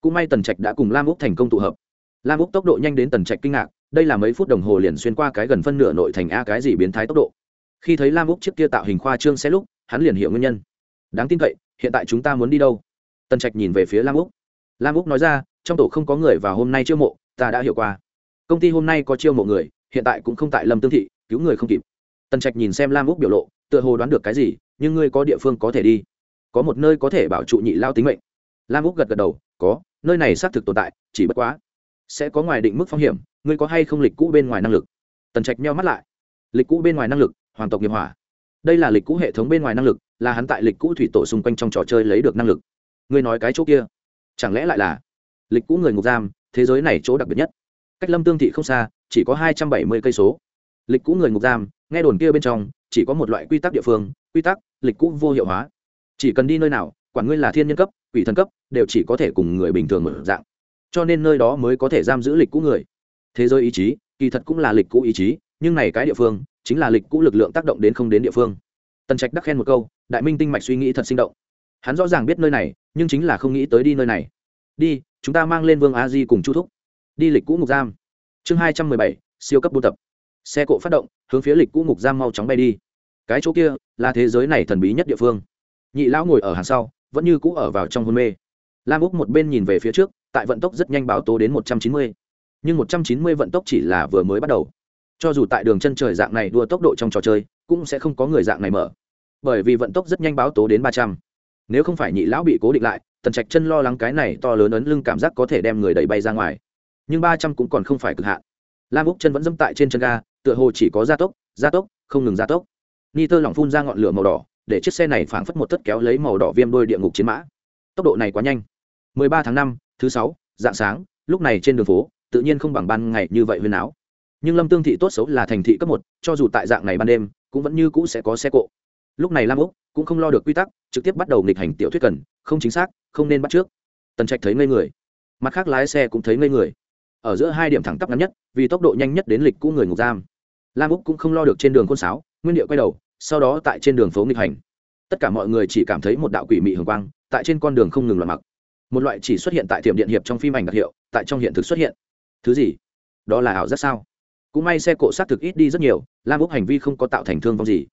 Cũng may tần trạch đã cùng lam úc thành công tụ hợp. Lam úc tốc độ nhanh đến tần trạch kinh ngạc, đây là mấy phút đồng hồ liền xuyên qua cái gần phân nửa nội thành a cái gì biến thái tốc độ khi thấy lam úc chiếc kia tạo hình khoa trương xe lúc, hắn liền hiểu nguyên nhân. Đáng tin cậy, hiện tại chúng ta muốn đi đâu? Tần trạch nhìn về phía lam úc. Lam úc nói ra, trong tổ không có người và hôm nay chiêu mộ, ta đã hiểu qua. Công ty hôm nay có chiêu mộ người, hiện tại cũng không tại lâm tương thị, cứu người không kịp. Tần trạch nhìn xem lam úc biểu lộ, tựa hồ đoán được cái gì, nhưng ngươi có địa phương có thể đi. Có một nơi có thể bảo trụ nhị lao tính mệnh. Lam úc gật gật đầu, có, nơi này xác thực tồn tại, chỉ bất quá sẽ có ngoài định mức phong hiểm, ngươi có hay không lịch cũ bên ngoài năng lực? Tần trạch meo mắt lại. Lịch cũ bên ngoài năng lực hoàng tộc nghiệp hỏa. Đây là lịch cũ hệ thống bên ngoài năng lực, là hắn tại lịch cũ thủy tổ xung quanh trong trò chơi lấy được năng lực. Ngươi nói cái chỗ kia, chẳng lẽ lại là lịch cũ người ngục giam, thế giới này chỗ đặc biệt nhất? Cách lâm tương thị không xa, chỉ có hai trăm bảy mươi cây số. Lịch cũ người ngục giam, nghe đồn kia bên trong, chỉ có một loại quy tắc địa phương, quy tắc lịch cũ vô hiệu hóa. Chỉ cần đi nơi nào, quản ngươi là thiên nhân cấp, quỷ thần cấp, đều chỉ có thể cùng người bình thường mở dạng. Cho nên nơi đó mới có thể giam giữ lịch cũ người. Thế giới ý chí, kỳ thật cũng là lịch cũ ý chí, nhưng này cái địa phương chính là lịch cũ lực lượng tác động đến không đến địa phương. Tần trạch đắc khen một câu, đại minh tinh mạch suy nghĩ thật sinh động. Hắn rõ ràng biết nơi này, nhưng chính là không nghĩ tới đi nơi này. Đi, chúng ta mang lên vương a di cùng chu thúc. Đi lịch cũ ngục giam. Chương hai trăm mười bảy, siêu cấp buôn tập. Xe cộ phát động, hướng phía lịch cũ ngục giam mau chóng bay đi. Cái chỗ kia, là thế giới này thần bí nhất địa phương. Nhị lão ngồi ở hàng sau, vẫn như cũ ở vào trong hôn mê. Lam úc một bên nhìn về phía trước, tại vận tốc rất nhanh báo tố đến một trăm chín mươi. Nhưng một trăm chín mươi vận tốc chỉ là vừa mới bắt đầu cho dù tại đường chân trời dạng này đua tốc độ trong trò chơi cũng sẽ không có người dạng này mở. Bởi vì vận tốc rất nhanh báo tố đến ba trăm. Nếu không phải nhị lão bị cố định lại tần trạch chân lo lắng cái này to lớn ấn lưng cảm giác có thể đem người đẩy bay ra ngoài. Nhưng ba trăm cũng còn không phải cực hạn. Lam úc chân vẫn dẫm tại trên chân ga tựa hồ chỉ có gia tốc gia tốc không ngừng gia tốc. Ni tơ lỏng phun ra ngọn lửa màu đỏ để chiếc xe này phảng phất một tất kéo lấy màu đỏ viêm đôi địa ngục chiến mã. Tốc độ này quá nhanh. 13 tháng 5, thứ sáu dạng sáng lúc này trên đường phố tự nhiên không bằng ban ngày như vậy huyên áo nhưng lâm tương thị tốt xấu là thành thị cấp một, cho dù tại dạng này ban đêm, cũng vẫn như cũ sẽ có xe cộ. Lúc này lam úc cũng không lo được quy tắc, trực tiếp bắt đầu nghịch hành tiểu thuyết cần, không chính xác, không nên bắt trước. Tần trạch thấy ngây người, mặt khác lái xe cũng thấy ngây người. Ở giữa hai điểm thẳng tắp ngắn nhất, vì tốc độ nhanh nhất đến lịch cũ người ngục giam. Lam úc cũng không lo được trên đường côn sáo, nguyên địa quay đầu, sau đó tại trên đường phố nghịch hành. Tất cả mọi người chỉ cảm thấy một đạo quỷ mị hường quang, tại trên con đường không ngừng loạn mặc. Một loại chỉ xuất hiện tại thiểm điện hiệp trong phim ảnh đặc hiệu, tại trong hiện thực xuất hiện. Thứ gì? Đó là ảo giác sao? Cũng may xe cộ xác thực ít đi rất nhiều, lam úc hành vi không có tạo thành thương vong gì.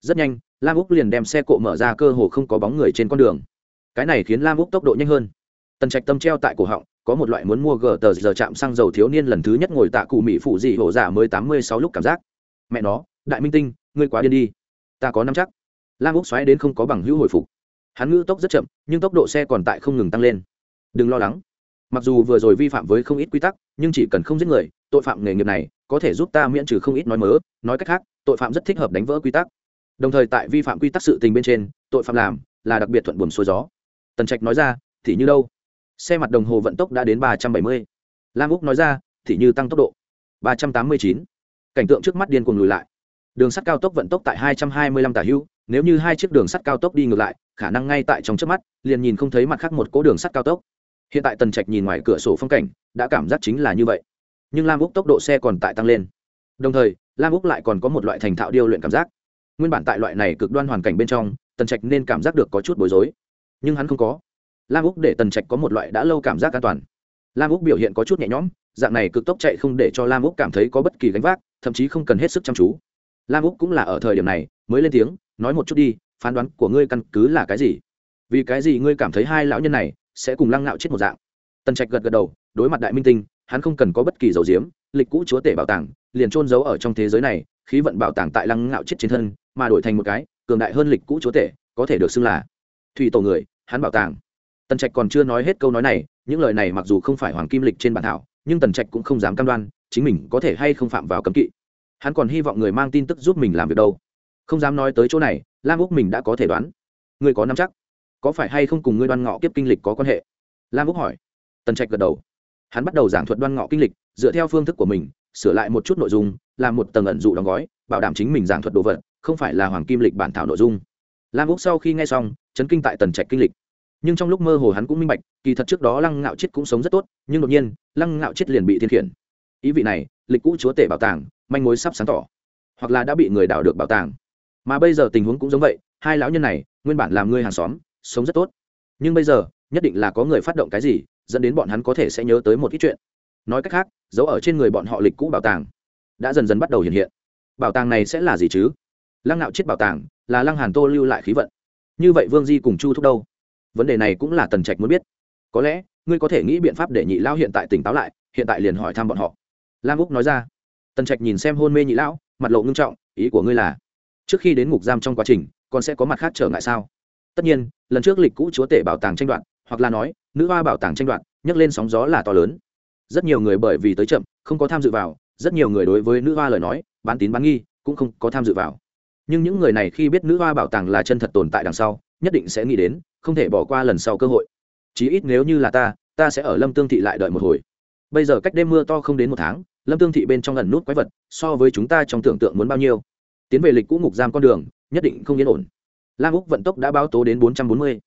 Rất nhanh, lam úc liền đem xe cộ mở ra cơ hồ không có bóng người trên con đường. Cái này khiến lam úc tốc độ nhanh hơn. Tần trạch tâm treo tại cổ họng, có một loại muốn mua gờ tờ giờ chạm xăng dầu thiếu niên lần thứ nhất ngồi tạ cụ mỹ phụ dị hổ giả mới tám mươi sáu lúc cảm giác. Mẹ nó, đại minh tinh, ngươi quá điên đi. Ta có năm chắc. Lam úc xoáy đến không có bằng hữu hồi phục. Hắn ngữ tốc rất chậm, nhưng tốc độ xe còn tại không ngừng tăng lên. Đừng lo lắng mặc dù vừa rồi vi phạm với không ít quy tắc, nhưng chỉ cần không giết người, tội phạm nghề nghiệp này có thể giúp ta miễn trừ không ít nói mớ. Nói cách khác, tội phạm rất thích hợp đánh vỡ quy tắc. Đồng thời tại vi phạm quy tắc sự tình bên trên, tội phạm làm là đặc biệt thuận buồm xuôi gió. Tần trạch nói ra, thì như đâu? Xe mặt đồng hồ vận tốc đã đến ba trăm bảy mươi. Lam úc nói ra, thì như tăng tốc độ. Ba trăm tám mươi chín. Cảnh tượng trước mắt điên cuồng lùi lại. Đường sắt cao tốc vận tốc tại hai trăm hai mươi lăm tả hữu nếu như hai chiếc đường sắt cao tốc đi ngược lại, khả năng ngay tại trong trước mắt, liền nhìn không thấy mặt khác một cỗ đường sắt cao tốc hiện tại tần trạch nhìn ngoài cửa sổ phong cảnh, đã cảm giác chính là như vậy. Nhưng lam úc tốc độ xe còn tại tăng lên. Đồng thời, lam úc lại còn có một loại thành thạo điêu luyện cảm giác. Nguyên bản tại loại này cực đoan hoàn cảnh bên trong, tần trạch nên cảm giác được có chút bối rối. Nhưng hắn không có. Lam úc để tần trạch có một loại đã lâu cảm giác an toàn. Lam úc biểu hiện có chút nhẹ nhõm, dạng này cực tốc chạy không để cho lam úc cảm thấy có bất kỳ gánh vác, thậm chí không cần hết sức chăm chú. Lam úc cũng là ở thời điểm này, mới lên tiếng, nói một chút đi, phán đoán của ngươi căn cứ là cái gì? Vì cái gì ngươi cảm thấy hai lão nhân này sẽ cùng lăng nạo chết một dạng. Tần trạch gật gật đầu, đối mặt đại minh tinh, hắn không cần có bất kỳ dầu diếm, lịch cũ chúa tể bảo tàng, liền trôn giấu ở trong thế giới này, khí vận bảo tàng tại lăng ngạo chết trên thân, mà đổi thành một cái, cường đại hơn lịch cũ chúa tể, có thể được xưng là thủy tổ người, hắn bảo tàng. Tần trạch còn chưa nói hết câu nói này, những lời này mặc dù không phải hoàng kim lịch trên bản thảo, nhưng tần trạch cũng không dám cam đoan, chính mình có thể hay không phạm vào cấm kỵ. Hắn còn hy vọng người mang tin tức giúp mình làm việc đâu. Không dám nói tới chỗ này, lam úc mình đã có thể đoán. Người có nắm chắc có phải hay không cùng ngươi đoan ngọ kiếp kinh lịch có quan hệ? Lam úc hỏi. Tần trạch gật đầu. Hắn bắt đầu giảng thuật đoan ngọ kinh lịch, dựa theo phương thức của mình, sửa lại một chút nội dung, làm một tầng ẩn dụ đóng gói, bảo đảm chính mình giảng thuật đồ vật, không phải là hoàng kim lịch bản thảo nội dung. Lam úc sau khi nghe xong, chấn kinh tại tần trạch kinh lịch. Nhưng trong lúc mơ hồ hắn cũng minh bạch, kỳ thật trước đó lăng ngạo chết cũng sống rất tốt, nhưng đột nhiên, lăng ngạo chết liền bị thiên khiển. Ý vị này, lịch cũ chúa tể bảo tàng, manh mối sắp sáng tỏ. Hoặc là đã bị người đảo được bảo tàng. Mà bây giờ tình huống cũng giống vậy, hai lão nhân này, nguyên bản làm ngươi hàng xóm sống rất tốt. Nhưng bây giờ, nhất định là có người phát động cái gì, dẫn đến bọn hắn có thể sẽ nhớ tới một ít chuyện. Nói cách khác giấu ở trên người bọn họ lịch cũ bảo tàng đã dần dần bắt đầu hiện hiện. Bảo tàng này sẽ là gì chứ? Lăng nạo chết bảo tàng là lăng hàn tô lưu lại khí vận. Như vậy vương di cùng chu thúc đâu? Vấn đề này cũng là tần trạch muốn biết. Có lẽ, ngươi có thể nghĩ biện pháp để nhị lão hiện tại tỉnh táo lại, hiện tại liền hỏi thăm bọn họ. Lam úc nói ra. Tần trạch nhìn xem hôn mê nhị lão, mặt lộ ngưng trọng, ý của ngươi là, trước khi đến ngục giam trong quá trình, còn sẽ có mặt khác trở ngại sao? Tất nhiên, lần trước lịch cũ chúa tể bảo tàng tranh đoạt, hoặc là nói, nữ hoa bảo tàng tranh đoạt, nhấc lên sóng gió là to lớn. Rất nhiều người bởi vì tới chậm, không có tham dự vào, rất nhiều người đối với nữ hoa lời nói, bán tín bán nghi, cũng không có tham dự vào. Nhưng những người này khi biết nữ hoa bảo tàng là chân thật tồn tại đằng sau, nhất định sẽ nghĩ đến, không thể bỏ qua lần sau cơ hội. Chí ít nếu như là ta ta sẽ ở lâm tương thị lại đợi một hồi. Bây giờ cách đêm mưa to không đến một tháng, lâm tương thị bên trong lần nút quái vật, so với chúng ta trong tưởng tượng muốn bao nhiêu. Tiến về lịch cũ ngục giam con đường, nhất định không yên ổn lam úc vận tốc đã báo tố đến bốn trăm bốn mươi.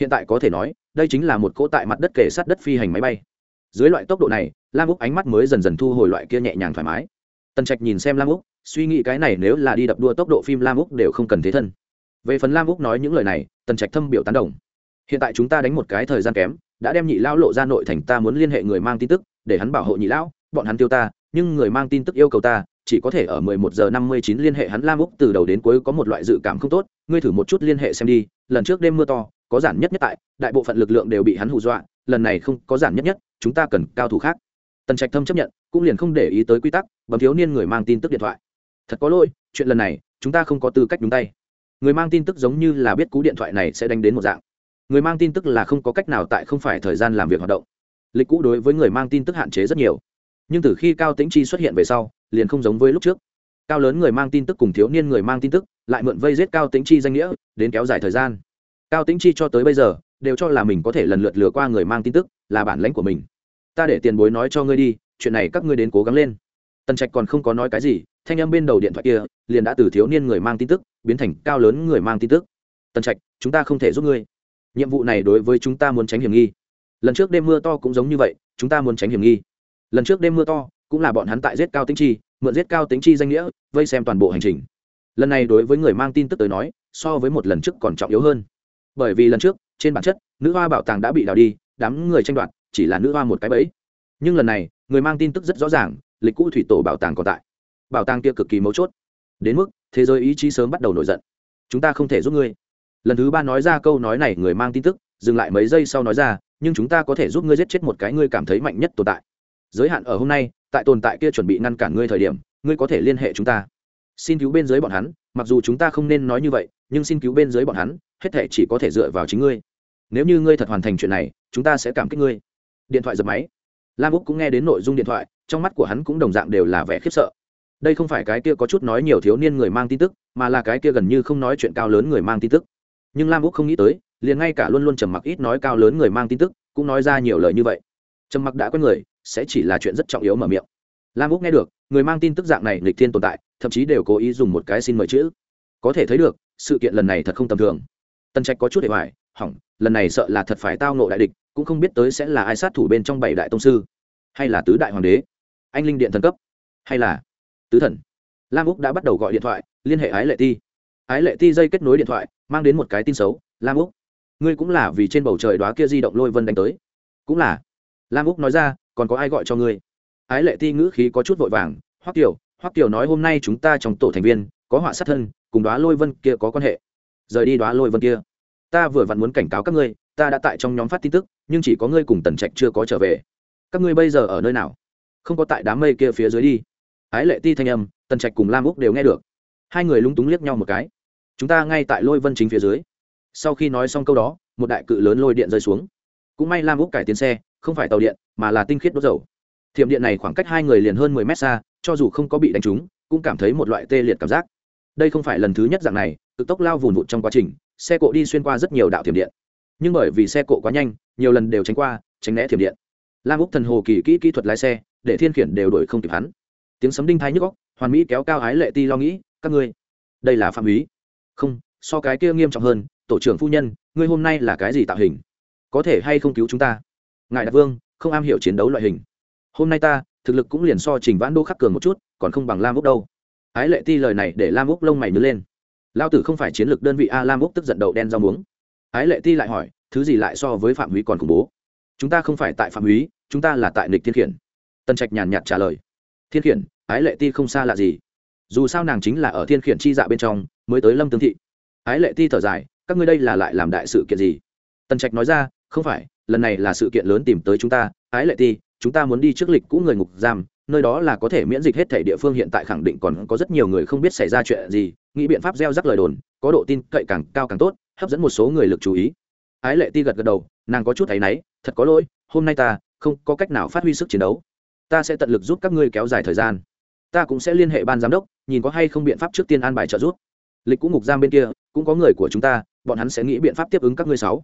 Hiện tại có thể nói, đây chính là một cỗ tại mặt đất kể sát đất phi hành máy bay. Dưới loại tốc độ này, lam úc ánh mắt mới dần dần thu hồi loại kia nhẹ nhàng thoải mái. Tần trạch nhìn xem lam úc, suy nghĩ cái này nếu là đi đập đua tốc độ phim lam úc đều không cần thế thân. Về phần lam úc nói những lời này, tần trạch thâm biểu tán đồng. Hiện tại chúng ta đánh một cái thời gian kém, đã đem nhị lão lộ ra nội thành, ta muốn liên hệ người mang tin tức, để hắn bảo hộ nhị lão, bọn hắn tiêu ta, nhưng người mang tin tức yêu cầu ta chỉ có thể ở 11 giờ 59 liên hệ hắn Lam Úc từ đầu đến cuối có một loại dự cảm không tốt, ngươi thử một chút liên hệ xem đi, lần trước đêm mưa to, có giản nhất nhất tại, đại bộ phận lực lượng đều bị hắn hù dọa, lần này không có giản nhất nhất, chúng ta cần cao thủ khác. Tần Trạch Thâm chấp nhận, cũng liền không để ý tới quy tắc, bấm thiếu niên người mang tin tức điện thoại. Thật có lỗi, chuyện lần này, chúng ta không có tư cách nhúng tay. Người mang tin tức giống như là biết cú điện thoại này sẽ đánh đến một dạng. Người mang tin tức là không có cách nào tại không phải thời gian làm việc hoạt động. Lịch cũ đối với người mang tin tức hạn chế rất nhiều nhưng từ khi cao tĩnh chi xuất hiện về sau liền không giống với lúc trước. Cao lớn người mang tin tức cùng thiếu niên người mang tin tức, lại mượn vây giết cao tĩnh chi danh nghĩa, đến kéo dài thời gian. Cao tĩnh chi cho tới bây giờ, đều cho là mình có thể lần lượt lừa qua người mang tin tức, là bản lãnh của mình. Ta để tiền bối nói cho ngươi đi, chuyện này các ngươi đến cố gắng lên. Tần trạch còn không có nói cái gì, thanh âm bên đầu điện thoại kia, liền đã từ thiếu niên người mang tin tức, biến thành cao lớn người mang tin tức. Tần trạch, chúng ta không thể giúp ngươi. Nhiệm vụ này đối với chúng ta muốn tránh hiểm nghi. Lần trước đêm mưa to cũng giống như vậy, chúng ta muốn tránh hiểm nghi. Lần trước đêm mưa to cũng là bọn hắn tại giết cao tính chi, mượn giết cao tính chi danh nghĩa, vây xem toàn bộ hành trình. Lần này đối với người mang tin tức tới nói, so với một lần trước còn trọng yếu hơn. Bởi vì lần trước, trên bản chất, nữ hoa bảo tàng đã bị đào đi, đám người tranh đoạt, chỉ là nữ hoa một cái bẫy. Nhưng lần này, người mang tin tức rất rõ ràng, lịch cũ thủy tổ bảo tàng còn tại. Bảo tàng kia cực kỳ mấu chốt. Đến mức, thế giới ý chí sớm bắt đầu nổi giận. Chúng ta không thể giúp ngươi. Lần thứ ba nói ra câu nói này người mang tin tức, dừng lại mấy giây sau nói ra, nhưng chúng ta có thể giúp ngươi giết chết một cái ngươi cảm thấy mạnh nhất tồn tại giới hạn ở hôm nay, tại tồn tại kia chuẩn bị ngăn cản ngươi thời điểm, ngươi có thể liên hệ chúng ta. Xin cứu bên dưới bọn hắn, mặc dù chúng ta không nên nói như vậy, nhưng xin cứu bên dưới bọn hắn, hết thể chỉ có thể dựa vào chính ngươi. Nếu như ngươi thật hoàn thành chuyện này, chúng ta sẽ cảm kích ngươi. Điện thoại dập máy. Lam úc cũng nghe đến nội dung điện thoại, trong mắt của hắn cũng đồng dạng đều là vẻ khiếp sợ. Đây không phải cái kia có chút nói nhiều thiếu niên người mang tin tức, mà là cái kia gần như không nói chuyện cao lớn người mang tin tức. Nhưng lam úc không nghĩ tới, liền ngay cả luôn luôn trầm mặc ít nói cao lớn người mang tin tức, cũng nói ra nhiều lời như vậy. Trầm mặc đã quen người sẽ chỉ là chuyện rất trọng yếu mở miệng. Lam úc nghe được, người mang tin tức dạng này lịch thiên tồn tại, thậm chí đều cố ý dùng một cái xin mời chữ. Có thể thấy được, sự kiện lần này thật không tầm thường. Tân trạch có chút để hoài, hỏng, lần này sợ là thật phải tao nộ đại địch, cũng không biết tới sẽ là ai sát thủ bên trong bảy đại tông sư, hay là tứ đại hoàng đế, anh linh điện thần cấp, hay là tứ thần. Lam úc đã bắt đầu gọi điện thoại, liên hệ ái lệ ti. Ái lệ ti dây kết nối điện thoại, mang đến một cái tin xấu, lam úc, ngươi cũng là vì trên bầu trời đó kia di động lôi vân đánh tới. Cũng là lam úc nói ra, còn có ai gọi cho ngươi? Ái lệ ti ngữ khí có chút vội vàng, hoắc kiều hoắc kiều nói hôm nay chúng ta trong tổ thành viên, có họa sát thân, cùng đoá lôi vân kia có quan hệ. Rời đi đoá lôi vân kia. Ta vừa vặn muốn cảnh cáo các ngươi, ta đã tại trong nhóm phát tin tức, nhưng chỉ có ngươi cùng tần trạch chưa có trở về. Các ngươi bây giờ ở nơi nào? Không có tại đám mây kia phía dưới đi. Ái lệ ti thanh âm, tần trạch cùng lam úc đều nghe được. Hai người lúng túng liếc nhau một cái. Chúng ta ngay tại lôi vân chính phía dưới. Sau khi nói xong câu đó, một đại cự lớn lôi điện rơi xuống. Cũng may lam úc cải tiến xe không phải tàu điện, mà là tinh khiết đốt dầu. Thiểm điện này khoảng cách hai người liền hơn mười mét xa, cho dù không có bị đánh trúng, cũng cảm thấy một loại tê liệt cảm giác. Đây không phải lần thứ nhất dạng này, cực tốc lao vùn vụt trong quá trình, xe cộ đi xuyên qua rất nhiều đạo thiểm điện. Nhưng bởi vì xe cộ quá nhanh, nhiều lần đều tránh qua, tránh né thiểm điện. Lam úc thần hồ kỳ kỹ kỹ thuật lái xe, để thiên khiển đều đổi không kịp hắn. Tiếng sấm đinh thái nhức góc hoàn mỹ kéo cao ái lệ ti lo nghĩ, các ngươi, đây là phạm ý. Không, so cái kia nghiêm trọng hơn, tổ trưởng phu nhân, ngươi hôm nay là cái gì tạo hình? Có thể hay không cứu chúng ta? Ngài đại vương, không am hiểu chiến đấu loại hình. Hôm nay ta, thực lực cũng liền so trình vãn đô khắc cường một chút, còn không bằng lam úc đâu. Ái lệ ti lời này để lam úc lông mày nứa lên. Lao tử không phải chiến lược đơn vị a, lam úc tức giận đậu đen rau muống. Ái lệ ti lại hỏi, thứ gì lại so với phạm húy còn khủng bố? Chúng ta không phải tại phạm húy, chúng ta là tại nịch thiên khiển. Tân trạch nhàn nhạt trả lời. Thiên khiển, ái lệ ti không xa lạ gì. Dù sao nàng chính là ở thiên khiển chi dạ bên trong, mới tới lâm tướng thị. Ái lệ ti thở dài, các ngươi đây là lại làm đại sự kiện gì? Tân trạch nói ra, không phải lần này là sự kiện lớn tìm tới chúng ta, ái lệ ti, chúng ta muốn đi trước lịch cũ người ngục giam, nơi đó là có thể miễn dịch hết thể địa phương hiện tại khẳng định còn có rất nhiều người không biết xảy ra chuyện gì, nghĩ biện pháp gieo rắc lời đồn, có độ tin cậy càng cao càng tốt, hấp dẫn một số người lực chú ý. Ái lệ ti gật gật đầu, nàng có chút thấy náy, thật có lỗi, hôm nay ta không có cách nào phát huy sức chiến đấu. Ta sẽ tận lực giúp các ngươi kéo dài thời gian. Ta cũng sẽ liên hệ ban giám đốc, nhìn có hay không biện pháp trước tiên an bài trợ giúp. Lịch cũ ngục giam bên kia, cũng có người của chúng ta, bọn hắn sẽ nghĩ biện pháp tiếp ứng các ngươi sáu.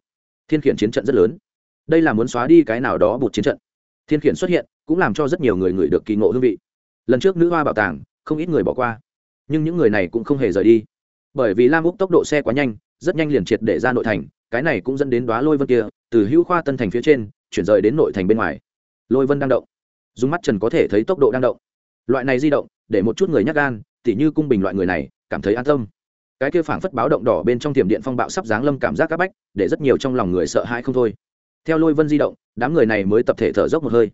Thiên khiển chiến trận rất lớn đây là muốn xóa đi cái nào đó bột chiến trận. Thiên khiển xuất hiện, cũng làm cho rất nhiều người người được kỳ ngộ hương vị. Lần trước nữ hoa bảo tàng, không ít người bỏ qua. Nhưng những người này cũng không hề rời đi. Bởi vì lam úc tốc độ xe quá nhanh, rất nhanh liền triệt để ra nội thành, cái này cũng dẫn đến đoá lôi vân kia, từ hữu khoa tân thành phía trên, chuyển rời đến nội thành bên ngoài. Lôi vân đang động. Dùng mắt trần có thể thấy tốc độ đang động. Loại này di động, để một chút người nhắc gan, tỉ như cung bình loại người này, cảm thấy an tâm. Cái kia phảng phất báo động đỏ bên trong tiềm điện phong bạo sắp giáng lâm cảm giác áp bách, để rất nhiều trong lòng người sợ hãi không thôi theo lôi vân di động, đám người này mới tập thể thở dốc một hơi.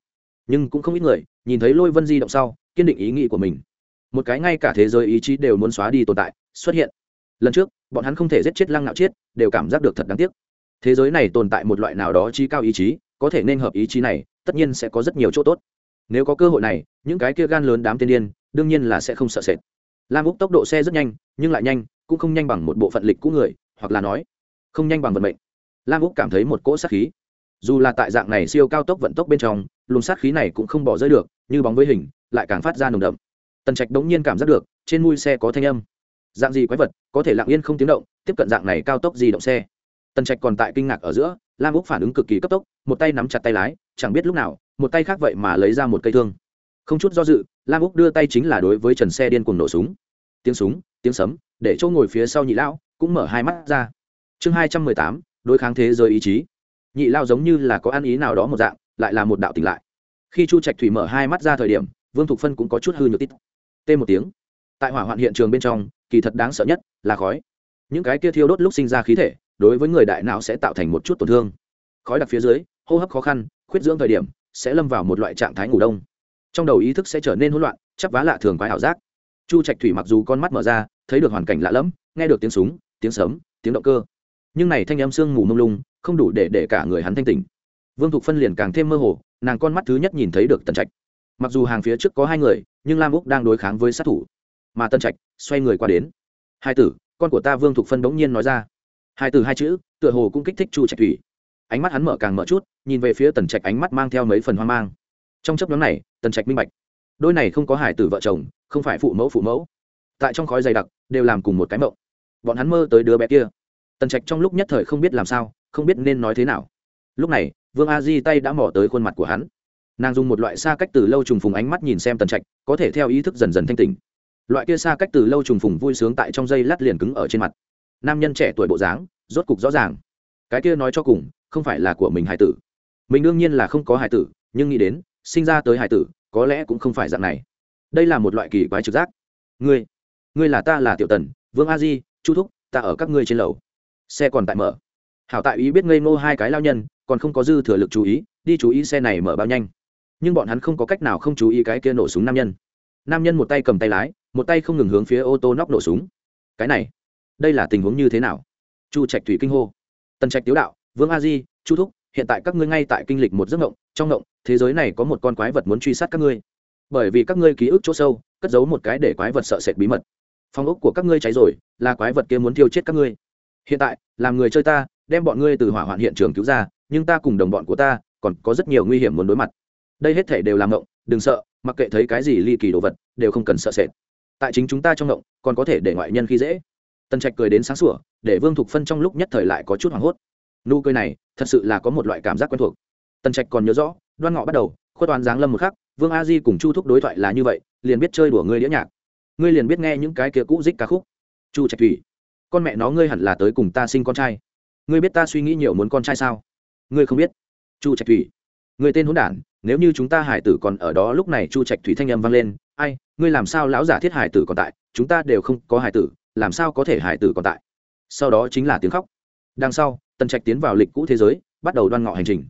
Nhưng cũng không ít người nhìn thấy lôi vân di động sau, kiên định ý nghĩ của mình. Một cái ngay cả thế giới ý chí đều muốn xóa đi tồn tại, xuất hiện. Lần trước, bọn hắn không thể giết chết lăng nạo chết đều cảm giác được thật đáng tiếc. Thế giới này tồn tại một loại nào đó chi cao ý chí, có thể nên hợp ý chí này, tất nhiên sẽ có rất nhiều chỗ tốt. Nếu có cơ hội này, những cái kia gan lớn đám tiên điên, đương nhiên là sẽ không sợ sệt. Lam úc tốc độ xe rất nhanh, nhưng lại nhanh, cũng không nhanh bằng một bộ phận lịch cũ người, hoặc là nói, không nhanh bằng vận mệnh. Lam úc cảm thấy một cỗ sát khí dù là tại dạng này siêu cao tốc vận tốc bên trong, luồng sát khí này cũng không bỏ rơi được, như bóng với hình, lại càng phát ra nồng đậm. Tần trạch đống nhiên cảm giác được, trên mui xe có thanh âm. Dạng gì quái vật, có thể lặng yên không tiếng động, tiếp cận dạng này cao tốc di động xe. Tần trạch còn tại kinh ngạc ở giữa, lam úc phản ứng cực kỳ cấp tốc, một tay nắm chặt tay lái, chẳng biết lúc nào, một tay khác vậy mà lấy ra một cây thương. Không chút do dự, lam úc đưa tay chính là đối với trần xe điên cuồng nổ súng. Tiếng súng, tiếng sấm, để chỗ ngồi phía sau nhị lão, cũng mở hai mắt ra. Chương hai trăm mười tám, đối kháng thế giới ý chí nhị lao giống như là có ăn ý nào đó một dạng, lại là một đạo tỉnh lại. Khi chu trạch thủy mở hai mắt ra thời điểm, vương thục phân cũng có chút hư nhược tít. Tê một tiếng. Tại hỏa hoạn hiện trường bên trong, kỳ thật đáng sợ nhất là khói. Những cái kia thiêu đốt lúc sinh ra khí thể, đối với người đại não sẽ tạo thành một chút tổn thương. Khói đặc phía dưới, hô hấp khó khăn, khuyết dưỡng thời điểm, sẽ lâm vào một loại trạng thái ngủ đông. Trong đầu ý thức sẽ trở nên hỗn loạn chắc vá lạ thường quái ảo giác. Chu trạch thủy mặc dù con mắt mở ra, thấy được hoàn cảnh lạ lẫm, nghe được tiếng súng, tiếng sấm, tiếng động cơ. Nhưng này thanh âm sương mù mông lung không đủ để để cả người hắn thanh tỉnh. Vương thục phân liền càng thêm mơ hồ, nàng con mắt thứ nhất nhìn thấy được tần trạch. Mặc dù hàng phía trước có hai người, nhưng lam úc đang đối kháng với sát thủ. Mà Tần trạch xoay người qua đến. Hai tử, con của ta vương thục phân bỗng nhiên nói ra. Hai từ hai chữ, tựa hồ cũng kích thích chu trạch thủy. Ánh mắt hắn mở càng mở chút, nhìn về phía tần trạch ánh mắt mang theo mấy phần hoang mang. Trong chấp nhóm này, tần trạch minh bạch, đôi này không có hải tử vợ chồng, không phải phụ mẫu phụ mẫu. Tại trong khói dày đặc, đều làm cùng một cái mộng. Bọn hắn mơ tới đứa bé kia. Tần trạch trong lúc nhất thời không biết làm sao không biết nên nói thế nào. Lúc này, vương a di tay đã mỏ tới khuôn mặt của hắn. Nàng dùng một loại xa cách từ lâu trùng phùng ánh mắt nhìn xem tần trạch, có thể theo ý thức dần dần thanh tỉnh. Loại kia xa cách từ lâu trùng phùng vui sướng tại trong dây lát liền cứng ở trên mặt. Nam nhân trẻ tuổi bộ dáng, rốt cục rõ ràng. Cái kia nói cho cùng, không phải là của mình hải tử. Mình đương nhiên là không có hải tử, nhưng nghĩ đến, sinh ra tới hải tử, có lẽ cũng không phải dạng này. Đây là một loại kỳ quái trực giác. Ngươi ngươi là ta là tiểu tần, vương a di, chu thúc, ta ở các ngươi trên lầu. Xe còn tại mở hảo tại ý biết ngây ngô hai cái lao nhân, còn không có dư thừa lực chú ý, đi chú ý xe này mở bao nhanh. Nhưng bọn hắn không có cách nào không chú ý cái kia nổ súng nam nhân. Nam nhân một tay cầm tay lái, một tay không ngừng hướng phía ô tô nóc nổ súng. Cái này, đây là tình huống như thế nào? Chu trạch thủy kinh hô. Tần trạch tiếu đạo, vương a di, chu thúc, hiện tại các ngươi ngay tại kinh lịch một giấc ngộng trong ngộng thế giới này có một con quái vật muốn truy sát các ngươi. Bởi vì các ngươi ký ức chỗ sâu, cất giấu một cái để quái vật sợ sệt bí mật. Phong ốc của các ngươi cháy rồi, là quái vật kia muốn thiêu chết các ngươi. Hiện tại, làm người chơi ta đem bọn ngươi từ hỏa hoạn hiện trường cứu ra, nhưng ta cùng đồng bọn của ta còn có rất nhiều nguy hiểm muốn đối mặt. Đây hết thể đều làm ngộng, đừng sợ, mặc kệ thấy cái gì ly kỳ đồ vật, đều không cần sợ sệt. Tại chính chúng ta trong ngộng, còn có thể để ngoại nhân khi dễ. Tần trạch cười đến sáng sủa, để vương thục phân trong lúc nhất thời lại có chút hoảng hốt. Nụ cười này, thật sự là có một loại cảm giác quen thuộc. Tần trạch còn nhớ rõ, đoan ngọ bắt đầu, khuất toàn giáng lâm một khắc, vương a di cùng chu thúc đối thoại là như vậy, liền biết chơi đùa ngươi đĩa nhạc. Ngươi liền biết nghe những cái kia cũ dích ca khúc. Chu trạch thủy, con mẹ nó ngươi hẳn là tới cùng ta sinh con trai ngươi biết ta suy nghĩ nhiều muốn con trai sao? Ngươi không biết. Chu trạch thủy. Người tên hỗn đản, nếu như chúng ta hải tử còn ở đó, lúc này chu trạch thủy thanh âm vang lên, ai, ngươi làm sao lão giả thiết hải tử còn tại? Chúng ta đều không có hải tử, làm sao có thể hải tử còn tại? Sau đó chính là tiếng khóc. Đằng sau, tần trạch tiến vào lịch cũ thế giới, bắt đầu đoan ngọ hành trình.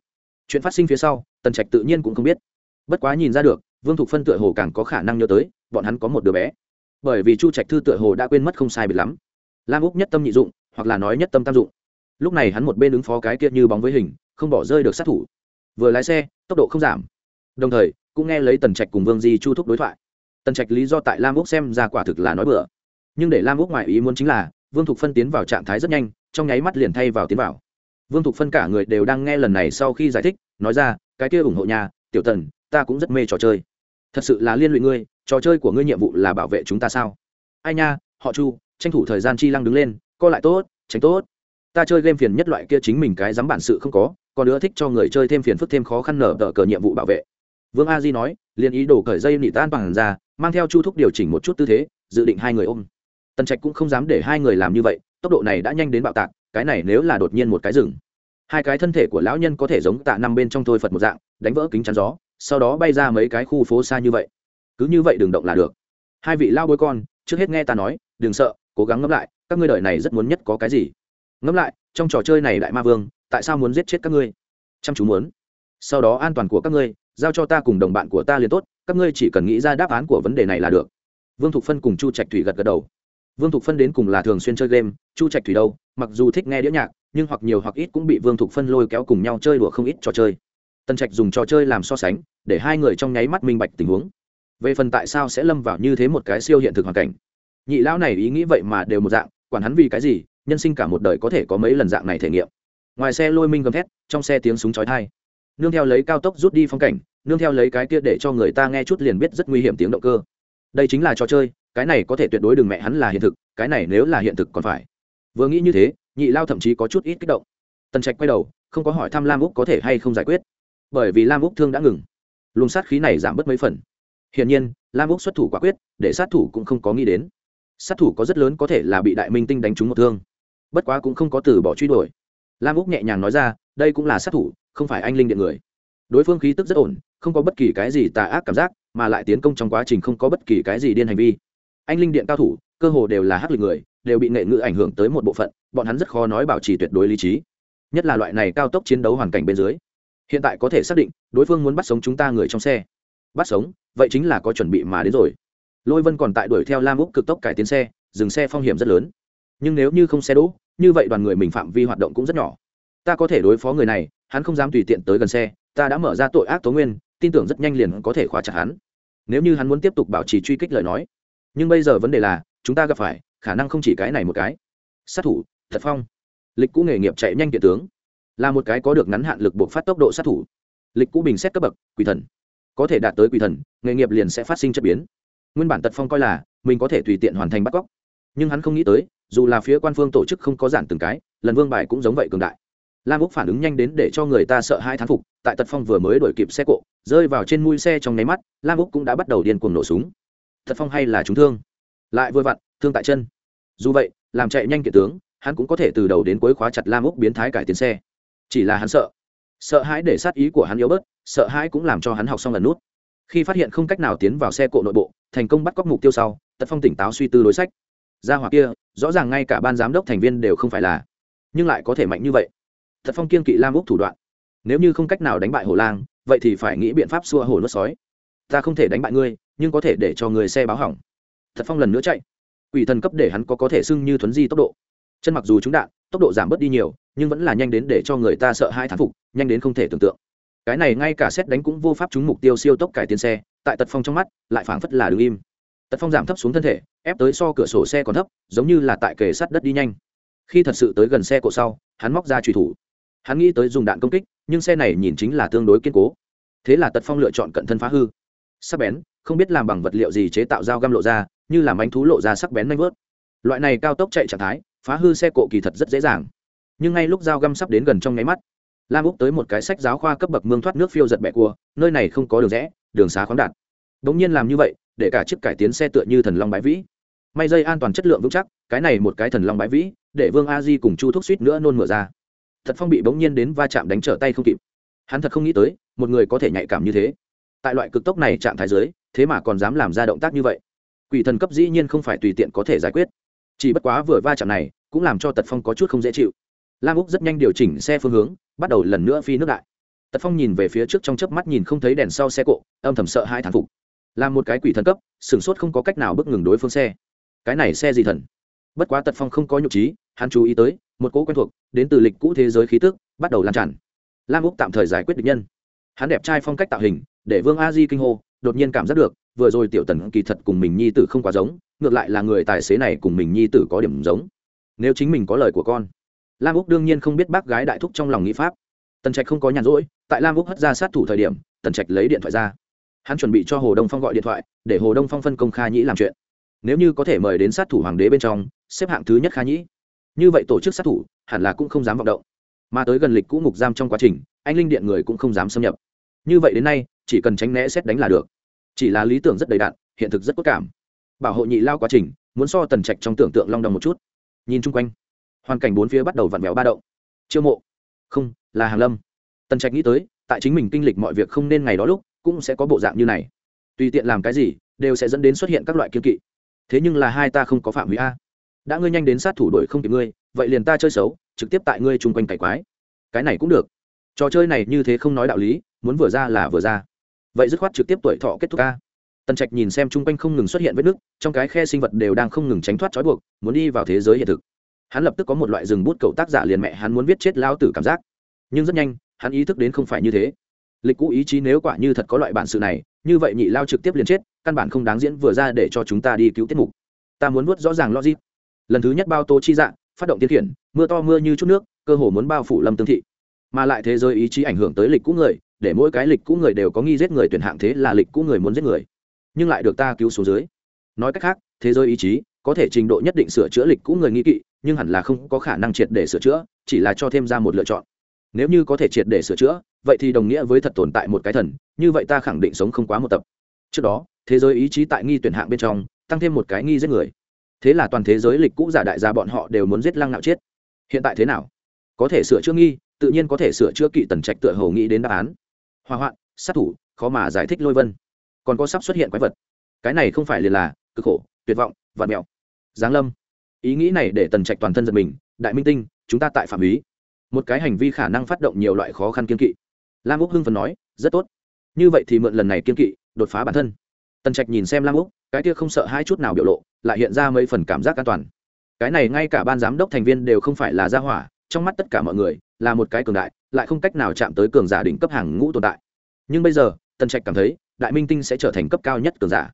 Chuyện phát sinh phía sau, tần trạch tự nhiên cũng không biết. Bất quá nhìn ra được, vương thục phân tựa hồ càng có khả năng nhớ tới, bọn hắn có một đứa bé. Bởi vì chu trạch thư tựa hồ đã quên mất không sai biệt lắm. Lam úc nhất tâm nhị dụng, hoặc là nói nhất tâm tam dụng lúc này hắn một bên ứng phó cái kia như bóng với hình, không bỏ rơi được sát thủ. Vừa lái xe, tốc độ không giảm. Đồng thời, cũng nghe lấy tần trạch cùng vương di chu thúc đối thoại. Tần trạch lý do tại lam úc xem ra quả thực là nói bừa. Nhưng để lam úc ngoại ý muốn chính là, vương thục phân tiến vào trạng thái rất nhanh, trong nháy mắt liền thay vào tiến vào. Vương thục phân cả người đều đang nghe lần này sau khi giải thích, nói ra, cái kia ủng hộ nhà, tiểu tần, ta cũng rất mê trò chơi. Thật sự là liên lụy ngươi, trò chơi của ngươi nhiệm vụ là bảo vệ chúng ta sao? Ai nha, họ chu, tranh thủ thời gian chi lăng đứng lên, co lại tốt, tránh tốt ta chơi game phiền nhất loại kia chính mình cái dám bản sự không có, còn nữa thích cho người chơi thêm phiền phức thêm khó khăn nở đỡ cờ nhiệm vụ bảo vệ. Vương a di nói, liền ý đồ cởi dây nị tan bằng ra, mang theo chu thúc điều chỉnh một chút tư thế, dự định hai người ôm. Tần trạch cũng không dám để hai người làm như vậy, tốc độ này đã nhanh đến bạo tạc, cái này nếu là đột nhiên một cái rừng hai cái thân thể của lão nhân có thể giống tạ năm bên trong thôi phật một dạng, đánh vỡ kính chắn gió, sau đó bay ra mấy cái khu phố xa như vậy. Cứ như vậy đừng động là được. Hai vị lao bôi con, trước hết nghe ta nói, đừng sợ, cố gắng ngẫm lại, các ngươi đợi này rất muốn nhất có cái gì ngẫm lại, trong trò chơi này đại ma vương, tại sao muốn giết chết các ngươi? Chăm chú muốn. Sau đó an toàn của các ngươi, giao cho ta cùng đồng bạn của ta liền tốt, các ngươi chỉ cần nghĩ ra đáp án của vấn đề này là được. Vương thục phân cùng chu trạch thủy gật gật đầu. Vương thục phân đến cùng là thường xuyên chơi game, chu trạch thủy đâu, mặc dù thích nghe đĩa nhạc, nhưng hoặc nhiều hoặc ít cũng bị vương thục phân lôi kéo cùng nhau chơi đùa không ít trò chơi. Tân trạch dùng trò chơi làm so sánh, để hai người trong nháy mắt minh bạch tình huống. Về phần tại sao sẽ lâm vào như thế một cái siêu hiện thực hoàn cảnh. Nhị lão này ý nghĩ vậy mà đều một dạng, quản hắn vì cái gì nhân sinh cả một đời có thể có mấy lần dạng này thể nghiệm. Ngoài xe lôi minh gầm thét, trong xe tiếng súng chói thai nương theo lấy cao tốc rút đi phong cảnh, nương theo lấy cái kia để cho người ta nghe chút liền biết rất nguy hiểm tiếng động cơ. Đây chính là trò chơi, cái này có thể tuyệt đối đừng mẹ hắn là hiện thực, cái này nếu là hiện thực còn phải. Vừa nghĩ như thế, nhị lao thậm chí có chút ít kích động. Tần trạch quay đầu, không có hỏi thăm lam úc có thể hay không giải quyết. Bởi vì lam úc thương đã ngừng. Luồng sát khí này giảm bớt mấy phần. Hiển nhiên, lam úc xuất thủ quả quyết, để sát thủ cũng không có nghĩ đến. Sát thủ có rất lớn có thể là bị đại minh tinh đánh trúng một thương bất quá cũng không có từ bỏ truy đuổi. Lam úc nhẹ nhàng nói ra, đây cũng là sát thủ, không phải anh linh điện người. Đối phương khí tức rất ổn, không có bất kỳ cái gì tà ác cảm giác, mà lại tiến công trong quá trình không có bất kỳ cái gì điên hành vi. Anh linh điện cao thủ, cơ hồ đều là hắc lịch người, đều bị nghệ ngữ ảnh hưởng tới một bộ phận, bọn hắn rất khó nói bảo trì tuyệt đối lý trí. Nhất là loại này cao tốc chiến đấu hoàn cảnh bên dưới. Hiện tại có thể xác định, đối phương muốn bắt sống chúng ta người trong xe. Bắt sống, vậy chính là có chuẩn bị mà đến rồi. Lôi vân còn tại đuổi theo lam úc cực tốc cải tiến xe, dừng xe phong hiểm rất lớn nhưng nếu như không xe đỗ, như vậy đoàn người mình phạm vi hoạt động cũng rất nhỏ. Ta có thể đối phó người này, hắn không dám tùy tiện tới gần xe, ta đã mở ra tội ác tố nguyên, tin tưởng rất nhanh liền có thể khóa chặt hắn. Nếu như hắn muốn tiếp tục bảo trì truy kích lời nói. Nhưng bây giờ vấn đề là, chúng ta gặp phải, khả năng không chỉ cái này một cái. Sát thủ, thật phong. Lịch cũ nghề nghiệp chạy nhanh kiện tướng. Là một cái có được ngắn hạn lực buộc phát tốc độ sát thủ. Lịch cũ bình xét cấp bậc, quỷ thần. Có thể đạt tới quỷ thần, nghề nghiệp liền sẽ phát sinh chất biến. Nguyên bản tật phong coi là, mình có thể tùy tiện hoàn thành bắt cóc nhưng hắn không nghĩ tới, dù là phía quan phương tổ chức không có giản từng cái, lần vương bài cũng giống vậy cường đại. Lam úc phản ứng nhanh đến để cho người ta sợ hai thán phục, tại tật phong vừa mới đổi kịp xe cộ, rơi vào trên mui xe trong nháy mắt, lam úc cũng đã bắt đầu điên cuồng nổ súng. Tật phong hay là trúng thương? Lại vừa vặn, thương tại chân. Dù vậy, làm chạy nhanh kiện tướng, hắn cũng có thể từ đầu đến cuối khóa chặt lam úc biến thái cải tiến xe. Chỉ là hắn sợ. Sợ hãi để sát ý của hắn yếu bớt, sợ hãi cũng làm cho hắn học xong lần nút. Khi phát hiện không cách nào tiến vào xe cộ nội bộ, thành công bắt cóc mục tiêu sau, tật phong tỉnh táo suy tư đối sách ra hoặc kia, rõ ràng ngay cả ban giám đốc thành viên đều không phải là. Nhưng lại có thể mạnh như vậy. Thật phong kiên kỵ lam úc thủ đoạn. Nếu như không cách nào đánh bại hồ lang, vậy thì phải nghĩ biện pháp xua hồ nuốt sói. Ta không thể đánh bại ngươi, nhưng có thể để cho người xe báo hỏng. Thật phong lần nữa chạy. Quỷ thần cấp để hắn có có thể sưng như thuấn di tốc độ. Chân mặc dù trúng đạn, tốc độ giảm bớt đi nhiều, nhưng vẫn là nhanh đến để cho người ta sợ hai thán phục, nhanh đến không thể tưởng tượng. Cái này ngay cả xét đánh cũng vô pháp trúng mục tiêu siêu tốc cải tiến xe, tại tật phong trong mắt, lại phảng phất là đứng im tật phong giảm thấp xuống thân thể, ép tới so cửa sổ xe còn thấp, giống như là tại kề sắt đất đi nhanh. Khi thật sự tới gần xe cộ sau, hắn móc ra truy thủ. Hắn nghĩ tới dùng đạn công kích, nhưng xe này nhìn chính là tương đối kiên cố. Thế là tật phong lựa chọn cận thân phá hư. Sắc bén, không biết làm bằng vật liệu gì chế tạo dao găm lộ ra, như làm bánh thú lộ ra sắc bén nanh vớt loại này cao tốc chạy trạng thái, phá hư xe cộ kỳ thật rất dễ dàng. Nhưng ngay lúc dao găm sắp đến gần trong nháy mắt, lam úc tới một cái sách giáo khoa cấp bậc mương thoát nước phiêu giật bẹ cua, nơi này không có đường rẽ, đường xá khoáng đạt. Đ ỗ n g nhiên làm như vậy để cả chiếc cải tiến xe tựa như thần long bái vĩ. May dây an toàn chất lượng vững chắc, cái này một cái thần long bái vĩ, để vương a di cùng chu thúc suýt nữa nôn mửa ra. Thật phong bị bỗng nhiên đến va chạm đánh trở tay không kịp. Hắn thật không nghĩ tới, một người có thể nhạy cảm như thế. Tại loại cực tốc này trạng thái giới thế mà còn dám làm ra động tác như vậy. Quỷ thần cấp dĩ nhiên không phải tùy tiện có thể giải quyết. Chỉ bất quá vừa va chạm này, cũng làm cho tật phong có chút không dễ chịu. Lam úc rất nhanh điều chỉnh xe phương hướng, bắt đầu lần nữa phi nước đại. Tật phong nhìn về phía trước trong chớp mắt nhìn không thấy đèn sau xe cộ, âm thầm sợ hai thán phục là một cái quỷ thần cấp, sửng sốt không có cách nào bước ngừng đối phương xe. Cái này xe gì thần? Bất quá tật phong không có nhục trí, hắn chú ý tới, một cỗ quen thuộc, đến từ lịch cũ thế giới khí tức, bắt đầu lan tràn. Lam úc tạm thời giải quyết địch nhân. Hắn đẹp trai phong cách tạo hình, để vương a di kinh hô, đột nhiên cảm giác được, vừa rồi tiểu tần kỳ thật cùng mình nhi tử không quá giống, ngược lại là người tài xế này cùng mình nhi tử có điểm giống. Nếu chính mình có lời của con. Lam úc đương nhiên không biết bác gái đại thúc trong lòng nghĩ pháp. Tần trạch không có nhàn rỗi, tại lam úc hất ra sát thủ thời điểm, tần trạch lấy điện thoại ra hắn chuẩn bị cho hồ đông phong gọi điện thoại, để hồ đông phong phân công kha nhĩ làm chuyện. Nếu như có thể mời đến sát thủ hoàng đế bên trong, xếp hạng thứ nhất kha nhĩ. Như vậy tổ chức sát thủ, hẳn là cũng không dám vọng động. Mà tới gần lịch cũ ngục giam trong quá trình, anh linh điện người cũng không dám xâm nhập. Như vậy đến nay, chỉ cần tránh né xét đánh là được. Chỉ là lý tưởng rất đầy đạn hiện thực rất cốt cảm. Bảo hộ nhị lao quá trình, muốn so tần trạch trong tưởng tượng long đồng một chút. Nhìn chung quanh, hoàn cảnh bốn phía bắt đầu vặn vẹo ba động. Chiêu mộ. Không, là hàng lâm. Tần trạch nghĩ tới, tại chính mình kinh lịch mọi việc không nên ngày đó lúc cũng sẽ có bộ dạng như này. Tùy tiện làm cái gì, đều sẽ dẫn đến xuất hiện các loại kiên kỵ. Thế nhưng là hai ta không có phạm hủy a. Đã ngươi nhanh đến sát thủ đội không kịp ngươi, vậy liền ta chơi xấu, trực tiếp tại ngươi chung quanh cải quái. Cái này cũng được. Trò chơi này như thế không nói đạo lý, muốn vừa ra là vừa ra. Vậy dứt khoát trực tiếp tuổi thọ kết thúc a. tần trạch nhìn xem chung quanh không ngừng xuất hiện vết nứt, trong cái khe sinh vật đều đang không ngừng tránh thoát trói buộc, muốn đi vào thế giới hiện thực. Hắn lập tức có một loại rừng bút cậu tác giả liền mẹ hắn muốn viết chết lao tử cảm giác. Nhưng rất nhanh, hắn ý thức đến không phải như thế lịch cũ ý chí nếu quả như thật có loại bản sự này, như vậy nhị lao trực tiếp liền chết, căn bản không đáng diễn vừa ra để cho chúng ta đi cứu tiết mục. Ta muốn nuốt rõ ràng logic. Lần thứ nhất bao tố chi dạng, phát động tiến khiển, mưa to mưa như chút nước, cơ hồ muốn bao phủ lâm tương thị. Mà lại thế giới ý chí ảnh hưởng tới lịch cũ người, để mỗi cái lịch cũ người đều có nghi giết người tuyển hạng thế là lịch cũ người muốn giết người. Nhưng lại được ta cứu xuống dưới. Nói cách khác, thế giới ý chí có thể trình độ nhất định sửa chữa lịch cũ người nghi kỵ, nhưng hẳn là không có khả năng triệt để sửa chữa, chỉ là cho thêm ra một lựa chọn. Nếu như có thể triệt để sửa chữa vậy thì đồng nghĩa với thật tồn tại một cái thần, như vậy ta khẳng định sống không quá một tập. Trước đó, thế giới ý chí tại nghi tuyển hạng bên trong, tăng thêm một cái nghi giết người. Thế là toàn thế giới lịch cũ giả đại gia bọn họ đều muốn giết lăng nạo chết hiện tại thế nào? Có thể sửa chữa nghi, tự nhiên có thể sửa chữa kỵ tần trạch tựa hầu nghĩ đến đáp án. Hỏa hoạn, sát thủ, khó mà giải thích lôi vân. Còn có sắp xuất hiện quái vật. Cái này không phải liền là cực khổ, tuyệt vọng, vạn mẹo. Giáng lâm. Ý nghĩ này để tần trạch toàn thân giật mình. Đại minh tinh, chúng ta tại phạm ý một cái hành vi khả năng phát động nhiều loại khó khăn kiên kỵ lam úc hưng phần nói, rất tốt. Như vậy thì mượn lần này kiên kỵ, đột phá bản thân. Tần trạch nhìn xem lam úc, cái kia không sợ hai chút nào biểu lộ, lại hiện ra mấy phần cảm giác an toàn. Cái này ngay cả ban giám đốc thành viên đều không phải là gia hỏa, trong mắt tất cả mọi người là một cái cường đại, lại không cách nào chạm tới cường giả đỉnh cấp hàng ngũ tồn tại. Nhưng bây giờ, tần trạch cảm thấy, đại minh tinh sẽ trở thành cấp cao nhất cường giả.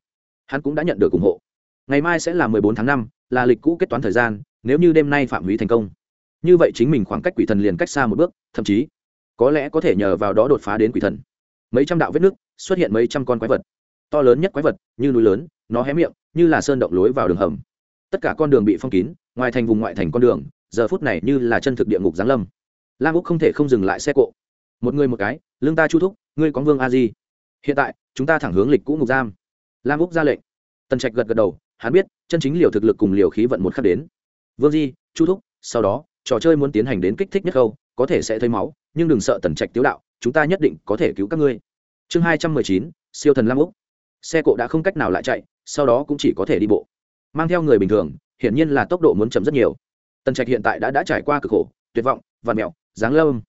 Hắn cũng đã nhận được ủng hộ. Ngày mai sẽ là mười bốn tháng năm, là lịch cũ kết toán thời gian, nếu như đêm nay phạm hủy thành công. Như vậy chính mình khoảng cách quỷ thần liền cách xa một bước, thậm chí có lẽ có thể nhờ vào đó đột phá đến quỷ thần. Mấy trăm đạo vết nước xuất hiện mấy trăm con quái vật. To lớn nhất quái vật, như núi lớn, nó hé miệng, như là sơn động lối vào đường hầm. Tất cả con đường bị phong kín, ngoài thành vùng ngoại thành con đường, giờ phút này như là chân thực địa ngục giáng lâm. Lam úc không thể không dừng lại xe cộ. Một người một cái lương ta chu thúc, ngươi có vương a di. Hiện tại, chúng ta thẳng hướng lịch cũ ngục giam. Lam úc ra lệnh. Tần trạch gật gật đầu, hắn biết, chân chính liều thực lực cùng liều khí vận một khắc đến. Vương di, chu thúc, sau đó, trò chơi muốn tiến hành đến kích thích nhất khâu, có thể sẽ thấy máu nhưng đừng sợ tần trạch tiếu đạo, chúng ta nhất định có thể cứu các ngươi. Chương hai trăm mười chín, siêu thần lam úc. Xe cộ đã không cách nào lại chạy, sau đó cũng chỉ có thể đi bộ. Mang theo người bình thường, hiển nhiên là tốc độ muốn chậm rất nhiều. Tần trạch hiện tại đã đã trải qua cực khổ, tuyệt vọng và mẹo dáng lâm.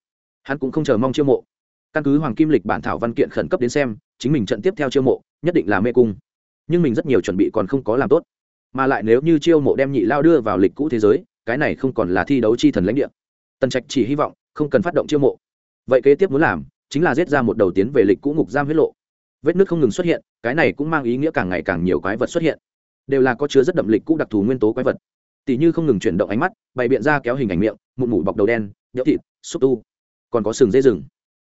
Hắn cũng không chờ mong chiêu mộ. Căn cứ hoàng kim lịch bản thảo văn kiện khẩn cấp đến xem, chính mình trận tiếp theo chiêu mộ, nhất định là mê cung. Nhưng mình rất nhiều chuẩn bị còn không có làm tốt. Mà lại nếu như chiêu mộ đem nhị lao đưa vào lịch cũ thế giới, cái này không còn là thi đấu chi thần lãnh địa. Tần trạch chỉ hy vọng không cần phát động chiêu mộ. Vậy kế tiếp muốn làm chính là giết ra một đầu tiến về lịch cũ ngục giam huyết lộ. Vết nước không ngừng xuất hiện, cái này cũng mang ý nghĩa càng ngày càng nhiều quái vật xuất hiện. Đều là có chứa rất đậm lịch cũ đặc thù nguyên tố quái vật. Tỷ như không ngừng chuyển động ánh mắt, bày biện ra kéo hình ảnh miệng, mụn mủ bọc đầu đen nhỡ thịt, xúc tu. Còn có sừng dây rừng.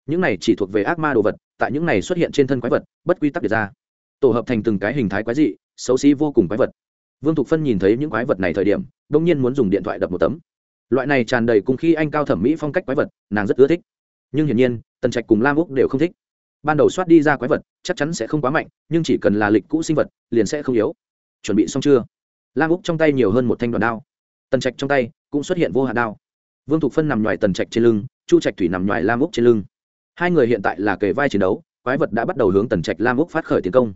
Những này chỉ thuộc về ác ma đồ vật, tại những này xuất hiện trên thân quái vật, bất quy tắc được ra. Tổ hợp thành từng cái hình thái quái dị, xấu xí vô cùng quái vật. Vương thục phân nhìn thấy những quái vật này thời điểm đ ỗ n g nhiên muốn dùng điện thoại đập một tấm loại này tràn đầy cùng khi anh cao thẩm mỹ phong cách quái vật, nàng rất ưa thích. Nhưng hiển nhiên, tần trạch cùng lam úc đều không thích. Ban đầu soát đi ra quái vật, chắc chắn sẽ không quá mạnh, nhưng chỉ cần là lịch cũ sinh vật, liền sẽ không yếu. Chuẩn bị xong chưa? Lam úc trong tay nhiều hơn một thanh đoàn đao. Tần trạch trong tay cũng xuất hiện vô hạn đao. Vương thục phân nằm ngoài tần trạch trên lưng, chu trạch thủy nằm ngoài lam úc trên lưng. Hai người hiện tại là kề vai chiến đấu, quái vật đã bắt đầu hướng tần trạch lam úc phát khởi tiến công.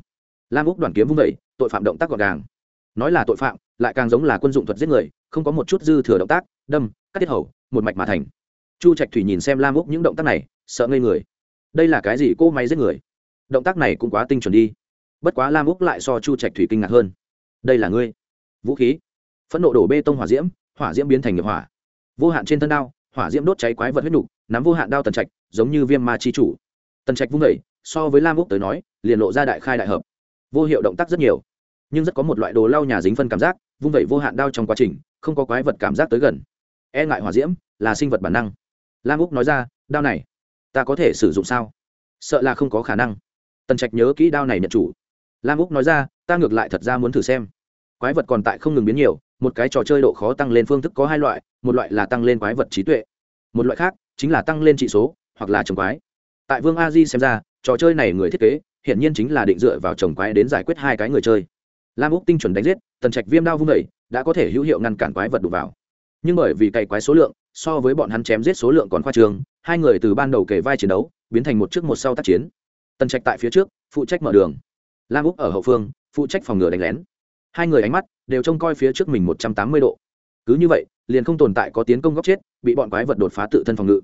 Lam úc đoàn kiếm vung vẩy tội phạm động tác gọn gàng nói là tội phạm, lại càng giống là quân dụng thuật giết người, không có một chút dư thừa động tác, đâm, cắt tiết hầu, một mạch mà thành. Chu trạch thủy nhìn xem lam úc những động tác này, sợ ngây người. Đây là cái gì cô máy giết người? Động tác này cũng quá tinh chuẩn đi. Bất quá lam úc lại so chu trạch thủy kinh ngạc hơn. Đây là ngươi. Vũ khí. Phẫn nộ đổ bê tông hỏa diễm hỏa diễm biến thành nghiệp hỏa. Vô hạn trên thân đao, hỏa diễm đốt cháy quái vật huyết nục, nắm vô hạn đao tần trạch, giống như viêm ma chi chủ. Tần trạch vung vẩy so với lam úc tới nói, liền lộ ra đại khai đại hợp. Vô hiệu động tác rất nhiều nhưng rất có một loại đồ lau nhà dính phân cảm giác, vung vẩy vô hạn đao trong quá trình, không có quái vật cảm giác tới gần. E ngại hỏa diễm là sinh vật bản năng. Lam úc nói ra, đao này, ta có thể sử dụng sao? Sợ là không có khả năng. Tần trạch nhớ kỹ đao này nhận chủ. Lam úc nói ra, ta ngược lại thật ra muốn thử xem. Quái vật còn tại không ngừng biến nhiều, một cái trò chơi độ khó tăng lên phương thức có hai loại, một loại là tăng lên quái vật trí tuệ, một loại khác chính là tăng lên trị số hoặc là trồng quái. Tại vương a di xem ra, trò chơi này người thiết kế hiện nhiên chính là định dựa vào trồng quái đến giải quyết hai cái người chơi lam úc tinh chuẩn đánh giết tần trạch viêm đao vung đẩy, đã có thể hữu hiệu ngăn cản quái vật đục vào. Nhưng bởi vì cày quái số lượng so với bọn hắn chém giết số lượng còn khoa trường hai người từ ban đầu kề vai chiến đấu biến thành một trước một sau tác chiến. Tần trạch tại phía trước phụ trách mở đường. Lam úc ở hậu phương phụ trách phòng ngừa đánh lén. Hai người ánh mắt đều trông coi phía trước mình một trăm tám mươi độ. Cứ như vậy liền không tồn tại có tiến công góc chết bị bọn quái vật đột phá tự thân phòng ngự.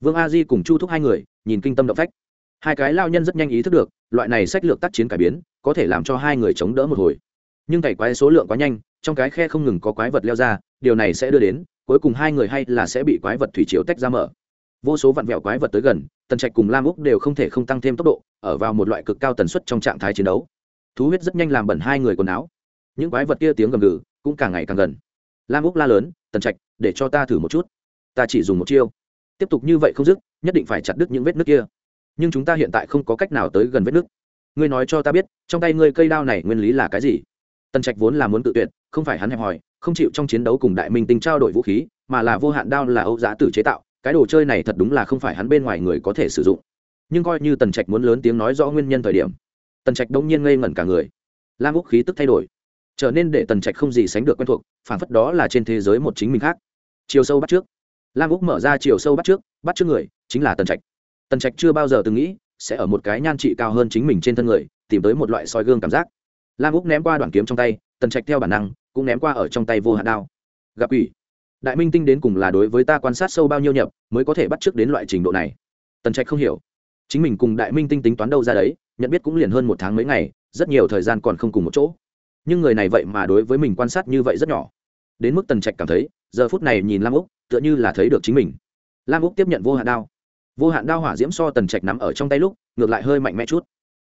Vương a di cùng chu thúc hai người nhìn kinh tâm động phách. Hai cái lao nhân rất nhanh ý thức được loại này sách lược tác chiến cải biến có thể làm cho hai người chống đỡ một hồi nhưng cày quái số lượng quá nhanh, trong cái khe không ngừng có quái vật leo ra, điều này sẽ đưa đến, cuối cùng hai người hay là sẽ bị quái vật thủy chiếu tách ra mở. Vô số vặn vẹo quái vật tới gần, tần trạch cùng lam úc đều không thể không tăng thêm tốc độ, ở vào một loại cực cao tần suất trong trạng thái chiến đấu. Thú huyết rất nhanh làm bẩn hai người quần áo. Những quái vật kia tiếng gầm gừ cũng càng ngày càng gần. Lam úc la lớn, tần trạch, để cho ta thử một chút. Ta chỉ dùng một chiêu. Tiếp tục như vậy không dứt, nhất định phải chặt đứt những vết nước kia. Nhưng chúng ta hiện tại không có cách nào tới gần vết nước ngươi nói cho ta biết, trong tay ngươi cây đao này nguyên lý là cái gì? Tần trạch vốn là muốn tự tuyệt, không phải hắn hẹp hòi, không chịu trong chiến đấu cùng đại minh tinh trao đổi vũ khí, mà là vô hạn đao là âu giá tử chế tạo, cái đồ chơi này thật đúng là không phải hắn bên ngoài người có thể sử dụng. Nhưng coi như tần trạch muốn lớn tiếng nói rõ nguyên nhân thời điểm, tần trạch đông nhiên ngây ngẩn cả người. Lam úc khí tức thay đổi, trở nên để tần trạch không gì sánh được quen thuộc, phản phất đó là trên thế giới một chính mình khác. Chiều sâu bắt trước, lam úc mở ra chiều sâu bắt trước bắt trước người, chính là tần trạch. Tần trạch chưa bao giờ từng nghĩ, sẽ ở một cái nhan trị cao hơn chính mình trên thân người, tìm tới một loại soi gương cảm giác lam úc ném qua đoạn kiếm trong tay tần trạch theo bản năng cũng ném qua ở trong tay vô hạn đao gặp quỷ, đại minh tinh đến cùng là đối với ta quan sát sâu bao nhiêu nhập mới có thể bắt trước đến loại trình độ này tần trạch không hiểu chính mình cùng đại minh tinh tính toán đâu ra đấy nhận biết cũng liền hơn một tháng mấy ngày rất nhiều thời gian còn không cùng một chỗ nhưng người này vậy mà đối với mình quan sát như vậy rất nhỏ đến mức tần trạch cảm thấy giờ phút này nhìn lam úc tựa như là thấy được chính mình lam úc tiếp nhận vô hạn đao vô hạn đao hỏa diễm so tần trạch nắm ở trong tay lúc ngược lại hơi mạnh mẽ chút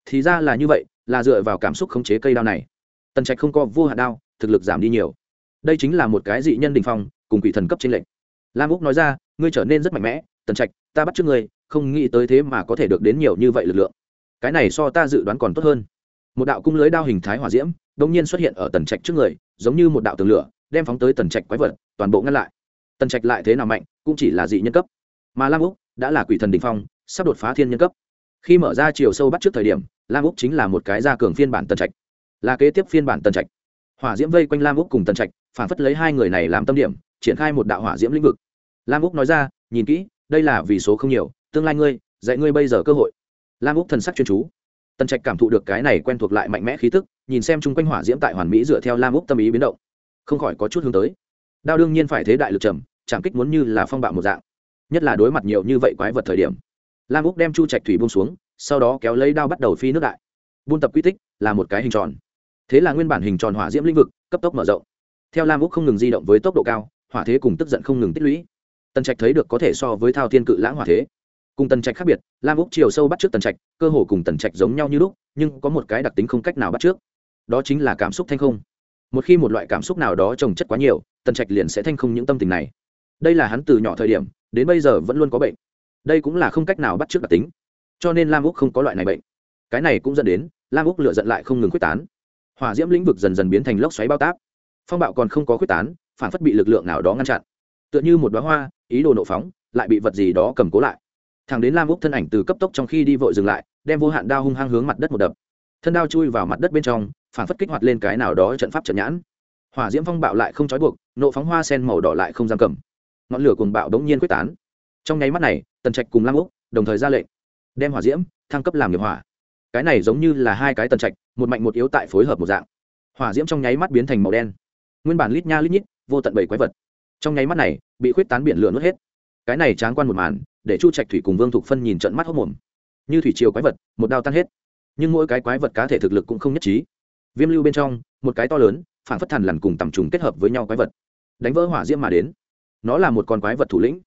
thì ra là như vậy là dựa vào cảm xúc khống chế cây đao này. Tần trạch không có vô hạn đao, thực lực giảm đi nhiều. Đây chính là một cái dị nhân đình phong, cùng quỷ thần cấp trên lệnh lam úc nói ra, ngươi trở nên rất mạnh mẽ, tần trạch, ta bắt trước ngươi, không nghĩ tới thế mà có thể được đến nhiều như vậy lực lượng. Cái này so ta dự đoán còn tốt hơn. Một đạo cung lưới đao hình thái hỏa diễm, đột nhiên xuất hiện ở tần trạch trước người, giống như một đạo tường lửa, đem phóng tới tần trạch quái vật, toàn bộ ngăn lại. Tần trạch lại thế nào mạnh, cũng chỉ là dị nhân cấp. Mà lam úc đã là quỷ thần đình phong, sắp đột phá thiên nhân cấp. Khi mở ra chiều sâu bắt trước thời điểm lam úc chính là một cái gia cường phiên bản tần trạch, là kế tiếp phiên bản tần trạch. Hỏa diễm vây quanh lam úc cùng tần trạch, phản phất lấy hai người này làm tâm điểm, triển khai một đạo hỏa diễm lĩnh vực. Lam úc nói ra, nhìn kỹ, đây là vì số không nhiều, tương lai ngươi, dạy ngươi bây giờ cơ hội. Lam úc thần sắc chuyên chú. Tần trạch cảm thụ được cái này quen thuộc lại mạnh mẽ khí tức, nhìn xem chung quanh hỏa diễm tại hoàn mỹ dựa theo lam úc tâm ý biến động. Không khỏi có chút hướng tới. Đao đương nhiên phải thế đại lực trầm chạm kích muốn như là phong bạo một dạng, nhất là đối mặt nhiều như vậy quái vật thời điểm. Lam úc đem chu trạch thủy bông xuống sau đó kéo lấy đao bắt đầu phi nước đại. Buôn tập quy tích là một cái hình tròn. Thế là nguyên bản hình tròn hỏa diễm lĩnh vực cấp tốc mở rộng. Theo lam úc không ngừng di động với tốc độ cao, hỏa thế cùng tức giận không ngừng tích lũy. Tần trạch thấy được có thể so với thao thiên cự lãng hỏa thế. Cùng tần trạch khác biệt, lam úc chiều sâu bắt trước tần trạch, cơ hồ cùng tần trạch giống nhau như lúc, nhưng có một cái đặc tính không cách nào bắt trước. Đó chính là cảm xúc thanh không. Một khi một loại cảm xúc nào đó trồng chất quá nhiều, tần trạch liền sẽ thanh không những tâm tình này. Đây là hắn từ nhỏ thời điểm, đến bây giờ vẫn luôn có bệnh. Đây cũng là không cách nào bắt trước đặc tính cho nên lam úc không có loại này bệnh cái này cũng dẫn đến lam úc lựa giận lại không ngừng quyết tán hỏa diễm lĩnh vực dần dần biến thành lốc xoáy bao táp phong bạo còn không có quyết tán phản phất bị lực lượng nào đó ngăn chặn tựa như một đoá hoa ý đồ nộ phóng lại bị vật gì đó cầm cố lại thằng đến lam úc thân ảnh từ cấp tốc trong khi đi vội dừng lại đem vô hạn đao hung hăng hướng mặt đất một đập thân đao chui vào mặt đất bên trong phản phất kích hoạt lên cái nào đó trận pháp trận nhãn hỏa diễm phong bạo lại không trói buộc nộ phóng hoa sen màu đỏ lại không giam cầm ngọn lửa cuồng bạo đống nhiên quyết tán trong nháy mắt này tần trạch cùng lam úc đồng thời ra lệnh đem hỏa diễm, thăng cấp làm nghiệp hỏa. Cái này giống như là hai cái tần trạch, một mạnh một yếu tại phối hợp một dạng. Hỏa diễm trong nháy mắt biến thành màu đen. Nguyên bản lít nha lít nhít, vô tận bảy quái vật. Trong nháy mắt này, bị khuyết tán biển lửa nuốt hết. Cái này tráng quan một màn, để chu trạch thủy cùng vương thục phân nhìn trận mắt hốc mồm như thủy triều quái vật, một đao tan hết. Nhưng mỗi cái quái vật cá thể thực lực cũng không nhất trí. Viêm lưu bên trong, một cái to lớn, phản phất thần lằn cùng tầm trùng kết hợp với nhau quái vật. Đánh vỡ hỏa diễm mà đến. Nó là một con quái vật thủ lĩnh.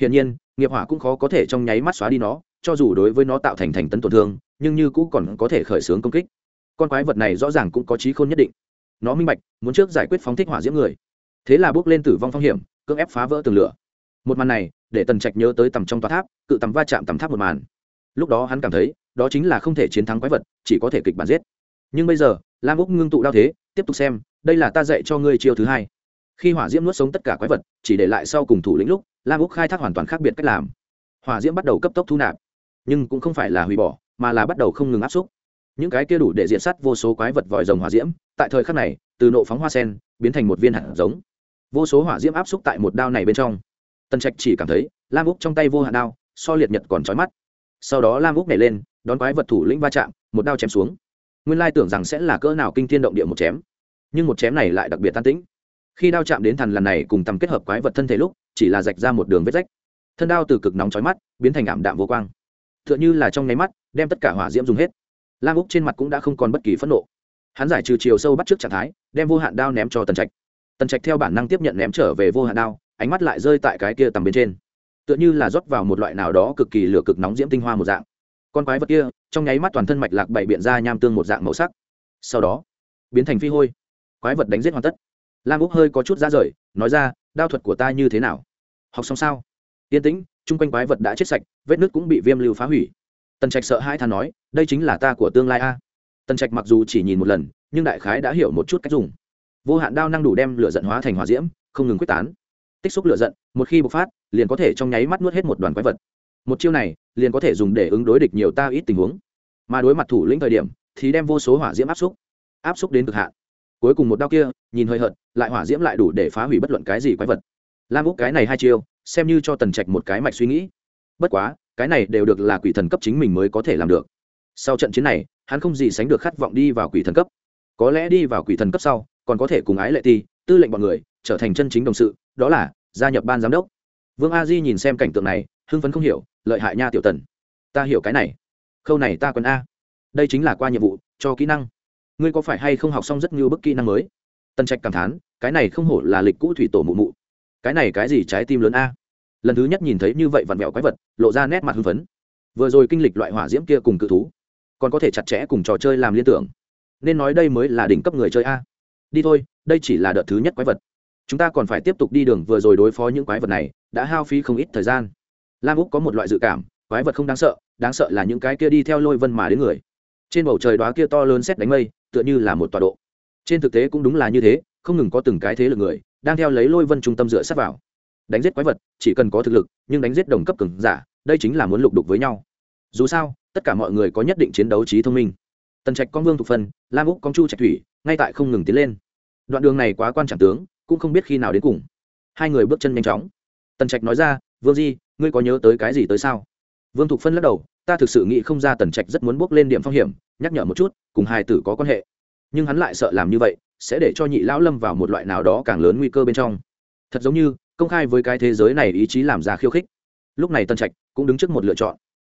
Hiển nhiên, nghiệp hỏa cũng khó có thể trong nháy mắt xóa đi nó cho dù đối với nó tạo thành thành tấn tổn thương, nhưng như cũ còn có thể khởi xướng công kích. Con quái vật này rõ ràng cũng có trí khôn nhất định. Nó minh bạch, muốn trước giải quyết phóng thích hỏa diễm người. Thế là bước lên tử vong phong hiểm, cưỡng ép phá vỡ tường lửa. Một màn này, để tần trạch nhớ tới tầm trong tòa tháp, cự tầm va chạm tầm tháp một màn. Lúc đó hắn cảm thấy, đó chính là không thể chiến thắng quái vật, chỉ có thể kịch bản giết. Nhưng bây giờ, lam úc ngưng tụ đao thế, tiếp tục xem, đây là ta dạy cho ngươi chiêu thứ hai. Khi hỏa diễm nuốt sống tất cả quái vật, chỉ để lại sau cùng thủ lĩnh lúc, lam úc khai thác hoàn toàn khác biệt cách làm. Hỏa diễm bắt đầu cấp tốc thu nạp nhưng cũng không phải là hủy bỏ, mà là bắt đầu không ngừng áp xúc. Những cái kia đủ để diện sát vô số quái vật vòi rồng hỏa diễm, tại thời khắc này, từ nộ phóng hoa sen, biến thành một viên hạt giống. Vô số hỏa diễm áp xúc tại một đao này bên trong. Tần trạch chỉ cảm thấy, lam úc trong tay vô hạn đao, so liệt nhật còn trói mắt. Sau đó lam úc nhảy lên, đón quái vật thủ lĩnh va chạm, một đao chém xuống. Nguyên lai tưởng rằng sẽ là cỡ nào kinh thiên động địa một chém. Nhưng một chém này lại đặc biệt tan tĩnh. Khi đao chạm đến thằn lần này cùng tầm kết hợp quái vật thân thể lúc, chỉ là rạch ra một đường vết rách. Thân đao từ cực nóng trói mắt, biến thành ảm đạm vô quang tựa như là trong nháy mắt, đem tất cả hỏa diễm dùng hết. Lam úc trên mặt cũng đã không còn bất kỳ phẫn nộ. Hắn giải trừ chiều sâu bắt trước trạng thái, đem vô hạn đao ném cho tần trạch. Tần trạch theo bản năng tiếp nhận ném trở về vô hạn đao, ánh mắt lại rơi tại cái kia tầm bên trên. Tựa như là rót vào một loại nào đó cực kỳ lửa cực nóng diễm tinh hoa một dạng. Con quái vật kia, trong nháy mắt toàn thân mạch lạc bảy biện ra nham tương một dạng màu sắc. Sau đó, biến thành phi hôi. Quái vật đánh giết hoàn tất. Lam úc hơi có chút ra rời, nói ra, đao thuật của ta như thế nào? Học xong sao? Yên tĩnh chung quanh quái vật đã chết sạch, vết nứt cũng bị viêm lưu phá hủy. Tần trạch sợ hai than nói, đây chính là ta của tương lai a. Tần trạch mặc dù chỉ nhìn một lần, nhưng đại khái đã hiểu một chút cách dùng. Vô hạn đao năng đủ đem lửa giận hóa thành hòa diễm, không ngừng quyết tán. Tích xúc lửa giận, một khi bộc phát, liền có thể trong nháy mắt nuốt hết một đoàn quái vật. Một chiêu này, liền có thể dùng để ứng đối địch nhiều ta ít tình huống. Mà đối mặt thủ lĩnh thời điểm, thì đem vô số hỏa diễm áp xúc. Áp xúc đến cực hạn. Cuối cùng một đao kia, nhìn hơi hợt, lại hỏa diễm lại đủ để phá hủy bất luận cái gì quái vật. Lam úc cái này hai chiêu xem như cho tần trạch một cái mạch suy nghĩ. Bất quá, cái này đều được là quỷ thần cấp chính mình mới có thể làm được. Sau trận chiến này, hắn không gì sánh được khát vọng đi vào quỷ thần cấp. Có lẽ đi vào quỷ thần cấp sau, còn có thể cùng ái lệ ti, tư lệnh bọn người, trở thành chân chính đồng sự, đó là gia nhập ban giám đốc. Vương a di nhìn xem cảnh tượng này, hưng phấn không hiểu, lợi hại nha tiểu tần. Ta hiểu cái này. Khâu này ta còn a. Đây chính là qua nhiệm vụ, cho kỹ năng. Ngươi có phải hay không học xong rất nhiều bức kỹ năng mới? Tần trạch cảm thán, cái này không hổ là lịch cũ thủy tổ mụ mụ cái này cái gì trái tim lớn a? Lần thứ nhất nhìn thấy như vậy vặn vẹo quái vật, lộ ra nét mặt hưng phấn. Vừa rồi kinh lịch loại hỏa diễm kia cùng cự thú, còn có thể chặt chẽ cùng trò chơi làm liên tưởng. Nên nói đây mới là đỉnh cấp người chơi a. Đi thôi, đây chỉ là đợt thứ nhất quái vật. Chúng ta còn phải tiếp tục đi đường vừa rồi đối phó những quái vật này, đã hao phí không ít thời gian. Lam úc có một loại dự cảm, quái vật không đáng sợ đáng sợ là những cái kia đi theo lôi vân mà đến người. Trên bầu trời đó kia to lớn xét đánh mây, tựa như là một tọa độ. Trên thực tế cũng đúng là như thế không ngừng có từng cái thế lực người, đang theo lấy lôi vân trung tâm dựa sát vào. Đánh giết quái vật, chỉ cần có thực lực, nhưng đánh giết đồng cấp cường giả, đây chính là muốn lục đục với nhau. Dù sao, tất cả mọi người có nhất định chiến đấu trí thông minh. Tần trạch con vương thục phân, lam úc con chu trạch thủy, ngay tại không ngừng tiến lên. Đoạn đường này quá quan trọng tướng, cũng không biết khi nào đến cùng. Hai người bước chân nhanh chóng. Tần trạch nói ra, vương di, ngươi có nhớ tới cái gì tới sao? Vương thục phân lắc đầu, ta thực sự nghĩ không ra tần trạch rất muốn bước lên điểm phong hiểm, nhắc nhở một chút, cùng hai tử có quan hệ. Nhưng hắn lại sợ làm như vậy sẽ để cho nhị lão lâm vào một loại nào đó càng lớn nguy cơ bên trong. Thật giống như, công khai với cái thế giới này ý chí làm ra khiêu khích. Lúc này tân trạch cũng đứng trước một lựa chọn.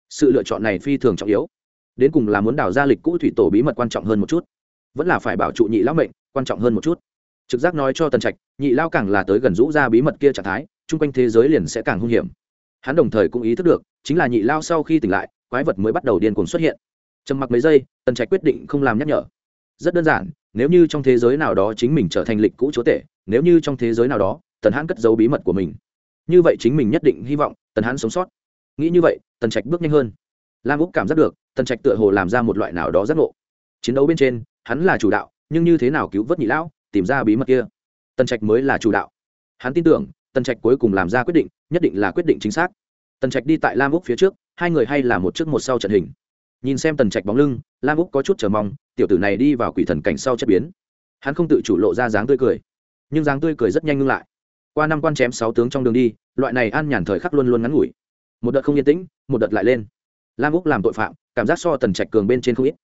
Sự lựa chọn này phi thường trọng yếu. Đến cùng là muốn đào ra lịch cũ thủy tổ bí mật quan trọng hơn một chút, vẫn là phải bảo trụ nhị lão mệnh quan trọng hơn một chút. Trực giác nói cho tân trạch, nhị lao càng là tới gần rũ ra bí mật kia trạng thái, chung quanh thế giới liền sẽ càng hung hiểm. Hắn đồng thời cũng ý thức được, chính là nhị lao sau khi tỉnh lại, quái vật mới bắt đầu điên cuồng xuất hiện. Trầm mặc mấy giây tần trạch quyết định không làm nhắc nhở. Rất đơn giản nếu như trong thế giới nào đó chính mình trở thành lịch cũ chúa tể, nếu như trong thế giới nào đó, tần hãn cất giấu bí mật của mình. Như vậy chính mình nhất định hy vọng tần hãn sống sót. Nghĩ như vậy, tần trạch bước nhanh hơn. Lam úc cảm giác được, tần trạch tựa hồ làm ra một loại nào đó giác ngộ. Chiến đấu bên trên, hắn là chủ đạo, nhưng như thế nào cứu vớt nhị lão, tìm ra bí mật kia. Tần trạch mới là chủ đạo. Hắn tin tưởng, tần trạch cuối cùng làm ra quyết định, nhất định là quyết định chính xác. Tần trạch đi tại lam úc phía trước, hai người hay là một trước một sau trận hình nhìn xem tần trạch bóng lưng, lam úc có chút chờ mong, tiểu tử này đi vào quỷ thần cảnh sau chất biến. Hắn không tự chủ lộ ra dáng tươi cười, nhưng dáng tươi cười rất nhanh ngưng lại. Qua năm quan chém sáu tướng trong đường đi, loại này an nhàn thời khắc luôn luôn ngắn ngủi. Một đợt không yên tĩnh, một đợt lại lên. Lam úc làm tội phạm, cảm giác so tần trạch cường bên trên không ít.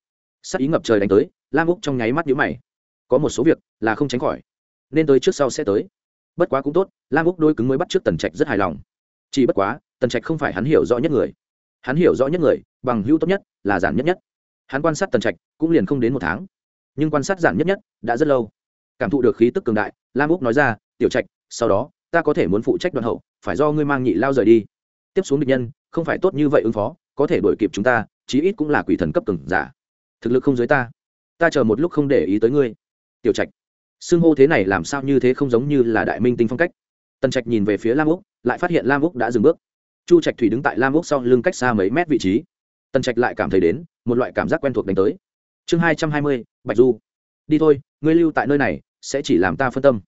Sắc ý ngập trời đánh tới, lam úc trong nháy mắt nhũ mày. Có một số việc là không tránh khỏi, nên tới trước sau sẽ tới. Bất quá cũng tốt, lam úc đôi cứng mới bắt trước tần trạch rất hài lòng. Chỉ bất quá, tần trạch không phải hắn hiểu rõ nhất người hắn hiểu rõ nhất người, bằng hữu tốt nhất, là giản nhất nhất. Hắn quan sát tần trạch, cũng liền không đến một tháng. Nhưng quan sát giản nhất nhất, đã rất lâu. Cảm thụ được khí tức cường đại, lam úc nói ra, tiểu trạch, sau đó, ta có thể muốn phụ trách đoạn hậu, phải do ngươi mang nhị lao rời đi. Tiếp xuống địch nhân, không phải tốt như vậy ứng phó, có thể đổi kịp chúng ta, chí ít cũng là quỷ thần cấp cường giả. Thực lực không dưới ta. Ta chờ một lúc không để ý tới ngươi. Tiểu trạch, xưng hô thế này làm sao như thế không giống như là đại minh tinh phong cách. Tần trạch nhìn về phía lam úc, lại phát hiện lam úc đã dừng bước chu trạch thủy đứng tại lam úc sau lưng cách xa mấy mét vị trí. Tần trạch lại cảm thấy đến, một loại cảm giác quen thuộc đánh tới. Chương hai trăm hai mươi, bạch du. Đi thôi, ngươi lưu tại nơi này, sẽ chỉ làm ta phân tâm.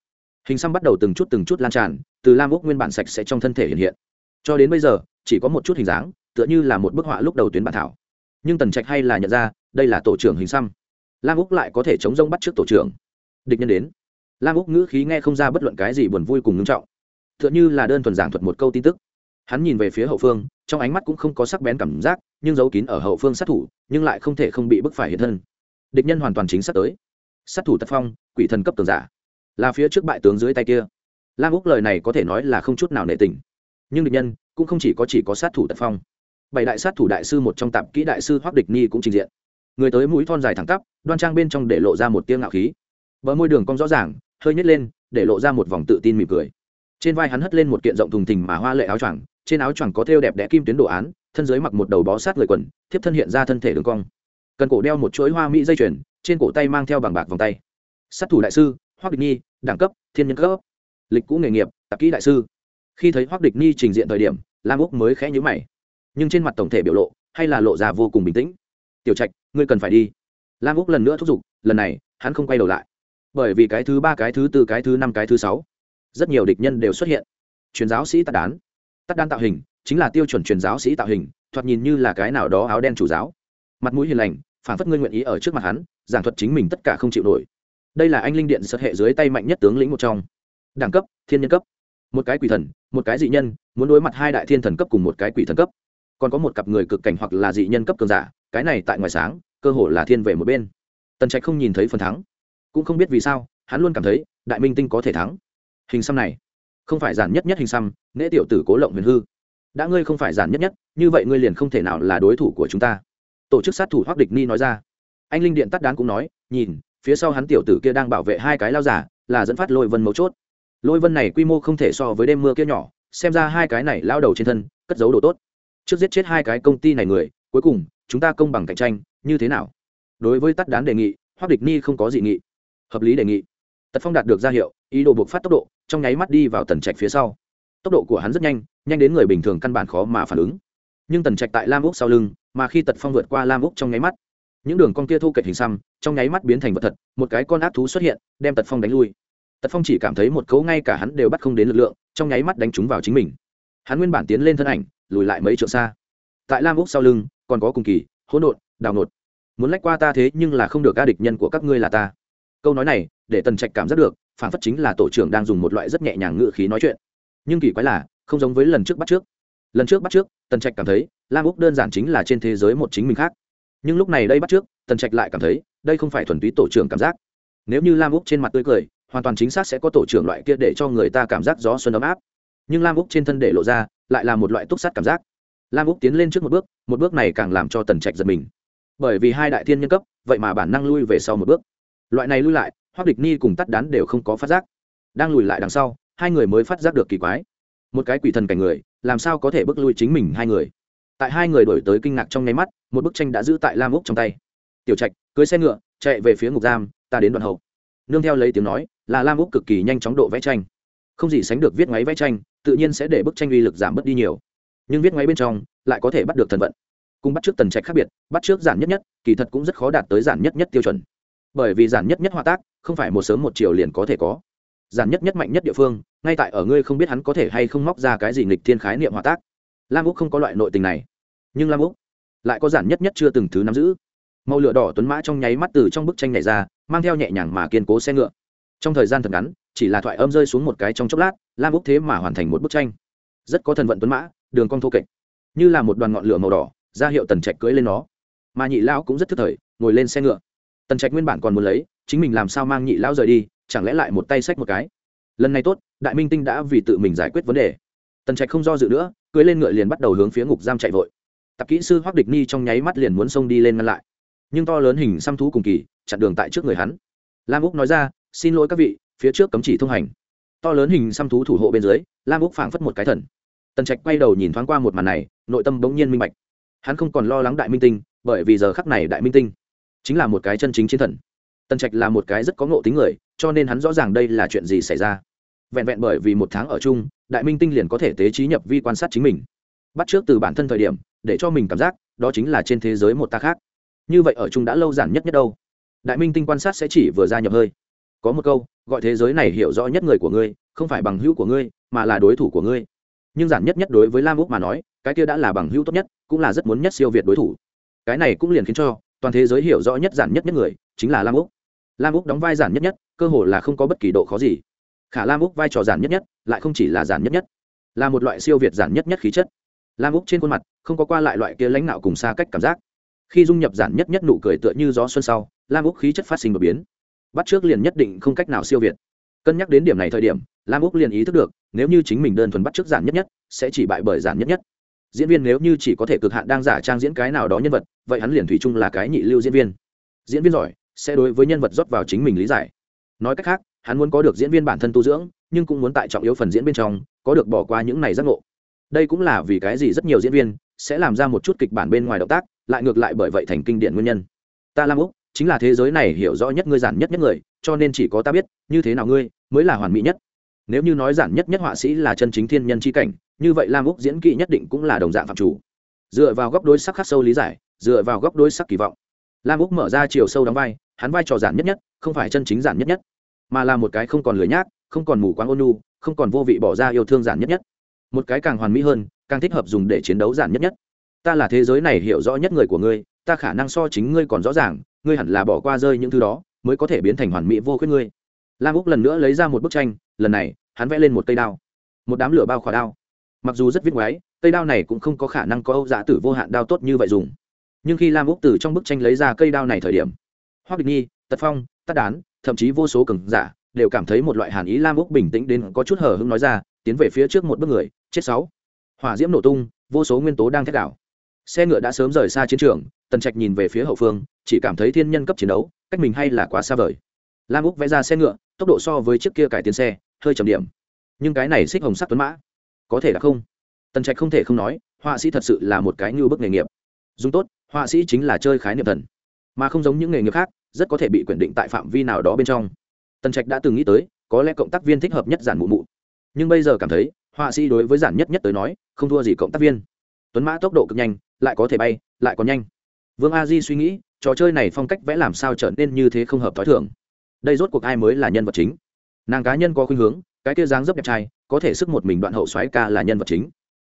Hình xăm bắt đầu từng chút từng chút lan tràn, từ lam úc nguyên bản sạch sẽ trong thân thể hiện hiện. Cho đến bây giờ, chỉ có một chút hình dáng, tựa như là một bức họa lúc đầu tuyến bản thảo. Nhưng tần trạch hay là nhận ra, đây là tổ trưởng hình xăm. Lam úc lại có thể chống rông bắt trước tổ trưởng. Địch nhân đến. Lam úc ngữ khí nghe không ra bất luận cái gì buồn vui cùng ngưng trọng. T h ư ợ n h ư là đơn thuần giảng thuật một câu tin tức hắn nhìn về phía hậu phương, trong ánh mắt cũng không có sắc bén cảm giác, nhưng giấu kín ở hậu phương sát thủ, nhưng lại không thể không bị bức phải hiện thân. Địch nhân hoàn toàn chính xác tới. Sát thủ tật phong, quỷ thần cấp tường giả. Là phía trước bại tướng dưới tay kia. Lam úc lời này có thể nói là không chút nào nệ tình. Nhưng địch nhân cũng không chỉ có chỉ có sát thủ tật phong. Bảy đại sát thủ đại sư một trong tạp kỹ đại sư hoác địch ni cũng trình diện. Người tới mũi thon dài thẳng tắp, đoan trang bên trong để lộ ra một tiếng ngạo khí. Bờ môi đường cong rõ ràng, hơi nhét lên, để lộ ra một vòng tự tin mỉm cười. Trên vai hắn hất lên một kiện rộng thùng thình mà hoa lệ áo choàng trên áo choàng có thêu đẹp đẽ kim tuyến đồ án, thân dưới mặc một đầu bó sát người quần, thiếp thân hiện ra thân thể đường cong. Cần cổ đeo một chuỗi hoa mỹ dây chuyền, trên cổ tay mang theo bằng bạc vòng tay. Sát thủ đại sư hoác địch nhi, đẳng cấp, thiên nhân cấp. Lịch cũ nghề nghiệp, tạp kỹ đại sư. Khi thấy hoác địch nhi trình diện thời điểm, lam úc mới khẽ nhữ mày. Nhưng trên mặt tổng thể biểu lộ, hay là lộ ra vô cùng bình tĩnh. Tiểu trạch, ngươi cần phải đi. Lam úc lần nữa thúc giục, lần này, hắn không quay đầu lại. Bởi vì cái thứ ba, cái thứ tư, cái thứ năm, cái thứ sáu, rất nhiều địch nhân đều xuất hiện. Truyền giáo sĩ tạ đán tắt đan tạo hình, chính là tiêu chuẩn truyền giáo sĩ tạo hình, thoạt nhìn như là cái nào đó áo đen chủ giáo. Mặt mũi hiền lành phản phất ngươi nguyện ý ở trước mặt hắn, giảng thuật chính mình tất cả không chịu nổi. Đây là anh linh điện sật hệ dưới tay mạnh nhất tướng lĩnh một trong. Đẳng cấp, thiên nhân cấp. Một cái quỷ thần, một cái dị nhân, muốn đối mặt hai đại thiên thần cấp cùng một cái quỷ thần cấp. Còn có một cặp người cực cảnh hoặc là dị nhân cấp cường giả, cái này tại ngoài sáng, cơ hồ là thiên về một bên. Tần trạch không nhìn thấy phần thắng. Cũng không biết vì sao, hắn luôn cảm thấy, đại minh tinh có thể thắng. Hình xăm này không phải giản nhất nhất hình xăm nễ tiểu tử cố lộng huyền hư. Đã ngươi không phải giản nhất nhất, như vậy ngươi liền không thể nào là đối thủ của chúng ta. Tổ chức sát thủ hoác địch ni nói ra. Anh linh điện tắt đán cũng nói, nhìn, phía sau hắn tiểu tử kia đang bảo vệ hai cái lao giả, là dẫn phát lôi vân mấu chốt. Lôi vân này quy mô không thể so với đêm mưa kia nhỏ, xem ra hai cái này lao đầu trên thân, cất giấu đồ tốt. Trước giết chết hai cái công ty này người, cuối cùng, chúng ta công bằng cạnh tranh, như thế nào? Đối với tắt đán đề nghị hoác địch ni không có dị nghị. Hợp lý đề nghị. Tật phong đạt được ra hiệu, ý đồ buộc phát tốc độ trong nháy mắt đi vào tần trạch phía sau. Tốc độ của hắn rất nhanh nhanh đến người bình thường căn bản khó mà phản ứng. Nhưng tần trạch tại lam úc sau lưng, mà khi tật phong vượt qua lam úc trong nháy mắt, những đường con kia thu kệch hình xăm, trong nháy mắt biến thành vật thật, một cái con ác thú xuất hiện, đem tật phong đánh lui. Tật phong chỉ cảm thấy một cấu ngay cả hắn đều bắt không đến lực lượng, trong nháy mắt đánh chúng vào chính mình. Hắn nguyên bản tiến lên thân ảnh, lùi lại mấy trượng xa. Tại lam úc sau lưng, còn có cùng kỳ, hỗn độn, đào nột muốn lách qua ta thế nhưng là không được ca địch nhân của các ngươi là ta. Câu nói này, để tần trạch cảm giác được phản phất chính là tổ trưởng đang dùng một loại rất nhẹ nhàng ngự khí nói chuyện. Nhưng kỳ quái là, không giống với lần trước bắt trước. Lần trước bắt trước, tần trạch cảm thấy, lam úc đơn giản chính là trên thế giới một chính mình khác. Nhưng lúc này đây bắt trước, tần trạch lại cảm thấy, đây không phải thuần túy tổ trưởng cảm giác. Nếu như lam úc trên mặt tươi cười, hoàn toàn chính xác sẽ có tổ trưởng loại kia để cho người ta cảm giác gió xuân ấm áp. Nhưng lam úc trên thân để lộ ra, lại là một loại túc sắt cảm giác. Lam úc tiến lên trước một bước một bước này càng làm cho tần trạch giật mình. Bởi vì hai đại thiên nhân cấp, vậy mà bản năng lui về sau một bước. Loại này lui lại hoác địch ni cùng tắt đán đều không có phát giác. Đang lùi lại đằng sau, hai người mới phát giác được kỳ quái. Một cái quỷ thần cảnh người, làm sao có thể bước lui chính mình hai người? Tại hai người đổi tới kinh ngạc trong nháy mắt, một bức tranh đã giữ tại lam úc trong tay. Tiểu trạch, cưới xe ngựa, chạy về phía ngục giam, ta đến đoạn hậu. Nương theo lấy tiếng nói, là lam úc cực kỳ nhanh chóng độ vẽ tranh. Không gì sánh được viết máy vẽ tranh, tự nhiên sẽ để bức tranh uy lực giảm bớt đi nhiều. Nhưng viết máy bên trong, lại có thể bắt được thần vận. Cùng bắt trước tần trạch khác biệt, bắt trước giản nhất nhất, kỳ thật cũng rất khó đạt tới giản nhất nhất tiêu chuẩn bởi vì giản nhất nhất hòa tác, không phải một sớm một chiều liền có thể có. Giản nhất nhất mạnh nhất địa phương, ngay tại ở ngươi không biết hắn có thể hay không móc ra cái gì nghịch thiên khái niệm hòa tác. Lam úc không có loại nội tình này. Nhưng lam úc lại có giản nhất nhất chưa từng thứ nắm giữ. Màu lửa đỏ tuấn mã trong nháy mắt từ trong bức tranh này ra, mang theo nhẹ nhàng mà kiên cố xe ngựa. Trong thời gian thật ngắn, chỉ là thoại âm rơi xuống một cái trong chốc lát, lam úc thế mà hoàn thành một bức tranh. Rất có thần vận tuấn mã, đường cong thô kệch. Như là một đoàn ngọn lửa màu đỏ, ra hiệu tần trạch cưỡi lên nó. Mà nhị lão cũng rất thức thời, ngồi lên xe ngựa tần trạch nguyên bản còn muốn lấy, chính mình làm sao mang nhị lão rời đi, chẳng lẽ lại một tay xách một cái? Lần này tốt, đại minh tinh đã vì tự mình giải quyết vấn đề. Tần trạch không do dự nữa cưỡi lên ngựa liền bắt đầu hướng phía ngục giam chạy vội. Tạp kỹ sư hoác địch ni trong nháy mắt liền muốn xông đi lên ngăn lại. Nhưng to lớn hình xăm thú cùng kỳ, chặn đường tại trước người hắn. Lam úc nói ra, xin lỗi các vị, phía trước cấm chỉ thông hành. To lớn hình xăm thú thủ hộ bên dưới, lam úc phảng phất một cái thần. Tần trạch quay đầu nhìn thoáng qua một màn này, nội tâm bỗng nhiên minh bạch. Hắn không còn lo lắng đại minh tinh, bởi vì giờ khắc này đại minh tinh chính là một cái chân chính chiến thần. Tần trạch là một cái rất có ngộ tính người, cho nên hắn rõ ràng đây là chuyện gì xảy ra. Vẹn vẹn bởi vì một tháng ở chung, đại minh tinh liền có thể tế trí nhập vi quan sát chính mình. Bắt trước từ bản thân thời điểm, để cho mình cảm giác, đó chính là trên thế giới một ta khác. Như vậy ở chung đã lâu giản nhất nhất đâu. Đại minh tinh quan sát sẽ chỉ vừa ra nhập hơi. Có một câu, gọi thế giới này hiểu rõ nhất người của ngươi, không phải bằng hữu của ngươi, mà là đối thủ của ngươi. Nhưng giản nhất nhất đối với lam úc mà nói, cái kia đã là bằng hữu tốt nhất, cũng là rất muốn nhất siêu việt đối thủ. Cái này cũng liền khiến cho toàn thế giới hiểu rõ nhất giản nhất nhất người, chính là lam úc. Lam úc đóng vai giản nhất nhất, cơ hồ là không có bất kỳ độ khó gì. Khả lam úc vai trò giản nhất nhất, lại không chỉ là giản nhất nhất, là một loại siêu việt giản nhất nhất khí chất. Lam úc trên khuôn mặt, không có qua lại loại kia lãnh đạo cùng xa cách cảm giác. Khi dung nhập giản nhất nhất nụ cười tựa như gió xuân sau, lam úc khí chất phát sinh đột biến. Bắt trước liền nhất định không cách nào siêu việt. Cân nhắc đến điểm này thời điểm, lam úc liền ý thức được, nếu như chính mình đơn thuần bắt trước giản nhất nhất, sẽ chỉ bại bởi giản nhất nhất diễn viên nếu như chỉ có thể cực hạn đang giả trang diễn cái nào đó nhân vật, vậy hắn liền thủy chung là cái nhị lưu diễn viên. Diễn viên giỏi, sẽ đối với nhân vật rót vào chính mình lý giải. Nói cách khác, hắn muốn có được diễn viên bản thân tu dưỡng, nhưng cũng muốn tại trọng yếu phần diễn bên trong, có được bỏ qua những này giác ngộ. Đây cũng là vì cái gì rất nhiều diễn viên sẽ làm ra một chút kịch bản bên ngoài động tác, lại ngược lại bởi vậy thành kinh điển nguyên nhân. Ta lam úc, chính là thế giới này hiểu rõ nhất ngươi giản nhất nhất người, cho nên chỉ có ta biết, như thế nào ngươi mới là hoàn mỹ nhất. Nếu như nói giản nhất nhất họa sĩ là chân chính thiên nhân c h i cảnh như vậy lam úc diễn kỹ nhất định cũng là đồng dạng phạm chủ. Dựa vào góc đối sắc khắc sâu lý giải, dựa vào góc đối sắc kỳ vọng, lam úc mở ra chiều sâu đóng vai, hắn vai trò giản nhất nhất, không phải chân chính giản nhất nhất, mà là một cái không còn lười nhác, không còn mù quáng ôn nu không còn vô vị bỏ ra yêu thương giản nhất nhất. Một cái càng hoàn mỹ hơn, càng thích hợp dùng để chiến đấu giản nhất nhất. Ta là thế giới này hiểu rõ nhất người của ngươi, ta khả năng so chính ngươi còn rõ ràng, ngươi hẳn là bỏ qua rơi những thứ đó, mới có thể biến thành hoàn mỹ vô khuyết ngươi. Lam úc lần nữa lấy ra một bức tranh, lần này, hắn vẽ lên một cây đao. Một đám lửa bao khỏa đao mặc dù rất viết ngoái cây đao này cũng không có khả năng có âu dạ tử vô hạn đao tốt như vậy dùng. Nhưng khi lam úc Tử trong bức tranh lấy ra cây đao này thời điểm hoác địch nhi, tật phong tắt đán, thậm chí vô số cường giả đều cảm thấy một loại hàn ý lam úc bình tĩnh đến có chút hở hưng nói ra, tiến về phía trước một bước người, chết sáu. Hỏa diễm nổ tung, vô số nguyên tố đang thét đảo. Xe ngựa đã sớm rời xa chiến trường, tần trạch nhìn về phía hậu phương, chỉ cảm thấy thiên nhân cấp chiến đấu, cách mình hay là quá xa vời. Lam úc vẽ ra xe ngựa, tốc độ so với chiếc kia cải tiến xe, hơi chậm điểm. Nhưng cái này xích hồng sắc tuấn mã có thể là không? Tần trạch không thể không nói, họa sĩ thật sự là một cái như bức nghề nghiệp. Dùng tốt, họa sĩ chính là chơi khái niệm thần. Mà không giống những nghề nghiệp khác, rất có thể bị quyển định tại phạm vi nào đó bên trong. Tần trạch đã từng nghĩ tới, có lẽ cộng tác viên thích hợp nhất giản mụ mụ. Nhưng bây giờ cảm thấy, họa sĩ đối với giản nhất nhất tới nói, không thua gì cộng tác viên. Tuấn mã tốc độ cực nhanh, lại có thể bay, lại còn nhanh. Vương a di suy nghĩ, trò chơi này phong cách vẽ làm sao trở nên như thế không hợp t h ó i thường. Đây rốt cuộc ai mới là nhân vật chính? Nàng cá nhân có khuynh hướng, cái kia dáng dấp đẹp trai có thể sức một mình đoạn hậu xoáy ca là nhân vật chính.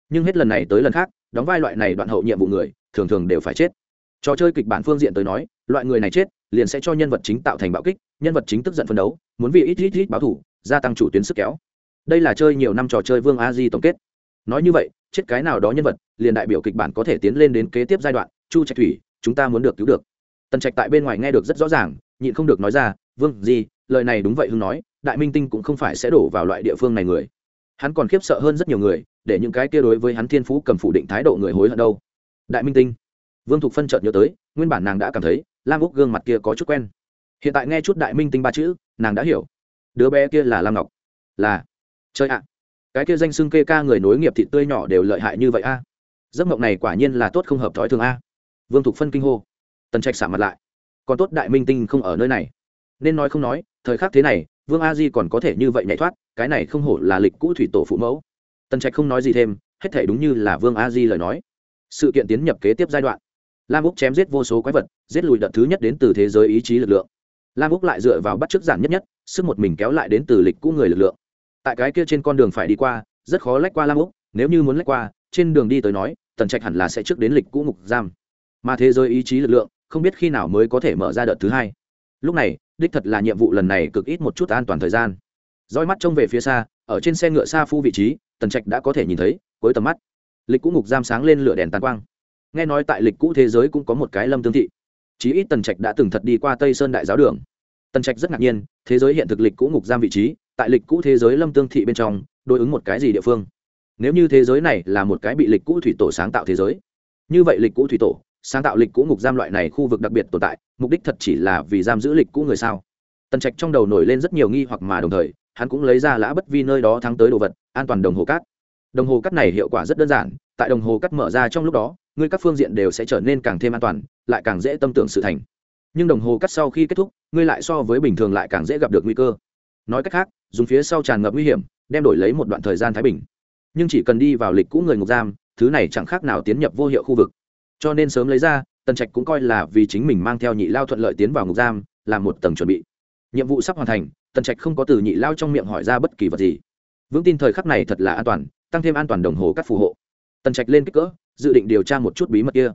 Nhưng hết lần này tới lần khác, đóng vai loại này đoạn hậu nhiệm vụ người, thường thường đều phải chết. Trò chơi kịch bản phương diện tới nói, loại người này chết, liền sẽ cho nhân vật chính tạo thành bạo kích, nhân vật chính tức giận phân đấu, muốn vì ít ít ít báo thủ, gia tăng chủ tuyến sức kéo. Đây là chơi nhiều năm trò chơi vương a di tổng kết. Nói như vậy, chết cái nào đó nhân vật, liền đại biểu kịch bản có thể tiến lên đến kế tiếp giai đoạn, chu trạch thủy, chúng ta muốn được cứu được. Tần trạch tại bên ngoài nghe được rất rõ ràng, nhịn không được nói ra, vương gì lời này đúng vậy hưng nói, đại minh tinh cũng không phải sẽ đổ vào loại địa phương này người hắn còn khiếp sợ hơn rất nhiều người, để những cái kia đối với hắn thiên phú cầm phủ định thái độ người hối hận đâu. Đại minh tinh, vương thục phân chợt nhớ tới, nguyên bản nàng đã cảm thấy, lam úc gương mặt kia có chút quen. Hiện tại nghe chút đại minh tinh ba chữ, nàng đã hiểu. Đứa bé kia là lam ngọc. Là. Chơi ạ. Cái kia danh xưng kê ca người nối nghiệp thịt tươi nhỏ đều lợi hại như vậy a. Giấc mộng này quả nhiên là tốt không hợp thói thường a. Vương thục phân kinh hô. Tần trạch xả mặt lại. Còn tốt đại minh tinh không ở nơi này. Nên nói không nói, thời khắc thế này vương a di còn có thể như vậy nhảy thoát, cái này không hổ là lịch cũ thủy tổ phụ mẫu. Tần trạch không nói gì thêm, hết thể đúng như là vương a di lời nói. Sự kiện tiến nhập kế tiếp giai đoạn. Lam úc chém giết vô số quái vật, giết lùi đợt thứ nhất đến từ thế giới ý chí lực lượng. Lam úc lại dựa vào bắt chước giản nhất nhất, sức một mình kéo lại đến từ lịch cũ người lực lượng. Tại cái kia trên con đường phải đi qua, rất khó lách qua lam úc, nếu như muốn lách qua, trên đường đi tới nói, tần trạch hẳn là sẽ trước đến lịch cũ ngục giam. Mà thế giới ý chí lực lượng, không biết khi nào mới có thể mở ra đợt thứ hai. Lúc này đích thật là nhiệm vụ lần này cực ít một chút an toàn thời gian. Roi mắt trông về phía xa, ở trên xe ngựa xa phu vị trí, tần trạch đã có thể nhìn thấy với tầm mắt, lịch cũ ngục giam sáng lên lửa đèn tàn quang. Nghe nói tại lịch cũ thế giới cũng có một cái lâm tương thị. Chí ít tần trạch đã từng thật đi qua tây sơn đại giáo đường. Tần trạch rất ngạc nhiên, thế giới hiện thực lịch cũ ngục giam vị trí, tại lịch cũ thế giới lâm tương thị bên trong, đối ứng một cái gì địa phương? Nếu như thế giới này là một cái bị lịch cũ thủy tổ sáng tạo thế giới, như vậy lịch cũ thủy tổ sáng tạo lịch cũ ngục giam loại này khu vực đặc biệt tồn tại, mục đích thật chỉ là vì giam giữ lịch cũ người sao? Tần trạch trong đầu nổi lên rất nhiều nghi hoặc mà đồng thời, hắn cũng lấy ra lã bất vi nơi đó thắng tới đồ vật, an toàn đồng hồ cát. Đồng hồ cắt này hiệu quả rất đơn giản, tại đồng hồ cắt mở ra trong lúc đó, ngươi các phương diện đều sẽ trở nên càng thêm an toàn, lại càng dễ tâm tưởng sự thành. Nhưng đồng hồ cắt sau khi kết thúc, ngươi lại so với bình thường lại càng dễ gặp được nguy cơ. Nói cách khác, dùng phía sau tràn ngập nguy hiểm, đem đổi lấy một đoạn thời gian thái bình. Nhưng chỉ cần đi vào lịch cũ người ngục giam, thứ này chẳng khác nào tiến nhập vô hiệu khu vực cho nên sớm lấy ra, tần trạch cũng coi là vì chính mình mang theo nhị lao thuận lợi tiến vào ngục giam, làm một tầng chuẩn bị. Nhiệm vụ sắp hoàn thành, tần trạch không có từ nhị lao trong miệng hỏi ra bất kỳ vật gì. Vững tin thời khắc này thật là an toàn, tăng thêm an toàn đồng hồ các phù hộ. Tần trạch lên kích cỡ, dự định điều tra một chút bí mật kia.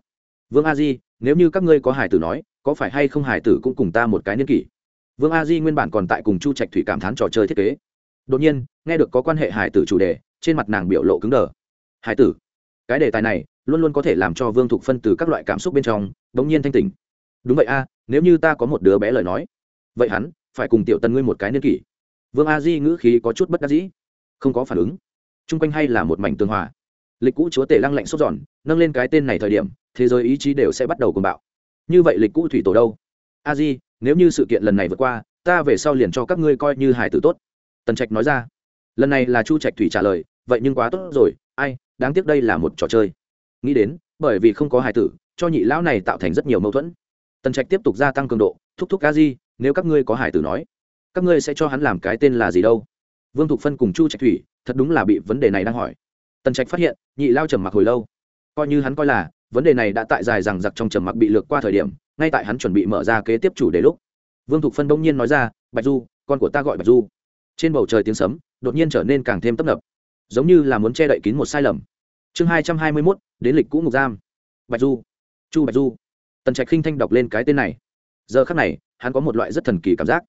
Vương a di, nếu như các ngươi có hải tử nói, có phải hay không hải tử cũng cùng ta một cái niên kỷ? Vương a di nguyên bản còn tại cùng chu trạch thủy cảm thán trò chơi thiết kế. Đột nhiên, nghe được có quan hệ hải tử chủ đề, trên mặt nàng biểu lộ cứng đờ. Hải tử? Cái đề tài này luôn luôn có thể làm cho vương thục phân từ các loại cảm xúc bên trong đ ỗ n g nhiên thanh tình đúng vậy a, nếu như ta có một đứa bé lời nói, vậy hắn phải cùng tiểu tần ngươi một cái niên kỷ. Vương a di ngữ khí có chút bất đắc dĩ, không có phản ứng. Chung quanh hay là một mảnh tương hòa. Lịch cũ chúa tể lăng lạnh sốt giòn nâng lên cái tên này thời điểm, thế giới ý chí đều sẽ bắt đầu cùng bạo. Như vậy lịch cũ thủy tổ đâu? A di, nếu như sự kiện lần này vượt qua, ta về sau liền cho các ngươi coi như hải tử tốt. Tần trạch nói ra. Lần này là chu trạch thủy trả lời, vậy nhưng quá tốt rồi, ai đáng tiếc đây là một trò chơi. Nghĩ đến, bởi vì không có hài tử, cho nhị lão này tạo thành rất nhiều mâu thuẫn. Tần trạch tiếp tục gia tăng cường độ, thúc thúc a di, nếu các ngươi có hài tử nói, các ngươi sẽ cho hắn làm cái tên là gì đâu? Vương thục phân cùng chu trạch thủy, thật đúng là bị vấn đề này đang hỏi. Tần trạch phát hiện, nhị lao trầm mặc hồi lâu. Coi như hắn coi là, vấn đề này đã tại dài rằng giặc trong trầm mặc bị lược qua thời điểm, ngay tại hắn chuẩn bị mở ra kế tiếp chủ đề lúc. Vương thục phân bỗng nhiên nói ra, bạch du, con của ta gọi bạch du. Trên bầu trời tiếng sấm, đột nhiên trở nên càng thêm tấp nập. Giống như là muốn che đậy kín một sai lầm chương hai trăm hai mươi mốt, đến lịch cũ ngục giam. Bạch du. Chu bạch du. Tần trạch khinh thanh đọc lên cái tên này. Giờ khắc này, hắn có một loại rất thần kỳ cảm giác.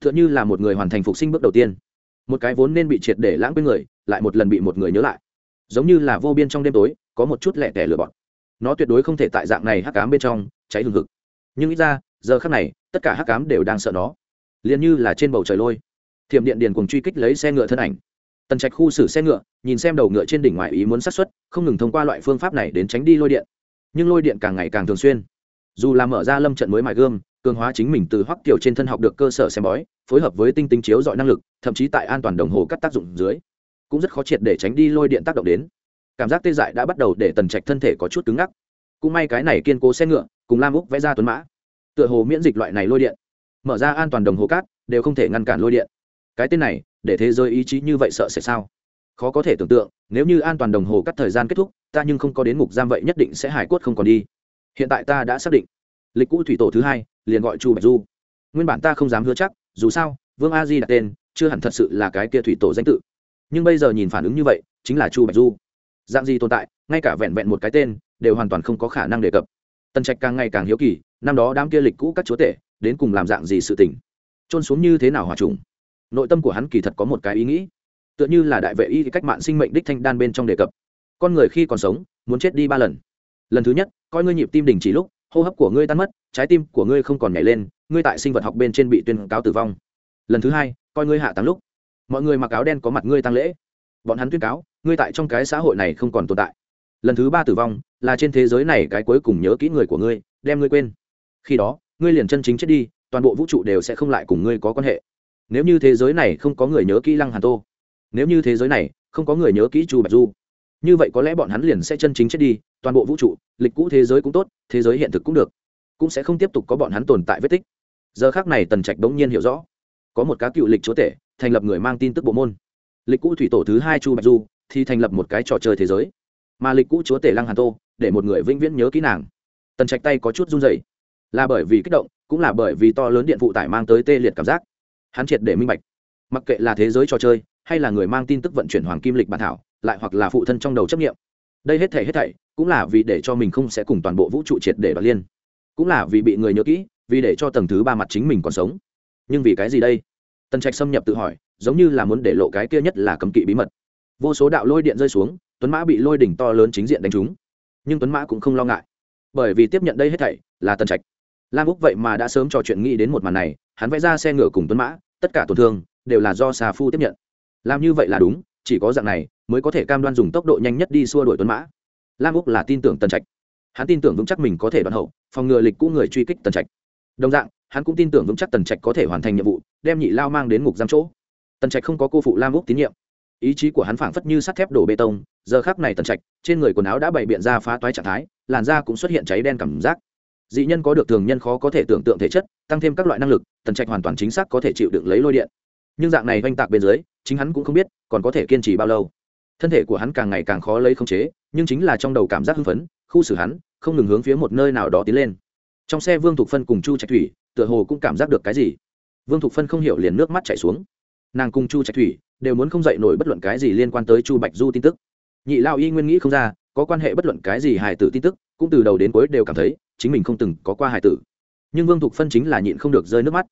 T h ư ợ n h ư là một người hoàn thành phục sinh bước đầu tiên. Một cái vốn nên bị triệt để lãng quên người, lại một lần bị một người nhớ lại. Giống như là vô biên trong đêm tối, có một chút lẹ tẻ lửa bọn nó tuyệt đối không thể tại dạng này hắc cám bên trong, cháy hừng hực. Nhưng ít ra, giờ khác này, tất cả hắc cám đều đang sợ nó. Liền như là trên bầu trời lôi. Thiểm điện điền cùng truy kích lấy xe ngựa thân ảnh tần trạch khu xử xe ngựa, nhìn xem đầu ngựa trên đỉnh ngoài ý muốn sát xuất không ngừng thông qua loại phương pháp này đến tránh đi lôi điện. Nhưng lôi điện càng ngày càng thường xuyên. Dù là mở ra lâm trận mới mài gương cường hóa chính mình từ hoắc kiểu trên thân học được cơ sở xem bói, phối hợp với tinh tinh chiếu dọi năng lực, thậm chí tại an toàn đồng hồ cắt tác dụng dưới, cũng rất khó triệt để tránh đi lôi điện tác động đến. Cảm giác tê dại đã bắt đầu để tần trạch thân thể có chút cứng ngắc. Cũng may cái này kiên cố xe ngựa, cùng lam úc vẽ ra tuấn mã. Tựa hồ miễn dịch loại này lôi điện. Mở ra an toàn đồng hồ cát đều không thể ngăn cản lôi điện. Cái tên này để thế giới ý chí như vậy sợ sẽ sao? Khó có thể tưởng tượng, nếu như an toàn đồng hồ cắt thời gian kết thúc, ta nhưng không có đến ngục giam vậy nhất định sẽ hải quất không còn đi. Hiện tại ta đã xác định. Lịch cũ thủy tổ thứ hai, liền gọi chu bạch du. Nguyên bản ta không dám hứa chắc, dù sao, vương a di đặt tên, chưa hẳn thật sự là cái kia thủy tổ danh tự. Nhưng bây giờ nhìn phản ứng như vậy, chính là chu bạch du. Dạng gì tồn tại, ngay cả vẹn vẹn một cái tên, đều hoàn toàn không có khả năng đề cập. Tần trạch càng ngày càng hiếu kỳ, năm đó đám kia lịch cũ các chúa tể, đến cùng làm dạng gì sự tình? Trôn xuống như thế nào hòa trùng? Nội tâm của hắn kỳ thật có một cái ý nghĩ. Tựa như là đại vệ y cách mạng sinh mệnh đích thanh đan bên trong đề cập. Con người khi còn sống, muốn chết đi ba lần. Lần thứ nhất, coi ngươi nhịp tim đình chỉ lúc, hô hấp của ngươi tan mất, trái tim của ngươi không còn nhảy lên, ngươi tại sinh vật học bên trên bị tuyên cáo tử vong. Lần thứ hai, coi ngươi hạ tăng lúc. Mọi người mặc áo đen có mặt ngươi tăng lễ. Bọn hắn tuyên cáo, ngươi tại trong cái xã hội này không còn tồn tại. Lần thứ ba tử vong, là trên thế giới này cái cuối cùng nhớ kỹ người của ngươi, đem ngươi quên. Khi đó, ngươi liền chân chính chết đi, toàn bộ vũ trụ đều sẽ không lại cùng ngươi có quan hệ nếu như thế giới này không có người nhớ kỹ lăng hàn tô, nếu như thế giới này không có người nhớ kỹ chu bạch du, như vậy có lẽ bọn hắn liền sẽ chân chính chết đi, toàn bộ vũ trụ, lịch cũ thế giới cũng tốt, thế giới hiện thực cũng được, cũng sẽ không tiếp tục có bọn hắn tồn tại vết tích. Giờ khác này tần trạch bỗng nhiên hiểu rõ, có một cá cựu lịch chúa tể, thành lập người mang tin tức bộ môn. Lịch cũ thủy tổ thứ hai chu bạch du thì thành lập một cái trò chơi thế giới, mà lịch cũ chúa tể lăng hàn tô để một người vĩnh viễn nhớ kỹ nàng. Tần trạch tay có chút run dày là bởi vì kích động, cũng là bởi vì to lớn điện phụ tải mang tới tê liệt cảm giác hắn triệt để minh bạch. Mặc kệ là thế giới trò chơi, hay là người mang tin tức vận chuyển hoàng kim lịch bản thảo, lại hoặc là phụ thân trong đầu chấp nghiệm, đây hết thể hết thảy cũng là vì để cho mình không sẽ cùng toàn bộ vũ trụ triệt để đoạt liên. Cũng là vì bị người nhớ kỹ, vì để cho tầng thứ ba mặt chính mình còn sống. Nhưng vì cái gì đây? Tần trạch xâm nhập tự hỏi, giống như là muốn để lộ cái kia nhất là cấm kỵ bí mật. Vô số đạo lôi điện rơi xuống, tuấn mã bị lôi đỉnh to lớn chính diện đánh trúng. Nhưng tuấn mã cũng không lo ngại. Bởi vì tiếp nhận đây hết thảy là tần trạch. Lam úc vậy mà đã sớm trò chuyện nghĩ đến một màn này, hắn vẽ ra xe ngựa cùng tuấn mã tất cả tổn thương đều là do xà phu tiếp nhận. Làm như vậy là đúng, chỉ có dạng này mới có thể cam đoan dùng tốc độ nhanh nhất đi xua đuổi tuấn mã. Lam úc là tin tưởng tần trạch. Hắn tin tưởng vững chắc mình có thể đoạn hậu, phòng ngừa lịch cũ người truy kích tần trạch. Đồng dạng, hắn cũng tin tưởng vững chắc tần trạch có thể hoàn thành nhiệm vụ, đem nhị lao mang đến ngục giam chỗ. Tần trạch không có cô phụ lam úc tín nhiệm. Ý chí của hắn phảng phất như sắt thép đổ bê tông, giờ khác này tần trạch, trên người quần áo đã bày biện ra phá toái trạng thái, làn da cũng xuất hiện cháy đen cảm giác dị nhân có được thường nhân khó có thể tưởng tượng thể chất, tăng thêm các loại năng lực tần trạch hoàn toàn chính xác có thể chịu đựng lấy lôi điện. Nhưng dạng này oanh tạc bên dưới, chính hắn cũng không biết còn có thể kiên trì bao lâu. Thân thể của hắn càng ngày càng khó lấy khống chế, nhưng chính là trong đầu cảm giác hưng phấn, khu xử hắn, không ngừng hướng phía một nơi nào đó tiến lên. Trong xe vương thục phân cùng chu trạch thủy, tựa hồ cũng cảm giác được cái gì. Vương thục phân không hiểu liền nước mắt chảy xuống. Nàng cùng chu trạch thủy đều muốn không dậy nổi bất luận cái gì liên quan tới chu bạch du tin tức. Nhị lao y nguyên nghĩ không ra, có quan hệ bất luận cái gì hài tử tin tức cũng từ đầu đến cuối đều cảm thấy chính mình không từng có qua hải tử. Nhưng vương thục phân chính là nhịn không được rơi nước mắt.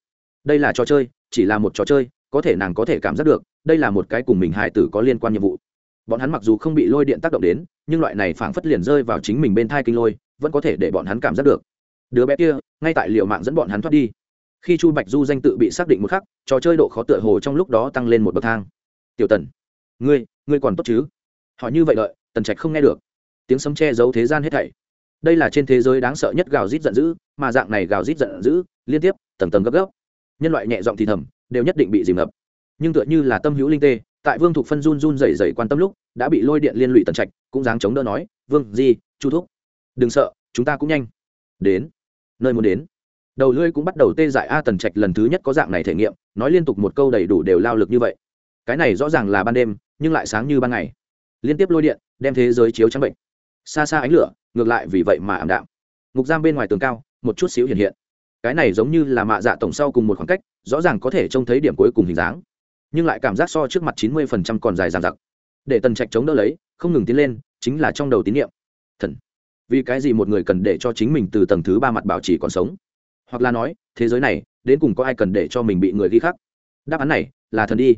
Đây là trò chơi, chỉ là một trò chơi, có thể nàng có thể cảm giác được, đây là một cái cùng mình hải tử có liên quan nhiệm vụ. Bọn hắn mặc dù không bị lôi điện tác động đến, nhưng loại này phảng phất liền rơi vào chính mình bên thai kinh lôi, vẫn có thể để bọn hắn cảm giác được. Đứa bé kia, ngay tại liệu mạng dẫn bọn hắn thoát đi. Khi chu bạch du danh tự bị xác định một khắc, trò chơi độ khó tựa hồ trong lúc đó tăng lên một bậc thang. Tiểu tần, ngươi ngươi còn tốt chứ? Hỏi như vậy đợi, tần trạch không nghe được. Tiếng sấm che giấu thế gian hết thảy đây là trên thế giới đáng sợ nhất gào rít giận dữ, mà dạng này gào rít giận dữ, liên tiếp, tầng tầng gấp gấp. Nhân loại nhẹ giọng thì thầm, đều nhất định bị dìm ngập. Nhưng tựa như là tâm hữu linh tê, tại vương thục phân run run dày dày quan tâm lúc, đã bị lôi điện liên lụy tần trạch, cũng dáng chống đỡ nói, vương di, chu thúc, đừng sợ, chúng ta cũng nhanh đến, nơi muốn đến. Đầu lưỡi cũng bắt đầu tê dại a tần trạch lần thứ nhất có dạng này thể nghiệm, nói liên tục một câu đầy đủ đều lao lực như vậy. Cái này rõ ràng là ban đêm, nhưng lại sáng như ban ngày. Liên tiếp lôi điện, đem thế giới chiếu trắng bệnh xa xa ánh lửa, ngược lại vì vậy mà ảm đạm. Ngục giam bên ngoài tường cao, một chút xíu hiện hiện. Cái này giống như là mạ dạ tổng sau cùng một khoảng cách, rõ ràng có thể trông thấy điểm cuối cùng hình dáng. Nhưng lại cảm giác so trước mặt chín mươi phần trăm còn dài dằng dặc. Để tần trạch chống đỡ lấy, không ngừng tiến lên, chính là trong đầu tín nhiệm thần, vì cái gì một người cần để cho chính mình từ tầng thứ ba mặt bảo trì còn sống? Hoặc là nói, thế giới này, đến cùng có ai cần để cho mình bị người ghi khắc? Đáp án này là thần đi.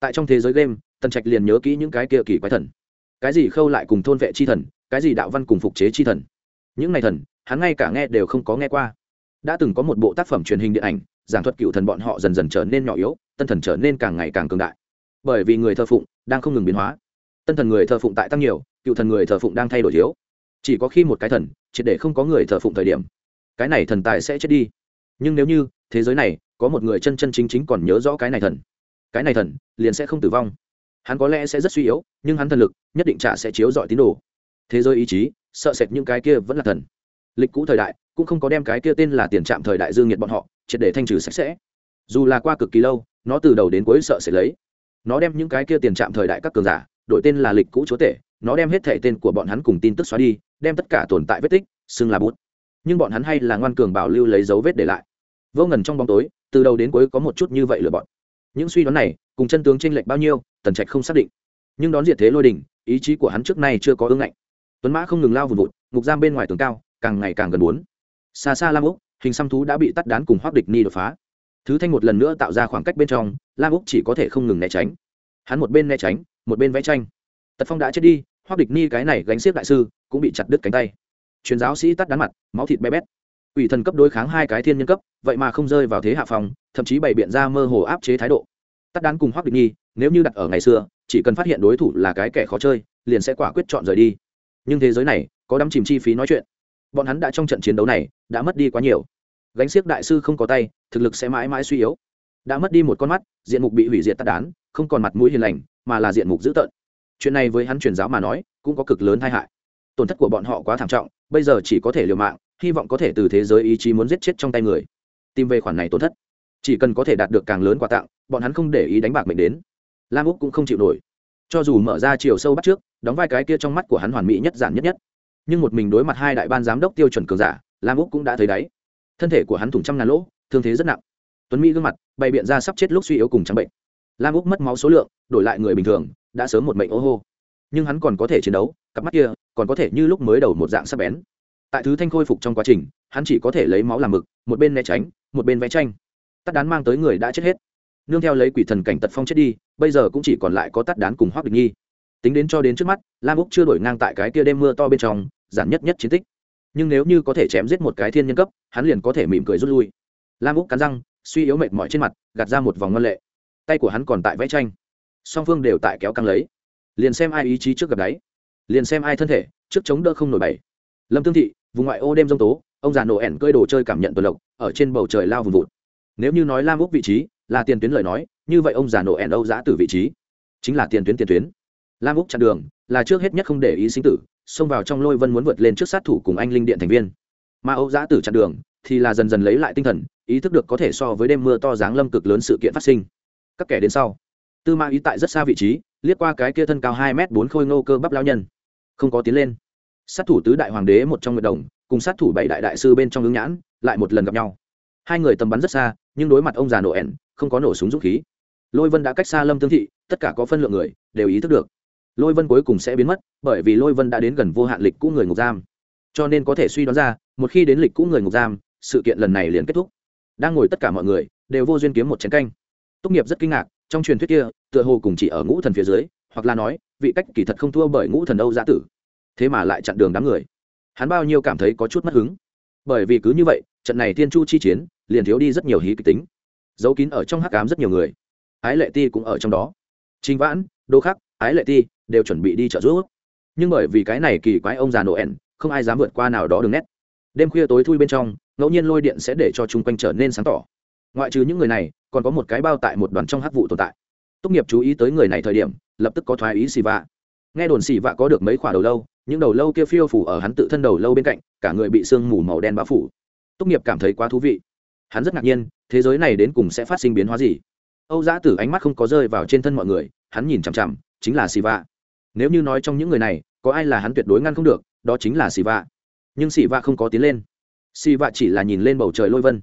Tại trong thế giới game, tần trạch liền nhớ kỹ những cái kia kỳ quái thần. Cái gì khâu lại cùng thôn vệ chi thần cái gì đạo văn cùng phục chế chi thần? Những này thần, hắn ngay cả nghe đều không có nghe qua. Đã từng có một bộ tác phẩm truyền hình điện ảnh, giảng thuật cựu thần bọn họ dần dần trở nên nhỏ yếu, tân thần trở nên càng ngày càng cường đại. Bởi vì người thờ phụng đang không ngừng biến hóa. Tân thần người thờ phụng tại tăng nhiều, cựu thần người thờ phụng đang thay đổi thiếu. Chỉ có khi một cái thần, triệt để không có người thờ phụng thời điểm, cái này thần tài sẽ chết đi. Nhưng nếu như thế giới này có một người chân chân chính chính còn nhớ rõ cái này thần, cái này thần liền sẽ không tử vong. Hắn có lẽ sẽ rất suy yếu, nhưng hắn thần lực nhất định trả sẽ chiếu dọi tín đồ thế giới ý chí, sợ sệt những cái kia vẫn là thần. Lịch cũ thời đại, cũng không có đem cái kia tên là tiền trạm thời đại dương nhiệt bọn họ, triệt để thanh trừ sạch sẽ. Dù là qua cực kỳ lâu, nó từ đầu đến cuối sợ sẽ lấy. Nó đem những cái kia tiền trạm thời đại các cường giả, đổi tên là lịch cũ chúa tể, nó đem hết thẻ tên của bọn hắn cùng tin tức xóa đi, đem tất cả tồn tại vết tích, xưng là bút. Nhưng bọn hắn hay là ngoan cường bảo lưu lấy dấu vết để lại. Vô ngần trong bóng tối, từ đầu đến cuối có một chút như vậy lựa bọn. Những suy đoán này, cùng chân tướng tranh lệch bao nhiêu, tần trạch không xác định. Nhưng đón diệt thế lôi đình ý chí của hắn trước nay chưa có ưng ngạnh tuấn mã không ngừng lao vùn vụt, ngục giam bên ngoài tường cao, càng ngày càng gần bốn. Xa xa lam úc, hình xăm thú đã bị tắt đán cùng hoác địch ni đột phá. Thứ thanh một lần nữa tạo ra khoảng cách bên trong, lam úc chỉ có thể không ngừng né tránh. Hắn một bên né tránh, một bên vẽ tranh. Tật phong đã chết đi hoác địch ni cái này gánh xiếc đại sư cũng bị chặt đứt cánh tay. Truyền giáo sĩ tắt đán mặt, máu thịt bé bét. Ủy thần cấp đối kháng hai cái thiên nhân cấp, vậy mà không rơi vào thế hạ phòng, thậm chí bày biện ra mơ hồ áp chế thái độ. Tắt đán cùng hoác địch nhi nếu như đặt ở ngày xưa, chỉ cần phát hiện đối thủ là cái kẻ khó chơi, liền sẽ quả quyết chọn rời đi nhưng thế giới này có đắm chìm chi phí nói chuyện. Bọn hắn đã trong trận chiến đấu này, đã mất đi quá nhiều. Gánh xiếc đại sư không có tay, thực lực sẽ mãi mãi suy yếu. Đã mất đi một con mắt, diện mục bị hủy diệt tắt đán, không còn mặt mũi hiền lành, mà là diện mục dữ tợn. Chuyện này với hắn truyền giáo mà nói, cũng có cực lớn tai hại. Tổn thất của bọn họ quá thảm trọng, bây giờ chỉ có thể liều mạng, hy vọng có thể từ thế giới ý chí muốn giết chết trong tay người. Tìm về khoản này tổn thất. Chỉ cần có thể đạt được càng lớn quà tặng, bọn hắn không để ý đánh bạc mình đến. Lam úc cũng không chịu nổi cho dù mở ra chiều sâu bắt trước, đóng vai cái kia trong mắt của hắn hoàn mỹ nhất giản nhất nhất. Nhưng một mình đối mặt hai đại ban giám đốc tiêu chuẩn cường giả, lam úc cũng đã thấy đáy. Thân thể của hắn thủng trăm ngàn lỗ, thương thế rất nặng. Tuấn mỹ gương mặt, bày biện ra sắp chết lúc suy yếu cùng trắng bệnh. Lam úc mất máu số lượng, đổi lại người bình thường, đã sớm một mệnh ô hô. Nhưng hắn còn có thể chiến đấu, cặp mắt kia, còn có thể như lúc mới đầu một dạng sắc bén. Tại thứ thanh khôi phục trong quá trình, hắn chỉ có thể lấy máu làm mực, một bên né tránh, một bên vẽ tranh. Tắt đán mang tới người đã chết hết nương theo lấy quỷ thần cảnh tật phong chết đi, bây giờ cũng chỉ còn lại có tắt đán cùng hoác địch nhi. Tính đến cho đến trước mắt, lam úc chưa đổi ngang tại cái kia đêm mưa to bên trong, giản nhất nhất chiến tích. Nhưng nếu như có thể chém giết một cái thiên nhân cấp, hắn liền có thể mỉm cười rút lui. Lam úc cắn răng, suy yếu mệt mỏi trên mặt, gạt ra một vòng ngân lệ. Tay của hắn còn tại vẽ tranh. Song phương đều tại kéo căng lấy. Liền xem ai ý chí trước gặp đáy. Liền xem ai thân thể, trước chống đỡ không nổi bảy lâm tương thị, vùng ngoại ô đêm giông tố, ông già nổ ẻn cơi đồ chơi cảm nhận tuần lộc, ở trên bầu trời lao vùng vụt. Nếu như nói lam úc vị trí là tiền tuyến lời nói, như vậy ông già nổ ẻn âu giã từ vị trí. Chính là tiền tuyến tiền tuyến. Lam úc chặn đường, là trước hết nhất không để ý sinh tử, xông vào trong lôi vân muốn vượt lên trước sát thủ cùng anh linh điện thành viên. Mà âu giã tử chặn đường, thì là dần dần lấy lại tinh thần, ý thức được có thể so với đêm mưa to giáng lâm cực lớn sự kiện phát sinh. Các kẻ đến sau. Tư Ma ý tại rất xa vị trí, liếc qua cái kia thân cao hai m bốn khôi ngô cơ bắp lao nhân. Không có tiến lên. Sát thủ tứ đại hoàng đế một trong nguyệt đồng, cùng sát thủ bảy đại đại sư bên trong ứng nhãn, lại một lần gặp nhau hai người tầm bắn rất xa, nhưng đối mặt ông già nổ ẻn không có nổ súng dũng khí. Lôi vân đã cách xa lâm tương thị, tất cả có phân lượng người đều ý thức được. Lôi vân cuối cùng sẽ biến mất, bởi vì lôi vân đã đến gần vô hạn lịch cũ người ngục giam. Cho nên có thể suy đoán ra, một khi đến lịch cũ người ngục giam, sự kiện lần này liền kết thúc. Đang ngồi tất cả mọi người đều vô duyên kiếm một chén canh. Tốt nghiệp rất kinh ngạc, trong truyền thuyết kia, tựa hồ cùng chỉ ở ngũ thần phía dưới, hoặc là nói, vị cách kỳ thật không thua bởi ngũ thần âu giã tử. Thế mà lại chặn đường đám người. Hắn bao nhiêu cảm thấy có chút mất hứng. Bởi vì cứ như vậy, trận này Thiên chu chi chiến liền thiếu đi rất nhiều hí kịch tính. Giấu kín ở trong hắc cám rất nhiều người. Ái lệ ti cũng ở trong đó. Trình vãn đô khắc, ái lệ ti đều chuẩn bị đi trợ giúp. Nhưng bởi vì cái này kỳ quái ông già noel không ai dám vượt qua nào đó đường nét. Đêm khuya tối thui bên trong, ngẫu nhiên lôi điện sẽ để cho chung quanh trở nên sáng tỏ. Ngoại trừ những người này, còn có một cái bao tại một đoàn trong hắc vụ tồn tại. Tốt nghiệp chú ý tới người này thời điểm, lập tức có thoái ý xì vạ. Nghe đồn xì vạ có được mấy khoả đầu lâu, những đầu lâu kia phiêu phủ ở hắn tự thân đầu lâu bên cạnh, cả người bị sương mù màu đen bao phủ. Tốt nghiệp cảm thấy quá thú vị hắn rất ngạc nhiên, thế giới này đến cùng sẽ phát sinh biến hóa gì? Âu giã tử ánh mắt không có rơi vào trên thân mọi người, hắn nhìn chằm chằm, chính là xì vạ. Nếu như nói trong những người này, có ai là hắn tuyệt đối ngăn không được, đó chính là xì vạ. Nhưng xì vạ không có tiến lên. Xì vạ chỉ là nhìn lên bầu trời lôi vân.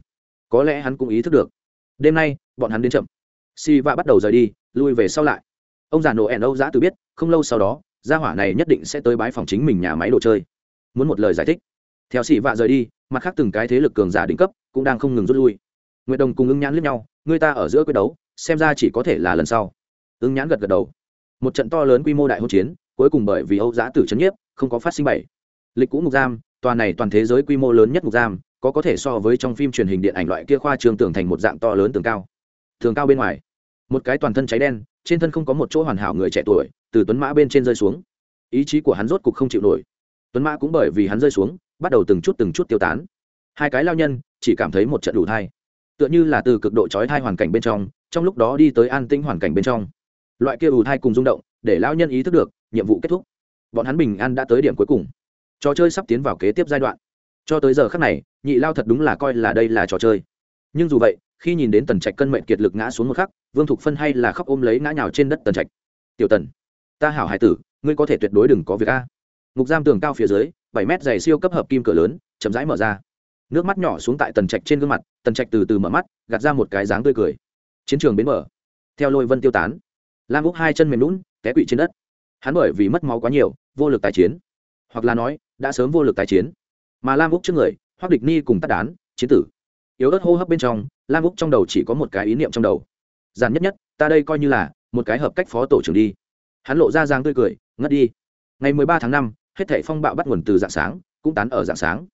Có lẽ hắn cũng ý thức được. Đêm nay, bọn hắn đến chậm. Xì vạ bắt đầu rời đi, lui về sau lại. Ông già nổ ẻn âu giã Tử biết, không lâu sau đó, gia hỏa này nhất định sẽ tới bái phòng chính mình nhà máy đồ chơi. Muốn một lời giải thích. Theo xì vạ rời đi, mặt khác từng cái thế lực cường giả đỉnh cấp cũng đang không ngừng rút lui. Nguyệt đồng cùng ưng nhãn lướt nhau người ta ở giữa quyết đấu, xem ra chỉ có thể là lần sau. Ưng nhãn gật gật đầu. Một trận to lớn quy mô đại hỗn chiến, cuối cùng bởi vì âu giã tử trấn nhiếp, không có phát sinh bảy. Lịch cũ ngục giam, tòa này toàn thế giới quy mô lớn nhất ngục giam, có có thể so với trong phim truyền hình điện ảnh loại kia khoa trường tưởng thành một dạng to lớn tường cao. Tường cao bên ngoài, một cái toàn thân cháy đen, trên thân không có một chỗ hoàn hảo người trẻ tuổi, từ tuấn mã bên trên rơi xuống. Ý chí của hắn rốt cục không chịu nổi. Tuấn mã cũng bởi vì hắn rơi xuống, bắt đầu từng chút từng chút tiêu tán hai cái lao nhân chỉ cảm thấy một trận đủ thai. Tựa như là từ cực độ trói thai hoàn cảnh bên trong trong lúc đó đi tới an tĩnh hoàn cảnh bên trong. Loại kia ủ thai cùng rung động, để lao nhân ý thức được, nhiệm vụ kết thúc. Bọn hắn bình an đã tới điểm cuối cùng. Trò chơi sắp tiến vào kế tiếp giai đoạn. Cho tới giờ khác này, nhị lao thật đúng là coi là đây là trò chơi. Nhưng dù vậy, khi nhìn đến tần trạch cân mệnh kiệt lực ngã xuống một khắc, vương thục phân hay là khóc ôm lấy ngã nhào trên đất tần trạch. Tiểu tần, ta hảo hải tử, ngươi có thể tuyệt đối đừng có việc a. Ngục giam tường cao phía dưới, bảy mét dày siêu cấp hợp kim cửa lớn, chậm rãi mở ra nước mắt nhỏ xuống tại tần trạch trên gương mặt, tần trạch từ từ mở mắt, gạt ra một cái dáng tươi cười. Chiến trường bến mở theo lôi vân tiêu tán, lam úc hai chân mềm lún té quỵ trên đất. Hắn bởi vì mất máu quá nhiều, vô lực tái chiến. Hoặc là nói, đã sớm vô lực tái chiến. Mà lam úc trước người hoác địch ni cùng tắt đán, chiến tử. Yếu ớt hô hấp bên trong, lam úc trong đầu chỉ có một cái ý niệm trong đầu. Giản nhất nhất, ta đây coi như là một cái hợp cách phó tổ trưởng đi. Hắn lộ ra giang tươi cười, ngất đi. Ngày mười ba tháng năm, hết thảy phong bạo bắt nguồn từ dạng sáng, cũng tán ở dạng sáng.